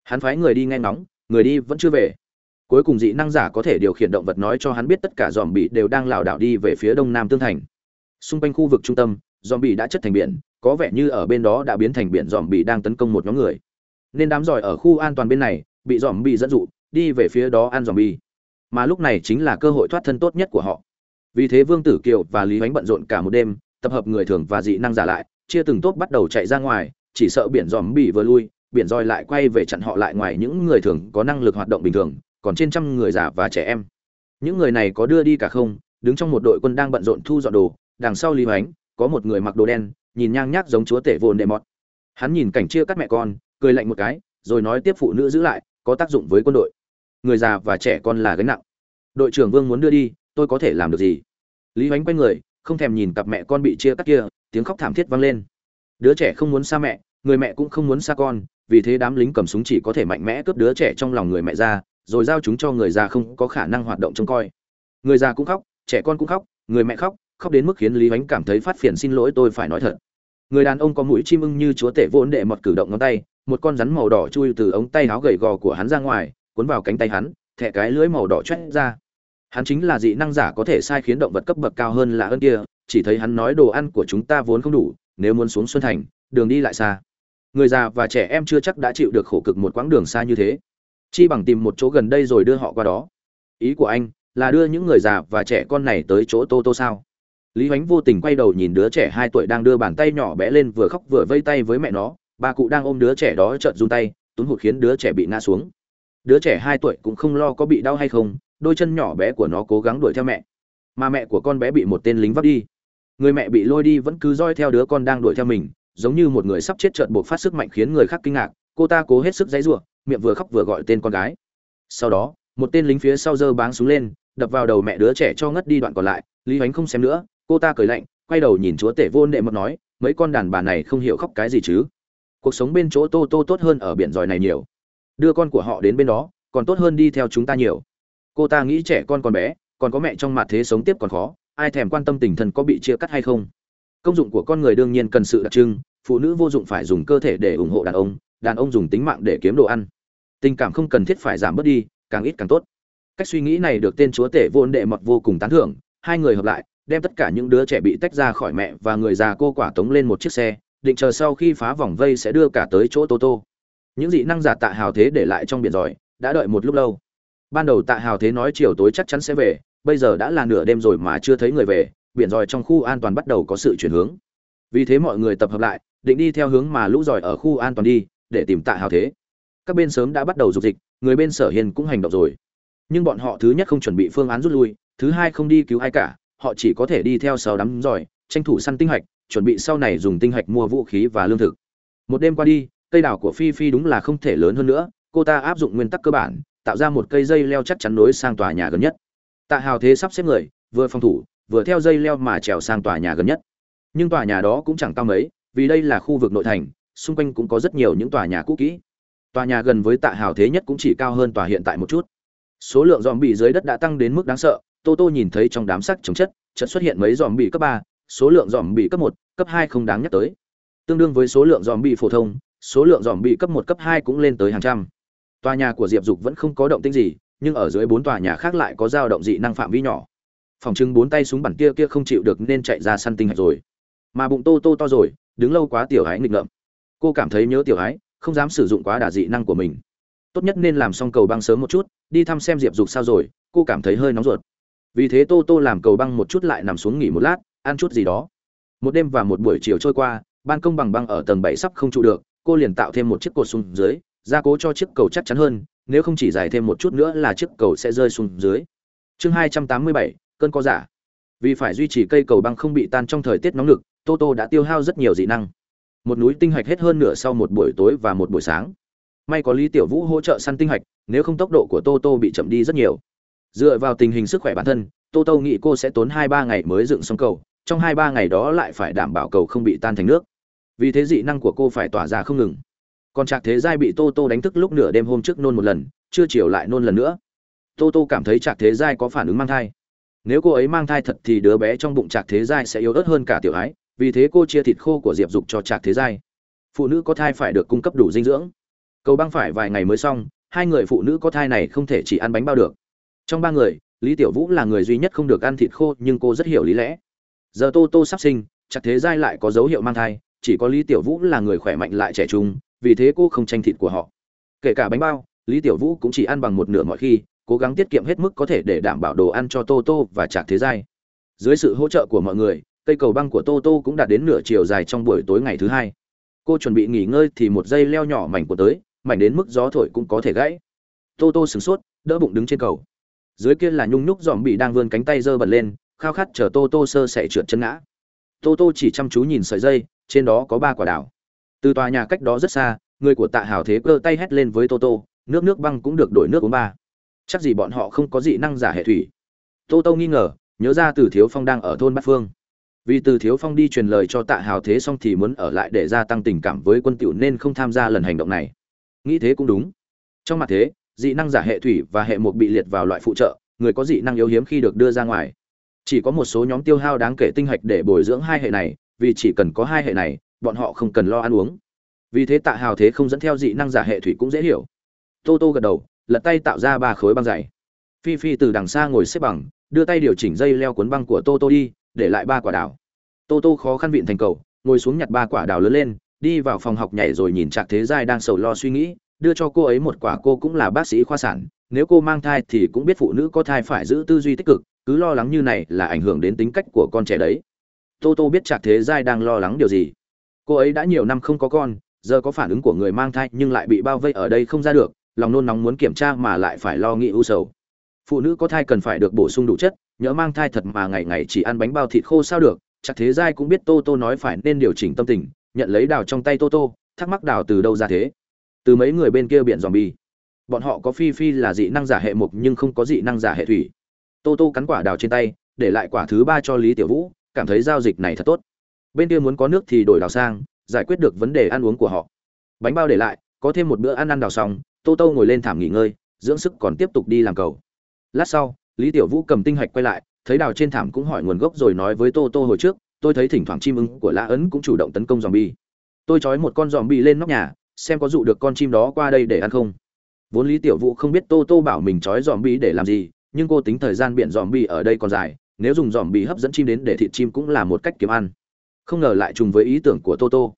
Hắn phái người đi nghe ngóng, người đi vẫn chưa về. Cuối cùng dị năng giả có thể điều khiển động vật nói cho hắn biết tất cả dòm bị đều đang lảo đảo đi về phía đông nam tương thành. Xung quanh khu vực trung tâm dòm bị đã chất thành biển, có vẻ như ở bên đó đã biến thành biển dòm bị đang tấn công một nhóm người. Nên đám giỏi ở khu an toàn bên này, bị dòm bị dẫn dụ, đi về phía đó ăn dòm bị mà lúc này chính là cơ hội thoát thân tốt nhất của họ. Vì thế vương tử kiều và lý ánh bận rộn cả một đêm, tập hợp người thường và dị năng giả lại, chia từng tốt bắt đầu chạy ra ngoài chỉ sợ biển dòm bị vừa lui, biển roi lại quay về chặn họ lại ngoài những người thường có năng lực hoạt động bình thường, còn trên trăm người già và trẻ em. Những người này có đưa đi cả không, đứng trong một đội quân đang bận rộn thu dọn đồ, đằng sau lý hoánh, có một người mặc đồ đen, nhìn nhang nhác giống chúa tể vồn đệ mọt. Hắn nhìn cảnh chia cắt mẹ con, cười lạnh một cái, rồi nói tiếp phụ nữ giữ lại, có tác dụng với quân đội. Người già và trẻ con là gánh nặng. Đội trưởng vương muốn đưa đi, tôi có thể làm được gì? Lý hoánh quay người, không thèm nhìn cặp mẹ con bị chia cắt kia, tiếng khóc thảm thiết vang lên đứa trẻ không muốn xa mẹ, người mẹ cũng không muốn xa con, vì thế đám lính cầm súng chỉ có thể mạnh mẽ cướp đứa trẻ trong lòng người mẹ ra, rồi giao chúng cho người già không có khả năng hoạt động trông coi. Người già cũng khóc, trẻ con cũng khóc, người mẹ khóc khóc đến mức khiến lý ánh cảm thấy phát phiền xin lỗi tôi phải nói thật. Người đàn ông có mũi chim ưng như chúa tể vốn đệ mọt cử động ngón tay, một con rắn màu đỏ chui từ ống tay áo gầy gò của hắn ra ngoài, cuốn vào cánh tay hắn, thẻ cái lưỡi màu đỏ chét ra. Hắn chính là dị năng giả có thể sai khiến động vật cấp bậc cao hơn là ơn kia, chỉ thấy hắn nói đồ ăn của chúng ta vốn không đủ nếu muốn xuống xuân thành, đường đi lại xa. Người già và trẻ em chưa chắc đã chịu được khổ cực một quãng đường xa như thế. Chi bằng tìm một chỗ gần đây rồi đưa họ qua đó. Ý của anh là đưa những người già và trẻ con này tới chỗ tô tô sao? Lý h vô tình quay đầu nhìn đứa trẻ hai tuổi đang đưa bàn tay nhỏ bé lên vừa khóc vừa vây tay với mẹ nó. Bà cụ đang ôm đứa trẻ đó trợn run tay, túm hụt khiến đứa trẻ bị ngã xuống. Đứa trẻ hai tuổi cũng không lo có bị đau hay không, đôi chân nhỏ bé của nó cố gắng đuổi theo mẹ. Mà mẹ của con bé bị một tên lính vấp đi người mẹ bị lôi đi vẫn cứ roi theo đứa con đang đuổi theo mình, giống như một người sắp chết trợn buộc phát sức mạnh khiến người khác kinh ngạc, cô ta cố hết sức dãy giụa, miệng vừa khóc vừa gọi tên con gái. Sau đó, một tên lính phía sau giơ báng xuống lên, đập vào đầu mẹ đứa trẻ cho ngất đi đoạn còn lại, lý hoánh không xem nữa, cô ta cười lạnh, quay đầu nhìn chúa tể vô nệ mật nói, mấy con đàn bà này không hiểu khóc cái gì chứ? Cuộc sống bên chỗ tô tô tốt hơn ở biển giỏi này nhiều. Đưa con của họ đến bên đó, còn tốt hơn đi theo chúng ta nhiều. Cô ta nghĩ trẻ con còn bé, còn có mẹ trong mặt thế sống tiếp còn khó ai thèm quan tâm tình thần có bị chia cắt hay không? Công dụng của con người đương nhiên cần sự đặc trưng, phụ nữ vô dụng phải dùng cơ thể để ủng hộ đàn ông đàn ông dùng tính mạng để kiếm đồ ăn. Tình cảm không cần thiết phải giảm bớt đi, càng ít càng tốt. Cách suy nghĩ này được tên chúa tể vô đệ mọt vô cùng tán thưởng, hai người hợp lại, đem tất cả những đứa trẻ bị tách ra khỏi mẹ và người già cô quả tống lên một chiếc xe, định chờ sau khi phá vòng vây sẽ đưa cả tới chỗ tô tô. Những dị năng giả tạ hào thế để lại trong biển giỏi, đã đợi một lúc lâu. Ban đầu tạ hào thế nói chiều tối chắc chắn sẽ về bây giờ đã là nửa đêm rồi mà chưa thấy người về, biển giỏi trong khu an toàn bắt đầu có sự chuyển hướng. Vì thế mọi người tập hợp lại, định đi theo hướng mà lũ giỏi ở khu an toàn đi, để tìm tạ hào thế. Các bên sớm đã bắt đầu dục dịch, người bên sở hiền cũng hành động rồi. Nhưng bọn họ thứ nhất không chuẩn bị phương án rút lui, thứ hai không đi cứu ai cả, họ chỉ có thể đi theo sờ đắm giỏi tranh thủ săn tinh hạch, chuẩn bị sau này dùng tinh hạch mua vũ khí và lương thực. Một đêm qua đi, cây đảo của phi phi đúng là không thể lớn hơn nữa, cô ta áp dụng nguyên tắc cơ bản, tạo ra một cây dây leo chắc chắn nối sang tòa nhà gần nhất tạ hào thế sắp xếp người, vừa phòng thủ, vừa theo dây leo mà trèo sang tòa nhà gần nhất. Nhưng tòa nhà đó cũng chẳng cao mấy, vì đây là khu vực nội thành, xung quanh cũng có rất nhiều những tòa nhà cũ kỹ. Tòa nhà gần với tạ hào thế nhất cũng chỉ cao hơn tòa hiện tại một chút. Số lượng zombie dưới đất đã tăng đến mức đáng sợ, tô tô nhìn thấy trong đám sắc chống chất, chợt xuất hiện mấy zombie cấp ba, số lượng zombie cấp một, cấp hai không đáng nhắc tới. Tương đương với số lượng zombie phổ thông, số lượng zombie cấp một, cấp hai cũng lên tới hàng trăm. Tòa nhà của diệp dục vẫn không có động tĩnh gì nhưng ở dưới bốn tòa nhà khác lại có dao động dị năng phạm vi nhỏ. Phòng trưng bốn tay súng bắn kia kia không chịu được nên chạy ra săn tinh hạch rồi. Mà bụng tô tô to rồi, đứng lâu quá tiểu hái nghịch ngợm. Cô cảm thấy nhớ tiểu hái, không dám sử dụng quá đả dị năng của mình. Tốt nhất nên làm xong cầu băng sớm một chút, đi thăm xem diệp dục sao rồi, cô cảm thấy hơi nóng ruột. Vì thế tô tô làm cầu băng một chút lại nằm xuống nghỉ một lát, ăn chút gì đó. Một đêm và một buổi chiều trôi qua, ban công bằng băng ở tầng bảy sắp không trụ được, cô liền tạo thêm một chiếc cột xuống dưới, gia cố cho chiếc cầu chắc chắn hơn nếu không chỉ dài thêm một chút nữa là chiếc cầu sẽ rơi xuống dưới. Chương hai trăm tám mươi bảy, cơn có giả. Vì phải duy trì cây cầu băng không bị tan trong thời tiết nóng lực tô tô đã tiêu hao rất nhiều dị năng. Một núi tinh hạch hết hơn nửa sau một buổi tối và một buổi sáng. May có lý tiểu vũ hỗ trợ săn tinh hạch, nếu không tốc độ của tô tô bị chậm đi rất nhiều. Dựa vào tình hình sức khỏe bản thân tô tô nghĩ cô sẽ tốn hai ba ngày mới dựng xong cầu, trong hai ba ngày đó lại phải đảm bảo cầu không bị tan thành nước. Vì thế dị năng của cô phải tỏa ra không ngừng còn trạc thế giai bị tô tô đánh thức lúc nửa đêm hôm trước nôn một lần, chưa chiều lại nôn lần nữa. Tô tô cảm thấy trạc thế giai có phản ứng mang thai. Nếu cô ấy mang thai thật thì đứa bé trong bụng trạc thế giai sẽ yếu ớt hơn cả tiểu ái, vì thế cô chia thịt khô của diệp dục cho trạc thế giai. Phụ nữ có thai phải được cung cấp đủ dinh dưỡng. Cầu băng phải vài ngày mới xong, hai người phụ nữ có thai này không thể chỉ ăn bánh bao được. Trong ba người, lý tiểu vũ là người duy nhất không được ăn thịt khô, nhưng cô rất hiểu lý lẽ. Giờ tô tô sắp sinh chắc thế giai lại có dấu hiệu mang thai, chỉ có lý tiểu vũ là người khỏe mạnh lại trẻ trung vì thế cô không tranh thịt của họ. Kể cả bánh bao, lý tiểu vũ cũng chỉ ăn bằng một nửa mọi khi, cố gắng tiết kiệm hết mức có thể để đảm bảo đồ ăn cho tô tô và chạc thế giai. Dưới sự hỗ trợ của mọi người, cây cầu băng của tô tô cũng đạt đến nửa chiều dài trong buổi tối ngày thứ hai. Cô chuẩn bị nghỉ ngơi thì một dây leo nhỏ mảnh của tới, mảnh đến mức gió thổi cũng có thể gãy. Tô tô sửng sốt, đỡ bụng đứng trên cầu. Dưới kia là nhung nhúc dòm bị đang vươn cánh tay giơ bật lên, khao khát chờ tô tô sơ sẻ trượt chân ngã. Tô tô chỉ chăm chú nhìn sợi dây, trên đó có ba quả đảo từ tòa nhà cách đó rất xa, người của tạ hào thế cơ tay hét lên với tô tô, nước nước băng cũng được đổi nước uống ba. Chắc gì bọn họ không có dị năng giả hệ thủy. Tô tô nghi ngờ, nhớ ra từ thiếu phong đang ở thôn bát phương. Vì từ thiếu phong đi truyền lời cho tạ hào thế xong thì muốn ở lại để gia tăng tình cảm với quân tiểu nên không tham gia lần hành động này. Nghĩ thế cũng đúng. Trong mặt thế, dị năng giả hệ thủy và hệ mục bị liệt vào loại phụ trợ, người có dị năng yếu hiếm khi được đưa ra ngoài. Chỉ có một số nhóm tiêu hao đáng kể tinh hạch để bồi dưỡng hai hệ này, vì chỉ cần có hai hệ này bọn họ không cần lo ăn uống. Vì thế tạ hào thế không dẫn theo dị năng giả hệ thủy cũng dễ hiểu. Tô tô gật đầu, lật tay tạo ra ba khối băng dày. Phi phi từ đằng xa ngồi xếp bằng, đưa tay điều chỉnh dây leo cuốn băng của tô tô đi, để lại ba quả đào. Tô tô khó khăn vịn thành cầu, ngồi xuống nhặt ba quả đào lớn lên, đi vào phòng học nhảy rồi nhìn trạc thế giai đang sầu lo suy nghĩ, đưa cho cô ấy một quả cô cũng là bác sĩ khoa sản, nếu cô mang thai thì cũng biết phụ nữ có thai phải giữ tư duy tích cực, cứ lo lắng như này là ảnh hưởng đến tính cách của con trẻ đấy. Tô tô biết trạc thế giai đang lo lắng điều gì cô ấy đã nhiều năm không có con, giờ có phản ứng của người mang thai nhưng lại bị bao vây ở đây không ra được, lòng nôn nóng muốn kiểm tra mà lại phải lo nghĩ ưu sầu. Phụ nữ có thai cần phải được bổ sung đủ chất nhớ mang thai thật mà ngày ngày chỉ ăn bánh bao thịt khô sao được, chắc thế giai cũng biết tô tô nói phải nên điều chỉnh tâm tình, nhận lấy đào trong tay tô tô, thắc mắc đào từ đâu ra thế. Từ mấy người bên kia biển dòm bi bọn họ có phi phi là dị năng giả hệ mục nhưng không có dị năng giả hệ thủy. Tô tô cắn quả đào trên tay, để lại quả thứ ba cho lý tiểu vũ, cảm thấy giao dịch này thật tốt bên kia muốn có nước thì đổi đào sang, giải quyết được vấn đề ăn uống của họ. Bánh bao để lại, có thêm một bữa ăn ăn đào xong, tô tô ngồi lên thảm nghỉ ngơi, dưỡng sức còn tiếp tục đi làm cầu. Lát sau, lý tiểu vũ cầm tinh hạch quay lại, thấy đào trên thảm cũng hỏi nguồn gốc rồi nói với tô tô hồi trước, tôi thấy thỉnh thoảng chim ưng của lã ấn cũng chủ động tấn công dòm bi tôi trói một con dòm bi lên nóc nhà, xem có dụ được con chim đó qua đây để ăn không. Vốn lý tiểu vũ không biết tô tô bảo mình trói dòm bi để làm gì, nhưng cô tính thời gian biển dòm bi ở đây còn dài, nếu dùng dòm bi hấp dẫn chim đến để thịt chim cũng là một cách kiếm ăn không ngờ lại trùng với ý tưởng của tô tô.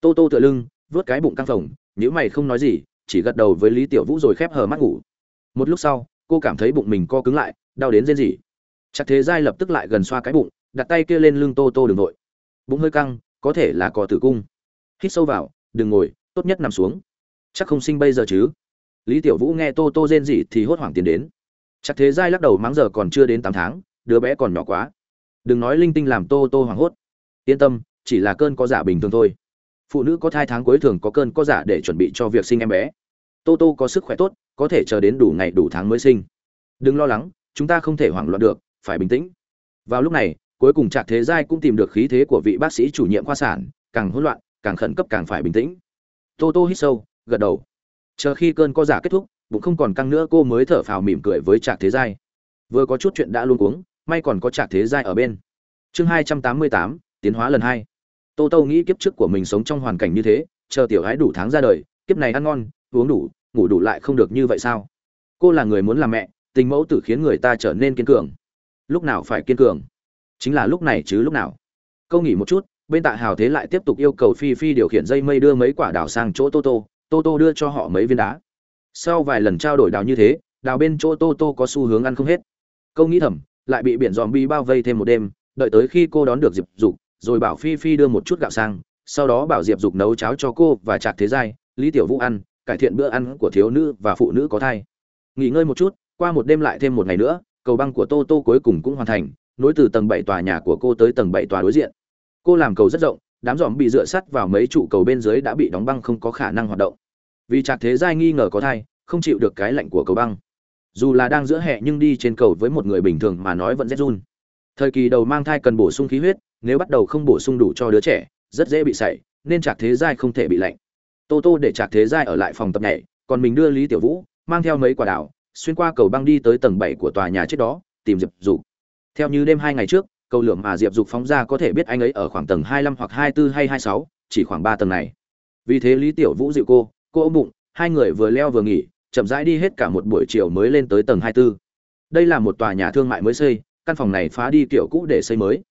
Tô tô tựa lưng, vớt cái bụng căng phồng nếu mày không nói gì, chỉ gật đầu với lý tiểu vũ rồi khép hờ mắt ngủ. Một lúc sau, cô cảm thấy bụng mình co cứng lại, đau đến rên rỉ. Chắc thế giai lập tức lại gần xoa cái bụng, đặt tay kia lên lưng tô tô đường nội bụng hơi căng, có thể là cò tử cung. Hít sâu vào, đừng ngồi, tốt nhất nằm xuống. Chắc không sinh bây giờ chứ? Lý tiểu vũ nghe tô tô rên rỉ thì hốt hoảng tiến đến. Chắc thế giai lắc đầu mắng giờ còn chưa đến tám tháng, đứa bé còn nhỏ quá. Đừng nói linh tinh làm tô tô hoảng hốt yên tâm, chỉ là cơn có giả bình thường thôi. Phụ nữ có thai tháng cuối thường có cơn có giả để chuẩn bị cho việc sinh em bé. Tô tô có sức khỏe tốt, có thể chờ đến đủ ngày đủ tháng mới sinh. Đừng lo lắng, chúng ta không thể hoảng loạn được, phải bình tĩnh. Vào lúc này, cuối cùng trạc thế giai cũng tìm được khí thế của vị bác sĩ chủ nhiệm khoa sản, càng hỗn loạn, càng khẩn cấp càng phải bình tĩnh. Tô tô hít sâu, gật đầu. Chờ khi cơn co giả kết thúc, bụng không còn căng nữa, cô mới thở phào mỉm cười với trạc thế giai. Vừa có chút chuyện đã luôn cuống, may còn có trạc thế giai ở bên. Chương hai trăm tám mươi tám tiến hóa lần hai. Tô tô nghĩ kiếp trước của mình sống trong hoàn cảnh như thế, chờ tiểu gái đủ tháng ra đời, kiếp này ăn ngon, uống đủ, ngủ đủ lại không được như vậy sao? Cô là người muốn làm mẹ, tình mẫu tử khiến người ta trở nên kiên cường. Lúc nào phải kiên cường? Chính là lúc này chứ lúc nào? Câu nghỉ một chút, bên tạ hào thế lại tiếp tục yêu cầu phi phi điều khiển dây mây đưa mấy quả đào sang chỗ tô tô tô tô đưa cho họ mấy viên đá. Sau vài lần trao đổi đào như thế, đào bên chỗ tô tô có xu hướng ăn không hết. Câu nghĩ thầm, lại bị biển dòm bi bao vây thêm một đêm, đợi tới khi cô đón được dịp dục rồi bảo phi phi đưa một chút gạo sang, sau đó bảo diệp dục nấu cháo cho cô và trạc thế giai, lý tiểu vũ ăn, cải thiện bữa ăn của thiếu nữ và phụ nữ có thai. Nghỉ ngơi một chút, qua một đêm lại thêm một ngày nữa, cầu băng của tô tô cuối cùng cũng hoàn thành, nối từ tầng bảy tòa nhà của cô tới tầng bảy tòa đối diện. Cô làm cầu rất rộng, đám dòm bị dựa sắt vào mấy trụ cầu bên dưới đã bị đóng băng không có khả năng hoạt động. Vì trạc thế giai nghi ngờ có thai, không chịu được cái lạnh của cầu băng. Dù là đang giữa hè nhưng đi trên cầu với một người bình thường mà nói vẫn rét run. Thời kỳ đầu mang thai cần bổ sung khí huyết nếu bắt đầu không bổ sung đủ cho đứa trẻ, rất dễ bị sảy, nên chạc thế giai không thể bị lạnh. Tô tô để chạc thế giai ở lại phòng tập nhảy, còn mình đưa lý tiểu vũ, mang theo mấy quả đảo xuyên qua cầu băng đi tới tầng bảy của tòa nhà trước đó, tìm diệp dục. Theo như đêm hai ngày trước, cầu lượng mà diệp dục phóng ra có thể biết anh ấy ở khoảng tầng hai mươi lăm hoặc hai mươi bốn hay hai sáu, chỉ khoảng ba tầng này. Vì thế lý tiểu vũ dịu cô cô ôm bụng, hai người vừa leo vừa nghỉ, chậm rãi đi hết cả một buổi chiều mới lên tới tầng hai mươi bốn đây là một tòa nhà thương mại mới xây, căn phòng này phá đi kiểu cũ để xây mới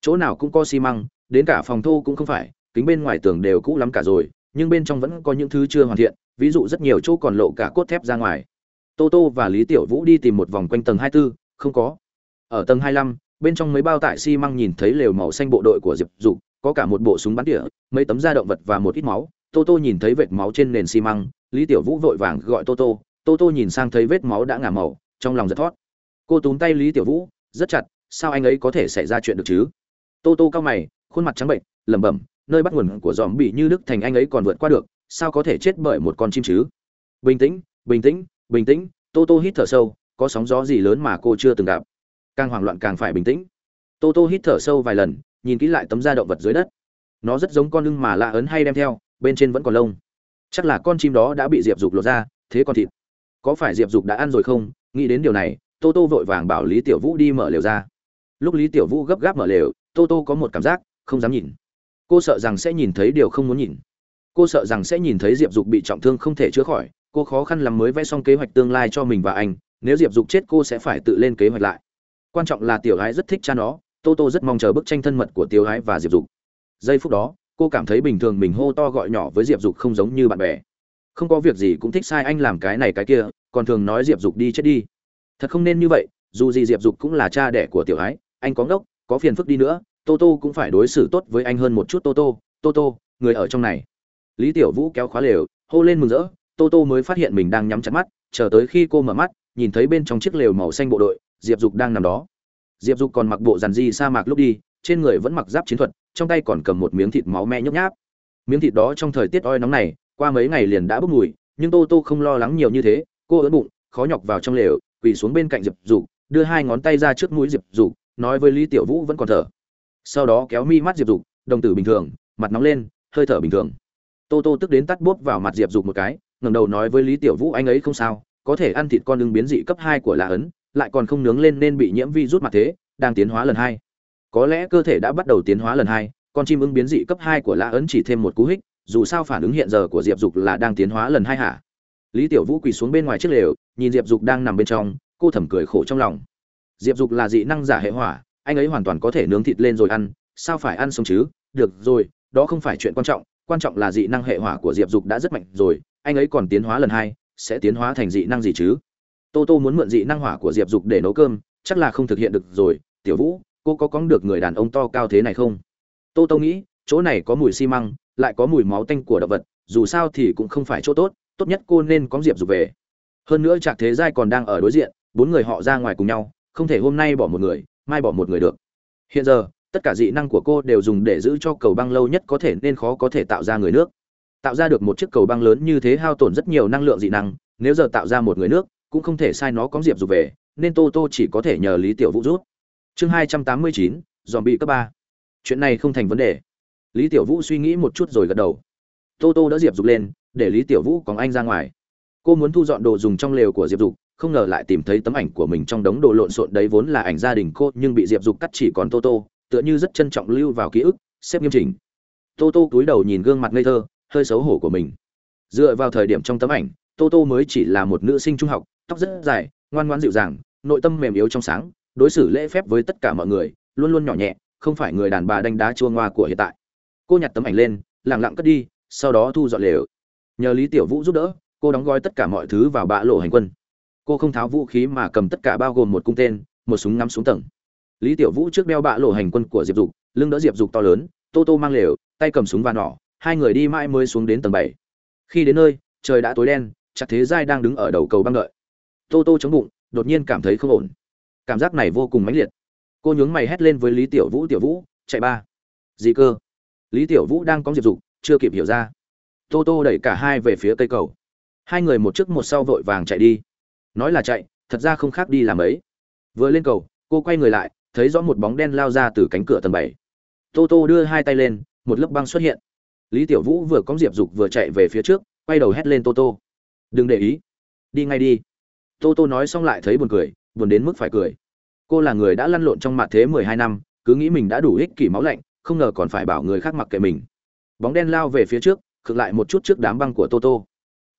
chỗ nào cũng có xi măng đến cả phòng thô cũng không phải kính bên ngoài tường đều cũ lắm cả rồi nhưng bên trong vẫn có những thứ chưa hoàn thiện ví dụ rất nhiều chỗ còn lộ cả cốt thép ra ngoài. Tô tô và lý tiểu vũ đi tìm một vòng quanh tầng hai mươi 24, không có. Ở tầng hai mươi lăm, bên trong mấy bao tải xi măng nhìn thấy lều màu xanh bộ đội của diệp dục có cả một bộ súng bắn tỉa mấy tấm da động vật và một ít máu. Tô tô nhìn thấy vệt máu trên nền xi măng lý tiểu vũ vội vàng gọi tô tô. Tô tô nhìn sang thấy vết máu đã ngả màu trong lòng giật thót. Cô túm tay lý tiểu vũ rất chặt sao anh ấy có thể xảy ra chuyện được chứ? Tô tô cao mày, khuôn mặt trắng bệnh, lẩm bẩm, nơi bắt nguồn của dòm bị như đức thành anh ấy còn vượt qua được, sao có thể chết bởi một con chim chứ? Bình tĩnh bình tĩnh bình tĩnh, tô tô hít thở sâu, có sóng gió gì lớn mà cô chưa từng gặp. Càng hoảng loạn càng phải bình tĩnh. Tô tô hít thở sâu vài lần, nhìn kỹ lại tấm da động vật dưới đất. Nó rất giống con lưng mà lạ ấn hay đem theo, bên trên vẫn còn lông. Chắc là con chim đó đã bị diệp dục lột ra, thế còn thịt. Có phải diệp dục đã ăn rồi không? Nghĩ đến điều này, tô tô vội vàng bảo lý tiểu vũ đi mở lều ra. Lúc lý tiểu vũ gấp gáp mở lều tô tô có một cảm giác, không dám nhìn. Cô sợ rằng sẽ nhìn thấy điều không muốn nhìn. Cô sợ rằng sẽ nhìn thấy diệp dục bị trọng thương không thể chữa khỏi, cô khó khăn lắm mới vẽ xong kế hoạch tương lai cho mình và anh, nếu diệp dục chết cô sẽ phải tự lên kế hoạch lại. Quan trọng là tiểu gái rất thích cha nó, tô tô rất mong chờ bức tranh thân mật của tiểu gái và diệp dục. Giây phút đó, cô cảm thấy bình thường mình hô to gọi nhỏ với diệp dục không giống như bạn bè. Không có việc gì cũng thích sai anh làm cái này cái kia, còn thường nói diệp dục đi chết đi. Thật không nên như vậy, dù gì diệp dục cũng là cha đẻ của tiểu gái, anh có ngốc có phiền phức đi nữa, tô tô cũng phải đối xử tốt với anh hơn một chút tô tô tô tô, người ở trong này. Lý tiểu vũ kéo khóa lều, hô lên mừng rỡ, tô tô mới phát hiện mình đang nhắm chặt mắt, chờ tới khi cô mở mắt, nhìn thấy bên trong chiếc lều màu xanh bộ đội, diệp dục đang nằm đó. Diệp dục còn mặc bộ dàn di sa mạc lúc đi, trên người vẫn mặc giáp chiến thuật, trong tay còn cầm một miếng thịt máu me nhấp nháp. Miếng thịt đó trong thời tiết oi nóng này, qua mấy ngày liền đã bốc mùi, nhưng tô tô không lo lắng nhiều như thế, cô ớn bụng, khó nhọc vào trong lều, quỳ xuống bên cạnh diệp dục, đưa hai ngón tay ra trước mũi diệp dục nói với lý tiểu vũ vẫn còn thở. Sau đó kéo mi mắt diệp dục, đồng tử bình thường, mặt nóng lên, hơi thở bình thường. Tô tô tức đến tắt bốp vào mặt diệp dục một cái, ngẩng đầu nói với lý tiểu vũ anh ấy không sao, có thể ăn thịt con ưng biến dị cấp hai của lạ ấn, lại còn không nướng lên nên bị nhiễm vi rút mặt thế, đang tiến hóa lần hai. Có lẽ cơ thể đã bắt đầu tiến hóa lần hai, con chim ưng biến dị cấp hai của lạ ấn chỉ thêm một cú hích, dù sao phản ứng hiện giờ của diệp dục là đang tiến hóa lần hai hả? Lý tiểu vũ quỳ xuống bên ngoài chiếc lều, nhìn diệp dục đang nằm bên trong, cô thầm cười khổ trong lòng diệp dục là dị năng giả hệ hỏa, anh ấy hoàn toàn có thể nướng thịt lên rồi ăn, sao phải ăn sống chứ? Được rồi, đó không phải chuyện quan trọng quan trọng là dị năng hệ hỏa của diệp dục đã rất mạnh rồi, anh ấy còn tiến hóa lần hai, sẽ tiến hóa thành dị năng gì chứ? Tô tô muốn mượn dị năng hỏa của diệp dục để nấu cơm, chắc là không thực hiện được rồi. Tiểu vũ, cô có cóng được người đàn ông to cao thế này không? Tô tô nghĩ, chỗ này có mùi xi măng, lại có mùi máu tanh của động vật, dù sao thì cũng không phải chỗ tốt tốt nhất cô nên có diệp dục về. Hơn nữa trạc thế giai còn đang ở đối diện, bốn người họ ra ngoài cùng nhau không thể hôm nay bỏ một người, mai bỏ một người được. Hiện giờ, tất cả dị năng của cô đều dùng để giữ cho cầu băng lâu nhất có thể nên khó có thể tạo ra người nước. Tạo ra được một chiếc cầu băng lớn như thế hao tổn rất nhiều năng lượng dị năng, nếu giờ tạo ra một người nước, cũng không thể sai nó có diệp dục về, nên tô tô chỉ có thể nhờ lý tiểu vũ rút chương hai trăm tám mươi chín dòm bị cấp ba. Chuyện này không thành vấn đề. Lý tiểu vũ suy nghĩ một chút rồi gật đầu. Tô tô đã diệp dục lên, để lý tiểu vũ còn anh ra ngoài. Cô muốn thu dọn đồ dùng trong lều của diệp dục không ngờ lại tìm thấy tấm ảnh của mình trong đống đồ lộn xộn đấy vốn là ảnh gia đình cô, nhưng bị diệp dục cắt chỉ còn tô tô, tựa như rất trân trọng lưu vào ký ức, xếp nghiêm chỉnh. Tô tô cúi đầu nhìn gương mặt ngây thơ, hơi xấu hổ của mình. Dựa vào thời điểm trong tấm ảnh, tô tô mới chỉ là một nữ sinh trung học, tóc rất dài, ngoan ngoãn dịu dàng, nội tâm mềm yếu trong sáng, đối xử lễ phép với tất cả mọi người, luôn luôn nhỏ nhẹ, không phải người đàn bà đánh đá chua ngoa của hiện tại. Cô nhặt tấm ảnh lên lẳng lặng cất đi, sau đó thu dọn lều. Nhờ lý tiểu vũ giúp đỡ, cô đóng gói tất cả mọi thứ vào bã lộ hành quân cô không tháo vũ khí mà cầm tất cả bao gồm một cung tên, một súng ngắm xuống tầng. Lý tiểu vũ trước đeo bạ lộ hành quân của diệp dục, lưng đỡ diệp dục to lớn, tô tô mang lều, tay cầm súng và nỏ, hai người đi mãi mới xuống đến tầng bảy. Khi đến nơi, trời đã tối đen chặt thế giai đang đứng ở đầu cầu băng đợi. Tô tô chống bụng, đột nhiên cảm thấy không ổn. Cảm giác này vô cùng mãnh liệt. Cô nhướng mày hét lên với lý tiểu vũ tiểu vũ, chạy ba. Gì cơ? Lý tiểu vũ đang có diệp dục, chưa kịp hiểu ra. Tô tô đẩy cả hai về phía cây cầu. Hai người một trước một sau vội vàng chạy đi nói là chạy, thật ra không khác đi làm ấy. Vừa lên cầu, cô quay người lại, thấy rõ một bóng đen lao ra từ cánh cửa tầng bảy. Tô tô đưa hai tay lên, một lớp băng xuất hiện. Lý tiểu vũ vừa có diệp dục vừa chạy về phía trước, quay đầu hét lên tô tô. Đừng để ý. Đi ngay đi. Tô tô nói xong lại thấy buồn cười, buồn đến mức phải cười. Cô là người đã lăn lộn trong mặt thế mười hai năm, cứ nghĩ mình đã đủ ích kỷ máu lạnh, không ngờ còn phải bảo người khác mặc kệ mình. Bóng đen lao về phía trước, khựng lại một chút trước đám băng của tô tô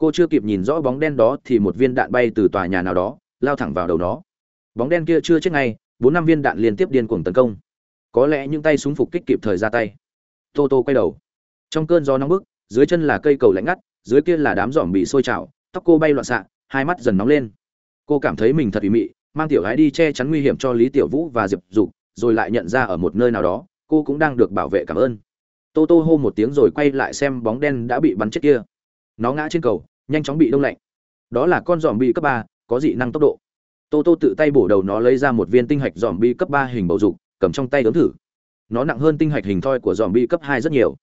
cô chưa kịp nhìn rõ bóng đen đó thì một viên đạn bay từ tòa nhà nào đó, lao thẳng vào đầu nó. Bóng đen kia chưa chết ngay, bốn năm viên đạn liên tiếp điên cuồng tấn công. Có lẽ những tay súng phục kích kịp thời ra tay. Tô tô quay đầu. Trong cơn gió nóng bức, dưới chân là cây cầu lạnh ngắt, dưới kia là đám giỏm bị sôi trào, tóc cô bay loạn xạ, hai mắt dần nóng lên. Cô cảm thấy mình thật ủy mị, mang tiểu gái đi che chắn nguy hiểm cho lý tiểu vũ và diệp dục, rồi lại nhận ra ở một nơi nào đó, cô cũng đang được bảo vệ cảm ơn. Tô tô hô một tiếng rồi quay lại xem bóng đen đã bị bắn chết kia. Nó ngã trên cầu nhanh chóng bị đông lạnh. Đó là con giòm bị cấp ba, có dị năng tốc độ. Tô tô tự tay bổ đầu nó lấy ra một viên tinh hạch giòm bi cấp ba hình bầu dục, cầm trong tay đếm thử. Nó nặng hơn tinh hạch hình thoi của giòm bi cấp hai rất nhiều.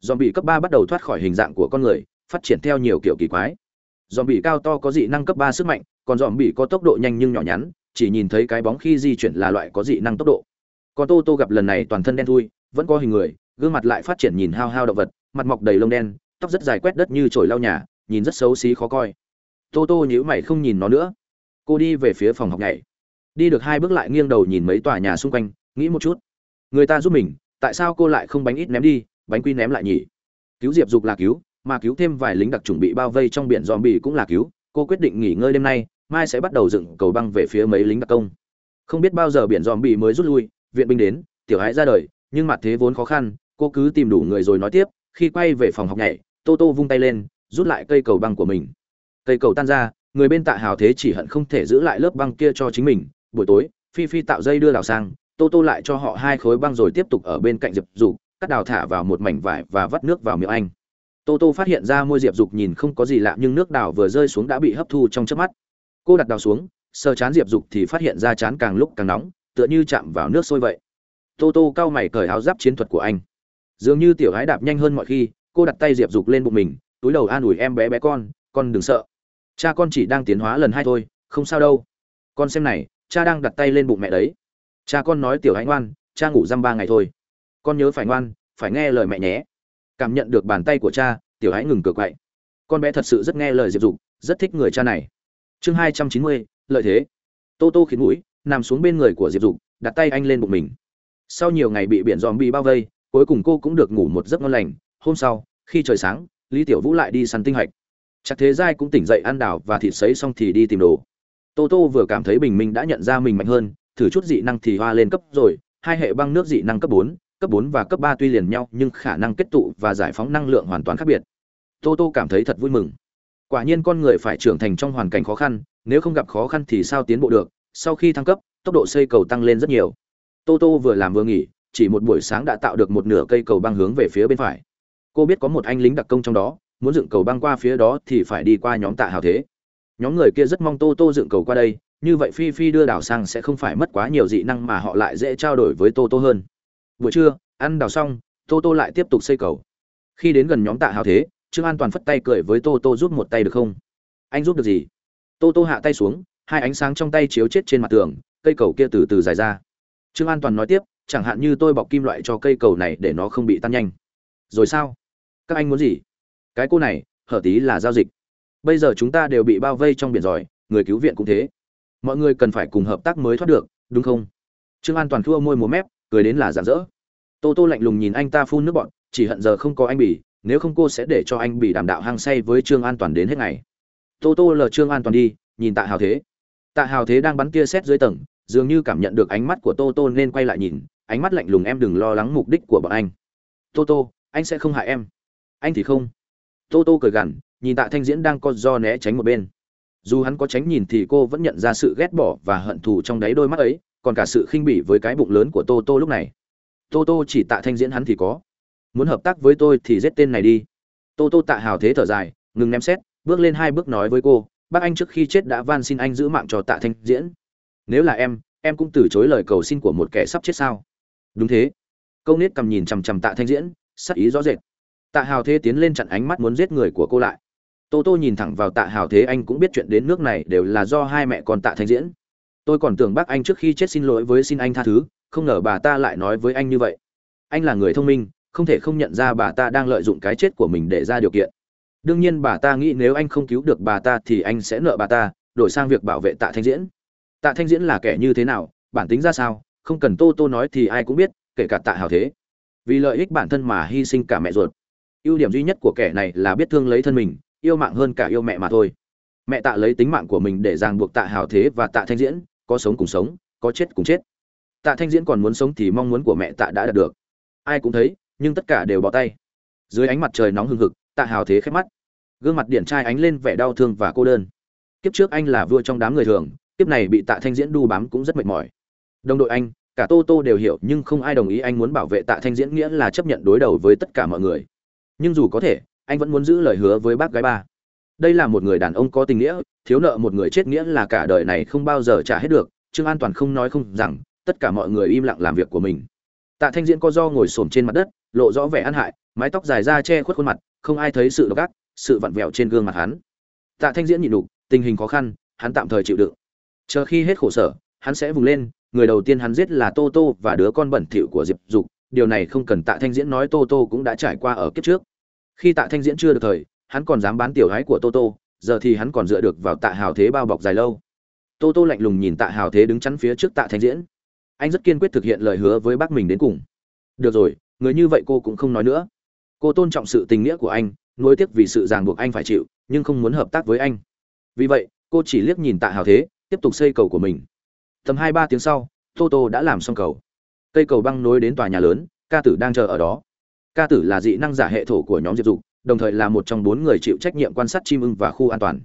Giòm bị cấp ba bắt đầu thoát khỏi hình dạng của con người, phát triển theo nhiều kiểu kỳ quái. Giòm bị cao to có dị năng cấp ba sức mạnh, còn giòm bị có tốc độ nhanh nhưng nhỏ nhắn, chỉ nhìn thấy cái bóng khi di chuyển là loại có dị năng tốc độ. Còn tô tô gặp lần này toàn thân đen thui, vẫn có hình người, gương mặt lại phát triển nhìn hao hao động vật, mặt mọc đầy lông đen, tóc rất dài quét đất như chổi lau nhà nhìn rất xấu xí khó coi. Tô tô nhữ mày không nhìn nó nữa. Cô đi về phía phòng học nhảy. Đi được hai bước lại nghiêng đầu nhìn mấy tòa nhà xung quanh, nghĩ một chút. Người ta giúp mình, tại sao cô lại không bánh ít ném đi, bánh quy ném lại nhỉ? Cứu diệp dục là cứu, mà cứu thêm vài lính đặc chuẩn bị bao vây trong biển dòm bì cũng là cứu. Cô quyết định nghỉ ngơi đêm nay, mai sẽ bắt đầu dựng cầu băng về phía mấy lính đặc công. Không biết bao giờ biển dòm bì mới rút lui, viện binh đến, tiểu hãi ra đời, nhưng mặt thế vốn khó khăn, cô cứ tìm đủ người rồi nói tiếp. Khi quay về phòng học nhảy, tô tô vung tay lên rút lại cây cầu băng của mình. Cây cầu tan ra, người bên tạ hào thế chỉ hận không thể giữ lại lớp băng kia cho chính mình. Buổi tối, phi phi tạo dây đưa đào sang, tô tô lại cho họ hai khối băng rồi tiếp tục ở bên cạnh diệp dục, cắt đào thả vào một mảnh vải và vắt nước vào miệng anh. Tô tô phát hiện ra môi diệp dục nhìn không có gì lạ nhưng nước đào vừa rơi xuống đã bị hấp thu trong chớp mắt. Cô đặt đào xuống, sờ chán diệp dục thì phát hiện ra chán càng lúc càng nóng, tựa như chạm vào nước sôi vậy. Tô tô cao mày cởi áo giáp chiến thuật của anh. Dường như tiểu gái đạp nhanh hơn mọi khi, cô đặt tay diệp dục lên bụng mình túi đầu an ủi em bé bé con con đừng sợ. Cha con chỉ đang tiến hóa lần hai thôi, không sao đâu. Con xem này, cha đang đặt tay lên bụng mẹ đấy. Cha con nói tiểu hãy ngoan, cha ngủ dăm ba ngày thôi. Con nhớ phải ngoan, phải nghe lời mẹ nhé. Cảm nhận được bàn tay của cha, tiểu hãy ngừng cửa quậy. Con bé thật sự rất nghe lời diệp dục, rất thích người cha này. Chương hai trăm chín mươi, lợi thế. Tô tô khiến mũi, nằm xuống bên người của diệp dục, đặt tay anh lên bụng mình. Sau nhiều ngày bị biển dòm bị bao vây, cuối cùng cô cũng được ngủ một giấc ngon lành. Hôm sau, khi trời sáng lý tiểu vũ lại đi săn tinh hạch. Chắc thế giai cũng tỉnh dậy ăn đảo và thịt sấy xong thì đi tìm đồ. Tô tô vừa cảm thấy bình minh đã nhận ra mình mạnh hơn, thử chút dị năng thì hoa lên cấp rồi, hai hệ băng nước dị năng cấp bốn cấp bốn và cấp ba tuy liền nhau nhưng khả năng kết tụ và giải phóng năng lượng hoàn toàn khác biệt. Tô tô cảm thấy thật vui mừng. Quả nhiên con người phải trưởng thành trong hoàn cảnh khó khăn, nếu không gặp khó khăn thì sao tiến bộ được? Sau khi thăng cấp, tốc độ xây cầu tăng lên rất nhiều. Tô tô vừa làm vừa nghỉ, chỉ một buổi sáng đã tạo được một nửa cây cầu băng hướng về phía bên phải cô biết có một anh lính đặc công trong đó, muốn dựng cầu băng qua phía đó thì phải đi qua nhóm tạ hào thế. Nhóm người kia rất mong tô tô dựng cầu qua đây, như vậy phi phi đưa đào sang sẽ không phải mất quá nhiều dị năng mà họ lại dễ trao đổi với tô tô hơn. Buổi trưa, ăn đào xong, tô tô lại tiếp tục xây cầu. Khi đến gần nhóm tạ hào thế, trương an toàn phất tay cười với tô tô giúp một tay được không? Anh giúp được gì? Tô tô hạ tay xuống, hai ánh sáng trong tay chiếu chết trên mặt tường, cây cầu kia từ từ dài ra. Trương an toàn nói tiếp, chẳng hạn như tôi bọc kim loại cho cây cầu này để nó không bị tan nhanh. Rồi sao? Các anh muốn gì? Cái cô này, hở tí là giao dịch. Bây giờ chúng ta đều bị bao vây trong biển giỏi người cứu viện cũng thế. Mọi người cần phải cùng hợp tác mới thoát được, đúng không? Trương an toàn thua môi múa mép, cười đến là rạng rỡ. Tô tô lạnh lùng nhìn anh ta phun nước bọn chỉ hận giờ không có anh bỉ, nếu không cô sẽ để cho anh bị đàm đạo hăng say với trương an toàn đến hết ngày. Tô tô lờ trương an toàn đi, nhìn tạ hào thế. Tạ hào thế đang bắn tia xét dưới tầng, dường như cảm nhận được ánh mắt của tô tô nên quay lại nhìn, ánh mắt lạnh lùng em đừng lo lắng mục đích của bọn anh. Tô tô, anh sẽ không hại em anh thì không. Tô tô cười gằn, nhìn tạ thanh diễn đang co do né tránh một bên. Dù hắn có tránh nhìn thì cô vẫn nhận ra sự ghét bỏ và hận thù trong đáy đôi mắt ấy, còn cả sự khinh bỉ với cái bụng lớn của tô tô lúc này. Tô tô chỉ tạ thanh diễn hắn thì có. Muốn hợp tác với tôi thì giết tên này đi. Tô tô tạ hào thế thở dài, ngừng ném xét, bước lên hai bước nói với cô, bác anh trước khi chết đã van xin anh giữ mạng cho tạ thanh diễn. Nếu là em em cũng từ chối lời cầu xin của một kẻ sắp chết sao? Đúng thế. Câu nết cầm nhìn chằm chằm tạ thanh diễn, sắc ý rõ rệt tạ hào thế tiến lên chặn ánh mắt muốn giết người của cô lại. Tô tô nhìn thẳng vào tạ hào thế, anh cũng biết chuyện đến nước này đều là do hai mẹ con tạ thanh diễn. Tôi còn tưởng bác anh trước khi chết xin lỗi với xin anh tha thứ, không ngờ bà ta lại nói với anh như vậy. Anh là người thông minh, không thể không nhận ra bà ta đang lợi dụng cái chết của mình để ra điều kiện. Đương nhiên bà ta nghĩ nếu anh không cứu được bà ta thì anh sẽ nợ bà ta, đổi sang việc bảo vệ tạ thanh diễn. Tạ thanh diễn là kẻ như thế nào, bản tính ra sao, không cần tô tô nói thì ai cũng biết, kể cả tạ hào thế. Vì lợi ích bản thân mà hy sinh cả mẹ ruột ưu điểm duy nhất của kẻ này là biết thương lấy thân mình, yêu mạng hơn cả yêu mẹ mà thôi. Mẹ tạ lấy tính mạng của mình để ràng buộc tạ hào thế và tạ thanh diễn, có sống cùng sống, có chết cùng chết. Tạ thanh diễn còn muốn sống thì mong muốn của mẹ tạ đã đạt được. Ai cũng thấy, nhưng tất cả đều bỏ tay. Dưới ánh mặt trời nóng hừng hực, tạ hào thế khép mắt. Gương mặt điển trai ánh lên vẻ đau thương và cô đơn. Kiếp trước anh là vua trong đám người thường, kiếp này bị tạ thanh diễn đu bám cũng rất mệt mỏi. Đồng đội anh, cả tô tô đều hiểu nhưng không ai đồng ý anh muốn bảo vệ tạ thanh diễn nghĩa là chấp nhận đối đầu với tất cả mọi người nhưng dù có thể, anh vẫn muốn giữ lời hứa với bác gái ba. Đây là một người đàn ông có tình nghĩa, thiếu nợ một người chết nghĩa là cả đời này không bao giờ trả hết được, trương an toàn không nói không rằng, tất cả mọi người im lặng làm việc của mình. Tạ thanh diễn có do ngồi xổm trên mặt đất, lộ rõ vẻ ăn hại, mái tóc dài ra che khuất khuôn mặt, không ai thấy sự độc ác, sự vặn vẹo trên gương mặt hắn. Tạ thanh diễn nhịn đục tình hình khó khăn, hắn tạm thời chịu đựng. Chờ khi hết khổ sở, hắn sẽ vùng lên, người đầu tiên hắn giết là tô tô và đứa con bẩn thỉu của diệp dục, điều này không cần tạ thanh diễn nói, tô tô cũng đã trải qua ở kiếp trước khi tạ thanh diễn chưa được thời, hắn còn dám bán tiểu gái của tô tô, giờ thì hắn còn dựa được vào tạ hào thế bao bọc dài lâu. Tô tô lạnh lùng nhìn tạ hào thế đứng chắn phía trước tạ thanh diễn. Anh rất kiên quyết thực hiện lời hứa với bác mình đến cùng. Được rồi, người như vậy cô cũng không nói nữa. Cô tôn trọng sự tình nghĩa của anh, nuối tiếc vì sự ràng buộc anh phải chịu, nhưng không muốn hợp tác với anh. Vì vậy, cô chỉ liếc nhìn tạ hào thế, tiếp tục xây cầu của mình. Tầm hai ba tiếng sau, tô tô đã làm xong cầu. Cây cầu băng nối đến tòa nhà lớn, ca tử đang chờ ở đó ca tử là dị năng giả hệ thổ của nhóm diệp dục, đồng thời là một trong bốn người chịu trách nhiệm quan sát chim ưng và khu an toàn.